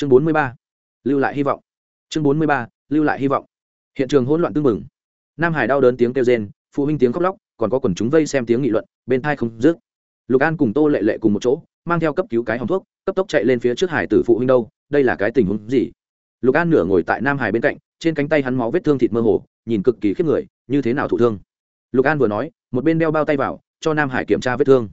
chương bốn mươi ba, lưu lại hy vọng. Chương bốn mươi ba, lưu lại hy vọng. Hiện trường hỗn loạn tưng mừng nam hải đau đớn tiếng kêu rên, phụ huynh tiếng khóc lóc, còn có quần chúng vây xem tiếng nghị luận, bên thai không dứt. Lục an cùng tô lệ lệ cùng một chỗ, mang theo cấp cứu cái hòng thuốc, cấp tốc chạy lên phía trước hải tử phụ huynh đâu, đây là cái tình huống gì? Lục an nửa ngồi tại nam hải bên cạnh, trên cánh tay hắn máu vết thương thịt mơ hồ, nhìn cực kỳ khiếp người, như thế nào thụ thương? Lục an vừa nói, một bên đeo bao tay vào, cho nam hải kiểm tra vết thương.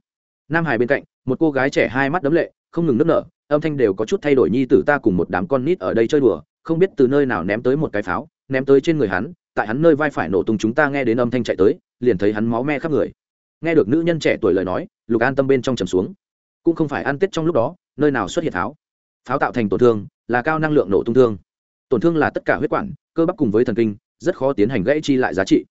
Nam hải bên cạnh, một cô gái trẻ hai mắt đấm lệ, không ngừng nức nở âm thanh đều có chút thay đổi nhi tử ta cùng một đám con nít ở đây chơi đùa, không biết từ nơi nào ném tới một cái pháo, ném tới trên người hắn, tại hắn nơi vai phải nổ tung chúng ta nghe đến âm thanh chạy tới, liền thấy hắn máu me khắp người. Nghe được nữ nhân trẻ tuổi lời nói, lục an tâm bên trong trầm xuống. Cũng không phải ăn tết trong lúc đó, nơi nào xuất hiện pháo. Pháo tạo thành tổn thương, là cao năng lượng nổ tung thương. Tổn thương là tất cả huyết quản, cơ bắp cùng với thần kinh, rất khó tiến hành gãy chi lại giá trị.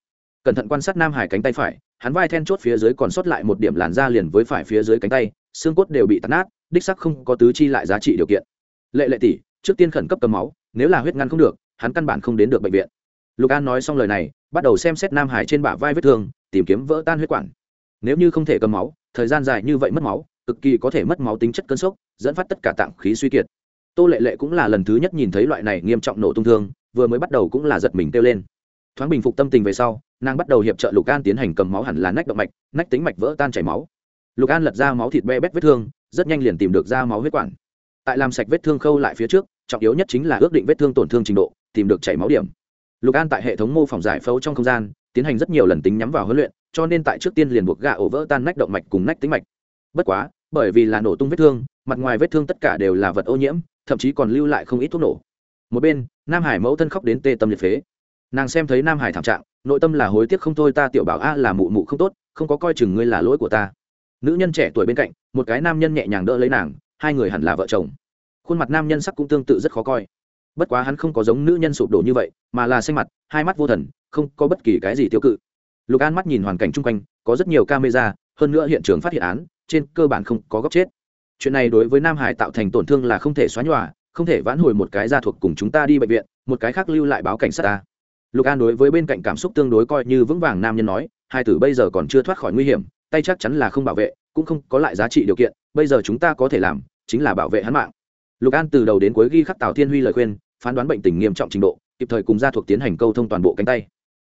Cẩn thận quan sát nam hải cánh tay phải, hắn vai then chốt phía dưới còn sót lại một điểm làn da liền với phải phía dưới cánh tay, xương cốt đều bị tắt nát đích sắc không có tứ chi lại giá trị điều kiện. Lệ lệ tỷ, trước tiên khẩn cấp cầm máu, nếu là huyết ngăn không được, hắn căn bản không đến được bệnh viện. Lục an nói xong lời này, bắt đầu xem xét nam hải trên bả vai vết thương, tìm kiếm vỡ tan huyết quản. Nếu như không thể cầm máu, thời gian dài như vậy mất máu, cực kỳ có thể mất máu tính chất cơn sốc, dẫn phát tất cả tạng khí suy kiệt. Tô lệ lệ cũng là lần thứ nhất nhìn thấy loại này nghiêm trọng nổ tung thương, vừa mới bắt đầu cũng là giật mình kêu lên. Thoáng bình phục tâm tình về sau, nàng bắt đầu hiệp trợ lục an tiến hành cầm máu hẳn là nách động mạch, nách tính mạch vỡ tan chảy máu. Lục an lật ra máu thịt be bét vết thương rất nhanh liền tìm được ra máu huyết quản. Tại làm sạch vết thương khâu lại phía trước, trọng yếu nhất chính là ước định vết thương tổn thương trình độ, tìm được chảy máu điểm. Lục an tại hệ thống mô phỏng giải phẫu trong không gian, tiến hành rất nhiều lần tính nhắm vào huấn luyện, cho nên tại trước tiên liền buộc gà ổ vỡ tan nách động mạch cùng nách tính mạch. Bất quá, bởi vì là nổ tung vết thương, mặt ngoài vết thương tất cả đều là vật ô nhiễm, thậm chí còn lưu lại không ít thuốc nổ. Một bên, nam hải mẫu thân khóc đến tê tâm liệt phế. Nàng xem thấy nam hải thảm trạng, nội tâm là hối tiếc không thôi, ta tiểu bảo a là mụ mụ không tốt, không có coi chừng ngươi là lỗi của ta nữ nhân trẻ tuổi bên cạnh, một cái nam nhân nhẹ nhàng đỡ lấy nàng, hai người hẳn là vợ chồng. Khuôn mặt nam nhân sắc cũng tương tự rất khó coi. Bất quá hắn không có giống nữ nhân sụp đổ như vậy, mà là xanh mặt, hai mắt vô thần, không có bất kỳ cái gì tiêu cự. Lục an mắt nhìn hoàn cảnh chung quanh, có rất nhiều camera, hơn nữa hiện trường phát hiện án, trên cơ bản không có góc chết. Chuyện này đối với nam hải tạo thành tổn thương là không thể xóa nhòa, không thể vãn hồi một cái ra thuộc cùng chúng ta đi bệnh viện, một cái khác lưu lại báo cảnh sát ta. Lục an đối với bên cạnh cảm xúc tương đối coi như vững vàng nam nhân nói, hai tử bây giờ còn chưa thoát khỏi nguy hiểm tay chắc chắn là không bảo vệ, cũng không có lại giá trị điều kiện, bây giờ chúng ta có thể làm, chính là bảo vệ hắn mạng. Lục an từ đầu đến cuối ghi khắc tào thiên huy lời khuyên, phán đoán bệnh tình nghiêm trọng trình độ, kịp thời cùng gia thuộc tiến hành câu thông toàn bộ cánh tay.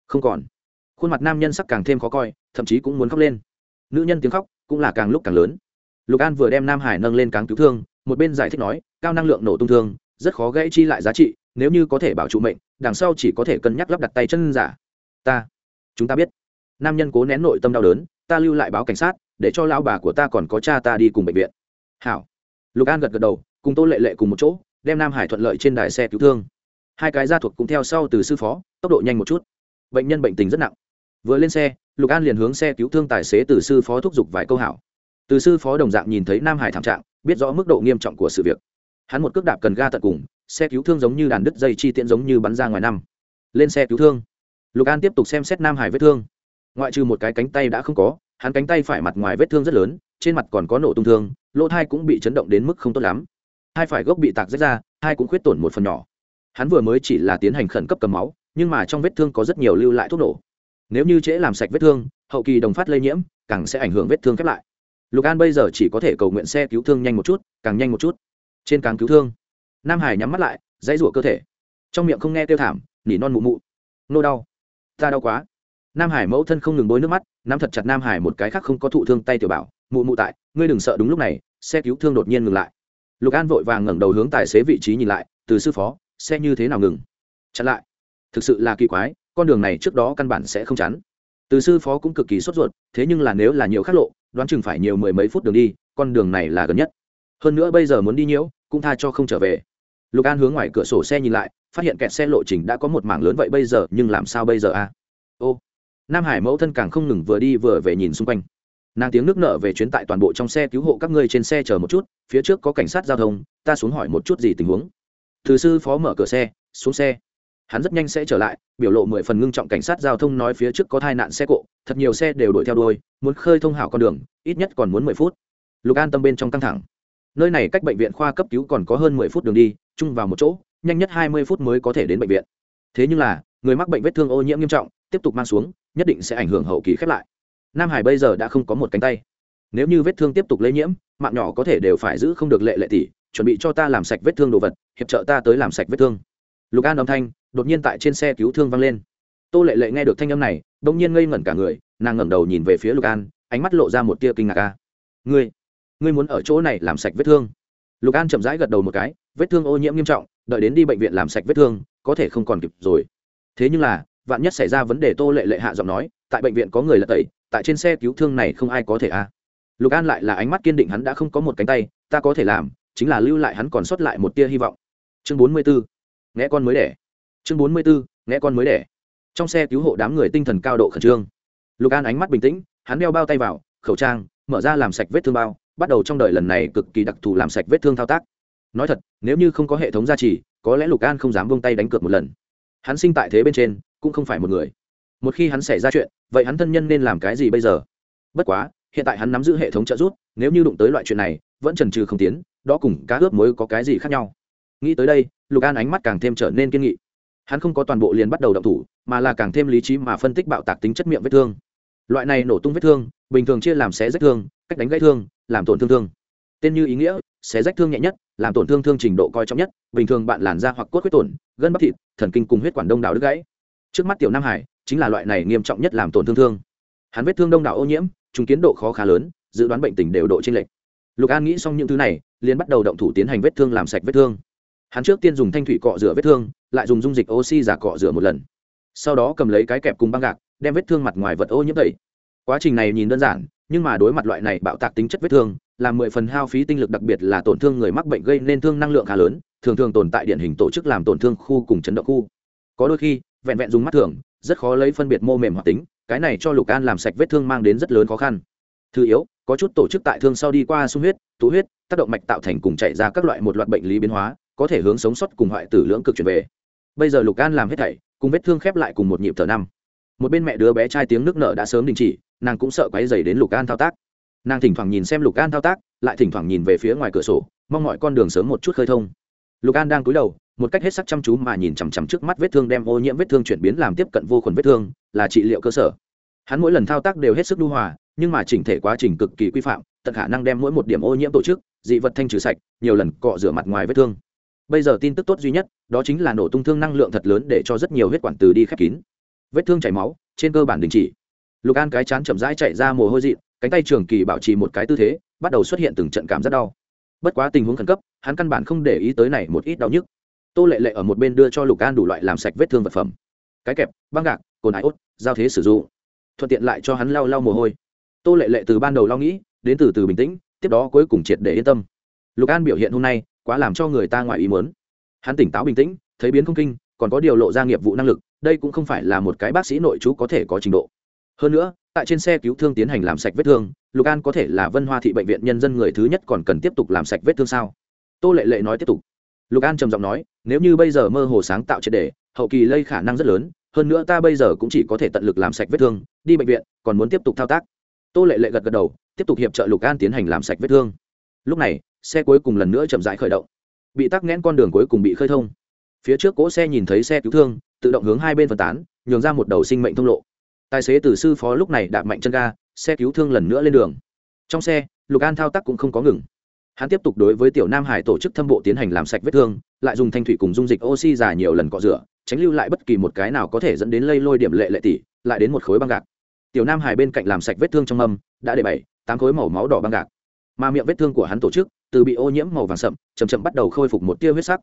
Không còn. Khuôn mặt nam nhân sắc càng thêm khó coi, thậm chí cũng muốn khóc lên. Nữ nhân tiếng khóc cũng là càng lúc càng lớn. Lục an vừa đem nam hải nâng lên càng cứu thương, một bên giải thích nói, cao năng lượng nổ tung thương, rất khó gãy chi lại giá trị, nếu như có thể bảo trụ mệnh, đằng sau chỉ có thể cân nhắc lắp đặt tay chân giả. Ta, chúng ta biết. Nam nhân cố nén nội tâm đau đớn ta lưu lại báo cảnh sát, để cho lão bà của ta còn có cha ta đi cùng bệnh viện. Hảo. Lục an gật gật đầu, cùng tô lệ lệ cùng một chỗ, đem nam hải thuận lợi trên đài xe cứu thương. Hai cái gia thuộc cũng theo sau từ sư phó, tốc độ nhanh một chút. Bệnh nhân bệnh tình rất nặng. Vừa lên xe, lục an liền hướng xe cứu thương tài xế từ sư phó thúc giục vài câu hảo. Từ sư phó đồng dạng nhìn thấy nam hải thảm trạng, biết rõ mức độ nghiêm trọng của sự việc. Hắn một cước đạp cần ga tận cùng, xe cứu thương giống như đàn đứt dây chi tiễn giống như bắn ra ngoài năm. Lên xe cứu thương. Lục an tiếp tục xem xét nam hải vết thương ngoại trừ một cái cánh tay đã không có, hắn cánh tay phải mặt ngoài vết thương rất lớn, trên mặt còn có nổ tung thương, lỗ thai cũng bị chấn động đến mức không tốt lắm. Hai phải gốc bị tạc rách ra, hai cũng khuyết tổn một phần nhỏ. Hắn vừa mới chỉ là tiến hành khẩn cấp cầm máu, nhưng mà trong vết thương có rất nhiều lưu lại thuốc nổ. Nếu như trễ làm sạch vết thương, hậu kỳ đồng phát lây nhiễm, càng sẽ ảnh hưởng vết thương khép lại. Lục an bây giờ chỉ có thể cầu nguyện xe cứu thương nhanh một chút, càng nhanh một chút. Trên càng cứu thương, nam hải nhắm mắt lại, dãy rủa cơ thể. Trong miệng không nghe kêu thảm, nỉ non mụ mụ. Nô đau. Ta đau quá nam hải mẫu thân không ngừng bôi nước mắt, nắm thật chặt nam hải một cái khác không có thụ thương tay tiểu bảo, mụ mụ tại, ngươi đừng sợ, đúng lúc này, xe cứu thương đột nhiên ngừng lại. Lục an vội vàng ngẩng đầu hướng tài xế vị trí nhìn lại, từ sư phó, xe như thế nào ngừng? Chặn lại. Thực sự là kỳ quái, con đường này trước đó căn bản sẽ không chắn. Từ sư phó cũng cực kỳ sốt ruột, thế nhưng là nếu là nhiều khắc lộ, đoán chừng phải nhiều mười mấy phút đường đi, con đường này là gần nhất. Hơn nữa bây giờ muốn đi nhiễu, cũng tha cho không trở về. Lục an hướng ngoài cửa sổ xe nhìn lại, phát hiện kẹt xe lộ trình đã có một mảng lớn, vậy bây giờ, nhưng làm sao bây giờ a? Ô nam hải mẫu thân càng không ngừng vừa đi vừa về nhìn xung quanh. Nàng tiếng nước nở về chuyến tại toàn bộ trong xe cứu hộ các ngươi trên xe chờ một chút, phía trước có cảnh sát giao thông, ta xuống hỏi một chút gì tình huống. Thứ sư phó mở cửa xe, xuống xe. Hắn rất nhanh sẽ trở lại, biểu lộ mười phần ngưng trọng cảnh sát giao thông nói phía trước có tai nạn xe cộ, thật nhiều xe đều đuổi theo đuôi, muốn khơi thông hảo con đường, ít nhất còn muốn mười phút. Lục an tâm bên trong căng thẳng. Nơi này cách bệnh viện khoa cấp cứu còn có hơn mười phút đường đi, chung vào một chỗ, nhanh nhất hai mươi phút mới có thể đến bệnh viện. Thế nhưng là, người mắc bệnh vết thương ô nhiễm nghiêm trọng, tiếp tục mang xuống nhất định sẽ ảnh hưởng hậu kỳ khép lại. Nam hải bây giờ đã không có một cánh tay. Nếu như vết thương tiếp tục lây nhiễm, mạng nhỏ có thể đều phải giữ không được lệ lệ tỷ chuẩn bị cho ta làm sạch vết thương đồ vật, hiệp trợ ta tới làm sạch vết thương. Lục an âm thanh đột nhiên tại trên xe cứu thương vang lên. Tô lệ lệ nghe được thanh âm này đ ỗ n g nhiên ngây ngẩn cả người, nàng ngẩng đầu nhìn về phía lục an, ánh mắt lộ ra một tia kinh ngạc ca ngươi ngươi muốn ở chỗ này làm sạch vết thương? Lục an chậm rãi gật đầu một cái, vết thương ô nhiễm nghiêm trọng, đợi đến đi bệnh viện làm sạch vết thương, có thể không còn kịp rồi. Thế nhưng là vạn nhất xảy ra vấn đề tô lệ lệ hạ giọng nói, tại bệnh viện có người lật tẩy, tại trên xe cứu thương này không ai có thể a lục an lại là ánh mắt kiên định hắn đã không có một cánh tay, ta có thể làm, chính là lưu lại hắn còn sót lại một tia hy vọng. Chương bốn mươi b ố nghe con mới đẻ. Chương bốn mươi b ố nghe con mới đẻ. Trong xe cứu hộ đám người tinh thần cao độ khẩn trương. Lục an ánh mắt bình tĩnh, hắn đeo bao tay vào, khẩu trang, mở ra làm sạch vết thương bao, bắt đầu trong đời lần này cực kỳ đặc thù làm sạch vết thương thao tác. Nói thật, nếu như không có hệ thống gia trì, có lẽ lục an không dám vung tay đánh cược một lần. Hắn sinh tại thế bên trên cũng không phải một người. Một khi hắn xảy ra chuyện, vậy hắn thân nhân nên làm cái gì bây giờ? Bất quá, hiện tại hắn nắm giữ hệ thống trợ giúp, nếu như đụng tới loại chuyện này, vẫn trần trừ không tiến, đó cùng cá ướp mới có cái gì khác nhau? Nghĩ tới đây, lục an ánh mắt càng thêm trở nên kiên nghị. Hắn không có toàn bộ liền bắt đầu động thủ, mà là càng thêm lý trí mà phân tích bạo tạc tính chất miệng vết thương. Loại này nổ tung vết thương, bình thường chia làm xé rách thương, cách đánh gãy thương, làm tổn thương thương. Tên như ý nghĩa, xé rách thương nhẹ nhất, làm tổn thương thương trình độ coi trọng nhất, bình thường bạn làn da hoặc cốt huyết tổn, gân bắp thịt, thần kinh cùng huyết quản đông đảo đứt gãy trước mắt tiểu nam hải chính là loại này nghiêm trọng nhất làm tổn thương thương. Hắn vết thương đông đảo ô nhiễm chúng kiến độ khó khá lớn, dự đoán bệnh tình đều độ trên lệch. Lục an nghĩ xong những thứ này, liền bắt đầu động thủ tiến hành vết thương làm sạch vết thương. Hắn trước tiên dùng thanh thủy cọ rửa vết thương, lại dùng dung dịch oxy giả cọ rửa một lần. Sau đó cầm lấy cái kẹp cùng băng gạc, đem vết thương mặt ngoài vật ô nhiễm tẩy. Quá trình này nhìn đơn giản, nhưng mà đối mặt loại này bạo tạc tính chất vết thương là mười phần hao phí tinh lực đặc biệt là tổn thương người mắc bệnh gây nên thương năng lượng khá lớn, thường thường tồn tại điển hình tổ chức làm tổn thương khu cùng chấn động khu. Có đôi khi vẹn vẹn dùng mắt thường, rất khó lấy phân biệt mô mềm hoạt tính, cái này cho lục an làm sạch vết thương mang đến rất lớn khó khăn. Thứ yếu, có chút tổ chức tại thương sau đi qua sung huyết, tụ huyết, tác động mạch tạo thành cùng chạy ra các loại một loạt bệnh lý biến hóa, có thể hướng sống sót cùng hoại tử lưỡng cực chuyển về. Bây giờ lục an làm hết thảy, cùng vết thương khép lại cùng một nhịp thở năm. Một bên mẹ đứa bé trai tiếng nước nở đã sớm đình chỉ, nàng cũng sợ quáy dày đến lục an thao tác. Nàng thỉnh thoảng nhìn xem lục an thao tác, lại thỉnh thoảng nhìn về phía ngoài cửa sổ, mong mọi con đường sớm một chút khơi thông. Lục an đang cúi đầu một cách hết sắc chăm chú mà nhìn chằm chằm trước mắt vết thương đem ô nhiễm vết thương chuyển biến làm tiếp cận vô khuẩn vết thương, là trị liệu cơ sở. Hắn mỗi lần thao tác đều hết sức đu hòa, nhưng mà chỉnh thể quá trình cực kỳ quy phạm, tận khả năng đem mỗi một điểm ô nhiễm tổ chức, dị vật thanh trừ sạch, nhiều lần cọ rửa mặt ngoài vết thương. Bây giờ tin tức tốt duy nhất, đó chính là nổ tung thương năng lượng thật lớn để cho rất nhiều huyết quản từ đi khép kín. Vết thương chảy máu, trên cơ bản đình chỉ. Lục an cái chán chậm rãi chạy ra mồ hôi dị cánh tay trường kỳ bảo trì một cái tư thế, bắt đầu xuất hiện từng trận cảm rất đau. Bất quá tình huống khẩn cấp, hắn căn bản không để ý tới này một ít đau nhức tô lệ lệ ở một bên đưa cho lục an đủ loại làm sạch vết thương vật phẩm. Cái kẹp, băng gạc, cồn ái ốt giao thế sử dụng. Thuận tiện lại cho hắn lau lau mồ hôi. Tô lệ lệ từ ban đầu lo nghĩ, đến từ từ bình tĩnh, tiếp đó cuối cùng triệt để yên tâm. Lục an biểu hiện hôm nay, quá làm cho người ta ngoài ý muốn. Hắn tỉnh táo bình tĩnh, thấy biến không kinh, còn có điều lộ ra nghiệp vụ năng lực, đây cũng không phải là một cái bác sĩ nội chú có thể có trình độ. Hơn nữa, tại trên xe cứu thương tiến hành làm sạch vết thương, lục an có thể là vân hoa thị bệnh viện nhân dân người thứ nhất còn cần tiếp tục làm sạch vết thương sao? Tô lệ lệ nói tiếp tục lục an trầm giọng nói, nếu như bây giờ mơ hồ sáng tạo triệt đề, hậu kỳ lây khả năng rất lớn, hơn nữa ta bây giờ cũng chỉ có thể tận lực làm sạch vết thương, đi bệnh viện, còn muốn tiếp tục thao tác. Tô lệ lệ gật gật đầu, tiếp tục hiệp trợ lục an tiến hành làm sạch vết thương. Lúc này, xe cuối cùng lần nữa chậm rãi khởi động. Bị tắc nghẽn con đường cuối cùng bị khơi thông. Phía trước cỗ xe nhìn thấy xe cứu thương, tự động hướng hai bên phân tán, nhường ra một đầu sinh mệnh thông lộ. Tài xế từ sư phó lúc này đạp mạnh chân ga, xe cứu thương lần nữa lên đường. Trong xe, lục an thao tác cũng không có ngừng hắn tiếp tục đối với tiểu nam hải tổ chức thâm bộ tiến hành làm sạch vết thương, lại dùng thanh thủy cùng dung dịch oxy giả nhiều lần cọ rửa, tránh lưu lại bất kỳ một cái nào có thể dẫn đến lây lôi điểm lệ lệ tỷ lại đến một khối băng gạc. Tiểu nam hải bên cạnh làm sạch vết thương trong âm đã để bảy, tám khối màu máu đỏ băng gạc. Mà miệng vết thương của hắn tổ chức, từ bị ô nhiễm màu vàng sậm chầm chậm bắt đầu khôi phục một tia huyết sắc.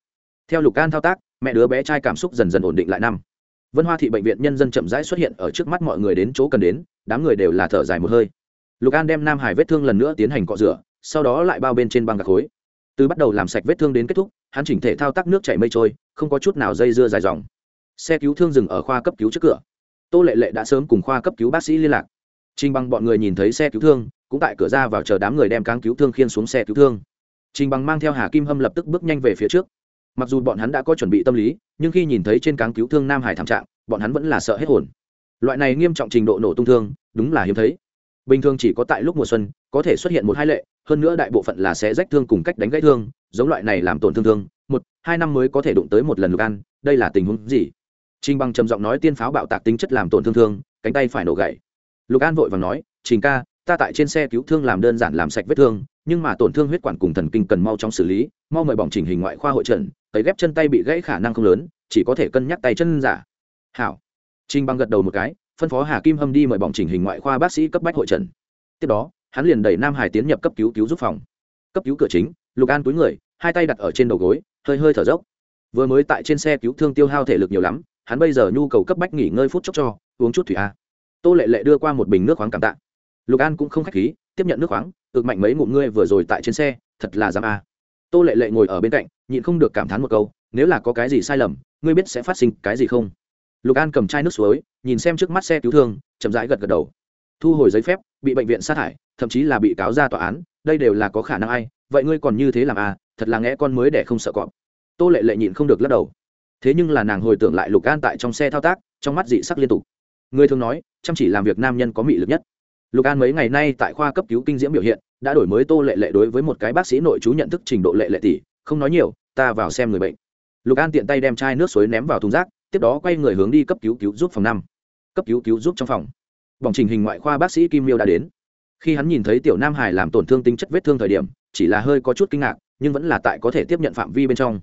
Theo lục can thao tác, mẹ đứa bé trai cảm xúc dần dần ổn định lại năm. Vân hoa thị bệnh viện nhân dân chậm rãi xuất hiện ở trước mắt mọi người đến chỗ cần đến, đám người đều là thở dài một hơi. Lục an đem nam hải vết thương lần nữa tiến hành cọ rửa sau đó lại bao bên trên băng gạc khối. Từ bắt đầu làm sạch vết thương đến kết thúc, hắn chỉnh thể thao tác nước chảy mây trôi, không có chút nào dây dưa dài dòng. Xe cứu thương dừng ở khoa cấp cứu trước cửa. Tô lệ lệ đã sớm cùng khoa cấp cứu bác sĩ liên lạc. Trình bằng bọn người nhìn thấy xe cứu thương, cũng tại cửa ra vào chờ đám người đem cáng cứu thương khiên xuống xe cứu thương. Trình bằng mang theo hà kim hâm lập tức bước nhanh về phía trước. Mặc dù bọn hắn đã có chuẩn bị tâm lý, nhưng khi nhìn thấy trên cáng cứu thương nam hải thảm trạng, bọn hắn vẫn là sợ hết hồn. Loại này nghiêm trọng trình độ nổ tung thương, đúng là hiếm thấy. Bình thường chỉ có tại lúc mùa xuân, có thể xuất hiện một hai lệ hơn nữa đại bộ phận là sẽ rách thương cùng cách đánh gãy thương, giống loại này làm tổn thương thương, một, hai năm mới có thể đụng tới một lần lục ăn, đây là tình huống gì? Trình bằng trầm giọng nói tiên pháo bạo tạc tính chất làm tổn thương thương, cánh tay phải nổ gãy. Lục an vội và nói, trình ca, ta tại trên xe cứu thương làm đơn giản làm sạch vết thương, nhưng mà tổn thương huyết quản cùng thần kinh cần mau chóng xử lý, mau mời bỏng chỉnh hình ngoại khoa hội trần tấy ghép chân tay bị gãy khả năng không lớn, chỉ có thể cân nhắc tay chân giả. Hảo. Trình băng gật đầu một cái, phân phó hà kim hâm đi mời bỏng chỉnh hình ngoại khoa bác sĩ cấp bách hội trần. Tiếp đó hắn liền đẩy nam hải tiến nhập cấp cứu cứu giúp phòng cấp cứu cửa chính lục an túi người hai tay đặt ở trên đầu gối hơi hơi thở dốc vừa mới tại trên xe cứu thương tiêu hao thể lực nhiều lắm hắn bây giờ nhu cầu cấp bách nghỉ ngơi phút chốc cho uống chút thủy a tô lệ lệ đưa qua một bình nước khoáng cảm tạ lục an cũng không khách khí tiếp nhận nước khoáng ực mạnh mấy ngụm ngươi vừa rồi tại trên xe thật là dám a tô lệ lệ ngồi ở bên cạnh nhịn không được cảm thán một câu nếu là có cái gì sai lầm ngươi biết sẽ phát sinh cái gì không lục an cầm chai nước suối nhìn xem trước mắt xe cứu thương chậm rãi gật gật đầu thu hồi giấy phép, bị bệnh viện sát hại thậm chí là bị cáo ra tòa án, đây đều là có khả năng ai, vậy ngươi còn như thế làm à thật là nghe con mới để không sợ cọp. Tô lệ lệ nhịn không được lắc đầu. Thế nhưng là nàng hồi tưởng lại lục an tại trong xe thao tác, trong mắt dị sắc liên tục. Người thường nói, chăm chỉ làm việc nam nhân có mị lực nhất. Lục an mấy ngày nay tại khoa cấp cứu kinh diễm biểu hiện, đã đổi mới tô lệ lệ đối với một cái bác sĩ nội chú nhận thức trình độ lệ lệ tỷ, không nói nhiều, ta vào xem người bệnh. Lục an tiện tay đem chai nước suối ném vào thùng rác, tiếp đó quay người hướng đi cấp cứu cứu giúp phòng năm. Cấp cứu cứu giúp trong phòng. Bỏng trình hình ngoại khoa bác sĩ kim miêu đã đến. Khi hắn nhìn thấy tiểu nam hải làm tổn thương tinh chất vết thương thời điểm, chỉ là hơi có chút kinh ngạc, nhưng vẫn là tại có thể tiếp nhận phạm vi bên trong.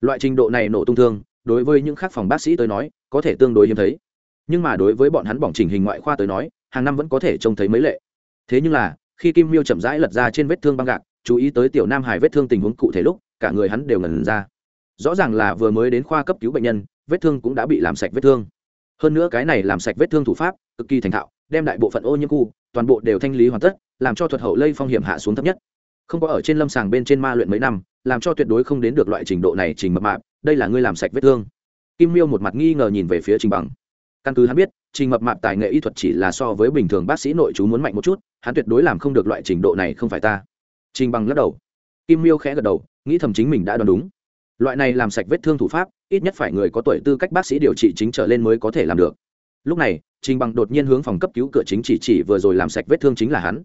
Loại trình độ này nổ tung thương, đối với những khác phòng bác sĩ tới nói, có thể tương đối hiếm thấy. Nhưng mà đối với bọn hắn bỏng trình hình ngoại khoa tới nói, hàng năm vẫn có thể trông thấy mấy lệ. Thế nhưng là, khi kim miêu chậm rãi lật ra trên vết thương băng gạc, chú ý tới tiểu nam hải vết thương tình huống cụ thể lúc, cả người hắn đều ngần ra. Rõ ràng là vừa mới đến khoa cấp cứu bệnh nhân, vết thương cũng đã bị làm sạch vết thương. Hơn nữa cái này làm sạch vết thương thủ pháp, cực kỳ thành thạo đem đại bộ phận ô nhiễm khu, toàn bộ đều thanh lý hoàn tất, làm cho thuật hậu lây phong hiểm hạ xuống thấp nhất. Không có ở trên lâm sàng bên trên ma luyện mấy năm, làm cho tuyệt đối không đến được loại trình độ này trình mập mạp, đây là ngươi làm sạch vết thương. Kim miêu một mặt nghi ngờ nhìn về phía trình bằng. Căn cứ hắn biết, trình mập mạp tài nghệ y thuật chỉ là so với bình thường bác sĩ nội chú muốn mạnh một chút, hắn tuyệt đối làm không được loại trình độ này không phải ta. Trình bằng lắc đầu. Kim miêu khẽ gật đầu, nghĩ thầm chính mình đã đoán đúng. Loại này làm sạch vết thương thủ pháp, ít nhất phải người có tuổi tư cách bác sĩ điều trị chính trở lên mới có thể làm được. Lúc này trình bằng đột nhiên hướng phòng cấp cứu cửa chính chỉ chỉ vừa rồi làm sạch vết thương chính là hắn.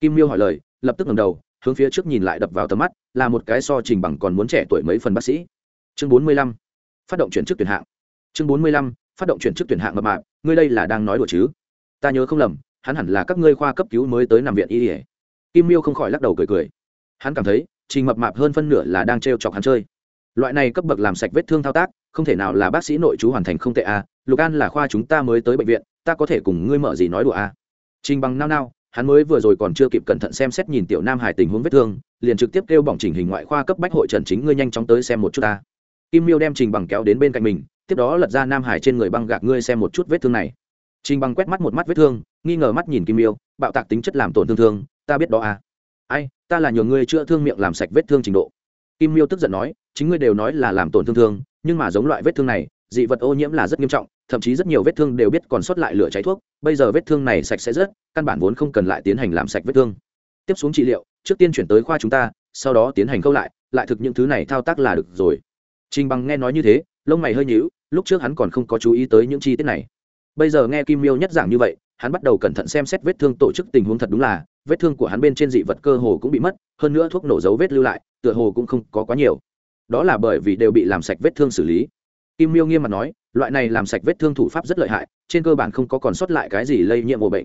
Kim miêu hỏi lời, lập tức ngầm đầu, hướng phía trước nhìn lại đập vào tầm mắt, là một cái so trình bằng còn muốn trẻ tuổi mấy phần bác sĩ. Chương bốn mươi lăm, phát động chuyển chức tuyển hạng. Chương bốn mươi lăm, phát động chuyển chức tuyển hạng mập mạp, ngươi đây là đang nói đùa chứ? Ta nhớ không lầm, hắn hẳn là các ngươi khoa cấp cứu mới tới nằm viện y ỉa kim miêu không khỏi lắc đầu cười cười. Hắn cảm thấy, trình mập mạp hơn phân nửa là đang t chọc hắn chơi. Loại này cấp bậc làm sạch vết thương thao tác, không thể nào là bác sĩ nội chú hoàn thành không tệ a à. lục an là khoa chúng ta mới tới bệnh viện ta có thể cùng ngươi mở gì nói đùa a à. trình bằng nao nao, hắn mới vừa rồi còn chưa kịp cẩn thận xem xét nhìn tiểu nam hải tình huống vết thương, liền trực tiếp kêu bỏng chỉnh hình ngoại khoa cấp bách hội trần chính ngươi nhanh chóng tới xem một chút ta. Kim miêu đem trình bằng kéo đến bên cạnh mình, tiếp đó lật ra nam hải trên người băng gạc ngươi xem một chút vết thương này. Trình bằng quét mắt một mắt vết thương, nghi ngờ mắt nhìn kim miêu, bạo tạc tính chất làm tổn thương thương, ta biết đó à. Ai, ta là nhờ ngươi chữa thương miệng làm sạch vết thương trình độ. Kim miêu tức giận nói, chính ngươi đều nói là làm tổn thương thương, nhưng mà giống loại vết thương này, dị vật ô nhiễm là rất nghiêm trọng thậm chí rất nhiều vết thương đều biết còn sót lại lửa cháy thuốc, bây giờ vết thương này sạch sẽ rất, căn bản vốn không cần lại tiến hành làm sạch vết thương. Tiếp xuống trị liệu, trước tiên chuyển tới khoa chúng ta, sau đó tiến hành câu lại lại thực những thứ này thao tác là được rồi. Trình bằng nghe nói như thế, lông mày hơi nhíu, lúc trước hắn còn không có chú ý tới những chi tiết này. Bây giờ nghe kim miêu nhất giảng như vậy, hắn bắt đầu cẩn thận xem xét vết thương tổ chức tình huống thật đúng là, vết thương của hắn bên trên dị vật cơ hồ cũng bị mất, hơn nữa thuốc nổ dấu vết lưu lại, tựa hồ cũng không có quá nhiều. Đó là bởi vì đều bị làm sạch vết thương xử lý. Kim miêu nghiêm mặt nói loại này làm sạch vết thương thủ pháp rất lợi hại, trên cơ bản không có còn sót lại cái gì lây nhiễm ổ bệnh.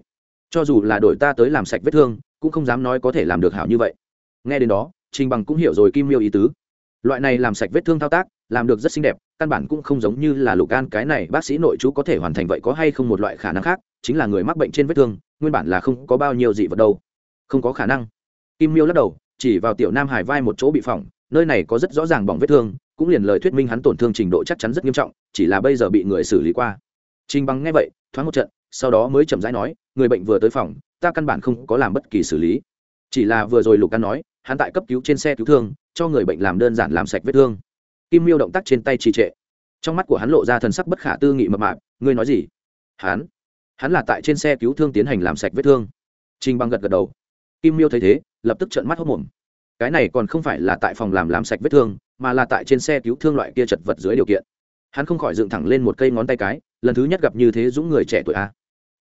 Cho dù là đổi ta tới làm sạch vết thương, cũng không dám nói có thể làm được hảo như vậy. Nghe đến đó, trình bằng cũng hiểu rồi kim miêu ý tứ. Loại này làm sạch vết thương thao tác, làm được rất xinh đẹp, căn bản cũng không giống như là lục gan, cái này bác sĩ nội chú có thể hoàn thành vậy có hay không một loại khả năng khác, chính là người mắc bệnh trên vết thương, nguyên bản là không có bao nhiêu dị vật đâu. Không có khả năng. Kim miêu lắc đầu, chỉ vào tiểu nam hải vai một chỗ bị phỏng nơi này có rất rõ ràng bỏng vết thương, cũng liền lời thuyết minh hắn tổn thương trình độ chắc chắn rất nghiêm trọng, chỉ là bây giờ bị người xử lý qua. Trình bằng nghe vậy, thoáng một trận, sau đó mới chậm rãi nói, người bệnh vừa tới phòng, ta căn bản không có làm bất kỳ xử lý. Chỉ là vừa rồi lục căn nói, hắn tại cấp cứu trên xe cứu thương, cho người bệnh làm đơn giản làm sạch vết thương. Kim miêu động tác trên tay trì trệ. Trong mắt của hắn lộ ra thần sắc bất khả tư nghị mập mạp, ngươi nói gì? Hắn? Hắn là tại trên xe cứu thương tiến hành làm sạch vết thương. Trình bằng gật gật đầu. Kim miêu thấy thế, lập tức trợn mắt hốc mồm cái này còn không phải là tại phòng làm làm sạch vết thương, mà là tại trên xe cứu thương loại kia chật vật dưới điều kiện. Hắn không khỏi dựng thẳng lên một cây ngón tay cái, lần thứ nhất gặp như thế dũng người trẻ tuổi a.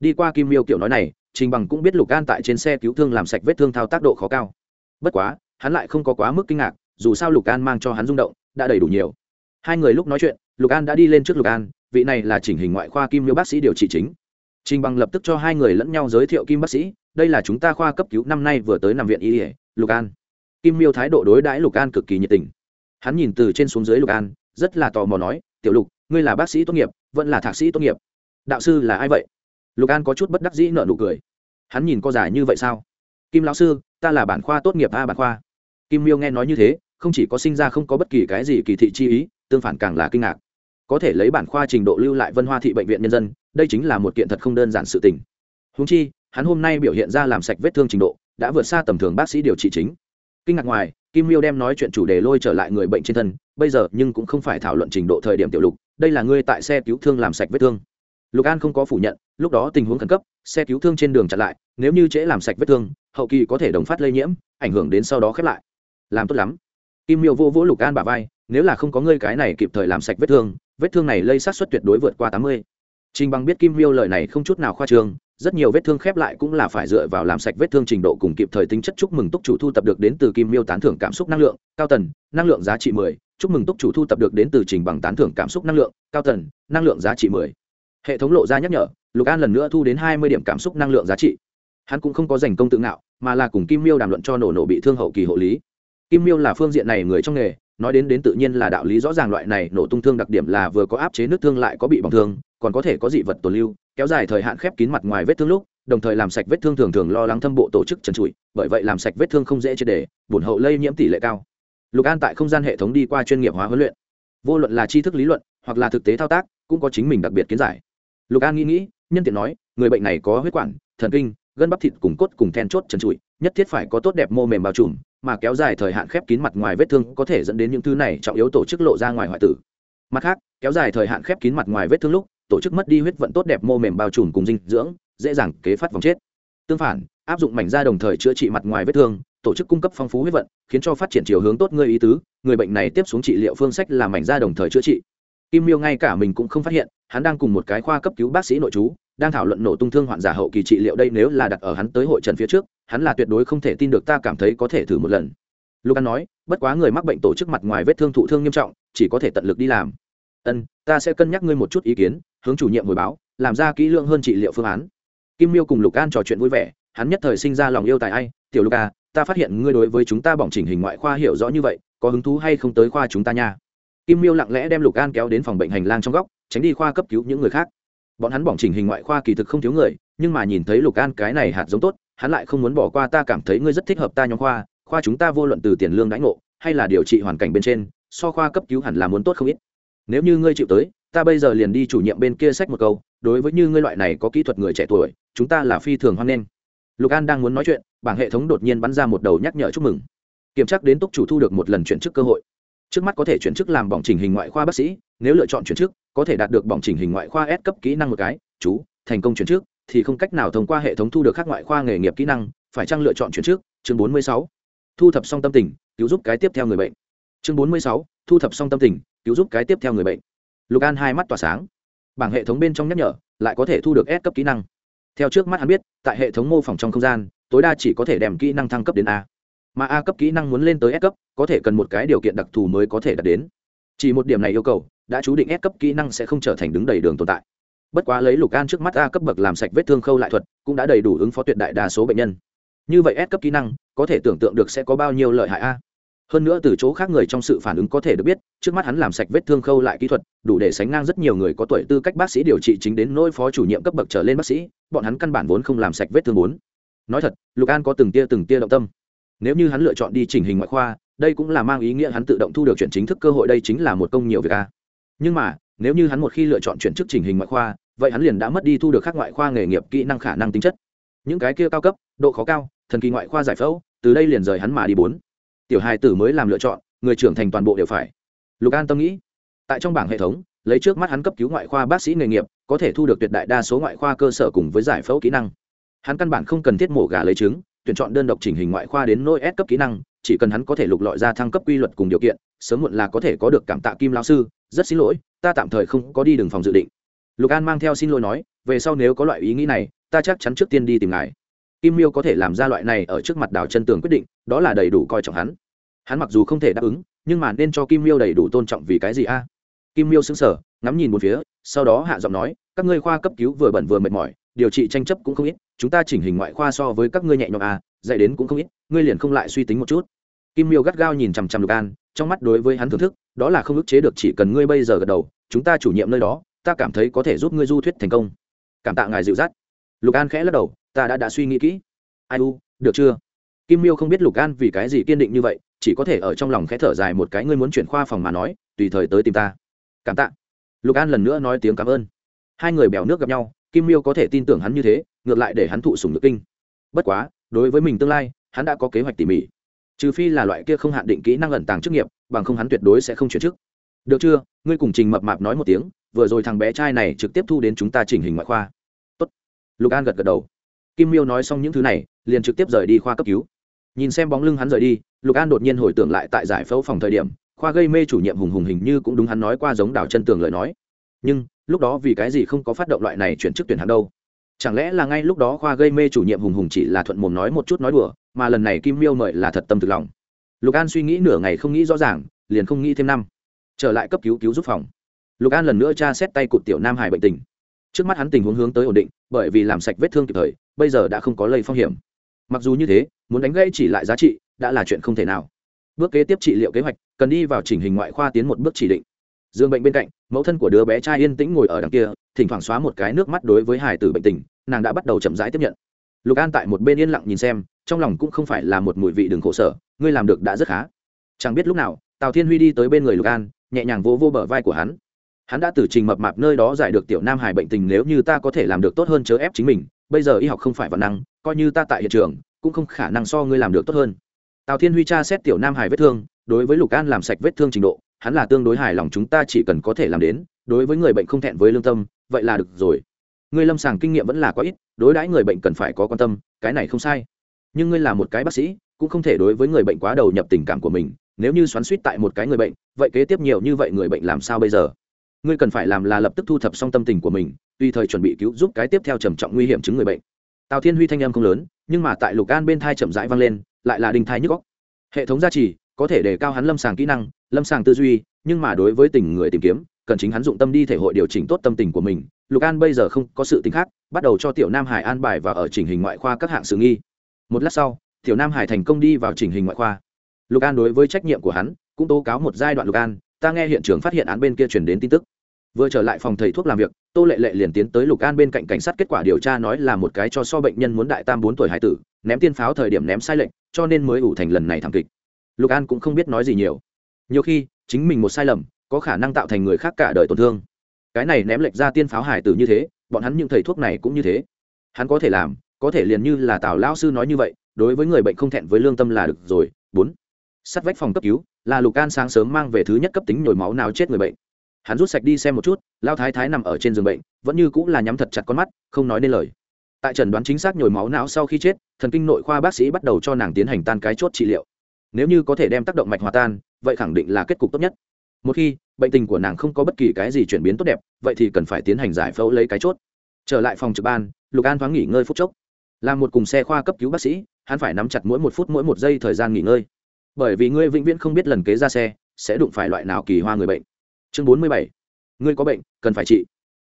Đi qua kim miêu kiểu nói này, trình bằng cũng biết lục an tại trên xe cứu thương làm sạch vết thương thao tác độ khó cao. Bất quá, hắn lại không có quá mức kinh ngạc, dù sao lục an mang cho hắn rung động, đã đầy đủ nhiều. Hai người lúc nói chuyện, lục an đã đi lên trước lục an, vị này là chỉnh hình ngoại khoa kim miêu bác sĩ điều trị chính. Trình bằng lập tức cho hai người lẫn nhau giới thiệu kim bác sĩ, đây là chúng ta khoa cấp cứu năm nay vừa tới nằm viện y lục an kim miêu thái độ đối đãi lục an cực kỳ nhiệt tình. Hắn nhìn từ trên xuống dưới lục an, rất là tò mò nói, tiểu lục, ngươi là bác sĩ tốt nghiệp, vẫn là thạc sĩ tốt nghiệp? Đạo sư là ai vậy? Lục an có chút bất đắc dĩ nợ nụ cười. Hắn nhìn có giải như vậy sao? Kim lão sư, ta là bản khoa tốt nghiệp a bản khoa. Kim miêu nghe nói như thế, không chỉ có sinh ra không có bất kỳ cái gì kỳ thị chi ý, tương phản càng là kinh ngạc. Có thể lấy bản khoa trình độ lưu lại vân hoa thị bệnh viện nhân dân, đây chính là một kiện thật không đơn giản sự tình. Húng chi, hắn hôm nay biểu hiện ra làm sạch vết thương trình độ, đã vượt xa tầm thường bác sĩ điều trị chính kinh ngạc ngoài, kim miêu đem nói chuyện chủ đề lôi trở lại người bệnh trên thân, bây giờ nhưng cũng không phải thảo luận trình độ thời điểm tiểu lục, đây là ngươi tại xe cứu thương làm sạch vết thương. Lục an không có phủ nhận, lúc đó tình huống khẩn cấp, xe cứu thương trên đường chặn lại, nếu như trễ làm sạch vết thương, hậu kỳ có thể đồng phát lây nhiễm, ảnh hưởng đến sau đó khép lại. Làm tốt lắm. Kim miêu vô vỗ lục an bà vai, nếu là không có ngươi cái này kịp thời làm sạch vết thương vết thương này lây sát xuất tuyệt đối vượt qua tám mươi. Trình bằng biết kim miêu lời này không chút nào khoa trương rất nhiều vết thương khép lại cũng là phải dựa vào làm sạch vết thương trình độ cùng kịp thời tính chất. Chúc mừng túc chủ thu tập được đến từ kim miêu tán thưởng cảm xúc năng lượng, cao tần, năng lượng giá trị mười. Chúc mừng túc chủ thu tập được đến từ trình bằng tán thưởng cảm xúc năng lượng, cao tần, năng lượng giá trị mười. Hệ thống lộ ra nhắc nhở, lục an lần nữa thu đến hai mươi điểm cảm xúc năng lượng giá trị. Hắn cũng không có giành công tự ngạo, mà là cùng kim miêu đàm luận cho nổ nổ bị thương hậu kỳ hộ lý. Kim miêu là phương diện này người trong nghề, nói đến đến tự nhiên là đạo lý rõ ràng loại này nổ tung thương đặc điểm là vừa có áp chế nước thương lại có bị bỏng thương, còn có thể có dị vật tồn lưu kéo dài thời hạn khép kín mặt ngoài vết thương lúc, đồng thời làm sạch vết thương thường thường lo lắng thâm bộ tổ chức trần trụi, bởi vậy làm sạch vết thương không dễ triệt đề bổn hậu lây nhiễm tỷ lệ cao. Lục an tại không gian hệ thống đi qua chuyên nghiệp hóa huấn luyện. Vô luận là tri thức lý luận, hoặc là thực tế thao tác, cũng có chính mình đặc biệt kiến giải. Lục an nghĩ nghĩ, nhân tiện nói, người bệnh này có huyết quản, thần kinh, gân bắp thịt cùng cốt cùng then chốt trần trụi, nhất thiết phải có tốt đẹp mô mềm bao trùm, mà kéo dài thời hạn khép kín mặt ngoài vết thương có thể dẫn đến những thứ này trọng yếu tổ chức lộ ra ngoài hoại tử. Mặt khác, kéo dài thời hạn khép kín mặt ngoài vết thương lúc tổ chức mất đi huyết vận tốt đẹp mô mềm bao trùm cùng dinh dưỡng, dễ dàng kế phát vòng chết. Tương phản, áp dụng mảnh da đồng thời chữa trị mặt ngoài vết thương, tổ chức cung cấp phong phú huyết vận, khiến cho phát triển chiều hướng tốt ngươi ý tứ, người bệnh này tiếp xuống trị liệu phương sách là mảnh da đồng thời chữa trị. Kim miêu ngay cả mình cũng không phát hiện, hắn đang cùng một cái khoa cấp cứu bác sĩ nội chú đang thảo luận nổ tung thương hoạn giả hậu kỳ trị liệu đây nếu là đặt ở hắn tới hội trần phía trước, hắn là tuyệt đối không thể tin được ta cảm thấy có thể thử một lần. Lucan nói, bất quá người mắc bệnh tổ chức mặt ngoài vết thương thụ thương nghiêm trọng, chỉ có thể tận lực đi làm ân, ta sẽ cân nhắc ngươi một chút ý kiến, hướng chủ nhiệm hồi báo, làm ra kỹ lưỡng hơn trị liệu phương án. Kim miêu cùng lục an trò chuyện vui vẻ, hắn nhất thời sinh ra lòng yêu tài ai, tiểu lục à ta phát hiện ngươi đối với chúng ta bỏng chỉnh hình ngoại khoa hiểu rõ như vậy, có hứng thú hay không tới khoa chúng ta nha? Kim miêu lặng lẽ đem lục an kéo đến phòng bệnh hành lang trong góc, tránh đi khoa cấp cứu những người khác. Bọn hắn bỏng chỉnh hình ngoại khoa kỳ thực không thiếu người, nhưng mà nhìn thấy lục an cái này hạt giống tốt, hắn lại không muốn bỏ qua ta cảm thấy ngươi rất thích hợp ta nhóm khoa khoa chúng ta vô luận từ tiền lương đãi ngộ, hay là điều trị hoàn cảnh bên trên, so khoa cấp cứu hẳn là muốn tốt không ít nếu như ngươi chịu tới, ta bây giờ liền đi chủ nhiệm bên kia sách một câu, đối với như ngươi loại này có kỹ thuật người trẻ tuổi, chúng ta là phi thường hoan nghênh. Lục an đang muốn nói chuyện, bảng hệ thống đột nhiên bắn ra một đầu nhắc nhở chúc mừng. Kiểm tra đến túc chủ thu được một lần chuyển chức cơ hội. Trước mắt có thể chuyển chức làm bỏng chỉnh hình ngoại khoa bác sĩ, nếu lựa chọn chuyển chức, có thể đạt được bỏng chỉnh hình ngoại khoa S cấp kỹ năng một cái. Chú, thành công chuyển chức, thì không cách nào thông qua hệ thống thu được các ngoại khoa nghề nghiệp kỹ năng, phải chăng lựa chọn chuyển chức? Chương bốn mươi sáu. Thu thập xong tâm tình, cứu giúp cái tiếp theo người bệnh. Chương bốn mươi sáu. Thu thập xong tâm tình cứu giúp cái tiếp theo người bệnh. Lục an hai mắt tỏa sáng. Bảng hệ thống bên trong nhắc nhở, lại có thể thu được S cấp kỹ năng. Theo trước mắt hắn biết, tại hệ thống mô phỏng trong không gian, tối đa chỉ có thể đem kỹ năng thăng cấp đến a. Mà a cấp kỹ năng muốn lên tới s cấp, có thể cần một cái điều kiện đặc thù mới có thể đạt đến. Chỉ một điểm này yêu cầu, đã chú định s cấp kỹ năng sẽ không trở thành đứng đầy đường tồn tại. Bất quá lấy lục an trước mắt a cấp bậc làm sạch vết thương khâu lại thuật, cũng đã đầy đủ ứng phó tuyệt đại đa số bệnh nhân. Như vậy s cấp kỹ năng, có thể tưởng tượng được sẽ có bao nhiêu lợi hại a hơn nữa từ chỗ khác người trong sự phản ứng có thể được biết, trước mắt hắn làm sạch vết thương khâu lại kỹ thuật, đủ để sánh ngang rất nhiều người có tuổi tư cách bác sĩ điều trị chính đến nỗi phó chủ nhiệm cấp bậc trở lên bác sĩ, bọn hắn căn bản vốn không làm sạch vết thương bốn. Nói thật, lục an có từng tia từng tia động tâm. Nếu như hắn lựa chọn đi chỉnh hình ngoại khoa, đây cũng là mang ý nghĩa hắn tự động thu được chuyển chính thức cơ hội, đây chính là một công nhiều việc a. Nhưng mà, nếu như hắn một khi lựa chọn chuyển chức chỉnh hình ngoại khoa, vậy hắn liền đã mất đi thu được các ngoại khoa nghề nghiệp kỹ năng khả năng tính chất. Những cái kia cao cấp, độ khó cao, thần kỳ ngoại khoa giải phẫu, từ đây liền rời hắn mà đi bốn tiểu hai tử mới làm lựa chọn người trưởng thành toàn bộ đều phải lục an tâm nghĩ tại trong bảng hệ thống lấy trước mắt hắn cấp cứu ngoại khoa bác sĩ nghề nghiệp có thể thu được tuyệt đại đa số ngoại khoa cơ sở cùng với giải phẫu kỹ năng hắn căn bản không cần thiết mổ gà lấy trứng tuyển chọn đơn độc chỉnh hình ngoại khoa đến nôi S cấp kỹ năng, chỉ cần hắn có thể lục lọi ra thăng cấp quy luật cùng điều kiện, sớm muộn là có thể có được cảm tạ Kim lão sư, rất xin lỗi, ta tạm thời không có đi đường phòng dự định. Lục An mang theo xin lỗi nói, về sau nếu có loại ý nghĩ này, ta chắc chắn trước tiên đi tìm ngài. Kim Miêu có thể làm ra loại này ở trước mặt đảo chân tường quyết định, đó là đầy đủ coi trọng hắn. Hắn mặc dù không thể đáp ứng, nhưng mà nên cho Kim Miêu đầy đủ tôn trọng vì cái gì a? Kim Miêu sững sờ, ngắm nhìn một phía, sau đó hạ giọng nói, các ngươi khoa cấp cứu vừa bận vừa mệt mỏi, điều trị tranh chấp cũng không ít chúng ta chỉnh hình ngoại khoa so với các ngươi nhẹ nhõm à dạy đến cũng không ít ngươi liền không lại suy tính một chút kim miêu gắt gao nhìn chằm chằm lục an trong mắt đối với hắn thưởng thức đó là không ức chế được chỉ cần ngươi bây giờ gật đầu chúng ta chủ nhiệm nơi đó ta cảm thấy có thể giúp ngươi du thuyết thành công cảm tạ ngài dịu dắt lục an khẽ lắc đầu, ta đã đã suy nghĩ kỹ. Ai u, được chưa? Kim miêu không biết lục an vì cái gì kiên định như vậy, chỉ có thể ở trong lòng khẽ thở dài một cái, ngươi muốn chuyển khoa phòng mà nói, tùy thời tới tìm ta. Cảm tạ. Lục an lần nữa nói tiếng cảm ơn. Hai người bèo nước gặp nhau, kim miêu có thể tin tưởng hắn như thế, ngược lại để hắn thụ sùng nước kinh. Bất quá, đối với mình tương lai, hắn đã có kế hoạch tỉ mỉ. Trừ phi là loại kia không hạn định kỹ năng ẩn tàng chức nghiệp, bằng không hắn tuyệt đối sẽ không chuyển chức. Được chưa? Ngươi cùng trình mập mạp nói một tiếng, vừa rồi thằng bé trai này trực tiếp thu đến chúng ta chỉnh hình ngoại khoa lục an gật gật đầu. Kim miêu nói xong những thứ này, liền trực tiếp rời đi khoa cấp cứu. Nhìn xem bóng lưng hắn rời đi, lục an đột nhiên hồi tưởng lại tại giải phẫu phòng thời điểm, khoa gây mê chủ nhiệm hùng hùng hình như cũng đúng hắn nói qua giống đảo chân tường lời nói. Nhưng, lúc đó vì cái gì không có phát động loại này chuyển chức tuyển hắn đâu? Chẳng lẽ là ngay lúc đó khoa gây mê chủ nhiệm hùng hùng chỉ là thuận mồm nói một chút nói đùa, mà lần này kim miêu mời là thật tâm thực lòng? Lục an suy nghĩ nửa ngày không nghĩ rõ ràng, liền không nghĩ thêm năm. Trở lại cấp cứu cứu giúp phòng. Lục an lần nữa tra xét tay cụt tiểu nam hải bệnh tình trước mắt hắn tình huống hướng tới ổn định bởi vì làm sạch vết thương kịp thời bây giờ đã không có lây phong hiểm. Mặc dù như thế muốn đánh gây chỉ lại giá trị đã là chuyện không thể nào. Bước kế tiếp trị liệu kế hoạch cần đi vào chỉnh hình ngoại khoa tiến một bước chỉ định. Dương bệnh bên cạnh mẫu thân của đứa bé trai yên tĩnh ngồi ở đằng kia thỉnh thoảng xóa một cái nước mắt đối với hải tử bệnh tình nàng đã bắt đầu chậm rãi tiếp nhận. Lục an tại một bên yên lặng nhìn xem trong lòng cũng không phải là một mùi vị đường khổ sở ngươi làm được đã rất khá. Chẳng biết lúc nào tào thiên huy đi tới bên người lục an nhẹ nhàng vỗ vô, vô bờ vai của hắn hắn đã từ trình mập mạp nơi đó giải được tiểu nam hải bệnh tình nếu như ta có thể làm được tốt hơn chớ ép chính mình, bây giờ y học không phải văn năng, coi như ta tại hiện trường, cũng không khả năng so ngươi làm được tốt hơn. Tào thiên huy tra xét tiểu nam hải vết thương, đối với lục an làm sạch vết thương trình độ, hắn là tương đối hài lòng chúng ta chỉ cần có thể làm đến, đối với người bệnh không thẹn với lương tâm, vậy là được rồi. Ngươi lâm sàng kinh nghiệm vẫn là có ít, đối đãi người bệnh cần phải có quan tâm, cái này không sai. Nhưng ngươi là một cái bác sĩ, cũng không thể đối với người bệnh quá đầu nhập tình cảm của mình, nếu như xoắn suýt tại một cái người bệnh, vậy kế tiếp nhiều như vậy người bệnh làm sao bây giờ? Ngươi cần phải làm là lập tức thu thập xong tâm tình của mình, tùy thời chuẩn bị cứu giúp cái tiếp theo trầm trọng nguy hiểm chứng người bệnh. Tào thiên huy thanh em không lớn, nhưng mà tại lục an bên thai chậm rãi vang lên, lại là đình thai nhức góc hệ thống gia trì, có thể đề cao hắn lâm sàng kỹ năng, lâm sàng tư duy, nhưng mà đối với tình người tìm kiếm, cần chính hắn dụng tâm đi thể hội điều chỉnh tốt tâm tình của mình. Lục an bây giờ không có sự tính khác, bắt đầu cho tiểu nam hải an bài và ở chỉnh hình ngoại khoa các hạng sự nghi. Một lát sau, tiểu nam hải thành công đi vào chỉnh hình ngoại khoa. Lục an đối với trách nhiệm của hắn, cũng tố cáo một giai đoạn lục an ta nghe hiện trường phát hiện án bên kia chuyển đến tin tức. Vừa trở lại phòng thầy thuốc làm việc, tô lệ lệ liền tiến tới lục an bên cạnh cảnh sát kết quả điều tra nói là một cái cho so bệnh nhân muốn đại tam bốn tuổi hải tử, ném tiên pháo thời điểm ném sai lệnh cho nên mới ủ thành lần này thảm kịch. Lục an cũng không biết nói gì nhiều. Nhiều khi, chính mình một sai lầm, có khả năng tạo thành người khác cả đời tổn thương. Cái này ném lệch ra tiên pháo hải tử như thế, bọn hắn những thầy thuốc này cũng như thế. Hắn có thể làm, có thể liền như là tào lão sư nói như vậy, đối với người bệnh không thẹn với lương tâm là được rồi. Bốn. Sắt vách phòng cấp cứu là lục an sáng sớm mang về thứ nhất cấp tính nhồi máu nào chết người bệnh. Hắn rút sạch đi xem một chút, lao thái thái nằm ở trên giường bệnh, vẫn như cũng là nhắm thật chặt con mắt, không nói nên lời. Tại trần đoán chính xác nhồi máu não sau khi chết, thần kinh nội khoa bác sĩ bắt đầu cho nàng tiến hành tan cái chốt trị liệu. Nếu như có thể đem tác động mạch hòa tan, vậy khẳng định là kết cục tốt nhất. Một khi, bệnh tình của nàng không có bất kỳ cái gì chuyển biến tốt đẹp, vậy thì cần phải tiến hành giải phẫu lấy cái chốt. Trở lại phòng trực ban, lục an thoáng nghỉ ngơi phút chốc. Làm một cùng xe khoa cấp cứu bác sĩ, hắn phải nắm chặt mỗi một phút mỗi một giây thời gian nghỉ ngơi bởi vì ngươi vĩnh viễn không biết lần kế ra xe sẽ đụng phải loại nào kỳ hoa người bệnh. Chương bốn mươi bảy. Ngươi có bệnh, cần phải trị.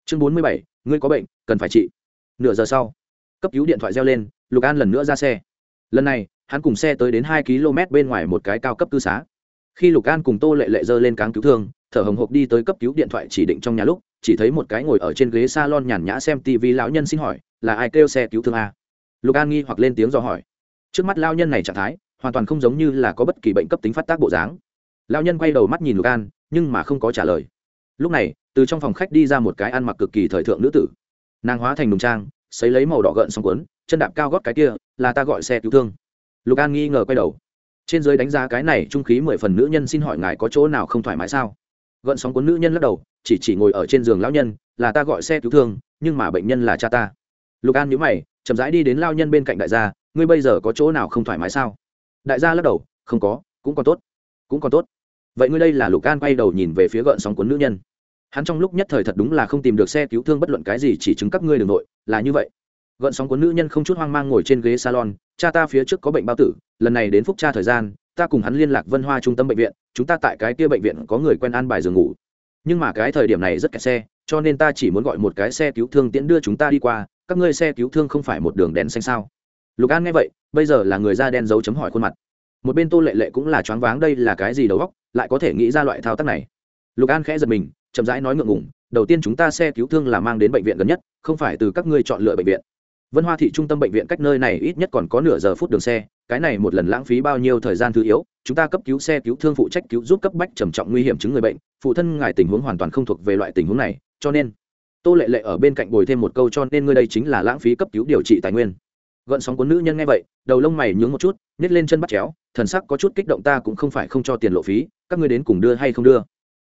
Chương bốn mươi bảy. Ngươi có bệnh, cần phải trị. Nửa giờ sau, cấp cứu điện thoại reo lên, lục an lần nữa ra xe. Lần này, hắn cùng xe tới đến hai km bên ngoài một cái cao cấp cư xá. Khi lục an cùng tô lệ lệ dơ lên cáng cứu thương, thở hồng hộc đi tới cấp cứu điện thoại chỉ định trong nhà lúc, chỉ thấy một cái ngồi ở trên ghế salon nhàn nhã xem tv lão nhân xin hỏi, là ai kêu xe cứu thương a? Lục an nghi hoặc lên tiếng do hỏi. Trước mắt lao nhân này trạng thái hoàn toàn không giống như là có bất kỳ bệnh cấp tính phát tác bộ dáng. Lao nhân quay đầu mắt nhìn lục an, nhưng mà không có trả lời. Lúc này, từ trong phòng khách đi ra một cái ăn mặc cực kỳ thời thượng nữ tử. Nàng hóa thành đùng trang xấy lấy màu đỏ gợn xong cuốn, chân đạp cao gót cái kia, là ta gọi xe cứu thương. Lục an nghi ngờ quay đầu. Trên dưới đánh giá cái này trung khí mười phần nữ nhân xin hỏi ngài có chỗ nào không thoải mái sao? Gợn sóng cuốn nữ nhân lắc đầu, chỉ chỉ ngồi ở trên giường lão nhân, là ta gọi xe cứu thương, nhưng mà bệnh nhân là cha ta. Lục an nhớ mày, chậm rãi đi đến lao nhân bên cạnh đại gia, ngươi bây giờ có chỗ nào không thoải mái sao? Đại gia lắc đầu, không có, cũng còn tốt, cũng còn tốt. Vậy ngươi đây là lục an quay đầu nhìn về phía gợn sóng cuốn nữ nhân. Hắn trong lúc nhất thời thật đúng là không tìm được xe cứu thương bất luận cái gì, chỉ chứng các ngươi đường nội, là như vậy. Gợn sóng cuốn nữ nhân không chút hoang mang ngồi trên ghế salon, cha ta phía trước có bệnh bao tử, lần này đến phúc cha thời gian, ta cùng hắn liên lạc vân hoa trung tâm bệnh viện, chúng ta tại cái kia bệnh viện có người quen an bài giường ngủ. Nhưng mà cái thời điểm này rất kẹt xe, cho nên ta chỉ muốn gọi một cái xe cứu thương tiễn đưa chúng ta đi qua, các ngươi xe cứu thương không phải một đường đèn xanh sao? Lục an nghe vậy, bây giờ là người da đen dấu chấm hỏi khuôn mặt. Một bên tô lệ lệ cũng là choáng váng đây là cái gì đầu góc lại có thể nghĩ ra loại thao tác này. Lục an khẽ giật mình, chậm rãi nói ngượng ngùng. đầu tiên chúng ta xe cứu thương là mang đến bệnh viện gần nhất, không phải từ các ngươi chọn lựa bệnh viện. Vân hoa thị trung tâm bệnh viện cách nơi này ít nhất còn có nửa giờ phút đường xe, cái này một lần lãng phí bao nhiêu thời gian thứ yếu, chúng ta cấp cứu xe cứu thương phụ trách cứu giúp cấp bách trầm trọng nguy hiểm chứng người bệnh, phụ thân ngài tình huống hoàn toàn không thuộc về loại tình huống này, cho nên tô lệ lệ ở bên cạnh bồi thêm một câu cho nên ngươi đây chính là lãng phí cấp cứu điều trị tài nguyên gợn sóng cuốn nữ nhân nghe vậy, đầu lông mày nhướng một chút nhét lên chân bắt chéo, thần sắc có chút kích động ta cũng không phải không cho tiền lộ phí, các ngươi đến cùng đưa hay không đưa?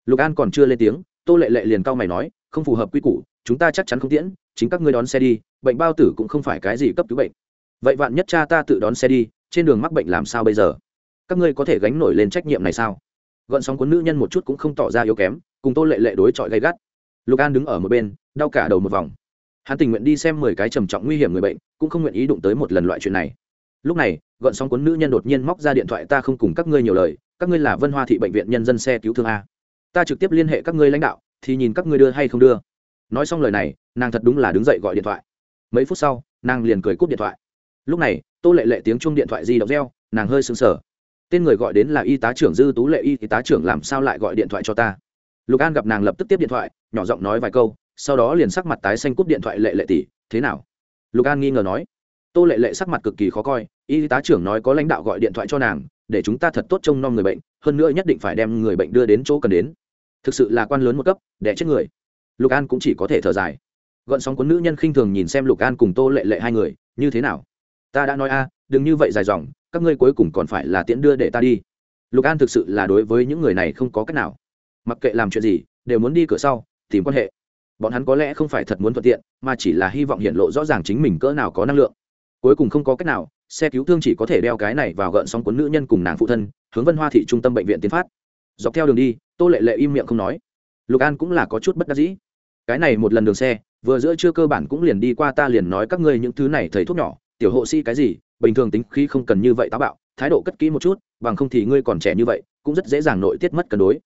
Lục an còn chưa lên tiếng, tô lệ lệ liền cau mày nói, không phù hợp quy củ, chúng ta chắc chắn không tiễn, chính các ngươi đón xe đi, bệnh bao tử cũng không phải cái gì cấp cứu bệnh. Vậy vạn nhất cha ta tự đón xe đi, trên đường mắc bệnh làm sao bây giờ? Các ngươi có thể gánh nổi lên trách nhiệm này sao? Gợn sóng cuốn nữ nhân một chút cũng không tỏ ra yếu kém, cùng tô lệ lệ đối chọi gay gắt. Lục an đứng ở một bên, đau cả đầu một vòng. Hắn tình nguyện đi xem mười cái trầm trọng nguy hiểm người bệnh cũng không nguyện ý đụng tới một lần loại chuyện này. Lúc này gợn sóng cuốn nữ nhân đột nhiên móc ra điện thoại, ta không cùng các ngươi nhiều lời, các ngươi là vân hoa thị bệnh viện nhân dân xe cứu thương a. Ta trực tiếp liên hệ các ngươi lãnh đạo, thì nhìn các ngươi đưa hay không đưa. Nói xong lời này, nàng thật đúng là đứng dậy gọi điện thoại. Mấy phút sau, nàng liền cười cúp điện thoại. Lúc này, tô lệ lệ tiếng chuông điện thoại di động reo, nàng hơi sững sờ. Tên người gọi đến là y tá trưởng dư tú lệ, y tá trưởng, làm sao lại gọi điện thoại cho ta? Lục an gặp nàng lập tức tiếp điện thoại, nhỏ giọng nói vài câu, sau đó liền sắc mặt tái xanh cúp điện thoại lệ lệ tỷ, thế nào? Lục an nghi ngờ nói. Tô lệ lệ sắc mặt cực kỳ khó coi, y tá trưởng nói có lãnh đạo gọi điện thoại cho nàng, để chúng ta thật tốt trông nom người bệnh, hơn nữa nhất định phải đem người bệnh đưa đến chỗ cần đến. Thực sự là quan lớn một cấp để chết người. Lục an cũng chỉ có thể thở dài. Gọn sóng cuốn nữ nhân khinh thường nhìn xem lục an cùng tô lệ lệ hai người, như thế nào? Ta đã nói a, đừng như vậy dài dòng, các ngươi cuối cùng còn phải là tiễn đưa để ta đi. Lục an thực sự là đối với những người này không có cách nào. Mặc kệ làm chuyện gì, đều muốn đi cửa sau, tìm quan hệ bọn hắn có lẽ không phải thật muốn thuận tiện, mà chỉ là hy vọng hiện lộ rõ ràng chính mình cỡ nào có năng lượng. Cuối cùng không có cách nào, xe cứu thương chỉ có thể đeo cái này vào gợn sóng cuốn nữ nhân cùng nàng phụ thân, hướng vân hoa thị trung tâm bệnh viện tiến phát. Dọc theo đường đi, tô lệ lệ im miệng không nói. Lục an cũng là có chút bất đắc dĩ. Cái này một lần đường xe, vừa giữa chưa cơ bản cũng liền đi qua ta liền nói các ngươi những thứ này thầy thuốc nhỏ, tiểu hộ sĩ cái gì, bình thường tính khí không cần như vậy táo bạo, thái độ cất kỹ một chút, bằng không thì ngươi còn trẻ như vậy, cũng rất dễ dàng nội tiết mất cân đối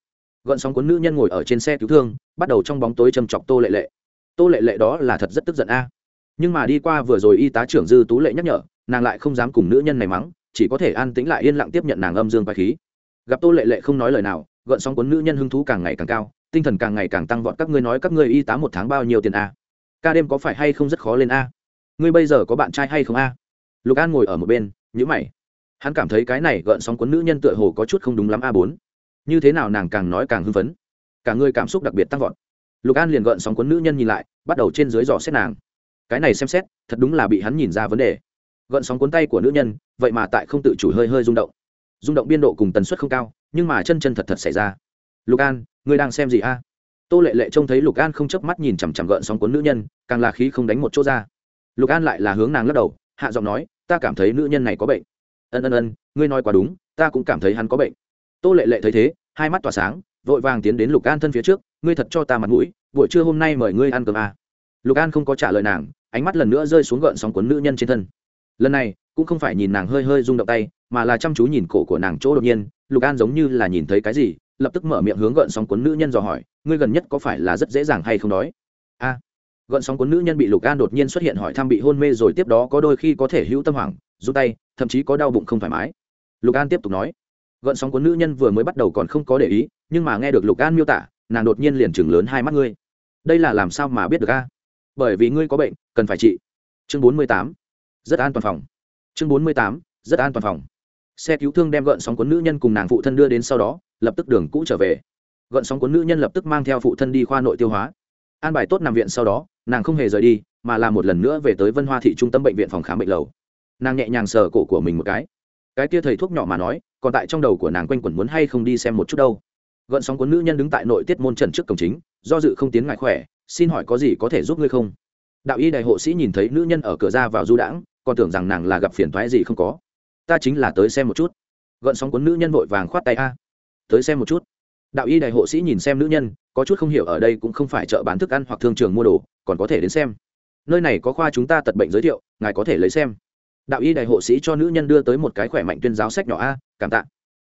gọn sóng cuốn nữ nhân ngồi ở trên xe cứu thương, bắt đầu trong bóng tối châm chọc tô lệ lệ. Tô lệ lệ đó là thật rất tức giận a. Nhưng mà đi qua vừa rồi y tá trưởng dư tú lệ nhắc nhở, nàng lại không dám cùng nữ nhân này mắng, chỉ có thể an tĩnh lại yên lặng tiếp nhận nàng âm dương bài khí. Gặp tô lệ lệ không nói lời nào gợn sóng cuốn nữ nhân hứng thú càng ngày càng cao, tinh thần càng ngày càng tăng vọt. Các ngươi nói các ngươi y tá một tháng bao nhiêu tiền a? Ca đêm có phải hay không rất khó lên a? Ngươi bây giờ có bạn trai hay không a? Lục an ngồi ở một bên nhữ mày. Hắn cảm thấy cái này gợn sóng cuốn nữ nhân tựa hồ có chút không đúng lắm a bốn như thế nào nàng càng nói càng hưng phấn. Cả người cảm xúc đặc biệt tăng vọt. Lục an liền gợn sóng cuốn nữ nhân nhìn lại, bắt đầu trên dưới dò xét nàng. Cái này xem xét, thật đúng là bị hắn nhìn ra vấn đề. Gợn sóng cuốn tay của nữ nhân, vậy mà tại không tự chủ hơi hơi rung động. Rung động biên độ cùng tần suất không cao, nhưng mà chân chân thật thật xảy ra. Lục an, ngươi đang xem gì a? Tô lệ lệ trông thấy lục an không chớp mắt nhìn chằm chằm gợn sóng cuốn nữ nhân, càng là khí không đánh một chỗ ra. Lục an lại là hướng nàng lắc đầu, hạ giọng nói, ta cảm thấy nữ nhân này có bệnh. Ân ân ân, ngươi nói quá đúng, ta cũng cảm thấy hắn có bệnh tô lệ lệ thấy thế, hai mắt tỏa sáng, vội vàng tiến đến lục an thân phía trước, ngươi thật cho ta mặt mũi, buổi trưa hôm nay mời ngươi ăn cơm à. lục an không có trả lời nàng, ánh mắt lần nữa rơi xuống gợn sóng cuốn nữ nhân trên thân. Lần này, cũng không phải nhìn nàng hơi hơi rung động tay, mà là chăm chú nhìn cổ của nàng chỗ đột nhiên, lục an giống như là nhìn thấy cái gì, lập tức mở miệng hướng gợn sóng cuốn nữ nhân dò hỏi, ngươi gần nhất có phải là rất dễ dàng hay không đói? A. Gợn sóng cuốn nữ nhân bị lục an đột nhiên xuất hiện hỏi thăm bị hôn mê rồi tiếp đó có đôi khi có thể hữu tâm hoảng, rút tay, thậm chí có đau bụng không thoải mái. Lục an tiếp tục nói gợn sóng cuốn nữ nhân vừa mới bắt đầu còn không có để ý, nhưng mà nghe được lục an miêu tả, nàng đột nhiên liền chừng lớn hai mắt ngươi. Đây là làm sao mà biết được a? Bởi vì ngươi có bệnh, cần phải trị. Chương bốn mươi tám. Rất an toàn phòng. Chương bốn mươi tám. Rất an toàn phòng. Xe cứu thương đem gợn sóng cuốn nữ nhân cùng nàng phụ thân đưa đến sau đó, lập tức đường cũ trở về. Gợn sóng cuốn nữ nhân lập tức mang theo phụ thân đi khoa nội tiêu hóa. An bài tốt nằm viện sau đó, nàng không hề rời đi, mà là một lần nữa về tới vân hoa thị trung tâm bệnh viện phòng khám bệnh lầu. Nàng nhẹ nhàng sờ cổ của mình một cái. Cái kia thầy thuốc nhỏ mà nói còn tại trong đầu của nàng quanh quẩn muốn hay không đi xem một chút đâu. Gợn sóng cuốn nữ nhân đứng tại nội tiết môn trần trước cổng chính, do dự không tiến ngại khỏe, xin hỏi có gì có thể giúp ngươi không? Đạo y đại hộ sĩ nhìn thấy nữ nhân ở cửa ra vào du đãng, còn tưởng rằng nàng là gặp phiền thoái gì không có. Ta chính là tới xem một chút. Gợn sóng cuốn nữ nhân vội vàng khoát tay a. Tới xem một chút. Đạo y đại hộ sĩ nhìn xem nữ nhân, có chút không hiểu ở đây cũng không phải chợ bán thức ăn hoặc thương trường mua đồ, còn có thể đến xem. Nơi này có khoa chúng ta tật bệnh giới thiệu, ngài có thể lấy xem. Đạo y đại hộ sĩ cho nữ nhân đưa tới một cái khỏe mạnh tuyên giáo sách nhỏ a cảm tạ.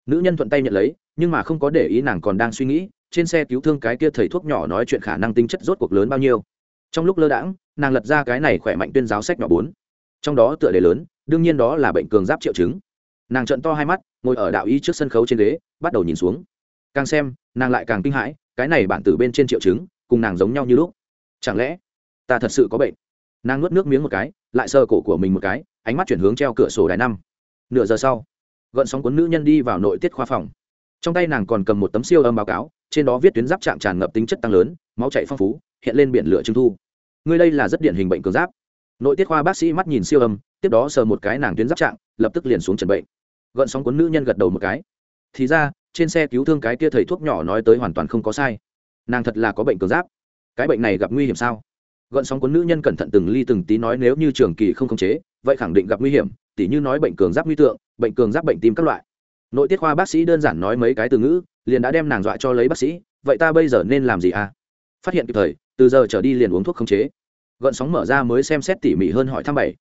Nữ nhân thuận tay nhận lấy, nhưng mà không có để ý nàng còn đang suy nghĩ, trên xe cứu thương cái kia thầy thuốc nhỏ nói chuyện khả năng tính chất rốt cuộc lớn bao nhiêu. Trong lúc lơ đãng, nàng lật ra cái này khỏe mạnh tuyên giáo sách nhỏ bốn. Trong đó tựa đề lớn, đương nhiên đó là bệnh cường giáp triệu chứng. Nàng trận to hai mắt, ngồi ở đạo y trước sân khấu trên ghế, bắt đầu nhìn xuống. Càng xem, nàng lại càng kinh hãi, cái này bản tử bên trên triệu chứng, cùng nàng giống nhau như lúc. Chẳng lẽ, ta thật sự có bệnh? Nàng nuốt nước miếng một cái, lại sờ cổ của mình một cái, ánh mắt chuyển hướng treo cửa sổ đài năm. Nửa giờ sau gợn sóng cuốn nữ nhân đi vào nội tiết khoa phòng. Trong tay nàng còn cầm một tấm siêu âm báo cáo, trên đó viết tuyến giáp trạng tràn ngập tính chất tăng lớn, máu chạy phong phú, hiện lên biển lửa trưng thu. Ngươi đây là rất điển hình bệnh cường giáp. Nội tiết khoa bác sĩ mắt nhìn siêu âm, tiếp đó sờ một cái nàng tuyến giáp trạng lập tức liền xuống trần bệnh. Gợn sóng cuốn nữ nhân gật đầu một cái. Thì ra, trên xe cứu thương cái kia thầy thuốc nhỏ nói tới hoàn toàn không có sai. Nàng thật là có bệnh cường giáp. Cái bệnh này gặp nguy hiểm sao? Gợn sóng cuốn nữ nhân cẩn thận từng ly từng tí nói nếu như trường kỳ không khống chế, vậy khẳng định gặp nguy hiểm, tỉ như nói bệnh cường giáp nguy tượng bệnh cường giáp bệnh tim các loại. Nội tiết khoa bác sĩ đơn giản nói mấy cái từ ngữ, liền đã đem nàng dọa cho lấy bác sĩ, vậy ta bây giờ nên làm gì à? Phát hiện kịp thời, từ giờ trở đi liền uống thuốc khống chế. Gợn sóng mở ra mới xem xét tỉ mỉ hơn hỏi thăm bảy.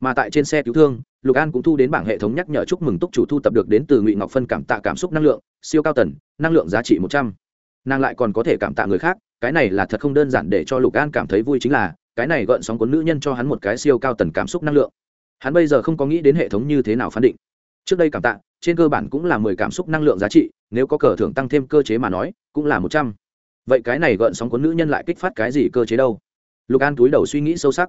Mà tại trên xe cứu thương, lục an cũng thu đến bảng hệ thống nhắc nhở chúc mừng túc chủ thu tập được đến từ ngụy ngọc phân cảm tạ cảm xúc năng lượng, siêu cao tần, năng lượng giá trị một trăm. Nàng lại còn có thể cảm tạ người khác, cái này là thật không đơn giản để cho lục an cảm thấy vui chính là, cái này gợn sóng cuốn nữ nhân cho hắn một cái siêu cao tần cảm xúc năng lượng. Hắn bây giờ không có nghĩ đến hệ thống như thế nào phán định trước đây cảm tạ, trên cơ bản cũng là mười cảm xúc năng lượng giá trị, nếu có cờ thưởng tăng thêm cơ chế mà nói, cũng là một trăm. Vậy cái này gợn sóng cuốn nữ nhân lại kích phát cái gì cơ chế đâu? Lục an túi đầu suy nghĩ sâu sắc.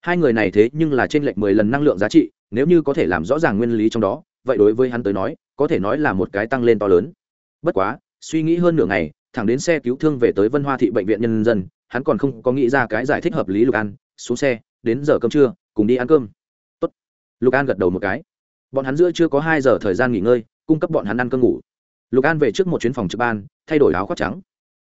Hai người này thế nhưng là trên lệch mười lần năng lượng giá trị, nếu như có thể làm rõ ràng nguyên lý trong đó, vậy đối với hắn tới nói, có thể nói là một cái tăng lên to lớn. Bất quá, suy nghĩ hơn nửa ngày, thẳng đến xe cứu thương về tới vân hoa thị bệnh viện nhân dân, hắn còn không có nghĩ ra cái giải thích hợp lý lục an, xuống xe, đến giờ cơm trưa, cùng đi ăn cơm. Tốt. lục an gật đầu một cái bọn hắn giữa chưa có hai giờ thời gian nghỉ ngơi, cung cấp bọn hắn ăn cơm ngủ. Lục an về trước một chuyến phòng trực ban, thay đổi áo khoác trắng.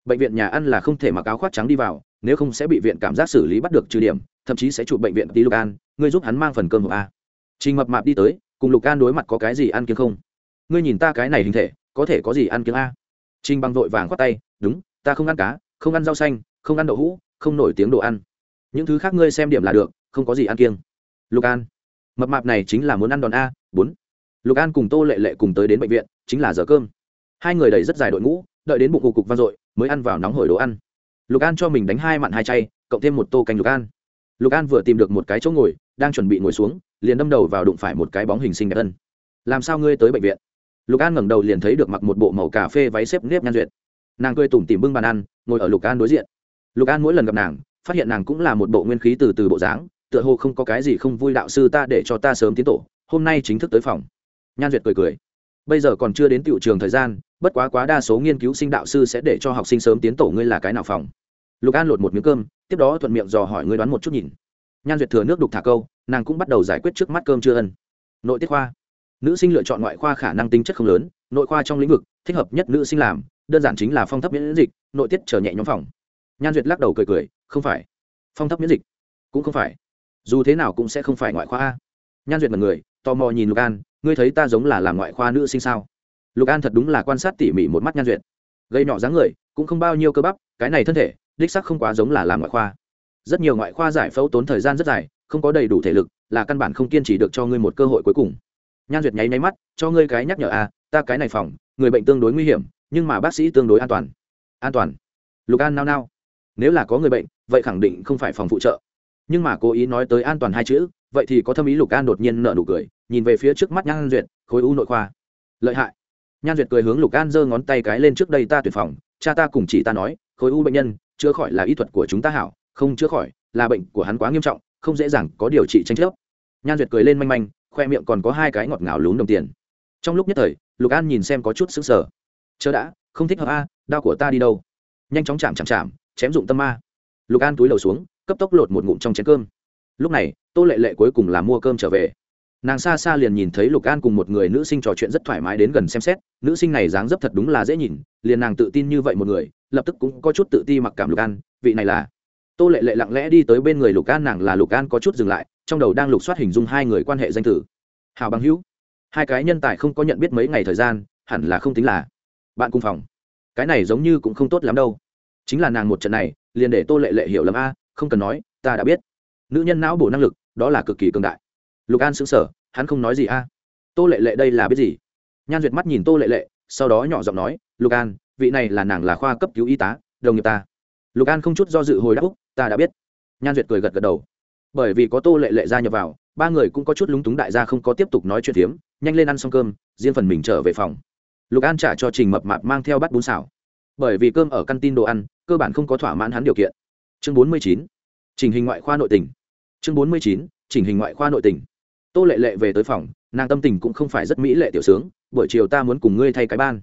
Bệnh viện nhà ăn là không thể mặc áo khoác trắng đi vào, nếu không sẽ bị viện cảm giác xử lý bắt được trừ điểm, thậm chí sẽ chụp bệnh viện tí lục an, ngươi giúp hắn mang phần cơm hộp a. Trình mập mạp đi tới, cùng lục an đối mặt có cái gì ăn kiêng không? Ngươi nhìn ta cái này hình thể, có thể có gì ăn kiêng a? Trình bằng vội vàng khoát tay, đúng, ta không ăn cá, không ăn rau xanh, không ăn đậu hũ, không nổi tiếng đồ ăn. Những thứ khác ngươi xem điểm là được, không có gì ăn kiêng. Lục an mập mạp này chính là muốn ăn đòn a, bốn. Lục an cùng tô lệ lệ cùng tới đến bệnh viện, chính là giờ cơm. Hai người đẩy rất dài đội ngũ, đợi đến bụng cục cục vang dội, mới ăn vào nóng hổi đồ ăn. Lục an cho mình đánh hai mặn hai chay, cộng thêm một tô canh lục an. Lục an vừa tìm được một cái chỗ ngồi, đang chuẩn bị ngồi xuống, liền đâm đầu vào đụng phải một cái bóng hình sinh đẹp thân. Làm sao ngươi tới bệnh viện? Lục an ngẩng đầu liền thấy được mặc một bộ màu cà phê váy xếp nếp nhan duyệt. Nàng cười tủm tìm bưng bàn ăn, ngồi ở lục an đối diện. Lục an mỗi lần gặp nàng, phát hiện nàng cũng là một bộ nguyên khí từ từ bộ dáng tựa hồ không có cái gì không vui đạo sư ta để cho ta sớm tiến tổ, hôm nay chính thức tới phòng. Nhan duyệt cười cười. Bây giờ còn chưa đến tiệu trường thời gian, bất quá quá đa số nghiên cứu sinh đạo sư sẽ để cho học sinh sớm tiến tổ, ngươi là cái nào phòng? Lục an lột một miếng cơm, tiếp đó thuận miệng dò hỏi ngươi đoán một chút nhìn. Nhan duyệt thừa nước đục thả câu, nàng cũng bắt đầu giải quyết trước mắt cơm chưa ân. Nội tiết khoa. Nữ sinh lựa chọn ngoại khoa khả năng tính chất không lớn, nội khoa trong lĩnh vực, thích hợp nhất nữ sinh làm, đơn giản chính là phong thấp miễn dịch, nội tiết trở nhẹ nhóm phòng. Nhan duyệt lắc đầu cười cười, không phải. Phong thấp miễn dịch? Cũng không phải dù thế nào cũng sẽ không phải ngoại khoa a. Nhan duyệt mật người, tò mò nhìn lục an, ngươi thấy ta giống là làm ngoại khoa nữ sinh sao? Lục an thật đúng là quan sát tỉ mỉ một mắt nhan duyệt. Gây nhỏ dáng người, cũng không bao nhiêu cơ bắp, cái này thân thể, đích sắc không quá giống là làm ngoại khoa. Rất nhiều ngoại khoa giải phẫu tốn thời gian rất dài, không có đầy đủ thể lực, là căn bản không kiên trì được cho ngươi một cơ hội cuối cùng. Nhan duyệt nháy nháy mắt, cho ngươi cái nhắc nhở a, ta cái này phòng, người bệnh tương đối nguy hiểm, nhưng mà bác sĩ tương đối an toàn. An toàn? Lục an nao nao. Nếu là có người bệnh, vậy khẳng định không phải phòng phụ trợ nhưng mà cố ý nói tới an toàn hai chữ, vậy thì có thâm ý lục an đột nhiên nợ nụ cười, nhìn về phía trước mắt nhan duyệt, khối u nội khoa. Lợi hại. Nhan duyệt cười hướng lục an giơ ngón tay cái lên trước đây ta tuyệt phòng, cha ta cùng chỉ ta nói, khối u bệnh nhân, chữa khỏi là y thuật của chúng ta hảo, không chữa khỏi là bệnh của hắn quá nghiêm trọng, không dễ dàng có điều trị tranh chấp. Nhan duyệt cười lên manh manh, khoe miệng còn có hai cái ngọt ngào lún đồng tiền. Trong lúc nhất thời, lục an nhìn xem có chút xứng sở chớ đã, không thích hợp a, đau của ta đi đâu. Nhanh chóng chạm chạm chạm, chém dụng tâm ma. Lục an túi đầu xuống cấp tốc lột một ngụm trong chén cơm. Lúc này, tô lệ lệ cuối cùng là mua cơm trở về. Nàng xa xa liền nhìn thấy lục an cùng một người nữ sinh trò chuyện rất thoải mái đến gần xem xét, nữ sinh này dáng dấp thật đúng là dễ nhìn, liền nàng tự tin như vậy một người, lập tức cũng có chút tự ti mặc cảm lục an, vị này là. Tô lệ lệ lặng lẽ đi tới bên người lục an, nàng là lục an có chút dừng lại, trong đầu đang lục soát hình dung hai người quan hệ danh tử. Hào bằng hữu. Hai cái nhân tài không có nhận biết mấy ngày thời gian, hẳn là không tính là. Bạn cùng phòng. Cái này giống như cũng không tốt lắm đâu. Chính là nàng một trận này, liền để tô lệ lệ hiểu lầm a không cần nói, ta đã biết. Nữ nhân não bổ năng lực, đó là cực kỳ cường đại. Lục an xứng sở hắn không nói gì a. Tô lệ lệ đây là biết gì? Nhan duyệt mắt nhìn tô lệ lệ, sau đó nhỏ giọng nói, lục an, vị này là nàng là khoa cấp cứu y tá, đồng nghiệp ta. Lục an không chút do dự hồi đáp, úc, ta đã biết. Nhan duyệt cười gật gật đầu. Bởi vì có tô lệ lệ gia nhập vào, ba người cũng có chút lúng túng đại gia không có tiếp tục nói chuyện phiếm, nhanh lên ăn xong cơm, riêng phần mình trở về phòng. Lục an trả cho trình mập mạp mang theo bát bún xào. Bởi vì cơm ở căn tin đồ ăn, cơ bản không có thỏa mãn hắn điều kiện chương bốn mươi chín trình hình ngoại khoa nội tỉnh chương bốn mươi chín trình hình ngoại khoa nội tỉnh tô lệ lệ về tới phòng, nàng tâm tình cũng không phải rất mỹ lệ tiểu sướng, buổi chiều ta muốn cùng ngươi thay cái ban.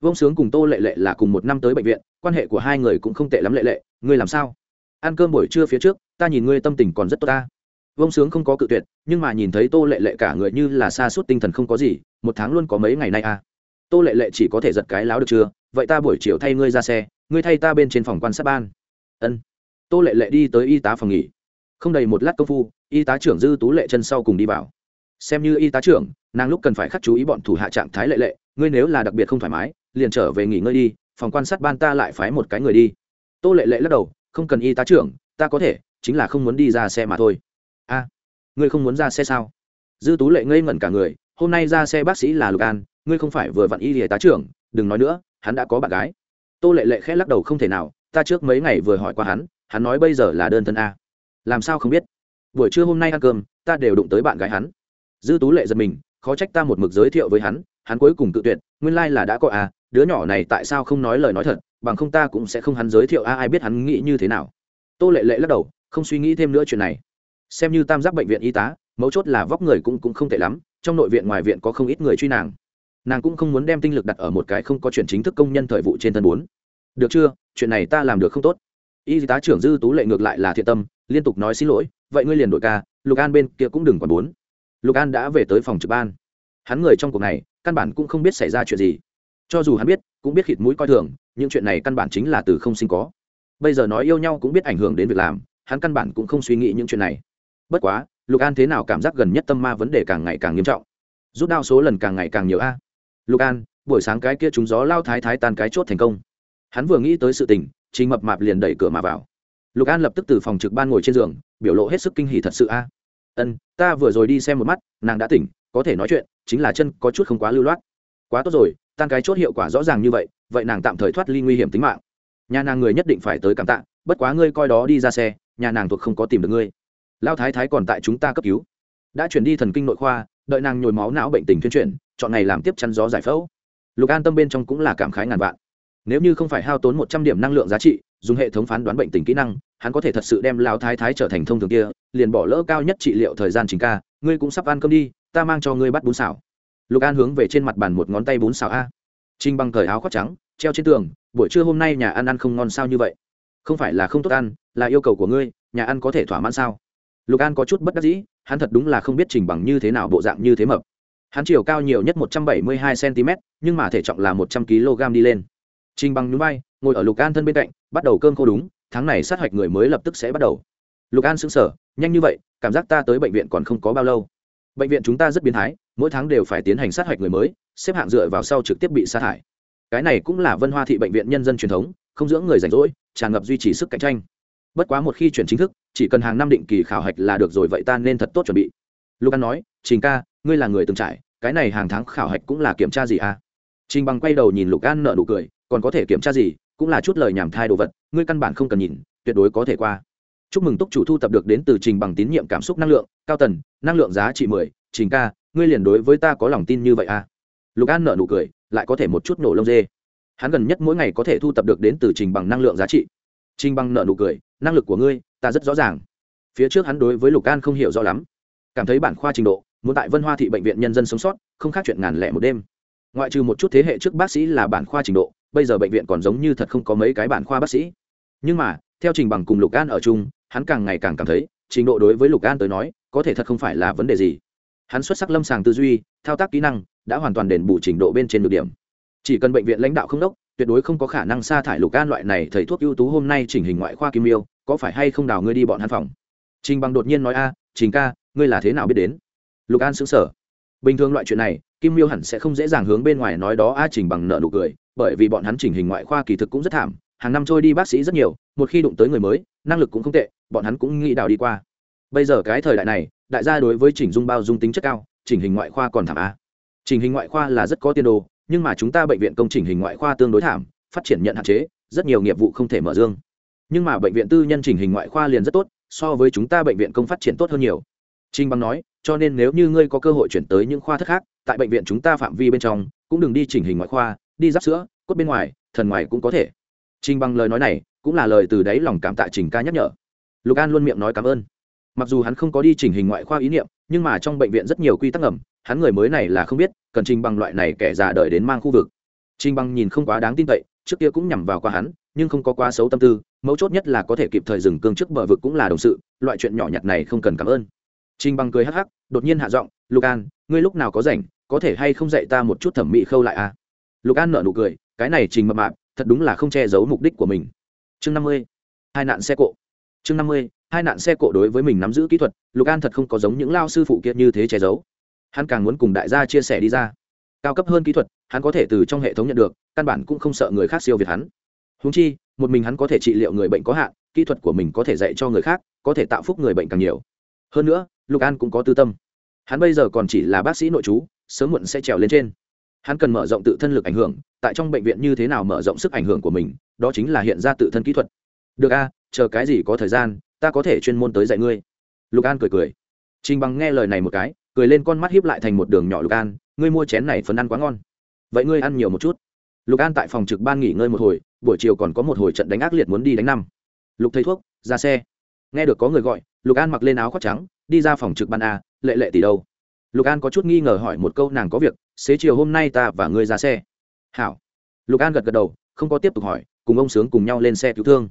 Vông sướng cùng tô lệ lệ là cùng một năm tới bệnh viện, quan hệ của hai người cũng không tệ lắm lệ lệ, ngươi làm sao? Ăn cơm buổi trưa phía trước, ta nhìn ngươi tâm tình còn rất tốt ta. Vông sướng không có cự tuyệt, nhưng mà nhìn thấy tô lệ lệ cả người như là xa suốt tinh thần không có gì, một tháng luôn có mấy ngày nay à. Tô lệ lệ chỉ có thể giật cái láo được chưa? Vậy ta buổi chiều thay ngươi ra xe, ngươi thay ta bên trên phòng quan sát ban. Ân tô lệ lệ đi tới y tá phòng nghỉ. Không đầy một lát công phu, y tá trưởng dư tú lệ chân sau cùng đi vào. Xem như y tá trưởng, nàng lúc cần phải khắc chú ý bọn thủ hạ trạng thái lệ lệ, ngươi nếu là đặc biệt không thoải mái, liền trở về nghỉ ngơi đi, phòng quan sát ban ta lại phái một cái người đi. Tô lệ lệ lắc đầu, không cần y tá trưởng, ta có thể, chính là không muốn đi ra xe mà thôi. A, ngươi không muốn ra xe sao? Dư tú lệ ngây ngẩn cả người, hôm nay ra xe bác sĩ là lục an, ngươi không phải vừa vặn y y tá trưởng, đừng nói nữa, hắn đã có bạn gái. Tô lệ lệ khẽ lắc đầu không thể nào, ta trước mấy ngày vừa hỏi qua hắn hắn nói bây giờ là đơn thân a. Làm sao không biết? Buổi trưa hôm nay ăn cơm, ta đều đụng tới bạn gái hắn. Dư tú lệ giật mình, khó trách ta một mực giới thiệu với hắn hắn cuối cùng tự tuyệt, nguyên lai、like、là đã có à đứa nhỏ này tại sao không nói lời nói thật, bằng không ta cũng sẽ không hắn giới thiệu a, ai biết hắn nghĩ như thế nào. Tô lệ lệ lắc đầu, không suy nghĩ thêm nữa chuyện này. Xem như tam giác bệnh viện y tá, mấu chốt là vóc người cũng cũng không tệ lắm, trong nội viện ngoài viện có không ít người truy nàng. Nàng cũng không muốn đem tinh lực đặt ở một cái không có chuyện chính thức công nhân thời vụ trên thân bốn. Được chưa? Chuyện này ta làm được không tốt y tá trưởng dư tú lệ ngược lại là thiện tâm, liên tục nói xin lỗi, vậy ngươi liền đội ca, lục an bên kia cũng đừng còn bốn lục an đã về tới phòng trực ban. Hắn người trong cuộc này, căn bản cũng không biết xảy ra chuyện gì. Cho dù hắn biết, cũng biết khịt mũi coi thường, những chuyện này căn bản chính là từ không sinh có. Bây giờ nói yêu nhau cũng biết ảnh hưởng đến việc làm, hắn căn bản cũng không suy nghĩ những chuyện này. Bất quá, lục an thế nào cảm giác gần nhất tâm ma vấn đề càng ngày càng nghiêm trọng. Rút đao số lần càng ngày càng nhiều a. Lục an, buổi sáng cái kia chúng gió lao thái thái tan cái chốt thành công. Hắn vừa nghĩ tới sự tình chính mập mạp liền đẩy cửa mà vào. Lục an lập tức từ phòng trực ban ngồi trên giường, biểu lộ hết sức kinh hỉ thật sự a. Ân, ta vừa rồi đi xem một mắt, nàng đã tỉnh, có thể nói chuyện, chính là chân có chút không quá lưu loát. Quá tốt rồi tan cái chốt hiệu quả rõ ràng như vậy vậy nàng tạm thời thoát ly nguy hiểm tính mạng. Nhà nàng người nhất định phải tới cảm tạ, bất quá ngươi coi đó đi ra xe, nhà nàng thuộc không có tìm được ngươi. Lao thái thái còn tại chúng ta cấp cứu. Đã chuyển đi thần kinh nội khoa, đợi nàng nhồi máu não bệnh tình tuyên truyền, chọn ngày làm tiếp chăn gió giải phẫu. Lục an tâm bên trong cũng là cảm khái ngàn vạn nếu như không phải hao tốn một trăm điểm năng lượng giá trị, dùng hệ thống phán đoán bệnh tình kỹ năng, hắn có thể thật sự đem lao thái thái trở thành thông thường kia, liền bỏ lỡ cao nhất trị liệu thời gian chính ca, ngươi cũng sắp ăn cơm đi, ta mang cho ngươi bắt bún xào. Lục an hướng về trên mặt bàn một ngón tay bún xào a. Trinh bằng thời áo khoác trắng, treo trên tường, buổi trưa hôm nay nhà ăn ăn không ngon sao như vậy? Không phải là không tốt ăn, là yêu cầu của ngươi, nhà ăn có thể thỏa mãn sao? Lục an có chút bất đắc dĩ, hắn thật đúng là không biết trình bằng như thế nào bộ dạng như thế mập. Hắn chiều cao nhiều nhất một trăm bảy mươi hai cm nhưng mà thể trọng là một trăm kg đi lên trình bằng núi bay ngồi ở lục an thân bên cạnh bắt đầu cơm khô đúng tháng này sát hạch người mới lập tức sẽ bắt đầu. Lục an sững sờ, nhanh như vậy cảm giác ta tới bệnh viện còn không có bao lâu. Bệnh viện chúng ta rất biến thái mỗi tháng đều phải tiến hành sát hạch người mới xếp hạng dựa vào sau trực tiếp bị sa thải. Cái này cũng là vân hoa thị bệnh viện nhân dân truyền thống không dưỡng người rảnh rỗi tràn ngập duy trì sức cạnh tranh. Bất quá một khi chuyển chính thức chỉ cần hàng năm định kỳ khảo hạch là được rồi vậy ta nên thật tốt chuẩn bị. Lucan nói trình ca ngươi là người từng trải cái này hàng tháng khảo hạch cũng là kiểm tra gì à? Trình bằng quay đầu nhìn lục an nợ nụ cười còn có thể kiểm tra gì, cũng là chút lời nhảm thai đồ vật, ngươi căn bản không cần nhìn, tuyệt đối có thể qua. Chúc mừng túc chủ thu tập được đến từ trình bằng tín nhiệm cảm xúc năng lượng, cao tần, năng lượng giá trị mười, trình ca, ngươi liền đối với ta có lòng tin như vậy à? Lục an nợ nụ cười, lại có thể một chút nổ lông dê. Hắn gần nhất mỗi ngày có thể thu tập được đến từ trình bằng năng lượng giá trị. Trình bằng nợ nụ cười, năng lực của ngươi, ta rất rõ ràng. Phía trước hắn đối với lục an không hiểu rõ lắm. Cảm thấy bản khoa trình độ, muốn tại vân hoa thị bệnh viện nhân dân sống sót, không khác chuyện ngàn lẻ một đêm. Ngoại trừ một chút thế hệ trước bác sĩ là bản khoa trình độ bây giờ bệnh viện còn giống như thật không có mấy cái bản khoa bác sĩ. Nhưng mà, theo trình bằng cùng lục an ở chung, hắn càng ngày càng cảm thấy, trình độ đối với lục an tới nói, có thể thật không phải là vấn đề gì. Hắn xuất sắc lâm sàng tư duy, thao tác kỹ năng, đã hoàn toàn đền bù trình độ bên trên được điểm. Chỉ cần bệnh viện lãnh đạo không đốc, tuyệt đối không có khả năng sa thải lục an loại này thầy thuốc ưu tú hôm nay chỉnh hình ngoại khoa kim yêu có phải hay không đào ngươi đi bọn hắn phòng? Trình bằng đột nhiên nói, a, trình ca, ngươi là thế nào biết đến? Lục an xứng sở bình thường loại chuyện này, kim miêu hẳn sẽ không dễ dàng hướng bên ngoài nói đó, a trình bằng nợ nụ cười bởi vì bọn hắn chỉnh hình ngoại khoa kỳ thực cũng rất thảm, hàng năm trôi đi bác sĩ rất nhiều, một khi đụng tới người mới, năng lực cũng không tệ, bọn hắn cũng nghĩ đào đi qua. Bây giờ cái thời đại này, đại gia đối với chỉnh dung bao dung tính chất cao, chỉnh hình ngoại khoa còn thảm a chỉnh hình ngoại khoa là rất có tiên đồ, nhưng mà chúng ta bệnh viện công chỉnh hình ngoại khoa tương đối thảm, phát triển nhận hạn chế, rất nhiều nghiệp vụ không thể mở dương. Nhưng mà bệnh viện tư nhân chỉnh hình ngoại khoa liền rất tốt, so với chúng ta bệnh viện công phát triển tốt hơn nhiều. Trinh bằng nói, cho nên nếu như ngươi có cơ hội chuyển tới những khoa thất khác, tại bệnh viện chúng ta phạm vi bên trong, cũng đừng đi chỉnh hình ngoại khoa đi giáp sữa, cốt bên ngoài, thần ngoài cũng có thể. Trình bằng lời nói này cũng là lời từ đáy lòng cảm tạ trình ca nhắc nhở. Lục an luôn miệng nói cảm ơn. Mặc dù hắn không có đi chỉnh hình ngoại khoa ý niệm, nhưng mà trong bệnh viện rất nhiều quy tắc ngầm, hắn người mới này là không biết, cần trình bằng loại này kẻ già đời đến mang khu vực. Trình bằng nhìn không quá đáng tin cậy, trước kia cũng nhằm vào qua hắn, nhưng không có quá xấu tâm tư, mấu chốt nhất là có thể kịp thời dừng cương trước bờ vực cũng là đồng sự, loại chuyện nhỏ nhặt này không cần cảm ơn. Trình bằng cười hắc hắc, đột nhiên hạ giọng, lục an, ngươi lúc nào có rảnh, có thể hay không dạy ta một chút thẩm mỹ khâu lại à? Lục an nợ nụ cười, cái này trình mập mạp, thật đúng là không che giấu mục đích của mình. Chương năm mươi, hai nạn xe cộ. Chương năm mươi, hai nạn xe cộ đối với mình nắm giữ kỹ thuật, lục an thật không có giống những lao sư phụ kia như thế che giấu. Hắn càng muốn cùng đại gia chia sẻ đi ra. Cao cấp hơn kỹ thuật, hắn có thể từ trong hệ thống nhận được, căn bản cũng không sợ người khác siêu việt hắn. Húng chi, một mình hắn có thể trị liệu người bệnh có hạn, kỹ thuật của mình có thể dạy cho người khác, có thể tạo phúc người bệnh càng nhiều. Hơn nữa, lục an cũng có tư tâm. Hắn bây giờ còn chỉ là bác sĩ nội chú sớm muộn sẽ trèo lên trên hắn cần mở rộng tự thân lực ảnh hưởng, tại trong bệnh viện như thế nào mở rộng sức ảnh hưởng của mình, đó chính là hiện ra tự thân kỹ thuật. Được a, chờ cái gì có thời gian, ta có thể chuyên môn tới dạy ngươi. Lục an cười cười. Trình bằng nghe lời này một cái, cười lên con mắt hiếp lại thành một đường nhỏ lục an, ngươi mua chén này phần ăn quá ngon. Vậy ngươi ăn nhiều một chút. Lục an tại phòng trực ban nghỉ ngơi một hồi, buổi chiều còn có một hồi trận đánh ác liệt muốn đi đánh năm. Lục thấy thuốc, ra xe. Nghe được có người gọi, lục an mặc lên áo khoác trắng, đi ra phòng trực ban a, lệ lệ tỷ đâu? Lục an có chút nghi ngờ hỏi một câu nàng có việc, xế chiều hôm nay ta và ngươi ra xe. Hảo. Lục an gật gật đầu, không có tiếp tục hỏi, cùng ông sướng cùng nhau lên xe cứu thương.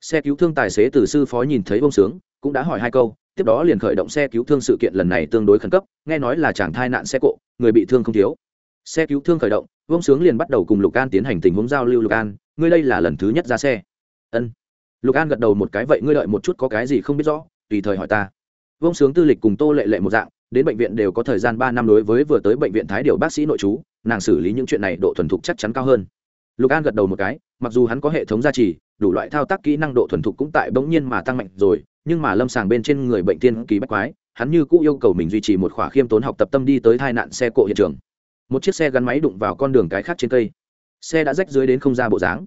Xe cứu thương tài xế từ sư phó nhìn thấy ông sướng, cũng đã hỏi hai câu, tiếp đó liền khởi động xe cứu thương sự kiện lần này tương đối khẩn cấp, nghe nói là chàng thai nạn xe cộ, người bị thương không thiếu. Xe cứu thương khởi động, ông sướng liền bắt đầu cùng lục an tiến hành tình huống giao lưu. Lục an, ngươi đây là lần thứ nhất ra xe. Ân. Lục an gật đầu một cái, vậy ngươi đợi một chút có cái gì không biết rõ, tùy thời hỏi ta. Vông sướng tư lịch cùng tô lệ lệ một dạng đến bệnh viện đều có thời gian ba năm đối với vừa tới bệnh viện thái điều bác sĩ nội chú nàng xử lý những chuyện này độ thuần thục chắc chắn cao hơn. Lục an gật đầu một cái, mặc dù hắn có hệ thống gia trì, đủ loại thao tác kỹ năng độ thuần thục cũng tại bỗng nhiên mà tăng mạnh rồi, nhưng mà lâm sàng bên trên người bệnh tiên kỳ bách quái, hắn như cũ yêu cầu mình duy trì một khỏa khiêm tốn học tập tâm đi tới tai nạn xe cộ hiện trường. Một chiếc xe gắn máy đụng vào con đường cái khác trên cây. Xe đã rách dưới đến không ra bộ dáng.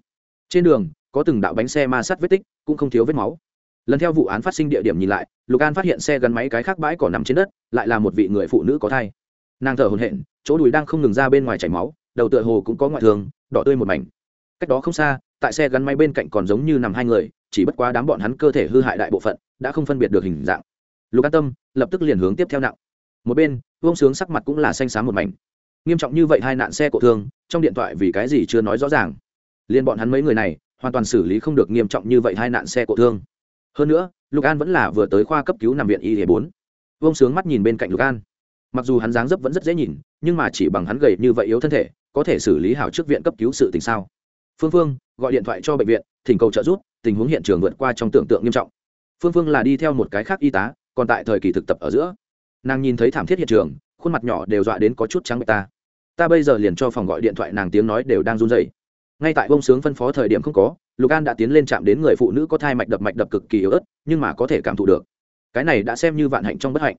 Trên đường, có từng đạo bánh xe ma sát vết tích, cũng không thiếu vết máu lần theo vụ án phát sinh địa điểm nhìn lại lục an phát hiện xe gắn máy cái khác bãi cỏ nằm trên đất lại là một vị người phụ nữ có thai. Nàng thở hồn hện chỗ đùi đang không ngừng ra bên ngoài chảy máu đầu tựa hồ cũng có ngoại thương, đỏ tươi một mảnh. Cách đó không xa tại xe gắn máy bên cạnh còn giống như nằm hai người chỉ bất quá đám bọn hắn cơ thể hư hại đại bộ phận đã không phân biệt được hình dạng. Lục an tâm lập tức liền hướng tiếp theo nặng. Một bên vông sướng sắc mặt cũng là xanh xám một mảnh. Nghiêm trọng như vậy hai nạn xe cộ thương trong điện thoại vì cái gì chưa nói rõ ràng. Liên bọn hắn mấy người này hoàn toàn xử lý không được nghiêm trọng như vậy hai nạn xe cộ thương hơn nữa, lục an vẫn là vừa tới khoa cấp cứu nằm viện y hệ bốn. Vông sướng mắt nhìn bên cạnh lục an. Mặc dù hắn dáng dấp vẫn rất dễ nhìn, nhưng mà chỉ bằng hắn gầy như vậy yếu thân thể, có thể xử lý hảo trước viện cấp cứu sự tình sao? Phương phương, gọi điện thoại cho bệnh viện, thỉnh cầu trợ giúp, tình huống hiện trường vượt qua trong tưởng tượng nghiêm trọng. Phương phương là đi theo một cái khác y tá, còn tại thời kỳ thực tập ở giữa. Nàng nhìn thấy thảm thiết hiện trường, khuôn mặt nhỏ đều dọa đến có chút trắng bệ ta. Ta bây giờ liền cho phòng gọi điện thoại, nàng tiếng nói đều đang run rẩy. Ngay tại bông sướng phân phó thời điểm không có lục an đã tiến lên chạm đến người phụ nữ có thai mạch đập mạch đập cực kỳ yếu ớt, nhưng mà có thể cảm thụ được. Cái này đã xem như vạn hạnh trong bất hạnh.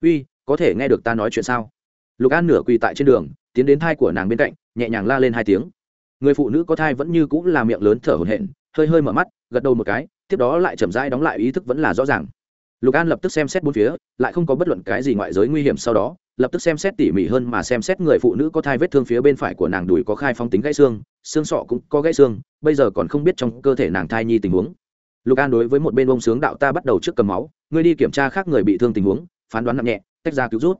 Uy, có thể nghe được ta nói chuyện sao? Lục an nửa quỳ tại trên đường, tiến đến thai của nàng bên cạnh, nhẹ nhàng la lên hai tiếng. Người phụ nữ có thai vẫn như cũng là miệng lớn thở hổn hển, hơi hơi mở mắt, gật đầu một cái, tiếp đó lại chậm rãi đóng lại ý thức vẫn là rõ ràng. Lục an lập tức xem xét bốn phía, lại không có bất luận cái gì ngoại giới nguy hiểm sau đó lập tức xem xét tỉ mỉ hơn mà xem xét người phụ nữ có thai vết thương phía bên phải của nàng đùi có khai phong tính gãy xương xương sọ cũng có gãy xương, bây giờ còn không biết trong cơ thể nàng thai nhi tình huống. Lục an đối với một bên ông sướng đạo ta bắt đầu trước cầm máu ngươi đi kiểm tra khác người bị thương tình huống, phán đoán nặng nhẹ, tách ra cứu rút.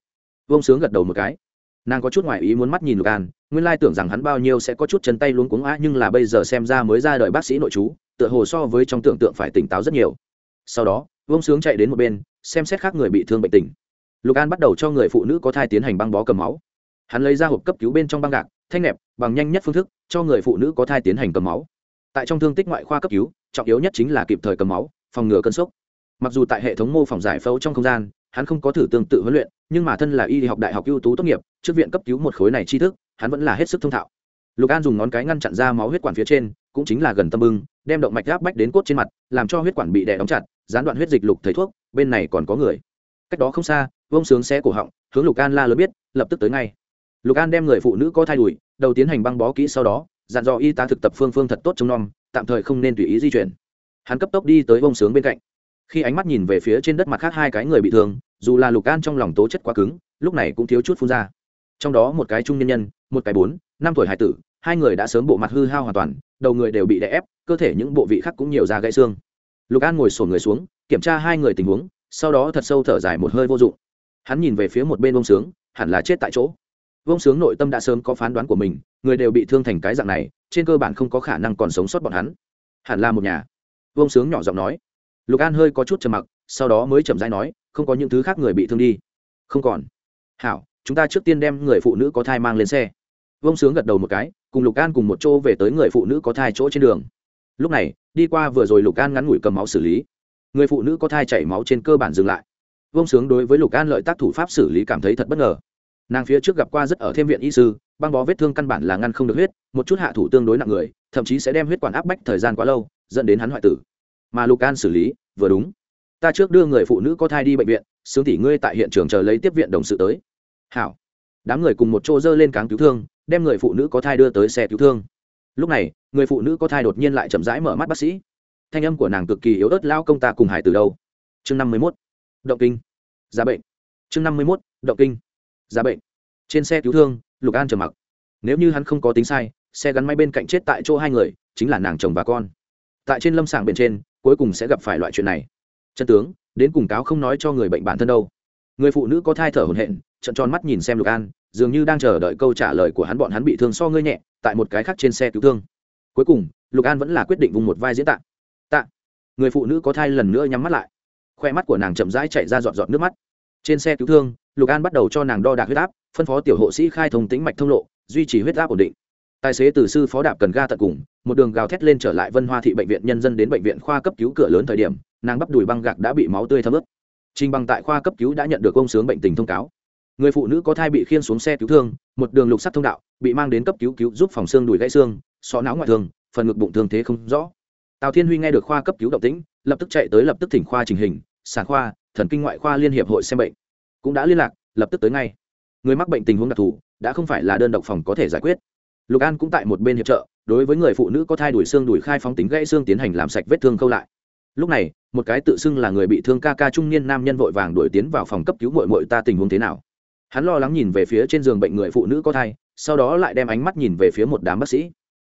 Ông sướng gật đầu một cái. Nàng có chút ngoại ý muốn mắt nhìn lục an, nguyên lai tưởng rằng hắn bao nhiêu sẽ có chút chân tay luống cuống á, nhưng là bây giờ xem ra mới ra đời bác sĩ nội chú, tựa hồ so với trong tưởng tượng phải tỉnh táo rất nhiều. Sau đó, ông sướng chạy đến một bên, xem xét khác người bị thương bệnh tình lục an bắt đầu cho người phụ nữ có thai tiến hành băng bó cầm máu hắn lấy ra hộp cấp cứu bên trong băng gạc thanh nẹp bằng nhanh nhất phương thức cho người phụ nữ có thai tiến hành cầm máu tại trong thương tích ngoại khoa cấp cứu trọng yếu nhất chính là kịp thời cầm máu phòng ngừa cơn sốc mặc dù tại hệ thống mô phỏng giải phẫu trong không gian hắn không có thử tương tự huấn luyện nhưng mà thân là y học đại học ưu tú tốt nghiệp trước viện cấp cứu một khối này tri thức hắn vẫn là hết sức thông thạo lục an dùng ngón cái ngăn chặn ra máu huyết quản phía trên cũng chính là gần tâm bưng đem động mạch gáp bách đến cốt trên mặt làm cho huyết quản bị đè đóng chặt gián đoạn huyết dịch lục thầy thuốc bên này còn có người cách đó không xa vông sướng xé cổ họng, hướng lục an la lớn biết, lập tức tới ngay. Lục an đem người phụ nữ có thai đùi đầu tiến hành băng bó kỹ sau đó, dặn dò y tá thực tập phương phương thật tốt trong nom, tạm thời không nên tùy ý di chuyển. Hắn cấp tốc đi tới vông sướng bên cạnh. Khi ánh mắt nhìn về phía trên đất mặt khác hai cái người bị thương, dù là lục an trong lòng tố chất quá cứng, lúc này cũng thiếu chút phun ra. Trong đó một cái trung nhân nhân, một cái bốn, năm tuổi hải tử, hai người đã sớm bộ mặt hư hao hoàn toàn, đầu người đều bị đè ép, cơ thể những bộ vị khác cũng nhiều da gãy xương. Lục an ngồi sổn người xuống, kiểm tra hai người tình huống, sau đó thật sâu thở dài một hơi vô dụng hắn nhìn về phía một bên ông sướng, hẳn là chết tại chỗ. Vông sướng nội tâm đã sớm có phán đoán của mình, người đều bị thương thành cái dạng này, trên cơ bản không có khả năng còn sống sót bọn hắn. Hẳn là một nhà. Vông sướng nhỏ giọng nói. Lục an hơi có chút trầm mặc, sau đó mới chậm rãi nói, không có những thứ khác người bị thương đi. Không còn. Hảo, chúng ta trước tiên đem người phụ nữ có thai mang lên xe. Vông sướng gật đầu một cái, cùng lục an cùng một chỗ về tới người phụ nữ có thai chỗ trên đường. Lúc này, đi qua vừa rồi lục an ngắn ngủi cầm máu xử lý. Người phụ nữ có thai chảy máu trên cơ bản dừng lại vông sướng đối với lục an lợi tác thủ pháp xử lý cảm thấy thật bất ngờ. Nàng phía trước gặp qua rất ở thêm viện y sư, băng bó vết thương căn bản là ngăn không được huyết, một chút hạ thủ tương đối nặng người, thậm chí sẽ đem huyết quản áp bách thời gian quá lâu, dẫn đến hắn hoại tử. Mà lục an xử lý, vừa đúng. Ta trước đưa người phụ nữ có thai đi bệnh viện, sướng tỷ ngươi tại hiện trường chờ lấy tiếp viện đồng sự tới. Hảo. Đám người cùng một chỗ dơ lên cáng cứu thương, đem người phụ nữ có thai đưa tới xe cứu thương. Lúc này, người phụ nữ có thai đột nhiên lại chậm rãi mở mắt bác sĩ. Thanh âm của nàng cực kỳ yếu ớt lao công ta cùng hải từ đâu? Chương năm mươi mốt động kinh. Giá bệnh. Chương năm mươi mốt, động kinh. Giá bệnh. Trên xe cứu thương, lục an trầm mặc. Nếu như hắn không có tính sai, xe gắn máy bên cạnh chết tại chỗ hai người, chính là nàng chồng và con. Tại trên lâm sàng bên trên, cuối cùng sẽ gặp phải loại chuyện này. Chân tướng, đến cùng cáo không nói cho người bệnh bản thân đâu. Người phụ nữ có thai thở hổn hển trận tròn mắt nhìn xem lục an, dường như đang chờ đợi câu trả lời của hắn bọn hắn bị thương so ngươi nhẹ, tại một cái khác trên xe cứu thương. Cuối cùng, lục an vẫn là quyết định vùng một vai diễn tạ tạ. Người phụ nữ có thai lần nữa nhắm mắt lại khoe mắt của nàng chậm rãi chạy ra giọt giọt nước mắt. Trên xe cứu thương, lục an bắt đầu cho nàng đo đạc huyết áp, phân phó tiểu hộ sĩ khai thông tĩnh mạch thông lộ, duy trì huyết áp ổn định. Tài xế từ sư phó đạp cần ga tận cùng, một đường gào thét lên trở lại vân hoa thị bệnh viện nhân dân đến bệnh viện khoa cấp cứu cửa lớn thời điểm, nàng bắp đùi băng gạc đã bị máu tươi thấm ướt. Trình bằng tại khoa cấp cứu đã nhận được công sướng bệnh tình thông cáo. Người phụ nữ có thai bị khiên xuống xe cứu thương, một đường lục sắt thông đạo, bị mang đến cấp cứu cứu giúp phòng xương đùi gãy xương sọ não ngoại thương, phần ngực bụng thương thế không rõ. Tào thiên huy nghe được khoa cấp cứu động tĩnh, lập tức chạy tới lập tức thỉnh khoa trình hình sản khoa, thần kinh ngoại khoa liên hiệp hội xem bệnh, cũng đã liên lạc, lập tức tới ngay. Người mắc bệnh tình huống đặc thù, đã không phải là đơn độc phòng có thể giải quyết. Lục an cũng tại một bên hiệp trợ, đối với người phụ nữ có thai đuổi xương đuổi khai phóng tính gãy xương tiến hành làm sạch vết thương khâu lại. Lúc này, một cái tự xưng là người bị thương ca ca trung niên nam nhân vội vàng đuổi tiến vào phòng cấp cứu mội mội ta tình huống thế nào. Hắn lo lắng nhìn về phía trên giường bệnh người phụ nữ có thai, sau đó lại đem ánh mắt nhìn về phía một đám bác sĩ.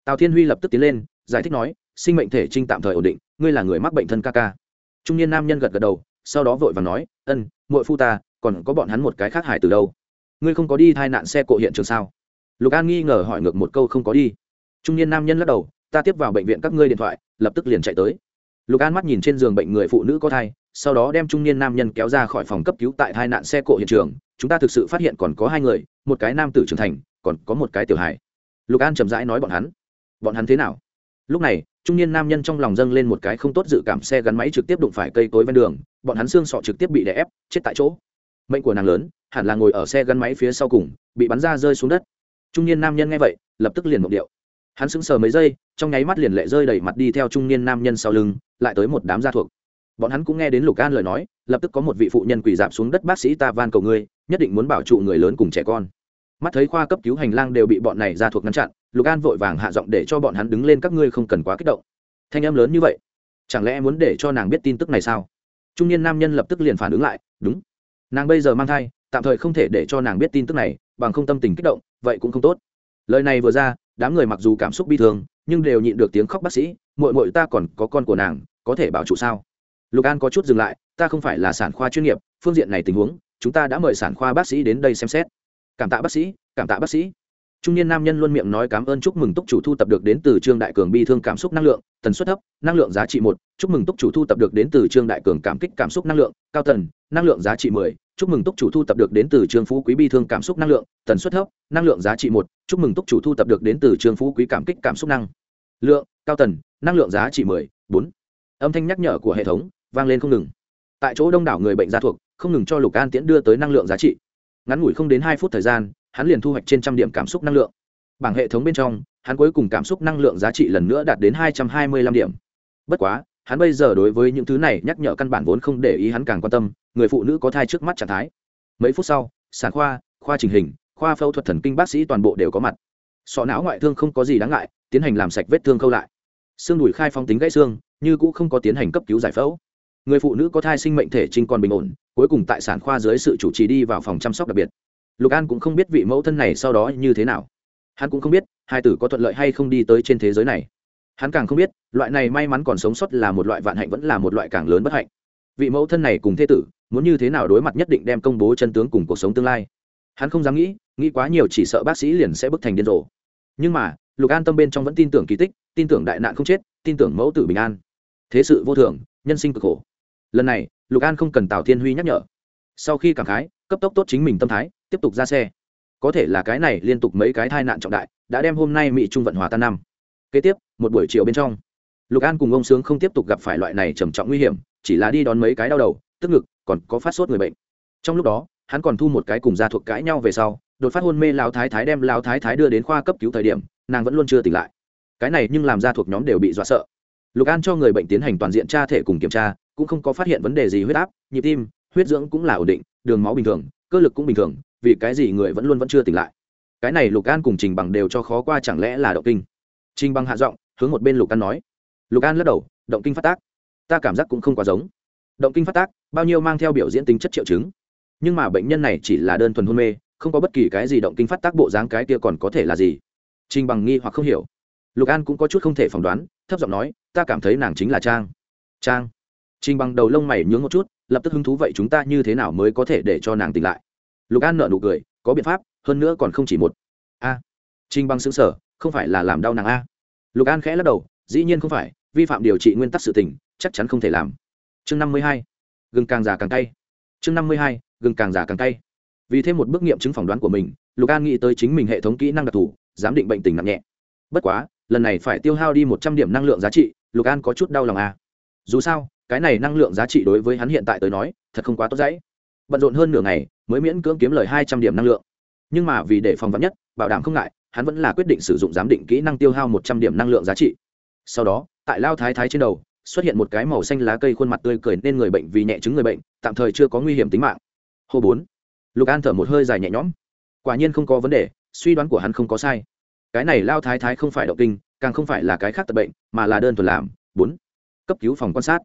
Tào thiên huy lập tức tiến lên, giải thích nói, sinh mệnh thể trinh tạm thời ổn định, ngươi là người mắc bệnh thân ca ca trung niên nam nhân gật gật đầu, sau đó vội và nói, ân, muội phu ta, còn có bọn hắn một cái khác hải từ đâu? Ngươi không có đi thai nạn xe cộ hiện trường sao? Lục an nghi ngờ hỏi ngược một câu không có đi. Trung niên nam nhân lắc đầu, ta tiếp vào bệnh viện các ngươi điện thoại, lập tức liền chạy tới. Lục an mắt nhìn trên giường bệnh người phụ nữ có thai, sau đó đem trung niên nam nhân kéo ra khỏi phòng cấp cứu tại hai nạn xe cộ hiện trường. Chúng ta thực sự phát hiện còn có hai người, một cái nam tử trưởng thành, còn có một cái tiểu hài. Lục an chậm rãi nói bọn hắn. Bọn hắn thế nào? Lúc này trung niên nam nhân trong lòng dâng lên một cái không tốt dự cảm, xe gắn máy trực tiếp đụng phải cây cối ven đường, bọn hắn xương sọ trực tiếp bị đè ép, chết tại chỗ. Mệnh của nàng lớn, hẳn là ngồi ở xe gắn máy phía sau cùng, bị bắn ra rơi xuống đất. Trung niên nam nhân nghe vậy, lập tức liền mộng điệu. Hắn sững sờ mấy giây, trong nháy mắt liền lệ rơi đẩy mặt đi theo trung niên nam nhân sau lưng, lại tới một đám gia thuộc. Bọn hắn cũng nghe đến lục an lời nói, lập tức có một vị phụ nhân quỳ dạp xuống đất, bác sĩ ta van cầu ngươi, nhất định muốn bảo trụ người lớn cùng trẻ con. Mắt thấy khoa cấp cứu hành lang đều bị bọn này ra thuộc ngăn chặn lục an vội vàng hạ giọng để cho bọn hắn đứng lên các ngươi không cần quá kích động. Thanh em lớn như vậy, chẳng lẽ muốn để cho nàng biết tin tức này sao? Trung niên nam nhân lập tức liền phản ứng lại, đúng, nàng bây giờ mang thai, tạm thời không thể để cho nàng biết tin tức này, bằng không tâm tình kích động, vậy cũng không tốt. Lời này vừa ra, đám người mặc dù cảm xúc bi thương, nhưng đều nhịn được tiếng khóc bác sĩ mội mội ta còn có con của nàng, có thể bảo trụ sao? Lục an có chút dừng lại, ta không phải là sản khoa chuyên nghiệp, phương diện này tình huống, chúng ta đã mời sản khoa bác sĩ đến đây xem xét. Cảm tạ bác sĩ, cảm tạ bác sĩ trung niên nam nhân luôn miệng nói cảm ơn, chúc mừng túc chủ thu tập được đến từ trương đại cường bi thương cảm xúc năng lượng, tần suất thấp, năng lượng giá trị một, chúc mừng túc chủ thu tập được đến từ trương đại cường cảm kích cảm xúc năng lượng, cao tần, năng lượng giá trị mười, chúc mừng túc chủ thu tập được đến từ trương phú quý bi thương cảm xúc năng lượng, tần suất thấp, năng lượng giá trị một, chúc mừng túc chủ thu tập được đến từ trương phú quý cảm kích cảm xúc năng lượng, cao tần, năng lượng giá trị mười, bốn. Âm thanh nhắc nhở của hệ thống vang lên không ngừng. Tại chỗ đông đảo người bệnh gia thuộc, không ngừng cho lục an tiễn đưa tới năng lượng giá trị. Ngắn ngủi không đến hai phút thời gian hắn liền thu hoạch trên trăm điểm cảm xúc năng lượng. Bảng hệ thống bên trong, hắn cuối cùng cảm xúc năng lượng giá trị lần nữa đạt đến hai trăm hai mươi lăm điểm. Bất quá, hắn bây giờ đối với những thứ này nhắc nhở căn bản vốn không để ý hắn càng quan tâm, người phụ nữ có thai trước mắt trạng thái. Mấy phút sau sản khoa khoa trình hình, khoa phẫu thuật thần kinh bác sĩ toàn bộ đều có mặt. Sọ não ngoại thương không có gì đáng ngại, tiến hành làm sạch vết thương khâu lại. Xương đùi khai phong tính gãy xương, như cũ không có tiến hành cấp cứu giải phẫu. Người phụ nữ có thai sinh mệnh thể trinh còn bình ổn, cuối cùng tại sản khoa dưới sự chủ trì đi vào phòng chăm sóc đặc biệt lục an cũng không biết vị mẫu thân này sau đó như thế nào. Hắn cũng không biết hai tử có thuận lợi hay không đi tới trên thế giới này. Hắn càng không biết, loại này may mắn còn sống sót là một loại vạn hạnh vẫn là một loại càng lớn bất hạnh. Vị mẫu thân này cùng thế tử, muốn như thế nào đối mặt nhất định đem công bố chân tướng cùng cuộc sống tương lai. Hắn không dám nghĩ nghĩ quá nhiều chỉ sợ bác sĩ liền sẽ bức thành điên rồ. Nhưng mà, lục an tâm bên trong vẫn tin tưởng kỳ tích, tin tưởng đại nạn không chết, tin tưởng mẫu tử bình an. Thế sự vô thường, nhân sinh cực khổ. Lần này, lục an không cần tào thiên huy nhắc nhở sau khi cảm khái, cấp tốc tốt chính mình tâm thái, tiếp tục ra xe. Có thể là cái này liên tục mấy cái tai nạn trọng đại, đã đem hôm nay mỹ trung vận hòa tan năm. Kế tiếp, một buổi chiều bên trong, lục an cùng ông sướng không tiếp tục gặp phải loại này trầm trọng nguy hiểm, chỉ là đi đón mấy cái đau đầu, tức ngực, còn có phát sốt người bệnh. Trong lúc đó, hắn còn thu một cái cùng gia thuộc cãi nhau về sau, đột phát hôn mê lao thái thái đem lao thái thái đưa đến khoa cấp cứu thời điểm, nàng vẫn luôn chưa tỉnh lại. Cái này nhưng làm ra thuộc nhóm đều bị dọa sợ. Lục an cho người bệnh tiến hành toàn diện tra thể cùng kiểm tra, cũng không có phát hiện vấn đề gì huyết áp, nhịp tim huyết dưỡng cũng là ổn định, đường máu bình thường, cơ lực cũng bình thường, vì cái gì người vẫn luôn vẫn chưa tỉnh lại? Cái này lục an cùng trình bằng đều cho khó qua chẳng lẽ là động kinh? Trình bằng hạ giọng, hướng một bên lục an nói. Lục an lắc đầu, động kinh phát tác. Ta cảm giác cũng không quá giống. Động kinh phát tác, bao nhiêu mang theo biểu diễn tính chất triệu chứng. Nhưng mà bệnh nhân này chỉ là đơn thuần hôn mê, không có bất kỳ cái gì động kinh phát tác bộ dáng cái kia còn có thể là gì? Trình bằng nghi hoặc không hiểu. Lục an cũng có chút không thể phỏng đoán, thấp giọng nói, ta cảm thấy nàng chính là trang. Trang. Trình bằng đầu lông mày nhướng một chút lập tức hứng thú vậy chúng ta như thế nào mới có thể để cho nàng tỉnh lại? Lục an nợ nụ cười có biện pháp hơn nữa còn không chỉ một. A. À. băng bằng xứng sở không phải là làm đau nàng a. Lục an khẽ lắc đầu dĩ nhiên không phải vi phạm điều trị nguyên tắc sự tỉnh, chắc chắn không thể làm. Chương năm mươi hai. Gừng càng già càng cay. Chương năm mươi hai gừng càng già càng cay. Vì thêm một bước nghiệm chứng phỏng đoán của mình lục an nghĩ tới chính mình hệ thống kỹ năng đặc thù giám định bệnh tình nặng nhẹ. Bất quá lần này phải tiêu hao đi một trăm điểm năng lượng giá trị lục an có chút đau lòng à. dù sao cái này năng lượng giá trị đối với hắn hiện tại tới nói, thật không quá tốt dãy. Bận rộn hơn nửa ngày, mới miễn cưỡng kiếm lời hai trăm điểm năng lượng. Nhưng mà vì để phòng vắn nhất, bảo đảm không ngại, hắn vẫn là quyết định sử dụng giám định kỹ năng tiêu hao một trăm điểm năng lượng giá trị. Sau đó, tại lao thái thái trên đầu, xuất hiện một cái màu xanh lá cây khuôn mặt tươi cười nên người bệnh vì nhẹ chứng người bệnh, tạm thời chưa có nguy hiểm tính mạng. Hô bốn. Lục an thở một hơi dài nhẹ nhõm. Quả nhiên không có vấn đề, suy đoán của hắn không có sai. Cái này lao thái thái không phải động kinh, càng không phải là cái khác tật bệnh, mà là đơn thuần làm. Bốn. Cấp cứu phòng quan sát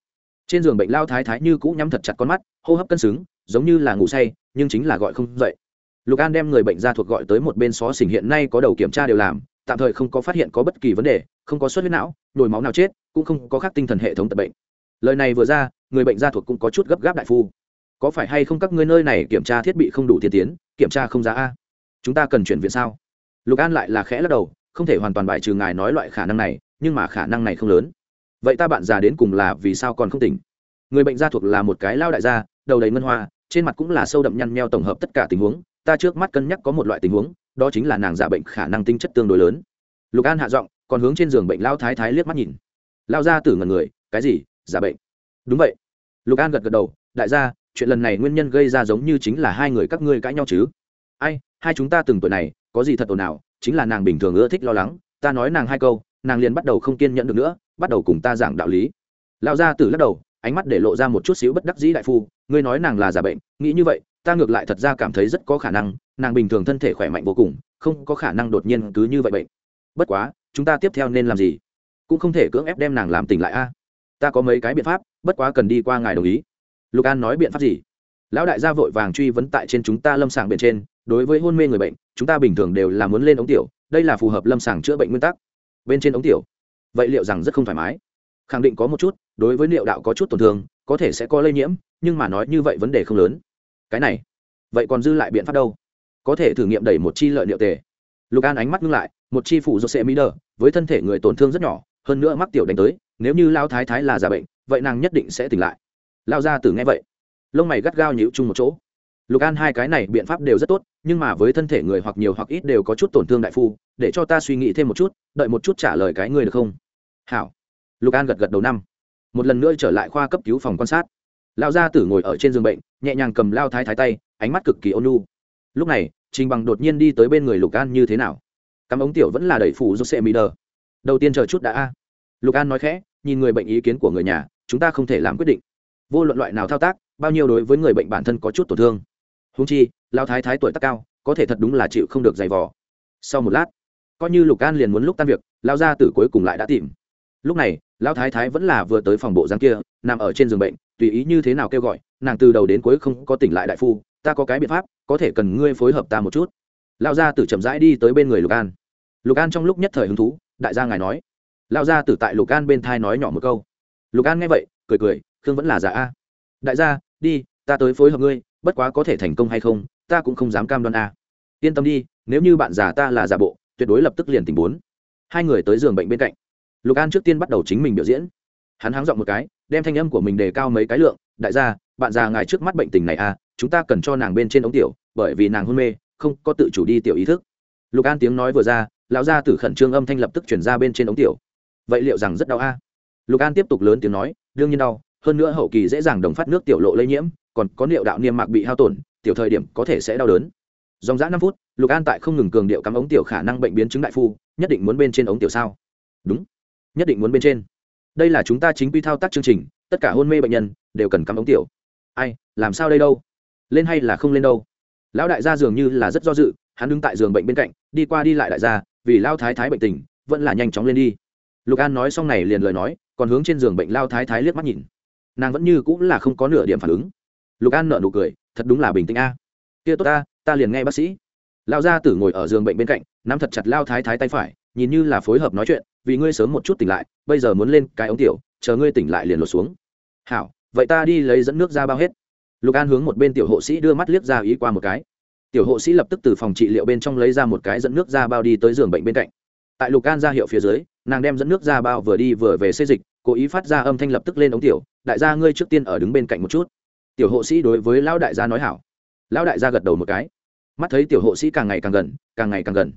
trên giường bệnh lao thái thái như cũ nhắm thật chặt con mắt, hô hấp cân xứng, giống như là ngủ say, nhưng chính là gọi không dậy. Lục an đem người bệnh ra thuộc gọi tới một bên xó xỉnh hiện nay có đầu kiểm tra đều làm, tạm thời không có phát hiện có bất kỳ vấn đề, không có xuất huyết não nhồi máu nào chết, cũng không có khác tinh thần hệ thống tật bệnh. Lời này vừa ra, người bệnh gia thuộc cũng có chút gấp gáp đại phu. Có phải hay không các ngươi nơi này kiểm tra thiết bị không đủ tiên tiến, kiểm tra không giá a? Chúng ta cần chuyển viện sao? Lục an lại là khẽ lắc đầu, không thể hoàn toàn bài trừ ngài nói loại khả năng này, nhưng mà khả năng này không lớn vậy ta bạn già đến cùng là vì sao còn không tỉnh? Người bệnh gia thuộc là một cái lao đại gia, đầu đầy ngân hoa, trên mặt cũng là sâu đậm nhăn meo tổng hợp tất cả tình huống. Ta trước mắt cân nhắc có một loại tình huống, đó chính là nàng giả bệnh khả năng tinh chất tương đối lớn. Lục an hạ giọng, còn hướng trên giường bệnh lao thái thái liếc mắt nhìn. Lao ra từ ngần người, cái gì? Giả bệnh? Đúng vậy. Lục an gật gật đầu, đại gia, chuyện lần này nguyên nhân gây ra giống như chính là hai người các ngươi cãi nhau chứ. Ai, hai chúng ta từng tuổi này, có gì thật ồn ào, chính là nàng bình thường ưa thích lo lắng. Ta nói nàng hai câu, nàng liền bắt đầu không kiên nhẫn được nữa bắt đầu cùng ta giảng đạo lý. Lão gia tử lắc đầu, ánh mắt để lộ ra một chút xíu bất đắc dĩ đại phu, ngươi nói nàng là giả bệnh, nghĩ như vậy, ta ngược lại thật ra cảm thấy rất có khả năng, nàng bình thường thân thể khỏe mạnh vô cùng, không có khả năng đột nhiên cứ như vậy bệnh. Bất quá, chúng ta tiếp theo nên làm gì? Cũng không thể cưỡng ép đem nàng làm tỉnh lại a. Ta có mấy cái biện pháp, bất quá cần đi qua ngài đồng ý. Lục an nói biện pháp gì? Lão đại gia vội vàng truy vấn tại trên chúng ta lâm sàng bên trên, đối với hôn mê người bệnh, chúng ta bình thường đều là muốn lên ống tiểu, đây là phù hợp lâm sàng chữa bệnh nguyên tắc. Bên trên ống tiểu vậy liệu rằng rất không thoải mái? Khẳng định có một chút, đối với liệu đạo có chút tổn thương, có thể sẽ có lây nhiễm, nhưng mà nói như vậy vấn đề không lớn. Cái này, vậy còn dư lại biện pháp đâu? Có thể thử nghiệm đẩy một chi lợi liệu tề. Lục an ánh mắt ngưng lại, một chi phủ do sẽ mỹ đờ với thân thể người tổn thương rất nhỏ, hơn nữa mắc tiểu đánh tới, nếu như lao thái thái là giả bệnh, vậy nàng nhất định sẽ tỉnh lại. Lao ra từ nghe vậy, lông mày gắt gao nhịu chung một chỗ. Lục an hai cái này biện pháp đều rất tốt, nhưng mà với thân thể người hoặc nhiều hoặc ít đều có chút tổn thương đại phu để cho ta suy nghĩ thêm một chút, đợi một chút trả lời cái người được không? Hảo. Lục an gật gật đầu năm. Một lần nữa trở lại khoa cấp cứu phòng quan sát. Lao gia tử ngồi ở trên giường bệnh, nhẹ nhàng cầm lao thái thái tay, ánh mắt cực kỳ ôn lu lúc này, trình bằng đột nhiên đi tới bên người lục an như thế nào? Cắm ống tiểu vẫn là đẩy phủ jose mider. Đầu tiên chờ chút đã a. Lục an nói khẽ, nhìn người bệnh ý kiến của người nhà, chúng ta không thể làm quyết định. Vô luận loại nào thao tác, bao nhiêu đối với người bệnh bản thân có chút tổn thương. Húng chi lao thái thái tuổi tác cao, có thể thật đúng là chịu không được giày vò. Sau một lát coi như lục an liền muốn lúc tan việc, lao ra từ cuối cùng lại đã tìm. Lúc này, lao thái thái vẫn là vừa tới phòng bộ giang kia, nằm ở trên giường bệnh, tùy ý như thế nào kêu gọi, nàng từ đầu đến cuối không có tỉnh lại đại phu, ta có cái biện pháp, có thể cần ngươi phối hợp ta một chút. Lao gia tử chậm rãi đi tới bên người lục an. Lục an trong lúc nhất thời hứng thú, đại gia ngài nói. Lao gia tử tại lục an bên thai nói nhỏ một câu. Lục an nghe vậy, cười cười, khương vẫn là giả a. Đại gia, đi, ta tới phối hợp ngươi, bất quá có thể thành công hay không, ta cũng không dám cam đoan a. Yên tâm đi, nếu như bạn già ta là giả bộ tuyệt đối lập tức liền tình bốn. Hai người tới giường bệnh bên cạnh. Lục an trước tiên bắt đầu chính mình biểu diễn. Hắn háng dọn một cái, đem thanh âm của mình đề cao mấy cái lượng, đại gia, bạn già ngài trước mắt bệnh tình này a chúng ta cần cho nàng bên trên ống tiểu, bởi vì nàng hôn mê, không có tự chủ đi tiểu ý thức. Lục an tiếng nói vừa ra, lão gia tử khẩn trương âm thanh lập tức chuyển ra bên trên ống tiểu. Vậy liệu rằng rất đau a? Lục an tiếp tục lớn tiếng nói, đương nhiên đau, hơn nữa hậu kỳ dễ dàng đồng phát nước tiểu lộ lây nhiễm, còn có liệu đạo niêm mạc bị hao tổn, tiểu thời điểm có thể sẽ đau đớn dòng dã năm phút, lục an tại không ngừng cường điệu cắm ống tiểu khả năng bệnh biến chứng đại phu, nhất định muốn bên trên ống tiểu sao? Đúng, nhất định muốn bên trên. Đây là chúng ta chính quy thao tác chương trình, tất cả hôn mê bệnh nhân đều cần cắm ống tiểu. Ai, làm sao đây đâu? Lên hay là không lên đâu? Lão đại gia dường như là rất do dự, hắn đứng tại giường bệnh bên cạnh, đi qua đi lại đại gia, vì lao thái thái bệnh tình, vẫn là nhanh chóng lên đi. Lục an nói xong này liền lời nói, còn hướng trên giường bệnh lao thái thái liếc mắt nhìn. Nàng vẫn như cũng là không có nửa điểm phản ứng. Lục an nợ nụ cười, thật đúng là bình tĩnh a. Kia tốt ta ta liền nghe bác sĩ. Lao gia tử ngồi ở giường bệnh bên cạnh, nắm thật chặt lao thái thái tay phải, nhìn như là phối hợp nói chuyện, vì ngươi sớm một chút tỉnh lại, bây giờ muốn lên cái ống tiểu, chờ ngươi tỉnh lại liền lột xuống. Hảo, vậy ta đi lấy dẫn nước ra bao hết. Lục an hướng một bên tiểu hộ sĩ đưa mắt liếc ra ý qua một cái. Tiểu hộ sĩ lập tức từ phòng trị liệu bên trong lấy ra một cái dẫn nước ra bao đi tới giường bệnh bên cạnh. Tại lục an ra hiệu phía dưới, nàng đem dẫn nước ra bao vừa đi vừa về xây dịch, cố ý phát ra âm thanh lập tức lên ống tiểu, đại gia ngươi trước tiên ở đứng bên cạnh một chút. Tiểu hộ sĩ đối với lão đại gia nói hảo lão đại gia gật đầu một cái. Mắt thấy tiểu hộ sĩ càng ngày càng gần, càng ngày càng gần.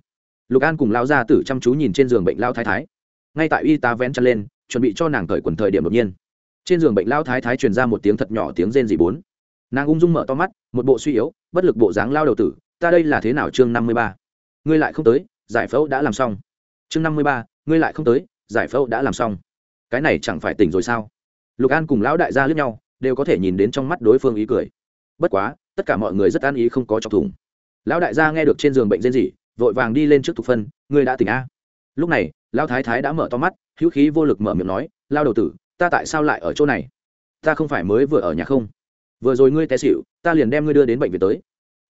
Lục an cùng lão gia tử chăm chú nhìn trên giường bệnh lão thái thái. Ngay tại y tá vén chân lên, chuẩn bị cho nàng cởi quần thời điểm đột nhiên. Trên giường bệnh lão thái thái truyền ra một tiếng thật nhỏ tiếng rên dị bốn. Nàng ung dung mở to mắt, một bộ suy yếu, bất lực bộ dáng lao đầu tử, ta đây là thế nào chương năm mươi ba? Ngươi lại không tới, giải phẫu đã làm xong. Chương năm mươi ba, ngươi lại không tới, giải phẫu đã làm xong. Cái này chẳng phải tỉnh rồi sao? Lục an cùng lão đại gia lướt nhau, đều có thể nhìn đến trong mắt đối phương ý cười. Bất quá tất cả mọi người rất an ý không có chọc thủng. Lão đại gia nghe được trên giường bệnh rên rỉ, vội vàng đi lên trước thục phân, ngươi đã tỉnh a? Lúc này, lão thái thái đã mở to mắt, hữu khí vô lực mở miệng nói lao đầu tử, ta tại sao lại ở chỗ này? Ta không phải mới vừa ở nhà không? Vừa rồi ngươi té xịu ta liền đem ngươi đưa đến bệnh viện tới.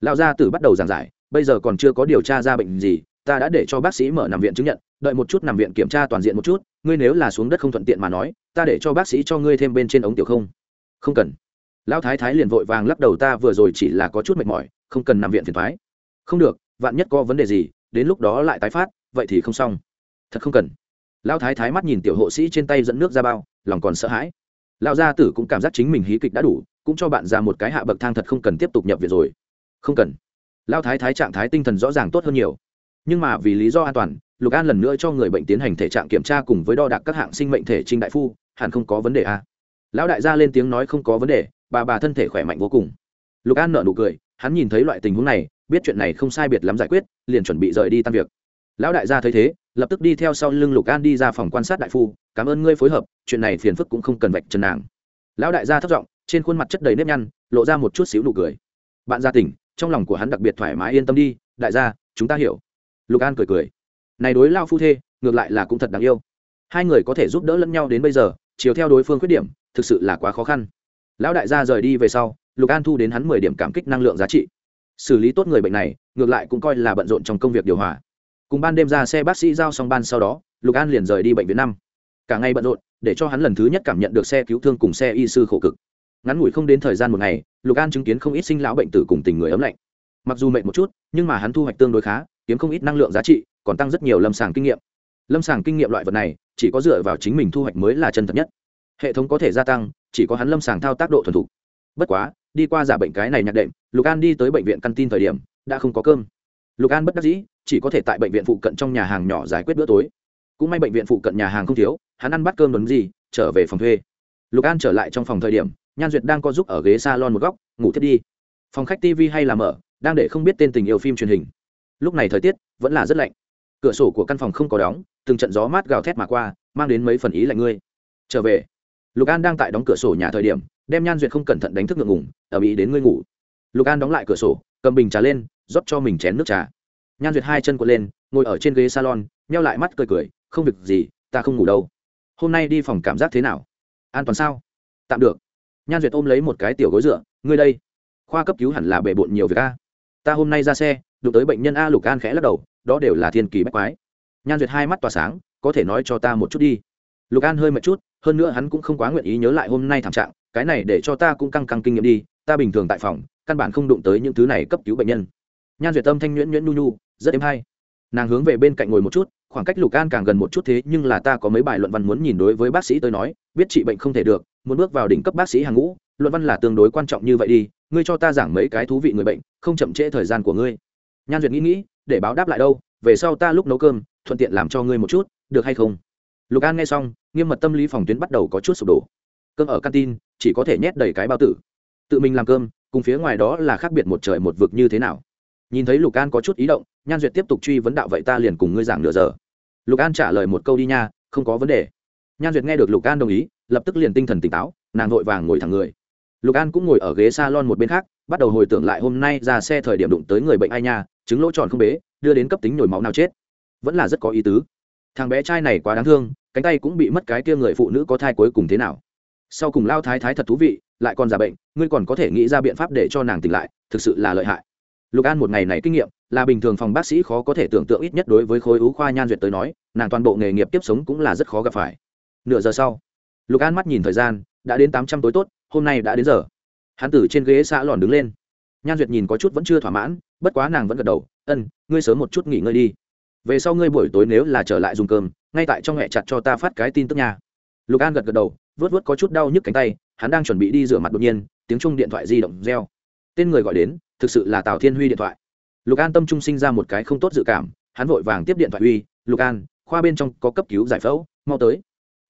Lão gia tử bắt đầu giảng giải, bây giờ còn chưa có điều tra ra bệnh gì, ta đã để cho bác sĩ mở nằm viện chứng nhận, đợi một chút nằm viện kiểm tra toàn diện một chút, ngươi nếu là xuống đất không thuận tiện mà nói, ta để cho bác sĩ cho ngươi thêm bên trên ống tiểu không. Không cần lão thái thái liền vội vàng lắc đầu, ta vừa rồi chỉ là có chút mệt mỏi, không cần nằm viện phiền thoái không được, vạn nhất có vấn đề gì, đến lúc đó lại tái phát, vậy thì không xong. Thật không cần. Lão thái thái mắt nhìn tiểu hộ sĩ trên tay dẫn nước ra bao, lòng còn sợ hãi. Lão gia tử cũng cảm giác chính mình hí kịch đã đủ, cũng cho bạn ra một cái hạ bậc thang thật không cần tiếp tục nhập viện rồi. Không cần. Lão thái thái trạng thái tinh thần rõ ràng tốt hơn nhiều. Nhưng mà vì lý do an toàn, lục an lần nữa cho người bệnh tiến hành thể trạng kiểm tra cùng với đo đạc các hạng sinh mệnh thể trinh đại phu, hẳn không có vấn đề à. lão đại gia lên tiếng nói không có vấn đề bà bà thân thể khỏe mạnh vô cùng. Lục an nợ nụ cười, hắn nhìn thấy loại tình huống này, biết chuyện này không sai biệt lắm giải quyết, liền chuẩn bị rời đi tan việc. Lão đại gia thấy thế, lập tức đi theo sau lưng lục an đi ra phòng quan sát đại phu, cảm ơn ngươi phối hợp, chuyện này phiền phức cũng không cần vạch trần nàng. Lão đại gia thất giọng, trên khuôn mặt chất đầy nếp nhăn, lộ ra một chút xíu nụ cười. Bạn gia tỉnh, trong lòng của hắn đặc biệt thoải mái yên tâm đi, đại gia, chúng ta hiểu. Lục an cười cười. Này đối lao phu thê, ngược lại là cũng thật đáng yêu. Hai người có thể giúp đỡ lẫn nhau đến bây giờ, chiều theo đối phương khuyết điểm, thực sự là quá khó khăn lão đại gia rời đi về sau, lục an thu đến hắn mười điểm cảm kích năng lượng giá trị. Xử lý tốt người bệnh này, ngược lại cũng coi là bận rộn trong công việc điều hòa. Cùng ban đêm ra xe bác sĩ giao xong ban sau đó, lục an liền rời đi bệnh viện năm. Cả ngày bận rộn, để cho hắn lần thứ nhất cảm nhận được xe cứu thương cùng xe y sư khổ cực. Ngắn ngủi không đến thời gian một ngày, lục an chứng kiến không ít sinh lão bệnh tử cùng tình người ấm lạnh. Mặc dù mệt một chút, nhưng mà hắn thu hoạch tương đối khá, kiếm không ít năng lượng giá trị, còn tăng rất nhiều lâm sàng kinh nghiệm. Lâm sàng kinh nghiệm loại vật này, chỉ có dựa vào chính mình thu hoạch mới là chân thật nhất. Hệ thống có thể gia tăng chỉ có hắn lâm sàng thao tác độ thuần thục. Bất quá, đi qua giả bệnh cái này nhạc đệm, lục an đi tới bệnh viện căn tin thời điểm, đã không có cơm. Lục an bất đắc dĩ, chỉ có thể tại bệnh viện phụ cận trong nhà hàng nhỏ giải quyết bữa tối. Cũng may bệnh viện phụ cận nhà hàng không thiếu, hắn ăn bắt cơm đốn gì, trở về phòng thuê. Lục an trở lại trong phòng thời điểm, nhan duyệt đang có giúp ở ghế s a lon một góc, ngủ thiết đi. Phòng khách tv hay là mở, đang để không biết tên tình yêu phim truyền hình. Lúc này thời tiết vẫn là rất lạnh. Cửa sổ của căn phòng không có đóng, từng trận gió mát gào thét mà qua, mang đến mấy phần ý lạnh ngươi. Trở về lục an đang tại đóng cửa sổ nhà thời điểm, đem nhan duyệt không cẩn thận đánh thức ngượng ngủng ở bị đến ngươi ngủ. Lục an đóng lại cửa sổ, cầm bình trà lên, rót cho mình chén nước trà. Nhan duyệt hai chân quật lên, ngồi ở trên ghế salon, nheo lại mắt cười cười, không việc gì, ta không ngủ đâu. Hôm nay đi phòng cảm giác thế nào? An toàn sao? Tạm được. Nhan duyệt ôm lấy một cái tiểu gối dựa, ngươi đây, khoa cấp cứu hẳn là bề bộn nhiều việc a. Ta hôm nay ra xe, đụng tới bệnh nhân a lục an khẽ lắc đầu, đó đều là thiên kỳ bách quái. Nhan duyệt hai mắt tỏa sáng, có thể nói cho ta một chút đi. Lục an hơi mệt chút hơn nữa hắn cũng không quá nguyện ý nhớ lại hôm nay thảm trạng, cái này để cho ta cũng căng căng kinh nghiệm đi, ta bình thường tại phòng, căn bản không đụng tới những thứ này cấp cứu bệnh nhân. Nhan duyệt tâm thanh nhuyễn nhuyễn nu nu rất êm hay. Nàng hướng về bên cạnh ngồi một chút, khoảng cách lục an càng gần một chút thế, nhưng là ta có mấy bài luận văn muốn nhìn đối với bác sĩ tôi nói, biết trị bệnh không thể được, muốn bước vào đỉnh cấp bác sĩ hàng ngũ, luận văn là tương đối quan trọng như vậy đi, ngươi cho ta giảng mấy cái thú vị người bệnh, không chậm trễ thời gian của ngươi. Nhan duyệt nghĩ nghĩ, để báo đáp lại đâu, về sau ta lúc nấu cơm, thuận tiện làm cho ngươi một chút, được hay không? Lục an nghe xong, nghiêm mật tâm lý phòng tuyến bắt đầu có chút sụp đổ. Cơm ở canteen, chỉ có thể nhét đầy cái bao tử. Tự mình làm cơm, cùng phía ngoài đó là khác biệt một trời một vực như thế nào. Nhìn thấy lục an có chút ý động, nhan duyệt tiếp tục truy vấn đạo vậy ta liền cùng ngươi giảng nửa giờ. Lục an trả lời một câu đi nha, không có vấn đề. Nhan duyệt nghe được lục an đồng ý, lập tức liền tinh thần tỉnh táo, nàng vội vàng ngồi thẳng người. Lục an cũng ngồi ở ghế s a lon một bên khác, bắt đầu hồi tưởng lại hôm nay ra xe thời điểm đụng tới người bệnh ai nha chứng lỗ tròn không bế, đưa đến cấp tính nhồi máu nào chết. Vẫn là rất có ý tứ thằng bé trai này quá đáng thương, cánh tay cũng bị mất cái kia người phụ nữ có thai cuối cùng thế nào. Sau cùng lao thái thái thật thú vị, lại còn già bệnh, ngươi còn có thể nghĩ ra biện pháp để cho nàng tỉnh lại, thực sự là lợi hại. Lục an một ngày này kinh nghiệm, là bình thường phòng bác sĩ khó có thể tưởng tượng ít nhất đối với khối ú khoa nhan duyệt tới nói, nàng toàn bộ nghề nghiệp tiếp sống cũng là rất khó gặp phải. Nửa giờ sau, lục an mắt nhìn thời gian, đã đến tám trăm tối tốt, hôm nay đã đến giờ. Hắn từ trên ghế xã lòn đứng lên. Nhan duyệt nhìn có chút vẫn chưa thỏa mãn, bất quá nàng vẫn gật đầu, ân, ngươi sớm một chút nghỉ ngơi đi về sau ngươi buổi tối nếu là trở lại dùng cơm, ngay tại trong hẹ chặt cho ta phát cái tin tức nha. Lục an gật gật đầu, vớt vớt có chút đau nhức cánh tay, hắn đang chuẩn bị đi rửa mặt đột nhiên, tiếng chung điện thoại di động reo. Tên người gọi đến, thực sự là tào thiên huy điện thoại. Lục an tâm trung sinh ra một cái không tốt dự cảm, hắn vội vàng tiếp điện thoại huy lục an, khoa bên trong có cấp cứu giải phẫu, mau tới.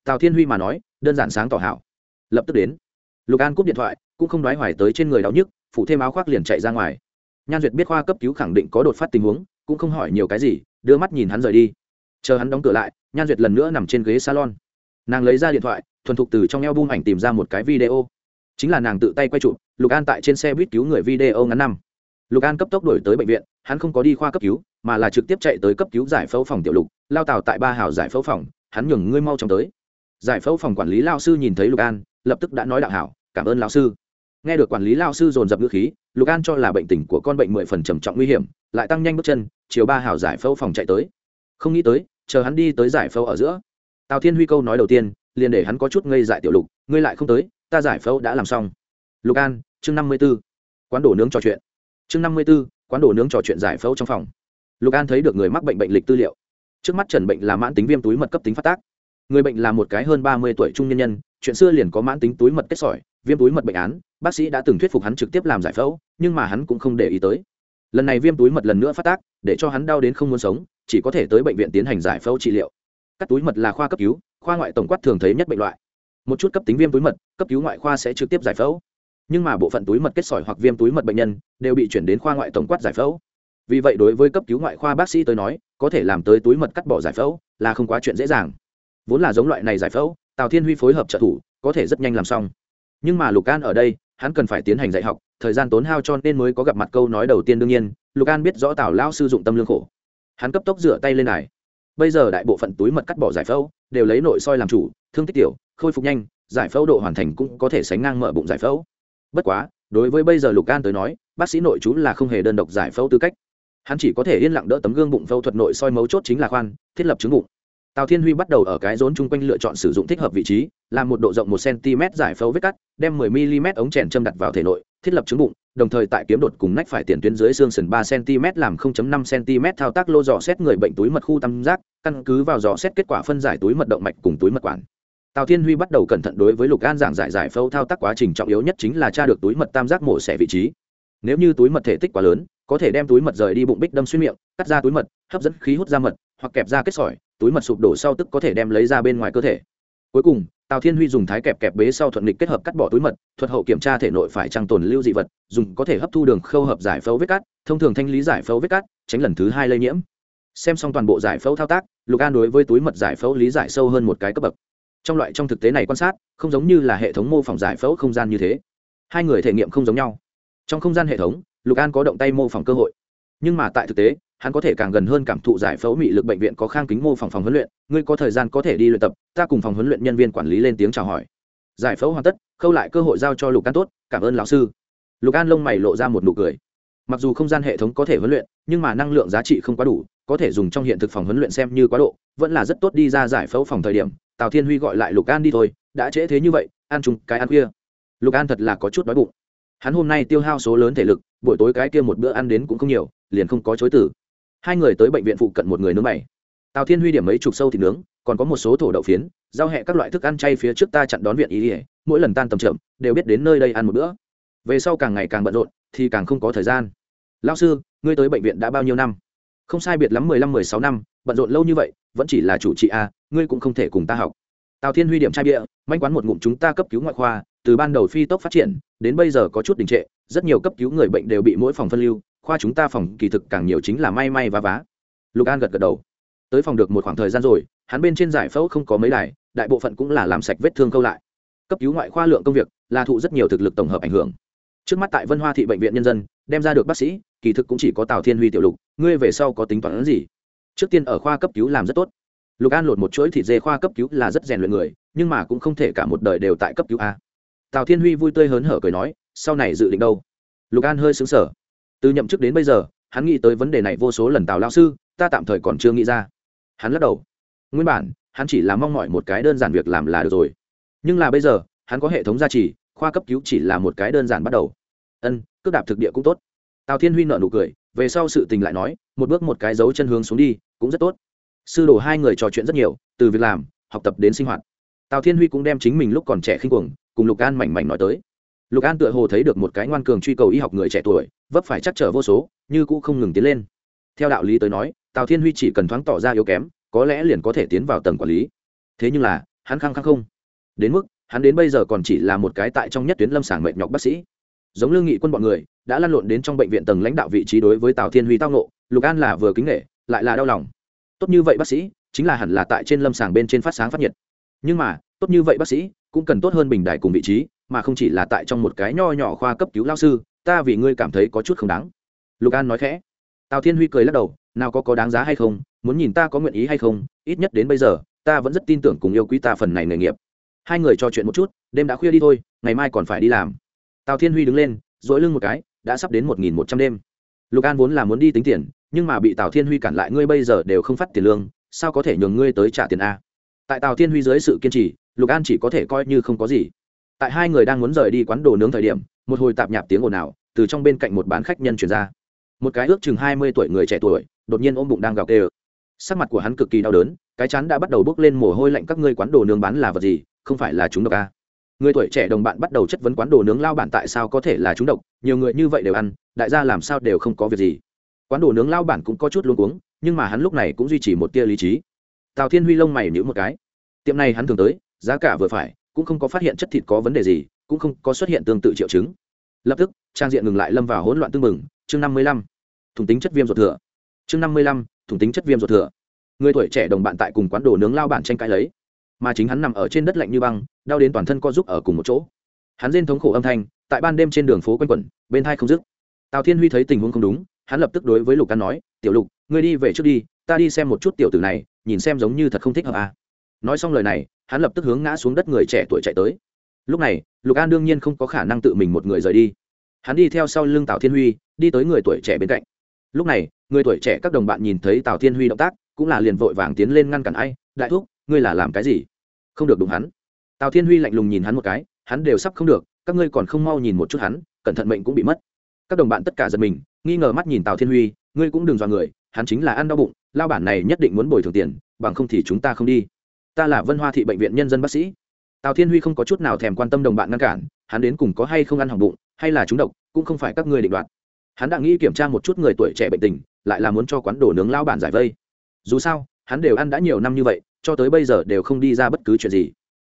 Tào thiên huy mà nói, đơn giản sáng tỏ hảo. Lập tức đến. Lục an cúp điện thoại, cũng không nói hoài tới trên người đau nhức, phủ thêm áo khoác liền chạy ra ngoài. Nhan duyệt biết khoa cấp cứu khẳng định có đột phát tình huống, cũng không hỏi nhiều cái gì đưa mắt nhìn hắn rời đi. Chờ hắn đóng cửa lại, nhan duyệt lần nữa nằm trên ghế salon. Nàng lấy ra điện thoại, thuần thục từ trong eo bung ảnh tìm ra một cái video. Chính là nàng tự tay quay chụp, lục an tại trên xe buýt cứu người video ngắn năm. Lục an cấp tốc đổi tới bệnh viện, hắn không có đi khoa cấp cứu, mà là trực tiếp chạy tới cấp cứu giải phẫu phòng tiểu lục, lao tàu tại ba hào giải phẫu phòng, hắn nhường ngươi mau chóng tới. Giải phẫu phòng quản lý lao sư nhìn thấy lục an, lập tức đã nói đạo hảo, cảm ơn lao sư nghe được quản lý lao sư dồn dập ngữ khí, lục an cho là bệnh tình của con bệnh mười phần trầm trọng nguy hiểm, lại tăng nhanh bước chân, chiều ba hào giải phẫu phòng chạy tới. Không nghĩ tới, chờ hắn đi tới giải phẫu ở giữa. Tào thiên huy câu nói đầu tiên, liền để hắn có chút ngây dại tiểu lục, ngươi lại không tới, ta giải phẫu đã làm xong. Lục an, chương năm mươi b ố quán đổ nướng trò chuyện. Chương năm mươi b ố quán đổ nướng trò chuyện giải phẫu trong phòng. Lục an thấy được người mắc bệnh bệnh lịch tư liệu. Trước mắt trần bệnh là mãn tính viêm túi mật cấp tính phát tác. Người bệnh là một cái hơn ba mươi tuổi trung nhân nhân, chuyện xưa liền có mãn tính túi mật kết sỏi, viêm túi mật bệnh án bác sĩ đã từng thuyết phục hắn trực tiếp làm giải phẫu, nhưng mà hắn cũng không để ý tới. Lần này viêm túi mật lần nữa phát tác, để cho hắn đau đến không muốn sống, chỉ có thể tới bệnh viện tiến hành giải phẫu trị liệu. Cắt túi mật là khoa cấp cứu, khoa ngoại tổng quát thường thấy nhất bệnh loại. Một chút cấp tính viêm túi mật, cấp cứu ngoại khoa sẽ trực tiếp giải phẫu. Nhưng mà bộ phận túi mật kết sỏi hoặc viêm túi mật bệnh nhân đều bị chuyển đến khoa ngoại tổng quát giải phẫu. Vì vậy đối với cấp cứu ngoại khoa bác sĩ tới nói, có thể làm tới túi mật cắt bỏ giải phẫu là không quá chuyện dễ dàng. Vốn là giống loại này giải phẫu, tào thiên huy phối hợp trợ thủ, có thể rất nhanh làm xong. Nhưng mà lục an ở đây hắn cần phải tiến hành dạy học, thời gian tốn hao cho nên mới có gặp mặt câu nói đầu tiên đương nhiên, lục an biết rõ tào lao sư dụng tâm lương khổ. Hắn cấp tốc rửa tay lên này bây giờ đại bộ phận túi mật cắt bỏ giải phẫu, đều lấy nội soi làm chủ, thương tích tiểu, khôi phục nhanh, giải phẫu độ hoàn thành cũng có thể sánh ngang mở bụng giải phẫu. Bất quá, đối với bây giờ lục an tới nói, bác sĩ nội chú là không hề đơn độc giải phẫu tư cách. Hắn chỉ có thể yên lặng đỡ tấm gương bụng phẫu thuật nội soi mấu chốt chính là khoan, thiết lập chứng bụng tào thiên huy bắt đầu ở cái rốn chung quanh lựa chọn sử dụng thích hợp vị trí, làm một độ rộng một cm giải phẫu vết cắt, đem 10 mm ống chèn châm đặt vào thể nội, thiết lập trứng bụng, đồng thời tại kiếm đột cùng nách phải tiền tuyến dưới xương sườn 3 cm làm 0.5 cm thao tác lô dò xét người bệnh túi mật khu tam giác, căn cứ vào dò xét kết quả phân giải túi mật động mạch cùng túi mật quản. Tào thiên huy bắt đầu cẩn thận đối với lục an giảng giải giải phẫu thao tác quá trình trọng yếu nhất chính là tra được túi mật tam giác mổ xẻ vị trí. Nếu như túi mật thể tích quá lớn, có thể đem túi mật rời đi bụng bích đâm xuyên miệng, cắt ra túi mật, hấp dẫn khí hút ra mật, hoặc kẹp ra kết sỏi túi mật sụp đổ sau tức có thể đem lấy ra bên ngoài cơ thể. Cuối cùng, tào thiên huy dùng thái kẹp kẹp bế sau thuận lịch kết hợp cắt bỏ túi mật, thuật hậu kiểm tra thể nội phải trang tồn lưu dị vật, dùng có thể hấp thu đường khâu hợp giải phẫu vết cắt, thông thường thanh lý giải phẫu vết cắt, tránh lần thứ hai lây nhiễm. Xem xong toàn bộ giải phẫu thao tác, lục an đối với túi mật giải phẫu lý giải sâu hơn một cái cấp bậc. Trong loại trong thực tế này quan sát, không giống như là hệ thống mô phỏng giải phẫu không gian như thế. Hai người thể nghiệm không giống nhau. Trong không gian hệ thống, lục an có động tay mô phỏng cơ hội. Nhưng mà tại thực tế hắn có thể càng gần hơn cảm thụ giải phẫu mị lực bệnh viện có khang kính mô phòng phòng huấn luyện. Ngươi có thời gian có thể đi luyện tập, ta cùng phòng huấn luyện nhân viên quản lý lên tiếng chào hỏi. Giải phẫu hoàn tất, khâu lại cơ hội giao cho lục an tốt, cảm ơn lão sư. Lục an lông mày lộ ra một nụ cười. Mặc dù không gian hệ thống có thể huấn luyện, nhưng mà năng lượng giá trị không quá đủ, có thể dùng trong hiện thực phòng huấn luyện xem như quá độ, vẫn là rất tốt đi ra giải phẫu phòng thời điểm. Tào thiên huy gọi lại lục an đi thôi, đã trễ thế như vậy, ăn chung cái ăn kia. lục an thật là có chút đói bụng. Hắn hôm nay tiêu hao số lớn thể lực, buổi tối cái kia một bữa ăn đến cũng không nhiều, liền không có chối tử hai người tới bệnh viện phụ cận một người nướng mày tào thiên huy điểm mấy chục sâu thịt nướng, còn có một số thổ đậu phiến giao hẹ các loại thức ăn chay phía trước ta chặn đón viện ý ỉa mỗi lần tan tầm chậm, đều biết đến nơi đây ăn một bữa. Về sau càng ngày càng bận rộn, thì càng không có thời gian. Lao sư, ngươi tới bệnh viện đã bao nhiêu năm? Không sai biệt lắm mười lăm, mười sáu năm, bận rộn lâu như vậy, vẫn chỉ là chủ trị a, ngươi cũng không thể cùng ta học. Tào thiên huy điểm trai bịa manh quán một ngụm chúng ta cấp cứu ngoại khoa, từ ban đầu phi tốc phát triển, đến bây giờ có chút đình trệ, rất nhiều cấp cứu người bệnh đều bị mỗi phòng phân lưu khoa chúng ta phòng kỳ thực càng nhiều chính là may may và vá. Lục an gật gật đầu. Tới phòng được một khoảng thời gian rồi, hắn bên trên giải phẫu không có mấy đài, đại bộ phận cũng là làm sạch vết thương câu lại. Cấp cứu ngoại khoa lượng công việc, là thụ rất nhiều thực lực tổng hợp ảnh hưởng. Trước mắt tại vân hoa thị bệnh viện nhân dân, đem ra được bác sĩ, kỳ thực cũng chỉ có tào thiên huy tiểu lục, ngươi về sau có tính toán gì? Trước tiên ở khoa cấp cứu làm rất tốt. Lục an lột một chuỗi thịt dê khoa cấp cứu là rất rèn luyện người, nhưng mà cũng không thể cả một đời đều tại cấp cứu a. Tào thiên huy vui tươi hớn hở cười nói, sau này dự định đâu? Lục an hơi xứng sở từ nhậm chức đến bây giờ, hắn nghĩ tới vấn đề này vô số lần tào lao sư, ta tạm thời còn chưa nghĩ ra. Hắn lắc đầu. Nguyên bản, hắn chỉ là mong mỏi một cái đơn giản việc làm là được rồi. Nhưng là bây giờ, hắn có hệ thống gia trì, khoa cấp cứu chỉ là một cái đơn giản bắt đầu. Ân, cước đạp thực địa cũng tốt. Tào thiên huy nợ nụ cười, về sau sự tình lại nói, một bước một cái dấu chân hướng xuống đi, cũng rất tốt. Sư đồ hai người trò chuyện rất nhiều, từ việc làm, học tập đến sinh hoạt. Tào thiên huy cũng đem chính mình lúc còn trẻ khinh cuồng, cùng lục an mảnh mảnh nói tới lục an tựa hồ thấy được một cái ngoan cường truy cầu y học người trẻ tuổi, vấp phải chắc trở vô số, như cũ không ngừng tiến lên. Theo đạo lý tới nói, tào thiên huy chỉ cần thoáng tỏ ra yếu kém, có lẽ liền có thể tiến vào tầng quản lý. Thế nhưng là, hắn khăng khăng không. Đến mức, hắn đến bây giờ còn chỉ là một cái tại trong nhất tuyến lâm sàng mệt nhọc bác sĩ. Giống lương nghị quân bọn người, đã lăn lộn đến trong bệnh viện tầng lãnh đạo vị trí đối với tào thiên huy tao nộ lục an là vừa kính nghệ lại là đau lòng. Tốt như vậy bác sĩ, chính là hẳn là tại trên lâm sàng bên trên phát sáng phát nhiệt. Nhưng mà, tốt như vậy bác sĩ, cũng cần tốt hơn bình đại cùng vị trí mà không chỉ là tại trong một cái nho nhỏ khoa cấp cứu lao sư, ta vì ngươi cảm thấy có chút không đáng. Lục an nói khẽ. Tào thiên huy cười lắc đầu, nào có có đáng giá hay không, muốn nhìn ta có nguyện ý hay không, ít nhất đến bây giờ, ta vẫn rất tin tưởng cùng yêu quý ta phần này nghề nghiệp. Hai người trò chuyện một chút, đêm đã khuya đi thôi, ngày mai còn phải đi làm. Tào thiên huy đứng lên dỗi lưng một cái, đã sắp đến một nghìn một trăm đêm. Lục an vốn là muốn đi tính tiền, nhưng mà bị tào thiên huy cản lại, ngươi bây giờ đều không phát tiền lương, sao có thể nhường ngươi tới trả tiền a? Tại tào thiên huy dưới sự kiên trì, lục an chỉ có thể coi như không có gì tại hai người đang muốn rời đi quán đồ nướng thời điểm, một hồi tạp nhạp tiếng ồn ào từ trong bên cạnh một bán khách nhân chuyển ra. Một cái ước chừng hai mươi tuổi người trẻ tuổi, đột nhiên ôm bụng đang gào kê ơ sắc mặt của hắn cực kỳ đau đớn, cái chắn đã bắt đầu bốc lên mồ hôi lạnh, các ngươi quán đồ nướng bán là vật gì, không phải là chúng độc à? người tuổi trẻ đồng bạn bắt đầu chất vấn quán đồ nướng lao bản tại sao có thể là chúng độc, nhiều người như vậy đều ăn, đại gia làm sao đều không có việc gì. Quán đồ nướng lao bản cũng có chút luôn cuống, nhưng mà hắn lúc này cũng duy trì một tia lý trí. Tào thiên huy lông mày nhữ một cái. Tiệm này hắn thường tới, giá cả vừa phải cũng không có phát hiện chất thịt có vấn đề gì, cũng không có xuất hiện tương tự triệu chứng. Lập tức, trang diện ngừng lại lâm vào hỗn loạn tương mừng chương năm mươi lăm thùng tính chất viêm ruột thừa. Chương năm mươi lăm thùng tính chất viêm ruột thừa. Người tuổi trẻ đồng bạn tại cùng quán đồ nướng lao bản tranh cãi lấy. Mà chính hắn nằm ở trên đất lạnh như băng, đau đến toàn thân co giúp ở cùng một chỗ. Hắn rên thống khổ âm thanh, tại ban đêm trên đường phố quanh quẩn, bên thai không dứt. Tào thiên huy thấy tình huống không đúng, hắn lập tức đối với lục an nói, tiểu lục, ngươi đi về trước đi, ta đi xem một chút tiểu tử này, nhìn xem giống như thật không thích hợp à. nói xong lời này hắn lập tức hướng ngã xuống đất người trẻ tuổi chạy tới. Lúc này, lục an đương nhiên không có khả năng tự mình một người rời đi. Hắn đi theo sau lưng tào thiên huy, đi tới người tuổi trẻ bên cạnh. Lúc này, người tuổi trẻ các đồng bạn nhìn thấy tào thiên huy động tác, cũng là liền vội vàng tiến lên ngăn cản ai, đại thúc, ngươi là làm cái gì? Không được đụng hắn. Tào thiên huy lạnh lùng nhìn hắn một cái, hắn đều sắp không được, các ngươi còn không mau nhìn một chút hắn, cẩn thận mệnh cũng bị mất. Các đồng bạn tất cả giật mình, nghi ngờ mắt nhìn tào thiên huy, ngươi cũng đừng dọa người, hắn chính là ăn đau bụng, lao bản này nhất định muốn bồi thường tiền, bằng không thì chúng ta không đi ta là vân hoa thị bệnh viện nhân dân bác sĩ. Tào thiên huy không có chút nào thèm quan tâm đồng bạn ngăn cản, hắn đến cùng có hay không ăn hỏng bụng, hay là trúng độc, cũng không phải các ngươi định đoạt. Hắn đã nghĩ kiểm tra một chút người tuổi trẻ bệnh tình, lại là muốn cho quán đồ nướng lao bản giải vây. Dù sao, hắn đều ăn đã nhiều năm như vậy, cho tới bây giờ đều không đi ra bất cứ chuyện gì.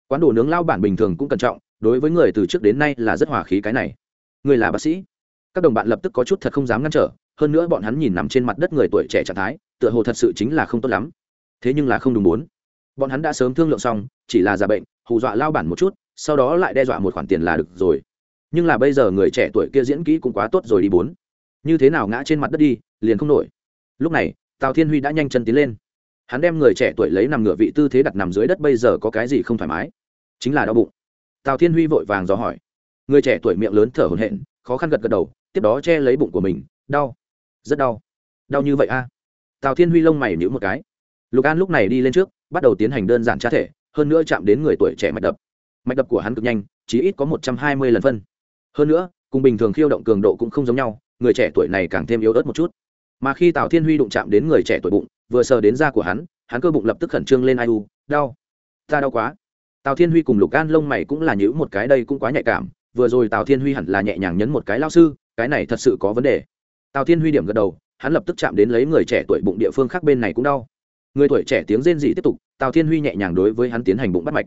Quán đồ nướng lao bản bình thường cũng cẩn trọng, đối với người từ trước đến nay là rất hòa khí cái này. Người là bác sĩ. Các đồng bạn lập tức có chút thật không dám ngăn trở, hơn nữa bọn hắn nhìn nằm trên mặt đất người tuổi trẻ trạng thái, tựa hồ thật sự chính là không tốt lắm. Thế nhưng là không đúng muốn bọn hắn đã sớm thương lượng xong, chỉ là giả bệnh, hù dọa lao bản một chút, sau đó lại đe dọa một khoản tiền là được rồi. Nhưng là bây giờ người trẻ tuổi kia diễn kỹ cũng quá tốt rồi đi bốn. Như thế nào ngã trên mặt đất đi, liền không nổi. Lúc này, tào thiên huy đã nhanh chân tiến lên. Hắn đem người trẻ tuổi lấy nằm ngửa vị tư thế đặt nằm dưới đất bây giờ có cái gì không thoải mái? Chính là đau bụng. Tào thiên huy vội vàng dò hỏi. Người trẻ tuổi miệng lớn thở hổn hển, khó khăn gật gật đầu, tiếp đó che lấy bụng của mình, đau. Rất đau. Đau như vậy a. Tào thiên huy lông mày nhữ một cái. Lục an lúc này đi lên trước bắt đầu tiến hành đơn giản tra thể, hơn nữa chạm đến người tuổi trẻ mạch đập. Mạch đập của hắn cực nhanh chỉ ít có một trăm hai mươi lần phân. Hơn nữa, cùng bình thường khiêu động cường độ cũng không giống nhau, người trẻ tuổi này càng thêm yếu ớt một chút. Mà khi tào thiên huy đụng chạm đến người trẻ tuổi bụng, vừa sờ đến da của hắn hắn cơ bụng lập tức khẩn trương lên ai u, đau. Ta đau quá. Tào thiên huy cùng lục Gan lông mày cũng là nhữ một cái đây cũng quá nhạy cảm, vừa rồi tào thiên huy hẳn là nhẹ nhàng nhấn một cái lao sư, cái này thật sự có vấn đề. Tào thiên huy điểm gật đầu, hắn lập tức chạm đến lấy người trẻ tuổi bụng địa phương khác bên này cũng đau người tuổi trẻ tiếng rên dị tiếp tục, tào thiên huy nhẹ nhàng đối với hắn tiến hành bụng bắt mạch.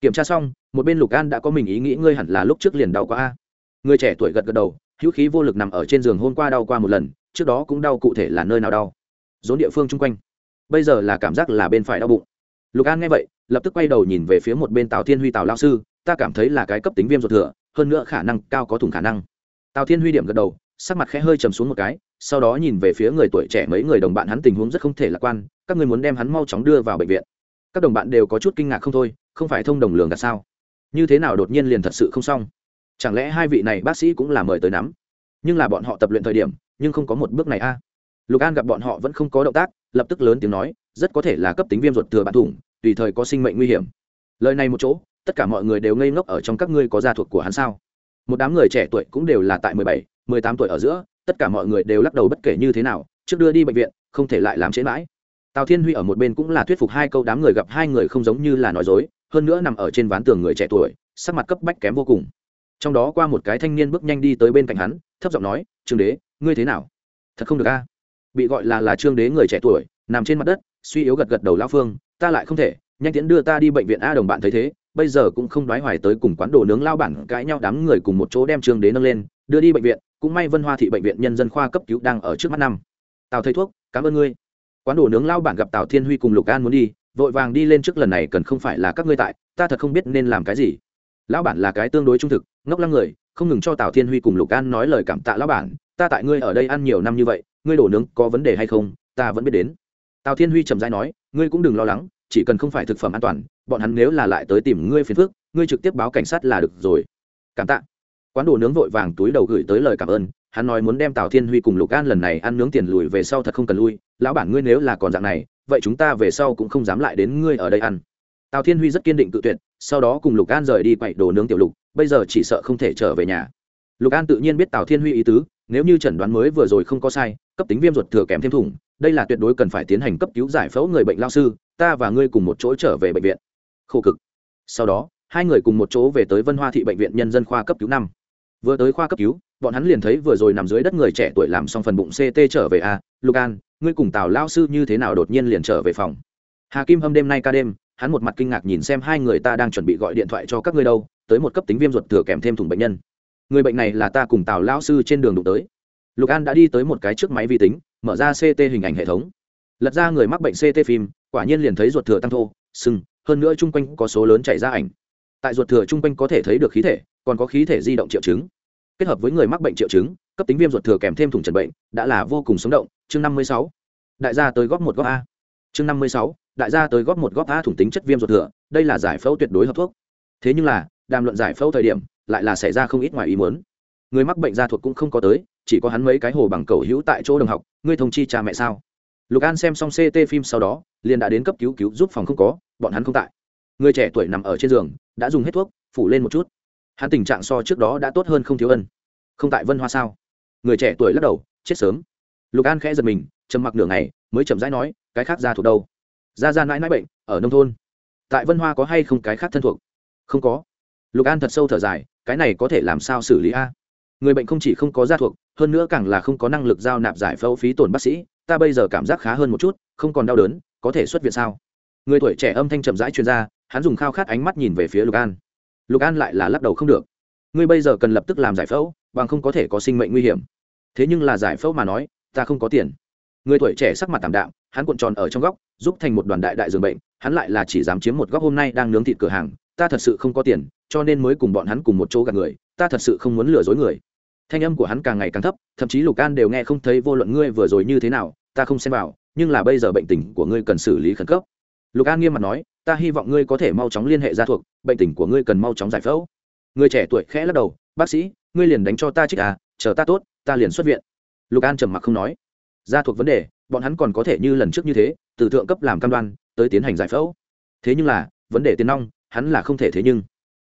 Kiểm tra xong, một bên lục an đã có mình ý nghĩ, ngươi hẳn là lúc trước liền đau quá a. Người trẻ tuổi gật gật đầu, hữu khí vô lực nằm ở trên giường hôm qua đau qua một lần, trước đó cũng đau cụ thể là nơi nào đau. Dốn địa phương chung quanh. Bây giờ là cảm giác là bên phải đau bụng. Lục an nghe vậy, lập tức quay đầu nhìn về phía một bên tào thiên huy tào lao sư, ta cảm thấy là cái cấp tính viêm ruột thừa, hơn nữa khả năng cao có thủng khả năng. Tào thiên huy điểm gật đầu, sắc mặt khẽ hơi trầm xuống một cái, sau đó nhìn về phía người tuổi trẻ mấy người đồng bạn hắn tình huống rất không thể lạc quan các người muốn đem hắn mau chóng đưa vào bệnh viện. Các đồng bạn đều có chút kinh ngạc không thôi, không phải thông đồng lường gạt sao? Như thế nào đột nhiên liền thật sự không xong? Chẳng lẽ hai vị này bác sĩ cũng là mời tới nắm? Nhưng là bọn họ tập luyện thời điểm, nhưng không có một bước này a. Lục an gặp bọn họ vẫn không có động tác, lập tức lớn tiếng nói, rất có thể là cấp tính viêm ruột thừa bạn thủng, tùy thời có sinh mệnh nguy hiểm. Lời này một chỗ, tất cả mọi người đều ngây ngốc ở trong các ngươi có gia thuộc của hắn sao? Một đám người trẻ tuổi cũng đều là tại mười bảy, mười tám tuổi ở giữa, tất cả mọi người đều lắc đầu bất kể như thế nào, trước đưa đi bệnh viện, không thể lại làm chế mãi tào thiên huy ở một bên cũng là thuyết phục hai câu đám người gặp hai người không giống như là nói dối, hơn nữa nằm ở trên ván tường người trẻ tuổi, sắc mặt cấp bách kém vô cùng. Trong đó qua một cái thanh niên bước nhanh đi tới bên cạnh hắn, thấp giọng nói, trương đế, ngươi thế nào? Thật không được a. Bị gọi là là trương đế người trẻ tuổi, nằm trên mặt đất, suy yếu gật gật đầu lao phương, ta lại không thể, nhanh tiến đưa ta đi bệnh viện a đồng bạn thấy thế, bây giờ cũng không đoái hoài tới cùng quán đồ nướng lao bản cãi nhau đám người cùng một chỗ đem trương đế nâng lên, đưa đi bệnh viện, cũng may vân hoa thị bệnh viện nhân dân khoa cấp cứu đang ở trước mắt năm. Tào thầy thuốc, cảm ơn ngươi quán đồ nướng lao bản gặp tào thiên huy cùng lục an muốn đi, vội vàng đi lên trước lần này cần không phải là các ngươi tại, ta thật không biết nên làm cái gì. Lão bản là cái tương đối trung thực, ngốc lăng người, không ngừng cho tào thiên huy cùng lục an nói lời cảm tạ lão bản, ta tại ngươi ở đây ăn nhiều năm như vậy, ngươi đổ nướng có vấn đề hay không, ta vẫn biết đến. Tào thiên huy trầm dai nói, ngươi cũng đừng lo lắng, chỉ cần không phải thực phẩm an toàn, bọn hắn nếu là lại tới tìm ngươi phiền phước ngươi trực tiếp báo cảnh sát là được rồi. Cảm tạ. Quán đồ nướng vội vàng túi đầu gửi tới lời cảm ơn hắn nói muốn đem tào thiên huy cùng lục an lần này ăn nướng tiền lùi về sau thật không cần lui, lão bản ngươi nếu là còn dạng này, vậy chúng ta về sau cũng không dám lại đến ngươi ở đây ăn. Tào thiên huy rất kiên định tự tuyệt, sau đó cùng lục an rời đi quậy đồ nướng tiểu lục, bây giờ chỉ sợ không thể trở về nhà. Lục an tự nhiên biết tào thiên huy ý tứ, nếu như chẩn đoán mới vừa rồi không có sai, cấp tính viêm ruột thừa kèm thêm thủng, đây là tuyệt đối cần phải tiến hành cấp cứu giải phẫu người bệnh lao sư, ta và ngươi cùng một chỗ trở về bệnh viện. Khổ cực. Sau đó, hai người cùng một chỗ về tới vân hoa thị bệnh viện nhân dân khoa cấp cứu năm. Vừa tới khoa cấp cứu bọn hắn liền thấy vừa rồi nằm dưới đất người trẻ tuổi làm xong phần bụng ct trở về a à, lucan ngươi cùng tào lao sư như thế nào đột nhiên liền trở về phòng? Hà kim hâm đêm nay ca đêm hắn một mặt kinh ngạc nhìn xem hai người ta đang chuẩn bị gọi điện thoại cho các ngươi đâu tới một cấp tính viêm ruột thừa kèm thêm thủng bệnh nhân. Người bệnh này là ta cùng tào lao sư trên đường đụng tới. Lục an đã đi tới một cái trước máy vi tính mở ra ct hình ảnh hệ thống. Lật ra người mắc bệnh ct phim quả nhiên liền thấy ruột thừa tăng thô sưng hơn nữa chung quanh có số lớn chảy ra ảnh. Tại ruột thừa chung quanh có thể thấy được khí thể còn có khí thể di động triệu chứng kết hợp với người mắc bệnh triệu chứng, cấp tính viêm ruột thừa kèm thêm thủng trần bệnh, đã là vô cùng sống động. Chương năm mươi sáu. Đại gia tới góp một góp a. Chương năm mươi sáu. Đại gia tới góp một góp a thủng tính chất viêm ruột thừa, đây là giải phẫu tuyệt đối hợp thuốc. Thế nhưng là, đàm luận giải phẫu thời điểm, lại là xảy ra không ít ngoài ý muốn. Người mắc bệnh da thuộc cũng không có tới, chỉ có hắn mấy cái hồ bằng cầu hữu tại chỗ đồng học, ngươi thông chi cha mẹ sao? Lục an xem xong ct phim sau đó, liền đã đến cấp cứu cứu giúp phòng không có, bọn hắn không tại. Người trẻ tuổi nằm ở trên giường, đã dùng hết thuốc, phủ lên một chút hắn tình trạng so trước đó đã tốt hơn không thiếu ân. Không tại vân hoa sao? Người trẻ tuổi lắc đầu, chết sớm. Lục an khẽ giật mình, trầm mặc nửa ngày, mới chậm rãi nói, cái khác ra thuộc đâu? Ra ra mãi mãi bệnh, ở nông thôn. Tại vân hoa có hay không cái khác thân thuộc? Không có. Lục an thật sâu thở dài, cái này có thể làm sao xử lý a? Người bệnh không chỉ không có gia thuộc, hơn nữa càng là không có năng lực giao nạp giải phẫu phí tổn bác sĩ, ta bây giờ cảm giác khá hơn một chút, không còn đau đớn, có thể xuất viện sao? Người tuổi trẻ âm thanh chậm rãi chuyên gia hắn dùng khao khát ánh mắt nhìn về phía lục an lục an lại là lắc đầu không được. Ngươi bây giờ cần lập tức làm giải phẫu, bằng không có thể có sinh mệnh nguy hiểm. Thế nhưng là giải phẫu mà nói, ta không có tiền. Người tuổi trẻ sắc mặt tảm đạm, hắn cuộn tròn ở trong góc, giúp thành một đoàn đại đại dường bệnh, hắn lại là chỉ dám chiếm một góc hôm nay đang nướng thịt cửa hàng, ta thật sự không có tiền, cho nên mới cùng bọn hắn cùng một chỗ gặp người, ta thật sự không muốn lừa dối người. Thanh âm của hắn càng ngày càng thấp, thậm chí lục an đều nghe không thấy vô luận ngươi vừa rồi như thế nào, ta không xem vào, nhưng là bây giờ bệnh tình của ngươi cần xử lý khẩn cấp. Lục an nghiêm mặt nói ta hy vọng ngươi có thể mau chóng liên hệ gia thuộc, bệnh tình của ngươi cần mau chóng giải phẫu. Người trẻ tuổi khẽ lắc đầu, bác sĩ, ngươi liền đánh cho ta trích à chờ ta tốt, ta liền xuất viện. Lục an trầm mặc không nói. Gia thuộc vấn đề, bọn hắn còn có thể như lần trước như thế, từ thượng cấp làm cam đoan, tới tiến hành giải phẫu. Thế nhưng là, vấn đề tiền nong, hắn là không thể thế nhưng.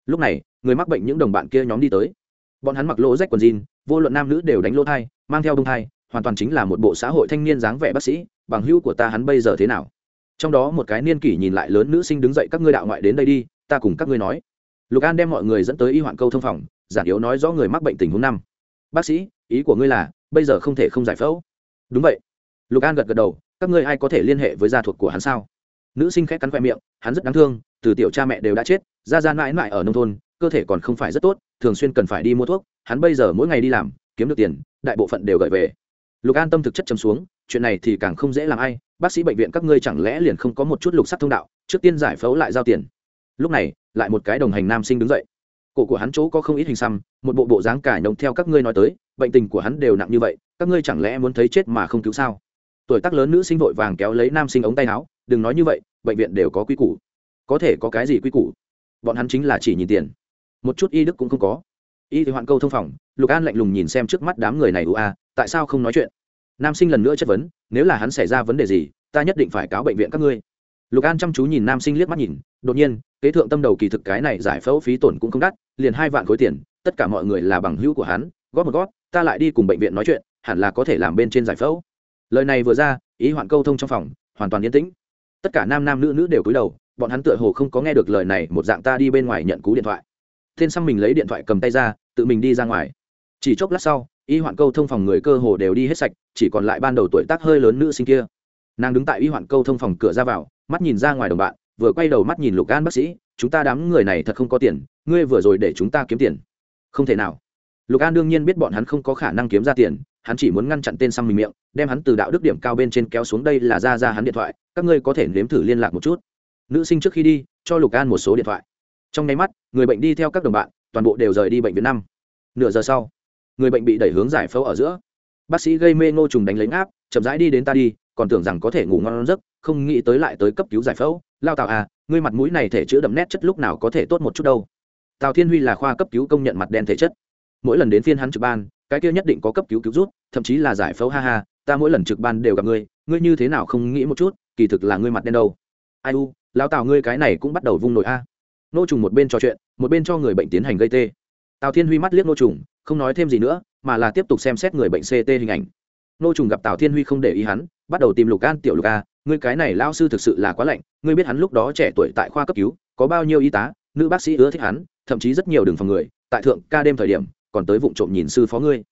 Lúc này, người mắc bệnh những đồng bạn kia nhóm đi tới. Bọn hắn mặc lỗ rách quần jean, vô luận nam nữ đều đánh lỗ thai, mang theo đông thai, hoàn toàn chính là một bộ xã hội thanh niên dáng vẻ bác sĩ, bằng hữu của ta hắn bây giờ thế nào? Trong đó một cái niên kỷ nhìn lại lớn nữ sinh đứng dậy, các ngươi đạo ngoại đến đây đi, ta cùng các ngươi nói. Lục an đem mọi người dẫn tới y hoạn câu thông phòng, giản yếu nói rõ người mắc bệnh tình huống năm. Bác sĩ, ý của ngươi là, bây giờ không thể không giải phẫu. Đúng vậy. Lục an gật gật đầu, các ngươi ai có thể liên hệ với gia thuộc của hắn sao? Nữ sinh khẽ cắn khoe miệng, hắn rất đáng thương, từ tiểu cha mẹ đều đã chết ra ra mãi mãi ở nông thôn, cơ thể còn không phải rất tốt, thường xuyên cần phải đi mua thuốc, hắn bây giờ mỗi ngày đi làm, kiếm được tiền, đại bộ phận đều gửi về. Lục an tâm thực chất chấm xuống, chuyện này thì càng không dễ làm ai bác sĩ bệnh viện các ngươi chẳng lẽ liền không có một chút lục sắc thông đạo, trước tiên giải phẫu lại giao tiền. Lúc này, lại một cái đồng hành nam sinh đứng dậy. Cổ của hắn chỗ có không ít hình xăm, một bộ bộ dáng cải nồng theo các ngươi nói tới, bệnh tình của hắn đều nặng như vậy, các ngươi chẳng lẽ muốn thấy chết mà không cứu sao? Tuổi tác lớn nữ sinh vội vàng kéo lấy nam sinh ống tay áo, đừng nói như vậy, bệnh viện đều có quy củ. Có thể có cái gì quy củ? Bọn hắn chính là chỉ nhìn tiền. Một chút y đức cũng không có. Y thì hoạn câu thông phòng, lục an lạnh lùng nhìn xem trước mắt đám người này ưu a tại sao không nói chuyện? Nam sinh lần nữa chất vấn, nếu là hắn xảy ra vấn đề gì, ta nhất định phải cáo bệnh viện các ngươi. Lục an chăm chú nhìn nam sinh liếc mắt nhìn, đột nhiên, kế thượng tâm đầu kỳ thực cái này giải phẫu phí tổn cũng không đắt, liền hai vạn khối tiền, tất cả mọi người là bằng hữu của hắn, góp một góp, ta lại đi cùng bệnh viện nói chuyện, hẳn là có thể làm bên trên giải phẫu. Lời này vừa ra, ý hoạn câu thông trong phòng, hoàn toàn yên tĩnh. Tất cả nam nam nữ nữ đều cúi đầu, bọn hắn tựa hồ không có nghe được lời này, một dạng ta đi bên ngoài nhận cú điện thoại. Tên xăm mình lấy điện thoại cầm tay ra, tự mình đi ra ngoài. Chỉ chốc lát sau y hoạn câu thông phòng người cơ hồ đều đi hết sạch, chỉ còn lại ban đầu tuổi tác hơi lớn nữ sinh kia. Nàng đứng tại y hoạn câu thông phòng cửa ra vào, mắt nhìn ra ngoài đồng bạn, vừa quay đầu mắt nhìn lục an bác sĩ, chúng ta đám người này thật không có tiền, ngươi vừa rồi để chúng ta kiếm tiền. Không thể nào. Lục an đương nhiên biết bọn hắn không có khả năng kiếm ra tiền, hắn chỉ muốn ngăn chặn tên xăm mình miệng, đem hắn từ đạo đức điểm cao bên trên kéo xuống đây là ra ra hắn điện thoại, các ngươi có thể nếm thử liên lạc một chút. Nữ sinh trước khi đi, cho lục an một số điện thoại. Trong nháy mắt, người bệnh đi theo các đồng bạn, toàn bộ đều rời đi bệnh viện năm. Nửa giờ sau người bệnh bị đẩy hướng giải phẫu ở giữa. Bác sĩ gây mê ngô trùng đánh lấy áp chậm rãi đi đến ta đi, còn tưởng rằng có thể ngủ ngon giấc, không nghĩ tới lại tới cấp cứu giải phẫu. Lao tào à ngươi mặt mũi này thể chữa đậm nét chất lúc nào có thể tốt một chút đâu. Tào thiên huy là khoa cấp cứu công nhận mặt đen thể chất. Mỗi lần đến phiên hắn trực ban, cái kia nhất định có cấp cứu cứu rút thậm chí là giải phẫu ha ha, ta mỗi lần trực ban đều gặp ngươi ngươi như thế nào không nghĩ một chút, kỳ thực là ngươi mặt đen đâu. Ai u, lao tào ngươi cái này cũng bắt đầu vung nổi a. Nô trùng một bên trò chuyện, một bên cho người bệnh tiến hành gây tê. Tào thiên huy mắt liếc nô trùng không nói thêm gì nữa, mà là tiếp tục xem xét người bệnh ct hình ảnh. Nô trùng gặp tào thiên huy không để ý hắn, bắt đầu tìm lục an, tiểu lục a, ngươi cái này lao sư thực sự là quá lạnh, ngươi biết hắn lúc đó trẻ tuổi tại khoa cấp cứu, có bao nhiêu y tá, nữ bác sĩ ưa thích hắn, thậm chí rất nhiều đường phòng người, tại thượng ca đêm thời điểm, còn tới vụ trộm nhìn sư phó ngươi.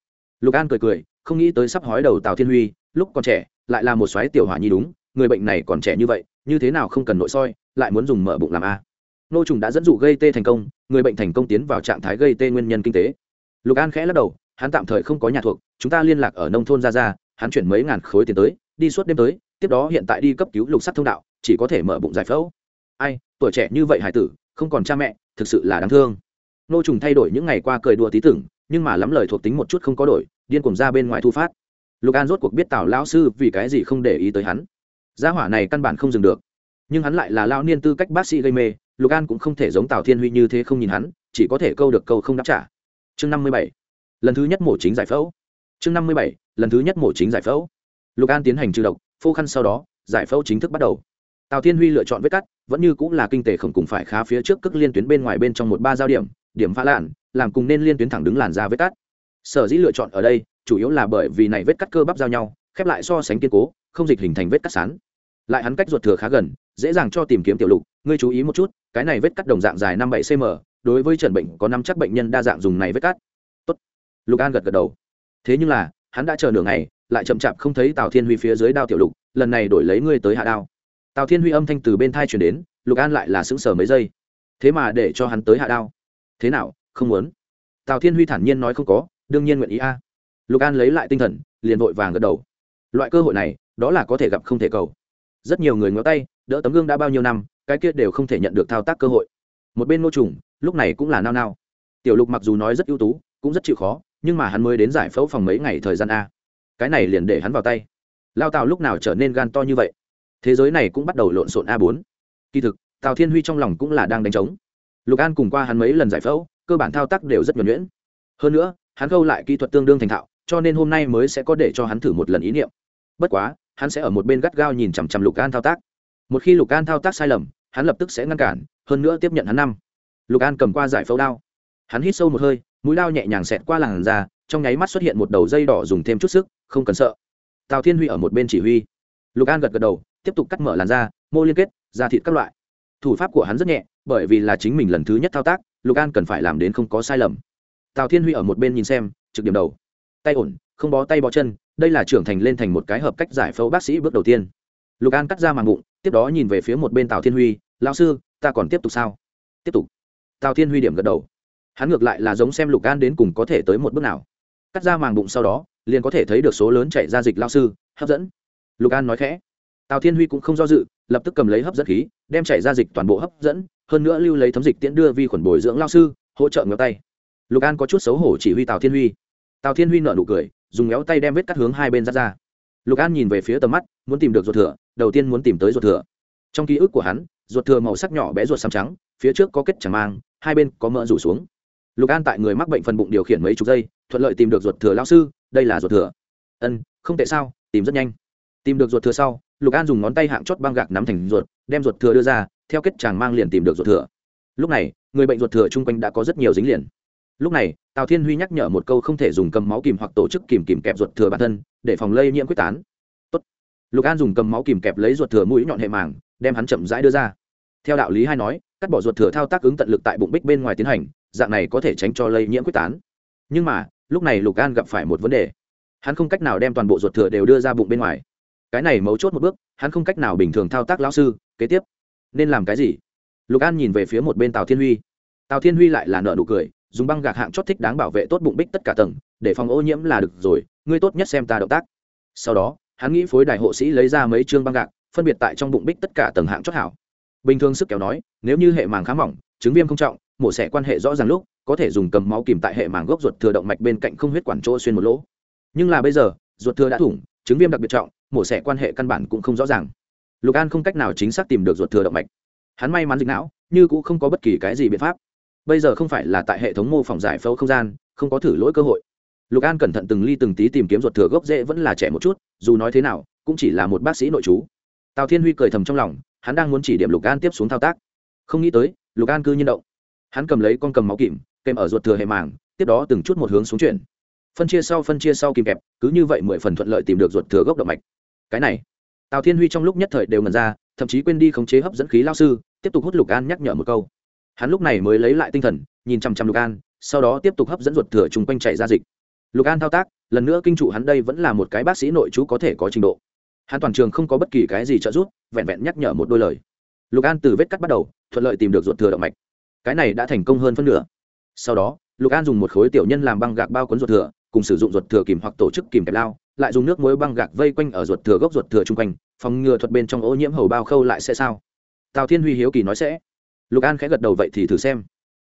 Lục an cười cười, không nghĩ tới sắp hói đầu tào thiên huy, lúc còn trẻ, lại là một xoáy tiểu hỏa nhi đúng, người bệnh này còn trẻ như vậy, như thế nào không cần nội soi, lại muốn dùng mở bụng làm a. Nô trùng đã dẫn dụ gây tê thành công, người bệnh thành công tiến vào trạng thái gây tê nguyên nhân kinh tế lục an khẽ lắc đầu, hắn tạm thời không có nhà thuộc, chúng ta liên lạc ở nông thôn ra ra hắn chuyển mấy ngàn khối tiền tới, đi suốt đêm tới, tiếp đó hiện tại đi cấp cứu lục sắt thông đạo, chỉ có thể mở bụng giải phẫu. Ai, tuổi trẻ như vậy hải tử, không còn cha mẹ, thực sự là đáng thương. Nô trùng thay đổi những ngày qua cười đùa tí tưởng, nhưng mà lắm lời thuộc tính một chút không có đổi, điên cuồng ra bên ngoài thu phát. Lục an rốt cuộc biết tào lão sư vì cái gì không để ý tới hắn. Gia hỏa này căn bản không dừng được. Nhưng hắn lại là lao niên tư cách bác sĩ gây mê, lục an cũng không thể giống tào thiên huy như thế không nhìn hắn, chỉ có thể câu được câu không đáp trả chương năm mươi bảy. Lần thứ nhất mổ chính giải phẫu. Chương năm mươi bảy. Lần thứ nhất mổ chính giải phẫu. Lục an tiến hành trừ độc, phô khăn sau đó, giải phẫu chính thức bắt đầu. Tào thiên huy lựa chọn vết cắt, vẫn như cũng là kinh tế khổng cùng phải khá phía trước cước liên tuyến bên ngoài bên trong một ba giao điểm điểm phá lạn, làm cùng nên liên tuyến thẳng đứng làn ra vết cắt. Sở dĩ lựa chọn ở đây, chủ yếu là bởi vì này vết cắt cơ bắp giao nhau, khép lại so sánh kiên cố, không dịch hình thành vết cắt sán. Lại hắn cách ruột thừa khá gần, dễ dàng cho tìm kiếm tiểu lục, ngươi chú ý một chút, cái này vết cắt đồng dạng dài năm bảy cm đối với trần bệnh có năm chắc bệnh nhân đa dạng dùng này vết cắt. Tốt. lục an gật gật đầu. Thế nhưng là, hắn đã chờ nửa ngày, lại chậm chạp không thấy tào thiên huy phía dưới đao tiểu lục, lần này đổi lấy ngươi tới hạ đao. Tào thiên huy âm thanh từ bên thai chuyển đến, lục an lại là sững sờ mấy giây. Thế mà để cho hắn tới hạ đao. Thế nào, không muốn? Tào thiên huy thản nhiên nói không có, đương nhiên nguyện ý a. Lục an lấy lại tinh thần, liền vội vàng gật đầu. Loại cơ hội này, đó là có thể gặp không thể cầu. Rất nhiều người ngó tay, đỡ tấm gương đã bao nhiêu năm, cái kia đều không thể nhận được thao tác cơ hội một bên ngô trùng, lúc này cũng là nao nao. Tiểu lục mặc dù nói rất ưu tú, cũng rất chịu khó, nhưng mà hắn mới đến giải phẫu phòng mấy ngày thời gian a. Cái này liền để hắn vào tay. Lao tào lúc nào trở nên gan to như vậy? Thế giới này cũng bắt đầu lộn xộn a bốn. Kỳ thực, tào thiên huy trong lòng cũng là đang đánh trống. Lục an cùng qua hắn mấy lần giải phẫu, cơ bản thao tác đều rất nhuẩn nhuyễn. Hơn nữa, hắn khâu lại kỹ thuật tương đương thành thạo, cho nên hôm nay mới sẽ có để cho hắn thử một lần ý niệm. Bất quá, hắn sẽ ở một bên gắt gao nhìn chằm chằm lục an thao tác. Một khi lục an thao tác sai lầm hắn lập tức sẽ ngăn cản, hơn nữa tiếp nhận hắn năm. Lục an cầm qua giải phẫu đao. Hắn hít sâu một hơi, mũi đao nhẹ nhàng xẹt qua làn da, trong nháy mắt xuất hiện một đầu dây đỏ dùng thêm chút sức, không cần sợ. Tào thiên huy ở một bên chỉ huy. Lục an gật gật đầu, tiếp tục cắt mở làn da, mô liên kết, da thịt các loại. Thủ pháp của hắn rất nhẹ, bởi vì là chính mình lần thứ nhất thao tác, lục an cần phải làm đến không có sai lầm. Tào thiên huy ở một bên nhìn xem, trực điểm đầu. Tay ổn, không bó tay bó chân, đây là trưởng thành lên thành một cái hợp cách giải phẫu bác sĩ bước đầu tiên. Lục an cắt ra màng bụng, tiếp đó nhìn về phía một bên tào thiên huy lao sư, ta còn tiếp tục sao? Tiếp tục. Tào thiên huy điểm gật đầu. Hắn ngược lại là giống xem lục an đến cùng có thể tới một bước nào. Cắt ra màng bụng sau đó, liền có thể thấy được số lớn chạy ra dịch lao sư, hấp dẫn. Lục an nói khẽ. Tào thiên huy cũng không do dự, lập tức cầm lấy hấp dẫn khí, đem chạy ra dịch toàn bộ hấp dẫn, hơn nữa lưu lấy thấm dịch tiễn đưa vi khuẩn bồi dưỡng lao sư, hỗ trợ ngéo tay. Lục an có chút xấu hổ chỉ huy tào thiên huy. Tào thiên huy nợ nụ cười, dùng ngéo tay đem vết cắt hướng hai bên ra ra. Lục an nhìn về phía tầm mắt, muốn tìm được ruột thừa, đầu tiên muốn tìm tới ruột thừa. Trong ký ức của hắn ruột thừa màu sắc nhỏ bé ruột xám trắng, phía trước có kết chẳng mang, hai bên có mỡ rủ xuống. Lục an tại người mắc bệnh phần bụng điều khiển mấy chục giây, thuận lợi tìm được ruột thừa lao sư, đây là ruột thừa. Ân, không tệ sao, tìm rất nhanh. Tìm được ruột thừa sau, lục an dùng ngón tay hạng chót băng gạc nắm thành ruột, đem ruột thừa đưa ra, theo kết chàng mang liền tìm được ruột thừa. Lúc này, người bệnh ruột thừa chung quanh đã có rất nhiều dính liền. Lúc này, tào thiên huy nhắc nhở một câu không thể dùng cầm máu kìm hoặc tổ chức kìm kìm kẹp ruột thừa bản thân, để phòng lây nhiễm quyết tán. Tốt. lục an dùng cầm máu kìm kẹp lấy ruột thừa mũi nhọn hệ màng đem hắn chậm rãi đưa ra. Theo đạo lý hai nói, cắt bỏ ruột thừa thao tác ứng tận lực tại bụng bích bên ngoài tiến hành, dạng này có thể tránh cho lây nhiễm quyết tán. Nhưng mà, lúc này lục an gặp phải một vấn đề. Hắn không cách nào đem toàn bộ ruột thừa đều đưa ra bụng bên ngoài. Cái này mấu chốt một bước, hắn không cách nào bình thường thao tác lão sư, kế tiếp, nên làm cái gì? Lục an nhìn về phía một bên tào thiên huy. Tào thiên huy lại là nợ nụ cười, dùng băng gạc hạng chót thích đáng bảo vệ tốt bụng bích tất cả tầng, để phòng ô nhiễm là được rồi, ngươi tốt nhất xem ta động tác. Sau đó, hắn nghĩ phối đại hộ sĩ lấy ra mấy chương băng gạc phân biệt tại trong bụng bích tất cả tầng hạng chót hảo. Bình thường sức kéo nói, nếu như hệ màng khá mỏng chứng viêm không trọng, mổ xẻ quan hệ rõ ràng lúc, có thể dùng cầm máu kìm tại hệ màng gốc ruột thừa động mạch bên cạnh không huyết quản chỗ xuyên một lỗ. Nhưng là bây giờ, ruột thừa đã thủng chứng viêm đặc biệt trọng, mổ xẻ quan hệ căn bản cũng không rõ ràng. Lục an không cách nào chính xác tìm được ruột thừa động mạch. Hắn may mắn dịch não nhưng cũng không có bất kỳ cái gì biện pháp. Bây giờ không phải là tại hệ thống mô phỏng giải phẫu không gian, không có thử lỗi cơ hội. Lục an cẩn thận từng ly từng tí tìm kiếm ruột thừa gốc dễ vẫn là trẻ một chút, dù nói thế nào, cũng chỉ là một bác sĩ nội chú tào thiên huy cười thầm trong lòng, hắn đang muốn chỉ điểm lục an tiếp xuống thao tác. Không nghĩ tới, lục an cư nhiên động. Hắn cầm lấy con cầm máu kìm, kèm ở ruột thừa hệ màng, tiếp đó từng chút một hướng xuống chuyển. Phân chia sau phân chia sau kìm kẹp, cứ như vậy mười phần thuận lợi tìm được ruột thừa gốc động mạch. Cái này, tào thiên huy trong lúc nhất thời đều ngần ra, thậm chí quên đi khống chế hấp dẫn khí lao sư, tiếp tục hút lục an nhắc nhở một câu. Hắn lúc này mới lấy lại tinh thần, nhìn chằm chằm lục an, sau đó tiếp tục hấp dẫn ruột thừa chung quanh chạy ra dịch. Lục an thao tác, lần nữa kinh trụ hắn đây vẫn là một cái bác sĩ nội chú có thể có trình độ hắn toàn trường không có bất kỳ cái gì trợ giúp, vẹn vẹn nhắc nhở một đôi lời. Lục an từ vết cắt bắt đầu, thuận lợi tìm được ruột thừa động mạch. Cái này đã thành công hơn phân nửa. Sau đó, lục an dùng một khối tiểu nhân làm băng gạc bao cuốn ruột thừa, cùng sử dụng ruột thừa kìm hoặc tổ chức kìm kẹp lao, lại dùng nước muối băng gạc vây quanh ở ruột thừa gốc ruột thừa chung quanh, phòng ngừa thuật bên trong ô nhiễm hầu bao khâu lại sẽ sao. Tào thiên huy hiếu kỳ nói sẽ. Lục an khẽ gật đầu vậy thì thử xem.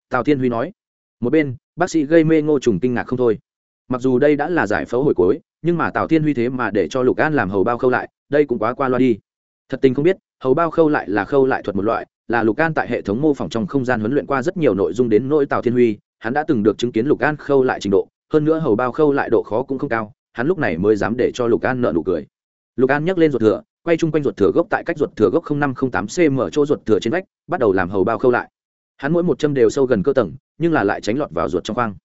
Tào thiên huy nói. Một bên, bác sĩ gây mê ngô trùng kinh ngạc không thôi. Mặc dù đây đã là giải phẫu hồi cuối nhưng mà tào thiên huy thế mà để cho lục an làm hầu bao khâu lại, đây cũng quá qua loa đi. Thật tình không biết, hầu bao khâu lại là khâu lại thuật một loại, là lục an tại hệ thống mô phỏng trong không gian huấn luyện qua rất nhiều nội dung đến nỗi tào thiên huy, hắn đã từng được chứng kiến lục an khâu lại trình độ, hơn nữa hầu bao khâu lại độ khó cũng không cao, hắn lúc này mới dám để cho lục an nợ nụ cười. Lục an nhấc lên ruột thừa, quay chung quanh ruột thừa gốc tại cách ruột thừa gốc năm trăm tám cm chỗ ruột thừa trên vách, bắt đầu làm hầu bao khâu lại. Hắn mỗi một châm đều sâu gần cơ tầng, nhưng là lại tránh lọt vào ruột trong khoang.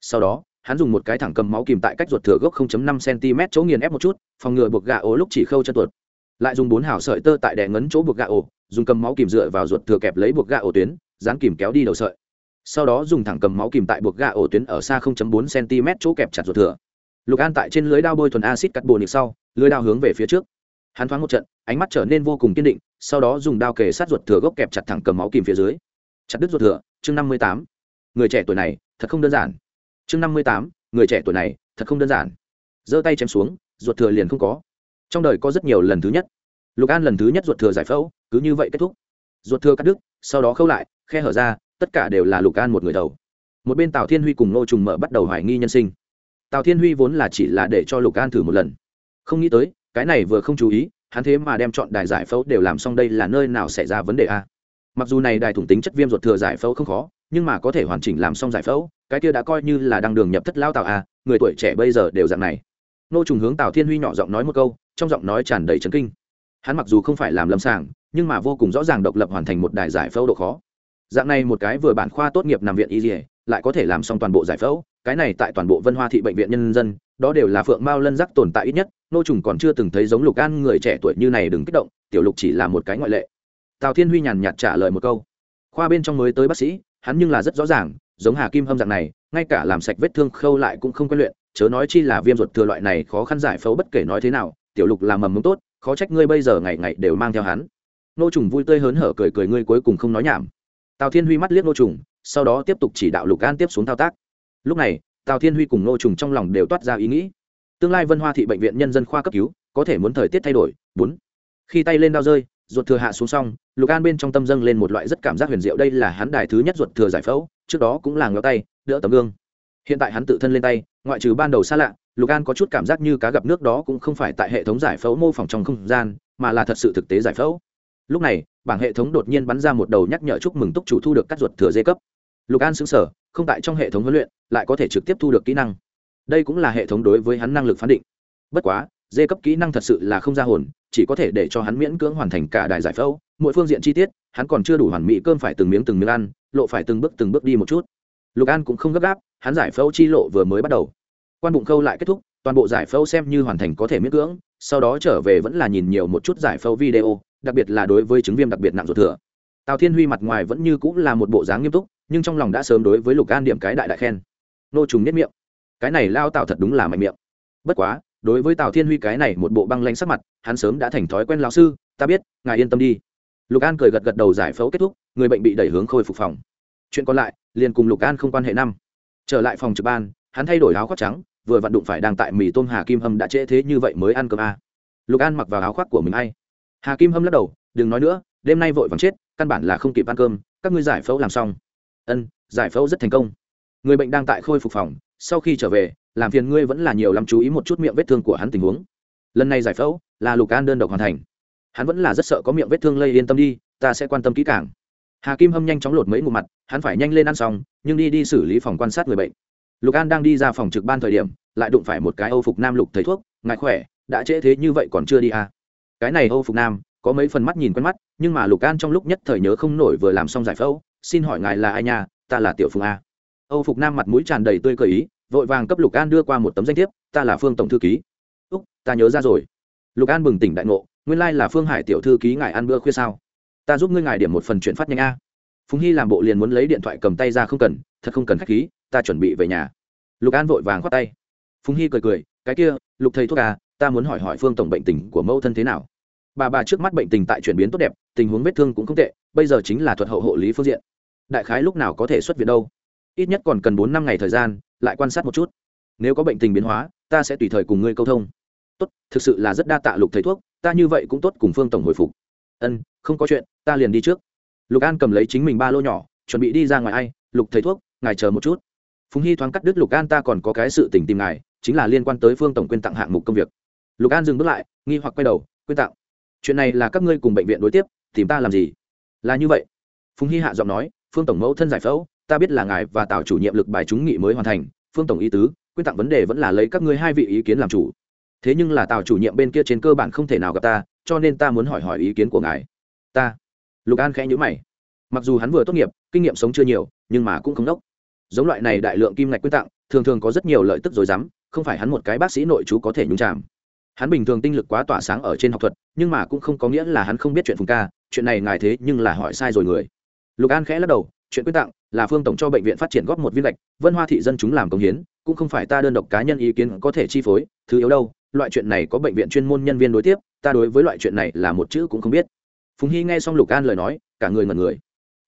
Sau đó hắn dùng một cái thẳng cầm máu kìm tại cách ruột thừa gốc 5 cm chỗ nghiền ép một chút, phòng ngừa buộc gà ổ lúc chỉ khâu chân tuột. Lại dùng bốn hảo sợi tơ tại đè ngấn chỗ buộc gà ổ, dùng cầm máu kìm dựa vào ruột thừa kẹp lấy buộc gà ổ tuyến, dán kìm kéo đi đầu sợi. Sau đó dùng thẳng cầm máu kìm tại buộc gà ổ tuyến ở xa 0.4 cm chỗ kẹp chặt ruột thừa. Lục an tại trên lưới đao bôi thuần axit cắt bồn sau, lưới đao hướng về phía trước. Hắn thoáng một trận, ánh mắt trở nên vô cùng kiên định, sau đó dùng đao kề sát ruột thừa gốc kẹp chặt thẳng cầm máu kìm phía dưới. Chặt đứt ruột thừa, chương năm mươi tám. Người trẻ tuổi này, thật không đơn giản chương năm mươi tám, người trẻ tuổi này, thật không đơn giản. Giơ tay chém xuống, ruột thừa liền không có. Trong đời có rất nhiều lần thứ nhất. Lục an lần thứ nhất ruột thừa giải phẫu, cứ như vậy kết thúc. Ruột thừa cắt đứt, sau đó khâu lại, khe hở ra, tất cả đều là lục an một người đầu. Một bên tào thiên huy cùng nô trùng mở bắt đầu hoài nghi nhân sinh. Tào thiên huy vốn là chỉ là để cho lục an thử một lần. Không nghĩ tới, cái này vừa không chú ý, hắn thế mà đem chọn đài giải phẫu đều làm xong đây là nơi nào xảy ra vấn đề a? Mặc dù này đài thủng tính chất viêm ruột thừa giải phẫu không khó nhưng mà có thể hoàn chỉnh làm xong giải phẫu cái kia đã coi như là đang đường nhập thất lao tào à, người tuổi trẻ bây giờ đều dạng này. Nô trùng hướng tào thiên huy nhỏ giọng nói một câu trong giọng nói tràn đầy trấn kinh. Hắn mặc dù không phải làm lâm sàng nhưng mà vô cùng rõ ràng độc lập hoàn thành một đài giải phẫu độ khó. Dạng này một cái vừa bản khoa tốt nghiệp nằm viện y dỉa lại có thể làm xong toàn bộ giải phẫu cái này tại toàn bộ vân hoa thị bệnh viện nhân dân đó đều là phượng mao lân giác tồn tại ít nhất nô trùng còn chưa từng thấy giống lục an người trẻ tuổi như này đừng kích động tiểu lục chỉ là một cái ngoại lệ. Tào thiên huy nhàn nhạt trả lời một câu. Khoa bên trong mới tới bác sĩ hắn nhưng là rất rõ ràng, giống hà kim hâm dạng này, ngay cả làm sạch vết thương khâu lại cũng không quen luyện, chớ nói chi là viêm ruột thừa loại này khó khăn giải phẫu bất kể nói thế nào, tiểu lục làm mầm mống tốt, khó trách ngươi bây giờ ngày ngày đều mang theo hắn. Nô trùng vui tươi hớn hở cười cười ngươi cuối cùng không nói nhảm. Tào thiên huy mắt liếc nô trùng, sau đó tiếp tục chỉ đạo lục an tiếp xuống thao tác. Lúc này, tào thiên huy cùng nô trùng trong lòng đều toát ra ý nghĩ. Tương lai vân hoa thị bệnh viện nhân dân khoa cấp cứu, có thể muốn thời tiết thay đổi. Bốn. Khi tay lên đao rơi ruột thừa hạ xuống xong, lục an bên trong tâm dâng lên một loại rất cảm giác huyền diệu, đây là hắn đài thứ nhất ruột thừa giải phẫu, trước đó cũng là ngó tay, đỡ tấm gương. Hiện tại hắn tự thân lên tay, ngoại trừ ban đầu xa lạ, lục an có chút cảm giác như cá gặp nước đó cũng không phải tại hệ thống giải phẫu mô phỏng trong không gian, mà là thật sự thực tế giải phẫu. Lúc này, bảng hệ thống đột nhiên bắn ra một đầu nhắc nhở chúc mừng túc chủ thu được cắt ruột thừa dây cấp. Lục an xứng sở không tại trong hệ thống huấn luyện, lại có thể trực tiếp thu được kỹ năng. Đây cũng là hệ thống đối với hắn năng lực phán định. Bất quá dê cấp kỹ năng thật sự là không ra hồn, chỉ có thể để cho hắn miễn cưỡng hoàn thành cả đài giải phẫu. Mỗi phương diện chi tiết, hắn còn chưa đủ hoàn mỹ, cơm phải từng miếng từng miếng ăn, lộ phải từng bước từng bước đi một chút. Lục an cũng không gấp gáp, hắn giải phẫu chi lộ vừa mới bắt đầu. Quan bụng khâu lại kết thúc, toàn bộ giải phẫu xem như hoàn thành có thể miễn cưỡng, sau đó trở về vẫn là nhìn nhiều một chút giải phẫu video, đặc biệt là đối với chứng viêm đặc biệt nặng ruột thừa. Tào thiên huy mặt ngoài vẫn như cũng là một bộ dáng nghiêm túc, nhưng trong lòng đã sớm đối với lục an điểm cái đại đại khen. Nô trùng nếp miệng. Cái này lao tạo thật đúng là mạnh miệng. Bất quá đối với tào thiên huy cái này một bộ băng lanh sắc mặt hắn sớm đã thành thói quen lao sư ta biết ngài yên tâm đi lục an cười gật gật đầu giải phẫu kết thúc người bệnh bị đẩy hướng khôi phục phòng chuyện còn lại liền cùng lục an không quan hệ năm trở lại phòng trực ban hắn thay đổi áo khoác trắng vừa vặn đụng phải đang tại mì tôm hà kim hâm đã trễ thế như vậy mới ăn cơm a à. lục an mặc vào áo khoác của mình ai hà kim hâm lắc đầu đừng nói nữa đêm nay vội vàng chết căn bản là không kịp ăn cơm các ngươi giải phẫu làm xong ân giải phẫu rất thành công người bệnh đang tại khôi phục phòng sau khi trở về làm phiền ngươi vẫn là nhiều lắm chú ý một chút miệng vết thương của hắn tình huống. Lần này giải phẫu, là lục an đơn độc hoàn thành. Hắn vẫn là rất sợ có miệng vết thương lây yên tâm đi, ta sẽ quan tâm kỹ càng. Hà kim hâm nhanh chóng lột mấy ngụ mặt, hắn phải nhanh lên ăn xong, nhưng đi đi xử lý phòng quan sát người bệnh. Lục an đang đi ra phòng trực ban thời điểm, lại đụng phải một cái âu phục nam lục thầy thuốc ngại khỏe, đã trễ thế như vậy còn chưa đi à. cái này âu phục nam, có mấy phần mắt nhìn quen mắt, nhưng mà lục an trong lúc nhất thời nhớ không nổi vừa làm xong giải phẫu, xin hỏi ngài là ai nha? Ta là tiểu phùng a. Âu phục nam mặt mũi tràn đầy tươi cờ ý vội vàng cấp lục an đưa qua một tấm danh thiếp, ta là phương tổng thư ký. Úc, ta nhớ ra rồi. Lục an bừng tỉnh đại ngộ, nguyên lai là phương hải tiểu thư ký ngài ăn bữa khuya sao? Ta giúp ngươi ngài điểm một phần chuyện phát nhanh a. Phùng hy làm bộ liền muốn lấy điện thoại cầm tay ra không cần, thật không cần k h á c h khí, ta chuẩn bị về nhà. Lục an vội vàng khoát tay. Phùng hy cười cười, cái kia, lục thầy thuốc à ta muốn hỏi hỏi phương tổng bệnh tình của mẫu thân thế nào? Bà bà trước mắt bệnh tình tại chuyển biến tốt đẹp, tình huống vết thương cũng không tệ, bây giờ chính là thuật hậu hộ lý phương diện. Đại khái lúc nào có thể xuất viện đâu? Ít nhất còn cần bốn năm ngày thời gian lại quan sát một chút. Nếu có bệnh tình biến hóa, ta sẽ tùy thời cùng ngươi câu thông. Tốt, thực sự là rất đa tạ lục thầy thuốc, ta như vậy cũng tốt cùng phương tổng hồi phục. Ân, không có chuyện, ta liền đi trước. Lục an cầm lấy chính mình ba lô nhỏ, chuẩn bị đi ra ngoài ai, lục thầy thuốc, ngài chờ một chút. Phùng hy thoáng cắt đứt lục an, ta còn có cái sự tình tìm ngài, chính là liên quan tới phương tổng quyên tặng hạng mục công việc. Lục an dừng bước lại, nghi hoặc quay đầu quyên tặng? Chuyện này là các ngươi cùng bệnh viện đối tiếp, tìm ta làm gì? Là như vậy. Phùng hy hạ giọng nói, phương tổng mẫu thân giải phẫu ta biết là ngài và tạo chủ nhiệm lực bài chúng nghị mới hoàn thành, phương tổng ý tứ, quyết tặng vấn đề vẫn là lấy các ngươi hai vị ý kiến làm chủ. Thế nhưng là tào chủ nhiệm bên kia trên cơ bản không thể nào gặp ta, cho nên ta muốn hỏi hỏi ý kiến của ngài. Ta. Lục an khẽ nhữ mày. Mặc dù hắn vừa tốt nghiệp, kinh nghiệm sống chưa nhiều, nhưng mà cũng không đốc. Giống loại này đại lượng kim ngạch quyết tặng, thường thường có rất nhiều lợi tức rồi dám không phải hắn một cái bác sĩ nội chú có thể nhúng chạm hắn bình thường tinh lực quá tỏa sáng ở trên học thuật, nhưng mà cũng không có nghĩa là hắn không biết chuyện phùng ca, chuyện này ngài thế nhưng là hỏi sai rồi người. Lục an khẽ lắc đầu, chuyện quyết tặng là phương tổng cho bệnh viện phát triển góp một viên lệch vân hoa thị dân chúng làm công hiến, cũng không phải ta đơn độc cá nhân ý kiến có thể chi phối, thứ yếu đâu, loại chuyện này có bệnh viện chuyên môn nhân viên đối tiếp, ta đối với loại chuyện này là một chữ cũng không biết. Phùng hy nghe xong lục an lời nói, cả người ngần người.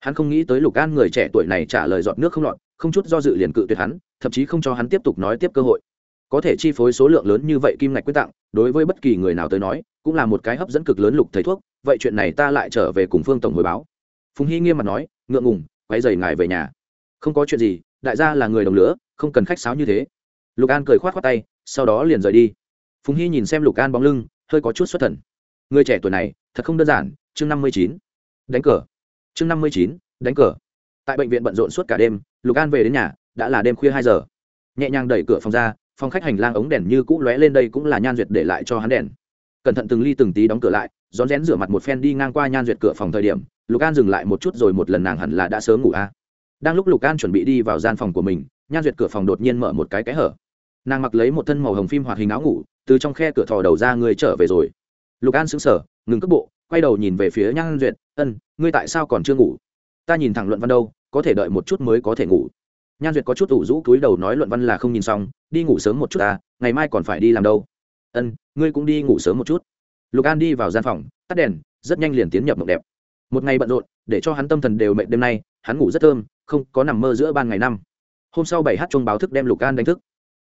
Hắn không nghĩ tới lục an người trẻ tuổi này trả lời dọn nước không lọt, không chút do dự liền cự tuyệt hắn, thậm chí không cho hắn tiếp tục nói tiếp cơ hội. Có thể chi phối số lượng lớn như vậy kim ngạch quyết tặng, đối với bất kỳ người nào tới nói, cũng là một cái hấp dẫn cực lớn lục thầy thuốc, vậy chuyện này ta lại trở về cùng phương tổng hồi báo. Phùng hy nghiêm mặt nói, ngượng ngùng quay dày ngài về nhà. Không có chuyện gì, đại gia là người đồng lửa không cần khách sáo như thế. Lục an cười k h o á t khoác tay, sau đó liền rời đi. Phùng hy nhìn xem lục an bóng lưng, hơi có chút xuất thần. Người trẻ tuổi này, thật không đơn giản, chương năm mươi chín. Đánh cờ. Chương năm mươi chín, đánh cờ. Tại bệnh viện bận rộn suốt cả đêm, lục an về đến nhà, đã là đêm khuya hai giờ. Nhẹ nhàng đẩy cửa phòng ra, phòng khách hành lang ống đèn như cũ lóe lên đây cũng là nhan duyệt để lại cho hắn đèn cẩn thận từng ly từng tí đóng cửa lại, rón rén rửa mặt một phen đi ngang qua nhan duyệt cửa phòng thời điểm, lục an dừng lại một chút rồi một lần nàng hẳn là đã sớm ngủ a à. đang lúc lục an chuẩn bị đi vào gian phòng của mình, nhan duyệt cửa phòng đột nhiên mở một cái cái hở. Nàng mặc lấy một thân màu hồng phim hoạt hình áo ngủ, từ trong khe cửa thò đầu ra người trở về rồi. Lục an sững sờ, ngừng cước bộ, quay đầu nhìn về phía nhan duyệt, ân, ngươi tại sao còn chưa ngủ? Ta nhìn thẳng luận văn đâu, có thể đợi một chút mới có thể ngủ. Nhan duyệt có chút ủ rũ cúi đầu nói luận văn là không nhìn xong, đi ngủ sớm một chút ta ngày mai còn phải đi làm đâu ân, ngươi cũng đi ngủ sớm một chút. Lục an đi vào gian phòng, tắt đèn, rất nhanh liền tiến nhập mộng đẹp. Một ngày bận rộn, để cho hắn tâm thần đều mệt đêm nay, hắn ngủ rất thơm, không có nằm mơ giữa ban ngày năm. Hôm sau bảy h chuông báo thức đem lục an đánh thức.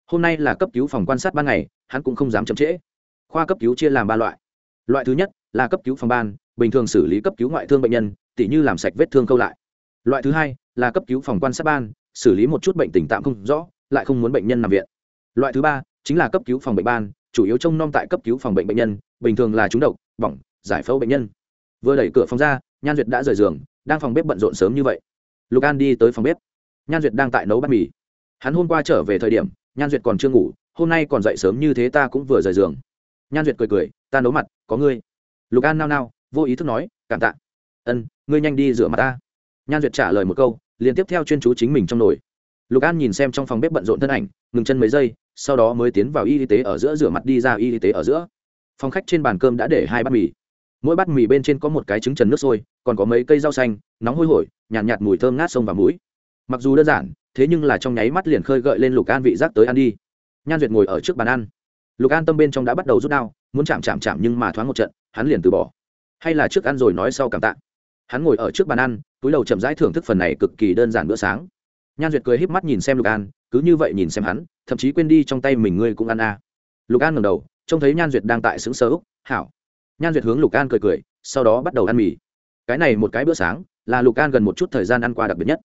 Hôm nay là cấp cứu phòng quan sát ban ngày, hắn cũng không dám chậm trễ. Khoa cấp cứu chia làm ba loại. Loại thứ nhất là cấp cứu phòng ban, bình thường xử lý cấp cứu ngoại thương bệnh nhân, tỉ như làm sạch vết thương câu lại. Loại thứ hai là cấp cứu phòng quan sát ban, xử lý một chút bệnh tình tạm không rõ, lại không muốn bệnh nhân nằm viện. Loại thứ ba chính là cấp cứu phòng bệnh ban chủ yếu trông nom tại cấp cứu phòng bệnh bệnh nhân, bình thường là trúng độc, bỏng, giải phẫu bệnh nhân. Vừa đẩy cửa phòng ra, nhan duyệt đã rời giường, đang phòng bếp bận rộn sớm như vậy. Lục an đi tới phòng bếp. Nhan duyệt đang tại nấu bát mì. Hắn hôm qua trở về thời điểm, nhan duyệt còn chưa ngủ, hôm nay còn dậy sớm như thế ta cũng vừa rời giường. Nhan duyệt cười cười, ta nấu mặt, có ngươi. Lục an nao nao, vô ý thức nói, cảm tạ. Ân, ngươi nhanh đi rửa mặt ta. Nhan duyệt trả lời một câu, liền tiếp theo chuyên chú chính mình trong nồi. Lục an nhìn xem trong phòng bếp bận rộn thân ảnh, ngừng chân mấy giây sau đó mới tiến vào y tế ở giữa rửa mặt đi ra y tế ở giữa. Phòng khách trên bàn cơm đã để hai bát mì. Mỗi bát mì bên trên có một cái trứng trần nước sôi còn có mấy cây rau xanh nóng hôi hổi nhàn nhạt, nhạt mùi thơm ngát sông và mũi mặc dù đơn giản thế nhưng là trong nháy mắt liền khơi gợi lên lục an vị giác tới ăn đi. Nhan duyệt ngồi ở trước bàn ăn. Lục an tâm bên trong đã bắt đầu rút đao muốn chạm chạm chạm nhưng mà thoáng một trận hắn liền từ bỏ. Hay là trước ăn rồi nói sau cảm tạ. Hắn ngồi ở trước bàn ăn túi đầu chậm rãi thưởng thức phần này cực kỳ đơn giản bữa sáng. Nhan duyệt cười híp mắt nhìn xem lục an cứ như vậy nhìn xem hắn, thậm chí quên đi trong tay mình ngươi cũng ăn à. lục an ngầm đầu, trông thấy nhan duyệt đang tại xứng sơ úc, hảo. Nhan duyệt hướng lục an cười cười, sau đó bắt đầu ăn mì. Cái này một cái bữa sáng, là lục an gần một chút thời gian ăn qua đặc biệt nhất.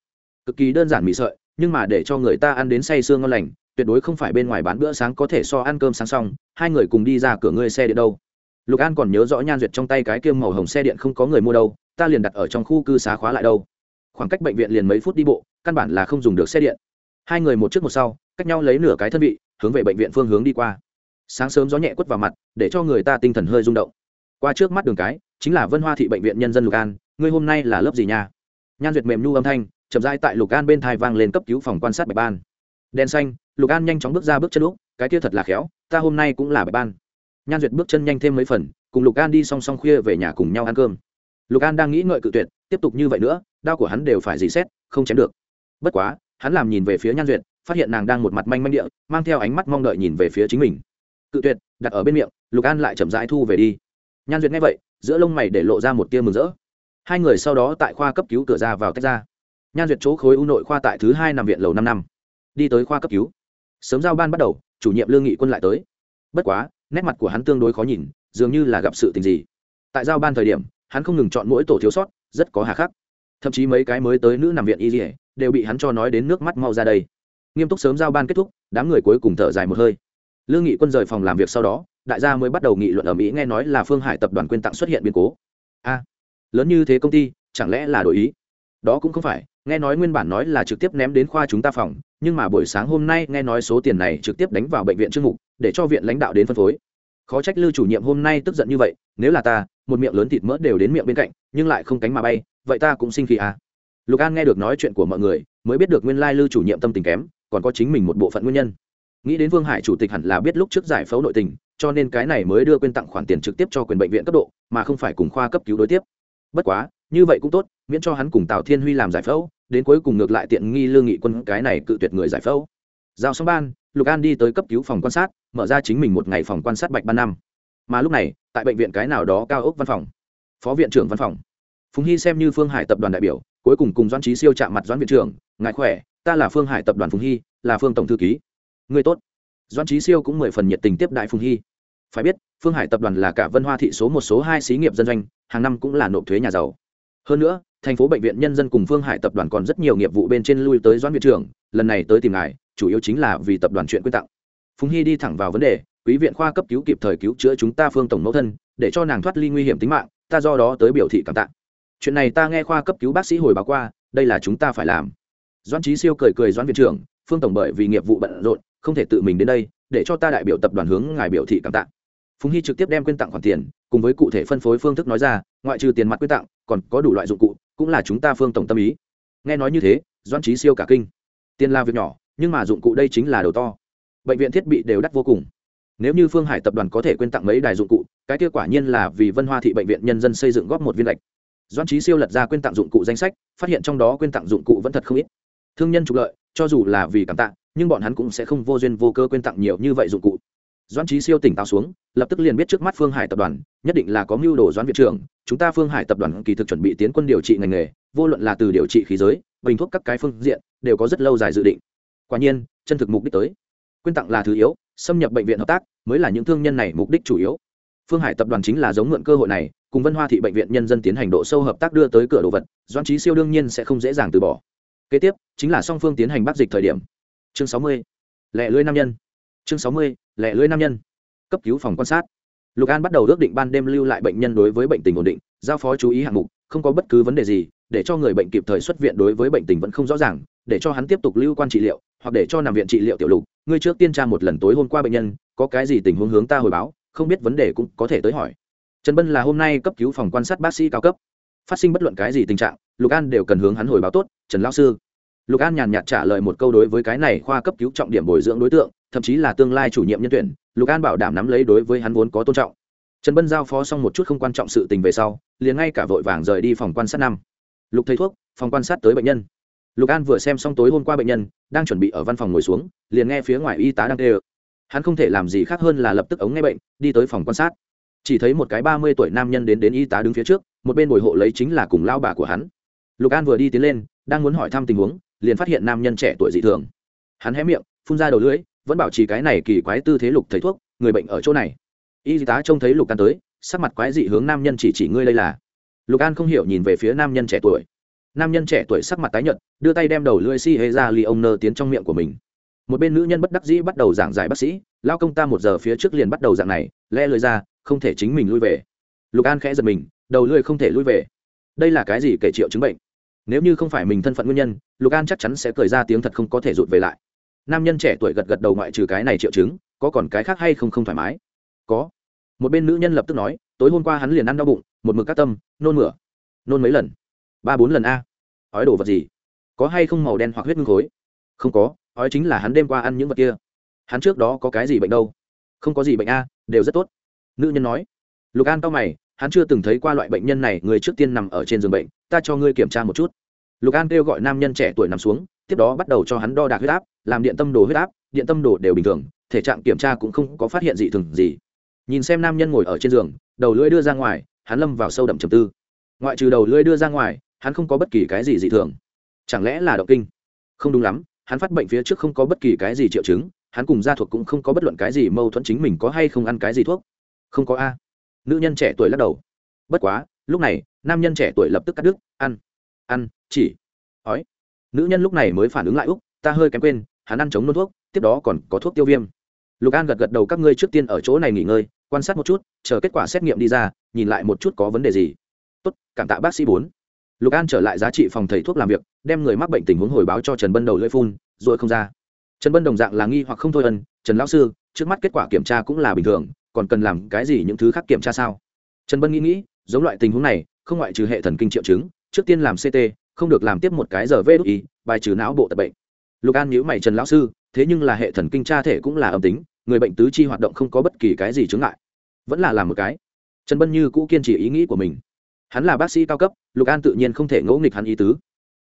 Cực kỳ đơn giản mì sợi, nhưng mà để cho người ta ăn đến say sương ngon lành, tuyệt đối không phải bên ngoài bán bữa sáng có thể so ăn cơm sáng xong, hai người cùng đi ra cửa ngươi xe điện đâu. Lục an còn nhớ rõ nhan duyệt trong tay cái kiêm màu hồng xe điện không có người mua đâu, ta liền đặt ở trong khu cư xá khóa lại đâu. Khoảng cách bệnh viện liền mấy phút đi bộ, căn bản là không dùng được xe điện hai người một trước một sau, cách nhau lấy nửa cái thân vị, hướng về bệnh viện phương hướng đi qua. Sáng sớm gió nhẹ quất vào mặt, để cho người ta tinh thần hơi rung động. Qua trước mắt đường cái, chính là vân hoa thị bệnh viện nhân dân lục an, ngươi hôm nay là lớp gì nha? Nhan duyệt mềm nhu âm thanh, chậm rãi tại lục an bên thai vang lên cấp cứu phòng quan sát bạch ban. Đèn xanh, lục an nhanh chóng bước ra bước chân lúc, cái kia thật là khéo, ta hôm nay cũng là bạch ban. Nhan duyệt bước chân nhanh thêm mấy phần, cùng lục an đi song song khuya về nhà cùng nhau ăn cơm. Lục an đang nghĩ ngợi cự tuyệt, tiếp tục như vậy nữa, đau của hắn đều phải dì xét, không chém được. Bất quá hắn làm nhìn về phía nhan duyệt, phát hiện nàng đang một mặt manh manh địa, mang theo ánh mắt mong đợi nhìn về phía chính mình. Cự tuyệt, đặt ở bên miệng, lục an lại chậm rãi thu về đi. Nhan duyệt nghe vậy, giữa lông mày để lộ ra một tia mừng rỡ. Hai người sau đó tại khoa cấp cứu cửa ra vào tách ra. Nhan duyệt chỗ khối u nội khoa tại thứ hai nằm viện lầu năm năm. Đi tới khoa cấp cứu. Sớm giao ban bắt đầu, chủ nhiệm lương nghị quân lại tới. Bất quá, nét mặt của hắn tương đối khó nhìn, dường như là gặp sự tình gì. Tại giao ban thời điểm, hắn không ngừng chọn mỗi tổ thiếu sót, rất có hà khắc. Thậm chí mấy cái mới tới nữ nằm viện y dỉa đều bị hắn cho nói đến nước mắt mau ra đây. Nghiêm túc sớm giao ban kết thúc, đám người cuối cùng thở dài một hơi. Lương nghị quân rời phòng làm việc sau đó, đại gia mới bắt đầu nghị luận ở mỹ nghe nói là phương hải tập đoàn quyên tặng xuất hiện biến cố. A, lớn như thế công ty, chẳng lẽ là đổi ý? Đó cũng không phải, nghe nói nguyên bản nói là trực tiếp ném đến khoa chúng ta phòng, nhưng mà buổi sáng hôm nay nghe nói số tiền này trực tiếp đánh vào bệnh viện trương mục, để cho viện lãnh đạo đến phân phối. Khó trách lưu chủ nhiệm hôm nay tức giận như vậy, nếu là ta, một miệng lớn thịt mỡ đều đến miệng bên cạnh, nhưng lại không cánh mà bay, vậy ta cũng sinh khí à lục an nghe được nói chuyện của mọi người, mới biết được nguyên lai lưu chủ nhiệm tâm tình kém, còn có chính mình một bộ phận nguyên nhân. Nghĩ đến vương hải chủ tịch hẳn là biết lúc trước giải phẫu nội tình, cho nên cái này mới đưa quyên tặng khoản tiền trực tiếp cho quyền bệnh viện cấp độ, mà không phải cùng khoa cấp cứu đối tiếp. Bất quá, như vậy cũng tốt, miễn cho hắn cùng tào thiên huy làm giải phẫu, đến cuối cùng ngược lại tiện nghi lương nghị quân cái này cự tuyệt người giải phẫu. Giao xong ban, lục an đi tới cấp cứu phòng quan sát, mở ra chính mình một ngày phòng quan sát bạch ban năm. Mà lúc này, tại bệnh viện cái nào đó cao ốc văn phòng. Phó viện trưởng văn phòng. Phùng hy xem như phương hải tập đoàn đại biểu cuối cùng cùng doan trí siêu chạm mặt doan viện trưởng ngại khỏe, ta là phương hải tập đoàn phùng hy, là phương tổng thư ký. Người tốt. Doan trí siêu cũng mười phần nhiệt tình tiếp đại phùng hy. Phải biết, phương hải tập đoàn là cả vân hoa thị số một số hai xí nghiệp dân doanh, hàng năm cũng là nộp thuế nhà giàu. Hơn nữa, thành phố bệnh viện nhân dân cùng phương hải tập đoàn còn rất nhiều nghiệp vụ bên trên lui tới doan viện trưởng, lần này tới tìm ngài, chủ yếu chính là vì tập đoàn chuyện quyết tặng. Phùng hy đi thẳng vào vấn đề, quý viện khoa cấp cứu kịp thời cứu chữa chúng ta phương tổng mẫu thân, để cho nàng thoát ly nguy hiểm tính mạng, ta do đó tới biểu thị cảm tạ chuyện này ta nghe khoa cấp cứu bác sĩ hồi báo qua, đây là chúng ta phải làm. Doan trí siêu cười cười doan viện trưởng, phương tổng bởi vì nghiệp vụ bận rộn, không thể tự mình đến đây, để cho ta đại biểu tập đoàn hướng ngài biểu thị cảm tạ. Phùng hy trực tiếp đem quyên tặng khoản tiền, cùng với cụ thể phân phối phương thức nói ra, ngoại trừ tiền mặt quyên tặng, còn có đủ loại dụng cụ, cũng là chúng ta phương tổng tâm ý. Nghe nói như thế doan trí siêu cả kinh. Tiền là việc nhỏ, nhưng mà dụng cụ đây chính là đầu to. Bệnh viện thiết bị đều đắt vô cùng. Nếu như phương hải tập đoàn có thể quyên tặng mấy đài dụng cụ, cái kết quả nhiên là vì vân hoa thị bệnh viện nhân dân xây dựng góp một viên lệch doan trí siêu lật ra quyên tặng dụng cụ danh sách, phát hiện trong đó quyên tặng dụng cụ vẫn thật không ít. Thương nhân trục lợi, cho dù là vì cảm tạ, nhưng bọn hắn cũng sẽ không vô duyên vô cơ quyên tặng nhiều như vậy dụng cụ. Doan trí siêu tỉnh táo xuống, lập tức liền biết trước mắt phương hải tập đoàn, nhất định là có mưu đồ doan viện trưởng. Chúng ta phương hải tập đoàn kỳ thực chuẩn bị tiến quân điều trị ngành nghề, vô luận là từ điều trị khí giới, bình thuốc các cái phương diện, đều có rất lâu dài dự định. Quả nhiên, chân thực mục đích tới. Quyên tặng là thứ yếu, xâm nhập bệnh viện hợp tác mới là những thương nhân này mục đích chủ yếu phương hải tập đoàn chính là giống mượn cơ hội này, cùng vân hoa thị bệnh viện nhân dân tiến hành độ sâu hợp tác đưa tới cửa đồ vật doan trí siêu đương nhiên sẽ không dễ dàng từ bỏ. Kế tiếp, chính là song phương tiến hành bắt dịch thời điểm. Chương sáu mươi, lẻ lưới nam nhân. Chương sáu mươi, lẻ lưới nam nhân. Cấp cứu phòng quan sát. Lục an bắt đầu ước định ban đêm lưu lại bệnh nhân đối với bệnh tình ổn định, giao phó chú ý hạng mục, không có bất cứ vấn đề gì, để cho người bệnh kịp thời xuất viện đối với bệnh tình vẫn không rõ ràng, để cho hắn tiếp tục lưu quan trị liệu, hoặc để cho nằm viện trị liệu tiểu lục. Ngươi trước tiên tra một lần tối hôm qua bệnh nhân, có cái gì tình huống hướng ta hồi báo? Không biết vấn đề cũng có thể tới hỏi. Trần bân là hôm nay cấp cứu phòng quan sát bác sĩ cao cấp. Phát sinh bất luận cái gì tình trạng, lục an đều cần hướng hắn hồi báo tốt, trần lao sư. Lục an nhàn nhạt trả lời một câu đối với cái này khoa cấp cứu trọng điểm bồi dưỡng đối tượng, thậm chí là tương lai chủ nhiệm nhân tuyển, lục an bảo đảm nắm lấy đối với hắn vốn có tôn trọng. Trần bân giao phó xong một chút không quan trọng sự tình về sau, liền ngay cả vội vàng rời đi phòng quan sát năm. Lục thầy thuốc, phòng quan sát tới bệnh nhân. Lục an vừa xem xong tối hôm qua bệnh nhân, đang chuẩn bị ở văn phòng ngồi xuống, liền nghe phía ngoài y tá đang tê ơ hắn không thể làm gì khác hơn là lập tức ống nghe bệnh, đi tới phòng quan sát. Chỉ thấy một cái ba mươi tuổi nam nhân đến đến y tá đứng phía trước, một bên bồi hộ lấy chính là cùng lao bà của hắn. Lục an vừa đi tiến lên, đang muốn hỏi thăm tình huống, liền phát hiện nam nhân trẻ tuổi dị thường. Hắn hé miệng, phun ra đầu lưỡi, vẫn bảo trì cái này kỳ quái tư thế lục thầy thuốc, người bệnh ở chỗ này. Y tá trông thấy lục an tới, sắc mặt quái dị hướng nam nhân chỉ chỉ ngươi lây là. Lục an không hiểu nhìn về phía nam nhân trẻ tuổi. Nam nhân trẻ tuổi sắc mặt tái nhợt, đưa tay đem đầu lưỡi si hê ra ly ông nơ tiến trong miệng của mình một bên nữ nhân bất đắc dĩ bắt đầu giảng giải bác sĩ, lao công ta một giờ phía trước liền bắt đầu dạng này, lẽ lời ra, không thể chính mình lui về. Lục an khẽ giật mình, đầu lưỡi không thể lui về. Đây là cái gì kể triệu chứng bệnh? Nếu như không phải mình thân phận nguyên nhân, lục an chắc chắn sẽ cười ra tiếng thật không có thể rụt về lại. Nam nhân trẻ tuổi gật gật đầu ngoại trừ cái này triệu chứng, có còn cái khác hay không không thoải mái? Có. Một bên nữ nhân lập tức nói, tối hôm qua hắn liền ăn đau bụng, một mực các tâm, nôn mửa, nôn mấy lần. Ba bốn lần a. Ói đồ vật gì? Có hay không màu đen hoặc huyết ngưng khối? Không có ói chính là hắn đêm qua ăn những vật kia. Hắn trước đó có cái gì bệnh đâu? Không có gì bệnh a, đều rất tốt. Nữ nhân nói. Lục an cao mày, hắn chưa từng thấy qua loại bệnh nhân này, người trước tiên nằm ở trên giường bệnh, ta cho ngươi kiểm tra một chút. Lục an kêu gọi nam nhân trẻ tuổi nằm xuống, tiếp đó bắt đầu cho hắn đo đạc huyết áp, làm điện tâm đồ huyết áp, điện tâm đồ đều bình thường, thể trạng kiểm tra cũng không có phát hiện gì thường gì. Nhìn xem nam nhân ngồi ở trên giường, đầu lưỡi đưa ra ngoài, hắn lâm vào sâu đậm trầm tư. Ngoại trừ đầu lưỡi đưa ra ngoài, hắn không có bất kỳ cái gì dị thường. Chẳng lẽ là động kinh? Không đúng lắm hắn phát bệnh phía trước không có bất kỳ cái gì triệu chứng, hắn cùng gia thuộc cũng không có bất luận cái gì mâu thuẫn chính mình có hay không ăn cái gì thuốc. Không có a. Nữ nhân trẻ tuổi lắc đầu. Bất quá, lúc này, nam nhân trẻ tuổi lập tức cắt đứt, ăn ăn, chỉ, ói. Nữ nhân lúc này mới phản ứng lại, úc, ta hơi kém quên, hắn ăn chống nôn thuốc, tiếp đó còn có thuốc tiêu viêm. Lục an gật gật đầu, các ngươi trước tiên ở chỗ này nghỉ ngơi, quan sát một chút, chờ kết quả xét nghiệm đi ra, nhìn lại một chút có vấn đề gì. Tốt, cảm tạ bác sĩ bốn lục an trở lại giá trị phòng thầy thuốc làm việc, đem người mắc bệnh tình huống hồi báo cho trần bân đầu lưỡi phun, rồi không ra. Trần bân đồng dạng là nghi hoặc không thôi ân, trần lão sư, trước mắt kết quả kiểm tra cũng là bình thường, còn cần làm cái gì những thứ khác kiểm tra sao? Trần bân nghĩ nghĩ, giống loại tình huống này, không ngoại trừ hệ thần kinh triệu chứng, trước tiên làm ct không được làm tiếp một cái giờ vê đốt ý bài trừ não bộ tập bệnh. Lục an nhữ mày, trần lão sư, thế nhưng là hệ thần kinh tra thể cũng là âm tính, người bệnh tứ chi hoạt động không có bất kỳ cái gì chứng ngại. Vẫn là làm một cái. Trần bân như cũ kiên trì ý nghĩ của mình hắn là bác sĩ cao cấp lục an tự nhiên không thể ngẫu nghịch hắn ý tứ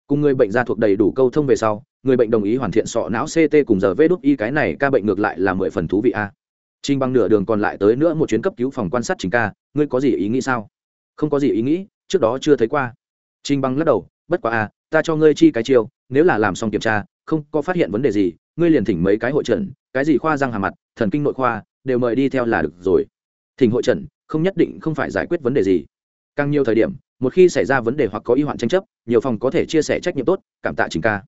cùng người bệnh ra thuộc đầy đủ câu thông về sau người bệnh đồng ý hoàn thiện sọ não ct cùng giờ vê đúc y cái này ca bệnh ngược lại là mười phần thú vị a Trình bằng nửa đường còn lại tới nữa một chuyến cấp cứu phòng quan sát trình ca, ngươi có gì ý nghĩ sao? Không có gì ý nghĩ, trước đó chưa thấy qua. Trình bằng lắc đầu, bất quá à, ta cho ngươi chi cái chiêu, nếu là làm xong kiểm tra, không có phát hiện vấn đề gì, ngươi liền thỉnh mấy cái hội trần, cái gì khoa răng hà mặt, thần kinh nội khoa, đều mời đi theo là được rồi. Thỉnh hội trần, không nhất định không phải giải quyết vấn đề gì. Càng nhiều thời điểm, một khi xảy ra vấn đề hoặc có y hoạn tranh chấp, nhiều phòng có thể chia sẻ trách nhiệm tốt, cảm tạ Trình ca.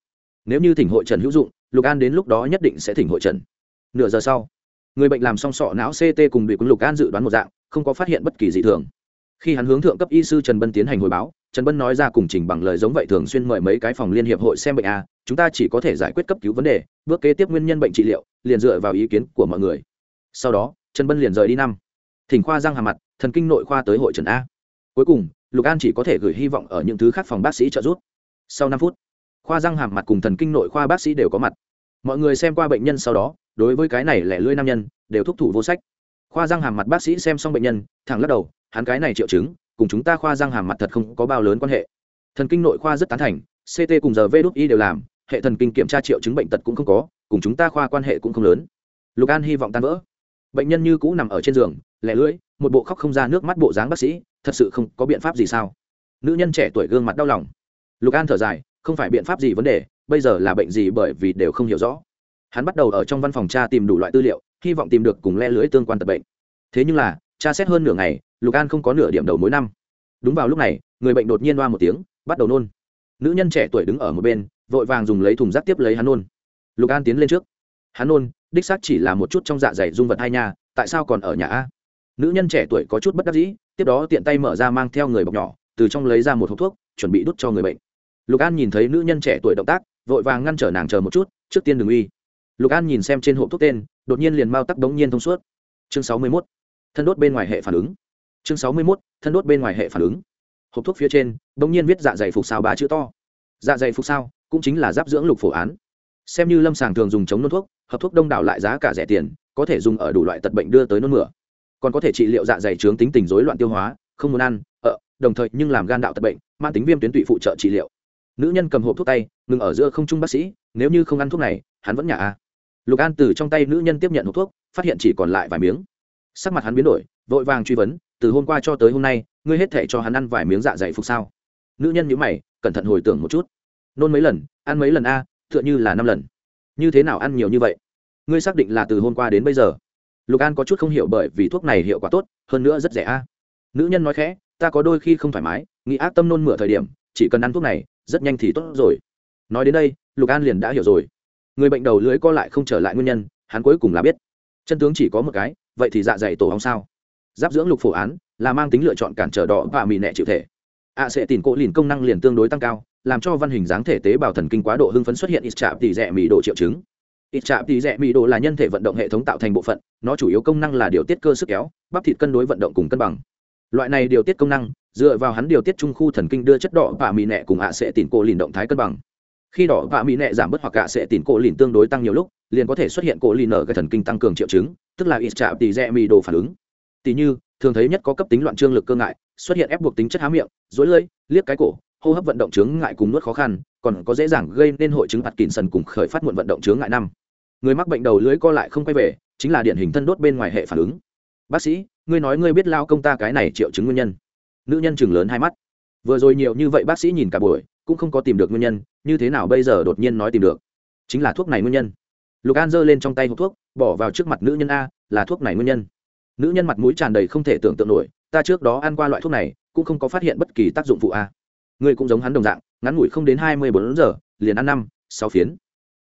Nếu như thỉnh hội trần hữu dụng, Lục An đến lúc đó nhất định sẽ thỉnh hội trần. Nửa giờ sau, người bệnh làm xong sọ não ct cùng bị quân lục an dự đoán một dạng không có phát hiện bất kỳ dị thường khi hắn hướng thượng cấp y sư trần bân tiến hành hồi báo trần bân nói ra cùng trình bằng lời giống vậy thường xuyên mời mấy cái phòng liên hiệp hội xem bệnh a chúng ta chỉ có thể giải quyết cấp cứu vấn đề bước kế tiếp nguyên nhân bệnh trị liệu liền dựa vào ý kiến của mọi người sau đó trần bân liền rời đi năm thỉnh khoa răng hà mặt thần kinh nội khoa tới hội trần a cuối cùng, lục an chỉ có thể gửi hy vọng ở những thứ khác phòng bác sĩ trợ giúp. Sau năm phút, khoa răng hàm mặt cùng thần kinh nội khoa bác sĩ đều có mặt. Mọi người xem qua bệnh nhân sau đó, đối với cái này lẻ lưỡi nam nhân, đều thúc thủ vô sách. Khoa răng hàm mặt bác sĩ xem xong bệnh nhân, thẳng lắc đầu, hắn cái này triệu chứng, cùng chúng ta khoa răng hàm mặt thật không có bao lớn quan hệ. Thần kinh nội khoa rất tán thành ct cùng giờ vê y đều làm, hệ thần kinh kiểm tra triệu chứng bệnh tật cũng không có, cùng chúng ta khoa quan hệ cũng không lớn. Lục an hy vọng tan vỡ. Bệnh nhân như cũ nằm ở trên giường, lẻ lưỡi một bộ khóc không ra nước mắt bộ dáng bác sĩ, thật sự không có biện pháp gì sao? Nữ nhân trẻ tuổi gương mặt đau lòng. Lục an thở dài, không phải biện pháp gì vấn đề, bây giờ là bệnh gì bởi vì đều không hiểu rõ. Hắn bắt đầu ở trong văn phòng cha tìm đủ loại tư liệu, hy vọng tìm được cùng le lưới tương quan tập bệnh. Thế nhưng là cha xét hơn nửa ngày, lục an không có nửa điểm đầu mỗi năm. Đúng vào lúc này, người bệnh đột nhiên loa một tiếng, bắt đầu nôn. Nữ nhân trẻ tuổi đứng ở một bên, vội vàng dùng lấy thùng rác tiếp lấy hắn nôn. Lục an tiến lên trước. Hắn nôn, đích xác chỉ là một chút trong dạ dày dung vật hai nhà tại sao còn ở nhà a? Nữ nhân trẻ tuổi có chút bất đắc dĩ, tiếp đó tiện tay mở ra mang theo người bọc nhỏ, từ trong lấy ra một hộp thuốc, chuẩn bị đút cho người bệnh. Lục an nhìn thấy nữ nhân trẻ tuổi động tác, vội vàng ngăn trở nàng chờ một chút, trước tiên đừng uy. Lục an nhìn xem trên hộp thuốc tên, đột nhiên liền mau tắc đống nhiên thông suốt. Chương sáu mươi mốt, thân đốt bên ngoài hệ phản ứng. Chương sáu mươi mốt, thân đốt bên ngoài hệ phản ứng. Hộp thuốc phía trên, đống nhiên viết dạ dày phục sao ba chữ to. Dạ dày phục sao, cũng chính là giáp dưỡng lục phổ án. Xem như lâm sàng thường dùng chống nôn thuốc, hợp thuốc đông đảo lại giá cả rẻ tiền, có thể dùng ở đủ loại tật bệnh đưa tới nôn mửa còn có thể trị liệu dạ dày trướng tính tình rối loạn tiêu hóa, không muốn ăn ợ đồng thời nhưng làm gan đạo tật bệnh, mang tính viêm tuyến tụy phụ trợ trị liệu. Nữ nhân cầm hộp thuốc tay, ngừng ở giữa không trung bác sĩ, nếu như không ăn thuốc này, hắn vẫn nhả a. Lục an từ trong tay nữ nhân tiếp nhận hộp thuốc, phát hiện chỉ còn lại vài miếng. Sắc mặt hắn biến đổi, vội vàng truy vấn, từ hôm qua cho tới hôm nay, ngươi hết thể cho hắn ăn vài miếng dạ dày phục sao? Nữ nhân nhữ mày, cẩn thận hồi tưởng một chút. Nôn mấy lần, ăn mấy lần a, tựa như là năm lần. Như thế nào ăn nhiều như vậy? Ngươi xác định là từ hôm qua đến bây giờ? Lục an có chút không hiểu bởi vì thuốc này hiệu quả tốt, hơn nữa rất rẻ a. Nữ nhân nói khẽ, ta có đôi khi không thoải mái, nghĩ ác tâm nôn mửa thời điểm, chỉ cần ăn thuốc này, rất nhanh thì tốt rồi. Nói đến đây, lục an liền đã hiểu rồi. Người bệnh đầu lưới co lại không trở lại nguyên nhân, hắn cuối cùng là biết. Chân tướng chỉ có một cái, vậy thì dạ dày tổ hóng sao? Giáp dưỡng lục phổ án, là mang tính lựa chọn cản trở đỏ và mì nẹ chịu thể. Ạ sẽ tìm cỗ lìn công năng liền tương đối tăng cao, làm cho văn hình dáng thể tế bào thần kinh quá độ hưng phấn xuất hiện ít chạm tỷ rẻ mì độ triệu chứng ít chạm tỷ rẻ mì đồ là nhân thể vận động hệ thống tạo thành bộ phận, nó chủ yếu công năng là điều tiết cơ sức kéo, bắp thịt cân đối vận động cùng cân bằng. Loại này điều tiết công năng, dựa vào hắn điều tiết trung khu thần kinh đưa chất đỏ và mì nẹ cùng ạ sẽ tìm cô lìn động thái cân bằng. Khi đỏ và mì nẹ giảm bớt hoặc ạ sẽ tìm cô lìn tương đối tăng nhiều lúc, liền có thể xuất hiện cổ lìn ở cái thần kinh tăng cường triệu chứng, tức là ít chạm tỷ rẽ mì đồ phản ứng. Tỷ như, thường thấy nhất có cấp tính loạn trương lực cơ ngại, xuất hiện ép buộc tính chất há miệng dối lưỡi, liếc cái cổ, hô hấp vận động chứng ngại cùng nuốt khó khăn, còn có dễ dàng gây nên hội chứng hạt kín sần cùng khởi phát muộn vận động chứng ngại năm người mắc bệnh đầu lưỡi co lại không quay về, chính là điển hình thân đốt bên ngoài hệ phản ứng. Bác sĩ, ngươi nói ngươi biết lao công ta cái này triệu chứng nguyên nhân. Nữ nhân chừng lớn hai mắt. Vừa rồi nhiều như vậy bác sĩ nhìn cả buổi, cũng không có tìm được nguyên nhân, như thế nào bây giờ đột nhiên nói tìm được? Chính là thuốc này nguyên nhân. Lục an giơ lên trong tay hộp thuốc, bỏ vào trước mặt nữ nhân a, là thuốc này nguyên nhân. Nữ nhân mặt mũi tràn đầy không thể tưởng tượng nổi, ta trước đó ăn qua loại thuốc này, cũng không có phát hiện bất kỳ tác dụng phụ a. Ngươi cũng giống hắn đồng dạng, ngắn ngủi không đến hai mươi bốn giờ, liền ăn năm, sáu phiến.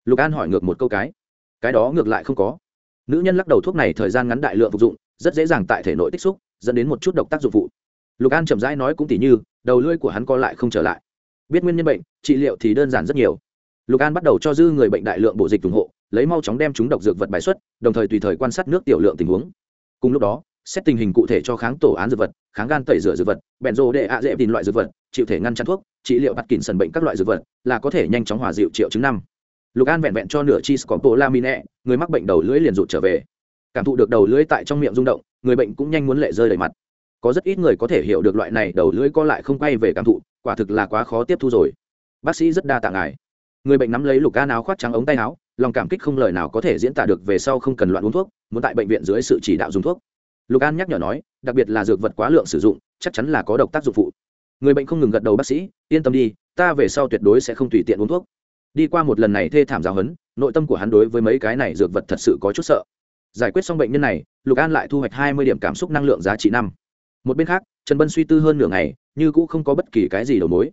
Lục an hỏi ngược một câu cái cái đó ngược lại không có. Nữ nhân lắc đầu thuốc này thời gian ngắn đại lượng phục dụng, rất dễ dàng tại thể nội tích xúc, dẫn đến một chút độc tác dụng phụ. Lục an chậm rãi nói cũng tỉ như, đầu lưỡi của hắn co lại không trở lại. Biết nguyên nhân bệnh, trị liệu thì đơn giản rất nhiều. Lục an bắt đầu cho dư người bệnh đại lượng bộ dịch ủng hộ, lấy mau chóng đem chúng độc dược vật bài xuất, đồng thời tùy thời quan sát nước tiểu lượng tình huống. Cùng lúc đó, xét tình hình cụ thể cho kháng tổ án dược vật, kháng gan tẩy rửa dược vật bẹn rô đệ ạ dễ tìm loại dược vật, chịu thể ngăn chặn thuốc, trị liệu bắt kín sần bệnh các loại dược vật là có thể nhanh chóng hòa dịu triệu chứng năm lục an vẹn vẹn cho nửa chi scopolamine, người mắc bệnh đầu lưỡi liền rụt trở về. Cảm thụ được đầu lưỡi tại trong miệng rung động, người bệnh cũng nhanh muốn lệ rơi đầy mặt. Có rất ít người có thể hiểu được loại này đầu lưỡi co lại không quay về cảm thụ, quả thực là quá khó tiếp thu rồi. Bác sĩ rất đa tạ ngài. Người bệnh nắm lấy lục an áo khoác trắng ống tay áo, lòng cảm kích không lời nào có thể diễn tả được về sau không cần loạn uống thuốc, muốn tại bệnh viện dưới sự chỉ đạo dùng thuốc. Lục an nhắc nhở nói, đặc biệt là dược vật quá lượng sử dụng, chắc chắn là có độc tác dụng phụ. Người bệnh không ngừng gật đầu bác sĩ, yên tâm đi, ta về sau tuyệt đối sẽ không tùy tiện uống thuốc đi qua một lần này thê thảm giáo hấn nội tâm của hắn đối với mấy cái này dược vật thật sự có chút sợ. Giải quyết xong bệnh nhân này, lục an lại thu hoạch hai mươi điểm cảm xúc năng lượng giá trị năm. Một bên khác, trần bân suy tư hơn nửa ngày, như cũng không có bất kỳ cái gì đầu mối.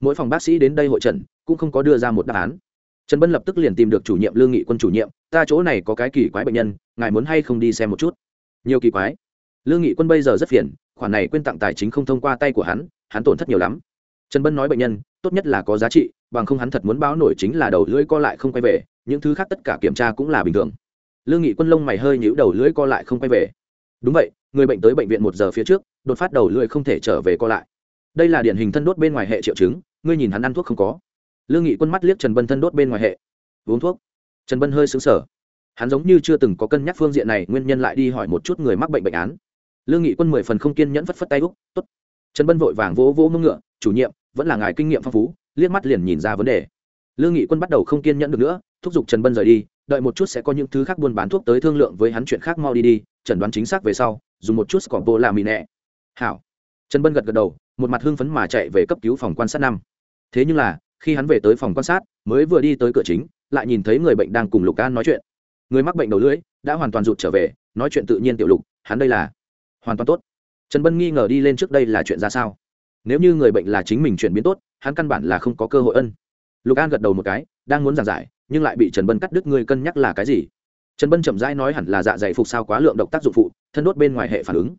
Mỗi phòng bác sĩ đến đây hội trần cũng không có đưa ra một đáp án. Trần bân lập tức liền tìm được chủ nhiệm lương nghị quân chủ nhiệm, ta chỗ này có cái kỳ quái bệnh nhân, ngài muốn hay không đi xem một chút? Nhiều kỳ quái. Lương nghị quân bây giờ rất phiền, khoản này quyên tặng tài chính không thông qua tay của hắn hắn tổn thất nhiều lắm. Trần bân nói bệnh nhân, tốt nhất là có giá trị bằng không hắn thật muốn báo nổi chính là đầu lưỡi co lại không quay về, những thứ khác tất cả kiểm tra cũng là bình thường. Lương nghị quân lông mày hơi nhíu đầu lưỡi co lại không quay về. Đúng vậy, người bệnh tới bệnh viện một giờ phía trước, đột phát đầu lưỡi không thể trở về co lại. Đây là điển hình thân đốt bên ngoài hệ triệu chứng, ngươi nhìn hắn ăn thuốc không có. Lương nghị quân mắt liếc trần bân thân đốt bên ngoài hệ. Uống thuốc. Trần bân hơi xứng sở hắn giống như chưa từng có cân nhắc phương diện này, nguyên nhân lại đi hỏi một chút người mắc bệnh bệnh án. Lương nghị quân mười phần không kiên nhẫn phất phất tay úc, tốt. Trần bân vội vàng vỗ vỗ mông ngựa, chủ nhiệm, vẫn là ngài kinh nghiệm phong phú liếc mắt liền nhìn ra vấn đề. Lương nghị quân bắt đầu không kiên nhẫn được nữa, thúc giục trần bân rời đi, đợi một chút sẽ có những thứ khác buôn bán thuốc tới thương lượng với hắn chuyện khác mau đi đi, chẩn đoán chính xác về sau, dùng một chút còn bộ làm mì nẹ. Hảo. Trần bân gật gật đầu, một mặt hưng phấn mà chạy về cấp cứu phòng quan sát năm. Thế nhưng là, khi hắn về tới phòng quan sát, mới vừa đi tới cửa chính, lại nhìn thấy người bệnh đang cùng lục an nói chuyện. Người mắc bệnh đầu lưỡi, đã hoàn toàn rụt trở về, nói chuyện tự nhiên tiểu lục, hắn đây là hoàn toàn tốt. Trần bân nghi ngờ đi lên trước đây là chuyện ra sao? Nếu như người bệnh là chính mình chuyển biến tốt hắn căn bản là không có cơ hội ân. Lục an gật đầu một cái, đang muốn giảng giải, nhưng lại bị trần bân cắt đứt, Ngươi cân nhắc là cái gì? Trần bân chậm rãi nói hẳn là dạ dày phục sao quá lượng độc tác dụng phụ, thân đốt bên ngoài hệ phản ứng.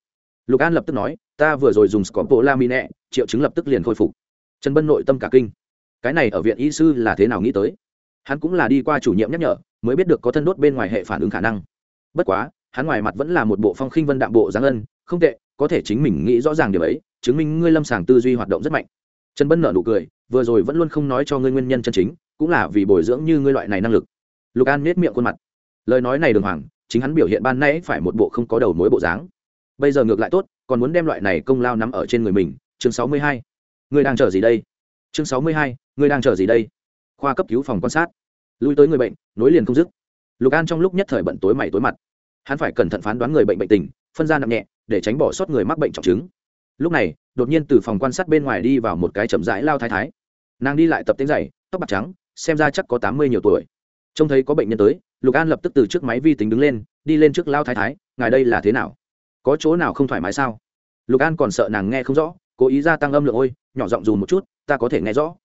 Lục an lập tức nói, ta vừa rồi dùng scopolamine, triệu chứng lập tức liền khôi phục. Trần bân nội tâm cả kinh. Cái này ở viện y sư là thế nào nghĩ tới? Hắn cũng là đi qua chủ nhiệm nhắc nhở, mới biết được có thân đốt bên ngoài hệ phản ứng khả năng. Bất quá, hắn ngoài mặt vẫn là một bộ phong khinh vân đạm bộ giáng ân, không tệ, có thể chính mình nghĩ rõ ràng điều ấy, chứng minh ngươi lâm sàng tư duy hoạt động rất mạnh trần bân nợ nụ cười, vừa rồi vẫn luôn không nói cho ngươi nguyên nhân chân chính, cũng là vì bồi dưỡng như ngươi loại này năng lực. Lục an nết miệng khuôn mặt. Lời nói này đường hoàng, chính hắn biểu hiện ban nãy phải một bộ không có đầu mối bộ dáng. Bây giờ ngược lại tốt, còn muốn đem loại này công lao nắm ở trên người mình. Chương sáu mươi hai. Ngươi đang chờ gì đây? Chương sáu mươi hai, ngươi đang chờ gì đây? Khoa cấp cứu phòng quan sát. Lui tới người bệnh, nối liền không dứt. Lục an trong lúc nhất thời bận tối mày tối mặt. Hắn phải cẩn thận phán đoán người bệnh bệnh tình, phân ra nặng nhẹ, để tránh bỏ sót người mắc bệnh trọng chứng lúc này, đột nhiên từ phòng quan sát bên ngoài đi vào một cái chậm rãi lao thái thái. Nàng đi lại tập tính dày, tóc bạc trắng, xem ra chắc có tám mươi nhiều tuổi. Trông thấy có bệnh nhân tới, lục an lập tức từ trước máy vi tính đứng lên, đi lên trước lao thái thái, ngài đây là thế nào? Có chỗ nào không thoải mái sao? Lục an còn sợ nàng nghe không rõ, cố ý gia tăng âm lượng, ôi, nhỏ giọng dù một chút, ta có thể nghe rõ.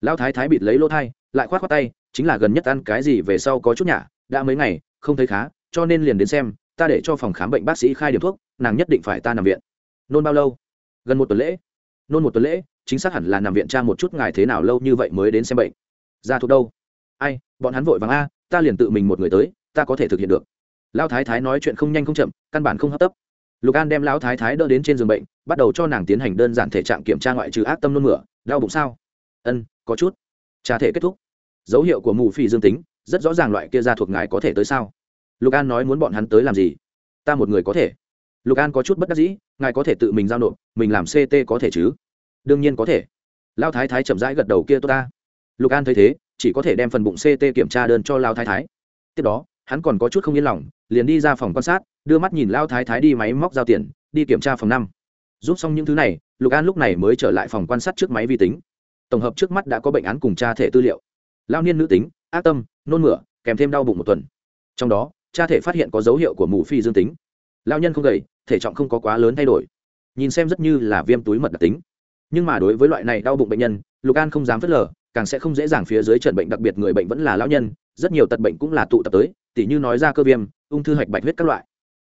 Lao thái thái bịt lấy lỗ thai, lại k h o á t khoác tay, chính là gần nhất ăn cái gì về sau có chút nhả, đã mấy ngày, không thấy khá, cho nên liền đến xem, ta để cho phòng khám bệnh bác sĩ khai điểm thuốc, nàng nhất định phải ta nằm viện. Nôn bao lâu? Gần một tuần lễ. Nôn một tuần lễ, chính xác hẳn là nằm viện tra một chút ngài thế nào lâu như vậy mới đến xem bệnh. Ra thuốc đâu? Ai, bọn hắn vội vàng a, ta liền tự mình một người tới, ta có thể thực hiện được. Lão thái thái nói chuyện không nhanh không chậm, căn bản không hấp tấp. Lục an đem lão thái thái đỡ đến trên giường bệnh, bắt đầu cho nàng tiến hành đơn giản thể trạng kiểm tra ngoại trừ ác tâm nôn mửa, đau bụng sao? Ân, có chút. Trả thể kết thúc. Dấu hiệu của mù phi dương tính, rất rõ ràng loại kia ra thuộc ngài có thể tới sao? Lục an nói muốn bọn hắn tới làm gì? Ta một người có thể lục an có chút bất đắc dĩ, ngài có thể tự mình giao nộp, mình làm ct có thể chứ? Đương nhiên có thể. Lao thái thái chậm rãi gật đầu kia tốt ta. Lục an thấy thế, chỉ có thể đem phần bụng ct kiểm tra đơn cho lao thái thái. Tiếp đó, hắn còn có chút không yên lòng, liền đi ra phòng quan sát, đưa mắt nhìn lao thái thái đi máy móc giao tiền, đi kiểm tra phòng năm. Giúp xong những thứ này, lục an lúc này mới trở lại phòng quan sát trước máy vi tính. Tổng hợp trước mắt đã có bệnh án cùng tra thể tư liệu. Lao niên nữ tính, ác tâm, nôn mửa, kèm thêm đau bụng một tuần. Trong đó cha thể phát hiện có dấu hiệu của mù phi dương tính lao nhân không gầy, thể trọng không có quá lớn thay đổi. Nhìn xem rất như là viêm túi mật đặc tính. Nhưng mà đối với loại này đau bụng bệnh nhân, lục an không dám phớt lờ, càng sẽ không dễ dàng phía dưới trận bệnh đặc biệt người bệnh vẫn là lão nhân, rất nhiều tật bệnh cũng là tụ tập tới, tỉ như nói ra cơ viêm, ung thư hạch bạch huyết các loại.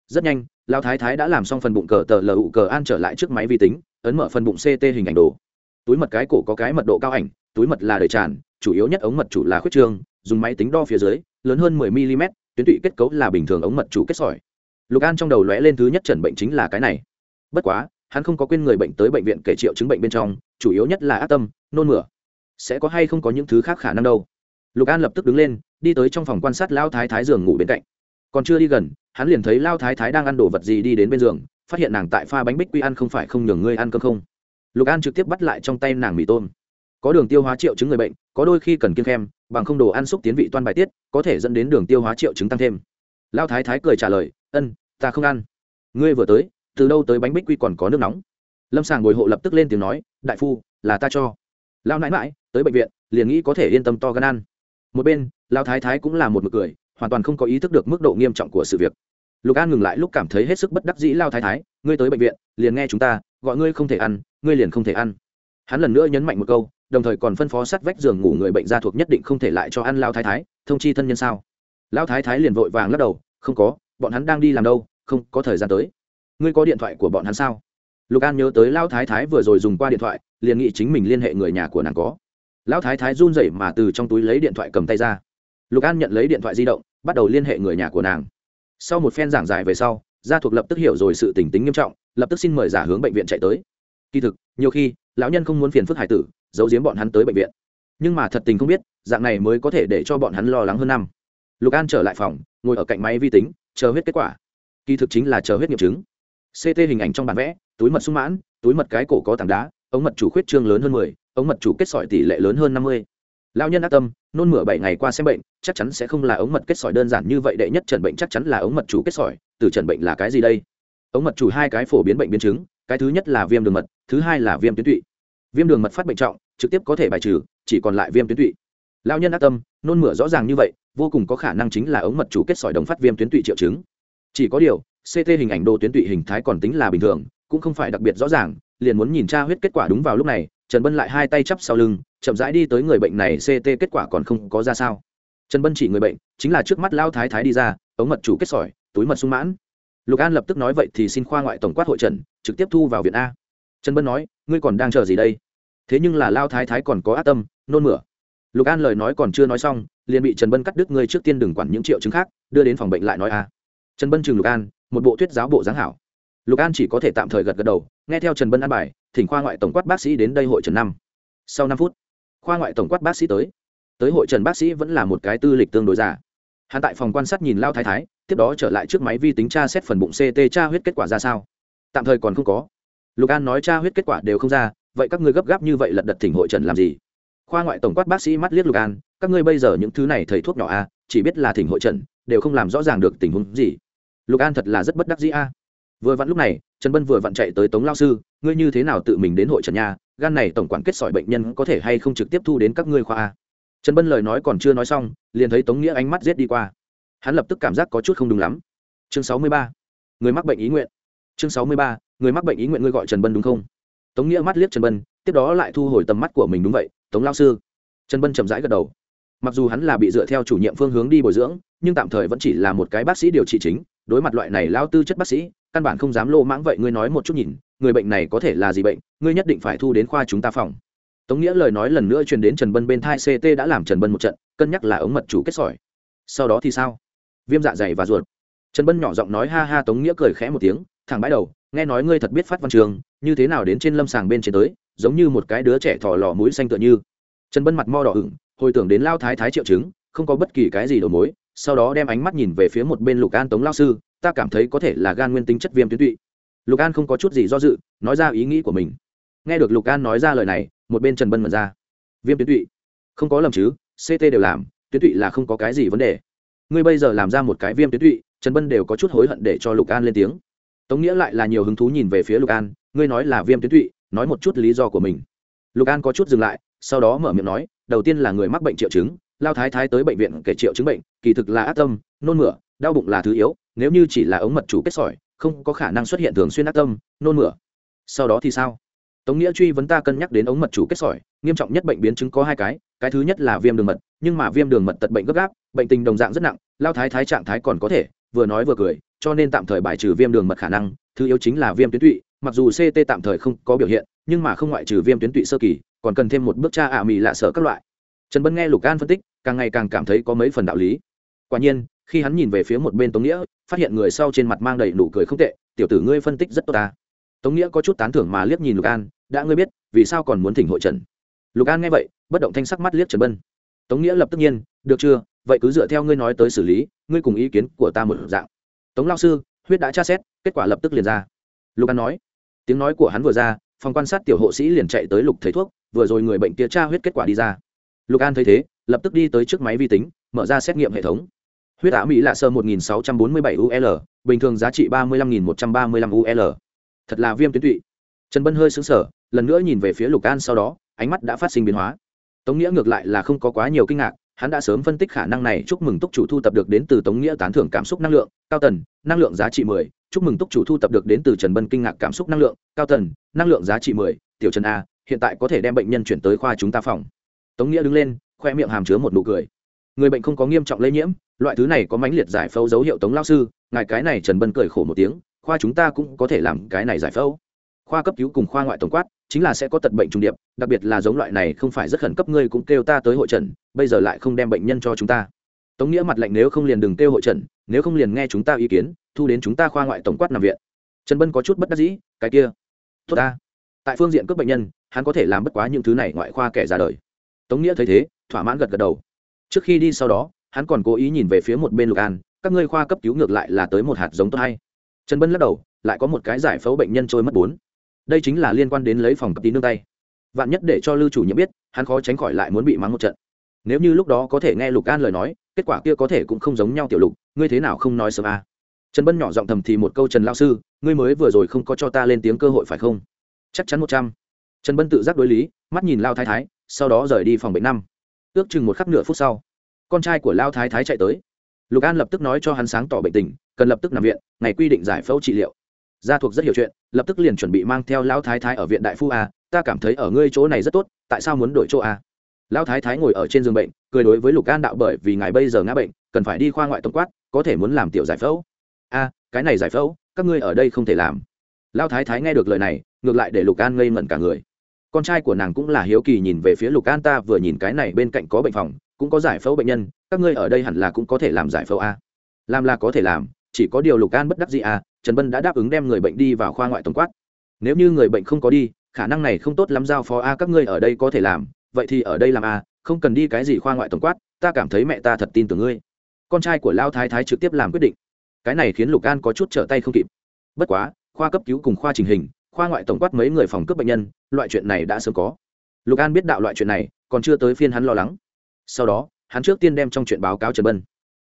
Rất nhanh lao thái thái đã làm xong phần bụng cờ tờ lờ ụ cờ an trở lại trước máy vi tính, ấn mở phần bụng ct hình ảnh đồ. Túi mật cái cổ có cái mật độ cao ảnh, túi mật là đầy tràn, chủ yếu nhất ống mật chủ là khuyết trương, dùng máy tính đo phía dưới, lớn hơn 10 mm tuyến tụy kết cấu là bình thường ống mật chủ kết sỏi lục an trong đầu lóe lên thứ nhất trần bệnh chính là cái này. Bất quá, hắn không có quên người bệnh tới bệnh viện kể triệu chứng bệnh bên trong, chủ yếu nhất là ác tâm, nôn mửa. Sẽ có hay không có những thứ khác khả năng đâu. Lục an lập tức đứng lên, đi tới trong phòng quan sát lao thái thái giường ngủ bên cạnh. Còn chưa đi gần, hắn liền thấy lao thái thái đang ăn đồ vật gì đi đến bên giường, phát hiện nàng tại pha bánh bích quy ăn không phải không nhường ngươi ăn cơm không. Lục an trực tiếp bắt lại trong tay nàng mì tôm. Có đường tiêu hóa triệu chứng người bệnh, có đôi khi cần kiêng khem, bằng không đồ ăn xúc tiến vị toan bài tiết, có thể dẫn đến đường tiêu hóa triệu chứng tăng thêm lao thái thái cười trả lời, ân, ta không ăn. Ngươi vừa tới, từ đâu tới bánh bích quy còn có nước nóng? Lâm sàng bồi hộ lập tức lên tiếng nói, đại phu, là ta cho. Lao nãi mãi tới bệnh viện, liền nghĩ có thể yên tâm to gan ăn. Một bên, lao thái thái cũng là một mực cười, hoàn toàn không có ý thức được mức độ nghiêm trọng của sự việc. Lục an ngừng lại lúc cảm thấy hết sức bất đắc dĩ, lao thái thái, ngươi tới bệnh viện, liền nghe chúng ta, gọi ngươi không thể ăn, ngươi liền không thể ăn. Hắn lần nữa nhấn mạnh một câu, đồng thời còn phân phó sát vách giường ngủ người bệnh gia thuộc nhất định không thể lại cho ăn lao thái thái, thông chi thân nhân sao? Lão thái thái liền vội vàng lắc đầu, không có, bọn hắn đang đi làm đâu, không có thời gian tới. Ngươi có điện thoại của bọn hắn sao? Lục an nhớ tới lão thái thái vừa rồi dùng qua điện thoại, liền nghĩ chính mình liên hệ người nhà của nàng có. Lão thái thái run rẩy mà từ trong túi lấy điện thoại cầm tay ra. Lục an nhận lấy điện thoại di động, bắt đầu liên hệ người nhà của nàng. Sau một phen giảng giải về sau, gia thuộc lập tức hiểu rồi sự tình tính nghiêm trọng, lập tức xin mời giả hướng bệnh viện chạy tới. Kỳ thực, nhiều khi, lão nhân không muốn phiền phức hải tử, giấu giếm bọn hắn tới bệnh viện. Nhưng mà thật tình không biết, dạng này mới có thể để cho bọn hắn lo lắng hơn năm lục an trở lại phòng, ngồi ở cạnh máy vi tính, chờ huyết kết quả. Kỳ thực chính là chờ huyết nghiệm chứng. Ct hình ảnh trong bản vẽ, túi mật sung mãn, túi mật cái cổ có tảng đá, ống mật chủ khuyết trương lớn hơn mười, ống mật chủ kết sỏi tỷ lệ lớn hơn năm mươi. Lao nhân ác tâm, nôn mửa bảy ngày qua xem bệnh, chắc chắn sẽ không là ống mật kết sỏi đơn giản như vậy đệ nhất trần bệnh chắc chắn là ống mật chủ kết sỏi, từ trần bệnh là cái gì đây? Ống mật chủ hai cái phổ biến bệnh biến chứng, cái thứ nhất là viêm đường mật, thứ hai là viêm tuyến tụy. Viêm đường mật phát bệnh trọng, trực tiếp có thể bài trừ, chỉ còn lại viêm tuyến tụy lao nhân ác tâm, nôn mửa rõ ràng như vậy, vô cùng có khả năng chính là ống mật chủ kết sỏi đồng phát viêm tuyến tụy triệu chứng. Chỉ có điều ct hình ảnh đồ tuyến tụy hình thái còn tính là bình thường, cũng không phải đặc biệt rõ ràng, liền muốn nhìn tra huyết kết quả đúng vào lúc này, trần bân lại hai tay chắp sau lưng, chậm rãi đi tới người bệnh này ct kết quả còn không có ra sao. Trần bân chỉ người bệnh, chính là trước mắt lao thái thái đi ra, ống mật chủ kết sỏi, túi mật sung mãn. Lục an lập tức nói vậy thì xin khoa ngoại tổng quát hội trần, trực tiếp thu vào viện a. Trần bân nói, ngươi còn đang chờ gì đây? Thế nhưng là lao thái thái còn có ác tâm, nôn mửa lục an lời nói còn chưa nói xong, liền bị trần bân cắt đứt, ngươi trước tiên đừng quản những triệu chứng khác, đưa đến phòng bệnh lại nói a trần bân chừng lục an, một bộ thuyết giáo bộ giáng hảo. Lục an chỉ có thể tạm thời gật gật đầu, nghe theo trần bân an bài, thỉnh khoa ngoại tổng quát bác sĩ đến đây hội trần năm. Sau năm phút, khoa ngoại tổng quát bác sĩ tới. Tới hội trần bác sĩ vẫn là một cái tư lịch tương đối giả hắn tại phòng quan sát nhìn lao thái thái, tiếp đó trở lại trước máy vi tính tra xét phần bụng ct tra huyết kết quả ra sao. Tạm thời còn không có. Lục an nói tra huyết kết quả đều không ra, vậy các ngươi gấp gáp như vậy lật đật thỉnh hội trần làm gì? Khoa ngoại tổng quát bác sĩ mắt liếc lục an, các ngươi bây giờ những thứ này thầy thuốc nhỏ a, chỉ biết là thỉnh hội trần, đều không làm rõ ràng được tình huống gì. Lục an thật là rất bất đắc dĩ a. Vừa vặn lúc này, trần bân vừa vặn chạy tới tống lao sư, ngươi như thế nào tự mình đến hội trần nhà gan này tổng quản kết sỏi bệnh nhân có thể hay không trực tiếp thu đến các ngươi khoa a? Trần bân lời nói còn chưa nói xong, liền thấy tống nghĩa ánh mắt giết đi qua. Hắn lập tức cảm giác có chút không đúng lắm. Chương sáu mươi ba, người mắc bệnh ý nguyện. Chương sáu mươi ba, người mắc bệnh ý nguyện ngươi gọi trần bân đúng không? Tống nghĩa mắt liếc trần bân, tiếp đó lại thu hồi tầm mắt của mình đúng vậy tống lao sư. Trần bân chậm rãi gật đầu. Mặc dù hắn là bị dựa theo chủ nhiệm phương hướng đi bồi dưỡng, nhưng tạm thời vẫn chỉ là một cái bác sĩ điều trị chính, đối mặt loại này lao tư chất bác sĩ, căn bản không dám lô mãng vậy ngươi nói một chút nhìn, người bệnh này có thể là gì bệnh, ngươi nhất định phải thu đến khoa chúng ta phòng. Tống nghĩa lời nói lần nữa truyền đến trần bân bên thai ct đã làm trần bân một trận, cân nhắc là ống mật chủ kết sỏi. Sau đó thì sao? Viêm dạ dày và ruột. Trần bân nhỏ giọng nói ha ha tống nghĩa cười khẽ một tiếng, thẳng bãi đầu, nghe nói ngươi thật biết phát văn trường, như thế nào đến trên lâm sàng bên trên tới giống như một cái đứa trẻ thò lò mũi xanh tựa như. Trần bân mặt mo đỏ ửng, hồi tưởng đến lao thái thái triệu chứng, không có bất kỳ cái gì đầu mối, sau đó đem ánh mắt nhìn về phía một bên lục an tống lao sư, ta cảm thấy có thể là gan nguyên tính chất viêm tuyến tụy. Lục an không có chút gì do dự, nói ra ý nghĩ của mình. Nghe được lục an nói ra lời này, một bên trần bân mật ra. Viêm tuyến tụy? Không có lầm chứ ct đều làm, tuyến tụy là không có cái gì vấn đề. Ngươi bây giờ làm ra một cái viêm tuyến tụy, trần bân đều có chút hối hận để cho lục an lên tiếng. Tống nghĩa lại là nhiều hứng thú nhìn về phía lục an, ngươi nói là viêm tuyến tụy nói một chút lý do của mình. Lục an có chút dừng lại, sau đó mở miệng nói, đầu tiên là người mắc bệnh triệu chứng, lao thái thái tới bệnh viện kể triệu chứng bệnh, kỳ thực là ác tâm, nôn mửa, đau bụng là thứ yếu, nếu như chỉ là ống mật chủ kết sỏi, không có khả năng xuất hiện thường xuyên ác tâm, nôn mửa. Sau đó thì sao? Tống nghĩa truy vấn ta cân nhắc đến ống mật chủ kết sỏi, nghiêm trọng nhất bệnh biến chứng có hai cái cái thứ nhất là viêm đường mật, nhưng mà viêm đường mật tật bệnh gấp gáp, bệnh tình đồng dạng rất nặng, lao thái thái trạng thái còn có thể, vừa nói vừa cười, cho nên tạm thời bài trừ viêm đường mật khả năng, thứ yếu chính là viêm tuyến tụy mặc dù ct tạm thời không có biểu hiện, nhưng mà không ngoại trừ viêm tuyến tụy sơ kỳ, còn cần thêm một bước tra ạ à mì lạ sợ các loại. Trần bân nghe lục an phân tích, càng ngày càng cảm thấy có mấy phần đạo lý. Quả nhiên, khi hắn nhìn về phía một bên tống nghĩa, phát hiện người sau trên mặt mang đầy nụ cười không tệ, tiểu tử ngươi phân tích rất tốt ta. Tống nghĩa có chút tán thưởng mà liếc nhìn lục an, đã ngươi biết, vì sao còn muốn thỉnh hội trần? Lục an nghe vậy, bất động thanh sắc mắt liếc trần bân. Tống nghĩa lập tức nhiên, được chưa, vậy cứ dựa theo ngươi nói tới xử lý, ngươi cùng ý kiến của ta một dạng. Tống lao sư, huyết đã tra xét, kết quả lập tức liền ra. Lục an nói tiếng nói của hắn vừa ra, phòng quan sát tiểu hộ sĩ liền chạy tới lục thầy thuốc, vừa rồi người bệnh kia tra huyết kết quả đi ra. Lục an thấy thế, lập tức đi tới trước máy vi tính, mở ra xét nghiệm hệ thống. Huyết ả mỹ lạ sơ 1647 ul bình thường giá trị 35.135 ul thật là viêm tuyến tụy. Trần bân hơi xứng sở lần nữa nhìn về phía lục an sau đó, ánh mắt đã phát sinh biến hóa. Tống nghĩa ngược lại là không có quá nhiều kinh ngạc hắn đã sớm phân tích khả năng này, chúc mừng túc chủ thu tập được đến từ tống nghĩa tán thưởng cảm xúc năng lượng, cao tần, năng lượng giá trị 10. chúc mừng túc chủ thu tập được đến từ trần bân kinh ngạc cảm xúc năng lượng, cao tần, năng lượng giá trị 10. tiểu trần a, hiện tại có thể đem bệnh nhân chuyển tới khoa chúng ta phòng tống nghĩa đứng lên, khoe miệng hàm chứa một nụ cười người bệnh không có nghiêm trọng lây nhiễm, loại thứ này có mãnh liệt giải phẫu dấu hiệu tống lao sư, ngài cái này trần bân cười khổ một tiếng, khoa chúng ta cũng có thể làm cái này giải phẫu khoa cấp cứu cùng khoa ngoại tổng quát chính là sẽ có tật bệnh trùng điệp, đặc biệt là giống loại này không phải rất khẩn cấp, ngươi cũng kêu ta tới hội trần, bây giờ lại không đem bệnh nhân cho chúng ta. Tống nghĩa mặt lạnh, nếu không liền đừng kêu hội trần, nếu không liền nghe chúng ta ý kiến, thu đến chúng ta khoa ngoại tổng quát nằm viện. Trần bân có chút bất đắc dĩ, cái kia, tốt ta. Tại phương diện cướp bệnh nhân, hắn có thể làm bất quá những thứ này ngoại khoa kẻ ra đời. Tống nghĩa thấy thế, thỏa mãn gật gật đầu. Trước khi đi sau đó, hắn còn cố ý nhìn về phía một bên lục an, các ngươi khoa cấp cứu ngược lại là tới một hạt giống tốt hay. Trần bân lắc đầu, lại có một cái giải phẫu bệnh nhân trôi mất bốn đây chính là liên quan đến lấy phòng cấp tí nương tay. Vạn nhất để cho lưu chủ nhiệm biết, hắn khó tránh khỏi lại muốn bị mắng một trận. Nếu như lúc đó có thể nghe lục an lời nói, kết quả kia có thể cũng không giống nhau tiểu lục, ngươi thế nào không nói sớm à. trần bân nhỏ giọng thầm thì một câu trần lao sư, ngươi mới vừa rồi không có cho ta lên tiếng cơ hội phải không? Chắc chắn một trăm. Trần bân tự giác đối lý, mắt nhìn lao thái thái, sau đó rời đi phòng bệnh năm. Ước chừng một khắc nửa phút sau, con trai của lao thái thái chạy tới. Lục an lập tức nói cho hắn sáng tỏ bệnh tình, cần lập tức nằm viện, ngày quy định giải phẫu trị liệu. Gia thuộc rất hiểu chuyện lập tức liền chuẩn bị mang theo lão thái thái ở viện đại phu a, ta cảm thấy ở ngươi chỗ này rất tốt, tại sao muốn đổi chỗ a? Lão thái thái ngồi ở trên giường bệnh, cười đối với lục an đạo bởi vì ngài bây giờ ngã bệnh, cần phải đi khoa ngoại tổng quát, có thể muốn làm tiểu giải phẫu. A, cái này giải phẫu, các ngươi ở đây không thể làm. Lão thái thái nghe được lời này, ngược lại để lục an ngây ngẩn cả người. Con trai của nàng cũng là hiếu kỳ nhìn về phía lục an, ta vừa nhìn cái này bên cạnh có bệnh phòng, cũng có giải phẫu bệnh nhân, các ngươi ở đây hẳn là cũng có thể làm giải phẫu a. Làm là có thể làm chỉ có điều lục an bất đắc gì à, trần bân đã đáp ứng đem người bệnh đi vào khoa ngoại tổng quát. Nếu như người bệnh không có đi khả năng này không tốt lắm giao phó a các ngươi ở đây có thể làm vậy thì ở đây làm a không cần đi cái gì khoa ngoại tổng quát ta cảm thấy mẹ ta thật tin tưởng ngươi. Con trai của lao thái thái trực tiếp làm quyết định. Cái này khiến lục an có chút trở tay không kịp. Bất quá khoa cấp cứu cùng khoa trình hình khoa ngoại tổng quát mấy người phòng cấp bệnh nhân loại chuyện này đã sớm có. Lục an biết đạo loại chuyện này còn chưa tới phiên hắn lo lắng. Sau đó hắn trước tiên đem trong chuyện báo cáo trần bân.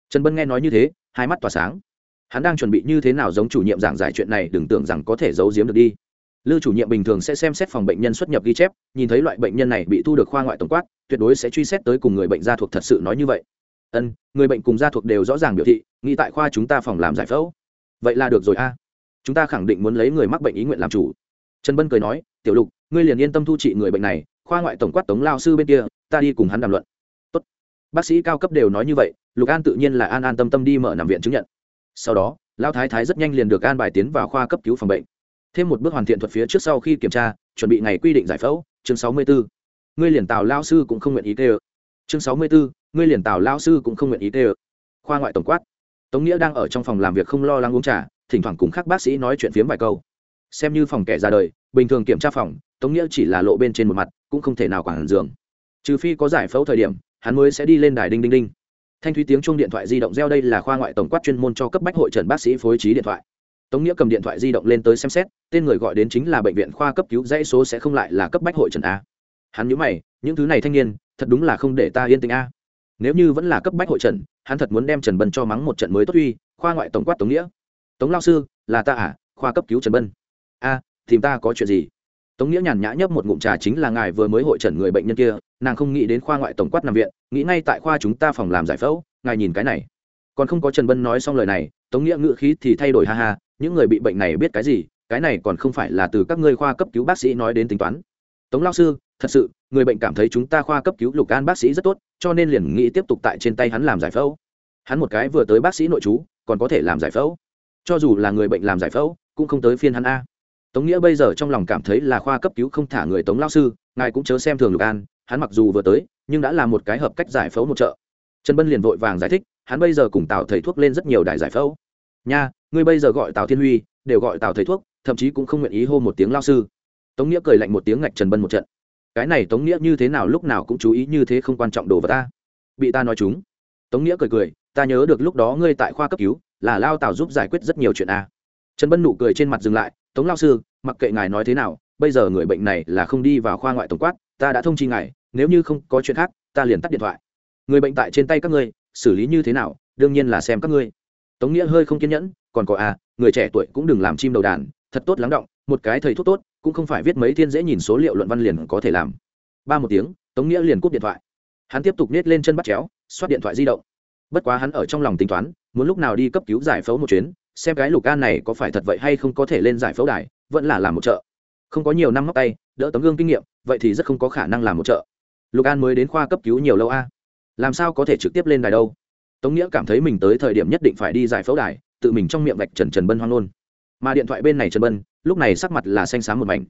Trần bân nghe nói như thế hai mắt tỏa sáng hắn đang chuẩn bị như thế nào giống chủ nhiệm giảng giải chuyện này đừng tưởng rằng có thể giấu giếm được đi Lưu chủ nhiệm bình thường sẽ xem xét phòng bệnh nhân xuất nhập ghi chép, nhìn thấy loại bệnh nhân này bị thu được khoa ngoại tổng quát, tuyệt đối sẽ truy xét tới cùng người bệnh gia thuộc thật sự nói như vậy. Ân, người bệnh cùng gia thuộc đều rõ ràng biểu thị, nghĩ tại khoa chúng ta phòng làm giải phẫu. Vậy là được rồi a. Chúng ta khẳng định muốn lấy người mắc bệnh ý nguyện làm chủ. Trần Bân cười nói, "Tiểu Lục, ngươi liền yên tâm thu trị người bệnh này, khoa ngoại tổng quát Tống lao sư bên kia, ta đi cùng hắn đàm luận." Tốt. Bác sĩ cao cấp đều nói như vậy, Lục An tự nhiên là an an tâm tâm đi mở nằm viện chứng nhận. Sau đó, Lão thái thái rất nhanh liền được an bài tiến vào khoa cấp cứu phòng bệnh. Thêm một bước hoàn thiện thuật phía trước sau khi kiểm tra chuẩn bị ngày quy định giải phẫu chương sáu mươi 64. ngươi liền tào lao sư cũng không nguyện ý tê ơ chương sáu mươi 64. ngươi liền tào lao sư cũng không nguyện ý tê ơ khoa ngoại tổng quát. Tống nghĩa đang ở trong phòng làm việc không lo lắng uống trà thỉnh thoảng cùng các bác sĩ nói chuyện phiếm vài câu. Xem như phòng kẻ ra đời bình thường kiểm tra phòng tống nghĩa chỉ là lộ bên trên một mặt cũng không thể nào quản giường. Trừ phi có giải phẫu thời điểm hắn mới sẽ đi lên đài đinh đinh đinh thanh thúy tiếng chuông điện thoại di động reo đây là khoa ngoại tổng quát chuyên môn cho cấp bách hội trần bác sĩ phối trí điện thoại. Tống nghĩa cầm điện thoại di động lên tới xem xét, tên người gọi đến chính là bệnh viện khoa cấp cứu, dãy số sẽ không lại là cấp bách hội trần a. Hắn nhớ mày, những thứ này thanh niên, thật đúng là không để ta yên tĩnh a. Nếu như vẫn là cấp bách hội trần, hắn thật muốn đem trần bân cho mắng một trận mới tốt uy, khoa ngoại tổng quát tống nghĩa. Tống lao sư, là ta à khoa cấp cứu trần bân. A, tìm ta có chuyện gì? Tống nghĩa nhàn nhã nhấp một ngụm trà chính là ngài vừa mới hội trần người bệnh nhân kia, nàng không nghĩ đến khoa ngoại tổng quát nằm viện, nghĩ ngay tại khoa chúng ta phòng làm giải phẫu, ngài nhìn cái này. Còn không có trần bân nói xong lời này, tống nghĩa ngự khí thì thay đổi ha ha, những người bị bệnh này biết cái gì, cái này còn không phải là từ các ngươi khoa cấp cứu bác sĩ nói đến tính toán. Tống lao sư, thật sự, người bệnh cảm thấy chúng ta khoa cấp cứu lục an bác sĩ rất tốt, cho nên liền nghĩ tiếp tục tại trên tay hắn làm giải phẫu. Hắn một cái vừa tới bác sĩ nội chú còn có thể làm giải phẫu. Cho dù là người bệnh làm giải phẫu, cũng không tới phiên hắn a tống nghĩa bây giờ trong lòng cảm thấy là khoa cấp cứu không thả người tống lao sư, ngài cũng chớ xem thường lục an, hắn mặc dù vừa tới, nhưng đã là một cái hợp cách giải phẫu một chợ. Trần bân liền vội vàng giải thích, hắn bây giờ cùng tào thầy thuốc lên rất nhiều đại giải phẫu. Nha, ngươi bây giờ gọi tào thiên huy, đều gọi tào thầy thuốc, thậm chí cũng không nguyện ý hô một tiếng lao sư. Tống nghĩa cười lạnh một tiếng ngạch trần bân một trận. Cái này tống nghĩa như thế nào lúc nào cũng chú ý như thế không quan trọng đồ vào ta. Bị ta nói chúng. Tống nghĩa cười cười, ta nhớ được lúc đó ngươi tại khoa cấp cứu, là lao tào giúp giải quyết rất nhiều chuyện a trần bân nụ cười trên mặt dừng lại tống lao sư, mặc kệ ngài nói thế nào, bây giờ người bệnh này là không đi vào khoa ngoại tổng quát, ta đã thông chi ngài, nếu như không có chuyện khác, ta liền tắt điện thoại. Người bệnh tại trên tay các ngươi, xử lý như thế nào, đương nhiên là xem các ngươi. Tống nghĩa hơi không kiên nhẫn, còn có à người trẻ tuổi cũng đừng làm chim đầu đàn, thật tốt lắng động, một cái thầy thuốc tốt, cũng không phải viết mấy thiên dễ nhìn số liệu luận văn liền có thể làm. Ba một tiếng, tống nghĩa liền cúp điện thoại. Hắn tiếp tục nết lên chân bắt chéo, xoát điện thoại di động. Bất quá hắn ở trong lòng tính toán, muốn lúc nào đi cấp cứu giải phẫu một chuyến xem cái lục an này có phải thật vậy hay không có thể lên giải phẫu đài, vẫn là làm một chợ. Không có nhiều năm móc tay, đỡ tấm gương kinh nghiệm, vậy thì rất không có khả năng làm một chợ. Lục an mới đến khoa cấp cứu nhiều lâu a. Làm sao có thể trực tiếp lên đài đâu? Tống nghĩa cảm thấy mình tới thời điểm nhất định phải đi giải phẫu đài, tự mình trong miệng vạch trần trần bân hoang nôn mà điện thoại bên này trần bân, lúc này sắc mặt là xanh xám một mảnh.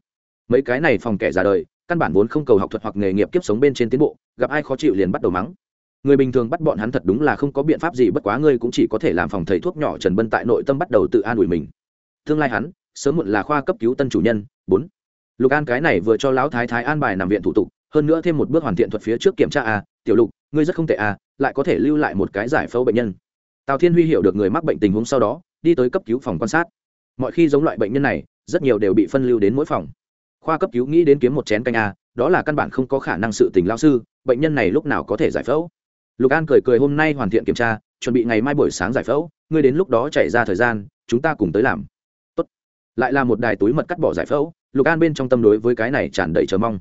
Mấy cái này phòng kẻ già đời, căn bản vốn không cầu học thuật hoặc nghề nghiệp kiếp sống bên trên tiến bộ, gặp ai khó chịu liền bắt đầu mắng người bình thường bắt bọn hắn thật đúng là không có biện pháp gì, bất quá ngươi cũng chỉ có thể làm phòng thầy thuốc nhỏ trần bân tại nội tâm bắt đầu tự an ủi mình. Tương lai hắn, sớm muộn là khoa cấp cứu tân chủ nhân. Bốn. Lục an cái này vừa cho lão thái thái an bài nằm viện thủ tục, hơn nữa thêm một bước hoàn thiện thuật phía trước kiểm tra a tiểu lục, ngươi rất không tệ a lại có thể lưu lại một cái giải phẫu bệnh nhân. Tào thiên huy hiểu được người mắc bệnh tình huống sau đó, đi tới cấp cứu phòng quan sát. Mọi khi giống loại bệnh nhân này, rất nhiều đều bị phân lưu đến mỗi phòng. Khoa cấp cứu nghĩ đến kiếm một chén canh a đó là căn bản không có khả năng sự tình lao sư, bệnh nhân này lúc nào có thể giải phẫu? Lục an cười cười hôm nay hoàn thiện kiểm tra, chuẩn bị ngày mai buổi sáng giải phẫu, ngươi đến lúc đó chạy ra thời gian, chúng ta cùng tới làm. Tốt. lại là một đài túi mật cắt bỏ giải phẫu, lục an bên trong tâm đối với cái này tràn đầy chờ mong.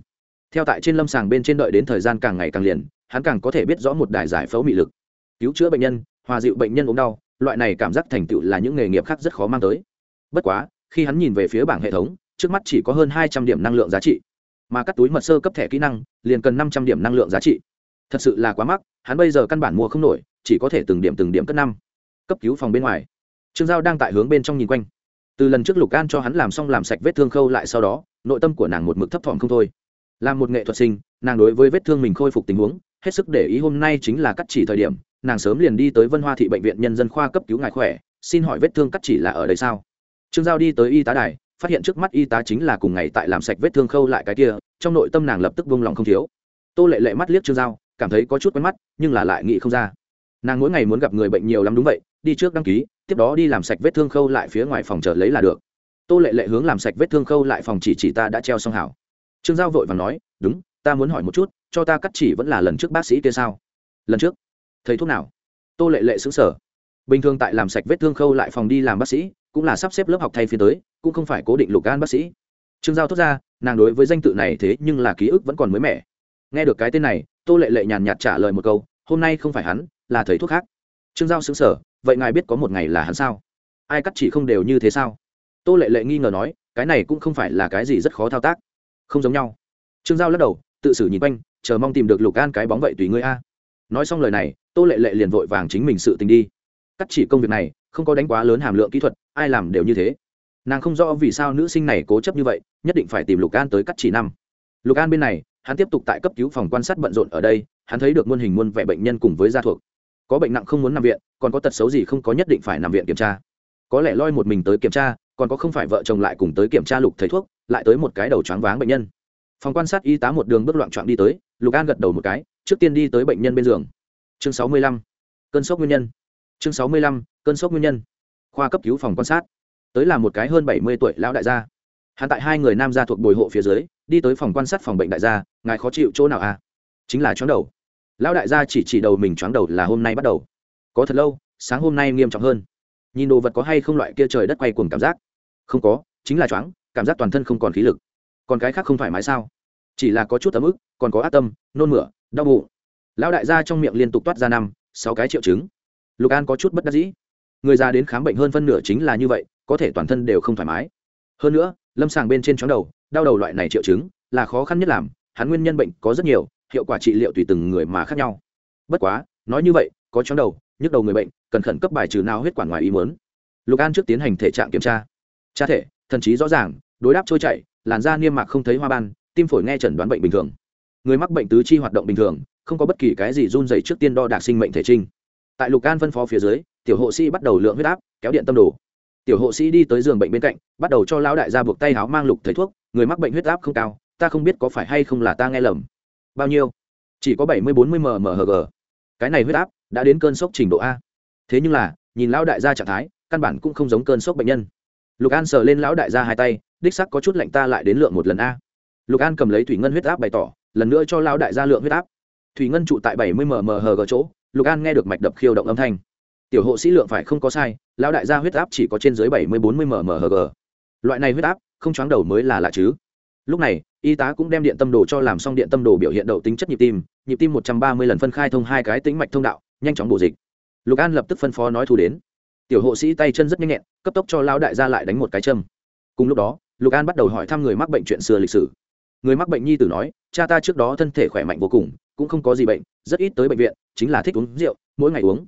Theo tại trên lâm sàng bên trên đợi đến thời gian càng ngày càng liền, hắn càng có thể biết rõ một đài giải phẫu mị lực. Cứu chữa bệnh nhân, hòa dịu bệnh nhân ốm đau, loại này cảm giác thành tựu là những nghề nghiệp khác rất khó mang tới. Bất quá, khi hắn nhìn về phía bảng hệ thống, trước mắt chỉ có hơn hai trăm điểm năng lượng giá trị. Mà các túi mật sơ cấp thẻ kỹ năng, liền cần năm trăm điểm năng lượng giá trị thật sự là quá mắc, hắn bây giờ căn bản mua không nổi, chỉ có thể từng điểm từng điểm cất năm. Cấp cứu phòng bên ngoài. Trương giao đang tại hướng bên trong nhìn quanh. Từ lần trước lục an cho hắn làm xong làm sạch vết thương khâu lại sau đó, nội tâm của nàng một mực thấp thỏm không thôi. Làm một nghệ thuật sinh, nàng đối với vết thương mình khôi phục tình huống, hết sức để ý hôm nay chính là cắt chỉ thời điểm, nàng sớm liền đi tới vân hoa thị bệnh viện nhân dân khoa cấp cứu ngài khỏe, xin hỏi vết thương cắt chỉ là ở đây sao? Trương giao đi tới y tá đài, phát hiện trước mắt y tá chính là cùng ngày tại làm sạch vết thương khâu lại cái kia, trong nội tâm nàng lập tức vung lòng không thiếu. Tô lệ lệ mắt liếc trương giao cảm thấy có chút quen mắt, nhưng là lại nghĩ không ra. Nàng mỗi ngày muốn gặp người bệnh nhiều lắm đúng vậy, đi trước đăng ký, tiếp đó đi làm sạch vết thương khâu lại phía ngoài phòng chờ lấy là được. Tô lệ lệ hướng làm sạch vết thương khâu lại phòng chỉ chỉ ta đã treo xong hảo. Trương giao vội và nói, đúng, ta muốn hỏi một chút, cho ta cắt chỉ vẫn là lần trước bác sĩ kia sao? Lần trước? Thầy thuốc nào? Tô lệ lệ xứng sở bình thường tại làm sạch vết thương khâu lại phòng đi làm bác sĩ, cũng là sắp xếp lớp học thay phiên tới, cũng không phải cố định lục gan bác sĩ. Trương giao thốt ra, nàng đối với danh tự này thế nhưng là ký ức vẫn còn mới mẻ. Nghe được cái tên này tô lệ lệ nhàn nhạt trả lời một câu, hôm nay không phải hắn, là thầy thuốc khác. Trương giao xứng sở vậy ngài biết có một ngày là hắn sao? Ai cắt chỉ không đều như thế sao? Tô lệ lệ nghi ngờ nói, cái này cũng không phải là cái gì rất khó thao tác. Không giống nhau. Trương giao lắc đầu, tự xử nhìn quanh, chờ mong tìm được lục an cái bóng vậy tùy ngươi a. Nói xong lời này, tô lệ lệ liền vội vàng chính mình sự tình đi. Cắt chỉ công việc này, không có đánh quá lớn hàm lượng kỹ thuật, ai làm đều như thế. Nàng không rõ vì sao nữ sinh này cố chấp như vậy, nhất định phải tìm lục an tới cắt chỉ năm. Lục an bên này hắn tiếp tục tại cấp cứu phòng quan sát bận rộn ở đây, hắn thấy được muôn hình muôn vẻ bệnh nhân cùng với gia thuộc. Có bệnh nặng không muốn nằm viện, còn có tật xấu gì không có nhất định phải nằm viện kiểm tra. Có lẽ loi một mình tới kiểm tra, còn có không phải vợ chồng lại cùng tới kiểm tra lục thầy thuốc, lại tới một cái đầu choáng váng bệnh nhân. Phòng quan sát y tá một đường bước loạn trọn đi tới, lục an gật đầu một cái, trước tiên đi tới bệnh nhân bên giường. Chương sáu mươi lăm, cơn sốc nguyên nhân. Chương sáu mươi lăm, cơn sốc nguyên nhân. Khoa cấp cứu phòng quan sát. Tới là một cái hơn bảy mươi tuổi lão đại gia hắn tại hai người nam gia thuộc bồi hộ phía dưới, đi tới phòng quan sát phòng bệnh đại gia, ngài khó chịu chỗ nào à? Chính là chóng đầu. Lão đại gia chỉ chỉ đầu mình chóng đầu là hôm nay bắt đầu. Có thật lâu, sáng hôm nay nghiêm trọng hơn. Nhìn đồ vật có hay không loại kia trời đất quay cuồng cảm giác? Không có, chính là chóng cảm giác toàn thân không còn khí lực. Còn cái khác không thoải mái sao? Chỉ là có chút tấm ức, còn có ác tâm, nôn mửa, đau bụng. Lão đại gia trong miệng liên tục toát ra năm, sáu cái triệu chứng. Lục an có chút bất đắc dĩ. Người già đến khám bệnh hơn phân nửa chính là như vậy, có thể toàn thân đều không thoải mái hơn nữa, lâm sàng bên trên chóng đầu, đau đầu loại này triệu chứng là khó khăn nhất làm, hắn nguyên nhân bệnh có rất nhiều, hiệu quả trị liệu tùy từng người mà khác nhau. Bất quá, nói như vậy, có chóng đầu, nhức đầu người bệnh, cần khẩn cấp bài trừ nào huyết quản ngoài ý muốn. Lục an trước tiến hành thể trạng kiểm tra. Tra thể, thần trí rõ ràng, đối đáp trôi chảy, làn da niêm mạc không thấy hoa ban, tim phổi nghe chẩn đoán bệnh bình thường. Người mắc bệnh tứ chi hoạt động bình thường, không có bất kỳ cái gì run dày trước tiên đo đạc sinh mệnh thể trinh. Tại lục an phân phó phía dưới, tiểu hộ sĩ bắt đầu lượng huyết áp, kéo điện tâm đồ tiểu hộ sĩ đi tới giường bệnh bên cạnh, bắt đầu cho lão đại gia buộc tay áo mang lục thầy thuốc, người mắc bệnh huyết áp không cao, ta không biết có phải hay không là ta nghe lầm. Bao nhiêu? Chỉ có bảy mươi bốn mươi mmhg cái này huyết áp đã đến cơn sốc trình độ a. Thế nhưng là, nhìn lão đại gia trạng thái, căn bản cũng không giống cơn sốc bệnh nhân. Lục an sờ lên lão đại gia hai tay, đích sắc có chút lạnh ta lại đến lượng một lần a. Lục an cầm lấy thủy ngân huyết áp bày tỏ, lần nữa cho lão đại gia lượng huyết áp. Thủy ngân trụ tại bảy mươi mmhg chỗ, lục an nghe được mạch đập khiêu động âm thanh tiểu hộ sĩ lượng phải không có sai, lão đại gia huyết áp chỉ có trên dưới bảy mươi bốn mươi mmhg loại này huyết áp, không choáng đầu mới là lạ chứ. Lúc này, y tá cũng đem điện tâm đồ cho làm xong điện tâm đồ biểu hiện đậu tính chất nhịp tim nhịp tim một trăm ba mươi lần phân khai thông hai cái tính mạch thông đạo, nhanh chóng bổ dịch. Lục an lập tức phân phó nói thu đến. Tiểu hộ sĩ tay chân rất nhanh nhẹn, cấp tốc cho lão đại gia lại đánh một cái châm. Cùng lúc đó, lục an bắt đầu hỏi thăm người mắc bệnh chuyện xưa lịch sử. Người mắc bệnh nhi tử nói, cha ta trước đó thân thể khỏe mạnh vô cùng, cũng không có gì bệnh, rất ít tới bệnh viện, chính là thích uống rượu, mỗi ngày uống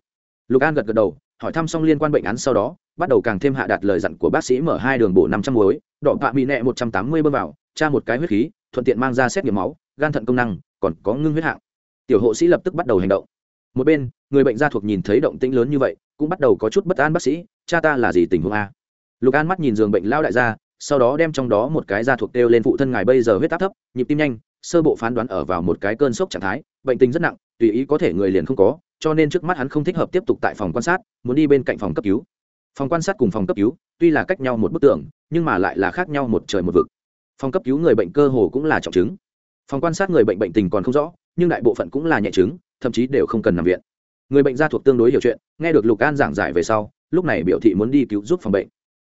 lục an gật gật đầu, hỏi thăm xong liên quan bệnh án sau đó, bắt đầu càng thêm hạ đạt lời dặn của bác sĩ mở hai đường bổ năm trăm muối đỏ bạ bị nẹ một trăm tám mươi bơm vào, tra một cái huyết khí, thuận tiện mang ra xét nghiệm máu, gan thận công năng, còn có ngưng huyết hạng. Tiểu hộ sĩ lập tức bắt đầu hành động. Một bên, người bệnh gia thuộc nhìn thấy động tĩnh lớn như vậy, cũng bắt đầu có chút bất an, bác sĩ, cha ta là gì tình huống a? Lục an mắt nhìn giường bệnh lao đại gia, sau đó đem trong đó một cái gia thuộc kêu lên phụ thân ngài bây giờ huyết áp thấp, nhịp tim nhanh, sơ bộ phán đoán ở vào một cái cơn sốc trạng thái, bệnh tình rất nặng, tùy ý có thể người liền không có cho nên trước mắt hắn không thích hợp tiếp tục tại phòng quan sát, muốn đi bên cạnh phòng cấp cứu. Phòng quan sát cùng phòng cấp cứu, tuy là cách nhau một bức tường, nhưng mà lại là khác nhau một trời một vực. Phòng cấp cứu người bệnh cơ hồ cũng là trọng chứng. Phòng quan sát người bệnh bệnh tình còn không rõ, nhưng đại bộ phận cũng là nhẹ chứng, thậm chí đều không cần nằm viện. Người bệnh gia thuộc tương đối hiểu chuyện, nghe được lục an giảng giải về sau, lúc này biểu thị muốn đi cứu giúp phòng bệnh.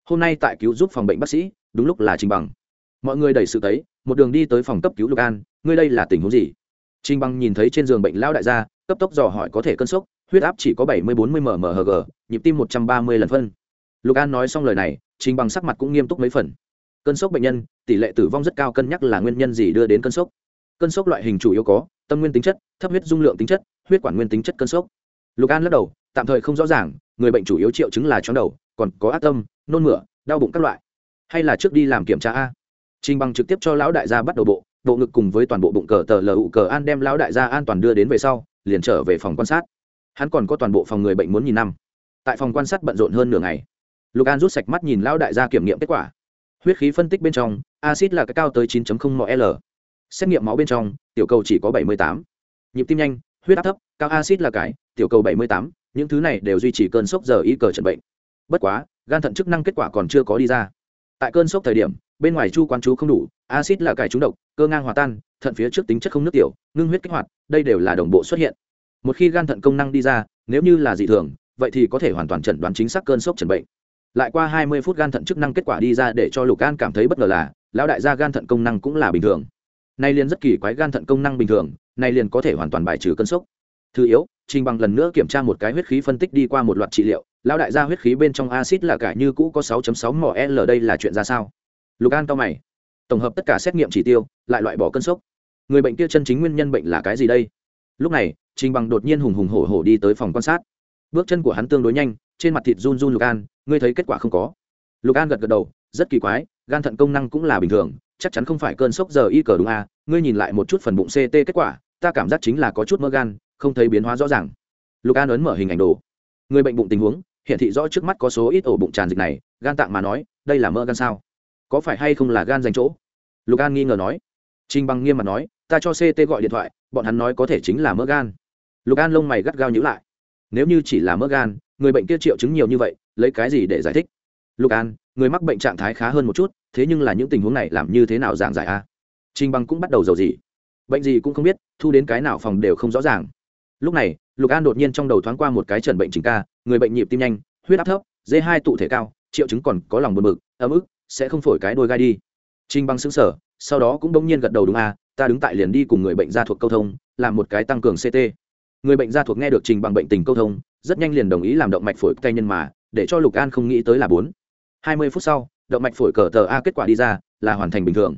Hôm nay tại cứu giúp phòng bệnh bác sĩ, đúng lúc là trình bằng. Mọi người đẩy sự tấy một đường đi tới phòng cấp cứu lục an, ngươi đây là tình huống gì? Trình bằng nhìn thấy trên giường bệnh lao đại gia cấp tốc dò hỏi có thể cân sốc, huyết áp chỉ có bảy mươi bốn mươi mmhg nhịp tim một trăm ba mươi lần phân. Lục an nói xong lời này trình bằng sắc mặt cũng nghiêm túc mấy phần. Cơn sốc bệnh nhân, tỷ lệ tử vong rất cao cân nhắc là nguyên nhân gì đưa đến cơn sốc. Cơn sốc loại hình chủ yếu có, tâm nguyên tính chất, thấp huyết dung lượng tính chất, huyết quản nguyên tính chất cơn sốc. Lục an lắc đầu, tạm thời không rõ ràng, người bệnh chủ yếu triệu chứng là chóng đầu, còn có ác tâm, nôn mửa, đau bụng các loại. Hay là trước đi làm kiểm tra a. Trình bằng trực tiếp cho lão đại gia bắt đầu bộ bộ ngực cùng với toàn bộ bụng cờ tờ lu cờ an đem lão đại gia an toàn đưa đến về sau liền trở về phòng quan sát. Hắn còn có toàn bộ phòng người bệnh muốn nhìn năm. Tại phòng quan sát bận rộn hơn nửa ngày lục an rút sạch mắt nhìn lão đại gia kiểm nghiệm kết quả. Huyết khí phân tích bên trong acid là cái cao tới 9.0 ml xét nghiệm máu bên trong tiểu cầu chỉ có 78. nhịp tim nhanh huyết áp thấp cao acid là cái tiểu cầu 78, những thứ này đều duy trì cơn sốc giờ y cờ trận bệnh. Bất quá gan thận chức năng kết quả còn chưa có đi ra. Tại cơn sốc thời điểm bên ngoài chu quan chú không đủ acid là cải trúng độc, cơ ngang hòa tan, thận phía trước tính chất không nước tiểu, ngưng huyết kích hoạt, đây đều là đồng bộ xuất hiện. Một khi gan thận công năng đi ra, nếu như là dị thường, vậy thì có thể hoàn toàn chẩn đoán chính xác cơn sốc chẩn bệnh. Lại qua 20 phút gan thận chức năng kết quả đi ra để cho lục an cảm thấy bất ngờ là, lão đại gia gan thận công năng cũng là bình thường. Nay liền rất kỳ quái gan thận công năng bình thường, nay liền có thể hoàn toàn bài trừ cơn sốc. Thứ yếu, trình bằng lần nữa kiểm tra một cái huyết khí phân tích đi qua một loạt trị liệu, lão đại gia huyết khí bên trong acid là cải như cũ có 6.6 ml đây là chuyện ra sao? Lục an cao mày tổng hợp tất cả xét nghiệm chỉ tiêu lại loại bỏ cơn sốc. Người bệnh kia chân chính nguyên nhân bệnh là cái gì đây? Lúc này trình bằng đột nhiên hùng hùng hổ hổ đi tới phòng quan sát. Bước chân của hắn tương đối nhanh trên mặt thịt run run lục an ngươi thấy kết quả không có? Lục an gật gật đầu rất kỳ quái gan thận công năng cũng là bình thường chắc chắn không phải cơn sốc giờ y cờ đúng à, ngươi nhìn lại một chút phần bụng ct kết quả ta cảm giác chính là có chút mỡ gan không thấy biến hóa rõ ràng. Lục an ấn mở hình ảnh đồ. Người bệnh bụng tình huống hiện thị rõ trước mắt có số ít ổ bụng tràn dịch này gan tạng mà nói đây là mỡ gan sao? Có phải hay không là gan dành chỗ? Lục an nghi ngờ nói. Trinh bằng nghiêm mặt nói, ta cho ct gọi điện thoại, bọn hắn nói có thể chính là mỡ gan. Lục an lông mày gắt gao nhữ lại. Nếu như chỉ là mỡ gan, người bệnh kia triệu chứng nhiều như vậy, lấy cái gì để giải thích? Lục an, người mắc bệnh trạng thái khá hơn một chút, thế nhưng là những tình huống này làm như thế nào giảng giải a? Trinh bằng cũng bắt đầu giàu gì bệnh gì cũng không biết, thu đến cái nào phòng đều không rõ ràng. Lúc này, lục an đột nhiên trong đầu thoáng qua một cái trần bệnh trình ca, người bệnh nhịp tim nhanh, huyết áp thấp, d hai tụ thể cao triệu chứng còn có lòng buồn bực, ấm ức, sẽ không phổi cái đôi gai đi. Trinh bằng xứng sở sau đó cũng bỗng nhiên gật đầu đúng a ta đứng tại liền đi cùng người bệnh gia thuộc câu thông, làm một cái tăng cường ct người bệnh gia thuộc nghe được trình bằng bệnh tình câu thông, rất nhanh liền đồng ý làm động mạch phổi tay nhân mà, để cho lục an không nghĩ tới là bốn. Hai mươi phút sau, động mạch phổi cờ tờ a kết quả đi ra, là hoàn thành bình thường.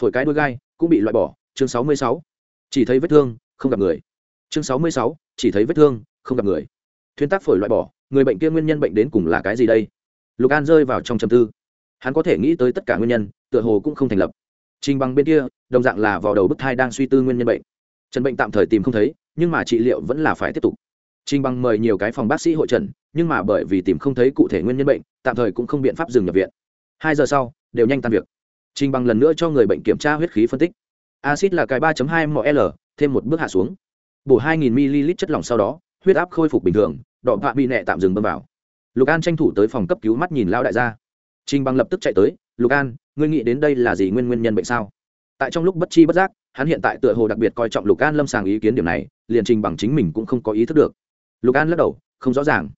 Phổi cái đôi gai cũng bị loại bỏ, chương sáu mươi sáu. Chỉ thấy vết thương, không gặp người. Chương sáu mươi sáu, chỉ thấy vết thương, không gặp người. Thuyên tác phổi loại bỏ, người bệnh kia nguyên nhân bệnh đến cùng là cái gì đây? Lục an rơi vào trong trầm tư. Hắn có thể nghĩ tới tất cả nguyên nhân, tựa hồ cũng không thành lập. Trình bằng bên kia, đồng dạng là vào đầu bức thai đang suy tư nguyên nhân bệnh. Trần bệnh tạm thời tìm không thấy, nhưng mà trị liệu vẫn là phải tiếp tục. Trình bằng mời nhiều cái phòng bác sĩ hội trần, nhưng mà bởi vì tìm không thấy cụ thể nguyên nhân bệnh, tạm thời cũng không biện pháp dừng nhập viện. Hai giờ sau, đều nhanh tan việc. Trình bằng lần nữa cho người bệnh kiểm tra huyết khí phân tích. Acid là cái 3.2 ml thêm một bước hạ xuống. Bổ 2.000 ml chất lỏng sau đó, huyết áp khôi phục bình thường, đỏ bạ bị nẹ tạm dừng bơm vào lục an tranh thủ tới phòng cấp cứu mắt nhìn lao đại gia. Trình bằng lập tức chạy tới, lục an, ngươi nghĩ đến đây là gì nguyên nguyên nhân bệnh sao? Tại trong lúc bất chi bất giác, hắn hiện tại tựa hồ đặc biệt coi trọng lục an lâm sàng ý kiến điểm này, liền trình bằng chính mình cũng không có ý thức được. Lục an lắc đầu, không rõ ràng.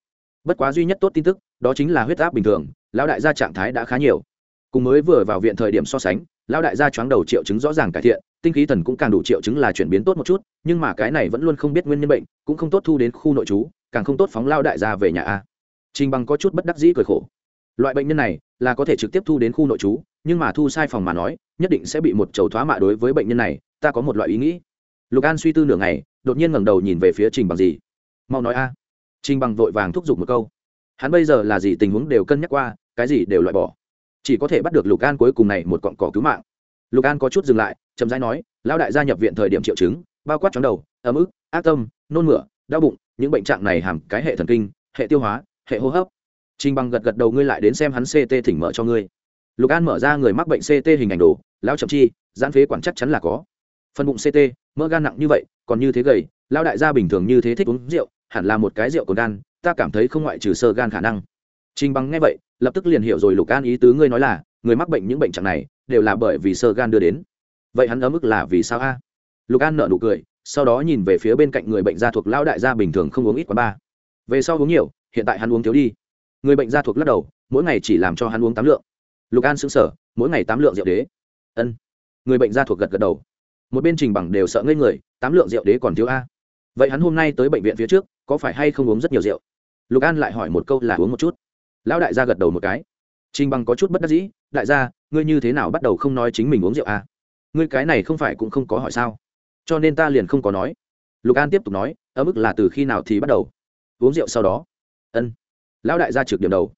Bất quá duy nhất tốt tin tức, đó chính là huyết áp bình thường, lão đại gia trạng thái đã khá nhiều. Cùng mới vừa vào viện thời điểm so sánh, lão đại gia chóng đầu triệu chứng rõ ràng cải thiện, tinh khí thần cũng càng đủ triệu chứng là chuyển biến tốt một chút, nhưng mà cái này vẫn luôn không biết nguyên nhân bệnh, cũng không tốt thu đến khu nội trú, càng không tốt phóng lao đại gia về nhà a trình bằng có chút bất đắc dĩ cười khổ. Loại bệnh nhân này là có thể trực tiếp thu đến khu nội trú, nhưng mà thu sai phòng mà nói, nhất định sẽ bị một chầu thoá mạ đối với bệnh nhân này, ta có một loại ý nghĩ. Lục an suy tư nửa ngày, đột nhiên ngẩng đầu nhìn về phía trình bằng gì? Mau nói a. Trình bằng vội vàng thúc giục một câu. Hắn bây giờ là gì tình huống đều cân nhắc qua, cái gì đều loại bỏ. Chỉ có thể bắt được lục an cuối cùng này một cọn cỏ cứu mạng. Lục an có chút dừng lại, chậm rãi nói, lão đại gia nhập viện thời điểm triệu chứng, bao quát chóng đầu, ấm ức, ác tâm, nôn mửa, đau bụng, những bệnh trạng này hàm cái hệ thần kinh, hệ tiêu hóa hệ hô hấp Trình Bằng gật gật đầu ngươi lại đến xem hắn CT thỉnh mở cho ngươi. Lục An mở ra người mắc bệnh CT hình ảnh đồ, lão chậm chi, giãn phế quản chắc chắn là có. Phần bụng CT, mỡ gan nặng như vậy, còn như thế gầy, lão đại gia bình thường như thế thích uống rượu, hẳn là một cái rượu còn gan, ta cảm thấy không ngoại trừ sơ gan khả năng. Trình Bằng nghe vậy, lập tức liền hiểu rồi Lục An ý tứ ngươi nói là, người mắc bệnh những bệnh trạng này đều là bởi vì sơ gan đưa đến. Vậy hắn ở mức là vì sao a? Lục An nở nụ cười, sau đó nhìn về phía bên cạnh người bệnh gia thuộc lão đại gia bình thường không uống ít quá ba. Về sau uống nhiều, hiện tại hắn uống thiếu đi. Người bệnh gia thuộc lắc đầu, mỗi ngày chỉ làm cho hắn uống tám lượng. Lục an xứng sở mỗi ngày tám lượng rượu đế. Ân. Người bệnh gia thuộc gật gật đầu. Một bên trình bằng đều sợ ngây người, tám lượng rượu đế còn thiếu a. Vậy hắn hôm nay tới bệnh viện phía trước, có phải hay không uống rất nhiều rượu? Lục an lại hỏi một câu là uống một chút. Lão đại gia gật đầu một cái. Trình bằng có chút bất đắc dĩ, đại gia, ngươi như thế nào bắt đầu không nói chính mình uống rượu a? Ngươi cái này không phải cũng không có hỏi sao? Cho nên ta liền không có nói. Lục an tiếp tục nói, ở mức là từ khi nào thì bắt đầu? Uống rượu sau đó ân. Lão đại gia trực điểm đầu.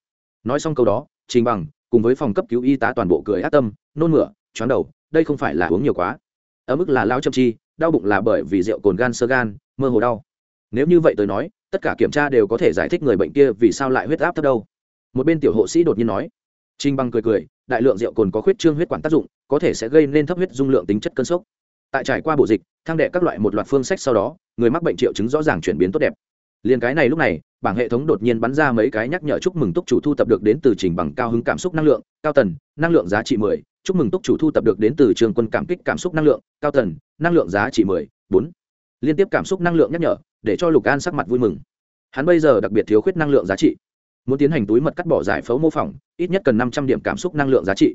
Nói xong câu đó, trình bằng cùng với phòng cấp cứu y tá toàn bộ cười ác tâm, nôn mửa chóng đầu, đây không phải là uống nhiều quá. Ở mức là lao châm chi, đau bụng là bởi vì rượu cồn gan sơ gan, mơ hồ đau. Nếu như vậy tôi nói, tất cả kiểm tra đều có thể giải thích người bệnh kia vì sao lại huyết áp thấp đâu. Một bên tiểu hộ sĩ đột nhiên nói. Trình bằng cười cười, đại lượng rượu cồn có khuyết trương huyết quản tác dụng, có thể sẽ gây nên thấp huyết dung lượng tính chất cơn sốc. Tại trải qua bộ dịch, thang đệ các loại một loạt phương sách sau đó, người mắc bệnh triệu chứng rõ ràng chuyển biến tốt đẹp liền cái này lúc này, bảng hệ thống đột nhiên bắn ra mấy cái nhắc nhở chúc mừng túc chủ thu tập được đến từ trình bằng cao hứng cảm xúc năng lượng, cao tần, năng lượng giá trị mười, chúc mừng túc chủ thu tập được đến từ trường quân cảm kích cảm xúc năng lượng, cao tần, năng lượng giá trị mười, bốn. Liên tiếp cảm xúc năng lượng nhắc nhở, để cho lục an sắc mặt vui mừng. Hắn bây giờ đặc biệt thiếu khuyết năng lượng giá trị. Muốn tiến hành túi mật cắt bỏ giải phẫu mô phỏng, ít nhất cần năm trăm điểm cảm xúc năng lượng giá trị.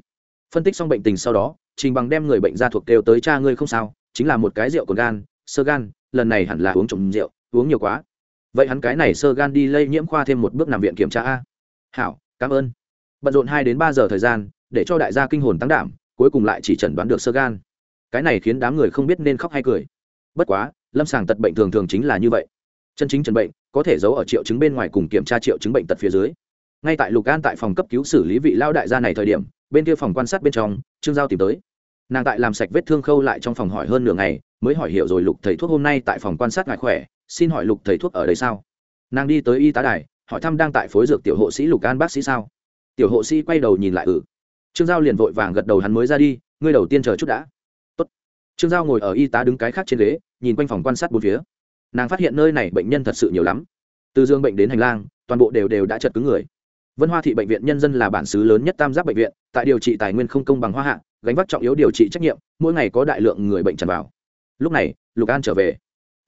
Phân tích xong bệnh tình sau đó, trình bằng đem người bệnh ra thuộc kêu tới cha ngươi không sao, chính là một cái rượu còn gan, sơ gan, lần này hẳn là uống trồng rượu, uống nhiều quá vậy hắn cái này sơ gan đi lây nhiễm khoa thêm một bước nằm viện kiểm tra a. Hảo, cảm ơn. Bận rộn hai đến ba giờ thời gian, để cho đại gia kinh hồn tăng đảm, cuối cùng lại chỉ chẩn đoán được sơ gan. Cái này khiến đám người không biết nên khóc hay cười. Bất quá, lâm sàng tật bệnh thường thường chính là như vậy. Chân chính trần bệnh, có thể giấu ở triệu chứng bên ngoài cùng kiểm tra triệu chứng bệnh tật phía dưới. Ngay tại lục an tại phòng cấp cứu xử lý vị lao đại gia này thời điểm, bên kia phòng quan sát bên trong, trương giao tìm tới. Nàng tại làm sạch vết thương khâu lại trong phòng hỏi hơn nửa ngày, mới hỏi hiểu rồi lục thầy thuốc hôm nay tại phòng quan sát ngại khỏe xin hỏi lục thầy thuốc ở đây sao? Nàng đi tới y tá đài, hỏi thăm đang tại phối dược tiểu hộ sĩ lục an bác sĩ sao? Tiểu hộ sĩ quay đầu nhìn lại ừ. Trương giao liền vội vàng gật đầu hắn mới ra đi, ngươi đầu tiên chờ chút đã. Tốt. trương giao ngồi ở y tá đứng cái khác trên ghế, nhìn quanh phòng quan sát bốn phía. Nàng phát hiện nơi này bệnh nhân thật sự nhiều lắm. Từ dương bệnh đến hành lang, toàn bộ đều đều đã chật cứng người. Vân hoa thị bệnh viện nhân dân là bản xứ lớn nhất tam giác bệnh viện, tại điều trị tài nguyên không công bằng hoa hạ, gánh vác trọng yếu điều trị trách nhiệm, mỗi ngày có đại lượng người bệnh tràn vào. Lúc này, lục an trở về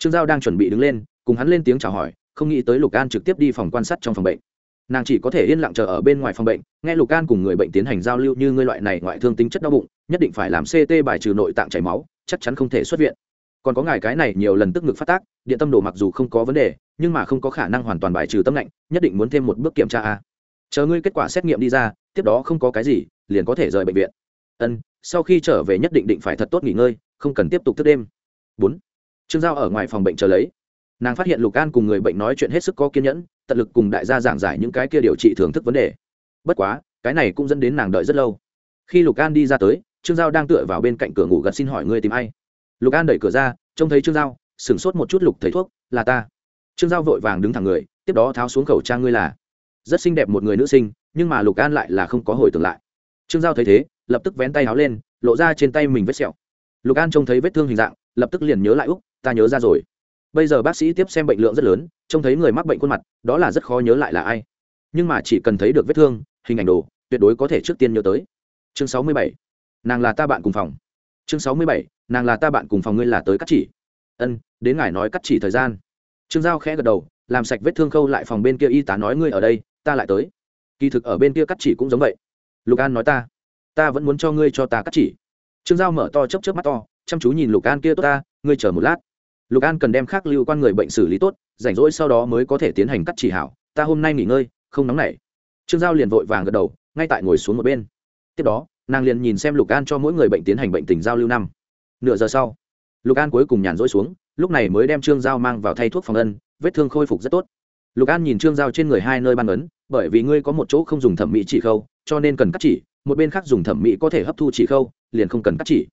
trương giao đang chuẩn bị đứng lên cùng hắn lên tiếng chào hỏi không nghĩ tới lục an trực tiếp đi phòng quan sát trong phòng bệnh nàng chỉ có thể yên lặng chờ ở bên ngoài phòng bệnh nghe lục an cùng người bệnh tiến hành giao lưu như ngươi loại này ngoại thương tính chất đau bụng nhất định phải làm ct bài trừ nội tạng chảy máu chắc chắn không thể xuất viện còn có ngài cái này nhiều lần tức ngực phát tác điện tâm đồ mặc dù không có vấn đề nhưng mà không có khả năng hoàn toàn bài trừ tâm lạnh nhất định muốn thêm một bước kiểm tra a. chờ ngươi kết quả xét nghiệm đi ra tiếp đó không có cái gì liền có thể rời bệnh viện ân sau khi trở về nhất định định phải thật tốt nghỉ ngơi không cần tiếp tục thức đêm bốn trương giao ở ngoài phòng bệnh chờ lấy. Nàng phát hiện lục an cùng người bệnh nói chuyện hết sức có kiên nhẫn, tận lực cùng đại gia giảng giải những cái kia điều trị thưởng thức vấn đề. Bất quá, cái này cũng dẫn đến nàng đợi rất lâu. Khi lục an đi ra tới, trương giao đang tựa vào bên cạnh cửa ngủ gật xin hỏi ngươi tìm ai? Lục an đẩy cửa ra, trông thấy trương giao, sửng sốt một chút lục thấy thuốc, là ta. Trương giao vội vàng đứng thẳng người, tiếp đó tháo xuống khẩu trang ngươi là. Rất xinh đẹp một người nữ sinh, nhưng mà lục an lại là không có hồi tưởng lại. Trương giao thấy thế, lập tức vén tay áo lên, lộ ra trên tay mình vết sẹo. Lục an trông thấy vết thương hình dạng, lập tức liền nhớ lại úc ta nhớ ra rồi. Bây giờ bác sĩ tiếp xem bệnh lượng rất lớn, trông thấy người mắc bệnh khuôn mặt, đó là rất khó nhớ lại là ai. Nhưng mà chỉ cần thấy được vết thương, hình ảnh đồ, tuyệt đối có thể trước tiên nhớ tới. Chương sáu mươi bảy, nàng là ta bạn cùng phòng. Chương sáu mươi bảy, nàng là ta bạn cùng phòng, ngươi là tới cắt chỉ. Ân, đến ngài nói cắt chỉ thời gian. Trương giao khẽ gật đầu, làm sạch vết thương khâu lại phòng bên kia y tá nói ngươi ở đây, ta lại tới. Kỳ thực ở bên kia cắt chỉ cũng giống vậy. Lục an nói ta ta vẫn muốn cho ngươi cho ta cắt chỉ. Trương giao mở to chấp chấp mắt to, chăm chú nhìn lục an kia, tốt ta, ngươi chờ một lát lục an cần đem khác lưu quan người bệnh xử lý tốt, rảnh rỗi sau đó mới có thể tiến hành cắt chỉ hảo. Ta hôm nay nghỉ ngơi, không nóng nảy. Trương giao liền vội vàng gật đầu, ngay tại ngồi xuống một bên. Tiếp đó, nàng liền nhìn xem lục an cho mỗi người bệnh tiến hành bệnh tình giao lưu năm. Nửa giờ sau, lục an cuối cùng nhàn rỗi xuống, lúc này mới đem trương giao mang vào thay thuốc phòng ân, vết thương khôi phục rất tốt. Lục an nhìn trương giao trên người hai nơi ban ấn, bởi vì ngươi có một chỗ không dùng thẩm mỹ chỉ khâu, cho nên cần cắt chỉ, một bên khác dùng thẩm mỹ có thể hấp thu chỉ khâu, liền không cần cắt chỉ.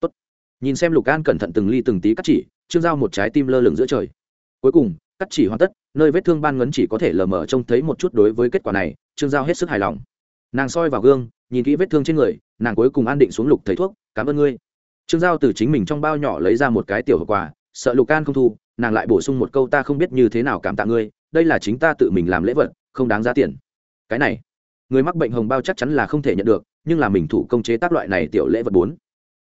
Tốt. nhìn xem lục an cẩn thận từng ly từng tí cắt chỉ trương giao một trái tim lơ lửng giữa trời. Cuối cùng, cắt chỉ hoàn tất, nơi vết thương ban ngấn chỉ có thể lờ mờ trông thấy một chút đối với kết quả này, trương giao hết sức hài lòng. Nàng soi vào gương, nhìn kỹ vết thương trên người, nàng cuối cùng an định xuống lục thầy thuốc, cảm ơn ngươi. Trương giao từ chính mình trong bao nhỏ lấy ra một cái tiểu hộp quà, sợ lục can không thu, nàng lại bổ sung một câu, ta không biết như thế nào cảm tạ ngươi, đây là chính ta tự mình làm lễ vật, không đáng giá tiền. Cái này, người mắc bệnh hồng bao chắc chắn là không thể nhận được, nhưng là mình thủ công chế tác loại này tiểu lễ vật bốn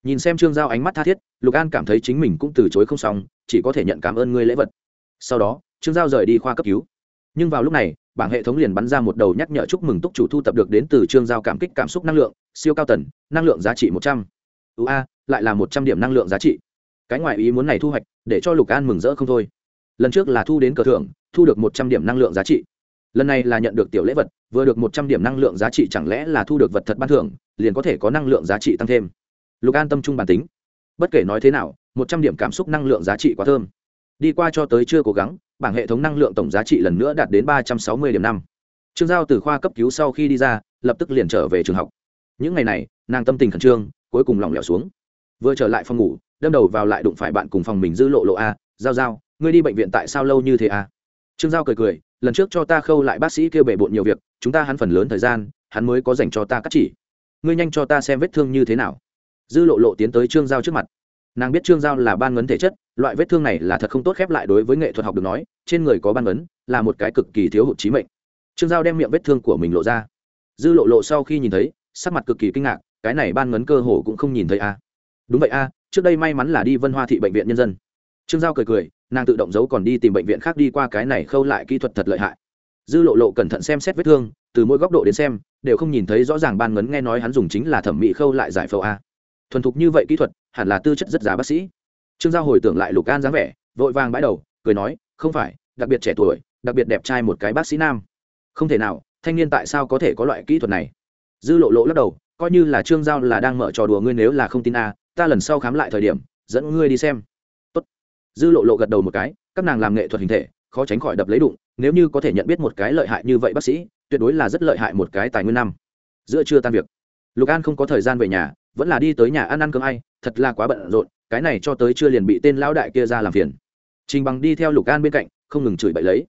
nhìn xem trương giao ánh mắt tha thiết, lục an cảm thấy chính mình cũng từ chối không xong, chỉ có thể nhận cảm ơn ngươi lễ vật. Sau đó, trương giao rời đi khoa cấp cứu. Nhưng vào lúc này, bảng hệ thống liền bắn ra một đầu nhắc nhở chúc mừng túc chủ thu tập được đến từ trương giao cảm kích cảm xúc năng lượng, siêu cao tần, năng lượng giá trị một trăm. Ưu a, lại là một trăm điểm năng lượng giá trị. Cái ngoại ý muốn này thu hoạch, để cho lục an mừng rỡ không thôi. Lần trước là thu đến cờ thưởng, thu được một trăm điểm năng lượng giá trị. Lần này là nhận được tiểu lễ vật, vừa được một trăm điểm năng lượng giá trị chẳng lẽ là thu được vật thật ban thưởng, liền có thể có năng lượng giá trị tăng thêm lục an tâm trung bản tính. Bất kể nói thế nào, một trăm điểm cảm xúc năng lượng giá trị quá thơm. Đi qua cho tới chưa cố gắng, bảng hệ thống năng lượng tổng giá trị lần nữa đạt đến ba trăm sáu mươi điểm năm. Trương giao từ khoa cấp cứu sau khi đi ra, lập tức liền trở về trường học. Những ngày này, nàng tâm tình khẩn trương, cuối cùng lỏng lẻo xuống. Vừa trở lại phòng ngủ, đâm đầu vào lại đụng phải bạn cùng phòng mình dư lộ lộ a, giao giao, ngươi đi bệnh viện tại sao lâu như thế a? Trương giao cười cười, lần trước cho ta khâu lại bác sĩ kêu bể bộn nhiều việc, chúng ta hắn phần lớn thời gian, hắn mới có dành cho ta cắt chỉ. Ngươi nhanh cho ta xem vết thương như thế nào dư lộ lộ tiến tới trương giao trước mặt nàng biết trương giao là ban ngấn thể chất loại vết thương này là thật không tốt khép lại đối với nghệ thuật học được nói trên người có ban ngấn là một cái cực kỳ thiếu hụt trí mệnh trương giao đem miệng vết thương của mình lộ ra dư lộ lộ sau khi nhìn thấy sắc mặt cực kỳ kinh ngạc cái này ban ngấn cơ hồ cũng không nhìn thấy a đúng vậy a trước đây may mắn là đi vân hoa thị bệnh viện nhân dân trương giao cười cười nàng tự động giấu còn đi tìm bệnh viện khác đi qua cái này khâu lại kỹ thuật thật lợi hại dư lộ lộ cẩn thận xem xét vết thương từ mỗi góc độ đến xem đều không nhìn thấy rõ ràng ban ngấn nghe nói hắn dùng chính là thẩm mỹ khâu lại giải phẫu a thuần thục như vậy kỹ thuật, hẳn là tư chất rất giá bác sĩ. Trương giao hồi tưởng lại lục an dáng vẻ, vội vàng bãi đầu, cười nói, không phải, đặc biệt trẻ tuổi, đặc biệt đẹp trai một cái bác sĩ nam. Không thể nào, thanh niên tại sao có thể có loại kỹ thuật này? Dư lộ lộ lắc đầu, coi như là trương giao là đang mở trò đùa ngươi nếu là không tin a, ta lần sau khám lại thời điểm, dẫn ngươi đi xem. Tốt. dư lộ lộ gật đầu một cái, các nàng làm nghệ thuật hình thể, khó tránh khỏi đập lấy đụng, nếu như có thể nhận biết một cái lợi hại như vậy bác sĩ, tuyệt đối là rất lợi hại một cái tài nguyên năm. Giữa trưa tan việc, lục an không có thời gian về nhà vẫn là đi tới nhà ăn ăn cơm ai, thật là quá bận rộn, cái này cho tới chưa liền bị tên lão đại kia ra làm phiền. Trình bằng đi theo lục an bên cạnh, không ngừng chửi bậy lấy.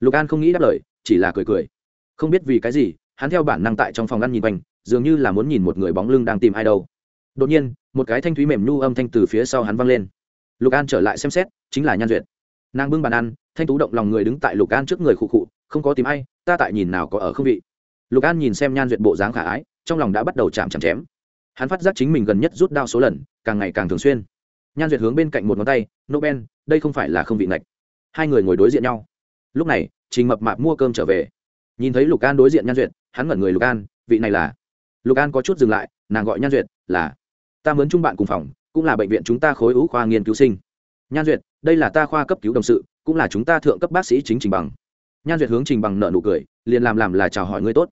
Lục an không nghĩ đáp lời, chỉ là cười cười. Không biết vì cái gì, hắn theo bản năng tại trong phòng ăn nhìn quanh, dường như là muốn nhìn một người bóng lưng đang tìm ai đâu. Đột nhiên, một cái thanh thúy mềm nhu âm thanh từ phía sau hắn văng lên. Lục an trở lại xem xét, chính là nhan duyệt. Nàng bưng bàn ăn, thanh tú động lòng người đứng tại lục an trước người khụ khụ, không có tìm ai, ta tại nhìn nào có ở không vị. Lục an nhìn xem nhan duyệt bộ dáng khả ái, trong lòng đã bắt đầu chạm chạm chém hắn phát giác chính mình gần nhất rút đao số lần, càng ngày càng thường xuyên. Nhan duyệt hướng bên cạnh một ngón tay nobel đây không phải là không vị ngạch. Hai người ngồi đối diện nhau. Lúc này, trình mập mạp mua cơm trở về. Nhìn thấy lục an đối diện nhan duyệt, hắn ngẩn người, lục an, vị này là? Lục an có chút dừng lại, nàng gọi nhan duyệt, là, ta mướn chung bạn cùng phòng, cũng là bệnh viện chúng ta khối ú khoa nghiên cứu sinh. Nhan duyệt, đây là ta khoa cấp cứu đồng sự, cũng là chúng ta thượng cấp bác sĩ chính trình bằng. Nhan duyệt hướng trình bằng nợ nụ cười, liền làm làm là chào hỏi ngươi tốt.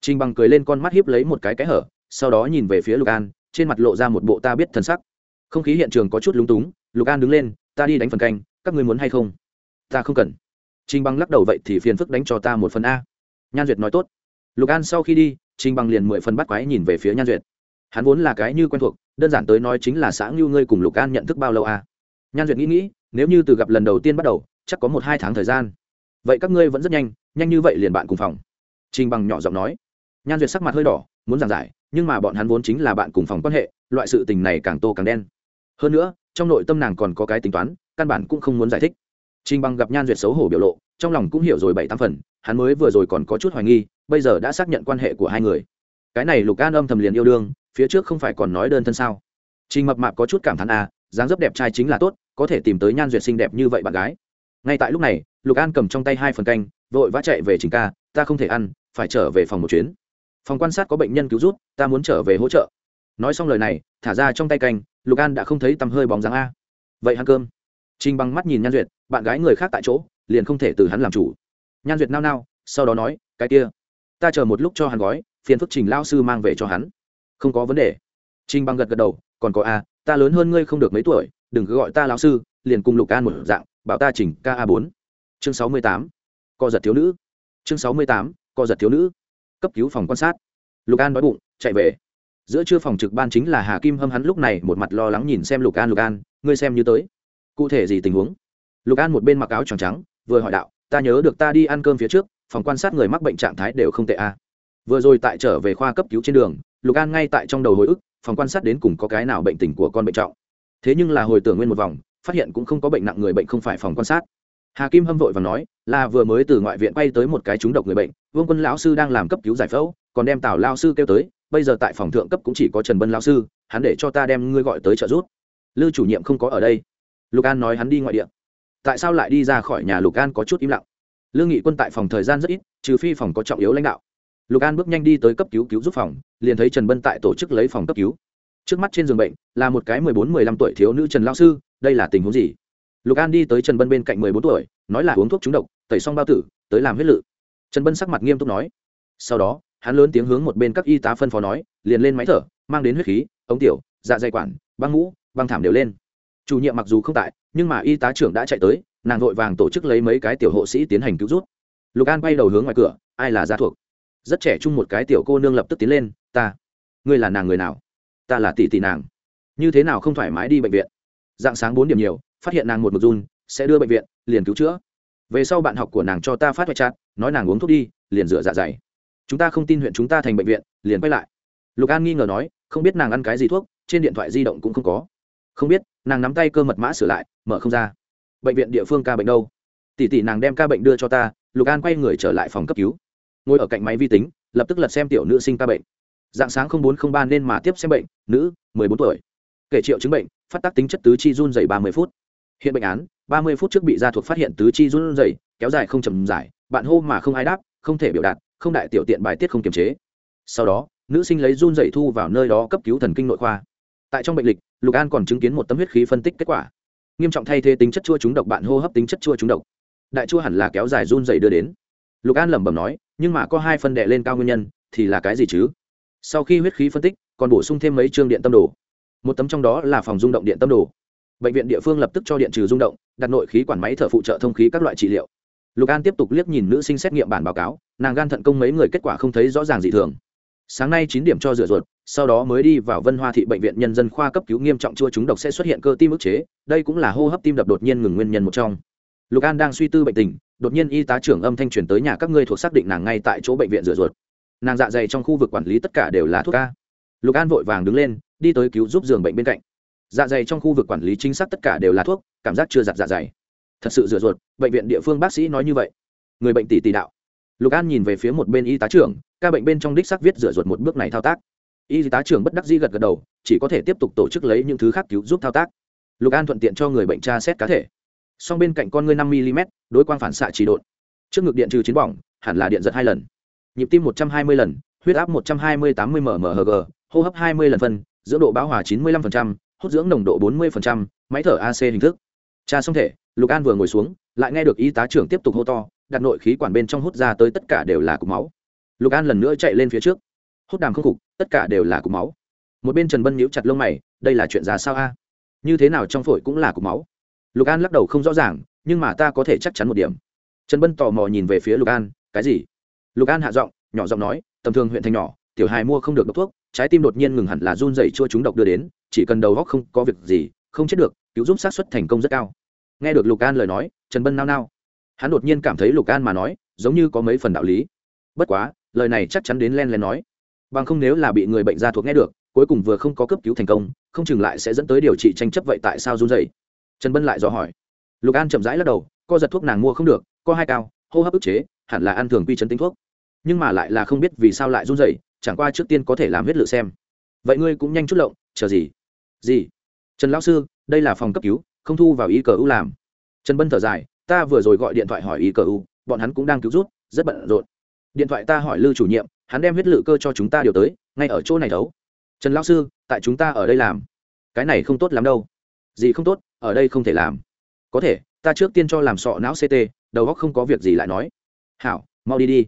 Trình bằng cười lên con mắt hiếp lấy một cái cái hở sau đó nhìn về phía lục an, trên mặt lộ ra một bộ ta biết thân sắc. Không khí hiện trường có chút lúng túng, lục an đứng lên, ta đi đánh phần canh, các ngươi muốn hay không? Ta không cần. Trình bằng lắc đầu vậy thì phiền phức đánh cho ta một phần a. Nhan duyệt nói tốt. Lục an sau khi đi, trình bằng liền mười phần bắt quái nhìn về phía nhan duyệt. Hắn vốn là cái như quen thuộc, đơn giản tới nói chính là xã ngưu ngươi cùng lục an nhận thức bao lâu a. Nhan duyệt nghĩ nghĩ, nếu như từ gặp lần đầu tiên bắt đầu, chắc có một hai tháng thời gian. Vậy các ngươi vẫn rất nhanh nhanh như vậy liền bạn cùng phòng. Trình bằng nhỏ giọng nói. Nhan duyệt sắc mặt hơi đỏ, muốn giảng giải nhưng mà bọn hắn vốn chính là bạn cùng phòng quan hệ, loại sự tình này càng tô càng đen. Hơn nữa, trong nội tâm nàng còn có cái tính toán, căn bản cũng không muốn giải thích. Trình bằng gặp nhan duyệt xấu hổ biểu lộ, trong lòng cũng hiểu rồi bảy tám phần, hắn mới vừa rồi còn có chút hoài nghi, bây giờ đã xác nhận quan hệ của hai người. Cái này lục an âm thầm liền yêu đương, phía trước không phải còn nói đơn thân sao? Trình mập mạp có chút cảm thán à dáng dấp đẹp trai chính là tốt, có thể tìm tới nhan duyệt xinh đẹp như vậy bạn gái. Ngay tại lúc này, lục an cầm trong tay hai phần canh, vội vã chạy về trình ca, ta không thể ăn, phải trở về phòng một chuyến phòng quan sát có bệnh nhân cứu rút ta muốn trở về hỗ trợ. Nói xong lời này, thả ra trong tay canh, lục an đã không thấy tầm hơi bóng dáng a. Vậy ăn cơm. Trinh bằng mắt nhìn nhan duyệt, bạn gái người khác tại chỗ, liền không thể từ hắn làm chủ. Nhan duyệt nao nao, sau đó nói, cái kia, ta chờ một lúc cho hắn gói, phiền phức trình lao sư mang về cho hắn. Không có vấn đề. Trinh bằng gật gật đầu, còn có a, ta lớn hơn ngươi không được mấy tuổi, đừng cứ gọi ta lao sư, liền cùng lục an một dạng, bảo ta chỉnh ca a bốn. Chương sáu mươi tám, co giật thiếu nữ. Chương sáu mươi tám, co giật thiếu nữ cấp cứu phòng quan sát. Lục an đói bụng, chạy về. Giữa trưa phòng trực ban chính là hà kim hâm hắn lúc này một mặt lo lắng nhìn xem lục an lục an, ngươi xem như tới. Cụ thể gì tình huống? Lục an một bên mặc áo trắng trắng, vừa hỏi đạo, ta nhớ được ta đi ăn cơm phía trước, phòng quan sát người mắc bệnh trạng thái đều không tệ a à. vừa rồi tại trở về khoa cấp cứu trên đường, lục an ngay tại trong đầu hồi ức, phòng quan sát đến cùng có cái nào bệnh tình của con bệnh trọng. Thế nhưng là hồi tưởng nguyên một vòng, phát hiện cũng không có bệnh nặng người bệnh không phải phòng quan sát hà kim hâm vội và nói, là vừa mới từ ngoại viện quay tới một cái trúng độc người bệnh, vương quân lão sư đang làm cấp cứu giải phẫu, còn đem tào lao sư kêu tới, bây giờ tại phòng thượng cấp cũng chỉ có trần bân lao sư, hắn để cho ta đem ngươi gọi tới trợ giúp. Lư chủ nhiệm không có ở đây. Lục an nói hắn đi ngoại địa. Tại sao lại đi ra khỏi nhà lục an có chút im lặng? Lương nghị quân tại phòng thời gian rất ít, trừ phi phòng có trọng yếu lãnh đạo. Lục an bước nhanh đi tới cấp cứu cứu giúp phòng, liền thấy trần bân tại tổ chức lấy phòng cấp cứu. Trước mắt trên giường bệnh, là một cái mười bốn, mười lăm tuổi thiếu nữ trần lao sư, đây là tình huống gì? Lục an đi tới trần bân bên cạnh mười bốn tuổi, nói là uống thuốc trúng độc, tẩy xong bao tử, tới làm huyết lự. Trần bân sắc mặt nghiêm túc nói. Sau đó, hắn lớn tiếng hướng một bên các y tá phân phó nói, liền lên máy thở, mang đến huyết khí, ống tiểu dạ dày quản, băng mũ, băng thảm đều lên. Chủ nhiệm mặc dù không tại, nhưng mà y tá trưởng đã chạy tới, nàng vội vàng tổ chức lấy mấy cái tiểu hộ sĩ tiến hành cứu rút lục an bay đầu hướng ngoài cửa, ai là gia thuộc? Rất trẻ chung một cái tiểu cô nương lập tức tiến lên, ta, ngươi là nàng người nào? Ta là tỷ tỷ nàng. Như thế nào không thoải mái đi bệnh viện? Dạng sáng bốn điểm nhiều phát hiện nàng một mực run, sẽ đưa bệnh viện, liền cứu chữa. Về sau bạn học của nàng cho ta phát hoại chát nói nàng uống thuốc đi, liền rửa dạ dày. Chúng ta không tin huyện chúng ta thành bệnh viện, liền quay lại. Lục an nghi ngờ nói, không biết nàng ăn cái gì thuốc, trên điện thoại di động cũng không có. Không biết, nàng nắm tay cơ mật mã sửa lại, mở không ra. Bệnh viện địa phương ca bệnh đâu? Tỷ tỷ nàng đem ca bệnh đưa cho ta, lục an quay người trở lại phòng cấp cứu. Ngồi ở cạnh máy vi tính, lập tức lật xem tiểu nữ sinh ca bệnh. Dạng sáng bốn trăm ba nên mà tiếp xem bệnh, nữ, mười bốn tuổi. Kể triệu chứng bệnh, phát tác tính chất tứ chi run dày ba mươi phút hiện bệnh án, ba mươi phút trước bị gia thuộc phát hiện tứ chi run dày kéo dài không chầm dài bạn hô mà không ai đáp, không thể biểu đạt, không đại tiểu tiện bài tiết không kiềm chế. Sau đó, nữ sinh lấy run dày thu vào nơi đó cấp cứu thần kinh nội khoa. Tại trong bệnh lịch, lục an còn chứng kiến một tấm huyết khí phân tích kết quả. Nghiêm trọng thay thế tính chất chua trúng độc bạn hô hấp tính chất chua trúng độc. Đại chua hẳn là kéo dài run dày đưa đến. Lục an lẩm bẩm nói, nhưng mà có hai phân đệ lên cao nguyên nhân, thì là cái gì chứ? Sau khi huyết khí phân tích, còn bổ sung thêm mấy chương điện tâm đồ. Một tấm trong đó là phòng rung động điện tâm đồ bệnh viện địa phương lập tức cho điện trừ rung động, đặt nội khí quản máy thở phụ trợ thông khí các loại trị liệu. Lục an tiếp tục liếc nhìn nữ sinh xét nghiệm bản báo cáo, nàng gan thận công mấy người kết quả không thấy rõ ràng dị thường. Sáng nay chín điểm cho rửa ruột, sau đó mới đi vào vân hoa thị bệnh viện nhân dân khoa cấp cứu nghiêm trọng chua chúng độc sẽ xuất hiện cơ tim ức chế, đây cũng là hô hấp tim đập đột nhiên ngừng nguyên nhân một trong. Lục an đang suy tư bệnh tình, đột nhiên y tá trưởng âm thanh truyền tới nhà các ngươi thuộc xác định nàng ngay tại chỗ bệnh viện rửa ruột. Nàng dạ dày trong khu vực quản lý tất cả đều là thuốc ca lục an vội vàng đứng lên, đi tới cứu giúp giường bệnh bên cạnh dạ dày trong khu vực quản lý chính xác tất cả đều là thuốc, cảm giác chưa giặt dạ dày. Thật sự rửa ruột, bệnh viện địa phương bác sĩ nói như vậy. Người bệnh tỷ tỷ đạo. Lục an nhìn về phía một bên y tá trưởng, ca bệnh bên trong đích xác viết rửa ruột một bước này thao tác. Y tá trưởng bất đắc dĩ gật gật đầu, chỉ có thể tiếp tục tổ chức lấy những thứ khác cứu giúp thao tác. Lục an thuận tiện cho người bệnh tra xét cá thể. Song bên cạnh con ngươi năm mm đối quang phản xạ chỉ độn. Trước ngực điện trừ chiến bỏng, hẳn là điện giật hai lần. Nhịp tim một trăm hai mươi lần, huyết áp một trăm hai mươi tám mươi mmhg hô hấp hai mươi lần phân, dưỡng độ bão hòa chín mươi lăm hút dưỡng nồng độ bốn mươi máy thở ac hình thức. Tra xong thể, lục an vừa ngồi xuống, lại nghe được y tá trưởng tiếp tục hô to, đặt nội khí quản bên trong hút ra tới tất cả đều là cục máu. Lục an lần nữa chạy lên phía trước. Hút đàm không cục, tất cả đều là cục máu. Một bên trần bân nhíu chặt lông mày, đây là chuyện ra sao a? Như thế nào trong phổi cũng là cục máu? Lục an lắc đầu không rõ ràng, nhưng mà ta có thể chắc chắn một điểm. Trần bân tò mò nhìn về phía lục an, cái gì? Lục an hạ giọng, nhỏ giọng nói, tầm thường huyện thành nhỏ tiểu hài mua không được độc thuốc, trái tim đột nhiên ngừng hẳn là run dày chua chúng độc đưa đến, chỉ cần đầu góc không có việc gì, không chết được, cứu giúp sát xuất thành công rất cao. Nghe được lục an lời nói, trần bân nao nao. Hắn đột nhiên cảm thấy lục an mà nói, giống như có mấy phần đạo lý. Bất quá, lời này chắc chắn đến len len nói. Bằng không nếu là bị người bệnh ra thuộc nghe được, cuối cùng vừa không có cấp cứu thành công, không chừng lại sẽ dẫn tới điều trị tranh chấp vậy tại sao run dày trần bân lại dò hỏi. Lục an chậm rãi lắc đầu, co giật thuốc nàng mua không được, co hai cao, hô hấp ức chế, hẳn là ăn thường quy chấn tính thuốc. Nhưng mà lại là không biết vì sao lại run dày chẳng qua trước tiên có thể làm huyết lự xem. Vậy ngươi cũng nhanh chút lộng, chờ gì? Gì? Trần lão sư, đây là phòng cấp cứu, không thu vào ý cờ u làm. Trần bân thở dài, ta vừa rồi gọi điện thoại hỏi ý cờ u, bọn hắn cũng đang cứu rút rất bận rộn. Điện thoại ta hỏi lư chủ nhiệm, hắn đem huyết lự cơ cho chúng ta điều tới, ngay ở chỗ này đấu trần lão sư, tại chúng ta ở đây làm. Cái này không tốt lắm đâu. Gì không tốt, ở đây không thể làm. Có thể, ta trước tiên cho làm sọ não ct đầu góc không có việc gì lại nói. Hảo, mau đi đi.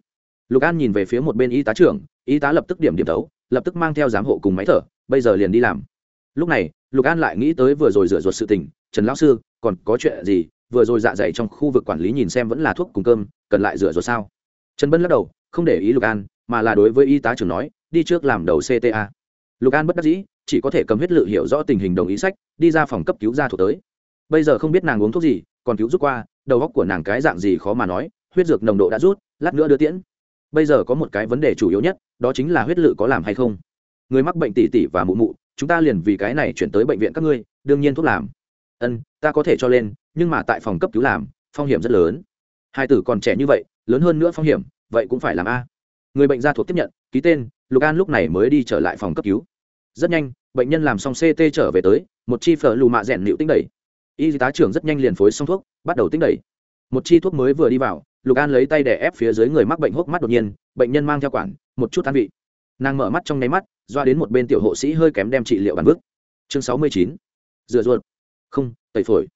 Lục an nhìn về phía một bên y tá trưởng y tá lập tức điểm điểm tấu lập tức mang theo giám hộ cùng máy thở, bây giờ liền đi làm. Lúc này, lục an lại nghĩ tới vừa rồi rửa ruột sự tình, trần lão sư, còn có chuyện gì? Vừa rồi dạ dày trong khu vực quản lý nhìn xem vẫn là thuốc cùng cơm, cần lại rửa rồi sao? Trần bân lắc đầu, không để ý lục an, mà là đối với y tá trưởng nói, đi trước làm đầu cta lục an bất đắc dĩ, chỉ có thể cầm huyết lự hiểu rõ tình hình đồng ý sách, đi ra phòng cấp cứu ra thuộc tới. Bây giờ không biết nàng uống thuốc gì, còn cứu rút qua, đầu góc của nàng cái dạng gì khó mà nói, huyết dược nồng độ đã rút, lát nữa đưa tiễn bây giờ có một cái vấn đề chủ yếu nhất, đó chính là huyết lự có làm hay không? Người mắc bệnh tỷ tỷ và mụ mụ, chúng ta liền vì cái này chuyển tới bệnh viện các ngươi, đương nhiên thuốc làm. Ân, ta có thể cho lên, nhưng mà tại phòng cấp cứu làm, phong hiểm rất lớn. Hai tử còn trẻ như vậy, lớn hơn nữa phong hiểm, vậy cũng phải làm a. Người bệnh gia thuộc tiếp nhận, ký tên, lục an lúc này mới đi trở lại phòng cấp cứu. Rất nhanh, bệnh nhân làm xong ct trở về tới, một chi phở lù mạ rèn nịu tinh đẩy. Y tá trưởng rất nhanh liền phối xong thuốc, bắt đầu tinh đẩy. Một chi thuốc mới vừa đi vào lục an lấy tay để ép phía dưới người mắc bệnh hốc mắt đột nhiên, bệnh nhân mang theo quản, một chút an vị. Nàng mở mắt trong nháy mắt, doa đến một bên tiểu hộ sĩ hơi kém đem trị liệu bàn bước. chương sáu mươi chín, rửa ruột. Không, tẩy phổi.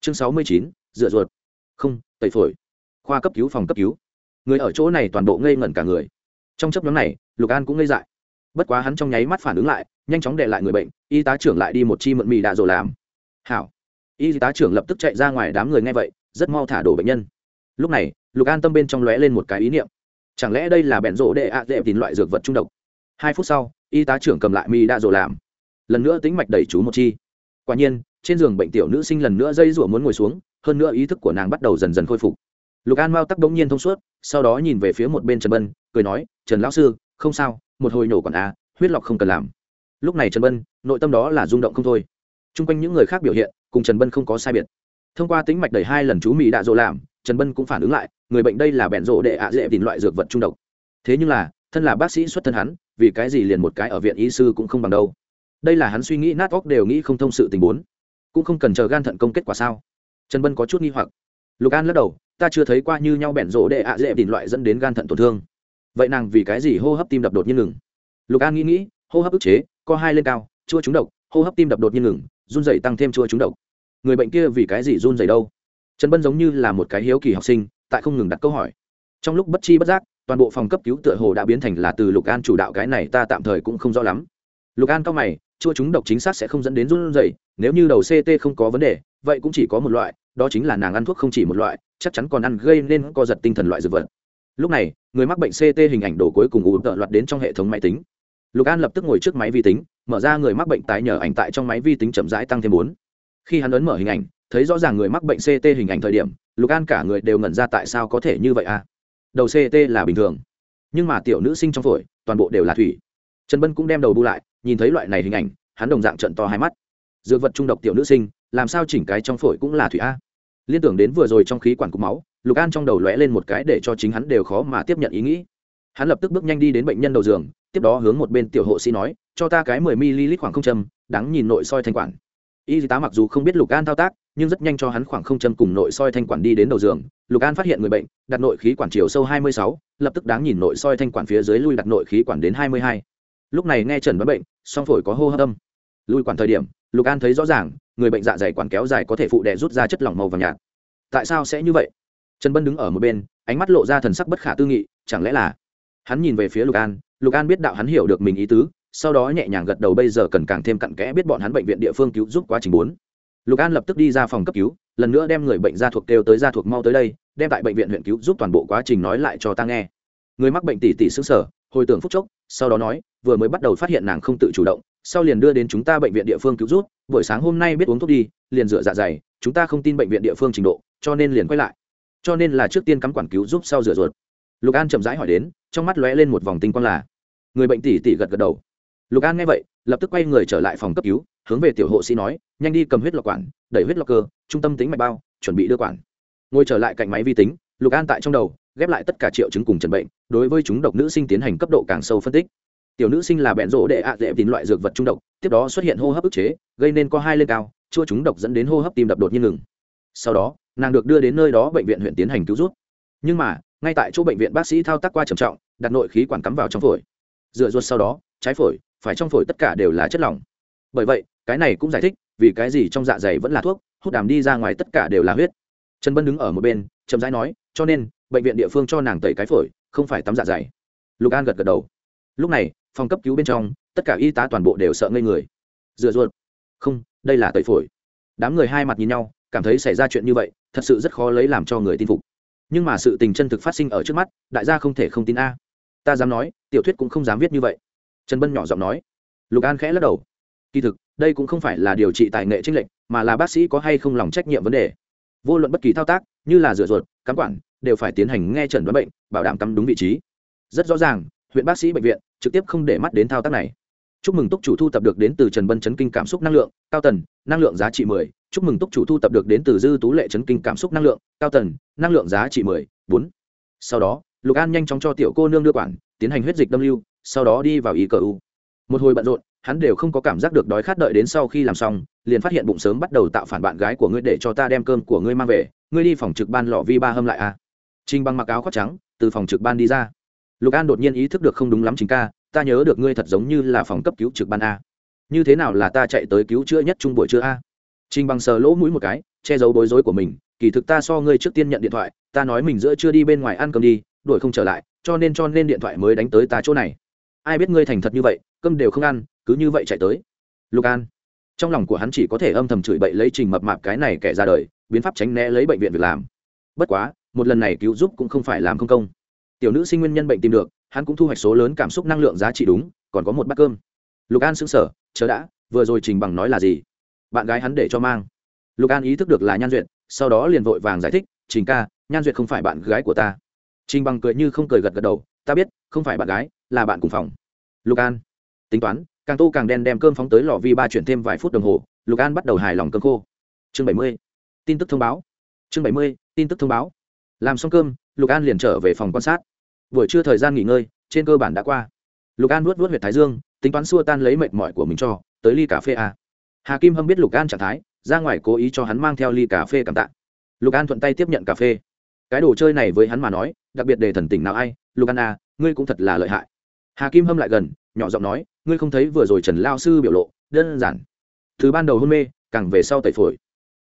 Chương sáu mươi chín, rửa ruột. Không, tẩy phổi. Khoa cấp cứu, phòng cấp cứu. Người ở chỗ này toàn bộ ngây ngẩn cả người. Trong chấp nhóm này, lục an cũng ngây dại. Bất quá hắn trong nháy mắt phản ứng lại, nhanh chóng đệ lại người bệnh, y tá trưởng lại đi một chi mượn mì đạ rồi làm. Hảo. Y tá trưởng lập tức chạy ra ngoài đám người nghe vậy, rất mau thả đổ bệnh nhân lúc này, lục an tâm bên trong lóe lên một cái ý niệm. Chẳng lẽ đây là bẹn rộ đệ ạ đệ tín loại dược vật trung độc? Hai phút sau, y tá trưởng cầm lại mi đa rỗ làm. Lần nữa tính mạch đẩy chú một chi. Quả nhiên, trên giường bệnh tiểu nữ sinh lần nữa dây rủa muốn ngồi xuống, hơn nữa ý thức của nàng bắt đầu dần dần khôi phục. Lục an mau tắc bỗng nhiên thông suốt, sau đó nhìn về phía một bên trần bân, cười nói, trần lão sư, không sao, một hồi nổ còn à huyết lọc không cần làm. Lúc này trần bân, nội tâm đó là rung động không thôi. T r u n g quanh những người khác biểu hiện, cùng trần bân không có sai biệt. Thông qua tính mạch đầy hai lần chú mỹ đã dỗ làm trần bân cũng phản ứng lại, người bệnh đây là bẹn rộ để ạ dễ tìm loại dược vật trung độc. Thế nhưng là, thân là bác sĩ xuất thân hắn, vì cái gì liền một cái ở viện y sư cũng không bằng đâu. Đây là hắn suy nghĩ nát óc đều nghĩ không thông sự tình bốn. Cũng không cần chờ gan thận công kết quả sao? Trần bân có chút nghi hoặc. Lục an lắc đầu, ta chưa thấy qua như nhau bẹn rộ để ạ dễ tìm loại dẫn đến gan thận tổn thương. Vậy nàng vì cái gì hô hấp tim đập đột nhiên ngừng? Lục an nghĩ nghĩ, hô hấp ức chế, co hai lên cao, chua trúng độc, hô hấp tim đập đột nhiên ngừng, run dày tăng thêm chua trúng độc. Người bệnh kia vì cái gì run dày đâu? Trần bân giống như là một cái hiếu kỳ học sinh, tại không ngừng đặt câu hỏi. Trong lúc bất chi bất giác, toàn bộ phòng cấp cứu tựa hồ đã biến thành là từ lục an chủ đạo cái này ta tạm thời cũng không rõ lắm. Lục an cao mày, chua chúng độc chính xác sẽ không dẫn đến run rẩy. nếu như đầu ct không có vấn đề, vậy cũng chỉ có một loại, đó chính là nàng ăn thuốc không chỉ một loại, chắc chắn còn ăn gây nên co giật tinh thần loại dược vật. Lúc này, người mắc bệnh ct hình ảnh đồ cuối cùng ủ tợ loạt đến trong hệ thống máy tính. Lục an lập tức ngồi trước máy vi tính, mở ra người mắc bệnh tái nhờ ảnh tại trong máy vi tính chậm rãi tăng thêm bốn. Khi hắn ấn mở hình ảnh thấy rõ ràng người mắc bệnh ct hình ảnh thời điểm, lục an cả người đều ngẩn ra tại sao có thể như vậy à? Đầu ct là bình thường, nhưng mà tiểu nữ sinh trong phổi, toàn bộ đều là thủy. Trần bân cũng đem đầu bu lại, nhìn thấy loại này hình ảnh, hắn đồng dạng trận to hai mắt. Dược vật trung độc tiểu nữ sinh, làm sao chỉnh cái trong phổi cũng là thủy a? Liên tưởng đến vừa rồi trong khí quản cục máu, lục an trong đầu lóe lên một cái để cho chính hắn đều khó mà tiếp nhận ý nghĩ. Hắn lập tức bước nhanh đi đến bệnh nhân đầu giường, tiếp đó hướng một bên tiểu hộ sĩ nói, cho ta cái mười ml khoảng không châm, đáng nhìn nội soi thanh quản y tá mặc dù không biết lục an thao tác, nhưng rất nhanh cho hắn khoảng không châm cùng nội soi thanh quản đi đến đầu giường. Lục an phát hiện người bệnh, đặt nội khí quản chiều sâu hai mươi sáu, lập tức đáng nhìn nội soi thanh quản phía dưới lui đặt nội khí quản đến hai mươi hai. Lúc này nghe trần đoán bệnh, song phổi có hô hấp âm. Lui quản thời điểm, lục an thấy rõ ràng, người bệnh dạ dày quản kéo dài có thể phụ đẻ rút ra chất lỏng màu vàng nhạt. Tại sao sẽ như vậy? Trần bân đứng ở một bên, ánh mắt lộ ra thần sắc bất khả tư nghị, chẳng lẽ là hắn nhìn về phía lục an? Lục an biết đạo hắn hiểu được mình ý tứ sau đó nhẹ nhàng gật đầu, bây giờ cần càng thêm cặn kẽ biết bọn hắn bệnh viện địa phương cứu giúp quá trình bốn. Lục an lập tức đi ra phòng cấp cứu, lần nữa đem người bệnh ra thuộc kêu tới ra thuộc mau tới đây, đem tại bệnh viện huyện cứu giúp toàn bộ quá trình nói lại cho ta nghe. Người mắc bệnh tỷ tỷ xứng sở hồi tưởng phúc chốc, sau đó nói, vừa mới bắt đầu phát hiện nàng không tự chủ động, sau liền đưa đến chúng ta bệnh viện địa phương cứu giúp, buổi sáng hôm nay biết uống thuốc đi, liền rửa dạ dày, chúng ta không tin bệnh viện địa phương trình độ, cho nên liền quay lại. Cho nên là trước tiên cắm quản cứu giúp sau rửa ruột. Lục an chậm rãi hỏi đến, trong mắt lóe lên một vòng tinh quang là, người bệnh tỷ tỷ gật gật đầu lục an nghe vậy, lập tức quay người trở lại phòng cấp cứu, hướng về tiểu hộ sĩ nói, nhanh đi cầm huyết lọc quản, đẩy huyết lọc cơ, trung tâm tính mạch bao, chuẩn bị đưa quản. Ngồi trở lại cạnh máy vi tính, lục an tại trong đầu, ghép lại tất cả triệu chứng cùng trần bệnh, đối với chúng độc nữ sinh tiến hành cấp độ càng sâu phân tích. Tiểu nữ sinh là bẹn rỗ để ạ à dễ tín loại dược vật trung độc, tiếp đó xuất hiện hô hấp ức chế, gây nên có hai lên cao, chua chúng độc dẫn đến hô hấp tim đập đột nhiên ngừng. Sau đó, nàng được đưa đến nơi đó bệnh viện huyện tiến hành cứu rút nhưng mà, ngay tại chỗ bệnh viện bác sĩ thao tác qua trầm trọng, đặt nội khí quản cắm vào trong phổi. Dựa ruột sau đó, trái phổi phải trong phổi tất cả đều là chất lỏng. Bởi vậy, cái này cũng giải thích vì cái gì trong dạ dày vẫn là thuốc, hút đàm đi ra ngoài tất cả đều là huyết. Trần bân đứng ở một bên, chậm rãi nói, cho nên, bệnh viện địa phương cho nàng tẩy cái phổi, không phải tắm dạ dày. Lục an gật gật đầu. Lúc này, phòng cấp cứu bên trong, tất cả y tá toàn bộ đều sợ ngây người. Dựa ruột. Không, đây là tẩy phổi. Đám người hai mặt nhìn nhau, cảm thấy xảy ra chuyện như vậy, thật sự rất khó lấy làm cho người tin phục. Nhưng mà sự tình chân thực phát sinh ở trước mắt, đại gia không thể không tin a. Ta dám nói, tiểu thuyết cũng không dám viết như vậy trần bân nhỏ giọng nói. Lục an khẽ lắc đầu. Kỳ thực, đây cũng không phải là điều trị tài nghệ tranh lệch, mà là bác sĩ có hay không lòng trách nhiệm vấn đề. Vô luận bất kỳ thao tác, như là rửa ruột, cắm quản đều phải tiến hành nghe chẩn đoán bệnh, bảo đảm cắm đúng vị trí. Rất rõ ràng, huyện bác sĩ bệnh viện trực tiếp không để mắt đến thao tác này. Chúc mừng túc chủ thu tập được đến từ trần bân chấn kinh cảm xúc năng lượng, cao tần, năng lượng giá trị mười. Chúc mừng túc chủ thu tập được đến từ dư tú lệ chấn kinh cảm xúc năng lượng, cao tần, năng lượng giá trị mười. Bốn. Sau đó, lục an nhanh chóng cho tiểu cô nương đưa quản tiến hành huyết dịch đâm lưu sau đó đi vào ý cờ u. Một hồi bận rộn, hắn đều không có cảm giác được đói khát đợi đến sau khi làm xong, liền phát hiện bụng sớm bắt đầu tạo phản bạn gái của ngươi để cho ta đem cơm của ngươi mang về, ngươi đi phòng trực ban lọ vi ba hâm lại a à. trinh băng mặc áo khoác trắng, từ phòng trực ban đi ra. Lục an đột nhiên ý thức được không đúng lắm chính ca, ta nhớ được ngươi thật giống như là phòng cấp cứu trực ban a. Như thế nào là ta chạy tới cứu chữa nhất trung buổi trưa a? Trinh băng sờ lỗ mũi một cái, che giấu bối rối của mình, kỳ thực ta so ngươi trước tiên nhận điện thoại, ta nói mình giữa chưa đi bên ngoài ăn cơm đi, đuổi không trở lại, cho nên cho nên điện thoại mới đánh tới ta chỗ này ai biết ngươi thành thật như vậy, cơm đều không ăn, cứ như vậy chạy tới. Lục an. Trong lòng của hắn chỉ có thể âm thầm chửi bậy lấy trình mập mạp cái này kẻ ra đời, biến pháp tránh né lấy bệnh viện việc làm. Bất quá, một lần này cứu giúp cũng không phải làm không công. Tiểu nữ sinh nguyên nhân bệnh tìm được, hắn cũng thu hoạch số lớn cảm xúc năng lượng giá trị đúng, còn có một bát cơm. Lục an xứng sở chớ đã, vừa rồi trình bằng nói là gì? Bạn gái hắn để cho mang. Lục an ý thức được là nhan duyệt, sau đó liền vội vàng giải thích, trình ca, nhan duyệt không phải bạn gái của ta. Trình bằng cười như không cười gật gật đầu ta biết, không phải bạn gái, là bạn cùng phòng. Lục an. Tính toán, càng tô càng đen đem cơm phóng tới lò vi ba chuyển thêm vài phút đồng hồ, lục an bắt đầu hài lòng cơm khô. Chương bảy mươi. Tin tức thông báo. Chương bảy mươi, tin tức thông báo. Làm xong cơm, lục an liền trở về phòng quan sát. Buổi trưa thời gian nghỉ ngơi, trên cơ bản đã qua. Lục an nuốt nuốt huyệt thái dương, tính toán xua tan lấy mệt mỏi của mình cho, tới ly cà phê a. Hà kim hâm biết lục an trạng thái, ra ngoài cố ý cho hắn mang theo ly cà phê cảm tạ. Lục an thuận tay tiếp nhận cà phê cái đồ chơi này với hắn mà nói đặc biệt đề thần tỉnh nào ai lục an a, ngươi cũng thật là lợi hại. Hà kim hâm lại gần nhỏ giọng nói ngươi không thấy vừa rồi trần lao sư biểu lộ đơn giản. Từ ban đầu hôn mê càng về sau tẩy phổi.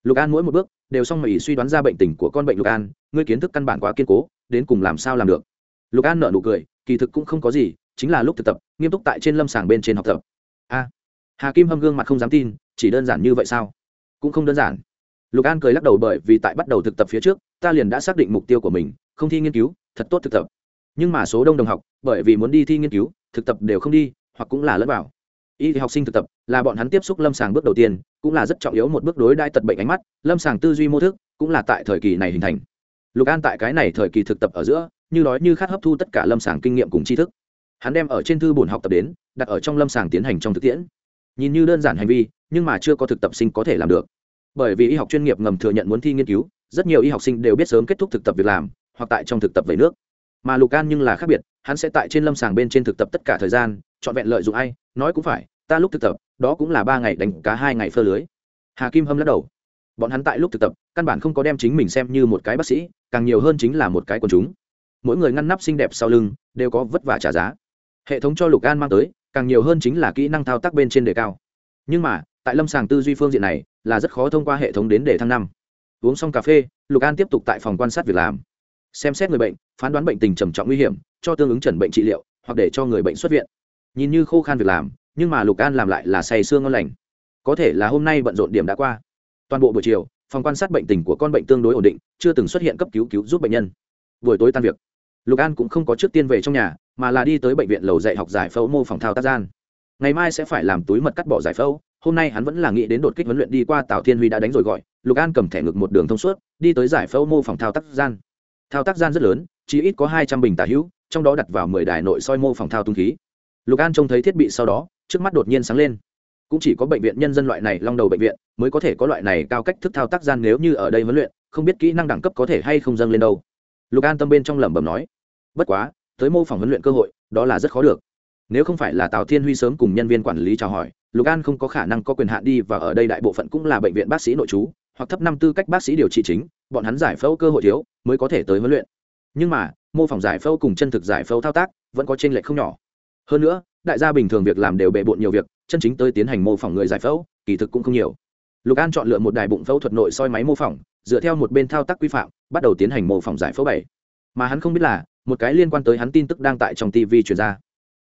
Lục an mỗi một bước đều xong mà ý suy đoán ra bệnh tình của con bệnh lục an ngươi kiến thức căn bản quá kiên cố đến cùng làm sao làm được. Lục an nợ nụ cười kỳ thực cũng không có gì chính là lúc thực tập nghiêm túc tại trên lâm sàng bên trên học tập. A. Hà kim hâm gương mặt không dám tin chỉ đơn giản như vậy sao? Cũng không đơn giản lục an cười lắc đầu bởi vì tại bắt đầu thực tập phía trước, ta liền đã xác định mục tiêu của mình, không thi nghiên cứu, thật tốt thực tập. Nhưng mà số đông đồng học, bởi vì muốn đi thi nghiên cứu, thực tập đều không đi, hoặc cũng là lẫn vào. Y học sinh thực tập, là bọn hắn tiếp xúc lâm sàng bước đầu tiên, cũng là rất trọng yếu một bước đối đai tật bệnh ánh mắt, lâm sàng tư duy mô thức, cũng là tại thời kỳ này hình thành. Lục an tại cái này thời kỳ thực tập ở giữa, như nói như khát hấp thu tất cả lâm sàng kinh nghiệm cùng tri thức. Hắn đem ở trên thư bổn học tập đến, đặt ở trong lâm sàng tiến hành trong thực tiễn. Nhìn như đơn giản hành vi, nhưng mà chưa có thực tập sinh có thể làm được bởi vì y học chuyên nghiệp ngầm thừa nhận muốn thi nghiên cứu, rất nhiều y học sinh đều biết sớm kết thúc thực tập việc làm, hoặc tại trong thực tập về nước. Mà lục an nhưng là khác biệt, hắn sẽ tại trên lâm sàng bên trên thực tập tất cả thời gian, trọn vẹn lợi dụng ai, nói cũng phải, ta lúc thực tập, đó cũng là ba ngày đánh cá hai ngày phơ lưới. Hà kim hâm lắc đầu. Bọn hắn tại lúc thực tập, căn bản không có đem chính mình xem như một cái bác sĩ, càng nhiều hơn chính là một cái quần chúng. Mỗi người ngăn nắp xinh đẹp sau lưng, đều có vất vả trả giá. Hệ thống cho lục an mang tới, càng nhiều hơn chính là kỹ năng thao tác bên trên đề cao. Nhưng mà tại lâm sàng tư duy phương diện này là rất khó thông qua hệ thống đến để thăng năm. Uống xong cà phê, lục an tiếp tục tại phòng quan sát việc làm. Xem xét người bệnh, phán đoán bệnh tình trầm trọng nguy hiểm, cho tương ứng chẩn bệnh trị liệu, hoặc để cho người bệnh xuất viện. Nhìn như khô khan việc làm, nhưng mà lục an làm lại là say sương ngon lành. Có thể là hôm nay bận rộn điểm đã qua. Toàn bộ buổi chiều, phòng quan sát bệnh tình của con bệnh tương đối ổn định, chưa từng xuất hiện cấp cứu cứu giúp bệnh nhân. Buổi tối tan việc, lục an cũng không có trước tiên về trong nhà, mà là đi tới bệnh viện lầu dạy học giải phẫu mô phòng thao tác gian. Ngày mai sẽ phải làm túi mật cắt bỏ giải phẫu hôm nay hắn vẫn là nghĩ đến đột kích huấn luyện đi qua tào thiên huy đã đánh rồi gọi, lục an cầm thẻ ngực một đường thông suốt, đi tới giải phẫu mô phòng thao tác gian. Thao tác gian rất lớn, chỉ ít có hai trăm bình tả hữu, trong đó đặt vào mười đài nội soi mô phòng thao tung khí. Lục an trông thấy thiết bị sau đó, trước mắt đột nhiên sáng lên. Cũng chỉ có bệnh viện nhân dân loại này long đầu bệnh viện, mới có thể có loại này cao cách thức thao tác gian nếu như ở đây huấn luyện, không biết kỹ năng đẳng cấp có thể hay không dâng lên đâu. Lục an tâm bên trong lẩm bẩm nói, bất quá, tới mô phỏng huấn luyện cơ hội, đó là rất khó được. Nếu không phải là tào thiên huy sớm cùng nhân viên quản lý chào hỏi lục an không có khả năng có quyền hạn đi và ở đây đại bộ phận cũng là bệnh viện bác sĩ nội trú, hoặc thấp năm tư cách bác sĩ điều trị chính, bọn hắn giải phẫu cơ hội thiếu mới có thể tới huấn luyện. Nhưng mà, mô phỏng giải phẫu cùng chân thực giải phẫu thao tác vẫn có t r ê n lệch không nhỏ. Hơn nữa, đại gia bình thường việc làm đều bề bộn nhiều việc, chân chính tới tiến hành mô phỏng người giải phẫu, kỳ thực cũng không nhiều. Lục an chọn lựa một đài bụng phẫu thuật nội soi máy mô phỏng, dựa theo một bên thao tác quy phạm, bắt đầu tiến hành mô phỏng giải phẫu bảy. Mà hắn không biết là, một cái liên quan tới hắn tin tức đang tại trong tv truyền ra.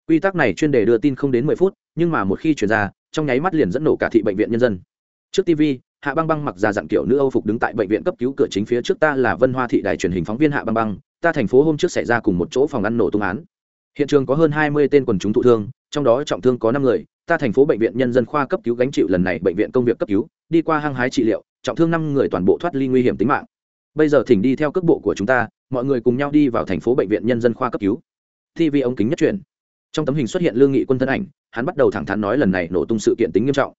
Quy tắc này chuyên đề đưa tin không đến mười phút nhưng mà một khi chuyển ra, trong nháy mắt liền dẫn nổ cả thị bệnh viện nhân dân. Trước tv hạ băng băng mặc ra dặn kiểu nữ âu phục đứng tại bệnh viện cấp cứu cửa chính phía trước ta là vân hoa thị đài truyền hình phóng viên hạ băng băng, ta thành phố hôm trước xảy ra cùng một chỗ phòng ăn nổ tung án. Hiện trường có hơn hai mươi tên quần chúng thụ thương, trong đó trọng thương có năm người, ta thành phố bệnh viện nhân dân khoa cấp cứu gánh chịu lần này bệnh viện công việc cấp cứu, đi qua hăng hái trị liệu, trọng thương năm người toàn bộ thoát ly nguy hiểm tính mạng. Bây giờ thỉnh đi theo cước bộ của chúng ta, mọi người cùng nhau đi vào thành phố bệnh viện nhân dân khoa cấp cứu. Tv ống kính nhất truyền trong tấm hình xuất hiện lương nghị quân thân ảnh, hắn bắt đầu thẳng thắn nói lần này nổ tung sự kiện tính nghiêm trọng.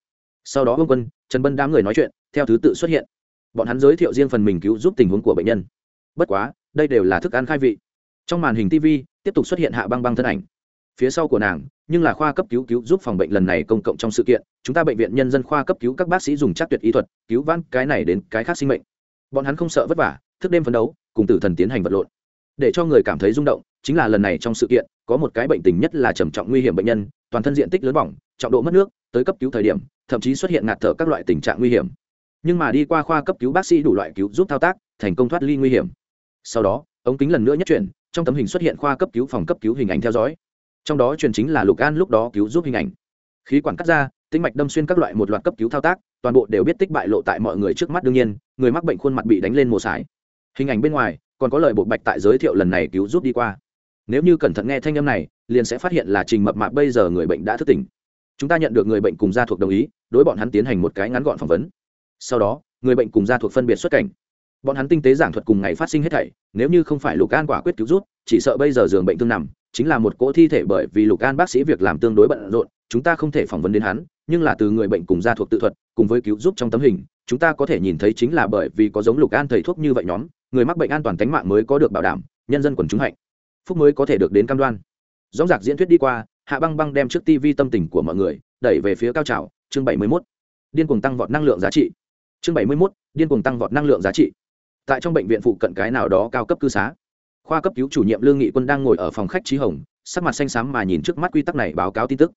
Sau đó vương quân, trần bân đám người nói chuyện, theo thứ tự xuất hiện. Bọn hắn giới thiệu riêng phần mình cứu giúp tình huống của bệnh nhân. Bất quá, đây đều là thức ăn khai vị. Trong màn hình tv tiếp tục xuất hiện hạ băng băng thân ảnh. Phía sau của nàng, nhưng là khoa cấp cứu cứu giúp phòng bệnh lần này công cộng trong sự kiện, chúng ta bệnh viện nhân dân khoa cấp cứu các bác sĩ dùng chắc tuyệt y thuật, cứu vãn cái này đến cái khác sinh mệnh. Bọn hắn không sợ vất vả, thức đêm phấn đấu, cùng tử thần tiến hành vật lộn. Để cho người cảm thấy rung động, chính là lần này trong sự kiện có một cái bệnh tình nhất là trầm trọng nguy hiểm bệnh nhân, toàn thân diện tích lớn bỏng, trọng độ mất nước, tới cấp cứu thời điểm, thậm chí xuất hiện ngạt thở các loại tình trạng nguy hiểm. Nhưng mà đi qua khoa cấp cứu bác sĩ đủ loại cứu giúp thao tác, thành công thoát ly nguy hiểm. Sau đó, ống kính lần nữa nhất chuyển, trong tấm hình xuất hiện khoa cấp cứu phòng cấp cứu hình ảnh theo dõi. Trong đó truyền chính là lục an lúc đó cứu giúp hình ảnh. Khí quản cắt ra, tĩnh mạch đâm xuyên các loại một loạt cấp cứu thao tác, toàn bộ đều biết tích bại lộ tại mọi người trước mắt đương nhiên, người mắc bệnh khuôn mặt bị đánh lên mồ sải. Hình ảnh bên ngoài, còn có lời bộ bạch tại giới thiệu lần này cứu giúp đi qua nếu như cẩn thận nghe thanh âm này, liền sẽ phát hiện là trình mập mạp bây giờ người bệnh đã thức tỉnh. Chúng ta nhận được người bệnh cùng gia thuộc đồng ý, đối bọn hắn tiến hành một cái ngắn gọn phỏng vấn. Sau đó, người bệnh cùng gia thuộc phân biệt xuất cảnh. Bọn hắn tinh tế giảng thuật cùng ngày phát sinh hết thảy, nếu như không phải lục an quả quyết cứu rút chỉ sợ bây giờ giường bệnh thương nằm, chính là một cỗ thi thể bởi vì lục an bác sĩ việc làm tương đối bận rộn, chúng ta không thể phỏng vấn đến hắn, nhưng là từ người bệnh cùng gia thuộc tự thuật, cùng với cứu giúp trong tấm hình, chúng ta có thể nhìn thấy chính là bởi vì có giống lục an thầy thuốc như vậy nhóm, người mắc bệnh an toàn tính mạng mới có được bảo đảm, nhân dân quần chúng hạnh phúc mới có thể được đến cam đoan. Dóng giặc diễn thuyết đi qua, hạ băng băng đem trước tivi tâm tình của mọi người đẩy về phía cao trào, chương bảy mươi 71. điên cuồng tăng vọt năng lượng giá trị. Chương bảy mươi 71. điên cuồng tăng vọt năng lượng giá trị. Tại trong bệnh viện phụ cận cái nào đó cao cấp cư xá, khoa cấp cứu chủ nhiệm lương nghị quân đang ngồi ở phòng khách trí hồng, sắc mặt xanh xám mà nhìn trước mắt quy tắc này báo cáo tin tức.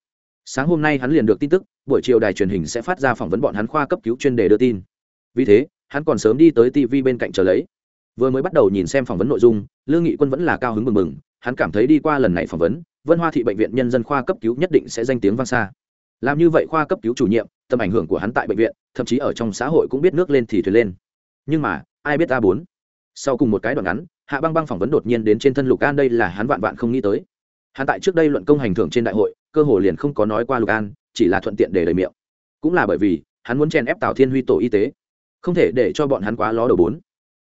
Sáng hôm nay hắn liền được tin tức, buổi chiều đài truyền hình sẽ phát ra phỏng vấn bọn hắn khoa cấp cứu chuyên đề đưa tin. Vì thế, hắn còn sớm đi tới tv bên cạnh chờ lấy vừa mới bắt đầu nhìn xem phỏng vấn nội dung, lương nghị quân vẫn là cao hứng mừng mừng, hắn cảm thấy đi qua lần này phỏng vấn, vân hoa thị bệnh viện nhân dân khoa cấp cứu nhất định sẽ danh tiếng vang xa. Làm như vậy khoa cấp cứu chủ nhiệm, tầm ảnh hưởng của hắn tại bệnh viện, thậm chí ở trong xã hội cũng biết nước lên thì thuyền lên. Nhưng mà, ai biết a bốn? Sau cùng một cái đoạn ngắn, hạ băng băng phỏng vấn đột nhiên đến trên thân lục an đây là hắn vạn vạn không nghĩ tới. Hắn tại trước đây luận công hành thưởng trên đại hội, cơ hồ liền không có nói qua lục an, chỉ là thuận tiện để lời miệng. Cũng là bởi vì, hắn muốn chèn ép tào thiên huy tổ y tế, không thể để cho bọn hắn quá ló đầu bốn.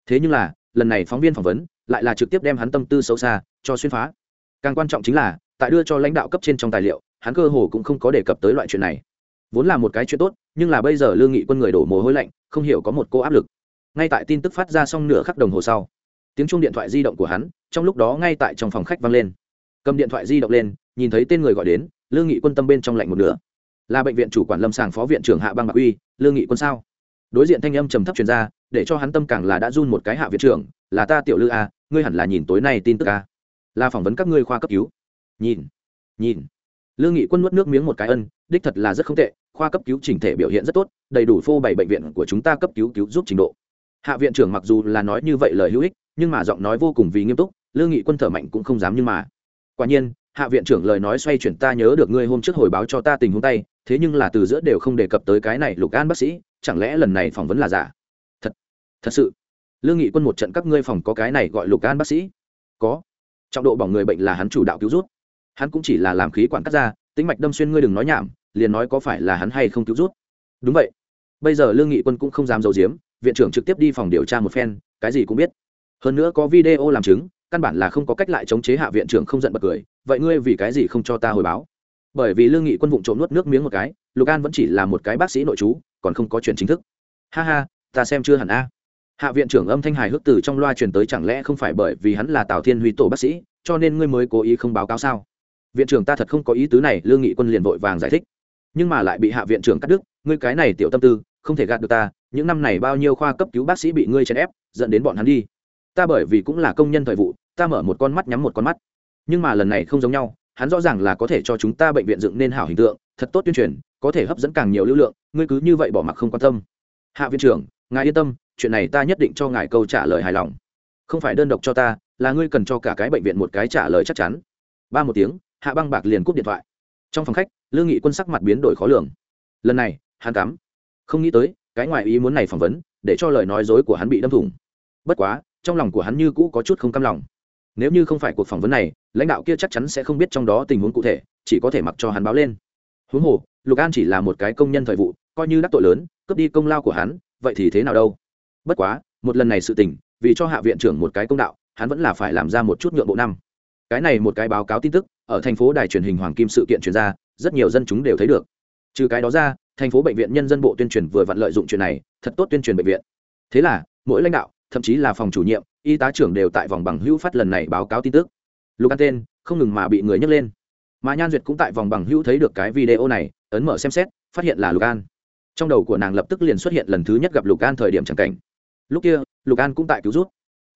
Thế nhưng là lần này phóng viên phỏng vấn lại là trực tiếp đem hắn tâm tư xấu xa cho xuyên phá. Càng quan trọng chính là, tại đưa cho lãnh đạo cấp trên trong tài liệu, hắn cơ hồ cũng không có đề cập tới loại chuyện này. Vốn là một cái chuyện tốt, nhưng là bây giờ lương nghị quân người đổ mồ hôi lạnh, không hiểu có một cô áp lực. Ngay tại tin tức phát ra xong nửa khắc đồng hồ sau, tiếng chuông điện thoại di động của hắn, trong lúc đó ngay tại trong phòng khách vang lên. Cầm điện thoại di động lên, nhìn thấy tên người gọi đến, lương nghị quân tâm bên trong lạnh một nửa. Là bệnh viện chủ quản lâm sàng phó viện trưởng hạ bang bạc uy, lương nghị quân sao? Đối diện thanh âm trầm thấp truyền ra để cho hắn tâm càng là đã run một cái hạ viện trưởng, là ta tiểu lư a, ngươi hẳn là nhìn tối nay tin tức a. Là phỏng vấn các ngươi khoa cấp cứu. Nhìn nhìn. Lương nghị quân nuốt nước miếng một cái ân, đích thật là rất không tệ, khoa cấp cứu chỉnh thể biểu hiện rất tốt, đầy đủ phô bày bệnh viện của chúng ta cấp cứu cứu giúp trình độ. Hạ viện trưởng mặc dù là nói như vậy lời hữu ích, nhưng mà giọng nói vô cùng vì nghiêm túc lương nghị quân thở mạnh cũng không dám nhưng mà. Quả nhiên, hạ viện trưởng lời nói xoay chuyển ta nhớ được ngươi hôm trước hồi báo cho ta tình huống tay, thế nhưng là từ giữa đều không đề cập tới cái này lục an bác sĩ, chẳng lẽ lần này phỏng vấn là giả? Thật sự, lương nghị quân một trận các ngươi phòng có cái này gọi lục an bác sĩ? Có. Trọng độ bỏng người bệnh là hắn chủ đạo cứu rút hắn cũng chỉ là làm khí quản cắt ra tính mạch đâm xuyên ngươi đừng nói nhảm, liền nói có phải là hắn hay không cứu rút đúng vậy. Bây giờ lương nghị quân cũng không dám giấu giếm, viện trưởng trực tiếp đi phòng điều tra một phen, cái gì cũng biết. Hơn nữa có video làm chứng, căn bản là không có cách lại chống chế hạ viện trưởng không giận bật cười, vậy ngươi vì cái gì không cho ta hồi báo? Bởi vì lương nghị quân vụng trộm nuốt nước miếng một cái, lục an vẫn chỉ là một cái bác sĩ nội chú còn không có chuyện chính thức. Ha ha, ta xem chưa hẳn a hạ viện trưởng âm thanh hài hước từ trong loa truyền tới chẳng lẽ không phải bởi vì hắn là tào thiên huy tổ bác sĩ, cho nên ngươi mới cố ý không báo cáo sao? Viện trưởng ta thật không có ý tứ này, lương nghị quân liền vội vàng giải thích. Nhưng mà lại bị hạ viện trưởng cắt đứt, ngươi cái này tiểu tâm tư, không thể gạt được ta, những năm này bao nhiêu khoa cấp cứu bác sĩ bị ngươi chèn ép, dẫn đến bọn hắn đi. Ta bởi vì cũng là công nhân thời vụ, ta mở một con mắt nhắm một con mắt. Nhưng mà lần này không giống nhau, hắn rõ ràng là có thể cho chúng ta bệnh viện dựng nên hảo hình tượng, thật tốt tuyên truyền, có thể hấp dẫn càng nhiều lưu lượng, ngươi cứ như vậy bỏ mặc không quan tâm. Hạ viện trưởng, ngài yên tâm chuyện này ta nhất định cho ngài câu trả lời hài lòng. Không phải đơn độc cho ta, là ngươi cần cho cả cái bệnh viện một cái trả lời chắc chắn. Ba một tiếng, hạ băng bạc liền cúp điện thoại. Trong phòng khách, lương nghị quân sắc mặt biến đổi khó lường. Lần này, hắn cắm. Không nghĩ tới, cái ngoài ý muốn này phỏng vấn, để cho lời nói dối của hắn bị đâm thủng. Bất quá, trong lòng của hắn như cũ có chút không cam lòng. Nếu như không phải cuộc phỏng vấn này, lãnh đạo kia chắc chắn sẽ không biết trong đó tình huống cụ thể, chỉ có thể mặc cho hắn báo lên. Huống hồ, lục an chỉ là một cái công nhân thời vụ, coi như đắc tội lớn, cướp đi công lao của hắn, vậy thì thế nào đâu? Bất quá, một lần này sự tình, vì cho hạ viện trưởng một cái công đạo, hắn vẫn là phải làm ra một chút nhượng bộ năm. Cái này một cái báo cáo tin tức, ở thành phố đài truyền hình hoàng kim sự kiện truyền ra, rất nhiều dân chúng đều thấy được. Trừ cái đó ra, thành phố bệnh viện nhân dân bộ tuyên truyền vừa vặn lợi dụng chuyện này, thật tốt tuyên truyền bệnh viện. Thế là, mỗi lãnh đạo, thậm chí là phòng chủ nhiệm, y tá trưởng đều tại vòng bằng hữu phát lần này báo cáo tin tức. Lục an tên, không ngừng mà bị người nhắc lên. Mà nhan duyệt cũng tại vòng bằng hữu thấy được cái video này, ấn mở xem xét, phát hiện là lục an. Trong đầu của nàng lập tức liền xuất hiện lần thứ nhất gặp lục an thời điểm c cảnh lúc kia lục an cũng tại cứu rút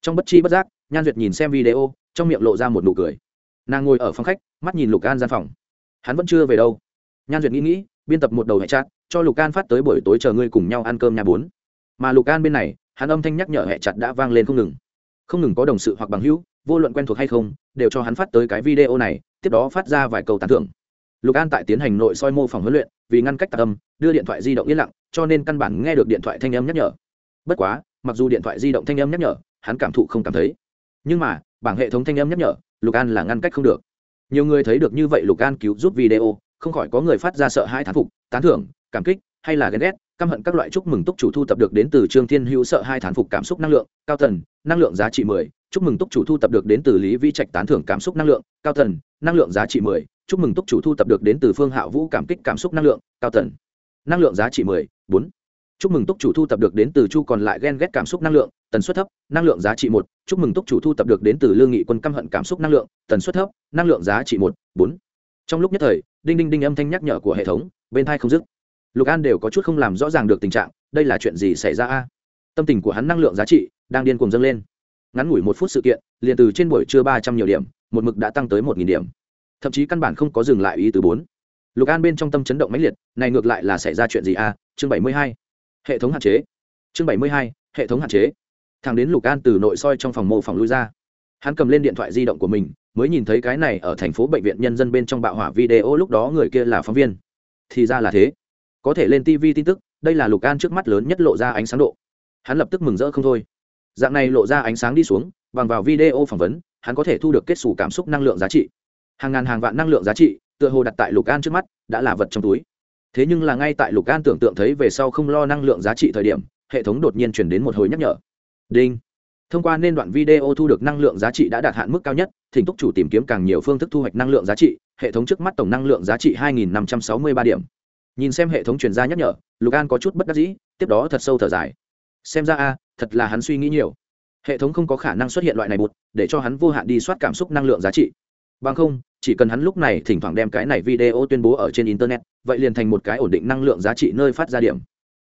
trong bất chi bất giác nhan duyệt nhìn xem video trong miệng lộ ra một nụ cười. Nàng ngồi ở phòng khách mắt nhìn lục an gian phòng. Hắn vẫn chưa về đâu. Nhan duyệt nghĩ nghĩ biên tập một đầu hệ chặt, cho lục an phát tới buổi tối chờ ngươi cùng nhau ăn cơm nhà bốn. Mà lục an bên này hắn âm thanh nhắc nhở hệ chặt đã vang lên không ngừng. Không ngừng có đồng sự hoặc bằng hữu vô luận quen thuộc hay không đều cho hắn phát tới cái video này tiếp đó phát ra vài câu tán thưởng. Lục an tại tiến hành nội soi mô phỏng huấn luyện vì ngăn cách tạc âm đưa điện thoại di động yên lặng cho nên căn bản nghe được điện thoại thanh âm nhắc nhở. Bất quá mặc dù điện thoại di động thanh âm nhắc nhở, hắn cảm thụ không cảm thấy. Nhưng mà, bảng hệ thống thanh âm nhắc nhở, lục an là ngăn cách không được. Nhiều người thấy được như vậy lục an cứu giúp video, không khỏi có người phát ra sợ hãi thán phục, tán thưởng, cảm kích, hay là ghen ghét, căm hận các loại chúc mừng túc chủ thu tập được đến từ trương thiên hữu sợ hai thán phục cảm xúc năng lượng, cao tần, năng lượng giá trị mười, chúc mừng túc chủ thu tập được đến từ lý vi trạch tán thưởng cảm xúc năng lượng, cao tần, năng lượng giá trị mười, chúc mừng túc chủ thu tập được đến từ phương hạ vũ cảm kích cảm xúc năng lượng, cao tần, năng lượng giá trị mười, bốn chúc mừng túc chủ thu tập được đến từ chu còn lại ghen ghét cảm xúc năng lượng, tần suất thấp, năng lượng giá trị một. Chúc mừng túc chủ thu tập được đến từ lương nghị quân căm hận cảm xúc năng lượng, tần suất thấp, năng lượng giá trị một, bốn. Trong lúc nhất thời, đinh đinh đinh âm thanh nhắc nhở của hệ thống, bên thai không dứt. Lục an đều có chút không làm rõ ràng được tình trạng, đây là chuyện gì xảy ra a? Tâm tình của hắn năng lượng giá trị đang điên cuồng dâng lên. Ngắn ngủi một phút sự kiện, liền từ trên buổi trưa ba trăm nhiều điểm, một mực đã tăng tới một nghìn điểm. Thậm chí căn bản không có dừng lại ý từ bốn. Lục an bên trong tâm chấn động mãnh liệt, này ngược lại là xảy ra chuyện gì a? Chương bảy mươi hai hệ thống hạn chế. Chương bảy mươi hai, hệ thống hạn chế. Thằng đến lục an từ nội soi trong phòng mô phòng lui ra. Hắn cầm lên điện thoại di động của mình, mới nhìn thấy cái này ở thành phố bệnh viện nhân dân bên trong bạo hỏa video lúc đó người kia là phóng viên. Thì ra là thế. Có thể lên tv tin tức, đây là lục an trước mắt lớn nhất lộ ra ánh sáng độ. Hắn lập tức mừng rỡ không thôi. Dạng này lộ ra ánh sáng đi xuống, bằng vào video phỏng vấn, hắn có thể thu được kết xù cảm xúc năng lượng giá trị. Hàng ngàn hàng vạn năng lượng giá trị, tựa hồ đặt tại lục an trước mắt, đã là vật trong túi thế nhưng là ngay tại lục an tưởng tượng thấy về sau không lo năng lượng giá trị thời điểm, hệ thống đột nhiên chuyển đến một hồi nhắc nhở. Đinh. Thông qua nên đoạn video thu được năng lượng giá trị đã đạt hạn mức cao nhất, thỉnh túc chủ tìm kiếm càng nhiều phương thức thu hoạch năng lượng giá trị, hệ thống trước mắt tổng năng lượng giá trị 2.563 điểm. Nhìn xem hệ thống chuyển ra nhắc nhở, lục an có chút bất đắc dĩ, tiếp đó thật sâu thở dài. Xem ra a, thật là hắn suy nghĩ nhiều. Hệ thống không có khả năng xuất hiện loại này bụt, để cho hắn vô hạn đi soát cảm xúc năng lượng giá trị bằng không, chỉ cần hắn lúc này thỉnh thoảng đem cái này video tuyên bố ở trên internet, vậy liền thành một cái ổn định năng lượng giá trị nơi phát ra điểm.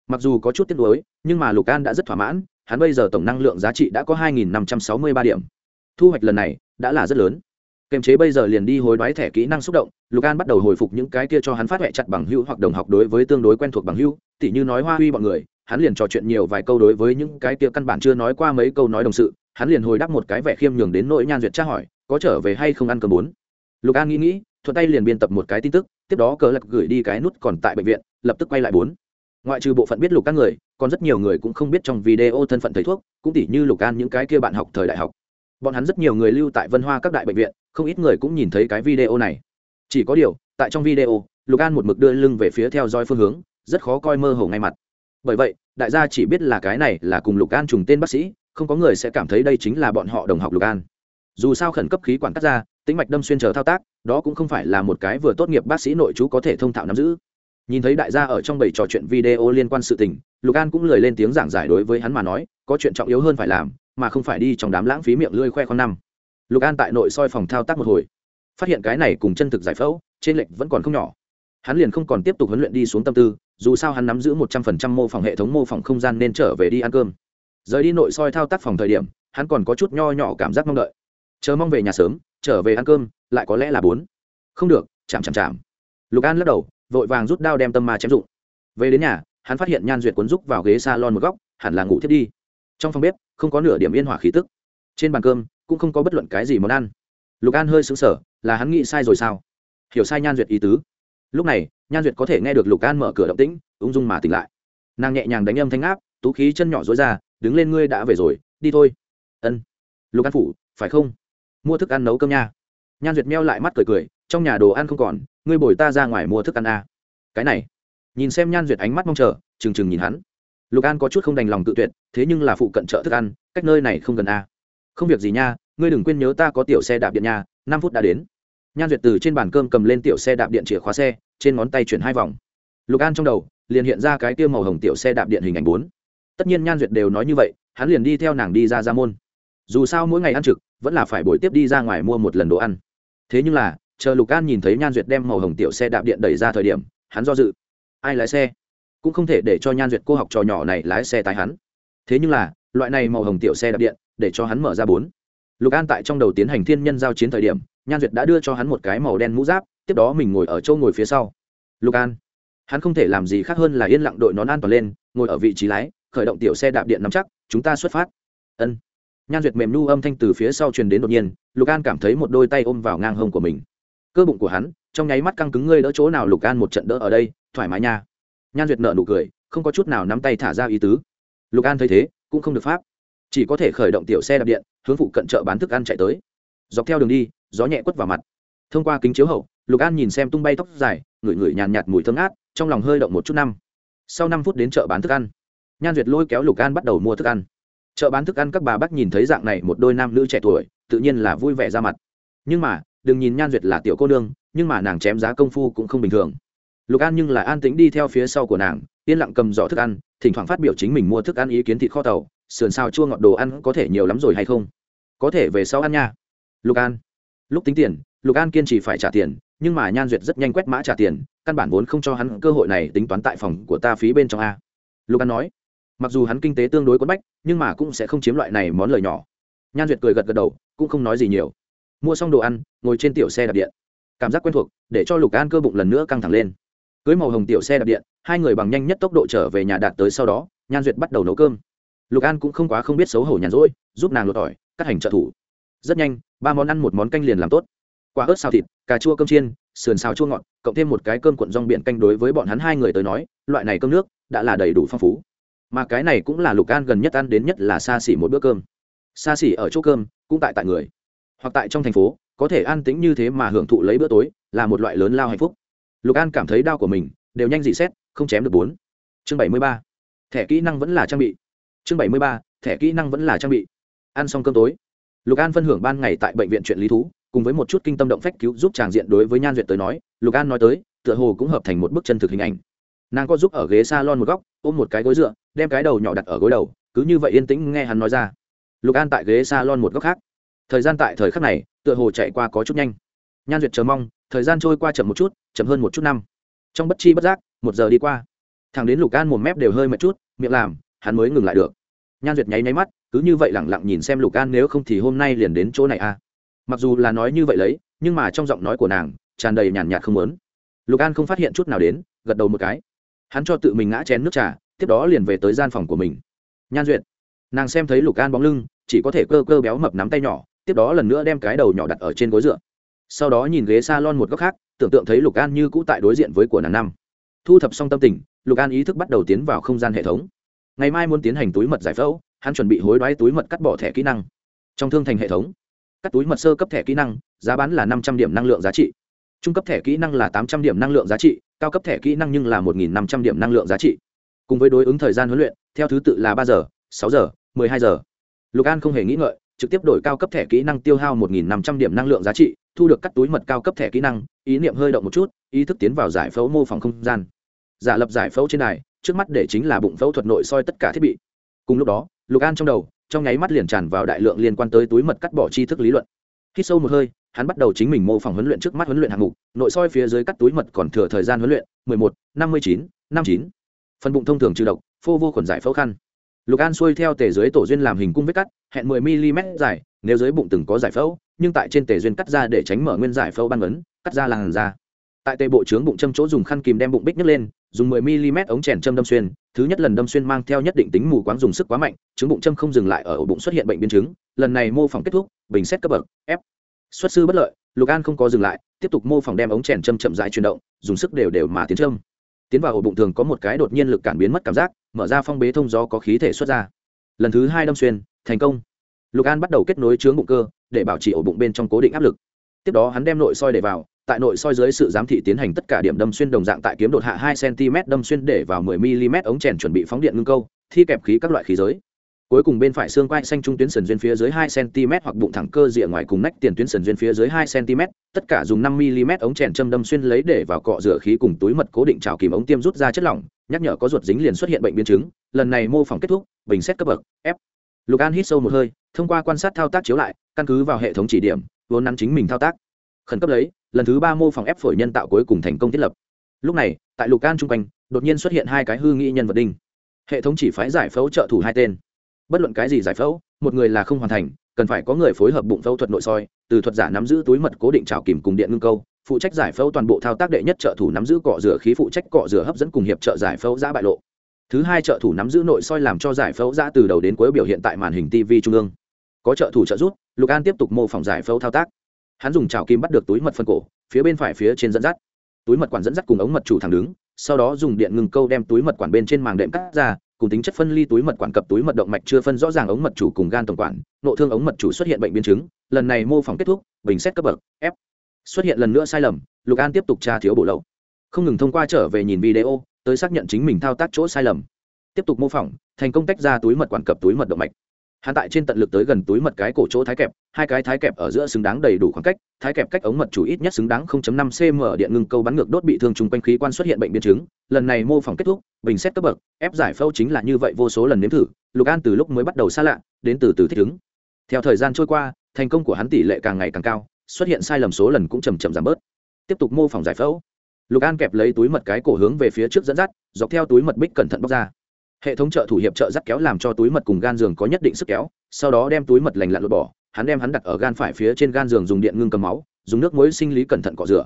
Mặc dù có chút tiếc nuối, nhưng mà lục an đã rất thỏa mãn, hắn bây giờ tổng năng lượng giá trị đã có 2.563 điểm. Thu hoạch lần này, đã là rất lớn. Kềm chế bây giờ liền đi hối đoái thẻ kỹ năng xúc động, lục an bắt đầu hồi phục những cái kia cho hắn phát huệ chặt bằng hữu hoặc đồng học đối với tương đối quen thuộc bằng hữu, tỉ như nói hoa huy bọn người, hắn liền trò chuyện nhiều vài câu đối với những cái kia căn bản chưa nói qua mấy câu nói đồng sự, hắn liền hồi đáp một cái vẻ khiêm nhường đến nỗi nhan duyệt tra hỏi có trở về hay không ăn cơm bốn? Lục an nghĩ nghĩ, thuận tay liền biên tập một cái tin tức, tiếp đó cờ lạc gửi đi cái nút còn tại bệnh viện, lập tức quay lại bốn. Ngoại trừ bộ phận biết lục các người, còn rất nhiều người cũng không biết trong video thân phận thầy thuốc, cũng tỉ như lục an những cái kia bạn học thời đại học. Bọn hắn rất nhiều người lưu tại vân hoa các đại bệnh viện, không ít người cũng nhìn thấy cái video này. Chỉ có điều, tại trong video, lục an một mực đưa lưng về phía theo dõi phương hướng, rất khó coi mơ hồ ngay mặt. Bởi vậy, đại gia chỉ biết là cái này là cùng lục an trùng tên bác sĩ, không có người sẽ cảm thấy đây chính là bọn họ đồng học lục an dù sao khẩn cấp khí quản cắt ra tính mạch đâm xuyên chờ thao tác, đó cũng không phải là một cái vừa tốt nghiệp bác sĩ nội chú có thể thông thạo nắm giữ. Nhìn thấy đại gia ở trong bầy trò chuyện video liên quan sự tình, lục an cũng lời lên tiếng giảng giải đối với hắn mà nói, có chuyện trọng yếu hơn phải làm, mà không phải đi trong đám lãng phí miệng lưỡi khoe con năm. Lục an tại nội soi phòng thao tác một hồi, phát hiện cái này cùng chân thực giải phẫu, trên lệnh vẫn còn không nhỏ. Hắn liền không còn tiếp tục huấn luyện đi xuống tâm tư, dù sao hắn nắm giữ một trăm phần trăm mô phỏng hệ thống mô phỏng không gian nên trở về đi ăn cơm. Rời đi nội soi thao tác phòng thời điểm, hắn còn có chút nho nhỏ cảm giác mong đợi chờ mong về nhà sớm, trở về ăn cơm, lại có lẽ là bốn. Không được, chạm chạm chạm. Lục an lắc đầu, vội vàng rút đao đem tâm ma chém dụng. Về đến nhà, hắn phát hiện nhan duyệt cuốn rúc vào ghế s a lon một góc, hẳn là ngủ thiết đi. Trong phòng bếp, không có nửa điểm yên hỏa khí tức. Trên bàn cơm, cũng không có bất luận cái gì món ăn. Lục an hơi xứng sở là hắn nghĩ sai rồi sao? Hiểu sai nhan duyệt ý tứ. Lúc này, nhan duyệt có thể nghe được lục an mở cửa động tĩnh, ung dung mà tỉnh lại. Nàng nhẹ nhàng đánh âm thanh áp, tú khí chân nhỏ dối ra, đứng lên ngươi đã về rồi, đi thôi. Ân. Lục an phủ, phải không? Mua thức ăn nấu cơm nha. Nhan duyệt meo lại mắt cười cười, trong nhà đồ ăn không còn, ngươi bồi ta ra ngoài mua thức ăn à. cái này, nhìn xem nhan duyệt ánh mắt mong chờ, trừng trừng nhìn hắn. Lục an có chút không đành lòng tự tuyệt, thế nhưng là phụ cận chợ thức ăn, cách nơi này không gần a à. không việc gì nha, ngươi đừng quên nhớ ta có tiểu xe đạp điện nha, năm phút đã đến. Nhan duyệt từ trên bàn cơm cầm lên tiểu xe đạp điện chìa khóa xe, trên ngón tay chuyển hai vòng. Lục an trong đầu, liền hiện ra cái tiêu màu hồng tiểu xe đạp điện hình ảnh bốn. Tất nhiên nhan duyệt đều nói như vậy, hắn liền đi theo nàng đi ra ra môn. Dù sao mỗi ngày ăn trực vẫn là phải buổi tiếp đi ra ngoài mua một lần đồ ăn. Thế nhưng là, chờ lục an nhìn thấy nhan duyệt đem màu hồng tiểu xe đạp điện đẩy ra thời điểm, hắn do dự. Ai lái xe? Cũng không thể để cho nhan duyệt cô học trò nhỏ này lái xe tái hắn. Thế nhưng là, loại này màu hồng tiểu xe đạp điện, để cho hắn mở ra bốn. Lục an tại trong đầu tiến hành thiên nhân giao chiến thời điểm, nhan duyệt đã đưa cho hắn một cái màu đen mũ giáp, tiếp đó mình ngồi ở châu ngồi phía sau. Lục an, hắn không thể làm gì khác hơn là yên lặng đội nón an toàn lên, ngồi ở vị trí lái, khởi động tiểu xe đạp điện nắm chắc, chúng ta xuất phát. Ân nhan duyệt mềm nu âm thanh từ phía sau truyền đến đột nhiên, lục an cảm thấy một đôi tay ôm vào ngang hông của mình. Cơ bụng của hắn, trong nháy mắt căng cứng ngươi đỡ chỗ nào lục an một trận đỡ ở đây, thoải mái nha. Nhan duyệt nợ nụ cười, không có chút nào nắm tay thả ra ý tứ. Lục an thấy thế, cũng không được pháp. Chỉ có thể khởi động tiểu xe đạp điện, hướng phụ cận chợ bán thức ăn chạy tới. Dọc theo đường đi, gió nhẹ quất vào mặt. Thông qua kính chiếu hậu, lục an nhìn xem tung bay tóc dài, ngửi ngửi nhàn nhạt mùi thơm ngát, trong lòng hơi động một chút năm. Sau năm phút đến chợ bán thức ăn, nhan duyệt lôi kéo lục an bắt đầu mua thức ăn chợ bán thức ăn các bà bác nhìn thấy dạng này một đôi nam nữ trẻ tuổi, tự nhiên là vui vẻ ra mặt. Nhưng mà, đừng nhìn nhan duyệt là tiểu cô nương, nhưng mà nàng chém giá công phu cũng không bình thường. Lục an nhưng là an tĩnh đi theo phía sau của nàng, yên lặng cầm giỏ thức ăn, thỉnh thoảng phát biểu chính mình mua thức ăn ý kiến thịt kho tàu, sườn xào chua ngọt đồ ăn có thể nhiều lắm rồi hay không? Có thể về sau ăn nha. Lục an. Lúc tính tiền, lục an kiên trì phải trả tiền, nhưng mà nhan duyệt rất nhanh quét mã trả tiền, căn bản vốn không cho hắn cơ hội này tính toán tại phòng của ta phí bên trong a. Lục an nói mặc dù hắn kinh tế tương đối quấn bách, nhưng mà cũng sẽ không chiếm loại này món lời nhỏ. Nhan duyệt cười gật gật đầu, cũng không nói gì nhiều. Mua xong đồ ăn, ngồi trên tiểu xe đạp điện. Cảm giác quen thuộc, để cho lục an cơ bụng lần nữa căng thẳng lên. Cưới màu hồng tiểu xe đạp điện, hai người bằng nhanh nhất tốc độ trở về nhà đạt tới sau đó, nhan duyệt bắt đầu nấu cơm. Lục an cũng không quá không biết xấu hổ nhàn rỗi, giúp nàng lột tỏi, cắt hành trợ thủ. Rất nhanh, ba món ăn một món canh liền làm tốt. Quả ớt xào thịt, cà chua cơm chiên, sườn xào chua ngọt, cộng thêm một cái cơm cuộn rong biển canh đối với bọn hắn hai người tới nói, loại này cơm nước đã là đầy đủ phong phú mà cái này cũng là lục an gần nhất ăn đến nhất là xa xỉ một bữa cơm. Xa xỉ ở chỗ cơm, cũng tại tại người. Hoặc tại trong thành phố, có thể an tĩnh như thế mà hưởng thụ lấy bữa tối, là một loại lớn lao hạnh phúc. Lục an cảm thấy đau của mình, đều nhanh dị xét, không chém được bốn. Chương bảy mươi ba. Thẻ kỹ năng vẫn là trang bị. Chương bảy mươi ba. Thẻ kỹ năng vẫn là trang bị. Ăn xong cơm tối, lục an phân hưởng ban ngày tại bệnh viện chuyện lý thú, cùng với một chút kinh tâm động phách cứu giúp tràng diện đối với nhan duyệt tới nói, lục an nói tới, tựa hồ cũng hợp thành một bức chân thực hình ảnh nàng có giúp ở ghế s a lon một góc, ôm một cái gối dựa, đem cái đầu nhỏ đặt ở gối đầu, cứ như vậy yên tĩnh nghe hắn nói ra. Lục an tại ghế s a lon một góc khác. Thời gian tại thời khắc này, tựa hồ chạy qua có chút nhanh. Nhan duyệt chờ mong, thời gian trôi qua chậm một chút, chậm hơn một chút năm. Trong bất chi bất giác, một giờ đi qua. Thằng đến lục an một mép đều hơi mệt chút, miệng làm, hắn mới ngừng lại được. Nhan duyệt nháy nháy mắt, cứ như vậy lẳng lặng nhìn xem lục an nếu không thì hôm nay liền đến chỗ này à. Mặc dù là nói như vậy lấy, nhưng mà trong giọng nói của nàng, tràn đầy nhàn nhạt không lớn lục an không phát hiện chút nào đến, gật đầu một cái hắn cho tự mình ngã chén nước trà, tiếp đó liền về tới gian phòng của mình. Nhan duyệt, nàng xem thấy lục an bóng lưng, chỉ có thể cơ cơ béo mập nắm tay nhỏ, tiếp đó lần nữa đem cái đầu nhỏ đặt ở trên gối dựa. Sau đó nhìn ghế s a lon một góc khác, tưởng tượng thấy lục an như cũ tại đối diện với của nàng năm. Thu thập xong tâm tình, lục an ý thức bắt đầu tiến vào không gian hệ thống. Ngày mai muốn tiến hành túi mật giải phẫu, hắn chuẩn bị hối đoái túi mật cắt bỏ thẻ kỹ năng. Trong thương thành hệ thống, cắt túi mật sơ cấp thẻ kỹ năng, giá bán là năm trăm điểm năng lượng giá trị. Trung cấp thẻ kỹ năng là tám trăm điểm năng lượng giá trị cao cấp thẻ kỹ năng nhưng là một năm trăm điểm năng lượng giá trị. Cùng với đối ứng thời gian huấn luyện, theo thứ tự là ba giờ, sáu giờ m ộ ư ơ i hai giờ. Lục an không hề nghĩ ngợi, trực tiếp đổi cao cấp thẻ kỹ năng tiêu hao một năm trăm điểm năng lượng giá trị, thu được cắt túi mật cao cấp thẻ kỹ năng, ý niệm hơi động một chút, ý thức tiến vào giải phẫu mô phỏng không gian. Giả lập giải phẫu trên này trước mắt để chính là bụng phẫu thuật nội soi tất cả thiết bị. Cùng lúc đó, lục an trong đầu, trong nháy mắt liền tràn vào đại lượng liên quan tới túi mật cắt bỏ tri thức lý luận. Khi sâu một hơi hắn bắt đầu chính mình mô phỏng huấn luyện trước mắt huấn luyện hạng mục, nội soi phía dưới cắt túi mật còn thừa thời gian huấn luyện, mười một, năm mươi chín, năm chín. Phần bụng thông thường trừ độc, phô vô khuẩn giải phẫu khăn. Lục an xuôi theo tề dưới tổ duyên làm hình cung vết cắt, hẹn mười mm dài, nếu dưới bụng từng có giải phẫu, nhưng tại trên tề duyên cắt ra để tránh mở nguyên giải phẫu ban ấn, cắt ra làn da. Tại tề bộ trướng bụng châm chỗ dùng khăn kìm đem bụng bích nhấc lên, dùng 10 mm ống chèn châm đâm xuyên, thứ nhất lần đâm xuyên mang theo nhất định tính mù quáng dùng sức quá mạnh, trướng bụng châm không dừng lại ở ổ bụng xuất hiện bệnh biến chứng, lần này mô phỏng kết thúc, bình xét cấp bậc, f xuất sư bất lợi, lục an không có dừng lại, tiếp tục mô phỏng đem ống chèn châm chậm rãi chuyển động, dùng sức đều đều mà tiến châm. Tiến vào ổ bụng thường có một cái đột nhiên lực cản biến mất cảm giác, mở ra phong bế thông gió có khí thể xuất ra. Lần thứ hai đâm xuyên, thành công. Lục an bắt đầu kết nối chướng bụng cơ, để bảo trì ổ bụng bên trong cố định áp lực. Tiếp đó hắn đem nội soi để vào, tại nội soi dưới sự giám thị tiến hành tất cả điểm đâm xuyên đồng dạng tại kiếm đột hạ hai cm đâm xuyên để vào 10 mm ống chèn chuẩn bị phóng điện ngưng câu, thi kẹp khí các loại khí giới cuối cùng bên phải xương quai xanh trung tuyến sườn duyên phía dưới 2 cm hoặc bụng thẳng cơ rìa ngoài cùng nách tiền tuyến sườn duyên phía dưới 2 cm, tất cả dùng 5 mm ống chèn châm đâm xuyên lấy để vào cọ rửa khí cùng túi mật cố định trào kìm ống tiêm rút ra chất lỏng, nhắc nhở có ruột dính liền xuất hiện bệnh biến chứng. Lần này mô phỏng kết thúc, bình xét cấp bậc, f. Lục an hít sâu một hơi, thông qua quan sát thao tác chiếu lại, căn cứ vào hệ thống chỉ điểm, vốn nắn chính mình thao tác. Khẩn cấp lấy, lần thứ ba mô phỏng ép phổi nhân tạo cuối cùng thành công thiết lập. Lúc này, tại lục an trung quanh, đột nhiên xuất hiện hai cái hư nghi nhân vật đinh. Hệ thống chỉ phái giải phẫu trợ thủ hai tên bất luận cái gì giải phẫu, một người là không hoàn thành, cần phải có người phối hợp bụng phẫu thuật nội soi, từ thuật giả nắm giữ túi mật cố định trào kìm cùng điện ngưng câu, phụ trách giải phẫu toàn bộ thao tác đệ nhất trợ thủ nắm giữ cọ rửa khí phụ trách cọ rửa hấp dẫn cùng hiệp trợ giải phẫu giã bại lộ. Thứ hai trợ thủ nắm giữ nội soi làm cho giải phẫu giã từ đầu đến cuối biểu hiện tại màn hình tv trung ương. Có trợ thủ trợ giúp, lục an tiếp tục mô phỏng giải phẫu thao tác. Hắn dùng trào kim bắt được túi mật phân cổ, phía bên phải phía trên dẫn dắt. Túi mật quản dẫn dắt cùng ống mật chủ thẳng đứng, sau đó dùng điện ngừng câu đem túi mật quản bên trên màng đệm cắt ra cùng tính chất phân ly túi mật quản cập túi mật động mạch chưa phân rõ ràng ống mật chủ cùng gan tổng quản, nội thương ống mật chủ xuất hiện bệnh biến chứng, lần này mô phỏng kết thúc, bình xét cấp bậc, f. Xuất hiện lần nữa sai lầm, lục an tiếp tục tra thiếu bổ lậu. Không ngừng thông qua trở về nhìn video, tới xác nhận chính mình thao tác chỗ sai lầm. Tiếp tục mô phỏng, thành công tách ra túi mật quản cập túi mật động mạch hắn tại trên tận lực tới gần túi mật cái cổ chỗ thái kẹp, hai cái thái kẹp ở giữa xứng đáng đầy đủ khoảng cách, thái kẹp cách ống mật chủ ít nhất xứng đáng 0.5 cm điện ngưng câu bắn ngược đốt bị thương trùng quanh khí quan xuất hiện bệnh biến chứng. Lần này mô phỏng kết thúc, bình xét cấp bậc, ép giải phẫu chính là như vậy vô số lần nếm thử, lục an từ lúc mới bắt đầu xa lạ, đến từ từ thích ứng. Theo thời gian trôi qua, thành công của hắn tỷ lệ càng ngày càng cao, xuất hiện sai lầm số lần cũng chầm chậm giảm bớt. Tiếp tục mô phỏng giải phẫu. Lục an kẹp lấy túi mật cái cổ hướng về phía trước dẫn dắt, dọc theo túi mật bích cẩn thận bóc ra hệ thống trợ thủ hiệp trợ dắt kéo làm cho túi mật cùng gan giường có nhất định sức kéo, sau đó đem túi mật lành lặn lột bỏ, hắn đem hắn đặt ở gan phải phía trên gan giường dùng điện ngưng cầm máu, dùng nước muối sinh lý cẩn thận cọ rửa.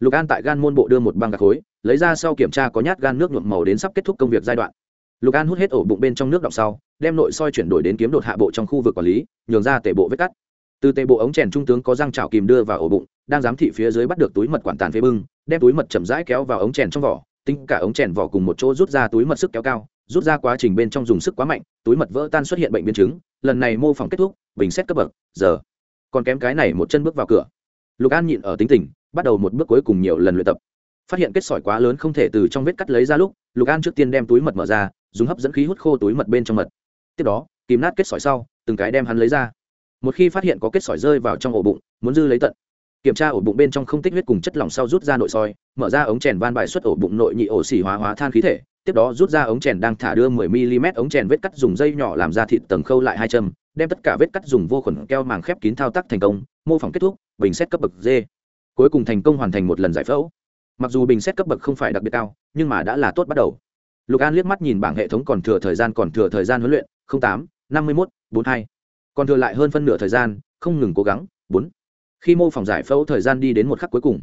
Lục an tại gan môn bộ đưa một băng gạc khối, lấy ra sau kiểm tra có nhát gan nước nhuộm màu đến sắp kết thúc công việc giai đoạn. Lục an hút hết ổ bụng bên trong nước đọng sau, đem nội soi chuyển đổi đến kiếm đột hạ bộ trong khu vực quản lý, nhường ra tể bộ vết cắt. Từ tề bộ ống chèn trung tướng có răng chảo kìm đưa vào ổ bụng, đang giám thị phía dưới bắt được túi mật quản tàn phế bưng, đem túi mật chậm rãi kéo vào ống chèn trong vỏ, tính cả ống chèn vỏ cùng một chỗ rút ra túi mật sức kéo cao rút ra quá trình bên trong dùng sức quá mạnh, túi mật vỡ tan xuất hiện bệnh biến chứng, lần này mô phỏng kết thúc, bình xét cấp bậc, giờ. Còn kém cái này một chân bước vào cửa. Lục an nhịn ở tính tình, bắt đầu một bước cuối cùng nhiều lần luyện tập. Phát hiện kết sỏi quá lớn không thể từ trong vết cắt lấy ra lúc, lục an trước tiên đem túi mật mở ra, dùng hấp dẫn khí hút khô túi mật bên trong mật. Tiếp đó, kìm nát kết sỏi sau, từng cái đem hắn lấy ra. Một khi phát hiện có kết sỏi rơi vào trong ổ bụng, muốn dư lấy tận. Kiểm tra ổ bụng bên trong không tích huyết cùng chất lỏng sau rút ra nội soi, mở ra ống chèn van bài xuất ổ bụng nội nhị ổ xỉ hóa hóa than khí thể tiếp đó rút ra ống chèn đang thả đưa 10 mm ống chèn vết cắt dùng dây nhỏ làm ra thịt tầng khâu lại hai châm, đem tất cả vết cắt dùng vô khuẩn keo màng khép kín thao tác thành công, mô phỏng kết thúc, bình xét cấp bậc d. Cuối cùng thành công hoàn thành một lần giải phẫu. Mặc dù bình xét cấp bậc không phải đặc biệt cao, nhưng mà đã là tốt bắt đầu. Lục an liếc mắt nhìn bảng hệ thống còn thừa thời gian, còn thừa thời gian huấn luyện tám, năm mươi một bốn hai. Còn thừa lại hơn phân nửa thời gian, không ngừng cố gắng 4 khi mô phỏng giải phẫu thời gian đi đến một khắc cuối cùng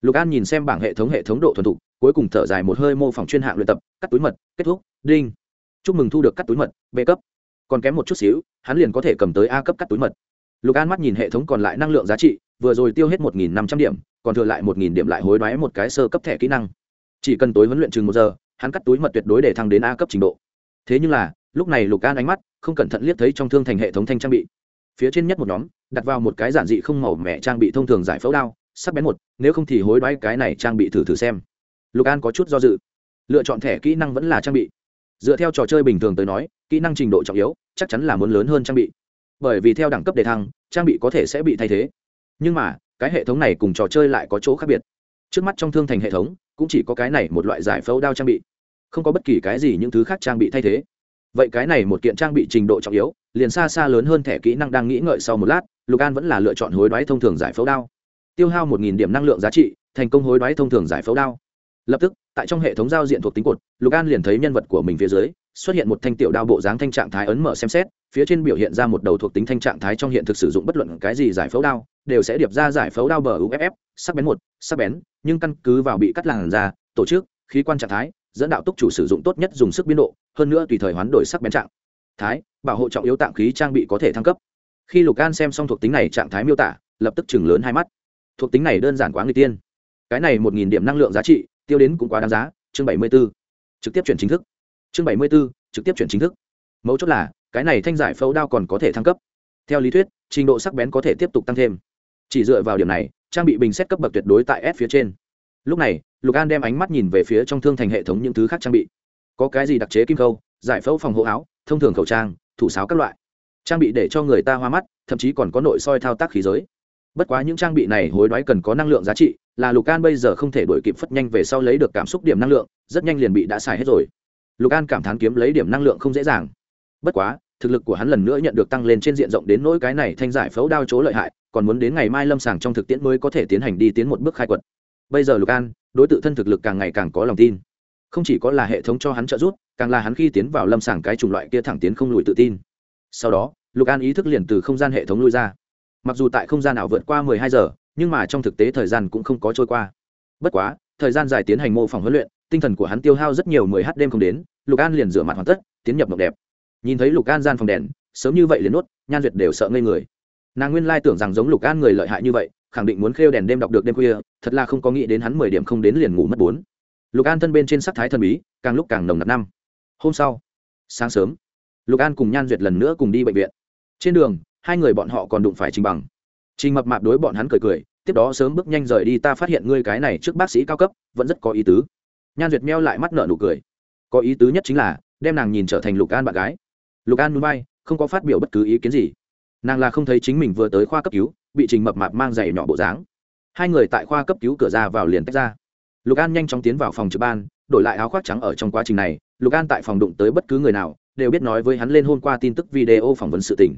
lục an nhìn xem bảng hệ thống hệ thống độ thuần thục, cuối cùng thở dài một hơi mô phỏng chuyên hạng luyện tập, cắt túi mật, kết thúc, đinh. Chúc mừng thu được cắt túi mật, b cấp. Còn kém một chút xíu, hắn liền có thể cầm tới a cấp cắt túi mật. Lục an mắt nhìn hệ thống còn lại năng lượng giá trị, vừa rồi tiêu hết một nghìn năm trăm điểm, còn thừa lại một nghìn điểm lại hối đoái một cái sơ cấp thẻ kỹ năng. Chỉ cần tối huấn luyện chừng một giờ, hắn cắt túi mật tuyệt đối để thăng đến a cấp trình độ. Thế nhưng là, lúc này lục an ánh mắt không cẩn thận liếc thấy trong thương thành hệ thống thanh trang bị. Phía trên nhất một nhóm, đặt vào một cái giản dị không màu mẹ trang bị thông thường giải phẫu đao sắc bén một, nếu không thì hối đoái cái này trang bị thử thử xem. Lục an có chút do dự. Lựa chọn thẻ kỹ năng vẫn là trang bị. Dựa theo trò chơi bình thường tới nói, kỹ năng trình độ trọng yếu, chắc chắn là muốn lớn hơn trang bị. Bởi vì theo đẳng cấp đề thăng, trang bị có thể sẽ bị thay thế. Nhưng mà, cái hệ thống này cùng trò chơi lại có chỗ khác biệt. Trước mắt trong thương thành hệ thống, cũng chỉ có cái này một loại giải phẫu đao trang bị. Không có bất kỳ cái gì những thứ khác trang bị thay thế. Vậy cái này một kiện trang bị trình độ trọng yếu, liền xa xa lớn hơn thẻ kỹ năng đang nghĩ ngợi sau một lát, lục an vẫn là lựa chọn hối đoái thông thường giải phẫu đao tiêu hao một điểm năng lượng giá trị, thành công hối đoái thông thường giải phẫu đao. Lập tức, tại trong hệ thống giao diện thuộc tính cột, lục an liền thấy nhân vật của mình phía dưới, xuất hiện một thanh tiểu đao bộ dáng thanh trạng thái ấn mở xem xét, phía trên biểu hiện ra một đầu thuộc tính thanh trạng thái trong hiện thực sử dụng bất luận cái gì giải phẫu đao, đều sẽ điệp ra giải phẫu đao bờ uff sắc bén một, sắc bén, nhưng căn cứ vào bị cắt làn ra tổ chức, khí quan trạng thái, dẫn đạo túc chủ sử dụng tốt nhất dùng sức biến độ, hơn nữa tùy thời hoán đổi sắc bén trạng thái, bảo hộ trọng yếu tạng khí trang bị có thể thăng cấp. Khi lục an xem xong thuộc tính này trạng thái miêu tả, lập tức chừng lớn hai mắt thuộc tính này đơn giản quá người tiên. Cái này một nghìn điểm năng lượng giá trị tiêu đến cũng quá đáng giá chương bảy mươi b ố trực tiếp chuyển chính thức. Chương bảy mươi 74, trực tiếp chuyển chính thức. Mấu chốt là cái này thanh giải phẫu đao còn có thể thăng cấp. Theo lý thuyết trình độ sắc bén có thể tiếp tục tăng thêm. Chỉ dựa vào điểm này trang bị bình xét cấp bậc tuyệt đối tại s phía trên. Lúc này lục an đem ánh mắt nhìn về phía trong thương thành hệ thống những thứ khác trang bị. Có cái gì đặc chế kim khâu giải phẫu phòng hộ áo thông thường khẩu trang thủ sáo các loại. Trang bị để cho người ta hoa mắt thậm chí còn có nội soi thao tác khí giới bất quá những trang bị này hối đoái cần có năng lượng giá trị, là lục an bây giờ không thể đổi kịp phất nhanh về sau lấy được cảm xúc điểm năng lượng, rất nhanh liền bị đã xài hết rồi. Lục an cảm thán kiếm lấy điểm năng lượng không dễ dàng. Bất quá, thực lực của hắn lần nữa nhận được tăng lên trên diện rộng đến nỗi cái này thanh giải phẫu đao chỗ lợi hại, còn muốn đến ngày mai lâm sàng trong thực tiễn mới có thể tiến hành đi tiến một bước khai quật. Bây giờ lục an, đối tự thân thực lực càng ngày càng có lòng tin. Không chỉ có là hệ thống cho hắn trợ giúp, càng là hắn khi tiến vào lâm sàng cái chủng loại kia thẳng tiến không lùi tự tin. Sau đó, lục an ý thức liền từ không gian hệ thống lui ra mặc dù tại không gian nào vượt qua mười hai giờ, nhưng mà trong thực tế thời gian cũng không có trôi qua. Bất quá, thời gian dài tiến hành mô phỏng huấn luyện, tinh thần của hắn tiêu hao rất nhiều mười h đêm không đến, lục an liền rửa mặt hoàn tất, tiến nhập mộng đẹp. Nhìn thấy lục an gian phòng đèn, sớm như vậy liền nuốt nhan duyệt đều sợ ngây người. Nàng nguyên lai tưởng rằng giống lục an người lợi hại như vậy, khẳng định muốn khêu đèn đêm đọc được đêm khuya, thật là không có nghĩ đến hắn mười điểm không đến liền ngủ mất bốn. Lục an thân bên trên sắc thái thần bí, càng lúc càng nồng nặc năm. Hôm sau, sáng sớm, lục an cùng nhan duyệt lần nữa cùng đi bệnh viện. Trên đường hai người bọn họ còn đụng phải trình bằng. Trình mập mạp đối bọn hắn cười cười, tiếp đó sớm bước nhanh rời đi, ta phát hiện ngươi cái này trước bác sĩ cao cấp, vẫn rất có ý tứ. Nhan duyệt meo lại mắt nợ nụ cười. Có ý tứ nhất chính là, đem nàng nhìn trở thành lục an bạn gái. Lục an núi bay, không có phát biểu bất cứ ý kiến gì. Nàng là không thấy chính mình vừa tới khoa cấp cứu, bị trình mập mạp mang giày nhỏ bộ dáng. Hai người tại khoa cấp cứu cửa ra vào liền tách ra. Lục an nhanh chóng tiến vào phòng trực ban, đổi lại áo khoác trắng ở trong quá trình này, lục an tại phòng đụng tới bất cứ người nào, đều biết nói với hắn lên hôm qua tin tức video phỏng vấn sự tình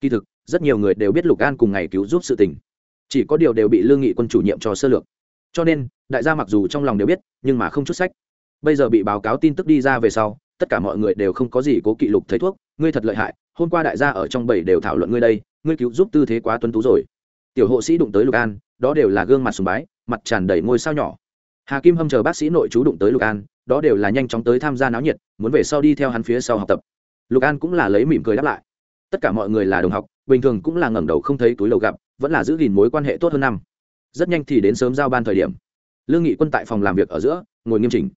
kỳ thực, rất nhiều người đều biết lục an cùng ngày cứu giúp sự tình. Chỉ có điều đều bị lương nghị quân chủ nhiệm cho sơ lược. Cho nên, đại gia mặc dù trong lòng đều biết, nhưng mà không chút sách. Bây giờ bị báo cáo tin tức đi ra về sau, tất cả mọi người đều không có gì cố kỵ lục thấy thuốc, ngươi thật lợi hại, hôm qua đại gia ở trong bảy đều thảo luận ngươi đây, ngươi cứu giúp tư thế quá tuân tú rồi. Tiểu hộ sĩ đụng tới lục an, đó đều là gương mặt sùng bái, mặt tràn đầy ngôi sao nhỏ. Hà kim hâm chờ bác sĩ nội chú đụng tới lục an, đó đều là nhanh chóng tới tham gia náo nhiệt, muốn về sau đi theo hắn phía sau học tập. Lục an cũng là lấy mỉm cười đáp lại tất cả mọi người là đồng học, bình thường cũng là ngẩng đầu không thấy túi lầu gặp, vẫn là giữ gìn mối quan hệ tốt hơn năm. Rất nhanh thì đến sớm giao ban thời điểm. Lương nghị quân tại phòng làm việc ở giữa, ngồi nghiêm chỉnh.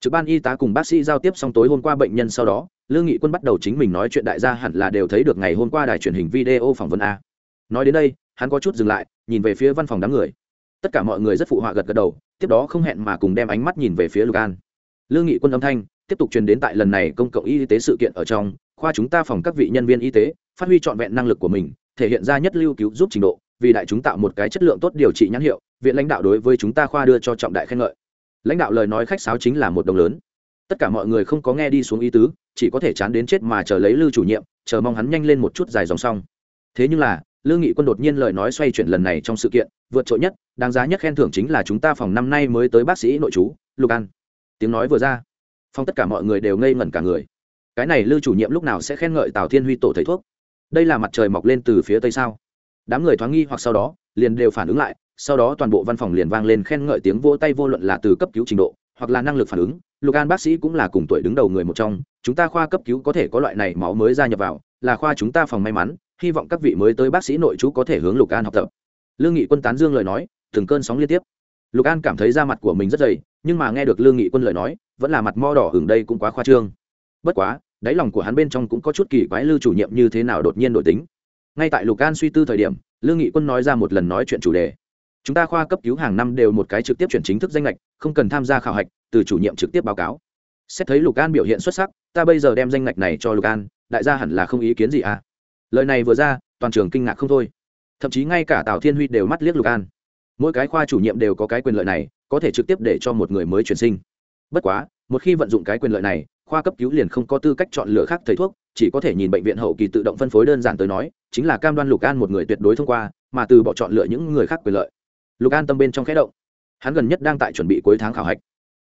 Trực ban y tá cùng bác sĩ giao tiếp xong tối hôm qua bệnh nhân sau đó, lương nghị quân bắt đầu chính mình nói chuyện đại gia hẳn là đều thấy được ngày hôm qua đài truyền hình video phỏng vấn a. Nói đến đây, hắn có chút dừng lại, nhìn về phía văn phòng đám người. Tất cả mọi người rất phụ họa gật gật đầu, tiếp đó không hẹn mà cùng đem ánh mắt nhìn về phía lục an. Lương nghị quân âm thanh, tiếp tục truyền đến tại lần này công cộng y tế sự kiện ở trong khoa chúng ta phòng các vị nhân viên y tế, phát huy trọn vẹn năng lực của mình, thể hiện ra nhất lưu cứu giúp trình độ, vì đại chúng tạo một cái chất lượng tốt điều trị nhãn hiệu, viện lãnh đạo đối với chúng ta khoa đưa cho trọng đại khen ngợi. Lãnh đạo lời nói khách sáo chính là một đồng lớn. Tất cả mọi người không có nghe đi xuống ý tứ, chỉ có thể chán đến chết mà chờ lấy lưu chủ nhiệm, chờ mong hắn nhanh lên một chút dài dòng xong. Thế nhưng là, lương nghị quân đột nhiên lời nói xoay chuyển lần này trong sự kiện, vượt trội nhất, đáng giá nhất khen thưởng chính là chúng ta phòng năm nay mới tới bác sĩ nội chú lục an. Tiếng nói vừa ra, phòng tất cả mọi người đều ngây ngẩn cả người cái này lưu chủ nhiệm lúc nào sẽ khen ngợi tào thiên huy tổ thầy thuốc đây là mặt trời mọc lên từ phía tây sao đám người thoáng nghi hoặc sau đó liền đều phản ứng lại sau đó toàn bộ văn phòng liền vang lên khen ngợi tiếng vô tay vô luận là từ cấp cứu trình độ hoặc là năng lực phản ứng lục an bác sĩ cũng là cùng tuổi đứng đầu người một trong chúng ta khoa cấp cứu có thể có loại này máu mới gia nhập vào là khoa chúng ta phòng may mắn hy vọng các vị mới tới bác sĩ nội chú có thể hướng lục an học tập lương nghị quân tán dương lời nói từng cơn sóng liên tiếp lục an cảm thấy da mặt của mình rất dày nhưng mà nghe được lương nghị quân lời nói vẫn là mặt mo đỏ hừng đây cũng quá khoa trương bất quá, đáy lòng của hắn bên trong cũng có chút kỳ quái lưu chủ nhiệm như thế nào đột nhiên đổi tính. Ngay tại lục an suy tư thời điểm lương nghị quân nói ra một lần nói chuyện chủ đề. Chúng ta khoa cấp cứu hàng năm đều một cái trực tiếp chuyển chính thức danh lệch, không cần tham gia khảo hạch, từ chủ nhiệm trực tiếp báo cáo. Xét thấy lục an biểu hiện xuất sắc, ta bây giờ đem danh lệch này cho lục an, đại gia hẳn là không ý kiến gì à? Lời này vừa ra, toàn trường kinh ngạc không thôi. Thậm chí ngay cả tào thiên huy đều mắt liếc lục an. Mỗi cái khoa chủ nhiệm đều có cái quyền lợi này, có thể trực tiếp để cho một người mới chuyển sinh. Bất quá, một khi vận dụng cái quyền lợi này khoa cấp cứu liền không có tư cách chọn lựa khác thầy thuốc, chỉ có thể nhìn bệnh viện hậu kỳ tự động phân phối đơn giản tới nói, chính là cam đoan lục an một người tuyệt đối thông qua, mà từ bỏ chọn lựa những người khác quyền lợi. Lục an tâm bên trong khẽ động. Hắn gần nhất đang tại chuẩn bị cuối tháng khảo hạch.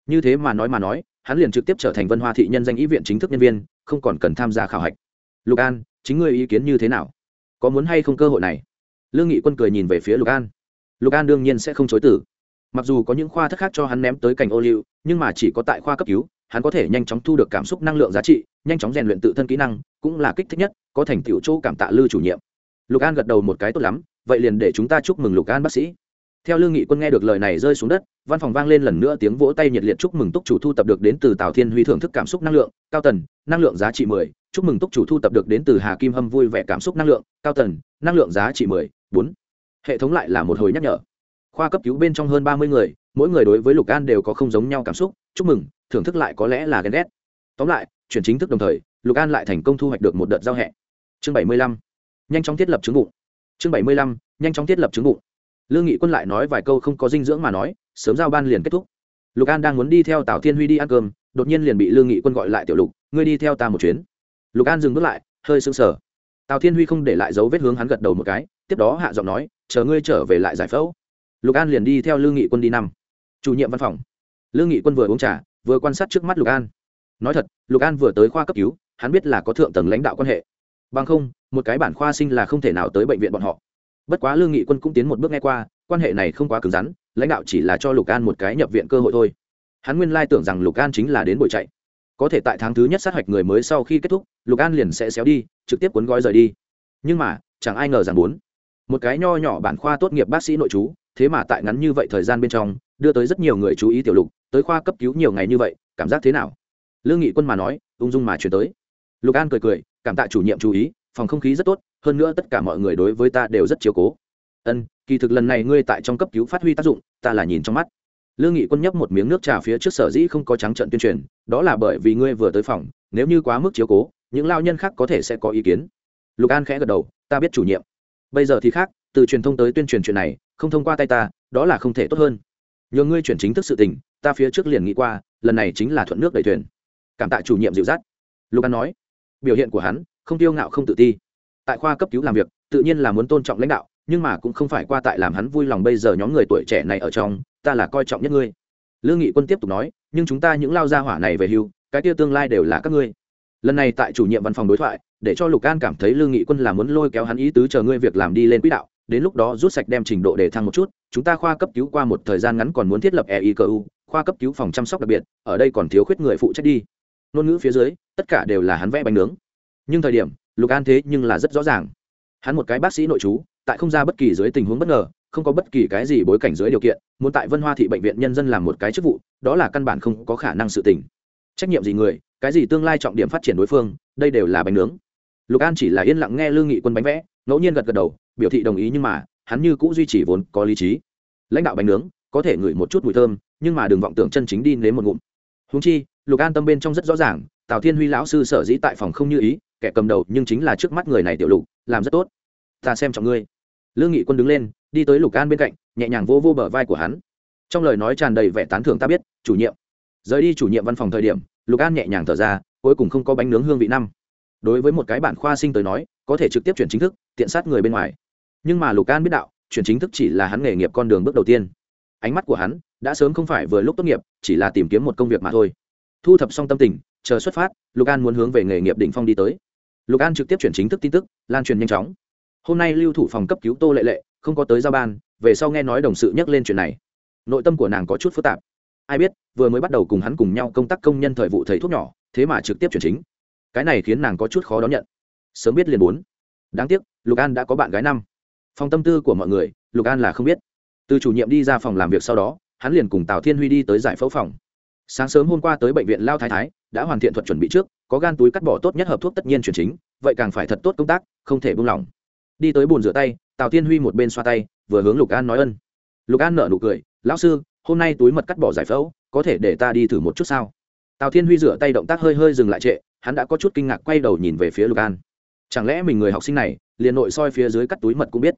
Như thế mà nói mà nói, hắn liền trực tiếp trở thành vân hoa thị nhân danh ý viện chính thức nhân viên, không còn cần tham gia khảo hạch. Lục an, chính ngươi ý kiến như thế nào? Có muốn hay không cơ hội này? Lương nghị quân cười nhìn về phía lục an. Lục an đương nhiên sẽ không chối tử mặc dù có những khoa thất khác cho hắn ném tới cảnh ô liu, nhưng mà chỉ có tại khoa cấp cứu hắn có thể nhanh chóng thu được cảm xúc năng lượng giá trị, nhanh chóng rèn luyện tự thân kỹ năng, cũng là kích thích nhất, có thành tựu chỗ cảm tạ lư chủ nhiệm. Lục an gật đầu một cái, tốt lắm, vậy liền để chúng ta chúc mừng lục an bác sĩ. Theo lương nghị quân nghe được lời này rơi xuống đất, văn phòng vang lên lần nữa tiếng vỗ tay nhiệt liệt chúc mừng túc chủ thu tập được đến từ tào thiên huy thưởng thức cảm xúc năng lượng, cao tần, năng lượng giá trị mười, chúc mừng túc chủ thu tập được đến từ hà kim hâm vui vẻ cảm xúc năng lượng, cao tần, năng lượng giá trị mười, bốn. Hệ thống lại là một hồi nhắc nhở. Khoa cấp cứu bên trong hơn ba mươi người mỗi người đối với lục an đều có không giống nhau cảm xúc, chúc mừng, thưởng thức lại có lẽ là ghen ghét. Tóm lại, chuyển chính thức đồng thời, lục an lại thành công thu hoạch được một đợt giao hẹ. Chương bảy mươi lăm, nhanh chóng thiết lập chứng bụng. Chương bảy mươi lăm, nhanh chóng thiết lập chứng bụng. Lương nghị quân lại nói vài câu không có dinh dưỡng mà nói, sớm giao ban liền kết thúc. Lục an đang muốn đi theo tào thiên huy đi ăn cơm, đột nhiên liền bị lương nghị quân gọi lại, tiểu lục, ngươi đi theo ta một chuyến. Lục an dừng bước lại, hơi sưng sờ. Tào thiên huy không để lại dấu vết hướng hắn gật đầu một cái, tiếp đó hạ giọng nói, chờ ngươi trở về lại giải phẫu. Lục an liền đi theo lương nghị quân đi năm chủ nhiệm văn phòng. Lương nghị quân vừa uống trà, vừa quan sát trước mắt lục an. Nói thật, lục an vừa tới khoa cấp cứu, hắn biết là có thượng tầng lãnh đạo quan hệ. Bằng không, một cái bản khoa sinh là không thể nào tới bệnh viện bọn họ. Bất quá lương nghị quân cũng tiến một bước nghe qua, quan hệ này không quá cứng rắn, lãnh đạo chỉ là cho lục an một cái nhập viện cơ hội thôi. Hắn nguyên lai tưởng rằng lục an chính là đến buổi chạy. Có thể tại tháng thứ nhất sát hạch người mới sau khi kết thúc, lục an liền sẽ xéo đi, trực tiếp cuốn gói rời đi. Nhưng mà, chẳng ai ngờ rằng bốn. Một cái nho nhỏ bản khoa tốt nghiệp bác sĩ nội chú thế mà tại ngắn như vậy thời gian bên trong đưa tới rất nhiều người chú ý tiểu lục, tới khoa cấp cứu nhiều ngày như vậy, cảm giác thế nào? Lương nghị quân mà nói, ung dung mà chuyển tới. Lục an cười cười, cảm tạ chủ nhiệm chú ý, phòng không khí rất tốt, hơn nữa tất cả mọi người đối với ta đều rất chiều cố. Ân, kỳ thực lần này ngươi tại trong cấp cứu phát huy tác dụng, ta là nhìn trong mắt. Lương nghị quân nhấp một miếng nước trà phía trước sở dĩ không có trắng trận tuyên truyền, đó là bởi vì ngươi vừa tới phòng, nếu như quá mức chiếu cố, những lao nhân khác có thể sẽ có ý kiến. Lục an khẽ gật đầu, ta biết chủ nhiệm. Bây giờ thì khác, từ truyền thông tới tuyên truyền chuyện này, không thông qua tay ta, đó là không thể tốt hơn nhờ ngươi chuyển chính thức sự tình, ta phía trước liền nghĩ qua, lần này chính là thuận nước đầy thuyền. Cảm tạ chủ nhiệm dịu dắt. Lục an nói, biểu hiện của hắn, không tiêu ngạo không tự ti. Tại khoa cấp cứu làm việc, tự nhiên là muốn tôn trọng lãnh đạo, nhưng mà cũng không phải qua tại làm hắn vui lòng bây giờ nhóm người tuổi trẻ này ở trong, ta là coi trọng nhất ngươi. Lương nghị quân tiếp tục nói, nhưng chúng ta những lao gia hỏa này về hưu, cái kia tương lai đều là các ngươi. Lần này tại chủ nhiệm văn phòng đối thoại, để cho lục an cảm thấy lương nghị quân là muốn lôi kéo hắn ý tứ chờ ngươi việc làm đi lên quỹ đạo, đến lúc đó rút sạch đem trình độ để thăng một chút chúng ta khoa cấp cứu qua một thời gian ngắn còn muốn thiết lập eicu khoa cấp cứu phòng chăm sóc đặc biệt, ở đây còn thiếu khuyết người phụ trách đi. Ngôn ngữ phía dưới, tất cả đều là hắn vẽ bánh nướng. Nhưng thời điểm, lục an thế nhưng là rất rõ ràng. Hắn một cái bác sĩ nội chú tại không ra bất kỳ dưới tình huống bất ngờ, không có bất kỳ cái gì bối cảnh dưới điều kiện, muốn tại vân hoa thị bệnh viện nhân dân làm một cái chức vụ, đó là căn bản không có khả năng sự tình. Trách nhiệm gì người, cái gì tương lai trọng điểm phát triển đối phương, đây đều là bánh nướng. Lục an chỉ là yên lặng nghe lương nghị quân bánh vẽ, ngẫu nhiên gật gật đầu, biểu thị đồng ý nhưng mà hắn như cũ duy trì vốn có lý trí. Lãnh đạo bánh nướng, có thể ngửi một chút mùi thơm, nhưng mà đừng vọng tưởng chân chính đi nếm một ngụm. Húng chi, lục an tâm bên trong rất rõ ràng, tào thiên huy lão sư sở dĩ tại phòng không như ý, kẻ cầm đầu nhưng chính là trước mắt người này tiểu lục, làm rất tốt. Ta xem trọng ngươi. Lương nghị quân đứng lên, đi tới lục an bên cạnh, nhẹ nhàng vô vô bờ vai của hắn. Trong lời nói tràn đầy vẻ tán thưởng ta biết, chủ nhiệm. Rời đi chủ nhiệm văn phòng thời điểm, lục an nhẹ nhàng thở ra, cuối cùng không có bánh nướng hương vị năm. Đối với một cái bản khoa sinh tới nói, có thể trực tiếp chuyển chính thức, tiện sát người bên ngoài nhưng mà lục an biết đạo chuyển chính thức chỉ là hắn nghề nghiệp con đường bước đầu tiên. Ánh mắt của hắn đã sớm không phải vừa lúc tốt nghiệp, chỉ là tìm kiếm một công việc mà thôi. Thu thập xong tâm tình, chờ xuất phát, lục an muốn hướng về nghề nghiệp đỉnh phong đi tới. Lục an trực tiếp chuyển chính thức tin tức, lan truyền nhanh chóng. Hôm nay lưu thủ phòng cấp cứu tô lệ lệ, không có tới giao ban, về sau nghe nói đồng sự nhắc lên chuyện này. Nội tâm của nàng có chút phức tạp. Ai biết, vừa mới bắt đầu cùng hắn cùng nhau công tác công nhân thời vụ thầy thuốc nhỏ, thế mà trực tiếp chuyển chính. Cái này khiến nàng có chút khó đón nhận. Sớm biết liền bốn đáng tiếc, lục an đã có bạn gái năm phòng tâm tư của mọi người, lục an là không biết. Từ chủ nhiệm đi ra phòng làm việc sau đó, hắn liền cùng tào thiên huy đi tới giải phẫu phòng. Sáng sớm hôm qua tới bệnh viện lao thái thái, đã hoàn thiện thuật chuẩn bị trước, có gan túi cắt bỏ tốt nhất hợp thuốc tất nhiên chuyển chính, vậy càng phải thật tốt công tác, không thể buông lỏng. Đi tới bồn rửa tay, tào thiên huy một bên xoa tay, vừa hướng lục an nói ân. Lục an nở nụ cười, lão sư, hôm nay túi mật cắt bỏ giải phẫu, có thể để ta đi thử một chút sao? Tào thiên huy rửa tay động tác hơi hơi dừng lại trệ, hắn đã có chút kinh ngạc quay đầu nhìn về phía lục an chẳng lẽ mình người học sinh này, liền nội soi phía dưới cắt túi mật cũng biết?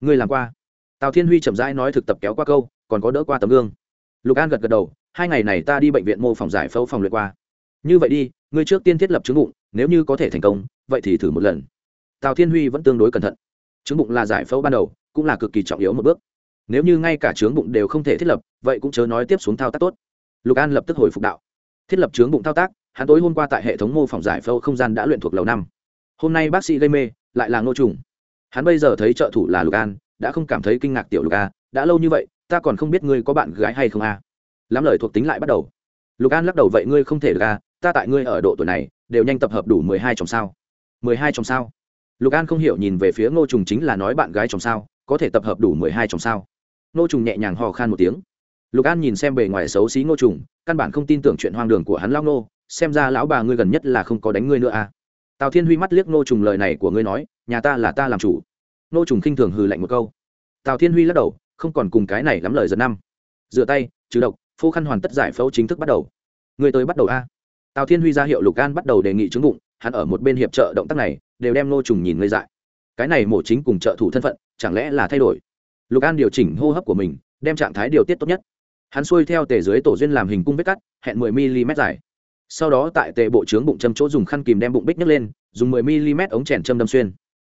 Ngươi làm qua. Tào thiên huy chậm rãi nói thực tập kéo qua câu, còn có đỡ qua tấm gương. Lục an gật gật đầu, hai ngày này ta đi bệnh viện mô phòng giải phẫu phòng luyện qua. Như vậy đi, ngươi trước tiên thiết lập chứng bụng, nếu như có thể thành công, vậy thì thử một lần. Tào thiên huy vẫn tương đối cẩn thận. Chứng bụng là giải phẫu ban đầu, cũng là cực kỳ trọng yếu một bước. Nếu như ngay cả trướng bụng đều không thể thiết lập, vậy cũng chớ nói tiếp xuống thao tác tốt. Lục an lập tức hồi phục đạo. Thiết lập trướng bụng thao tác, hắn tối hôm qua tại hệ thống mô phỏng giải phẫu không gian đã luyện thuộc lầu năm hôm nay bác sĩ gây mê, lại là ngô trùng. Hắn bây giờ thấy trợ thủ là lục an, đã không cảm thấy kinh ngạc tiểu lục a, đã lâu như vậy, ta còn không biết ngươi có bạn gái hay không a. Lắm lời thuộc tính lại bắt đầu. Lục an lắc đầu, vậy ngươi không thể được a, ta tại ngươi ở độ tuổi này, đều nhanh tập hợp đủ mười hai chồng sao? Mười hai chồng sao? Lục an không hiểu nhìn về phía ngô trùng chính là nói bạn gái chồng sao, có thể tập hợp đủ mười hai chồng sao? Ngô trùng nhẹ nhàng hò khan một tiếng. Lục an nhìn xem bề ngoài xấu xí ngô trùng, căn bản không tin tưởng chuyện hoang đường của hắn lao nô xem ra lão bà ngươi gần nhất là không có đánh ngươi nữa à tào thiên huy mắt liếc nô trùng lời này của ngươi nói, nhà ta là ta làm chủ. Nô trùng khinh thường hừ lạnh một câu. Tào thiên huy lắc đầu, không còn cùng cái này lắm lời giật năm. Rửa tay, trừ độc, phô khăn hoàn tất giải phẫu chính thức bắt đầu. Người tới bắt đầu a. Tào thiên huy ra hiệu lục an bắt đầu đề nghị chứng bụng, hắn ở một bên hiệp trợ động tác này, đều đem nô trùng nhìn ngây dại. Cái này mổ chính cùng trợ thủ thân phận, chẳng lẽ là thay đổi? Lục an điều chỉnh hô hấp của mình, đem trạng thái điều tiết tốt nhất. Hắn xuôi theo tề dưới tổ duyên làm hình cung vết cắt, hẹn 10 mm dài sau đó tại tề bộ trướng bụng châm chỗ dùng khăn kìm đem bụng bích nhấc lên, dùng 10 mm ống chèn châm đâm xuyên.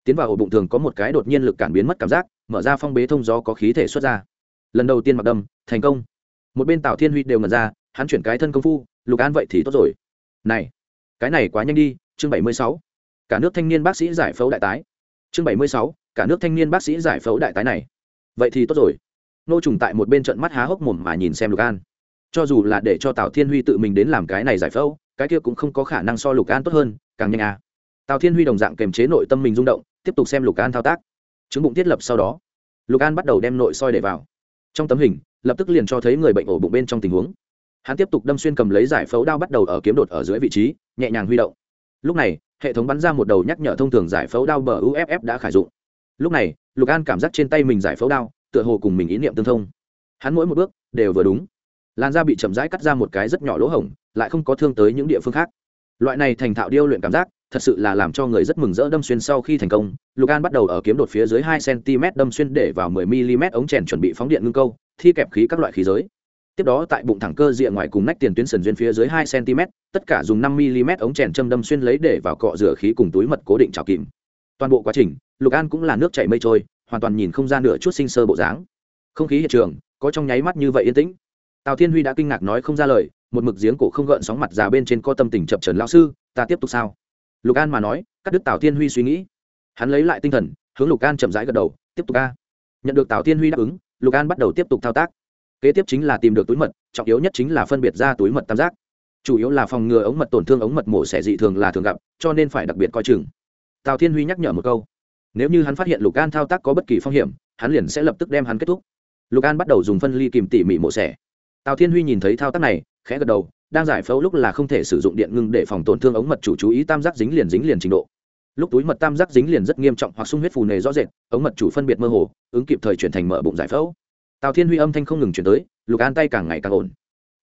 Tiến vào ổ bụng thường có một cái đột nhiên lực cản biến mất cảm giác, mở ra phong bế thông gió có khí thể xuất ra. Lần đầu tiên mặc đâm, thành công. Một bên tào thiên huy đều ngẩn ra, hắn chuyển cái thân công phu, lục an vậy thì tốt rồi. Này, cái này quá nhanh đi, chương 76. cả nước thanh niên bác sĩ giải phẫu đại tái. Chương 76. cả nước thanh niên bác sĩ giải phẫu đại tái này. Vậy thì tốt rồi. Nô trùng tại một bên trận mắt há hốc mồm mà nhìn xem lục an cho dù là để cho tào thiên huy tự mình đến làm cái này giải phẫu, cái kia cũng không có khả năng so lục an tốt hơn, càng nhanh à. tào thiên huy đồng dạng kềm chế nội tâm mình rung động, tiếp tục xem lục an thao tác. Chứng bụng thiết lập sau đó, lục an bắt đầu đem nội soi để vào. Trong tấm hình, lập tức liền cho thấy người bệnh ổ bụng bên trong tình huống. Hắn tiếp tục đâm xuyên cầm lấy giải phẫu đao bắt đầu ở kiếm đột ở dưới vị trí, nhẹ nhàng huy động. Lúc này, hệ thống bắn ra một đầu nhắc nhở thông thường giải phẫu đao bờ uff đã khải dụng. Lúc này, lục an cảm giác trên tay mình giải phẫu đao, tựa hồ cùng mình ý niệm tương thông. Hắn mỗi một bước đều vừa đúng làn da bị chậm rãi cắt ra một cái rất nhỏ lỗ hổng, lại không có thương tới những địa phương khác. Loại này thành thạo điêu luyện cảm giác, thật sự là làm cho người rất mừng rỡ đâm xuyên sau khi thành công. Lục an bắt đầu ở kiếm đột phía dưới hai cm đâm xuyên để vào 10 mm ống chèn chuẩn bị phóng điện ngưng câu, thi kẹp khí các loại khí giới. Tiếp đó tại bụng thẳng cơ diện ngoài cùng nách tiền tuyến sần duyên phía dưới hai cm, tất cả dùng 5 mm ống chèn châm đâm xuyên lấy để vào cọ rửa khí cùng túi mật cố định trào kìm. Toàn bộ quá trình lục an cũng là nước chảy mây trôi, hoàn toàn nhìn không ra nửa chút sinh sơ bộ dáng. Không khí hiện trường, có trong nháy mắt như vậy yên tĩnh tào thiên huy đã kinh ngạc nói không ra lời, một mực giếng cổ không gợn sóng mặt già bên trên có tâm tình chập trần lao sư, ta tiếp tục sao? Lục an mà nói, cắt đứt tào thiên huy suy nghĩ. Hắn lấy lại tinh thần, hướng lục an chậm rãi gật đầu, tiếp tục ca nhận được tào thiên huy đáp ứng, lục an bắt đầu tiếp tục thao tác. Kế tiếp chính là tìm được túi mật, trọng yếu nhất chính là phân biệt ra túi mật tam giác. Chủ yếu là phòng ngừa ống mật tổn thương ống mật mổ xẻ dị thường là thường gặp, cho nên phải đặc biệt coi chừng. Tào thiên huy nhắc nhở một câu, nếu như hắn phát hiện lục an thao tác có bất kỳ phong hiểm, hắn liền sẽ lập tức đem hắn kết thúc. Lục an bắt đầu dùng phân ly kìm tỉ mỉ mổ xẻ tào thiên huy nhìn thấy thao tác này, khẽ gật đầu, đang giải phẫu lúc là không thể sử dụng điện ngưng để phòng tổn thương ống mật chủ chú ý tam giác dính liền dính liền trình độ. Lúc túi mật tam giác dính liền rất nghiêm trọng hoặc sung huyết phù nề rõ rệt, ống mật chủ phân biệt mơ hồ, ứng kịp thời chuyển thành mở bụng giải phẫu. Tào thiên huy âm thanh không ngừng chuyển tới, lục an tay càng ngày càng ổn.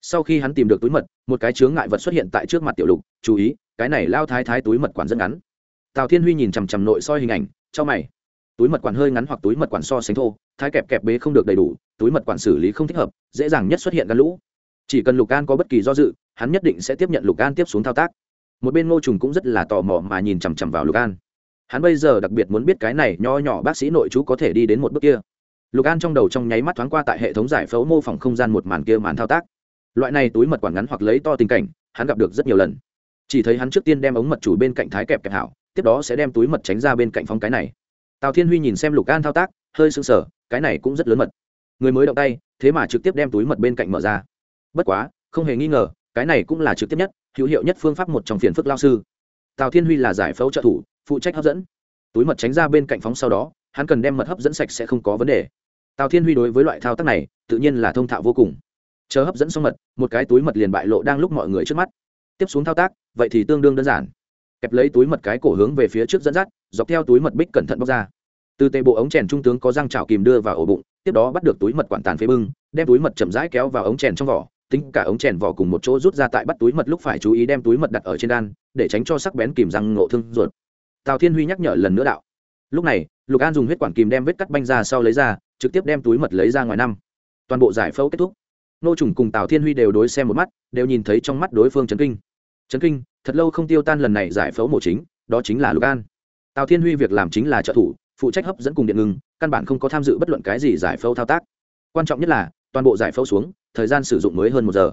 Sau khi hắn tìm được túi mật, một cái chướng ngại vật xuất hiện tại trước mặt tiểu lục, chú ý, cái này lao thái thái túi mật quản rất ngắn. Tào thiên huy nhìn chằm chằm nội soi hình ảnh, cho mày túi mật quản hơi ngắn hoặc túi mật quản so sánh thô thái kẹp kẹp bế không được đầy đủ, túi mật quản xử lý không thích hợp, dễ dàng nhất xuất hiện gan lũ. Chỉ cần lục an có bất kỳ do dự, hắn nhất định sẽ tiếp nhận lục an tiếp xuống thao tác. Một bên ngô trùng cũng rất là tò mò mà nhìn chằm chằm vào lục an hắn bây giờ đặc biệt muốn biết cái này nho nhỏ bác sĩ nội chú có thể đi đến một bước kia. Lục an trong đầu trong nháy mắt thoáng qua tại hệ thống giải phẫu mô phỏng không gian một màn kia màn thao tác. Loại này túi mật quản ngắn hoặc lấy to tình cảnh, hắn gặp được rất nhiều lần. Chỉ thấy hắn trước tiên đem ống mật chủ bên cạnh thái kẹp kẹp hảo, tiếp đó sẽ đem túi mật tránh ra bên cạnh phong cái này tào thiên huy nhìn xem lục an thao tác, hơi sưng sở cái này cũng rất lớn mật. Người mới động tay, thế mà trực tiếp đem túi mật bên cạnh mở ra. Bất quá, không hề nghi ngờ, cái này cũng là trực tiếp nhất, hữu hiệu nhất phương pháp một trong phiền phức lao sư. Tào thiên huy là giải phẫu trợ thủ, phụ trách hấp dẫn. Túi mật tránh ra bên cạnh phóng sau đó, hắn cần đem mật hấp dẫn sạch sẽ không có vấn đề. Tào thiên huy đối với loại thao tác này, tự nhiên là thông thạo vô cùng. Chờ hấp dẫn xong mật, một cái túi mật liền bại lộ đang lúc mọi người trước mắt. Tiếp xuống thao tác, vậy thì tương đương đơn giản kẹp lấy túi mật cái cổ hướng về phía trước dẫn dắt, dọc theo túi mật bích cẩn thận bóc ra. Từ tệ bộ ống chèn trung tướng có răng chảo kìm đưa vào ổ bụng, tiếp đó bắt được túi mật quản tàn phế bưng, đem túi mật chậm rãi kéo vào ống chèn trong vỏ, tính cả ống chèn vỏ cùng một chỗ rút ra tại bắt túi mật lúc phải chú ý đem túi mật đặt ở trên đan, để tránh cho sắc bén kìm răng ngộ thương ruột. Tào thiên huy nhắc nhở lần nữa đạo. Lúc này, lục an dùng huyết quản kìm đem vết cắt banh ra sau lấy ra, trực tiếp đem túi mật lấy ra ngoài năm. Toàn bộ giải phẫu kết thúc. Nô trùng cùng tào thiên huy đều đối xem một mắt, đều nhìn thấy trong mắt đối phương chấn kinh. Chấn kinh thật lâu không tiêu tan lần này giải phẫu mổ chính, đó chính là lục an. Tào thiên huy việc làm chính là trợ thủ, phụ trách hấp dẫn cùng điện ngừng căn bản không có tham dự bất luận cái gì giải phẫu thao tác. Quan trọng nhất là, toàn bộ giải phẫu xuống, thời gian sử dụng mới hơn một giờ.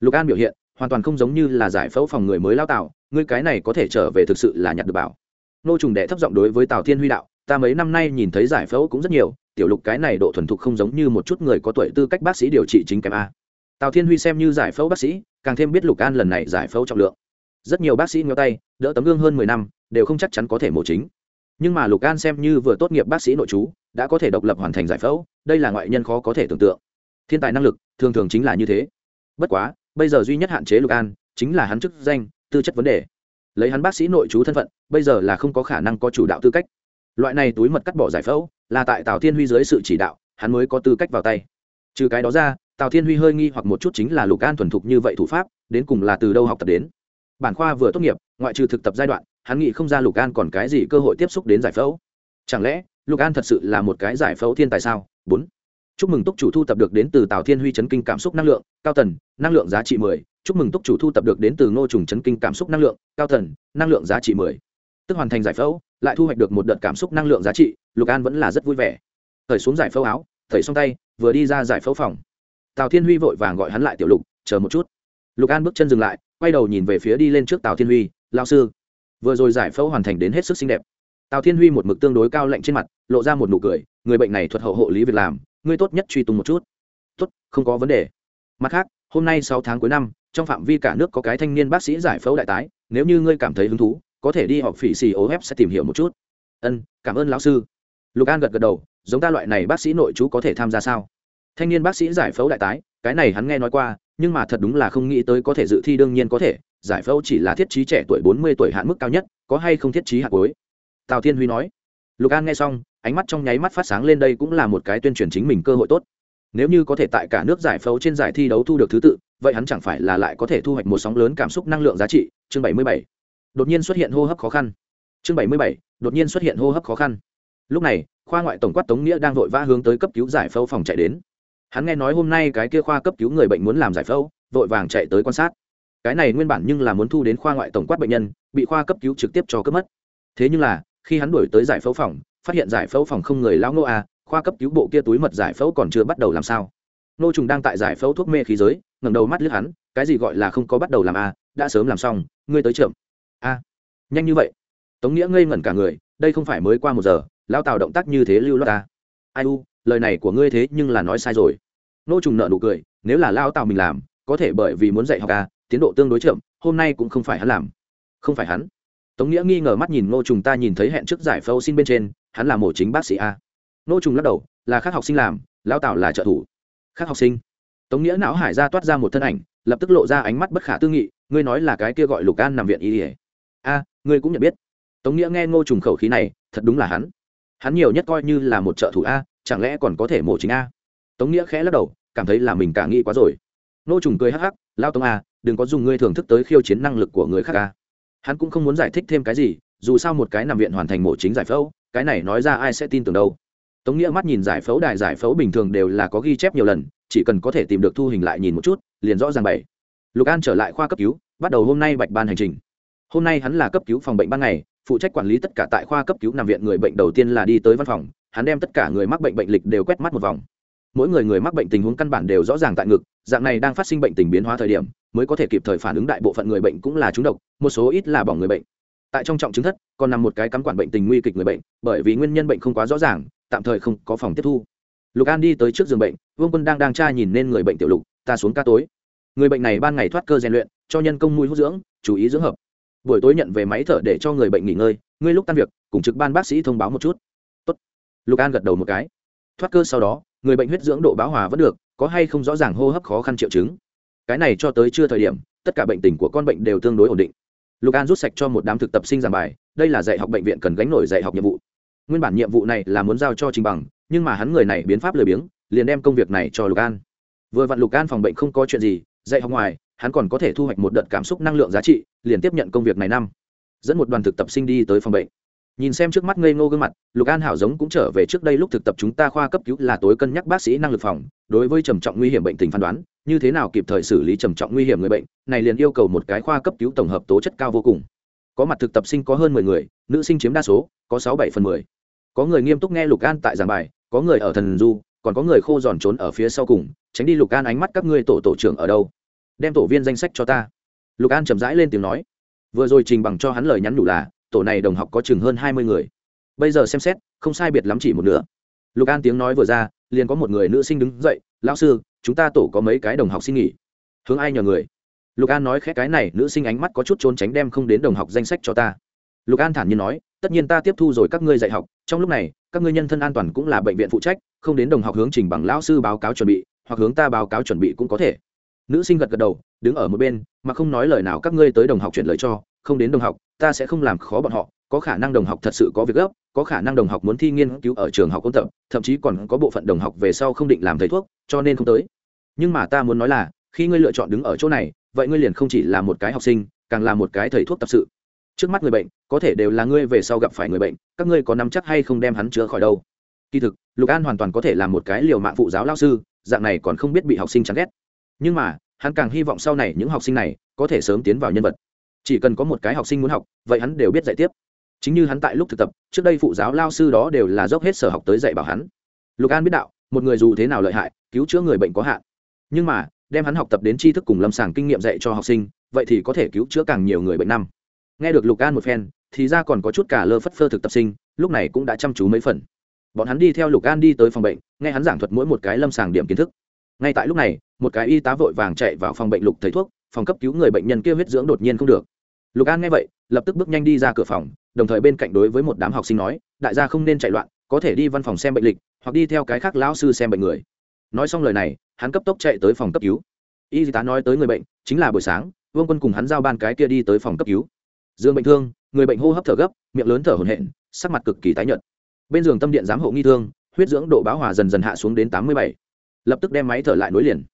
Lục an biểu hiện, hoàn toàn không giống như là giải phẫu phòng người mới lao tạo ngươi cái này có thể trở về thực sự là nhặt được bảo. Nô trùng đệ thấp giọng đối với tào thiên huy đạo, ta mấy năm nay nhìn thấy giải phẫu cũng rất nhiều, tiểu lục cái này độ thuần thục không giống như một chút người có tuổi tư cách bác sĩ điều trị chính kém a. Tào thiên huy xem như giải phẫu bác sĩ, càng thêm biết lục an lần này giải phẫu trọng lượng rất nhiều bác sĩ ngheo tay, đỡ tấm gương hơn mười năm, đều không chắc chắn có thể mổ chính. Nhưng mà lục an xem như vừa tốt nghiệp bác sĩ nội chú đã có thể độc lập hoàn thành giải phẫu, đây là ngoại nhân khó có thể tưởng tượng. Thiên tài năng lực, thường thường chính là như thế. Bất quá, bây giờ duy nhất hạn chế lục an, chính là hắn chức danh, tư chất vấn đề. Lấy hắn bác sĩ nội chú thân phận, bây giờ là không có khả năng có chủ đạo tư cách. Loại này túi mật cắt bỏ giải phẫu, là tại tào thiên huy dưới sự chỉ đạo, hắn mới có tư cách vào tay. Trừ cái đó ra, tào thiên huy hơi nghi hoặc một chút chính là lục an thuần thục như vậy thủ pháp, đến cùng là từ đâu học tập đến bản khoa vừa tốt nghiệp, ngoại trừ thực tập giai đoạn, hắn nghĩ không ra lục an còn cái gì cơ hội tiếp xúc đến giải phẫu. Chẳng lẽ, lục an thật sự là một cái giải phẫu thiên tài sao? Bốn. Chúc mừng túc chủ thu tập được đến từ tào thiên huy chấn kinh cảm xúc năng lượng, cao tần, năng lượng giá trị mười. Chúc mừng túc chủ thu tập được đến từ ngô trùng chấn kinh cảm xúc năng lượng, cao tần, năng lượng giá trị mười. Tức hoàn thành giải phẫu, lại thu hoạch được một đợt cảm xúc năng lượng giá trị, lục an vẫn là rất vui vẻ. Thời xuống giải phẫu áo thầy xong tay, vừa đi ra giải phẫu phòng. Tào thiên huy vội vàng gọi hắn lại tiểu lục, chờ một chút. Lục an bước chân dừng lại quay đầu nhìn về phía đi lên trước tào thiên huy lao sư, vừa rồi giải phẫu hoàn thành đến hết sức xinh đẹp. Tào thiên huy một mực tương đối cao lạnh trên mặt, lộ ra một nụ cười, người bệnh này thuật hậu hộ lý việc làm, ngươi tốt nhất truy tung một chút. Tốt, không có vấn đề. Mặt khác, hôm nay sáu tháng cuối năm, trong phạm vi cả nước có cái thanh niên bác sĩ giải phẫu đại tái, nếu như ngươi cảm thấy hứng thú, có thể đi họp phỉ xì ô sẽ tìm hiểu một chút. Ân, cảm ơn lão sư. Lục an gật gật đầu, giống ta loại này bác sĩ nội chú có thể tham gia sao? Thanh niên bác sĩ giải phẫu đại tái, cái này hắn nghe nói qua nhưng mà thật đúng là không nghĩ tới có thể dự thi đương nhiên có thể, giải phẫu chỉ là thiết trí trẻ tuổi bốn mươi tuổi hạn mức cao nhất, có hay không thiết trí hạt cuối? Tào thiên huy nói. Lục an nghe xong, ánh mắt trong nháy mắt phát sáng lên đây cũng là một cái tuyên truyền chính mình cơ hội tốt. Nếu như có thể tại cả nước giải phẫu trên giải thi đấu thu được thứ tự, vậy hắn chẳng phải là lại có thể thu hoạch một sóng lớn cảm xúc năng lượng giá trị? Chương bảy mươi bảy. Đột nhiên xuất hiện hô hấp khó khăn. Chương bảy mươi bảy. Đột nhiên xuất hiện hô hấp khó khăn. Lúc này, khoa ngoại tổng quát tống nghĩa đang vội vã hướng tới cấp cứu giải phẫu phòng chạy đến hắn nghe nói hôm nay cái kia khoa cấp cứu người bệnh muốn làm giải phẫu, vội vàng chạy tới quan sát. Cái này nguyên bản nhưng là muốn thu đến khoa ngoại tổng quát bệnh nhân, bị khoa cấp cứu trực tiếp cho cấp mất. Thế nhưng là, khi hắn đuổi tới giải phẫu phòng, phát hiện giải phẫu phòng không người lão nô a, khoa cấp cứu bộ kia túi mật giải phẫu còn chưa bắt đầu làm sao. Nô trùng đang tại giải phẫu thuốc mê khí giới, ngẩng đầu mắt lướt hắn, cái gì gọi là không có bắt đầu làm a, đã sớm làm xong, ngươi tới chậm. A, nhanh như vậy. Tống nghĩa ngây ngẩn cả người, đây không phải mới qua một giờ lao tào động tác như thế lưu loát ta ai u lời này của ngươi thế nhưng là nói sai rồi. Nô trùng nợ nụ cười, nếu là lao tào mình làm, có thể bởi vì muốn dạy học à tiến độ tương đối chậm, hôm nay cũng không phải hắn làm. Không phải hắn. Tống nghĩa nghi ngờ mắt nhìn ngô trùng, ta nhìn thấy hẹn trước giải phẫu xin bên trên, hắn là mổ chính bác sĩ à. a ngô trùng lắc đầu, là khác học sinh làm, lao tào là trợ thủ. Khác học sinh. Tống nghĩa não hải ra toát ra một thân ảnh, lập tức lộ ra ánh mắt bất khả tư nghị, ngươi nói là cái kia gọi lục an nằm viện y ỉa a, ngươi cũng nhận biết. Tống nghĩa nghe ngô trùng khẩu khí này, thật đúng là hắn hắn nhiều nhất coi như là một trợ thủ a, chẳng lẽ còn có thể mổ chính a? Tống nghĩa khẽ lắc đầu, cảm thấy là mình cả nghĩ quá rồi. Nô trùng cười hắc hắc, lao tống a, đừng có dùng ngươi thưởng thức tới khiêu chiến năng lực của người khác a. Hắn cũng không muốn giải thích thêm cái gì, dù sao một cái nằm viện hoàn thành mổ chính giải phẫu, cái này nói ra ai sẽ tin tưởng đâu. Tống nghĩa mắt nhìn giải phẫu đài, giải phẫu bình thường đều là có ghi chép nhiều lần, chỉ cần có thể tìm được thu hình lại nhìn một chút, liền rõ ràng bảy. Lục an trở lại khoa cấp cứu, bắt đầu hôm nay bạch ban hành trình. Hôm nay hắn là cấp cứu phòng bệnh ban ngày phụ trách quản lý tất cả tại khoa cấp cứu nằm viện người bệnh đầu tiên là đi tới văn phòng, hắn đem tất cả người mắc bệnh bệnh lịch đều quét mắt một vòng. Mỗi người người mắc bệnh tình huống căn bản đều rõ ràng tại ngực, dạng này đang phát sinh bệnh tình biến hóa thời điểm, mới có thể kịp thời phản ứng đại bộ phận người bệnh cũng là trúng độc, một số ít là bỏng người bệnh. Tại trong trọng chứng thất, còn nằm một cái cắm quản bệnh tình nguy kịch người bệnh, bởi vì nguyên nhân bệnh không quá rõ ràng, tạm thời không có phòng tiếp thu. Lục an đi tới trước giường bệnh, vương quân đang đang tra nhìn nên người bệnh tiểu lục, ta xuống ca tối. Người bệnh này ban ngày thoát cơ rèn luyện, cho nhân công mũi hút dưỡng, chú ý dưỡng hợp buổi tối nhận về máy thở để cho người bệnh nghỉ ngơi, ngươi lúc tan việc, cùng trực ban bác sĩ thông báo một chút. Tốt. lục an gật đầu một cái. Thoát cơ sau đó, người bệnh huyết dưỡng độ báo hòa vẫn được, có hay không rõ ràng hô hấp khó khăn triệu chứng. Cái này cho tới chưa thời điểm, tất cả bệnh tình của con bệnh đều tương đối ổn định. Lục an rút sạch cho một đám thực tập sinh giảng bài, đây là dạy học bệnh viện cần gánh nổi dạy học nhiệm vụ. Nguyên bản nhiệm vụ này là muốn giao cho trình bằng, nhưng mà hắn người này biến pháp lười biếng, liền đem công việc này cho lục an. Vừa vặn lục an phòng bệnh không có chuyện gì, dạy học ngoài hắn còn có thể thu hoạch một đợt cảm xúc năng lượng giá trị, liền tiếp nhận công việc này năm. Dẫn một đoàn thực tập sinh đi tới phòng bệnh. Nhìn xem trước mắt ngây ngô gương mặt, lục an hảo giống cũng trở về trước đây lúc thực tập chúng ta khoa cấp cứu là tối cân nhắc bác sĩ năng lực phòng, đối với trầm trọng nguy hiểm bệnh tình phán đoán, như thế nào kịp thời xử lý trầm trọng nguy hiểm người bệnh, này liền yêu cầu một cái khoa cấp cứu tổng hợp tố chất cao vô cùng. Có mặt thực tập sinh có hơn mười người, nữ sinh chiếm đa số, có sáu bảy phần mười. Có người nghiêm túc nghe lục an tại giảng bài, có người ở thần du, còn có người khô giòn trốn ở phía sau cùng, tránh đi lục an ánh mắt các ngươi tổ tổ trưởng ở đâu đem tổ viên danh sách cho ta. Lục an chậm rãi lên tiếng nói. Vừa rồi trình bằng cho hắn lời nhắn nhủ là, tổ này đồng học có chừng hơn hai mươi người. Bây giờ xem xét, không sai biệt lắm chỉ một nửa. Lục an tiếng nói vừa ra, liền có một người nữ sinh đứng dậy, lão sư, chúng ta tổ có mấy cái đồng học xin nghỉ. Hướng ai nhờ người? Lục an nói khẽ cái này, nữ sinh ánh mắt có chút trốn tránh đem không đến đồng học danh sách cho ta. Lục an thản nhiên nói, tất nhiên ta tiếp thu rồi các ngươi dạy học, trong lúc này, các ngươi nhân thân an toàn cũng là bệnh viện phụ trách, không đến đồng học hướng trình bằng lão sư báo cáo chuẩn bị, hoặc hướng ta báo cáo chuẩn bị cũng có thể nữ sinh gật gật đầu, đứng ở một bên, mà không nói lời nào các ngươi tới đồng học chuyển lời cho, không đến đồng học, ta sẽ không làm khó bọn họ, có khả năng đồng học thật sự có việc gấp, có khả năng đồng học muốn thi nghiên cứu ở trường học ôn tập, thậm chí còn có bộ phận đồng học về sau không định làm thầy thuốc, cho nên không tới. Nhưng mà ta muốn nói là, khi ngươi lựa chọn đứng ở chỗ này, vậy ngươi liền không chỉ là một cái học sinh, càng là một cái thầy thuốc tập sự. Trước mắt người bệnh, có thể đều là ngươi về sau gặp phải người bệnh, các ngươi có nắm chắc hay không đem hắn chữa khỏi đâu? Kỳ thực, lục an hoàn toàn có thể là một cái liều mạng phụ giáo lao sư, dạng này còn không biết bị học sinh chán ghét nhưng mà, hắn càng hy vọng sau này những học sinh này có thể sớm tiến vào nhân vật. Chỉ cần có một cái học sinh muốn học, vậy hắn đều biết dạy tiếp. Chính như hắn tại lúc thực tập, trước đây phụ giáo lao sư đó đều là dốc hết sở học tới dạy bảo hắn. Lục an biết đạo, một người dù thế nào lợi hại, cứu chữa người bệnh có hạn. Nhưng mà, đem hắn học tập đến tri thức cùng lâm sàng kinh nghiệm dạy cho học sinh, vậy thì có thể cứu chữa càng nhiều người bệnh năm. Nghe được lục an một phen, thì ra còn có chút cả lơ phất phơ thực tập sinh, lúc này cũng đã chăm chú mấy phần. Bọn hắn đi theo lục an đi tới phòng bệnh, nghe hắn giảng thuật mỗi một cái lâm sàng điểm kiến thức. Ngay tại lúc này một cái y tá vội vàng chạy vào phòng bệnh lục thầy thuốc, phòng cấp cứu người bệnh nhân kia huyết dưỡng đột nhiên không được. Lục an nghe vậy, lập tức bước nhanh đi ra cửa phòng, đồng thời bên cạnh đối với một đám học sinh nói, đại gia không nên chạy loạn, có thể đi văn phòng xem bệnh lịch, hoặc đi theo cái khác lão sư xem bệnh người. Nói xong lời này, hắn cấp tốc chạy tới phòng cấp cứu. Y tá nói tới người bệnh, chính là buổi sáng, vương quân cùng hắn giao ban cái kia đi tới phòng cấp cứu. Dương bệnh thương, người bệnh hô hấp thở gấp, miệng lớn thở hổn hển, sắc mặt cực kỳ tái nhợt. Bên giường tâm điện giám hộ nghi thương, huyết dưỡng độ báo hòa dần dần hạ xuống đến tám mươi bảy. Lập tức đem máy thở lại nối liền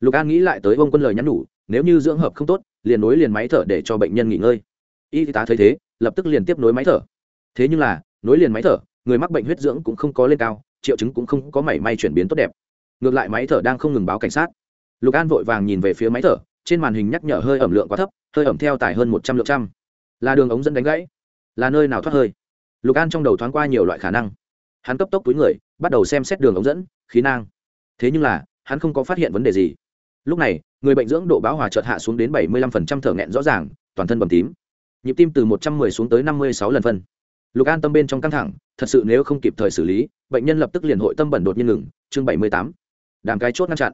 lục an nghĩ lại tới ông quân lời nhắn nhủ, nếu như dưỡng hợp không tốt, liền nối liền máy thở để cho bệnh nhân nghỉ ngơi. Y tá thấy thế, lập tức liền tiếp nối máy thở. Thế nhưng là, nối liền máy thở, người mắc bệnh huyết dưỡng cũng không có lên cao, triệu chứng cũng không có mảy may chuyển biến tốt đẹp. Ngược lại máy thở đang không ngừng báo cảnh sát. Lục an vội vàng nhìn về phía máy thở, trên màn hình nhắc nhở hơi ẩm lượng quá thấp, hơi ẩm theo tải hơn một trăm lượng trăm. Là đường ống dẫn đánh gãy. Là nơi nào thoát hơi. Lục an trong đầu thoáng qua nhiều loại khả năng. Hắn cấp tốc túi người, bắt đầu xem xét đường ống dẫn, khí nang. Thế nhưng là, hắn không có phát hiện vấn đề gì lúc này, người bệnh dưỡng độ báo hòa chợt hạ xuống đến bảy mươi lăm thở nghẹn rõ ràng, toàn thân bầm tím. Nhịp tim từ một trăm 110 xuống tới năm mươi sáu lần phân. Lục an tâm bên trong căng thẳng, thật sự nếu không kịp thời xử lý, bệnh nhân lập tức liền hội tâm bẩn đột nhiên ngừng. Chương bảy mươi tám. Đàm cái chốt ngăn chặn.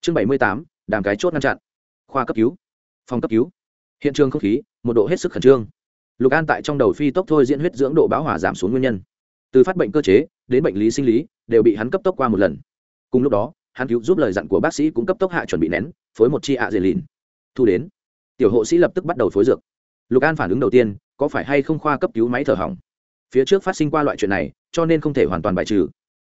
Chương bảy mươi tám. Đàm cái chốt ngăn chặn. Khoa cấp cứu. Phòng cấp cứu. Hiện trường không khí, một độ hết sức khẩn trương. Lục an tại trong đầu phi tốc thôi diễn huyết dưỡng độ bão hỏa giảm xuống nguyên nhân. Từ phát bệnh cơ chế đến bệnh lý sinh lý, đều bị hắn cấp tốc qua một lần. Cùng lúc đó hắn cứu giúp lời dặn của bác sĩ cũng cấp tốc hạ chuẩn bị nén, phối một chi ạ dề lìn. Thu đến, tiểu hộ sĩ lập tức bắt đầu phối dược. Lục an phản ứng đầu tiên, có phải hay không khoa cấp cứu máy thở hỏng? Phía trước phát sinh qua loại chuyện này, cho nên không thể hoàn toàn bài trừ.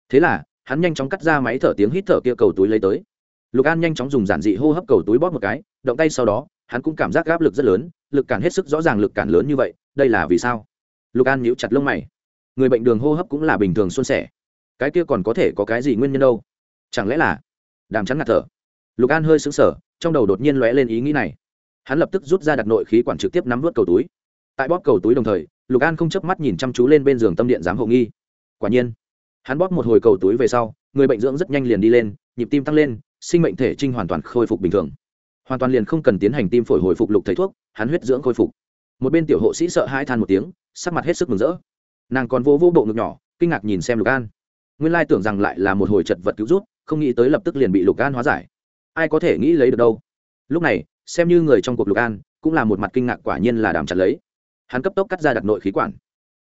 Thế là, hắn nhanh chóng cắt ra máy thở tiếng hít thở kia cầu túi lấy tới. Lục an nhanh chóng dùng giản dị hô hấp cầu túi bóp một cái, động tay sau đó, hắn cũng cảm giác áp lực rất lớn, lực cản hết sức rõ ràng lực cản lớn như vậy, đây là vì sao? Lục an nhíu chặt lông mày. Người bệnh đường hô hấp cũng là bình thường xuân sẻ. Cái kia còn có thể có cái gì nguyên nhân đâu? Chẳng lẽ là đàm chắn ngạt thở? Lục an hơi xứng sở trong đầu đột nhiên lóe lên ý nghĩ này. Hắn lập tức rút ra đặt nội khí quản trực tiếp nắm vớt cầu túi. Tại bóp cầu túi đồng thời, lục an không chớp mắt nhìn chăm chú lên bên giường tâm điện giám hộ nghi. Quả nhiên, hắn bóp một hồi cầu túi về sau, người bệnh dưỡng rất nhanh liền đi lên, nhịp tim tăng lên, sinh mệnh thể trinh hoàn toàn khôi phục bình thường. Hoàn toàn liền không cần tiến hành tim phổi hồi phục lục thầy thuốc, hắn huyết dưỡng khôi phục. Một bên tiểu hộ sĩ sợ hai than một tiếng, sắc mặt hết sức mừng rỡ. Nàng còn vô vô bộ ngực nhỏ, kinh ngạc nhìn xem lục an. Nguyên lai tưởng rằng lại là một hồi chật vật cứu rút không nghĩ tới lập tức liền bị lục an hóa giải. Ai có thể nghĩ lấy được đâu. Lúc này, xem như người trong cuộc lục an, cũng là một mặt kinh ngạc quả nhiên là đàm chặt lấy. Hắn cấp tốc cắt ra đặt nội khí quản,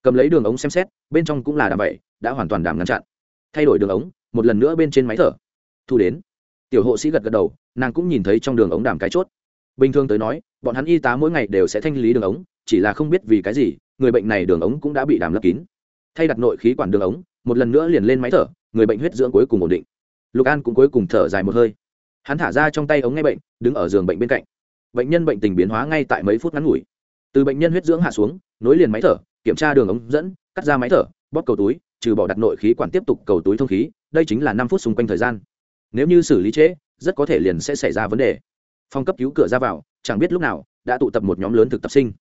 cầm lấy đường ống xem xét, bên trong cũng là đàm vậy, đã hoàn toàn đàm ngăn chặn. Thay đổi đường ống, một lần nữa bên trên máy thở. Thu đến. Tiểu hộ sĩ gật gật đầu, nàng cũng nhìn thấy trong đường ống đàm cái chốt. Bình thường tới nói, bọn hắn y tá mỗi ngày đều sẽ thanh lý đường ống, chỉ là không biết vì cái gì, người bệnh này đường ống cũng đã bị đàm lấp kín. Thay đặt nội khí quản đường ống, một lần nữa liền lên máy thở, người bệnh huyết dưỡng cuối cùng ổn định lục an cũng cuối cùng thở dài một hơi. Hắn thả ra trong tay ống ngay bệnh, đứng ở giường bệnh bên cạnh. Bệnh nhân bệnh tình biến hóa ngay tại mấy phút ngắn ngủi. Từ bệnh nhân huyết dưỡng hạ xuống, nối liền máy thở, kiểm tra đường ống dẫn, cắt ra máy thở, bóp cầu túi, trừ bỏ đặt nội khí quản tiếp tục cầu túi thông khí, đây chính là năm phút xung quanh thời gian. Nếu như xử lý trễ, rất có thể liền sẽ xảy ra vấn đề. Phòng cấp cứu cửa ra vào, chẳng biết lúc nào, đã tụ tập một nhóm lớn thực tập sinh.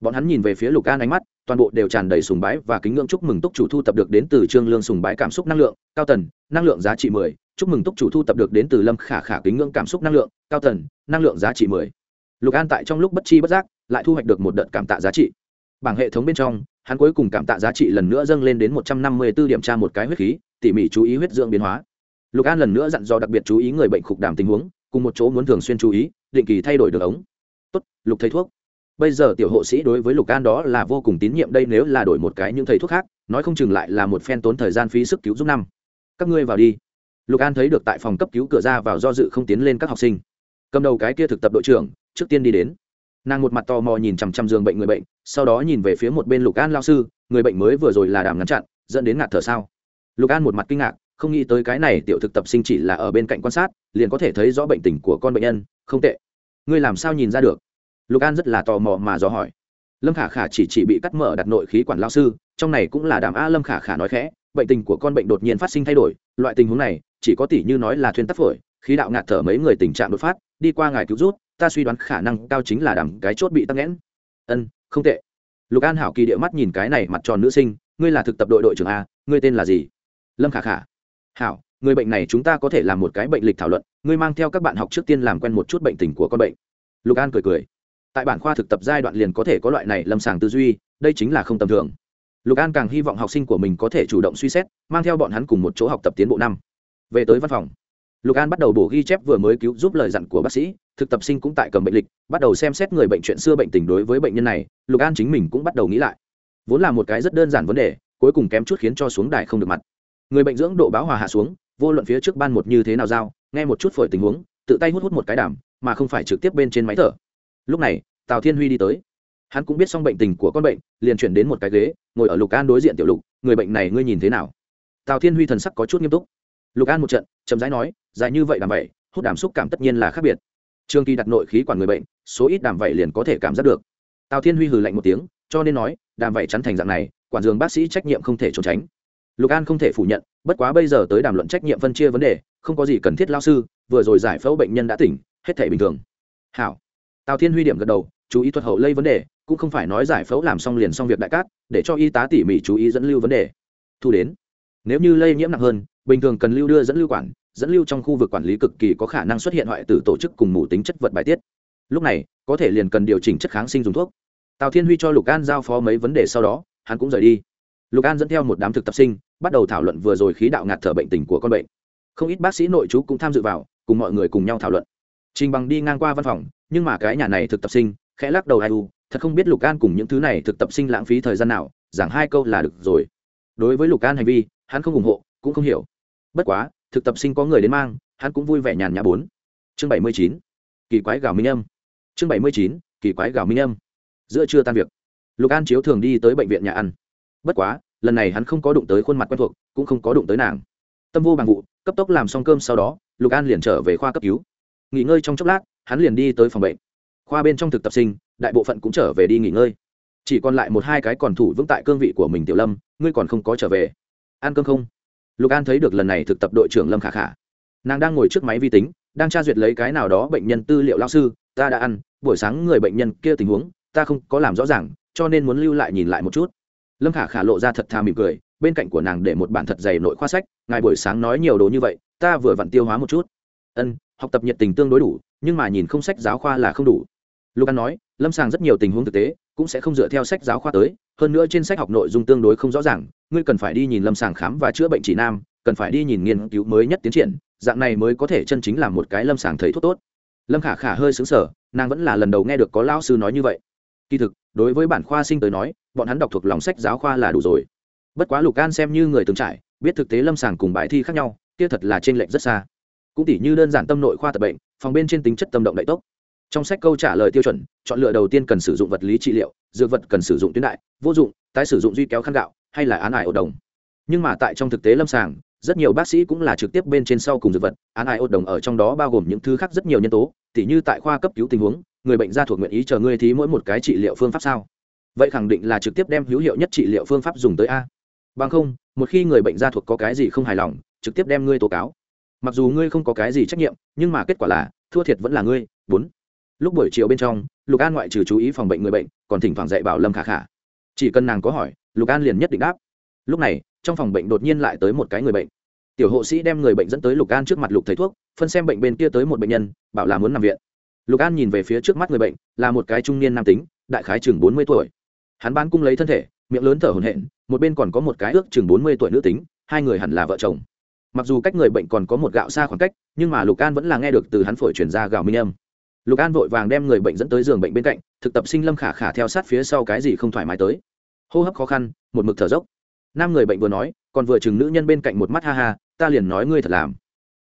Bọn hắn nhìn về phía lục an ánh mắt, toàn bộ đều tràn đầy sùng bái và kính ngưỡng chúc mừng túc chủ thu tập được đến từ trương lương sùng bái cảm xúc năng lượng, cao tần, năng lượng giá trị mười chúc mừng túc chủ thu tập được đến từ lâm khả khả kính ngưỡng cảm xúc năng lượng, cao tần năng lượng giá trị mười. Lục an tại trong lúc bất chi bất giác, lại thu hoạch được một đợt cảm tạ giá trị. Bảng hệ thống bên trong, hắn cuối cùng cảm tạ giá trị lần nữa dâng lên đến một trăm năm mươi b ố điểm tra một cái huyết khí, tỉ mỉ chú ý huyết dưỡng biến hóa. Lục an lần nữa dặn dò đặc biệt chú ý người bệnh khục đàm tình huống, cùng một chỗ muốn thường xuyên chú ý, định kỳ thay đổi đường ống. Tốt, lục thầy thuốc. Bây giờ tiểu hộ sĩ đối với lục an đó là vô cùng tín nhiệm, đây nếu là đổi một cái những thầy thuốc khác, nói không chừng lại là một phen tốn thời gian phí sức cứu giúp năm. Các ngươi vào đi lục an thấy được tại phòng cấp cứu cửa ra vào do dự không tiến lên các học sinh. Cầm đầu cái kia thực tập đội trưởng, trước tiên đi đến. Nàng một mặt tò mò nhìn chằm chằm giường bệnh người bệnh, sau đó nhìn về phía một bên lục an lao sư, người bệnh mới vừa rồi là đàm ngắn chặn, dẫn đến ngạt thở sao? Lục an một mặt kinh ngạc, không nghĩ tới cái này tiểu thực tập sinh chỉ là ở bên cạnh quan sát, liền có thể thấy rõ bệnh tình của con bệnh nhân, không tệ. Ngươi làm sao nhìn ra được? Lục an rất là tò mò mà dò hỏi. Lâm khả khả chỉ chỉ bị cắt mở đặt nội khí quản lao sư, trong này cũng là đàm a lâm khả khả nói khẽ, bệnh tình của con bệnh đột nhiên phát sinh thay đổi, loại tình huống này chỉ có tỷ như nói là thuyên tắc phổi, khí đạo ngạt thở mấy người tình trạng đột phát, đi qua ngài cứu rút, ta suy đoán khả năng cao chính là đằng cái chốt bị tắc nghẽn. Ân, không tệ. Lục an hảo kỳ địa mắt nhìn cái này mặt tròn nữ sinh, ngươi là thực tập đội đội trưởng a, ngươi tên là gì? Lâm khả khả. Hảo, người bệnh này chúng ta có thể làm một cái bệnh lịch thảo luận, ngươi mang theo các bạn học trước tiên làm quen một chút bệnh tình của con bệnh. Lục an cười cười. Tại bản khoa thực tập giai đoạn liền có thể có loại này lâm sàng tư duy, đây chính là không tầm thường. Lục an càng hy vọng học sinh của mình có thể chủ động suy xét, mang theo bọn hắn cùng một chỗ học tập tiến bộ năm về tới văn phòng. Lục an bắt đầu bổ ghi chép vừa mới cứu giúp lời dặn của bác sĩ, thực tập sinh cũng tại cầm bệnh lịch, bắt đầu xem xét người bệnh chuyện xưa bệnh tình đối với bệnh nhân này, lục an chính mình cũng bắt đầu nghĩ lại. Vốn là một cái rất đơn giản vấn đề, cuối cùng kém chút khiến cho xuống đài không được mặt. Người bệnh dưỡng độ báo hòa hạ xuống, vô luận phía trước ban một như thế nào giao, nghe một chút phổi tình huống, tự tay hút hút một cái đảm mà không phải trực tiếp bên trên máy thở. Lúc này, tào thiên huy đi tới. Hắn cũng biết xong bệnh tình của con bệnh, liền chuyển đến một cái ghế, ngồi ở lục an đối diện tiểu lục, người bệnh này ngươi nhìn thế nào? Tào thiên huy thần sắc có chút nghiêm túc lục an một trận, chậm rãi nói, dài như vậy đàm vậy, hút đàm xúc cảm tất nhiên là khác biệt. Trường kỳ đặt nội khí quản người bệnh, số ít đàm vậy liền có thể cảm giác được. Tào thiên huy hừ lạnh một tiếng, cho nên nói, đàm vậy chắn thành dạng này, quản dường bác sĩ trách nhiệm không thể trốn tránh. Lục an không thể phủ nhận, bất quá bây giờ tới đàm luận trách nhiệm phân chia vấn đề, không có gì cần thiết lao sư, vừa rồi giải phẫu bệnh nhân đã tỉnh, hết thể bình thường. Hảo. Tào thiên huy điểm gật đầu, chú ý thuật hậu lây vấn đề, cũng không phải nói giải phẫu làm xong liền xong việc đại cát, để cho y tá tỉ mỉ chú ý dẫn lưu vấn đề. Thu đến. Nếu như lây nhiễm nặng hơn bình thường cần lưu đưa dẫn lưu quản, dẫn lưu trong khu vực quản lý cực kỳ có khả năng xuất hiện hoại tử tổ chức cùng mù tính chất vật bài tiết. Lúc này, có thể liền cần điều chỉnh chất kháng sinh dùng thuốc. Tào thiên huy cho lục an giao phó mấy vấn đề sau đó, hắn cũng rời đi. Lục an dẫn theo một đám thực tập sinh, bắt đầu thảo luận vừa rồi khí đạo ngạt thở bệnh tình của con bệnh. Không ít bác sĩ nội chú cũng tham dự vào, cùng mọi người cùng nhau thảo luận. Trình bằng đi ngang qua văn phòng, nhưng mà cái nhà này thực tập sinh, khẽ lắc đầu ai u, thật không biết lục an cùng những thứ này thực tập sinh lãng phí thời gian nào, giảng hai câu là được rồi. Đối với lục an hành vi, hắn không ủng hộ, cũng không hiểu bất quá, thực tập sinh có người đến mang, hắn cũng vui vẻ nhàn nhã bốn. Chương bảy mươi chín. Kỳ quái gào minh âm. Chương bảy mươi chín, kỳ quái gào minh âm. Giữa trưa tan việc, lục an chiếu thường đi tới bệnh viện nhà ăn. Bất quá, lần này hắn không có đụng tới khuôn mặt quen thuộc, cũng không có đụng tới nàng. Tâm vô bằng vụ, cấp tốc làm xong cơm sau đó, lục an liền trở về khoa cấp cứu. Nghỉ ngơi trong chốc lát, hắn liền đi tới phòng bệnh. Khoa bên trong thực tập sinh, đại bộ phận cũng trở về đi nghỉ ngơi. Chỉ còn lại một hai cái còn thủ vững tại cương vị của mình tiểu lâm, ngươi còn không có trở về. Ăn cơm không? Lục an thấy được lần này thực tập đội trưởng lâm khả khả. Nàng đang ngồi trước máy vi tính, đang tra duyệt lấy cái nào đó bệnh nhân tư liệu lao sư, ta đã ăn, buổi sáng người bệnh nhân kia tình huống, ta không có làm rõ ràng, cho nên muốn lưu lại nhìn lại một chút. Lâm khả khả lộ ra thật thà mỉm cười, bên cạnh của nàng để một bản thật dày nội khoa sách, ngài buổi sáng nói nhiều đồ như vậy, ta vừa vặn tiêu hóa một chút. Ân, học tập nhiệt tình tương đối đủ, nhưng mà nhìn không sách giáo khoa là không đủ. Lục an nói, lâm sàng rất nhiều tình huống thực tế cũng sẽ không dựa theo sách giáo khoa tới, hơn nữa trên sách học nội dung tương đối không rõ ràng, ngươi cần phải đi nhìn lâm sàng khám và chữa bệnh chỉ nam, cần phải đi nhìn nghiên cứu mới nhất tiến triển, dạng này mới có thể chân chính làm một cái lâm sàng thầy thuốc tốt. Lâm khả khả hơi xứng sở nàng vẫn là lần đầu nghe được có lão sư nói như vậy. Kỳ thực, đối với bản khoa sinh tới nói, bọn hắn đọc thuộc lòng sách giáo khoa là đủ rồi. Bất quá lục an xem như người từng trải, biết thực tế lâm sàng cùng bài thi khác nhau, kia thật là t r ê n lệch rất xa. Cũng tỉ như đơn giản tâm nội khoa tập bệnh, phòng bên trên tính chất tâm động đại tốc trong sách câu trả lời tiêu chuẩn, chọn lựa đầu tiên cần sử dụng vật lý trị liệu, dược vật cần sử dụng tuyến đại, vô dụng, tái sử dụng duy kéo khăn gạo, hay là án ải ổ đồng. Nhưng mà tại trong thực tế lâm sàng, rất nhiều bác sĩ cũng là trực tiếp bên trên sau cùng dược vật, án ải ổ đồng ở trong đó bao gồm những thứ khác rất nhiều nhân tố, tỉ như tại khoa cấp cứu tình huống, người bệnh gia thuộc nguyện ý chờ ngươi thí mỗi một cái trị liệu phương pháp sao? Vậy khẳng định là trực tiếp đem hữu hiệu nhất trị liệu phương pháp dùng tới a. Bằng không, một khi người bệnh gia thuộc có cái gì không hài lòng, trực tiếp đem ngươi tố cáo. Mặc dù ngươi không có cái gì trách nhiệm, nhưng mà kết quả là, thua thiệt vẫn là ngươi. Bốn lúc buổi chiều bên trong, lục an ngoại trừ chú ý phòng bệnh người bệnh, còn thỉnh thoảng dạy bảo lâm khả khả. Chỉ cần nàng có hỏi, lục an liền nhất định đáp. Lúc này, trong phòng bệnh đột nhiên lại tới một cái người bệnh. Tiểu hộ sĩ đem người bệnh dẫn tới lục an trước mặt lục thầy thuốc, phân xem bệnh bên kia tới một bệnh nhân, bảo là muốn nằm viện. Lục an nhìn về phía trước mắt người bệnh, là một cái trung niên nam tính, đại khái chừng bốn mươi tuổi. Hắn bán cung lấy thân thể, miệng lớn thở hổn hển, một bên còn có một cái ước chừng bốn mươi tuổi nữ tính, hai người hẳn là vợ chồng. Mặc dù cách người bệnh còn có một gạo xa khoảng cách, nhưng mà lục an vẫn là nghe được từ hắn phổi chuyển ra gạo minh âm lục an vội vàng đem người bệnh dẫn tới giường bệnh bên cạnh, thực tập sinh lâm khả khả theo sát phía sau cái gì không thoải mái tới. Hô hấp khó khăn, một mực thở dốc. Nam người bệnh vừa nói, còn vừa chừng nữ nhân bên cạnh một mắt ha ha, ta liền nói ngươi thật làm.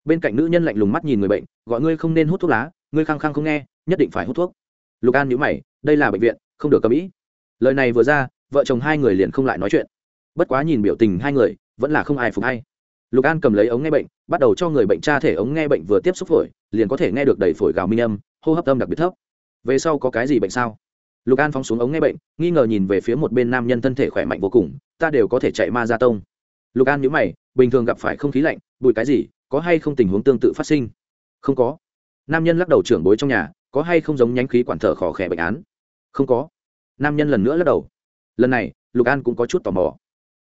Bên cạnh nữ nhân lạnh lùng mắt nhìn người bệnh, gọi ngươi không nên hút thuốc lá, ngươi khăng khăng không nghe, nhất định phải hút thuốc. Lục an nhữ mày, đây là bệnh viện, không được cầm ý. Lời này vừa ra, vợ chồng hai người liền không lại nói chuyện. Bất quá nhìn biểu tình hai người, vẫn là không ai phục hay lục an cầm lấy ống nghe bệnh, bắt đầu cho người bệnh tra thể ống nghe bệnh vừa tiếp xúc phổi, liền có thể nghe được đầy phổi gào minh âm, hô hấp âm đặc biệt thấp. Về sau có cái gì bệnh sao? Lục an phóng xuống ống nghe bệnh, nghi ngờ nhìn về phía một bên nam nhân thân thể khỏe mạnh vô cùng, ta đều có thể chạy ma ra tông. Lục an nhữ mày, bình thường gặp phải không khí lạnh, bụi cái gì? Có hay không tình huống tương tự phát sinh? Không có. Nam nhân lắc đầu trưởng bối trong nhà, có hay không giống nhánh khí quản thở khỏ khẽ bệnh án? Không có. Nam nhân lần nữa lắc đầu. Lần này, lục an cũng có chút tò mò.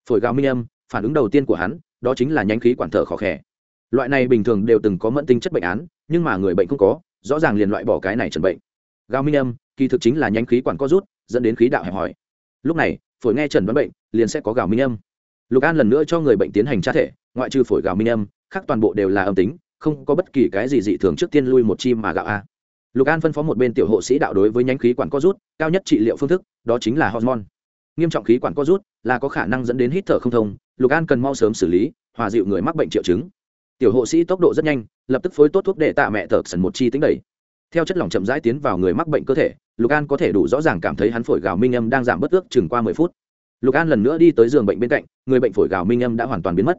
Phổi gào minh âm, phản ứng đầu tiên của hắn đó chính là nhánh khí quản thở khó khẽ loại này bình thường đều từng có mẫn tính chất bệnh án, nhưng mà người bệnh không có, rõ ràng liền loại bỏ cái này trần bệnh. Gào minh âm, kỳ thực chính là nhánh khí quản co rút, dẫn đến khí đạo hẹp hòi. Lúc này, phổi nghe trần đoán bệnh, liền sẽ có gào minh âm. Lục an lần nữa cho người bệnh tiến hành tra thể, ngoại trừ phổi gào minh âm, khác toàn bộ đều là âm tính, không có bất kỳ cái gì dị thường trước tiên lui một chim mà gạo a. Lục an phân phó một bên tiểu hộ sĩ đạo đối với nhánh khí quản co rút, cao nhất trị liệu phương thức, đó chính là hormone. Nghiêm trọng khí quản co rút là có khả năng dẫn đến hít thở không thông, lục an cần mau sớm xử lý, hòa dịu người mắc bệnh triệu chứng. Tiểu hộ sĩ tốc độ rất nhanh, lập tức phối tốt thuốc để tạ mẹ thở sần một chi tính đẩy. Theo chất lỏng chậm rãi tiến vào người mắc bệnh cơ thể, lục an có thể đủ rõ ràng cảm thấy hắn phổi gào minh âm đang giảm bất ước chừng qua mười phút. Lục an lần nữa đi tới giường bệnh bên cạnh, người bệnh phổi gào minh âm đã hoàn toàn biến mất.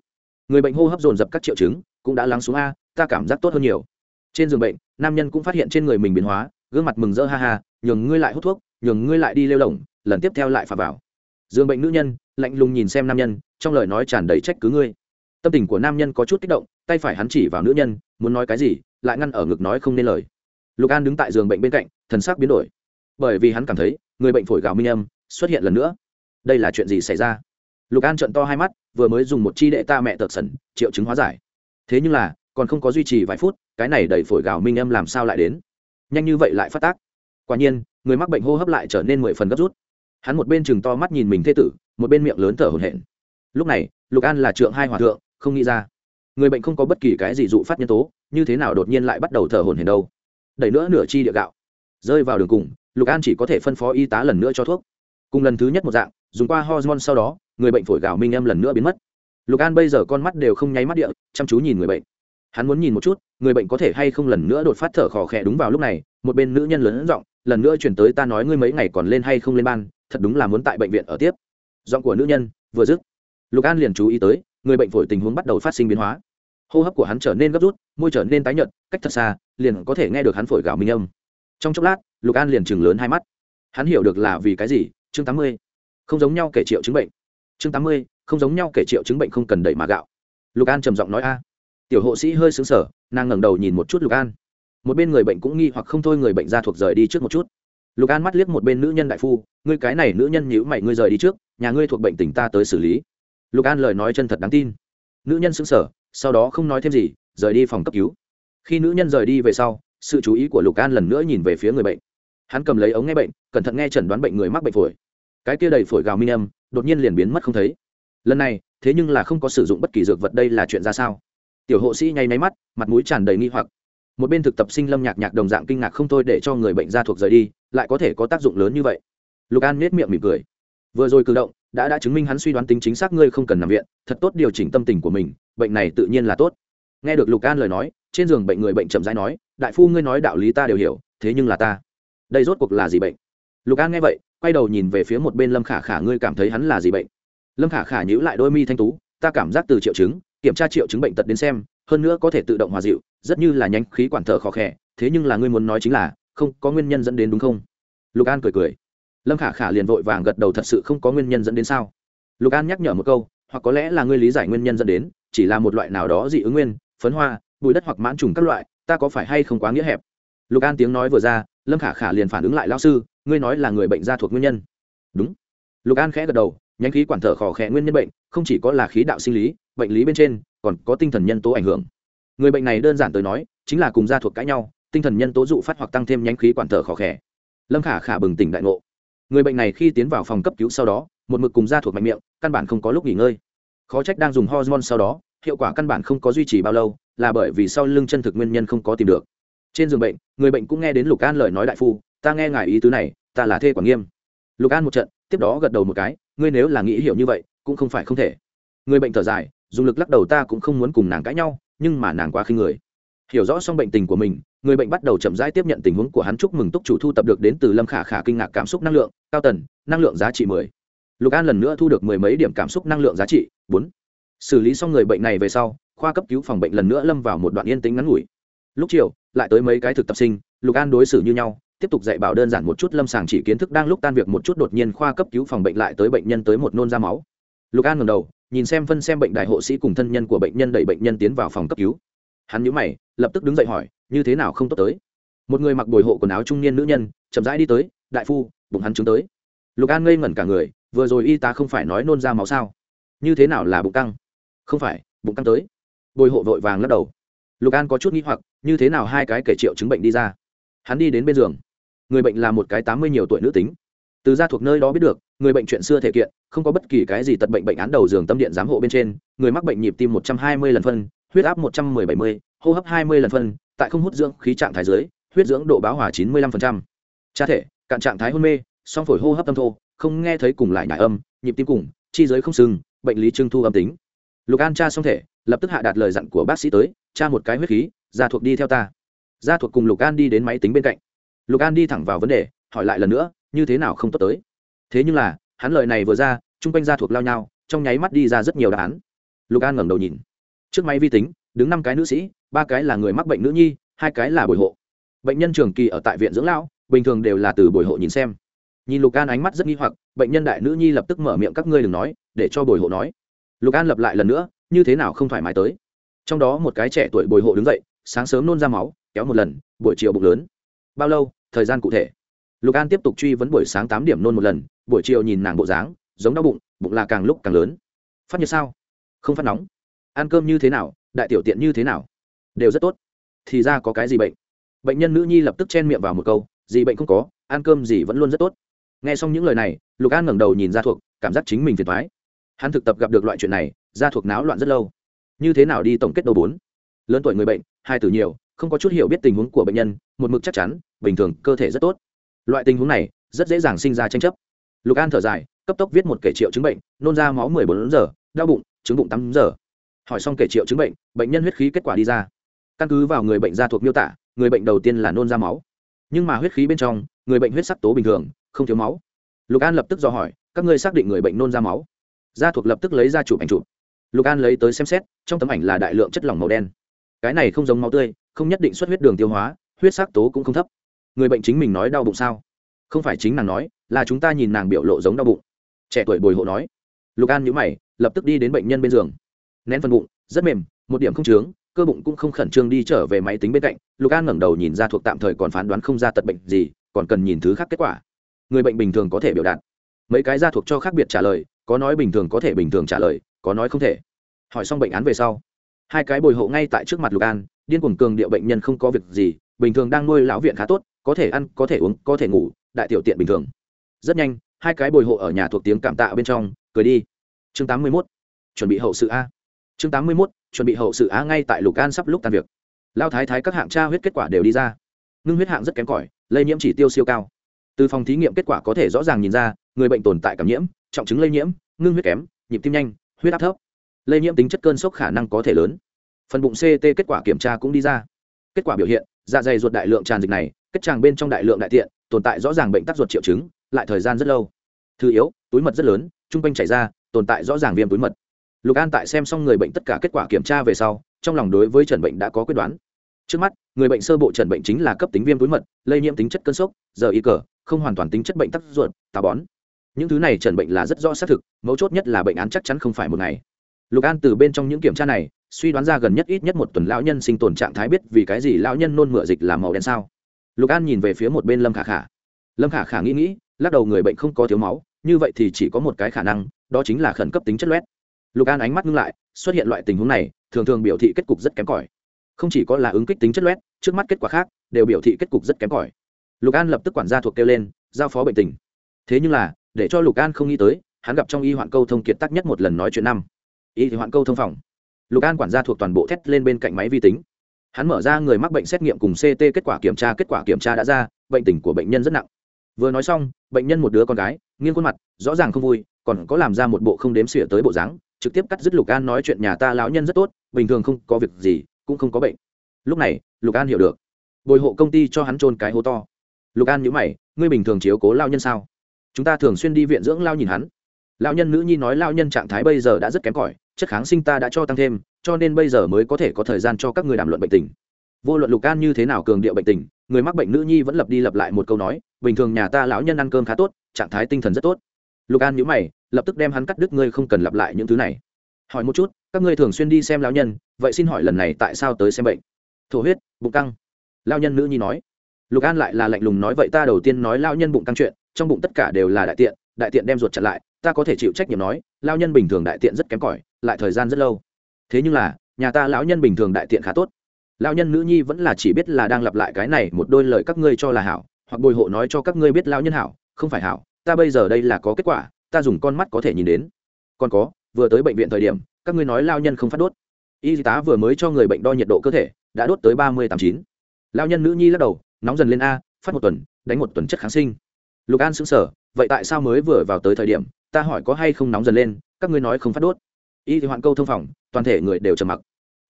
Người bệnh hô hấp dồn dập các triệu chứng, cũng đã lắng xuống a, ta cảm giác tốt hơn nhiều. Trên giường bệnh, nam nhân cũng phát hiện trên người mình biến hóa, gương mặt mừng rỡ ha ha, nhường ngươi lại hút thuốc, nhường ngươi lại đi lêu lỏng, lần tiếp theo lại phà vào dương bệnh nữ nhân, lạnh lùng nhìn xem nam nhân, trong lời nói tràn đầy trách cứ ngươi. Tâm tình của nam nhân có chút kích động, tay phải hắn chỉ vào nữ nhân, muốn nói cái gì, lại ngăn ở ngực nói không nên lời. Lục an đứng tại giường bệnh bên cạnh, thần sắc biến đổi. Bởi vì hắn cảm thấy, người bệnh phổi gào minh âm, xuất hiện lần nữa. Đây là chuyện gì xảy ra? Lục an trận to hai mắt, vừa mới dùng một chi đệ ta mẹ tợt sẩn triệu chứng hóa giải. Thế nhưng là, còn không có duy trì vài phút, cái này đầy phổi gào minh âm làm sao lại đến? Nhanh như vậy lại phát tác. Quả nhiên, người mắc bệnh hô hấp lại trở nên mười phần gấp rút hắn một bên chừng to mắt nhìn mình thê tử, một bên miệng lớn thở hổn hển. Lúc này, lục an là trượng hai hòa thượng, không nghĩ ra. Người bệnh không có bất kỳ cái gì dụ phát nhân tố, như thế nào đột nhiên lại bắt đầu thở hổn hển đâu. Đẩy nữa nửa chi địa gạo. Rơi vào đường cùng, lục an chỉ có thể phân phó y tá lần nữa cho thuốc. Cùng lần thứ nhất một dạng, dùng qua hormone sau đó, người bệnh phổi gạo minh em lần nữa biến mất. Lục an bây giờ con mắt đều không nháy mắt địa, chăm chú nhìn người bệnh. Hắn muốn nhìn một chút, người bệnh có thể hay không lần nữa đột phát thở khò khẽ đúng vào lúc này, một bên nữ nhân lớn giọng, lần nữa chuyển tới ta nói ngươi mấy ngày còn lên hay không lên ban thật đúng là muốn tại bệnh viện ở tiếp. Giọng của nữ nhân vừa dứt, lục an liền chú ý tới, người bệnh phổi tình huống bắt đầu phát sinh biến hóa. Hô hấp của hắn trở nên gấp rút, môi trở nên tái nhợt, cách thật xa, liền có thể nghe được hắn phổi gào minh âm. Trong chốc lát, lục an liền chừng lớn hai mắt. Hắn hiểu được là vì cái gì? Chương tám mươi, không giống nhau kể triệu chứng bệnh. Chương tám mươi, không giống nhau kể triệu chứng bệnh không cần đẩy mà gạo. Lục an trầm giọng nói, a. Tiểu hộ sĩ hơi xứng sở nàng ngẩng đầu nhìn một chút lục an. Một bên người bệnh cũng nghi hoặc không thôi người bệnh ra thuộc rời đi trước một chút lục an mắt liếc một bên nữ nhân đại phu, ngươi cái này nữ nhân nhữ mày, ngươi rời đi trước, nhà ngươi thuộc bệnh tỉnh ta tới xử lý. Lục an lời nói chân thật đáng tin. Nữ nhân xứng sở sau đó không nói thêm gì, rời đi phòng cấp cứu. Khi nữ nhân rời đi về sau, sự chú ý của lục an lần nữa nhìn về phía người bệnh. Hắn cầm lấy ống nghe bệnh, cẩn thận nghe chẩn đoán bệnh người mắc bệnh phổi. Cái kia đầy phổi gào minh âm, đột nhiên liền biến mất không thấy. Lần này, thế nhưng là không có sử dụng bất kỳ dược vật đây là chuyện ra sao? Tiểu hộ sĩ nháy máy mắt, mặt mũi tràn đầy nghi hoặc. Một bên thực tập sinh lâm nhạc nhạc đồng dạng kinh ngạc không thôi để cho người bệnh ra thuộc rời đi lại có thể có tác dụng lớn như vậy. Lục an nết miệng mỉm cười. Vừa rồi cử động, đã đã chứng minh hắn suy đoán tính chính xác ngươi không cần nằm viện, thật tốt điều chỉnh tâm tình của mình, bệnh này tự nhiên là tốt. Nghe được lục an lời nói, trên giường bệnh người bệnh chậm rãi nói, đại phu ngươi nói đạo lý ta đều hiểu, thế nhưng là ta. Đây rốt cuộc là gì bệnh? Lục an nghe vậy, quay đầu nhìn về phía một bên lâm khả khả, ngươi cảm thấy hắn là gì bệnh? Lâm khả khả nhíu lại đôi mi thanh tú, ta cảm giác từ triệu chứng, kiểm tra triệu chứng bệnh tật đến xem, hơn nữa có thể tự động hòa dịu, rất như là nhanh khí quản thở khó khẽ thế nhưng là ngươi muốn nói chính là không có nguyên nhân dẫn đến đúng không? Lục an cười cười. Lâm khả khả liền vội vàng gật đầu thật sự không có nguyên nhân dẫn đến sao? Lục an nhắc nhở một câu, hoặc có lẽ là ngươi lý giải nguyên nhân dẫn đến, chỉ là một loại nào đó dị ứng nguyên, phấn hoa, bụi đất hoặc mãn trùng các loại, ta có phải hay không quá nghĩa hẹp? Lục an tiếng nói vừa ra, lâm khả khả liền phản ứng lại lao sư, ngươi nói là người bệnh da thuộc nguyên nhân. Đúng. Lục an khẽ gật đầu, nhánh khí quản thở khò khẽ nguyên nhân bệnh, không chỉ có là khí đạo sinh lý, bệnh lý bên trên, còn có tinh thần nhân tố ảnh hưởng. Người bệnh này đơn giản tới nói, chính là cùng gia thuộc cãi nhau tinh thần nhân tố dụ phát hoặc tăng thêm nhánh khí quản thở khó khẽ lâm khả khả bừng tỉnh đại ngộ. Người bệnh này khi tiến vào phòng cấp cứu sau đó, một mực cùng gia thuộc mạnh miệng, căn bản không có lúc nghỉ ngơi. Khó trách đang dùng hormone sau đó, hiệu quả căn bản không có duy trì bao lâu, là bởi vì sau lưng chân thực nguyên nhân không có tìm được. Trên giường bệnh, người bệnh cũng nghe đến lục an lời nói đại phu, ta nghe ngài ý tứ này, ta là thê quản nghiêm. Lục an một trận, tiếp đó gật đầu một cái, ngươi nếu là nghĩ hiểu như vậy, cũng không phải không thể. Người bệnh thở dài, dùng lực lắc đầu ta cũng không muốn cùng nàng cãi nhau, nhưng mà nàng quá khinh người. Hiểu rõ xong bệnh tình của mình người bệnh bắt đầu chậm rãi tiếp nhận tình huống của hắn chúc mừng túc chủ thu tập được đến từ lâm khả khả kinh ngạc cảm xúc năng lượng, cao tần, năng lượng giá trị mười. Lục an lần nữa thu được mười mấy điểm cảm xúc năng lượng giá trị, bốn. Xử lý xong người bệnh này về sau, khoa cấp cứu phòng bệnh lần nữa lâm vào một đoạn yên tĩnh ngắn ngủi. Lúc chiều, lại tới mấy cái thực tập sinh, lục an đối xử như nhau, tiếp tục dạy bảo đơn giản một chút lâm sàng chỉ kiến thức đang lúc tan việc một chút đột nhiên khoa cấp cứu phòng bệnh lại tới bệnh nhân tới một nôn ra máu. Lục an ngầm đầu, nhìn xem phân xem bệnh đại hộ sĩ cùng thân nhân của bệnh nhân đẩy bệnh nhân tiến vào phòng cấp cứu. Hắn nhíu mày, lập tức đứng dậy hỏi như thế nào không tốt tới. Một người mặc bồi hộ quần áo trung niên nữ nhân, chậm rãi đi tới, đại phu, bụng hắn chứng tới. Lục an ngây ngẩn cả người, vừa rồi y tá không phải nói nôn ra máu sao? Như thế nào là bụng căng? Không phải, bụng căng tới. Bồi hộ vội vàng lắc đầu. Lục an có chút nghĩ hoặc, như thế nào hai cái kể triệu chứng bệnh đi ra? Hắn đi đến bên giường. Người bệnh là một cái tám mươi nhiều tuổi nữ tính. Từ gia thuộc nơi đó biết được, người bệnh chuyện xưa thể kiện, không có bất kỳ cái gì tật bệnh bệnh án đầu giường tâm điện giám hộ bên trên, người mắc bệnh nhịp tim một trăm hai mươi lần phân, huyết áp một trăm mười bảy mươi hô hấp hai mươi lần phân, tại không hút dưỡng khí trạng thái dưới, huyết dưỡng độ báo hòa chín mươi lăm cha thể, cạn trạng thái hôn mê, song phổi hô hấp tâm thô, không nghe thấy cùng lại nhải âm, nhịp tim cùng, chi giới không sừng, bệnh lý trưng thu âm tính. Lục an cha xong thể, lập tức hạ đạt lời dặn của bác sĩ tới, cha một cái huyết khí, gia thuộc đi theo ta. Gia thuộc cùng lục an đi đến máy tính bên cạnh. Lục an đi thẳng vào vấn đề, hỏi lại lần nữa, như thế nào không tốt tới? Thế nhưng là, hắn lời này vừa ra, chung quanh gia thuộc lao nhau, trong nháy mắt đi ra rất nhiều đáp án. Lục an ngẩng đầu nhìn. Trước máy vi tính đứng năm cái nữ sĩ, ba cái là người mắc bệnh nữ nhi, hai cái là bồi hộ. Bệnh nhân trường kỳ ở tại viện dưỡng lão, bình thường đều là từ bồi hộ nhìn xem. Nhìn lục an ánh mắt rất nghi hoặc, bệnh nhân đại nữ nhi lập tức mở miệng các ngươi đừng nói, để cho bồi hộ nói. Lục an lập lại lần nữa, như thế nào không thoải mái tới. Trong đó một cái trẻ tuổi bồi hộ đứng dậy, sáng sớm nôn ra máu, kéo một lần, buổi chiều bụng lớn. Bao lâu? Thời gian cụ thể. Lục an tiếp tục truy vấn buổi sáng tám điểm nôn một lần, buổi chiều nhìn nàng bộ dáng, giống đau bụng bụng là càng lúc càng lớn. Phát nhiệt sao? Không phát nóng. Ăn cơm như thế nào? Đại tiểu tiện như thế nào? Đều rất tốt. Thì ra có cái gì bệnh? Bệnh nhân nữ nhi lập tức chen miệng vào một câu, gì bệnh không có, ăn cơm gì vẫn luôn rất tốt. Nghe xong những lời này, lục an ngẩng đầu nhìn ra thuộc, cảm giác chính mình phiền thoái hắn thực tập gặp được loại chuyện này ra thuộc náo loạn rất lâu. Như thế nào đi tổng kết đầu bốn? Lớn tuổi người bệnh, hai từ nhiều, không có chút hiểu biết tình huống của bệnh nhân, một mực chắc chắn, bình thường, cơ thể rất tốt. Loại tình huống này, rất dễ dàng sinh ra tranh chấp. Lục an thở dài, cấp tốc viết một kể triệu chứng bệnh, nôn ra máu mười bốn giờ, đau bụng chứng bụng tám giờ hỏi xong kể triệu chứng bệnh bệnh nhân huyết khí kết quả đi ra. Căn cứ vào người bệnh ra thuộc miêu tả, người bệnh đầu tiên là nôn ra máu. Nhưng mà huyết khí bên trong, người bệnh huyết sắc tố bình thường, không thiếu máu. Lục an lập tức do hỏi, các ngươi xác định người bệnh nôn ra máu? Da thuộc lập tức lấy ra chụp ảnh chụp. Lục an lấy tới xem xét, trong tấm ảnh là đại lượng chất lỏng màu đen. Cái này không giống máu tươi, không nhất định xuất huyết đường tiêu hóa, huyết sắc tố cũng không thấp. Người bệnh chính mình nói đau bụng sao? Không phải chính nàng nói, là chúng ta nhìn nàng biểu lộ giống đau bụng. Trẻ tuổi bồi hộ nói. Lục an nhữ mày, lập tức đi đến bệnh nhân bên giường nén phần bụng, rất mềm, một điểm không trướng, cơ bụng cũng không khẩn trương đi trở về máy tính bên cạnh. Lục an ngẩng đầu nhìn ra thuộc tạm thời còn phán đoán không ra tật bệnh gì, còn cần nhìn thứ khác kết quả. Người bệnh bình thường có thể biểu đạt. Mấy cái da thuộc cho khác biệt trả lời, có nói bình thường có thể bình thường trả lời, có nói không thể. Hỏi xong bệnh án về sau, hai cái bồi hộ ngay tại trước mặt lục an, điên cuồng cường địa bệnh nhân không có việc gì, bình thường đang nuôi lão viện khá tốt, có thể ăn, có thể uống, có thể ngủ, đại tiểu tiện bình thường. Rất nhanh, hai cái bồi hộ ở nhà thuộc tiếng cảm tạ bên trong, cười đi. Chương tám mươi mốt, chuẩn bị hậu sự a chương tám mươi mốt, chuẩn bị hậu sự á ngay tại lục an sắp lúc tan việc. Lao thái thái các hạng tra huyết kết quả đều đi ra. Ngưng huyết hạng rất kém cỏi, lây nhiễm chỉ tiêu siêu cao. Từ phòng thí nghiệm kết quả có thể rõ ràng nhìn ra, người bệnh tồn tại cảm nhiễm, trọng chứng lây nhiễm, ngưng huyết kém, nhịp tim nhanh, huyết áp thấp. Lây nhiễm tính chất cơn sốc khả năng có thể lớn. Phần bụng ct kết quả kiểm tra cũng đi ra. Kết quả biểu hiện dạ dày ruột đại lượng tràn dịch này, kết tràng bên trong đại lượng đại tiện, tồn tại rõ ràng bệnh tắc ruột triệu chứng, lại thời gian rất lâu. Thứ yếu, túi mật rất lớn t r u n g quanh chảy ra, tồn tại rõ ràng viêm túi mật lục an tại xem xong người bệnh tất cả kết quả kiểm tra về sau, trong lòng đối với trần bệnh đã có quyết đoán. Trước mắt, người bệnh sơ bộ trần bệnh chính là cấp tính viêm túi mật, lây nhiễm tính chất cơn sốc, giờ y cờ, không hoàn toàn tính chất bệnh tắc ruột tà bón. Những thứ này trần bệnh là rất rõ xác thực, mấu chốt nhất là bệnh án chắc chắn không phải một ngày. Lục an từ bên trong những kiểm tra này, suy đoán ra gần nhất ít nhất một tuần lão nhân sinh tồn trạng thái biết vì cái gì lão nhân nôn mửa dịch là màu đen sao. Lục an nhìn về phía một bên lâm khả khả. Lâm khả khả nghĩ nghĩ, lắc đầu người bệnh không có thiếu máu, như vậy thì chỉ có một cái khả năng, đó chính là khẩn cấp tính chất loét lục an ánh mắt ngưng lại, xuất hiện loại tình huống này, thường thường biểu thị kết cục rất kém cỏi. Không chỉ có là ứng kích tính chất loét, trước mắt kết quả khác, đều biểu thị kết cục rất kém cỏi. Lục an lập tức quản gia thuộc kêu lên, giao phó bệnh tình. Thế nhưng là, để cho lục an không nghĩ tới, hắn gặp trong y hoạn câu thông kiệt tác nhất một lần nói chuyện năm. Y thì hoạn câu thông phòng. Lục an quản gia thuộc toàn bộ thét lên bên cạnh máy vi tính. Hắn mở ra người mắc bệnh xét nghiệm cùng ct kết quả kiểm tra, kết quả kiểm tra đã ra, bệnh tình của bệnh nhân rất nặng. Vừa nói xong, bệnh nhân một đứa con gái, nghiêng khuôn mặt, rõ ràng không vui, còn có làm ra một bộ không đếm xỉa tới bộ dáng trực tiếp cắt dứt lục an nói chuyện nhà ta lão nhân rất tốt, bình thường không có việc gì, cũng không có bệnh. Lúc này, lục an hiểu được. Bồi hộ công ty cho hắn trôn cái hố to. Lục an nhữ mày, ngươi bình thường chiếu cố lao nhân sao? Chúng ta thường xuyên đi viện dưỡng lao nhìn hắn. Lao nhân nữ nhi nói lao nhân trạng thái bây giờ đã rất kém cỏi, chất kháng sinh ta đã cho tăng thêm, cho nên bây giờ mới có thể có thời gian cho các người đàm luận bệnh tình. Vô luận lục an như thế nào cường điệu bệnh tình, người mắc bệnh nữ nhi vẫn lập đi lập lại một câu nói, bình thường nhà ta lão nhân ăn cơm khá tốt, trạng thái tinh thần rất tốt. Lục an nhữ mày lập tức đem hắn cắt đứt, ngươi không cần lặp lại những thứ này. Hỏi một chút, các ngươi thường xuyên đi xem lão nhân, vậy xin hỏi lần này tại sao tới xem bệnh? Thổ huyết, bụng căng. Lao nhân nữ nhi nói. Lục an lại là lạnh lùng nói, vậy ta đầu tiên nói lao nhân bụng căng chuyện, trong bụng tất cả đều là đại tiện đại tiện đem ruột chặn lại, ta có thể chịu trách nhiệm nói lao nhân bình thường đại tiện rất kém cỏi, lại thời gian rất lâu. Thế nhưng là, nhà ta lão nhân bình thường đại tiện khá tốt. Lao nhân nữ nhi vẫn là chỉ biết là đang lặp lại cái này, một đôi lời các ngươi cho là hảo, hoặc bồi hộ nói cho các ngươi biết lao nhân hảo, không phải hảo, ta bây giờ đây là có kết quả ta dùng con mắt có thể nhìn đến. Còn có, vừa tới bệnh viện thời điểm, các ngươi nói lao nhân không phát đốt. Y tá vừa mới cho người bệnh đo nhiệt độ cơ thể, đã đốt tới ba mươi tám chín. Lao nhân nữ nhi lắc đầu, nóng dần lên a, phát một tuần, đánh một tuần chất kháng sinh. Lục an xứng sở vậy tại sao mới vừa vào tới thời điểm, ta hỏi có hay không nóng dần lên, các ngươi nói không phát đốt. Y thì hoạn câu thông phòng, toàn thể người đều trầm mặc.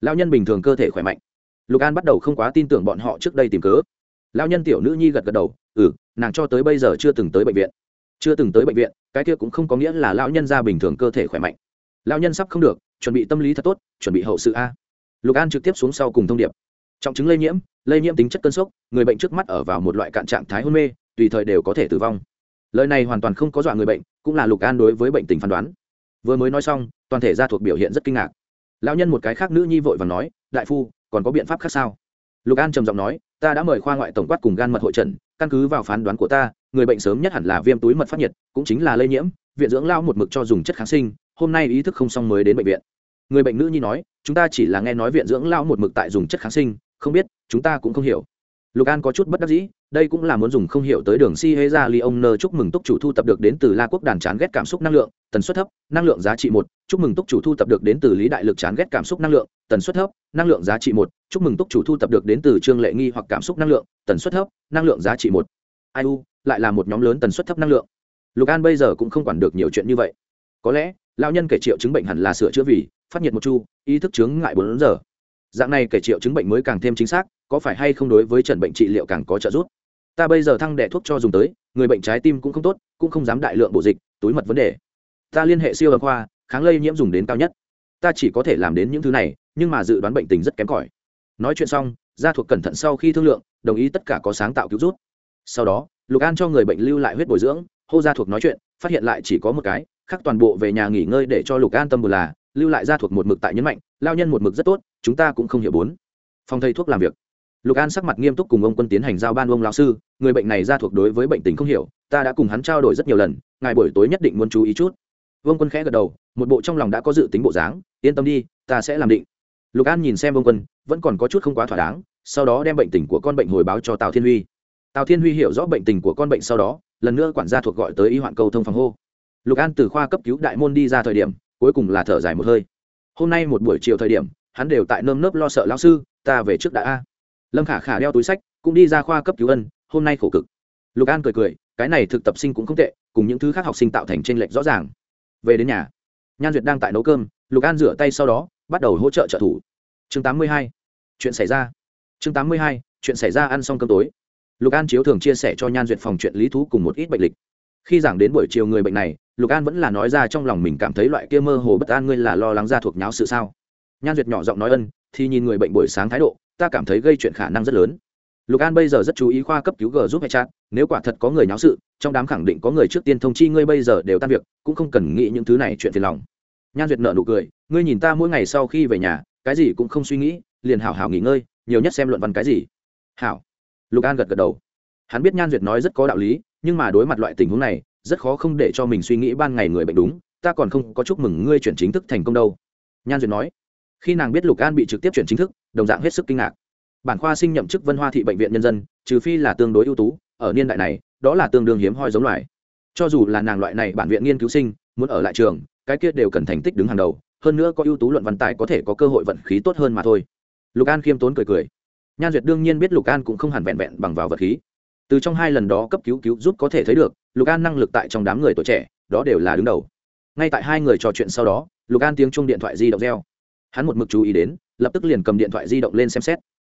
Lao nhân bình thường cơ thể khỏe mạnh. Lục an bắt đầu không quá tin tưởng bọn họ trước đây tìm cớ. Lao nhân tiểu nữ nhi gật gật đầu ừ nàng cho tới bây giờ chưa từng tới bệnh viện chưa từng tới bệnh viện, cái kia cũng không có nghĩa là lão nhân ra bình thường cơ thể khỏe mạnh. Lão nhân sắp không được, chuẩn bị tâm lý thật tốt, chuẩn bị hậu sự a. Lục an trực tiếp xuống sau cùng thông điệp. Trọng chứng lây nhiễm lây nhiễm tính chất cơn sốc, người bệnh trước mắt ở vào một loại cạn trạng thái hôn mê, tùy thời đều có thể tử vong. Lời này hoàn toàn không có dọa người bệnh, cũng là lục an đối với bệnh tình phán đoán. Vừa mới nói xong, toàn thể gia thuộc biểu hiện rất kinh ngạc. Lão nhân một cái khác nữ nhi vội và nói, đại phu, còn có biện pháp khác sao? Lục an trầm giọng nói, ta đã mời khoa ngoại tổng quát cùng gan mật hội trần, căn cứ vào phán đoán của ta người bệnh sớm nhất hẳn là viêm túi mật phát nhiệt, cũng chính là lây nhiễm, viện dưỡng lao một mực cho dùng chất kháng sinh, hôm nay ý thức không xong mới đến bệnh viện. Người bệnh nữ nhi nói, chúng ta chỉ là nghe nói viện dưỡng lao một mực tại dùng chất kháng sinh, không biết, chúng ta cũng không hiểu. Lục an có chút bất đắc dĩ, đây cũng là muốn dùng không hiểu tới đường si hê ra ly ông nơ chúc mừng túc chủ thu tập được đến từ la quốc đàn chán ghét cảm xúc năng lượng, tần suất thấp, năng lượng giá trị một, chúc mừng túc chủ thu tập được đến từ lý đại lực chán ghét cảm xúc năng lượng, tần suất thấp, năng lượng giá trị một, chúc mừng túc chủ thu tập được đến từ trương lệ nghi hoặc cảm xúc năng lượng, tần suất thấp, năng lượng giá trị một ai u, lại là một nhóm lớn tần suất thấp năng lượng. Lục an bây giờ cũng không quản được nhiều chuyện như vậy. Có lẽ lao nhân kể triệu chứng bệnh hẳn là sửa chữa vì, phát nhiệt một chu, ý thức chứng ngại bốn giờ. Dạng này kể triệu chứng bệnh mới càng thêm chính xác, có phải hay không đối với trần bệnh trị liệu càng có trợ giúp? Ta bây giờ thăng đẻ thuốc cho dùng tới, người bệnh trái tim cũng không tốt, cũng không dám đại lượng bộ dịch, túi mật vấn đề. Ta liên hệ siêu âm khoa, kháng lây nhiễm dùng đến cao nhất. Ta chỉ có thể làm đến những thứ này, nhưng mà dự đoán bệnh tình rất kém cỏi. Nói chuyện xong, gia thuộc cẩn thận sau khi thương lượng, đồng ý tất cả có sáng tạo cứu rút sau đó, lục an cho người bệnh lưu lại huyết bồi dưỡng, hô gia thuộc nói chuyện, phát hiện lại chỉ có một cái, khác toàn bộ về nhà nghỉ ngơi để cho lục an tâm một là, lưu lại gia thuộc một mực tại nhấn mạnh, lao nhân một mực rất tốt, chúng ta cũng không hiểu bốn. Phòng thầy thuốc làm việc. Lục an sắc mặt nghiêm túc cùng ông quân tiến hành giao ban ông lão sư, người bệnh này gia thuộc đối với bệnh tình không hiểu, ta đã cùng hắn trao đổi rất nhiều lần, ngài buổi tối nhất định muốn chú ý chút. Vương quân khẽ gật đầu, một bộ trong lòng đã có dự tính bộ dáng, yên tâm đi, ta sẽ làm định. Lục an nhìn xem vương quân, vẫn còn có chút không quá thỏa đáng, sau đó đem bệnh tình của con bệnh hồi báo cho tào thiên huy tào thiên huy hiểu rõ bệnh tình của con bệnh sau đó, lần nữa quản gia thuộc gọi tới y hoạn cầu thông phòng hô. Lục an từ khoa cấp cứu đại môn đi ra thời điểm, cuối cùng là thở dài một hơi. Hôm nay một buổi chiều thời điểm, hắn đều tại nơm nớp lo sợ lão sư, ta về trước đã a. Lâm khả khả đeo túi sách, cũng đi ra khoa cấp cứu ân, hôm nay khổ cực. Lục an cười cười, cái này thực tập sinh cũng không tệ, cùng những thứ khác học sinh tạo thành t r ê n lệch rõ ràng. Về đến nhà, nhan duyệt đang tại nấu cơm, lục an rửa tay sau đó, bắt đầu hỗ trợ trợ thủ. Chương tám mươi hai, chuyện xảy ra. Chương tám mươi hai, chuyện xảy ra ăn xong cơm tối lục an chiếu thường chia sẻ cho nhan duyệt phòng chuyện lý thú cùng một ít bệnh lịch. Khi giảng đến buổi chiều người bệnh này, lục an vẫn là nói ra trong lòng mình cảm thấy loại kia mơ hồ bất an ngươi là lo lắng ra thuộc nháo sự sao. Nhan duyệt nhỏ giọng nói ân, thì nhìn người bệnh buổi sáng thái độ, ta cảm thấy gây chuyện khả năng rất lớn. Lục an bây giờ rất chú ý khoa cấp cứu g giúp hay chat nếu quả thật có người nháo sự, trong đám khẳng định có người trước tiên thông chi ngươi bây giờ đều tan việc, cũng không cần nghĩ những thứ này chuyện phiền lòng. Nhan duyệt nợ nụ cười, ngươi nhìn ta mỗi ngày sau khi về nhà, cái gì cũng không suy nghĩ, liền hảo hảo nghỉ ngơi, nhiều nhất xem luận văn cái gì. Hảo lục an gật gật đầu. Hắn biết nhan duyệt nói rất có đạo lý, nhưng mà đối mặt loại tình huống này, rất khó không để cho mình suy nghĩ ban ngày người bệnh đúng, ta còn không có chúc mừng ngươi chuyển chính thức thành công đâu. Nhan duyệt nói. Khi nàng biết lục an bị trực tiếp chuyển chính thức, đồng dạng hết sức kinh ngạc. Bản khoa sinh nhậm chức vân hoa thị bệnh viện nhân dân, trừ phi là tương đối ưu tú, ở niên đại này, đó là tương đương hiếm hoi giống loài. Cho dù là nàng loại này bản viện nghiên cứu sinh, muốn ở lại trường, cái kia đều cần thành tích đứng hàng đầu, hơn nữa có ưu tú luận văn tài có thể có cơ hội vận khí tốt hơn mà thôi. Lục an khiêm tốn cười cười nhan duyệt đương nhiên biết lục an cũng không hẳn vẹn vẹn bằng vào vật khí. Từ trong hai lần đó cấp cứu cứu giúp có thể thấy được, lục an năng lực tại trong đám người tuổi trẻ, đó đều là đứng đầu. Ngay tại hai người trò chuyện sau đó, lục an tiếng chung điện thoại di động reo. Hắn một mực chú ý đến, lập tức liền cầm điện thoại di động lên xem xét.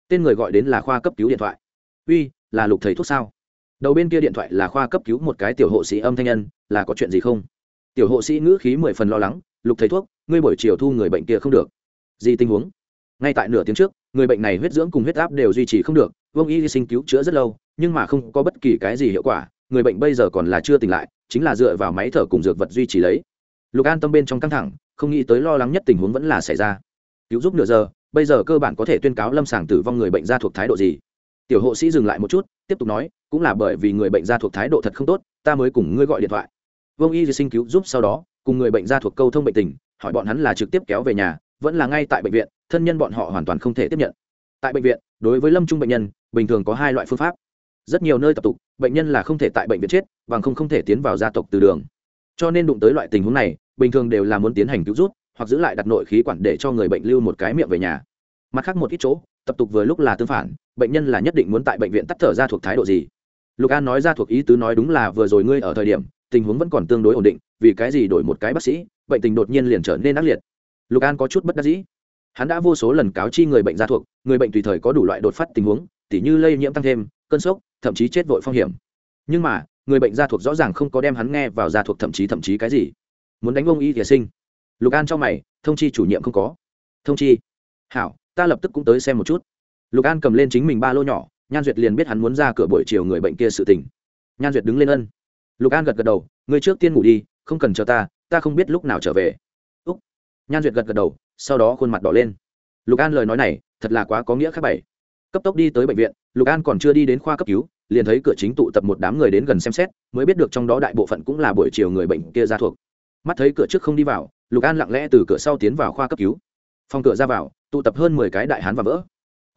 Tên người gọi đến là khoa cấp cứu điện thoại. Uy, là lục thầy thuốc sao? Đầu bên kia điện thoại là khoa cấp cứu một cái tiểu hộ sĩ âm thanh nhân, là có chuyện gì không? Tiểu hộ sĩ ngữ khí mười phần lo lắng, lục thầy thuốc, ngươi buổi chiều thu người bệnh kia không được. Gì tình huống? Ngay tại nửa tiếng trước người bệnh này huyết dưỡng cùng huyết áp đều duy trì không được, Vương y sinh cứu chữa rất lâu, nhưng mà không có bất kỳ cái gì hiệu quả, người bệnh bây giờ còn là chưa tỉnh lại, chính là dựa vào máy thở cùng dược vật duy trì lấy. Lục an tâm bên trong căng thẳng, không nghĩ tới lo lắng nhất tình huống vẫn là xảy ra. Cứu giúp nửa giờ, bây giờ cơ bản có thể tuyên cáo lâm sàng tử vong người bệnh ra thuộc thái độ gì? Tiểu hộ sĩ dừng lại một chút, tiếp tục nói, cũng là bởi vì người bệnh ra thuộc thái độ thật không tốt, ta mới cùng ngươi gọi điện thoại. Vương y sinh cứu giúp sau đó, cùng người bệnh ra thuộc câu thông bệnh tình, hỏi bọn hắn là trực tiếp kéo về nhà, vẫn là ngay tại bệnh viện thân nhân bọn họ hoàn toàn không thể tiếp nhận. Tại bệnh viện, đối với lâm trung bệnh nhân, bình thường có hai loại phương pháp. Rất nhiều nơi tập tục bệnh nhân là không thể tại bệnh viện chết, bằng không không thể tiến vào gia tộc từ đường. Cho nên đụng tới loại tình huống này, bình thường đều là muốn tiến hành cứu rút hoặc giữ lại đặt nội khí quản để cho người bệnh lưu một cái miệng về nhà. Mặt khác một ít chỗ, tập tục vừa lúc là tương phản, bệnh nhân là nhất định muốn tại bệnh viện tắt thở ra thuộc thái độ gì. Lục an nói ra thuộc ý tứ nói đúng là vừa rồi ngươi ở thời điểm, tình huống vẫn còn tương đối ổn định, vì cái gì đổi một cái bác sĩ, bệnh tình đột nhiên liền trở nên ác liệt. Lục an có chút bất đắc dĩ hắn đã vô số lần cáo chi người bệnh ra thuộc, người bệnh tùy thời có đủ loại đột phát tình huống, tỉ như lây nhiễm tăng thêm, cơn sốc, thậm chí chết vội phong hiểm. Nhưng mà, người bệnh gia thuộc rõ ràng không có đem hắn nghe vào gia thuộc thậm chí thậm chí cái gì. Muốn đánh ông y thìa sinh. Lục an cho mày, thông chi chủ nhiệm không có. Thông chi. Hảo, ta lập tức cũng tới xem một chút. Lục an cầm lên chính mình ba lô nhỏ, nhan duyệt liền biết hắn muốn ra cửa buổi chiều người bệnh kia sự tình. Nhan duyệt đứng lên ân. Lục an gật gật đầu người trước tiên ngủ đi, không cần chờ ta ta không biết lúc nào trở về. Úc. Nhan duyệt gật gật đầu sau đó khuôn mặt đỏ lên. Lục an lời nói này thật là quá có nghĩa khác bảy. Cấp tốc đi tới bệnh viện, lục an còn chưa đi đến khoa cấp cứu, liền thấy cửa chính tụ tập một đám người đến gần xem xét, mới biết được trong đó đại bộ phận cũng là buổi chiều người bệnh kia ra thuộc. Mắt thấy cửa trước không đi vào, lục an lặng lẽ từ cửa sau tiến vào khoa cấp cứu. Phòng cửa ra vào, tụ tập hơn mười cái đại hán và vỡ.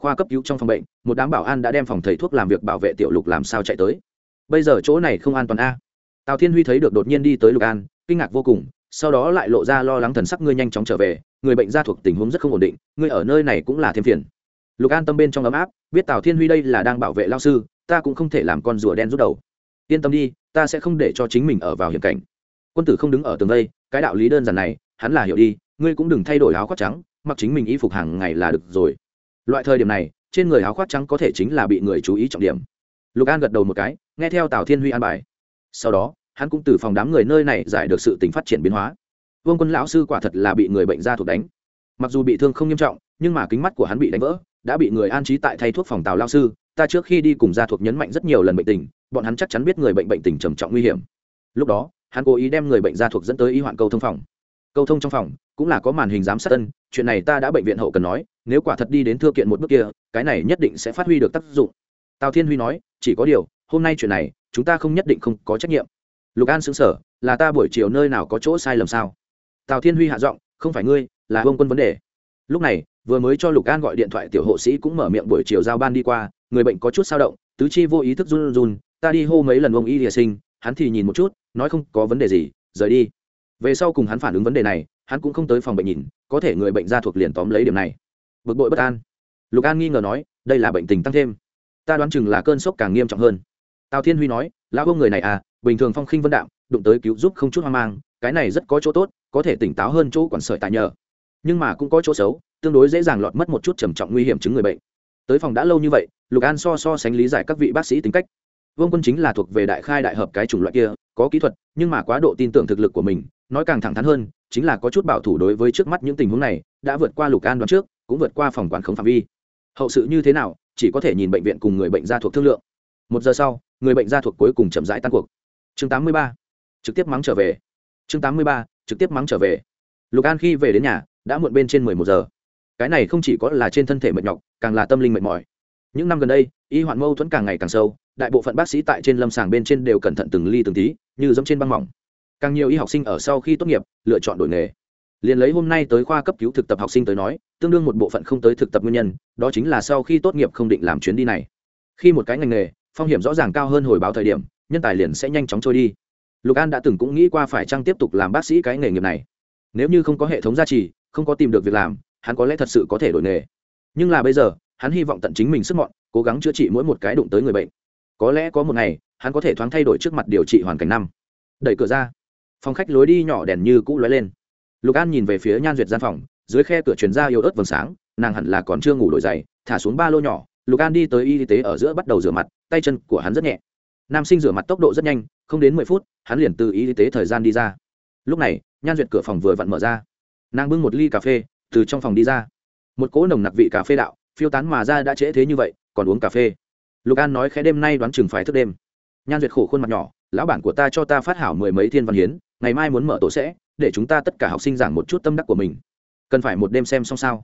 Khoa cấp cứu trong phòng bệnh, một đám bảo an đã đem phòng thầy thuốc làm việc bảo vệ tiểu lục làm sao chạy tới. Bây giờ chỗ này không an toàn a. Tào thiên huy thấy được đột nhiên đi tới lục an, kinh ngạc vô cùng, sau đó lại lộ ra lo lắng thần sắc ngươi nhanh chóng trở về người bệnh gia thuộc tình huống rất không ổn định ngươi ở nơi này cũng là thêm phiền. Lục an tâm bên trong ấm áp biết tào thiên huy đây là đang bảo vệ lao sư ta cũng không thể làm con rùa đen rút đầu. Yên tâm đi ta sẽ không để cho chính mình ở vào hiểm cảnh. Quân tử không đứng ở tường đây, cái đạo lý đơn giản này hắn là hiểu đi ngươi cũng đừng thay đổi áo khoác trắng mặc chính mình y phục hàng ngày là được rồi. Loại thời điểm này trên người áo khoác trắng có thể chính là bị người chú ý trọng điểm. Lục an gật đầu một cái nghe theo tào thiên huy an bài. Sau đó hắn cũng từ phòng đám người nơi này giải được sự tình phát triển biến hóa vương quân lão sư quả thật là bị người bệnh ra thuộc đánh. Mặc dù bị thương không nghiêm trọng, nhưng mà kính mắt của hắn bị đánh vỡ, đã bị người an trí tại thay thuốc phòng tào lao sư. Ta trước khi đi cùng gia thuộc nhấn mạnh rất nhiều lần bệnh tình, bọn hắn chắc chắn biết người bệnh bệnh tình trầm trọng nguy hiểm. Lúc đó, hắn cố ý đem người bệnh gia thuộc dẫn tới y hoạn câu thông phòng. Câu thông trong phòng, cũng là có màn hình giám sát tân chuyện này ta đã bệnh viện hậu cần nói, nếu quả thật đi đến thưa kiện một bước kia, cái này nhất định sẽ phát huy được tác dụng. Tào thiên huy nói, chỉ có điều, hôm nay chuyện này, chúng ta không nhất định không có trách nhiệm. Lục an xứng sở là ta buổi chiều nơi nào có chỗ sai lầm sao? Tào thiên huy hạ giọng không phải ngươi là Vương quân vấn đề. Lúc này vừa mới cho lục an gọi điện thoại tiểu hộ sĩ cũng mở miệng buổi chiều giao ban đi qua người bệnh có chút sao động tứ chi vô ý thức run run ta đi hô mấy lần ông y địa sinh hắn thì nhìn một chút nói không có vấn đề gì rời đi. Về sau cùng hắn phản ứng vấn đề này hắn cũng không tới phòng bệnh nhìn có thể người bệnh ra thuộc liền tóm lấy điểm này. Bực bội bất an. Lục an nghi ngờ nói đây là bệnh tình tăng thêm. Ta đoán chừng là cơn sốc càng nghiêm trọng hơn. Tào thiên huy nói lão ông người này à bình thường phong khinh vân đạo, đụng tới cứu giúp không chút hoang mang cái này rất có chỗ tốt có thể tỉnh táo hơn chỗ quản sợi tại nhờ. Nhưng mà cũng có chỗ xấu, tương đối dễ dàng lọt mất một chút trầm trọng nguy hiểm chứng người bệnh. Tới phòng đã lâu như vậy, lục an so so sánh lý giải các vị bác sĩ tính cách. Vương quân chính là thuộc về đại khai đại hợp cái chủng loại kia, có kỹ thuật, nhưng mà quá độ tin tưởng thực lực của mình, nói càng thẳng thắn hơn, chính là có chút bảo thủ đối với trước mắt những tình huống này, đã vượt qua lục an đoán trước, cũng vượt qua phòng quản khống phạm vi. Hậu sự như thế nào, chỉ có thể nhìn bệnh viện cùng người bệnh gia thuộc thương lượng. Một giờ sau, người bệnh gia thuộc cuối cùng chậm rãi tan cuộc. Chương 83. trực tiếp mắng trở về. Chương 83 trực tiếp mắng trở về. Lục an khi về đến nhà, đã muộn bên trên mười một giờ. Cái này không chỉ có là trên thân thể mệt nhọc, càng là tâm linh mệt mỏi. Những năm gần đây, y hoạn mâu thuẫn càng ngày càng sâu, đại bộ phận bác sĩ tại trên lâm sàng bên trên đều cẩn thận từng ly từng tí, như giống trên băng mỏng. Càng nhiều y học sinh ở sau khi tốt nghiệp, lựa chọn đổi nghề. Liền lấy hôm nay tới khoa cấp cứu thực tập học sinh tới nói, tương đương một bộ phận không tới thực tập nguyên nhân, đó chính là sau khi tốt nghiệp không định làm chuyến đi này. Khi một cái ngành nghề, phong hiểm rõ ràng cao hơn hồi báo thời điểm, nhân tài liền sẽ nhanh chóng trôi đi lục an đã từng cũng nghĩ qua phải chăng tiếp tục làm bác sĩ cái nghề nghiệp này. Nếu như không có hệ thống gia trì, không có tìm được việc làm, hắn có lẽ thật sự có thể đổi nghề. Nhưng là bây giờ, hắn hy vọng tận chính mình sức mọn, cố gắng chữa trị mỗi một cái đụng tới người bệnh. Có lẽ có một ngày, hắn có thể thoáng thay đổi trước mặt điều trị hoàn cảnh năm. Đẩy cửa ra. Phòng khách lối đi nhỏ đèn như cũ lóe lên. Lục an nhìn về phía nhan duyệt gian phòng, dưới khe cửa truyền ra yếu ớt vầng sáng, nàng hẳn là còn chưa ngủ đổi giày, thả xuống ba lô nhỏ, lục an đi tới y tế ở giữa bắt đầu rửa mặt, tay chân của hắn rất nhẹ nam sinh rửa mặt tốc độ rất nhanh, không đến mười phút, hắn liền từ y tế thời gian đi ra. Lúc này, nhan duyệt cửa phòng vừa vặn mở ra. Nàng bưng một ly cà phê, từ trong phòng đi ra. Một cỗ nồng nặc vị cà phê đạo, phiêu tán mà ra đã trễ thế như vậy, còn uống cà phê. Lục an nói khẽ đêm nay đoán chừng phải thức đêm. Nhan duyệt khổ khuôn mặt nhỏ, lão bản của ta cho ta phát hảo mười mấy thiên văn hiến, ngày mai muốn mở tổ sẽ, để chúng ta tất cả học sinh giảng một chút tâm đắc của mình. Cần phải một đêm xem xong sao?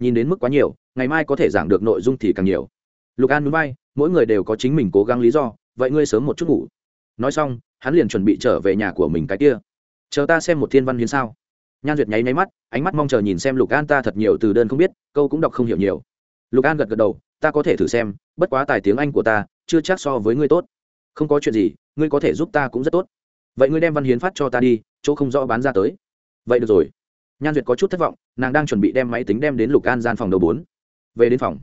Nhìn đến mức quá nhiều, ngày mai có thể giảng được nội dung thì càng nhiều. Lục an núi bay, mỗi người đều có chính mình cố gắng lý do vậy ngươi sớm một chút ngủ. Nói xong, hắn liền chuẩn bị trở về nhà của mình cái kia. Chờ ta xem một thiên văn hiến sao. Nhan duyệt nháy nháy mắt, ánh mắt mong chờ nhìn xem lục an ta thật nhiều từ đơn không biết, câu cũng đọc không hiểu nhiều. Lục an gật gật đầu, ta có thể thử xem, bất quá tài tiếng anh của ta chưa chắc so với ngươi tốt. Không có chuyện gì, ngươi có thể giúp ta cũng rất tốt. Vậy ngươi đem văn hiến phát cho ta đi, chỗ không rõ bán ra tới. Vậy được rồi. Nhan duyệt có chút thất vọng, nàng đang chuẩn bị đem máy tính đem đến lục an gian phòng đầu bốn. Về đến phòng,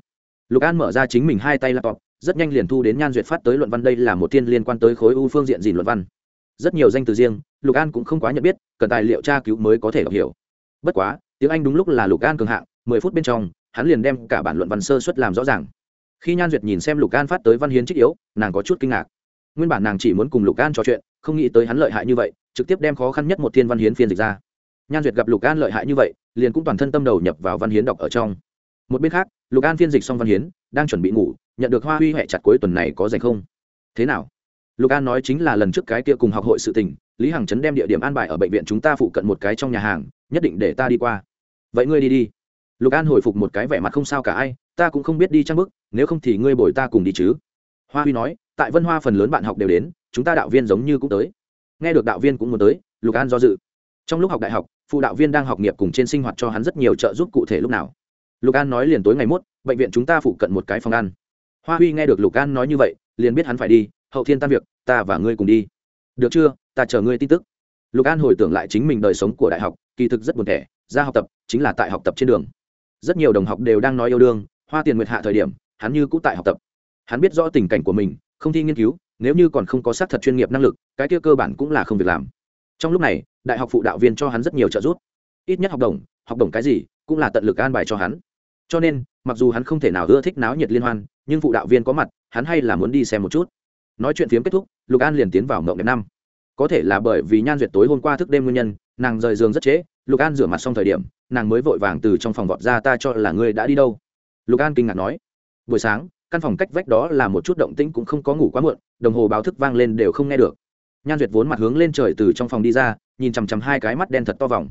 lục an mở ra chính mình hai tay laptop rất nhanh liền thu đến nhan duyệt phát tới luận văn đây là một thiên liên quan tới khối u phương diện gì luận văn. Rất nhiều danh từ riêng, lục an cũng không quá nhận biết, cần tài liệu tra cứu mới có thể đọc hiểu. Bất quá, tiếng anh đúng lúc là lục an cường hạng, mười phút bên trong, hắn liền đem cả bản luận văn sơ xuất làm rõ ràng. Khi nhan duyệt nhìn xem lục an phát tới văn hiến trích yếu, nàng có chút kinh ngạc. Nguyên bản nàng chỉ muốn cùng lục an trò chuyện, không nghĩ tới hắn lợi hại như vậy, trực tiếp đem khó khăn nhất một thiên văn hiến phiên dịch ra. Nhan duyệt gặp lục an lợi hại như vậy, liền cũng toàn thân tâm đầu nhập vào văn hiến đọc ở trong. Một bên khác, lục an phiên dịch xong văn hiến, đang chuẩn bị ngủ nhận được hoa huy hẹ chặt cuối tuần này có dành không? Thế nào? Lục an nói chính là lần trước cái kia cùng học hội sự tình, lý hằng chấn đem địa điểm an bài ở bệnh viện chúng ta phụ cận một cái trong nhà hàng, nhất định để ta đi qua. Vậy ngươi đi đi. Lục an hồi phục một cái vẻ mặt không sao cả ai, ta cũng không biết đi trang bức nếu không thì ngươi bồi ta cùng đi chứ. Hoa huy nói, tại vân hoa phần lớn bạn học đều đến, chúng ta đạo viên giống như cũng tới. Nghe được đạo viên cũng muốn tới, lục an do dự. Trong lúc học đại học, phụ đạo viên đang học nghiệp cùng trên sinh hoạt cho hắn rất nhiều trợ giúp cụ thể lúc nào. Lục an nói liền tối ngày mốt, bệnh viện chúng ta phụ cận một cái phòng ăn hoa huy nghe được lục an nói như vậy, liền biết hắn phải đi, hậu thiên tan việc, ta và ngươi cùng đi. Được chưa? Ta chờ ngươi tin tức. Lục an hồi tưởng lại chính mình đời sống của đại học, kỳ thực rất buồn thẻ, ra học tập chính là tại học tập trên đường. Rất nhiều đồng học đều đang nói yêu đương, hoa tiền nguyệt hạ thời điểm, hắn như cũng tại học tập. Hắn biết rõ tình cảnh của mình, không thi nghiên cứu, nếu như còn không có xác thật chuyên nghiệp năng lực, cái kia cơ bản cũng là không việc làm. Trong lúc này, đại học phụ đạo viên cho hắn rất nhiều trợ giúp. Ít nhất học đồng học đồng cái gì, cũng là tận lực an bài cho hắn cho nên, mặc dù hắn không thể nào ưa thích náo nhiệt liên hoan, nhưng phụ đạo viên có mặt, hắn hay là muốn đi xem một chút. Nói chuyện phiếm kết thúc, lục an liền tiến vào mộng đẹp năm. Có thể là bởi vì nhan duyệt tối hôm qua thức đêm nguyên nhân, nàng rời giường rất trễ, lục an rửa mặt xong thời điểm, nàng mới vội vàng từ trong phòng vọt ra, ta cho là ngươi đã đi đâu? Lục an kinh ngạc nói. Buổi sáng, căn phòng cách vách đó là một chút động tĩnh cũng không có ngủ quá muộn, đồng hồ báo thức vang lên đều không nghe được. Nhan duyệt vốn mặt hướng lên trời từ trong phòng đi ra, nhìn chằm chằm hai cái mắt đen thật to vòng.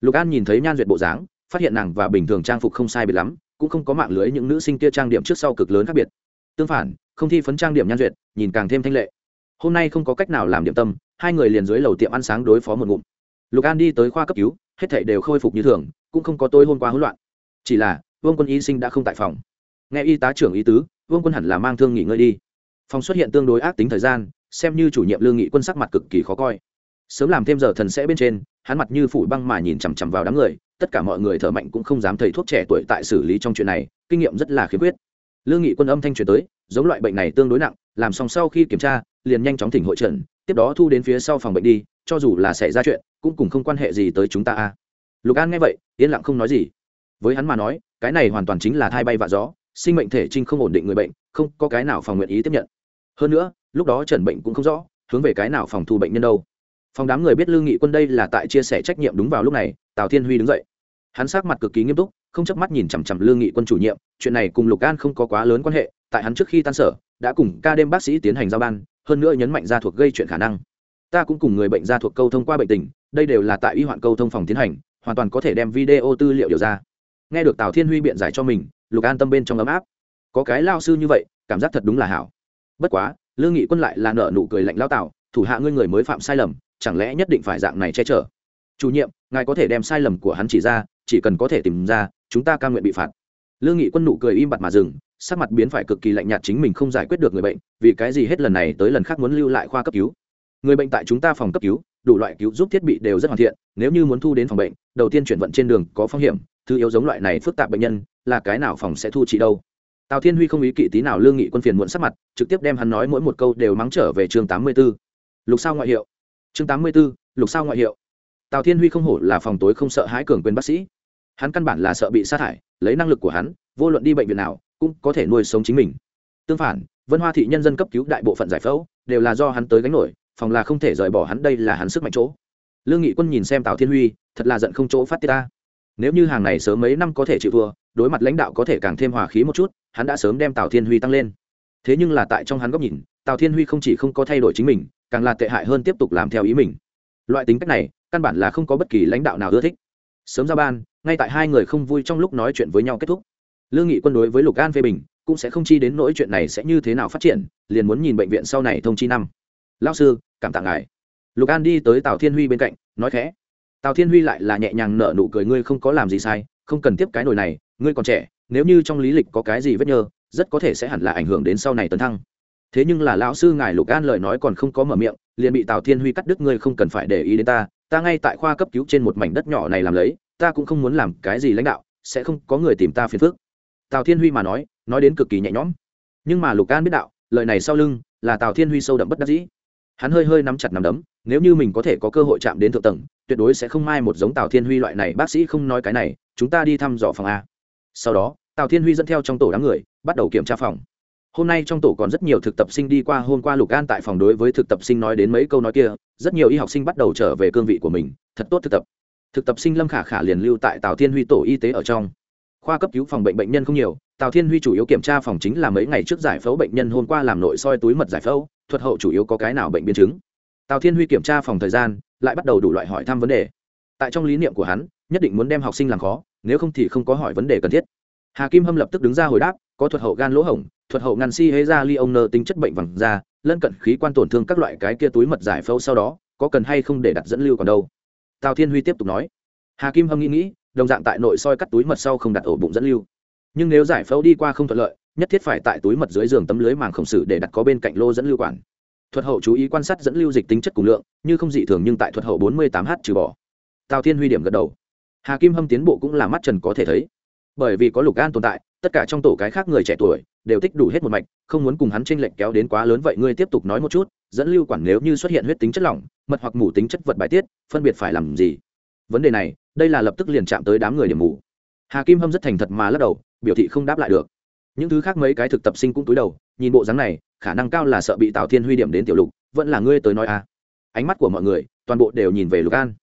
Lục an nhìn thấy nhan duyệt bộ dáng phát hiện nàng và bình thường trang phục không sai biệt lắm, cũng không có mạng lưới những nữ sinh kia trang điểm trước sau cực lớn khác biệt. Tương phản, không thi phấn trang điểm nhan duyệt, nhìn càng thêm thanh lệ. Hôm nay không có cách nào làm điểm tâm, hai người liền dưới lầu tiệm ăn sáng đối phó một ngụm. Lục an đi tới khoa cấp cứu, hết thảy đều khôi phục như thường, cũng không có tôi hôm qua hỗn loạn. Chỉ là, vương quân y sinh đã không tại phòng. Nghe y tá trưởng ý tứ, vương quân hẳn là mang thương nghỉ ngơi đi. Phòng xuất hiện tương đối ác tính thời gian, xem như chủ nhiệm lương nghị quân sắc mặt cực kỳ khó coi. Sớm làm thêm giờ thần sẽ bên trên, hắn mặt như phủ băng mà nhìn chằm chằm vào đám người tất cả mọi người thở mạnh cũng không dám thầy thuốc trẻ tuổi tại xử lý trong chuyện này, kinh nghiệm rất là khiếm khuyết. Lương nghị quân âm thanh truyền tới, giống loại bệnh này tương đối nặng, làm xong sau khi kiểm tra, liền nhanh chóng thỉnh hội trần tiếp đó thu đến phía sau phòng bệnh đi, cho dù là xảy ra chuyện, cũng cùng không quan hệ gì tới chúng ta a. Lục an nghe vậy, yên lặng không nói gì. Với hắn mà nói, cái này hoàn toàn chính là thai bay vạ gió, sinh mệnh thể trinh không ổn định người bệnh, không có cái nào phòng nguyện ý tiếp nhận. Hơn nữa, lúc đó trần bệnh cũng không rõ, hướng về cái nào phòng thu bệnh nhân đâu. Phòng đám người biết lương nghị quân đây là tại chia sẻ trách nhiệm đúng vào lúc này, tào thiên huy đứng dậy hắn sắc mặt cực kỳ nghiêm túc, không chớp mắt nhìn chằm chằm lương nghị quân chủ nhiệm, chuyện này cùng lục an không có quá lớn quan hệ, tại hắn trước khi tan sở, đã cùng ca đêm bác sĩ tiến hành giao ban, hơn nữa nhấn mạnh ra thuộc gây chuyện khả năng. Ta cũng cùng người bệnh ra thuộc câu thông qua bệnh tình, đây đều là tại y hoạn câu thông phòng tiến hành, hoàn toàn có thể đem video tư liệu điều ra. Nghe được tào thiên huy biện giải cho mình, lục an tâm bên trong ấm áp. Có cái lao sư như vậy, cảm giác thật đúng là hảo. Bất quá, lương nghị quân lại là nợ nụ cười lạnh lao tào, thủ hạ ngươi người mới phạm sai lầm, chẳng lẽ nhất định phải dạng này che chở? Chủ nhiệm, ngài có thể đem sai lầm của hắn chỉ ra chỉ cần có thể tìm ra, chúng ta ca nguyện bị phạt. Lương nghị quân nụ cười im bặt mà dừng, sắc mặt biến phải cực kỳ lạnh nhạt chính mình không giải quyết được người bệnh, vì cái gì hết lần này tới lần khác muốn lưu lại khoa cấp cứu. Người bệnh tại chúng ta phòng cấp cứu, đủ loại cứu giúp thiết bị đều rất hoàn thiện, nếu như muốn thu đến phòng bệnh, đầu tiên chuyển vận trên đường có phong hiểm, thứ yếu giống loại này phức tạp bệnh nhân, là cái nào phòng sẽ thu trị đâu. Tào thiên huy không ý kỵ tí nào lương nghị quân phiền muộn sắc mặt, trực tiếp đem hắn nói mỗi một câu đều mắng trở về chương tám mươi b ố lục sao ngoại hiệu. Chương tám mươi b ố lục sao ngoại hiệu. Tào thiên huy không hổ là phòng tối không sợ hãi cường quyền bác sĩ hắn căn bản là sợ bị sát hại lấy năng lực của hắn, vô luận đi bệnh viện nào, cũng có thể nuôi sống chính mình. Tương phản, vân hoa thị nhân dân cấp cứu đại bộ phận giải phẫu, đều là do hắn tới gánh nổi, phòng là không thể rời bỏ hắn, đây là hắn sức mạnh chỗ. Lương nghị quân nhìn xem tào thiên huy, thật là giận không chỗ phát tiết ta nếu như hàng này sớm mấy năm có thể chịu vừa đối mặt lãnh đạo có thể càng thêm hòa khí một chút, hắn đã sớm đem tào thiên huy tăng lên. Thế nhưng là tại trong hắn góc nhìn, tào thiên huy không chỉ không có thay đổi chính mình, càng là tệ hại hơn tiếp tục làm theo ý mình. Loại tính cách này, căn bản là không có bất kỳ lãnh đạo nào ưa thích. Sớm ra ban ngay tại hai người không vui trong lúc nói chuyện với nhau kết thúc lương nghị quân đối với lục an phê bình cũng sẽ không chi đến nỗi chuyện này sẽ như thế nào phát triển, liền muốn nhìn bệnh viện sau này thông chi năm. Lao sư, cảm tạ ngài. Lục an đi tới tào thiên huy bên cạnh, nói khẽ, tào thiên huy lại là nhẹ nhàng nở nụ cười, ngươi không có làm gì sai, không cần tiếp cái nồi này, ngươi còn trẻ, nếu như trong lý lịch có cái gì vết nhơ, rất có thể sẽ hẳn là ảnh hưởng đến sau này tấn thăng. Thế nhưng là lão sư ngài lục an lời nói còn không có mở miệng, liền bị tào thiên huy cắt đứt, ngươi không cần phải để ý đến ta ta ngay tại khoa cấp cứu trên một mảnh đất nhỏ này làm lấy ta cũng không muốn làm cái gì lãnh đạo, sẽ không có người tìm ta phiền phức. Tào thiên huy mà nói nói đến cực kỳ nhẹ nhõm. Nhưng mà lục an biết đạo, lời này sau lưng là tào thiên huy sâu đậm bất đắc dĩ. Hắn hơi hơi nắm chặt nắm đấm, nếu như mình có thể có cơ hội chạm đến thượng tầng, tuyệt đối sẽ không mai một giống tào thiên huy loại này, bác sĩ không nói cái này, chúng ta đi thăm dò phòng a. Sau đó, tào thiên huy dẫn theo trong tổ đám người, bắt đầu kiểm tra phòng. Hôm nay trong tổ còn rất nhiều thực tập sinh đi qua, hôm qua lục an tại phòng đối với thực tập sinh nói đến mấy câu nói kia, rất nhiều y học sinh bắt đầu trở về cương vị của mình, thật tốt thực tập thực tập sinh lâm khả khả liền lưu tại tào thiên huy tổ y tế ở trong. Khoa cấp cứu phòng bệnh bệnh nhân không nhiều, tào thiên huy chủ yếu kiểm tra phòng chính là mấy ngày trước giải phẫu bệnh nhân hôm qua làm nội soi túi mật giải phẫu, thuật hậu chủ yếu có cái nào bệnh biến chứng. Tào thiên huy kiểm tra phòng thời gian, lại bắt đầu đủ loại hỏi thăm vấn đề. Tại trong lý niệm của hắn, nhất định muốn đem học sinh làm khó, nếu không thì không có hỏi vấn đề cần thiết. Hà kim hâm lập tức đứng ra hồi đáp, có thuật hậu gan lỗ hổng, thuật hậu ngăn si hế ra ly ông nơ tính chất bệnh vàng da, lân cận khí quan tổn thương các loại cái kia túi mật giải phẫu sau đó, có cần hay không để đặt dẫn lưu còn đâu tào thiên huy tiếp tục nói. Hà kim hâm nghĩ nghĩ, đồng dạng tại nội soi cắt túi mật sau không đặt ổ bụng dẫn lưu. Nhưng nếu giải phẫu đi qua không thuận lợi, nhất thiết phải tại túi mật dưới giường tấm lưới màng khổng sử để đặt có bên cạnh lô dẫn lưu quản. Thuật hậu chú ý quan sát dẫn lưu dịch tính chất cùng lượng, như không dị thường nhưng tại thuật hậu 48 h trừ bỏ. Tào thiên huy điểm gật đầu. Hà kim hâm tiến bộ cũng là mắt trần có thể thấy. Bởi vì có lục an tồn tại tất cả trong tổ cái khác người trẻ tuổi đều tích đủ hết một mạch, không muốn cùng hắn tranh lệch kéo đến quá lớn, vậy ngươi tiếp tục nói một chút, dẫn lưu quản nếu như xuất hiện huyết tính chất lỏng, mật hoặc mủ tính chất vật bài tiết, phân biệt phải làm gì? Vấn đề này, đây là lập tức liền chạm tới đám người điểm mù. Hà kim hâm rất thành thật mà lắc đầu, biểu thị không đáp lại được. Những thứ khác mấy cái thực tập sinh cũng túi đầu, nhìn bộ dáng này, khả năng cao là sợ bị tào thiên huy điểm đến tiểu lục, vẫn là ngươi tới nói à. Ánh mắt của mọi người, toàn bộ đều nhìn về lục an.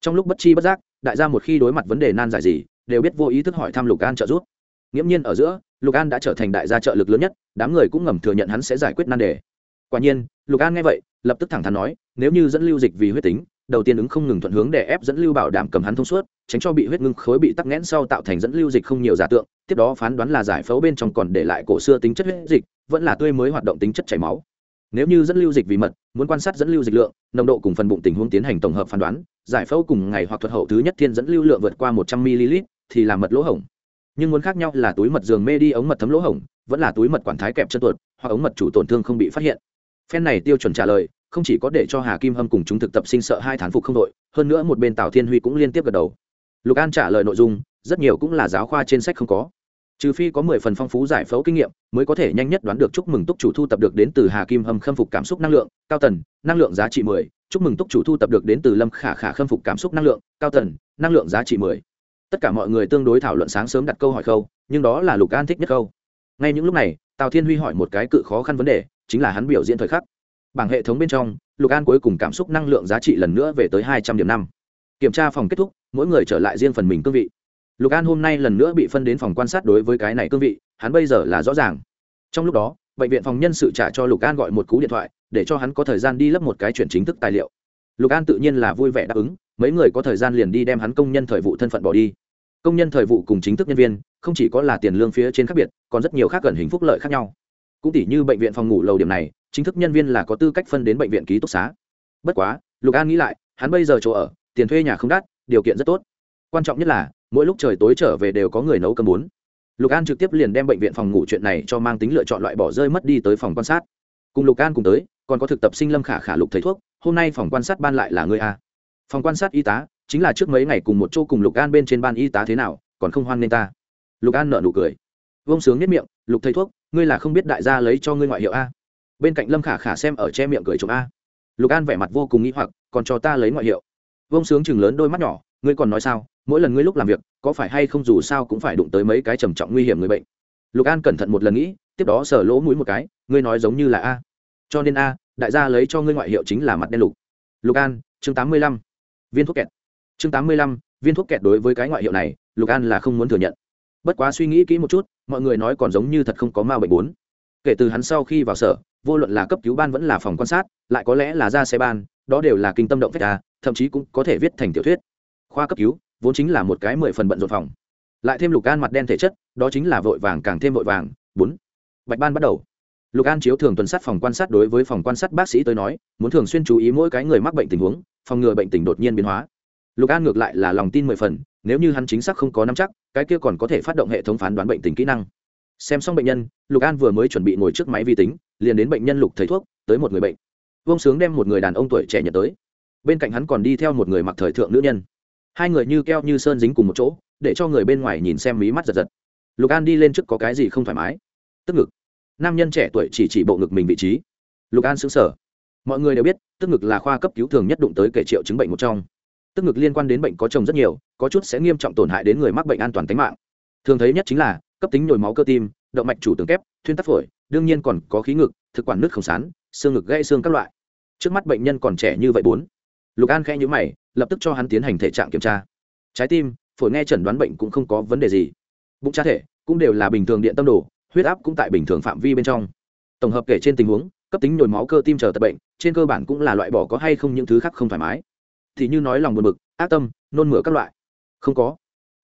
Trong lúc bất chi bất giác, đại gia một khi đối mặt vấn đề nan giải gì, đều biết vô ý thức hỏi thăm lục an trợ giúp nghiễm nhiên ở giữa, lục an đã trở thành đại gia trợ lực lớn nhất, đám người cũng ngầm thừa nhận hắn sẽ giải quyết nan đề. Quả nhiên, lục an nghe vậy, lập tức thẳng thắn nói, nếu như dẫn lưu dịch vì huyết tính, đầu tiên ứng không ngừng thuận hướng để ép dẫn lưu bảo đảm cầm hắn thông suốt, tránh cho bị huyết ngưng khối bị tắc nghẽn sau tạo thành dẫn lưu dịch không nhiều giả tượng, tiếp đó phán đoán là giải phẫu bên trong còn để lại cổ xưa tính chất huyết dịch, vẫn là tươi mới hoạt động tính chất chảy máu. Nếu như dẫn lưu dịch vì mật, muốn quan sát dẫn lưu dịch lượng, nồng độ cùng phần bụng tình huống tiến hành tổng hợp phán đoán, giải phẫu cùng ngày hoặc thuật hậu thứ nhất thiên dẫn lưu lượng vượt qua một trăm ml thì là mật lỗ hổng nhưng muốn khác nhau là túi mật giường mê đi ống mật thấm lỗ hổng, vẫn là túi mật quản thái kẹp chân tuột, hoặc ống mật chủ tổn thương không bị phát hiện. Phen này tiêu chuẩn trả lời, không chỉ có để cho hà kim hâm cùng chúng thực tập sinh sợ hai thán phục không đội, hơn nữa một bên tào thiên huy cũng liên tiếp gật đầu. Lục an trả lời nội dung, rất nhiều cũng là giáo khoa trên sách không có. Trừ phi có mười phần phong phú giải phẫu kinh nghiệm, mới có thể nhanh nhất đoán được chúc mừng túc chủ thu tập được đến từ hà kim hâm khâm phục cảm xúc năng lượng, cao tần, năng lượng giá trị mười, chúc mừng túc chủ thu tập được đến từ lâm khả khả khâm phục cảm xúc năng lượng, cao tần, năng lượng giá trị mười tất cả mọi người tương đối thảo luận sáng sớm đặt câu hỏi khâu, nhưng đó là lục an thích nhất câu ngay những lúc này, tào thiên huy hỏi một cái cự khó khăn vấn đề, chính là hắn biểu diễn thời khắc. Bảng hệ thống bên trong, lục an cuối cùng cảm xúc năng lượng giá trị lần nữa về tới hai trăm điểm năm. Kiểm tra phòng kết thúc, mỗi người trở lại riêng phần mình cương vị. Lục an hôm nay lần nữa bị phân đến phòng quan sát đối với cái này cương vị, hắn bây giờ là rõ ràng. Trong lúc đó, bệnh viện phòng nhân sự trả cho lục an gọi một cú điện thoại, để cho hắn có thời gian đi lấp một cái chuyển chính thức tài liệu lục an tự nhiên là vui vẻ đáp ứng, mấy người có thời gian liền đi đem hắn công nhân thời vụ thân phận bỏ đi. Công nhân thời vụ cùng chính thức nhân viên, không chỉ có là tiền lương phía trên khác biệt, còn rất nhiều khác gần hình phúc lợi khác nhau. Cũng tỷ như bệnh viện phòng ngủ lầu điểm này, chính thức nhân viên là có tư cách phân đến bệnh viện ký túc xá. Bất quá, lục an nghĩ lại, hắn bây giờ chỗ ở, tiền thuê nhà không đắt, điều kiện rất tốt. Quan trọng nhất là, mỗi lúc trời tối trở về đều có người nấu cơm bốn. Lục an trực tiếp liền đem bệnh viện phòng ngủ chuyện này cho mang tính lựa chọn loại bỏ rơi mất đi tới phòng quan sát. Cùng lục an cùng tới, còn có thực tập sinh lâm khả khả lục thầy thuốc hôm nay phòng quan sát ban lại là người a. Phòng quan sát y tá, chính là trước mấy ngày cùng một chỗ cùng lục an bên trên ban y tá thế nào, còn không hoan nên ta. Lục an nợ nụ cười. Vông sướng nhất miệng, lục thầy thuốc, ngươi là không biết đại gia lấy cho ngươi ngoại hiệu a? Bên cạnh lâm khả khả xem ở che miệng cười chồng a. Lục an vẻ mặt vô cùng nghĩ hoặc, còn cho ta lấy ngoại hiệu? Vông sướng chừng lớn đôi mắt nhỏ, ngươi còn nói sao? Mỗi lần ngươi lúc làm việc, có phải hay không dù sao cũng phải đụng tới mấy cái trầm trọng nguy hiểm người bệnh? Lục an cẩn thận một lần nghĩ, tiếp đó sờ lỗ mũi một cái, ngươi nói giống như là a. Cho nên a đại gia lấy cho ngươi ngoại hiệu chính là mặt đen lục. Lục an, chương tám mươi lăm, viên thuốc kẹt. Chương tám mươi lăm, viên thuốc kẹt đối với cái ngoại hiệu này, lục an là không muốn thừa nhận. Bất quá suy nghĩ kỹ một chút, mọi người nói còn giống như thật không có ma bệnh bốn. Kể từ hắn sau khi vào sở, vô luận là cấp cứu ban vẫn là phòng quan sát, lại có lẽ là ra xe ban, đó đều là kinh tâm động phép ta thậm chí cũng có thể viết thành tiểu thuyết. Khoa cấp cứu, vốn chính là một cái mười phần bận rộn phòng. Lại thêm lục an mặt đen thể chất, đó chính là vội vàng càng thêm vội vàng, bốn. Bạch ban bắt đầu lục an chiếu thường tuần sát phòng quan sát đối với phòng quan sát bác sĩ tới nói, muốn thường xuyên chú ý mỗi cái người mắc bệnh tình huống, phòng ngừa bệnh tình đột nhiên biến hóa. Lục an ngược lại là lòng tin mười phần, nếu như hắn chính xác không có nắm chắc, cái kia còn có thể phát động hệ thống phán đoán bệnh tình kỹ năng. Xem xong bệnh nhân, lục an vừa mới chuẩn bị ngồi trước máy vi tính, liền đến bệnh nhân lục thầy thuốc, tới một người bệnh. Vông sướng đem một người đàn ông tuổi trẻ nhận tới. Bên cạnh hắn còn đi theo một người mặc thời thượng nữ nhân. Hai người như keo như sơn dính cùng một chỗ, để cho người bên ngoài nhìn xem mí mắt giật giật. Lục an đi lên trước có cái gì không thoải mái? Tức ngực nam nhân trẻ tuổi chỉ chỉ bộ ngực mình vị trí. Lục an xứng sở mọi người đều biết, tức ngực là khoa cấp cứu thường nhất đụng tới kể triệu chứng bệnh một trong. Tức ngực liên quan đến bệnh có chồng rất nhiều, có chút sẽ nghiêm trọng tổn hại đến người mắc bệnh an toàn tính mạng. Thường thấy nhất chính là, cấp tính nhồi máu cơ tim, động mạch chủ tường kép, thuyên tắc phổi, đương nhiên còn có khí ngực, thực quản nước không sán, xương ngực gãy xương các loại. Trước mắt bệnh nhân còn trẻ như vậy bốn. Lục an khẽ nhữ mày, lập tức cho hắn tiến hành thể trạng kiểm tra. Trái tim, phổi nghe chẩn đoán bệnh cũng không có vấn đề gì. Bụng tra thể cũng đều là bình thường điện tâm đồ huyết áp cũng tại bình thường phạm vi bên trong. Tổng hợp kể trên tình huống, cấp tính nhồi máu cơ tim chờ tật bệnh, trên cơ bản cũng là loại bỏ có hay không những thứ khác không thoải mái. Thì như nói lòng buồn bực, ác tâm, nôn mửa các loại. Không có.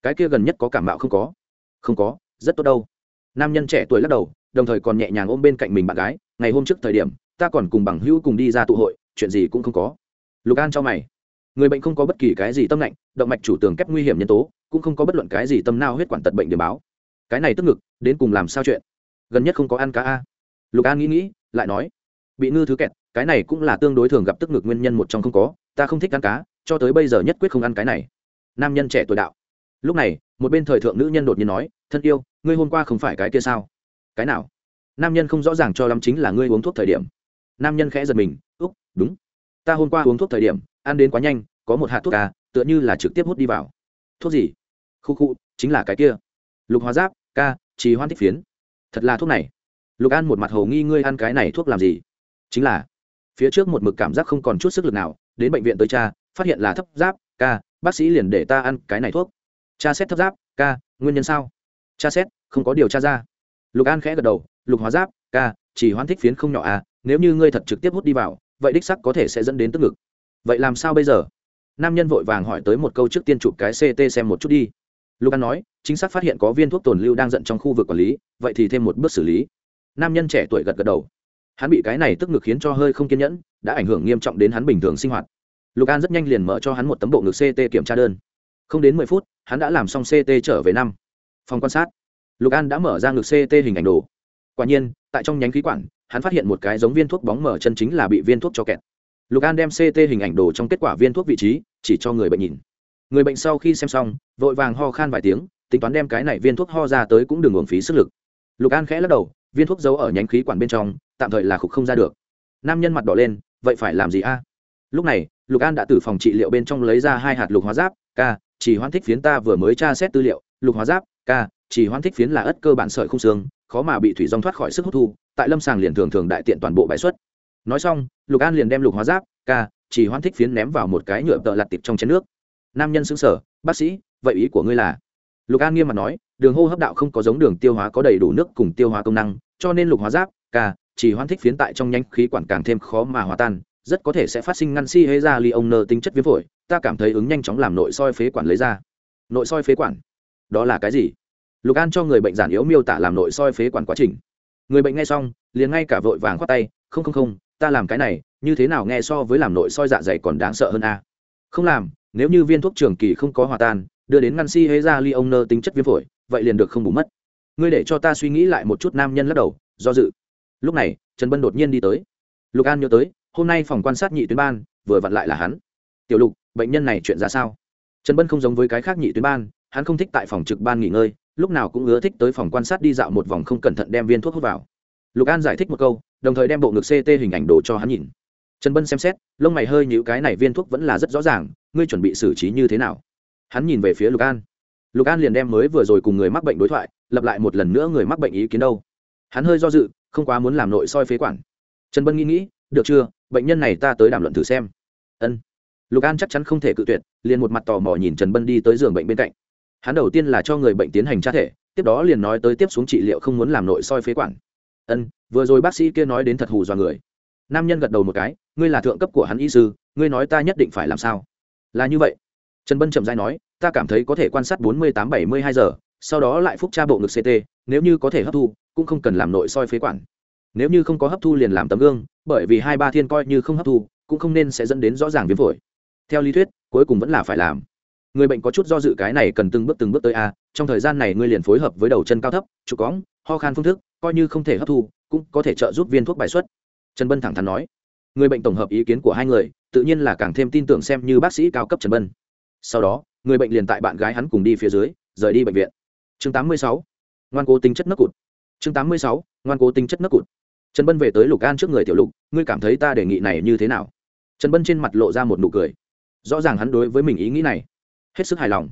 Cái kia gần nhất có cảm mạo không có. Không có, rất tốt đâu. Nam nhân trẻ tuổi lắc đầu, đồng thời còn nhẹ nhàng ôm bên cạnh mình bạn gái, ngày hôm trước thời điểm, ta còn cùng bằng hữu cùng đi ra tụ hội, chuyện gì cũng không có. Lục an cho mày. Người bệnh không có bất kỳ cái gì tâm lạnh, động mạch chủ tường kép nguy hiểm nhân tố, cũng không có bất luận cái gì tâm nao huyết quản tật bệnh điểm báo cái này tức ngực, đến cùng làm sao chuyện? Gần nhất không có ăn cá a. Lục an nghĩ nghĩ, lại nói, bị ngư thứ kẹt, cái này cũng là tương đối thường gặp tức ngực nguyên nhân một trong không có, ta không thích ăn cá, cho tới bây giờ nhất quyết không ăn cái này. Nam nhân trẻ tuổi đạo. Lúc này, một bên thời thượng nữ nhân đột nhiên nói, thân yêu, ngươi hôm qua không phải cái kia sao? Cái nào? Nam nhân không rõ ràng cho lắm chính là ngươi uống thuốc thời điểm. Nam nhân khẽ giật mình, úc, đúng. Ta hôm qua uống thuốc thời điểm, ăn đến quá nhanh, có một hạt thuốc cà tựa như là trực tiếp hút đi vào. Thuốc gì? Khu khu, chính là cái kia. Lục hóa giáp ca, trì hoan thích phiến. Thật là thuốc này. Lục an một mặt hồ nghi, ngươi ăn cái này thuốc làm gì? Chính là, phía trước một mực cảm giác không còn chút sức lực nào, đến bệnh viện tới cha, phát hiện là thấp giáp, ca, bác sĩ liền để ta ăn cái này thuốc. Cha xét thấp giáp, ca, nguyên nhân sao? Cha xét, không có điều tra ra. Lục an khẽ gật đầu, lục hóa giáp, ca chỉ hoan thích phiến không nhỏ à nếu như ngươi thật trực tiếp hút đi vào, vậy đích sắc có thể sẽ dẫn đến tức ngực. Vậy làm sao bây giờ? Nam nhân vội vàng hỏi tới một câu trước tiên chụp cái ct xem một chút đi lục an nói, chính xác phát hiện có viên thuốc tồn lưu đang giận trong khu vực quản lý, vậy thì thêm một bước xử lý. Nam nhân trẻ tuổi gật gật đầu. Hắn bị cái này tức ngực khiến cho hơi không kiên nhẫn, đã ảnh hưởng nghiêm trọng đến hắn bình thường sinh hoạt. Lục an rất nhanh liền mở cho hắn một tấm bộ ngực ct kiểm tra đơn. Không đến mười phút, hắn đã làm xong ct trở về năm. Phòng quan sát. Lục an đã mở ra ngực ct hình ảnh đồ. Quả nhiên, tại trong nhánh khí quản, hắn phát hiện một cái giống viên thuốc bóng mở chân chính là bị viên thuốc cho kẹt. Lục an đem ct hình ảnh đồ trong kết quả viên thuốc vị trí, chỉ cho người bệnh nhìn người bệnh sau khi xem xong, vội vàng ho khan vài tiếng, tính toán đem cái này viên thuốc ho ra tới cũng đừng uổng phí sức lực. Lục an khẽ lắc đầu, viên thuốc giấu ở nhánh khí quản bên trong, tạm thời là khục không ra được. Nam nhân mặt đỏ lên, vậy phải làm gì a? Lúc này, lục an đã từ phòng trị liệu bên trong lấy ra hai hạt lục hóa giáp k chỉ hoan thích phiến ta vừa mới tra xét tư liệu, lục hóa giáp k chỉ hoan thích phiến là ất cơ bản sợi không xương, khó mà bị thủy dòng thoát khỏi sức hút thu, tại lâm sàng liền thường thường đại tiện toàn bộ bãi xuất. Nói xong, lục an liền đem lục hóa giáp k chỉ hoan thích phiến ném vào một cái nhựa tợ lặt tiệp trong chén nước nam nhân xứng sở, bác sĩ, vậy ý của ngươi là? Lục an nghiêm mặt nói, đường hô hấp đạo không có giống đường tiêu hóa có đầy đủ nước cùng tiêu hóa công năng, cho nên lục hóa giáp, ca, chỉ hoan thích phiến tại trong nhanh khí quản càng thêm khó mà hòa tan, rất có thể sẽ phát sinh ngăn si hê ra ly ông nơ tính chất viêm phổi, ta cảm thấy ứng nhanh chóng làm nội soi phế quản lấy ra. Nội soi phế quản? Đó là cái gì? Lục an cho người bệnh giản yếu miêu tả làm nội soi phế quản quá trình. Người bệnh nghe xong, liền ngay cả vội vàng khoát tay, không không không, ta làm cái này, như thế nào nghe so với làm nội soi dạ dày còn đáng sợ hơn a? Không làm nếu như viên thuốc trường kỳ không có hòa tan, đưa đến ngăn si hê ra ly ông nơ tính chất viêm phổi, vậy liền được không bù mất. Ngươi để cho ta suy nghĩ lại một chút nam nhân lắc đầu, do dự. Lúc này, trần bân đột nhiên đi tới. Lục an nhớ tới, hôm nay phòng quan sát nhị tuyến ban, vừa vặn lại là hắn. Tiểu lục, bệnh nhân này chuyện ra sao? Trần bân không giống với cái khác nhị tuyến ban, hắn không thích tại phòng trực ban nghỉ ngơi, lúc nào cũng ưa thích tới phòng quan sát đi dạo một vòng không cẩn thận đem viên thuốc hút vào. Lục an giải thích một câu, đồng thời đem bộ ngực ct hình ảnh đồ cho hắn nhìn. Trần bân xem xét, lông mày hơi nhữ cái này viên thuốc vẫn là rất rõ ràng ngươi chuẩn bị xử trí như thế nào? Hắn nhìn về phía lục an. Lục an liền đem mới vừa rồi cùng người mắc bệnh đối thoại lập lại một lần nữa người mắc bệnh ý kiến đâu. Hắn hơi do dự, không quá muốn làm nội soi phế quản. Trần bân nghĩ nghĩ, được chưa? Bệnh nhân này ta tới đàm luận thử xem. Ân. Lục an chắc chắn không thể cự tuyệt, liền một mặt tò mò nhìn trần bân đi tới giường bệnh bên cạnh. Hắn đầu tiên là cho người bệnh tiến hành tra thể, tiếp đó liền nói tới tiếp xuống trị liệu không muốn làm nội soi phế quản. Ân, vừa rồi bác sĩ kia nói đến thật hù dọa người. Nam nhân gật đầu một cái, ngươi là thượng cấp của hắn y sư, ngươi nói ta nhất định phải làm sao? Là như vậy. Trần bân chậm dai nói, ta cảm thấy có thể quan sát bốn mươi tám bảy mươi hai giờ, sau đó lại phúc tra bộ ngực ct nếu như có thể hấp thu, cũng không cần làm nội soi phế quản. Nếu như không có hấp thu liền làm tấm gương, bởi vì hai ba thiên coi như không hấp thu, cũng không nên sẽ dẫn đến rõ ràng viêm phổi. Theo lý thuyết, cuối cùng vẫn là phải làm. Người bệnh có chút do dự cái này cần từng bước từng bước tới a, trong thời gian này ngươi liền phối hợp với đầu chân cao thấp, trụ cóng, ho khan phương thức, coi như không thể hấp thu, cũng có thể trợ giúp viên thuốc bài xuất. Trần bân thẳng thắn nói. Người bệnh tổng hợp ý kiến của hai người tự nhiên là càng thêm tin tưởng xem như bác sĩ cao cấp trần bân. Sau đó, người bệnh liền tại bạn gái hắn cùng đi phía dưới, rời đi bệnh viện. Chương 86. ngoan cố tính chất nấc cụt. Chương 86. ngoan cố tính chất nấc cụt. Trần bân về tới lục an trước người tiểu lục, ngươi cảm thấy ta đề nghị này như thế nào? Trần bân trên mặt lộ ra một nụ cười. Rõ ràng hắn đối với mình ý nghĩ này, hết sức hài lòng.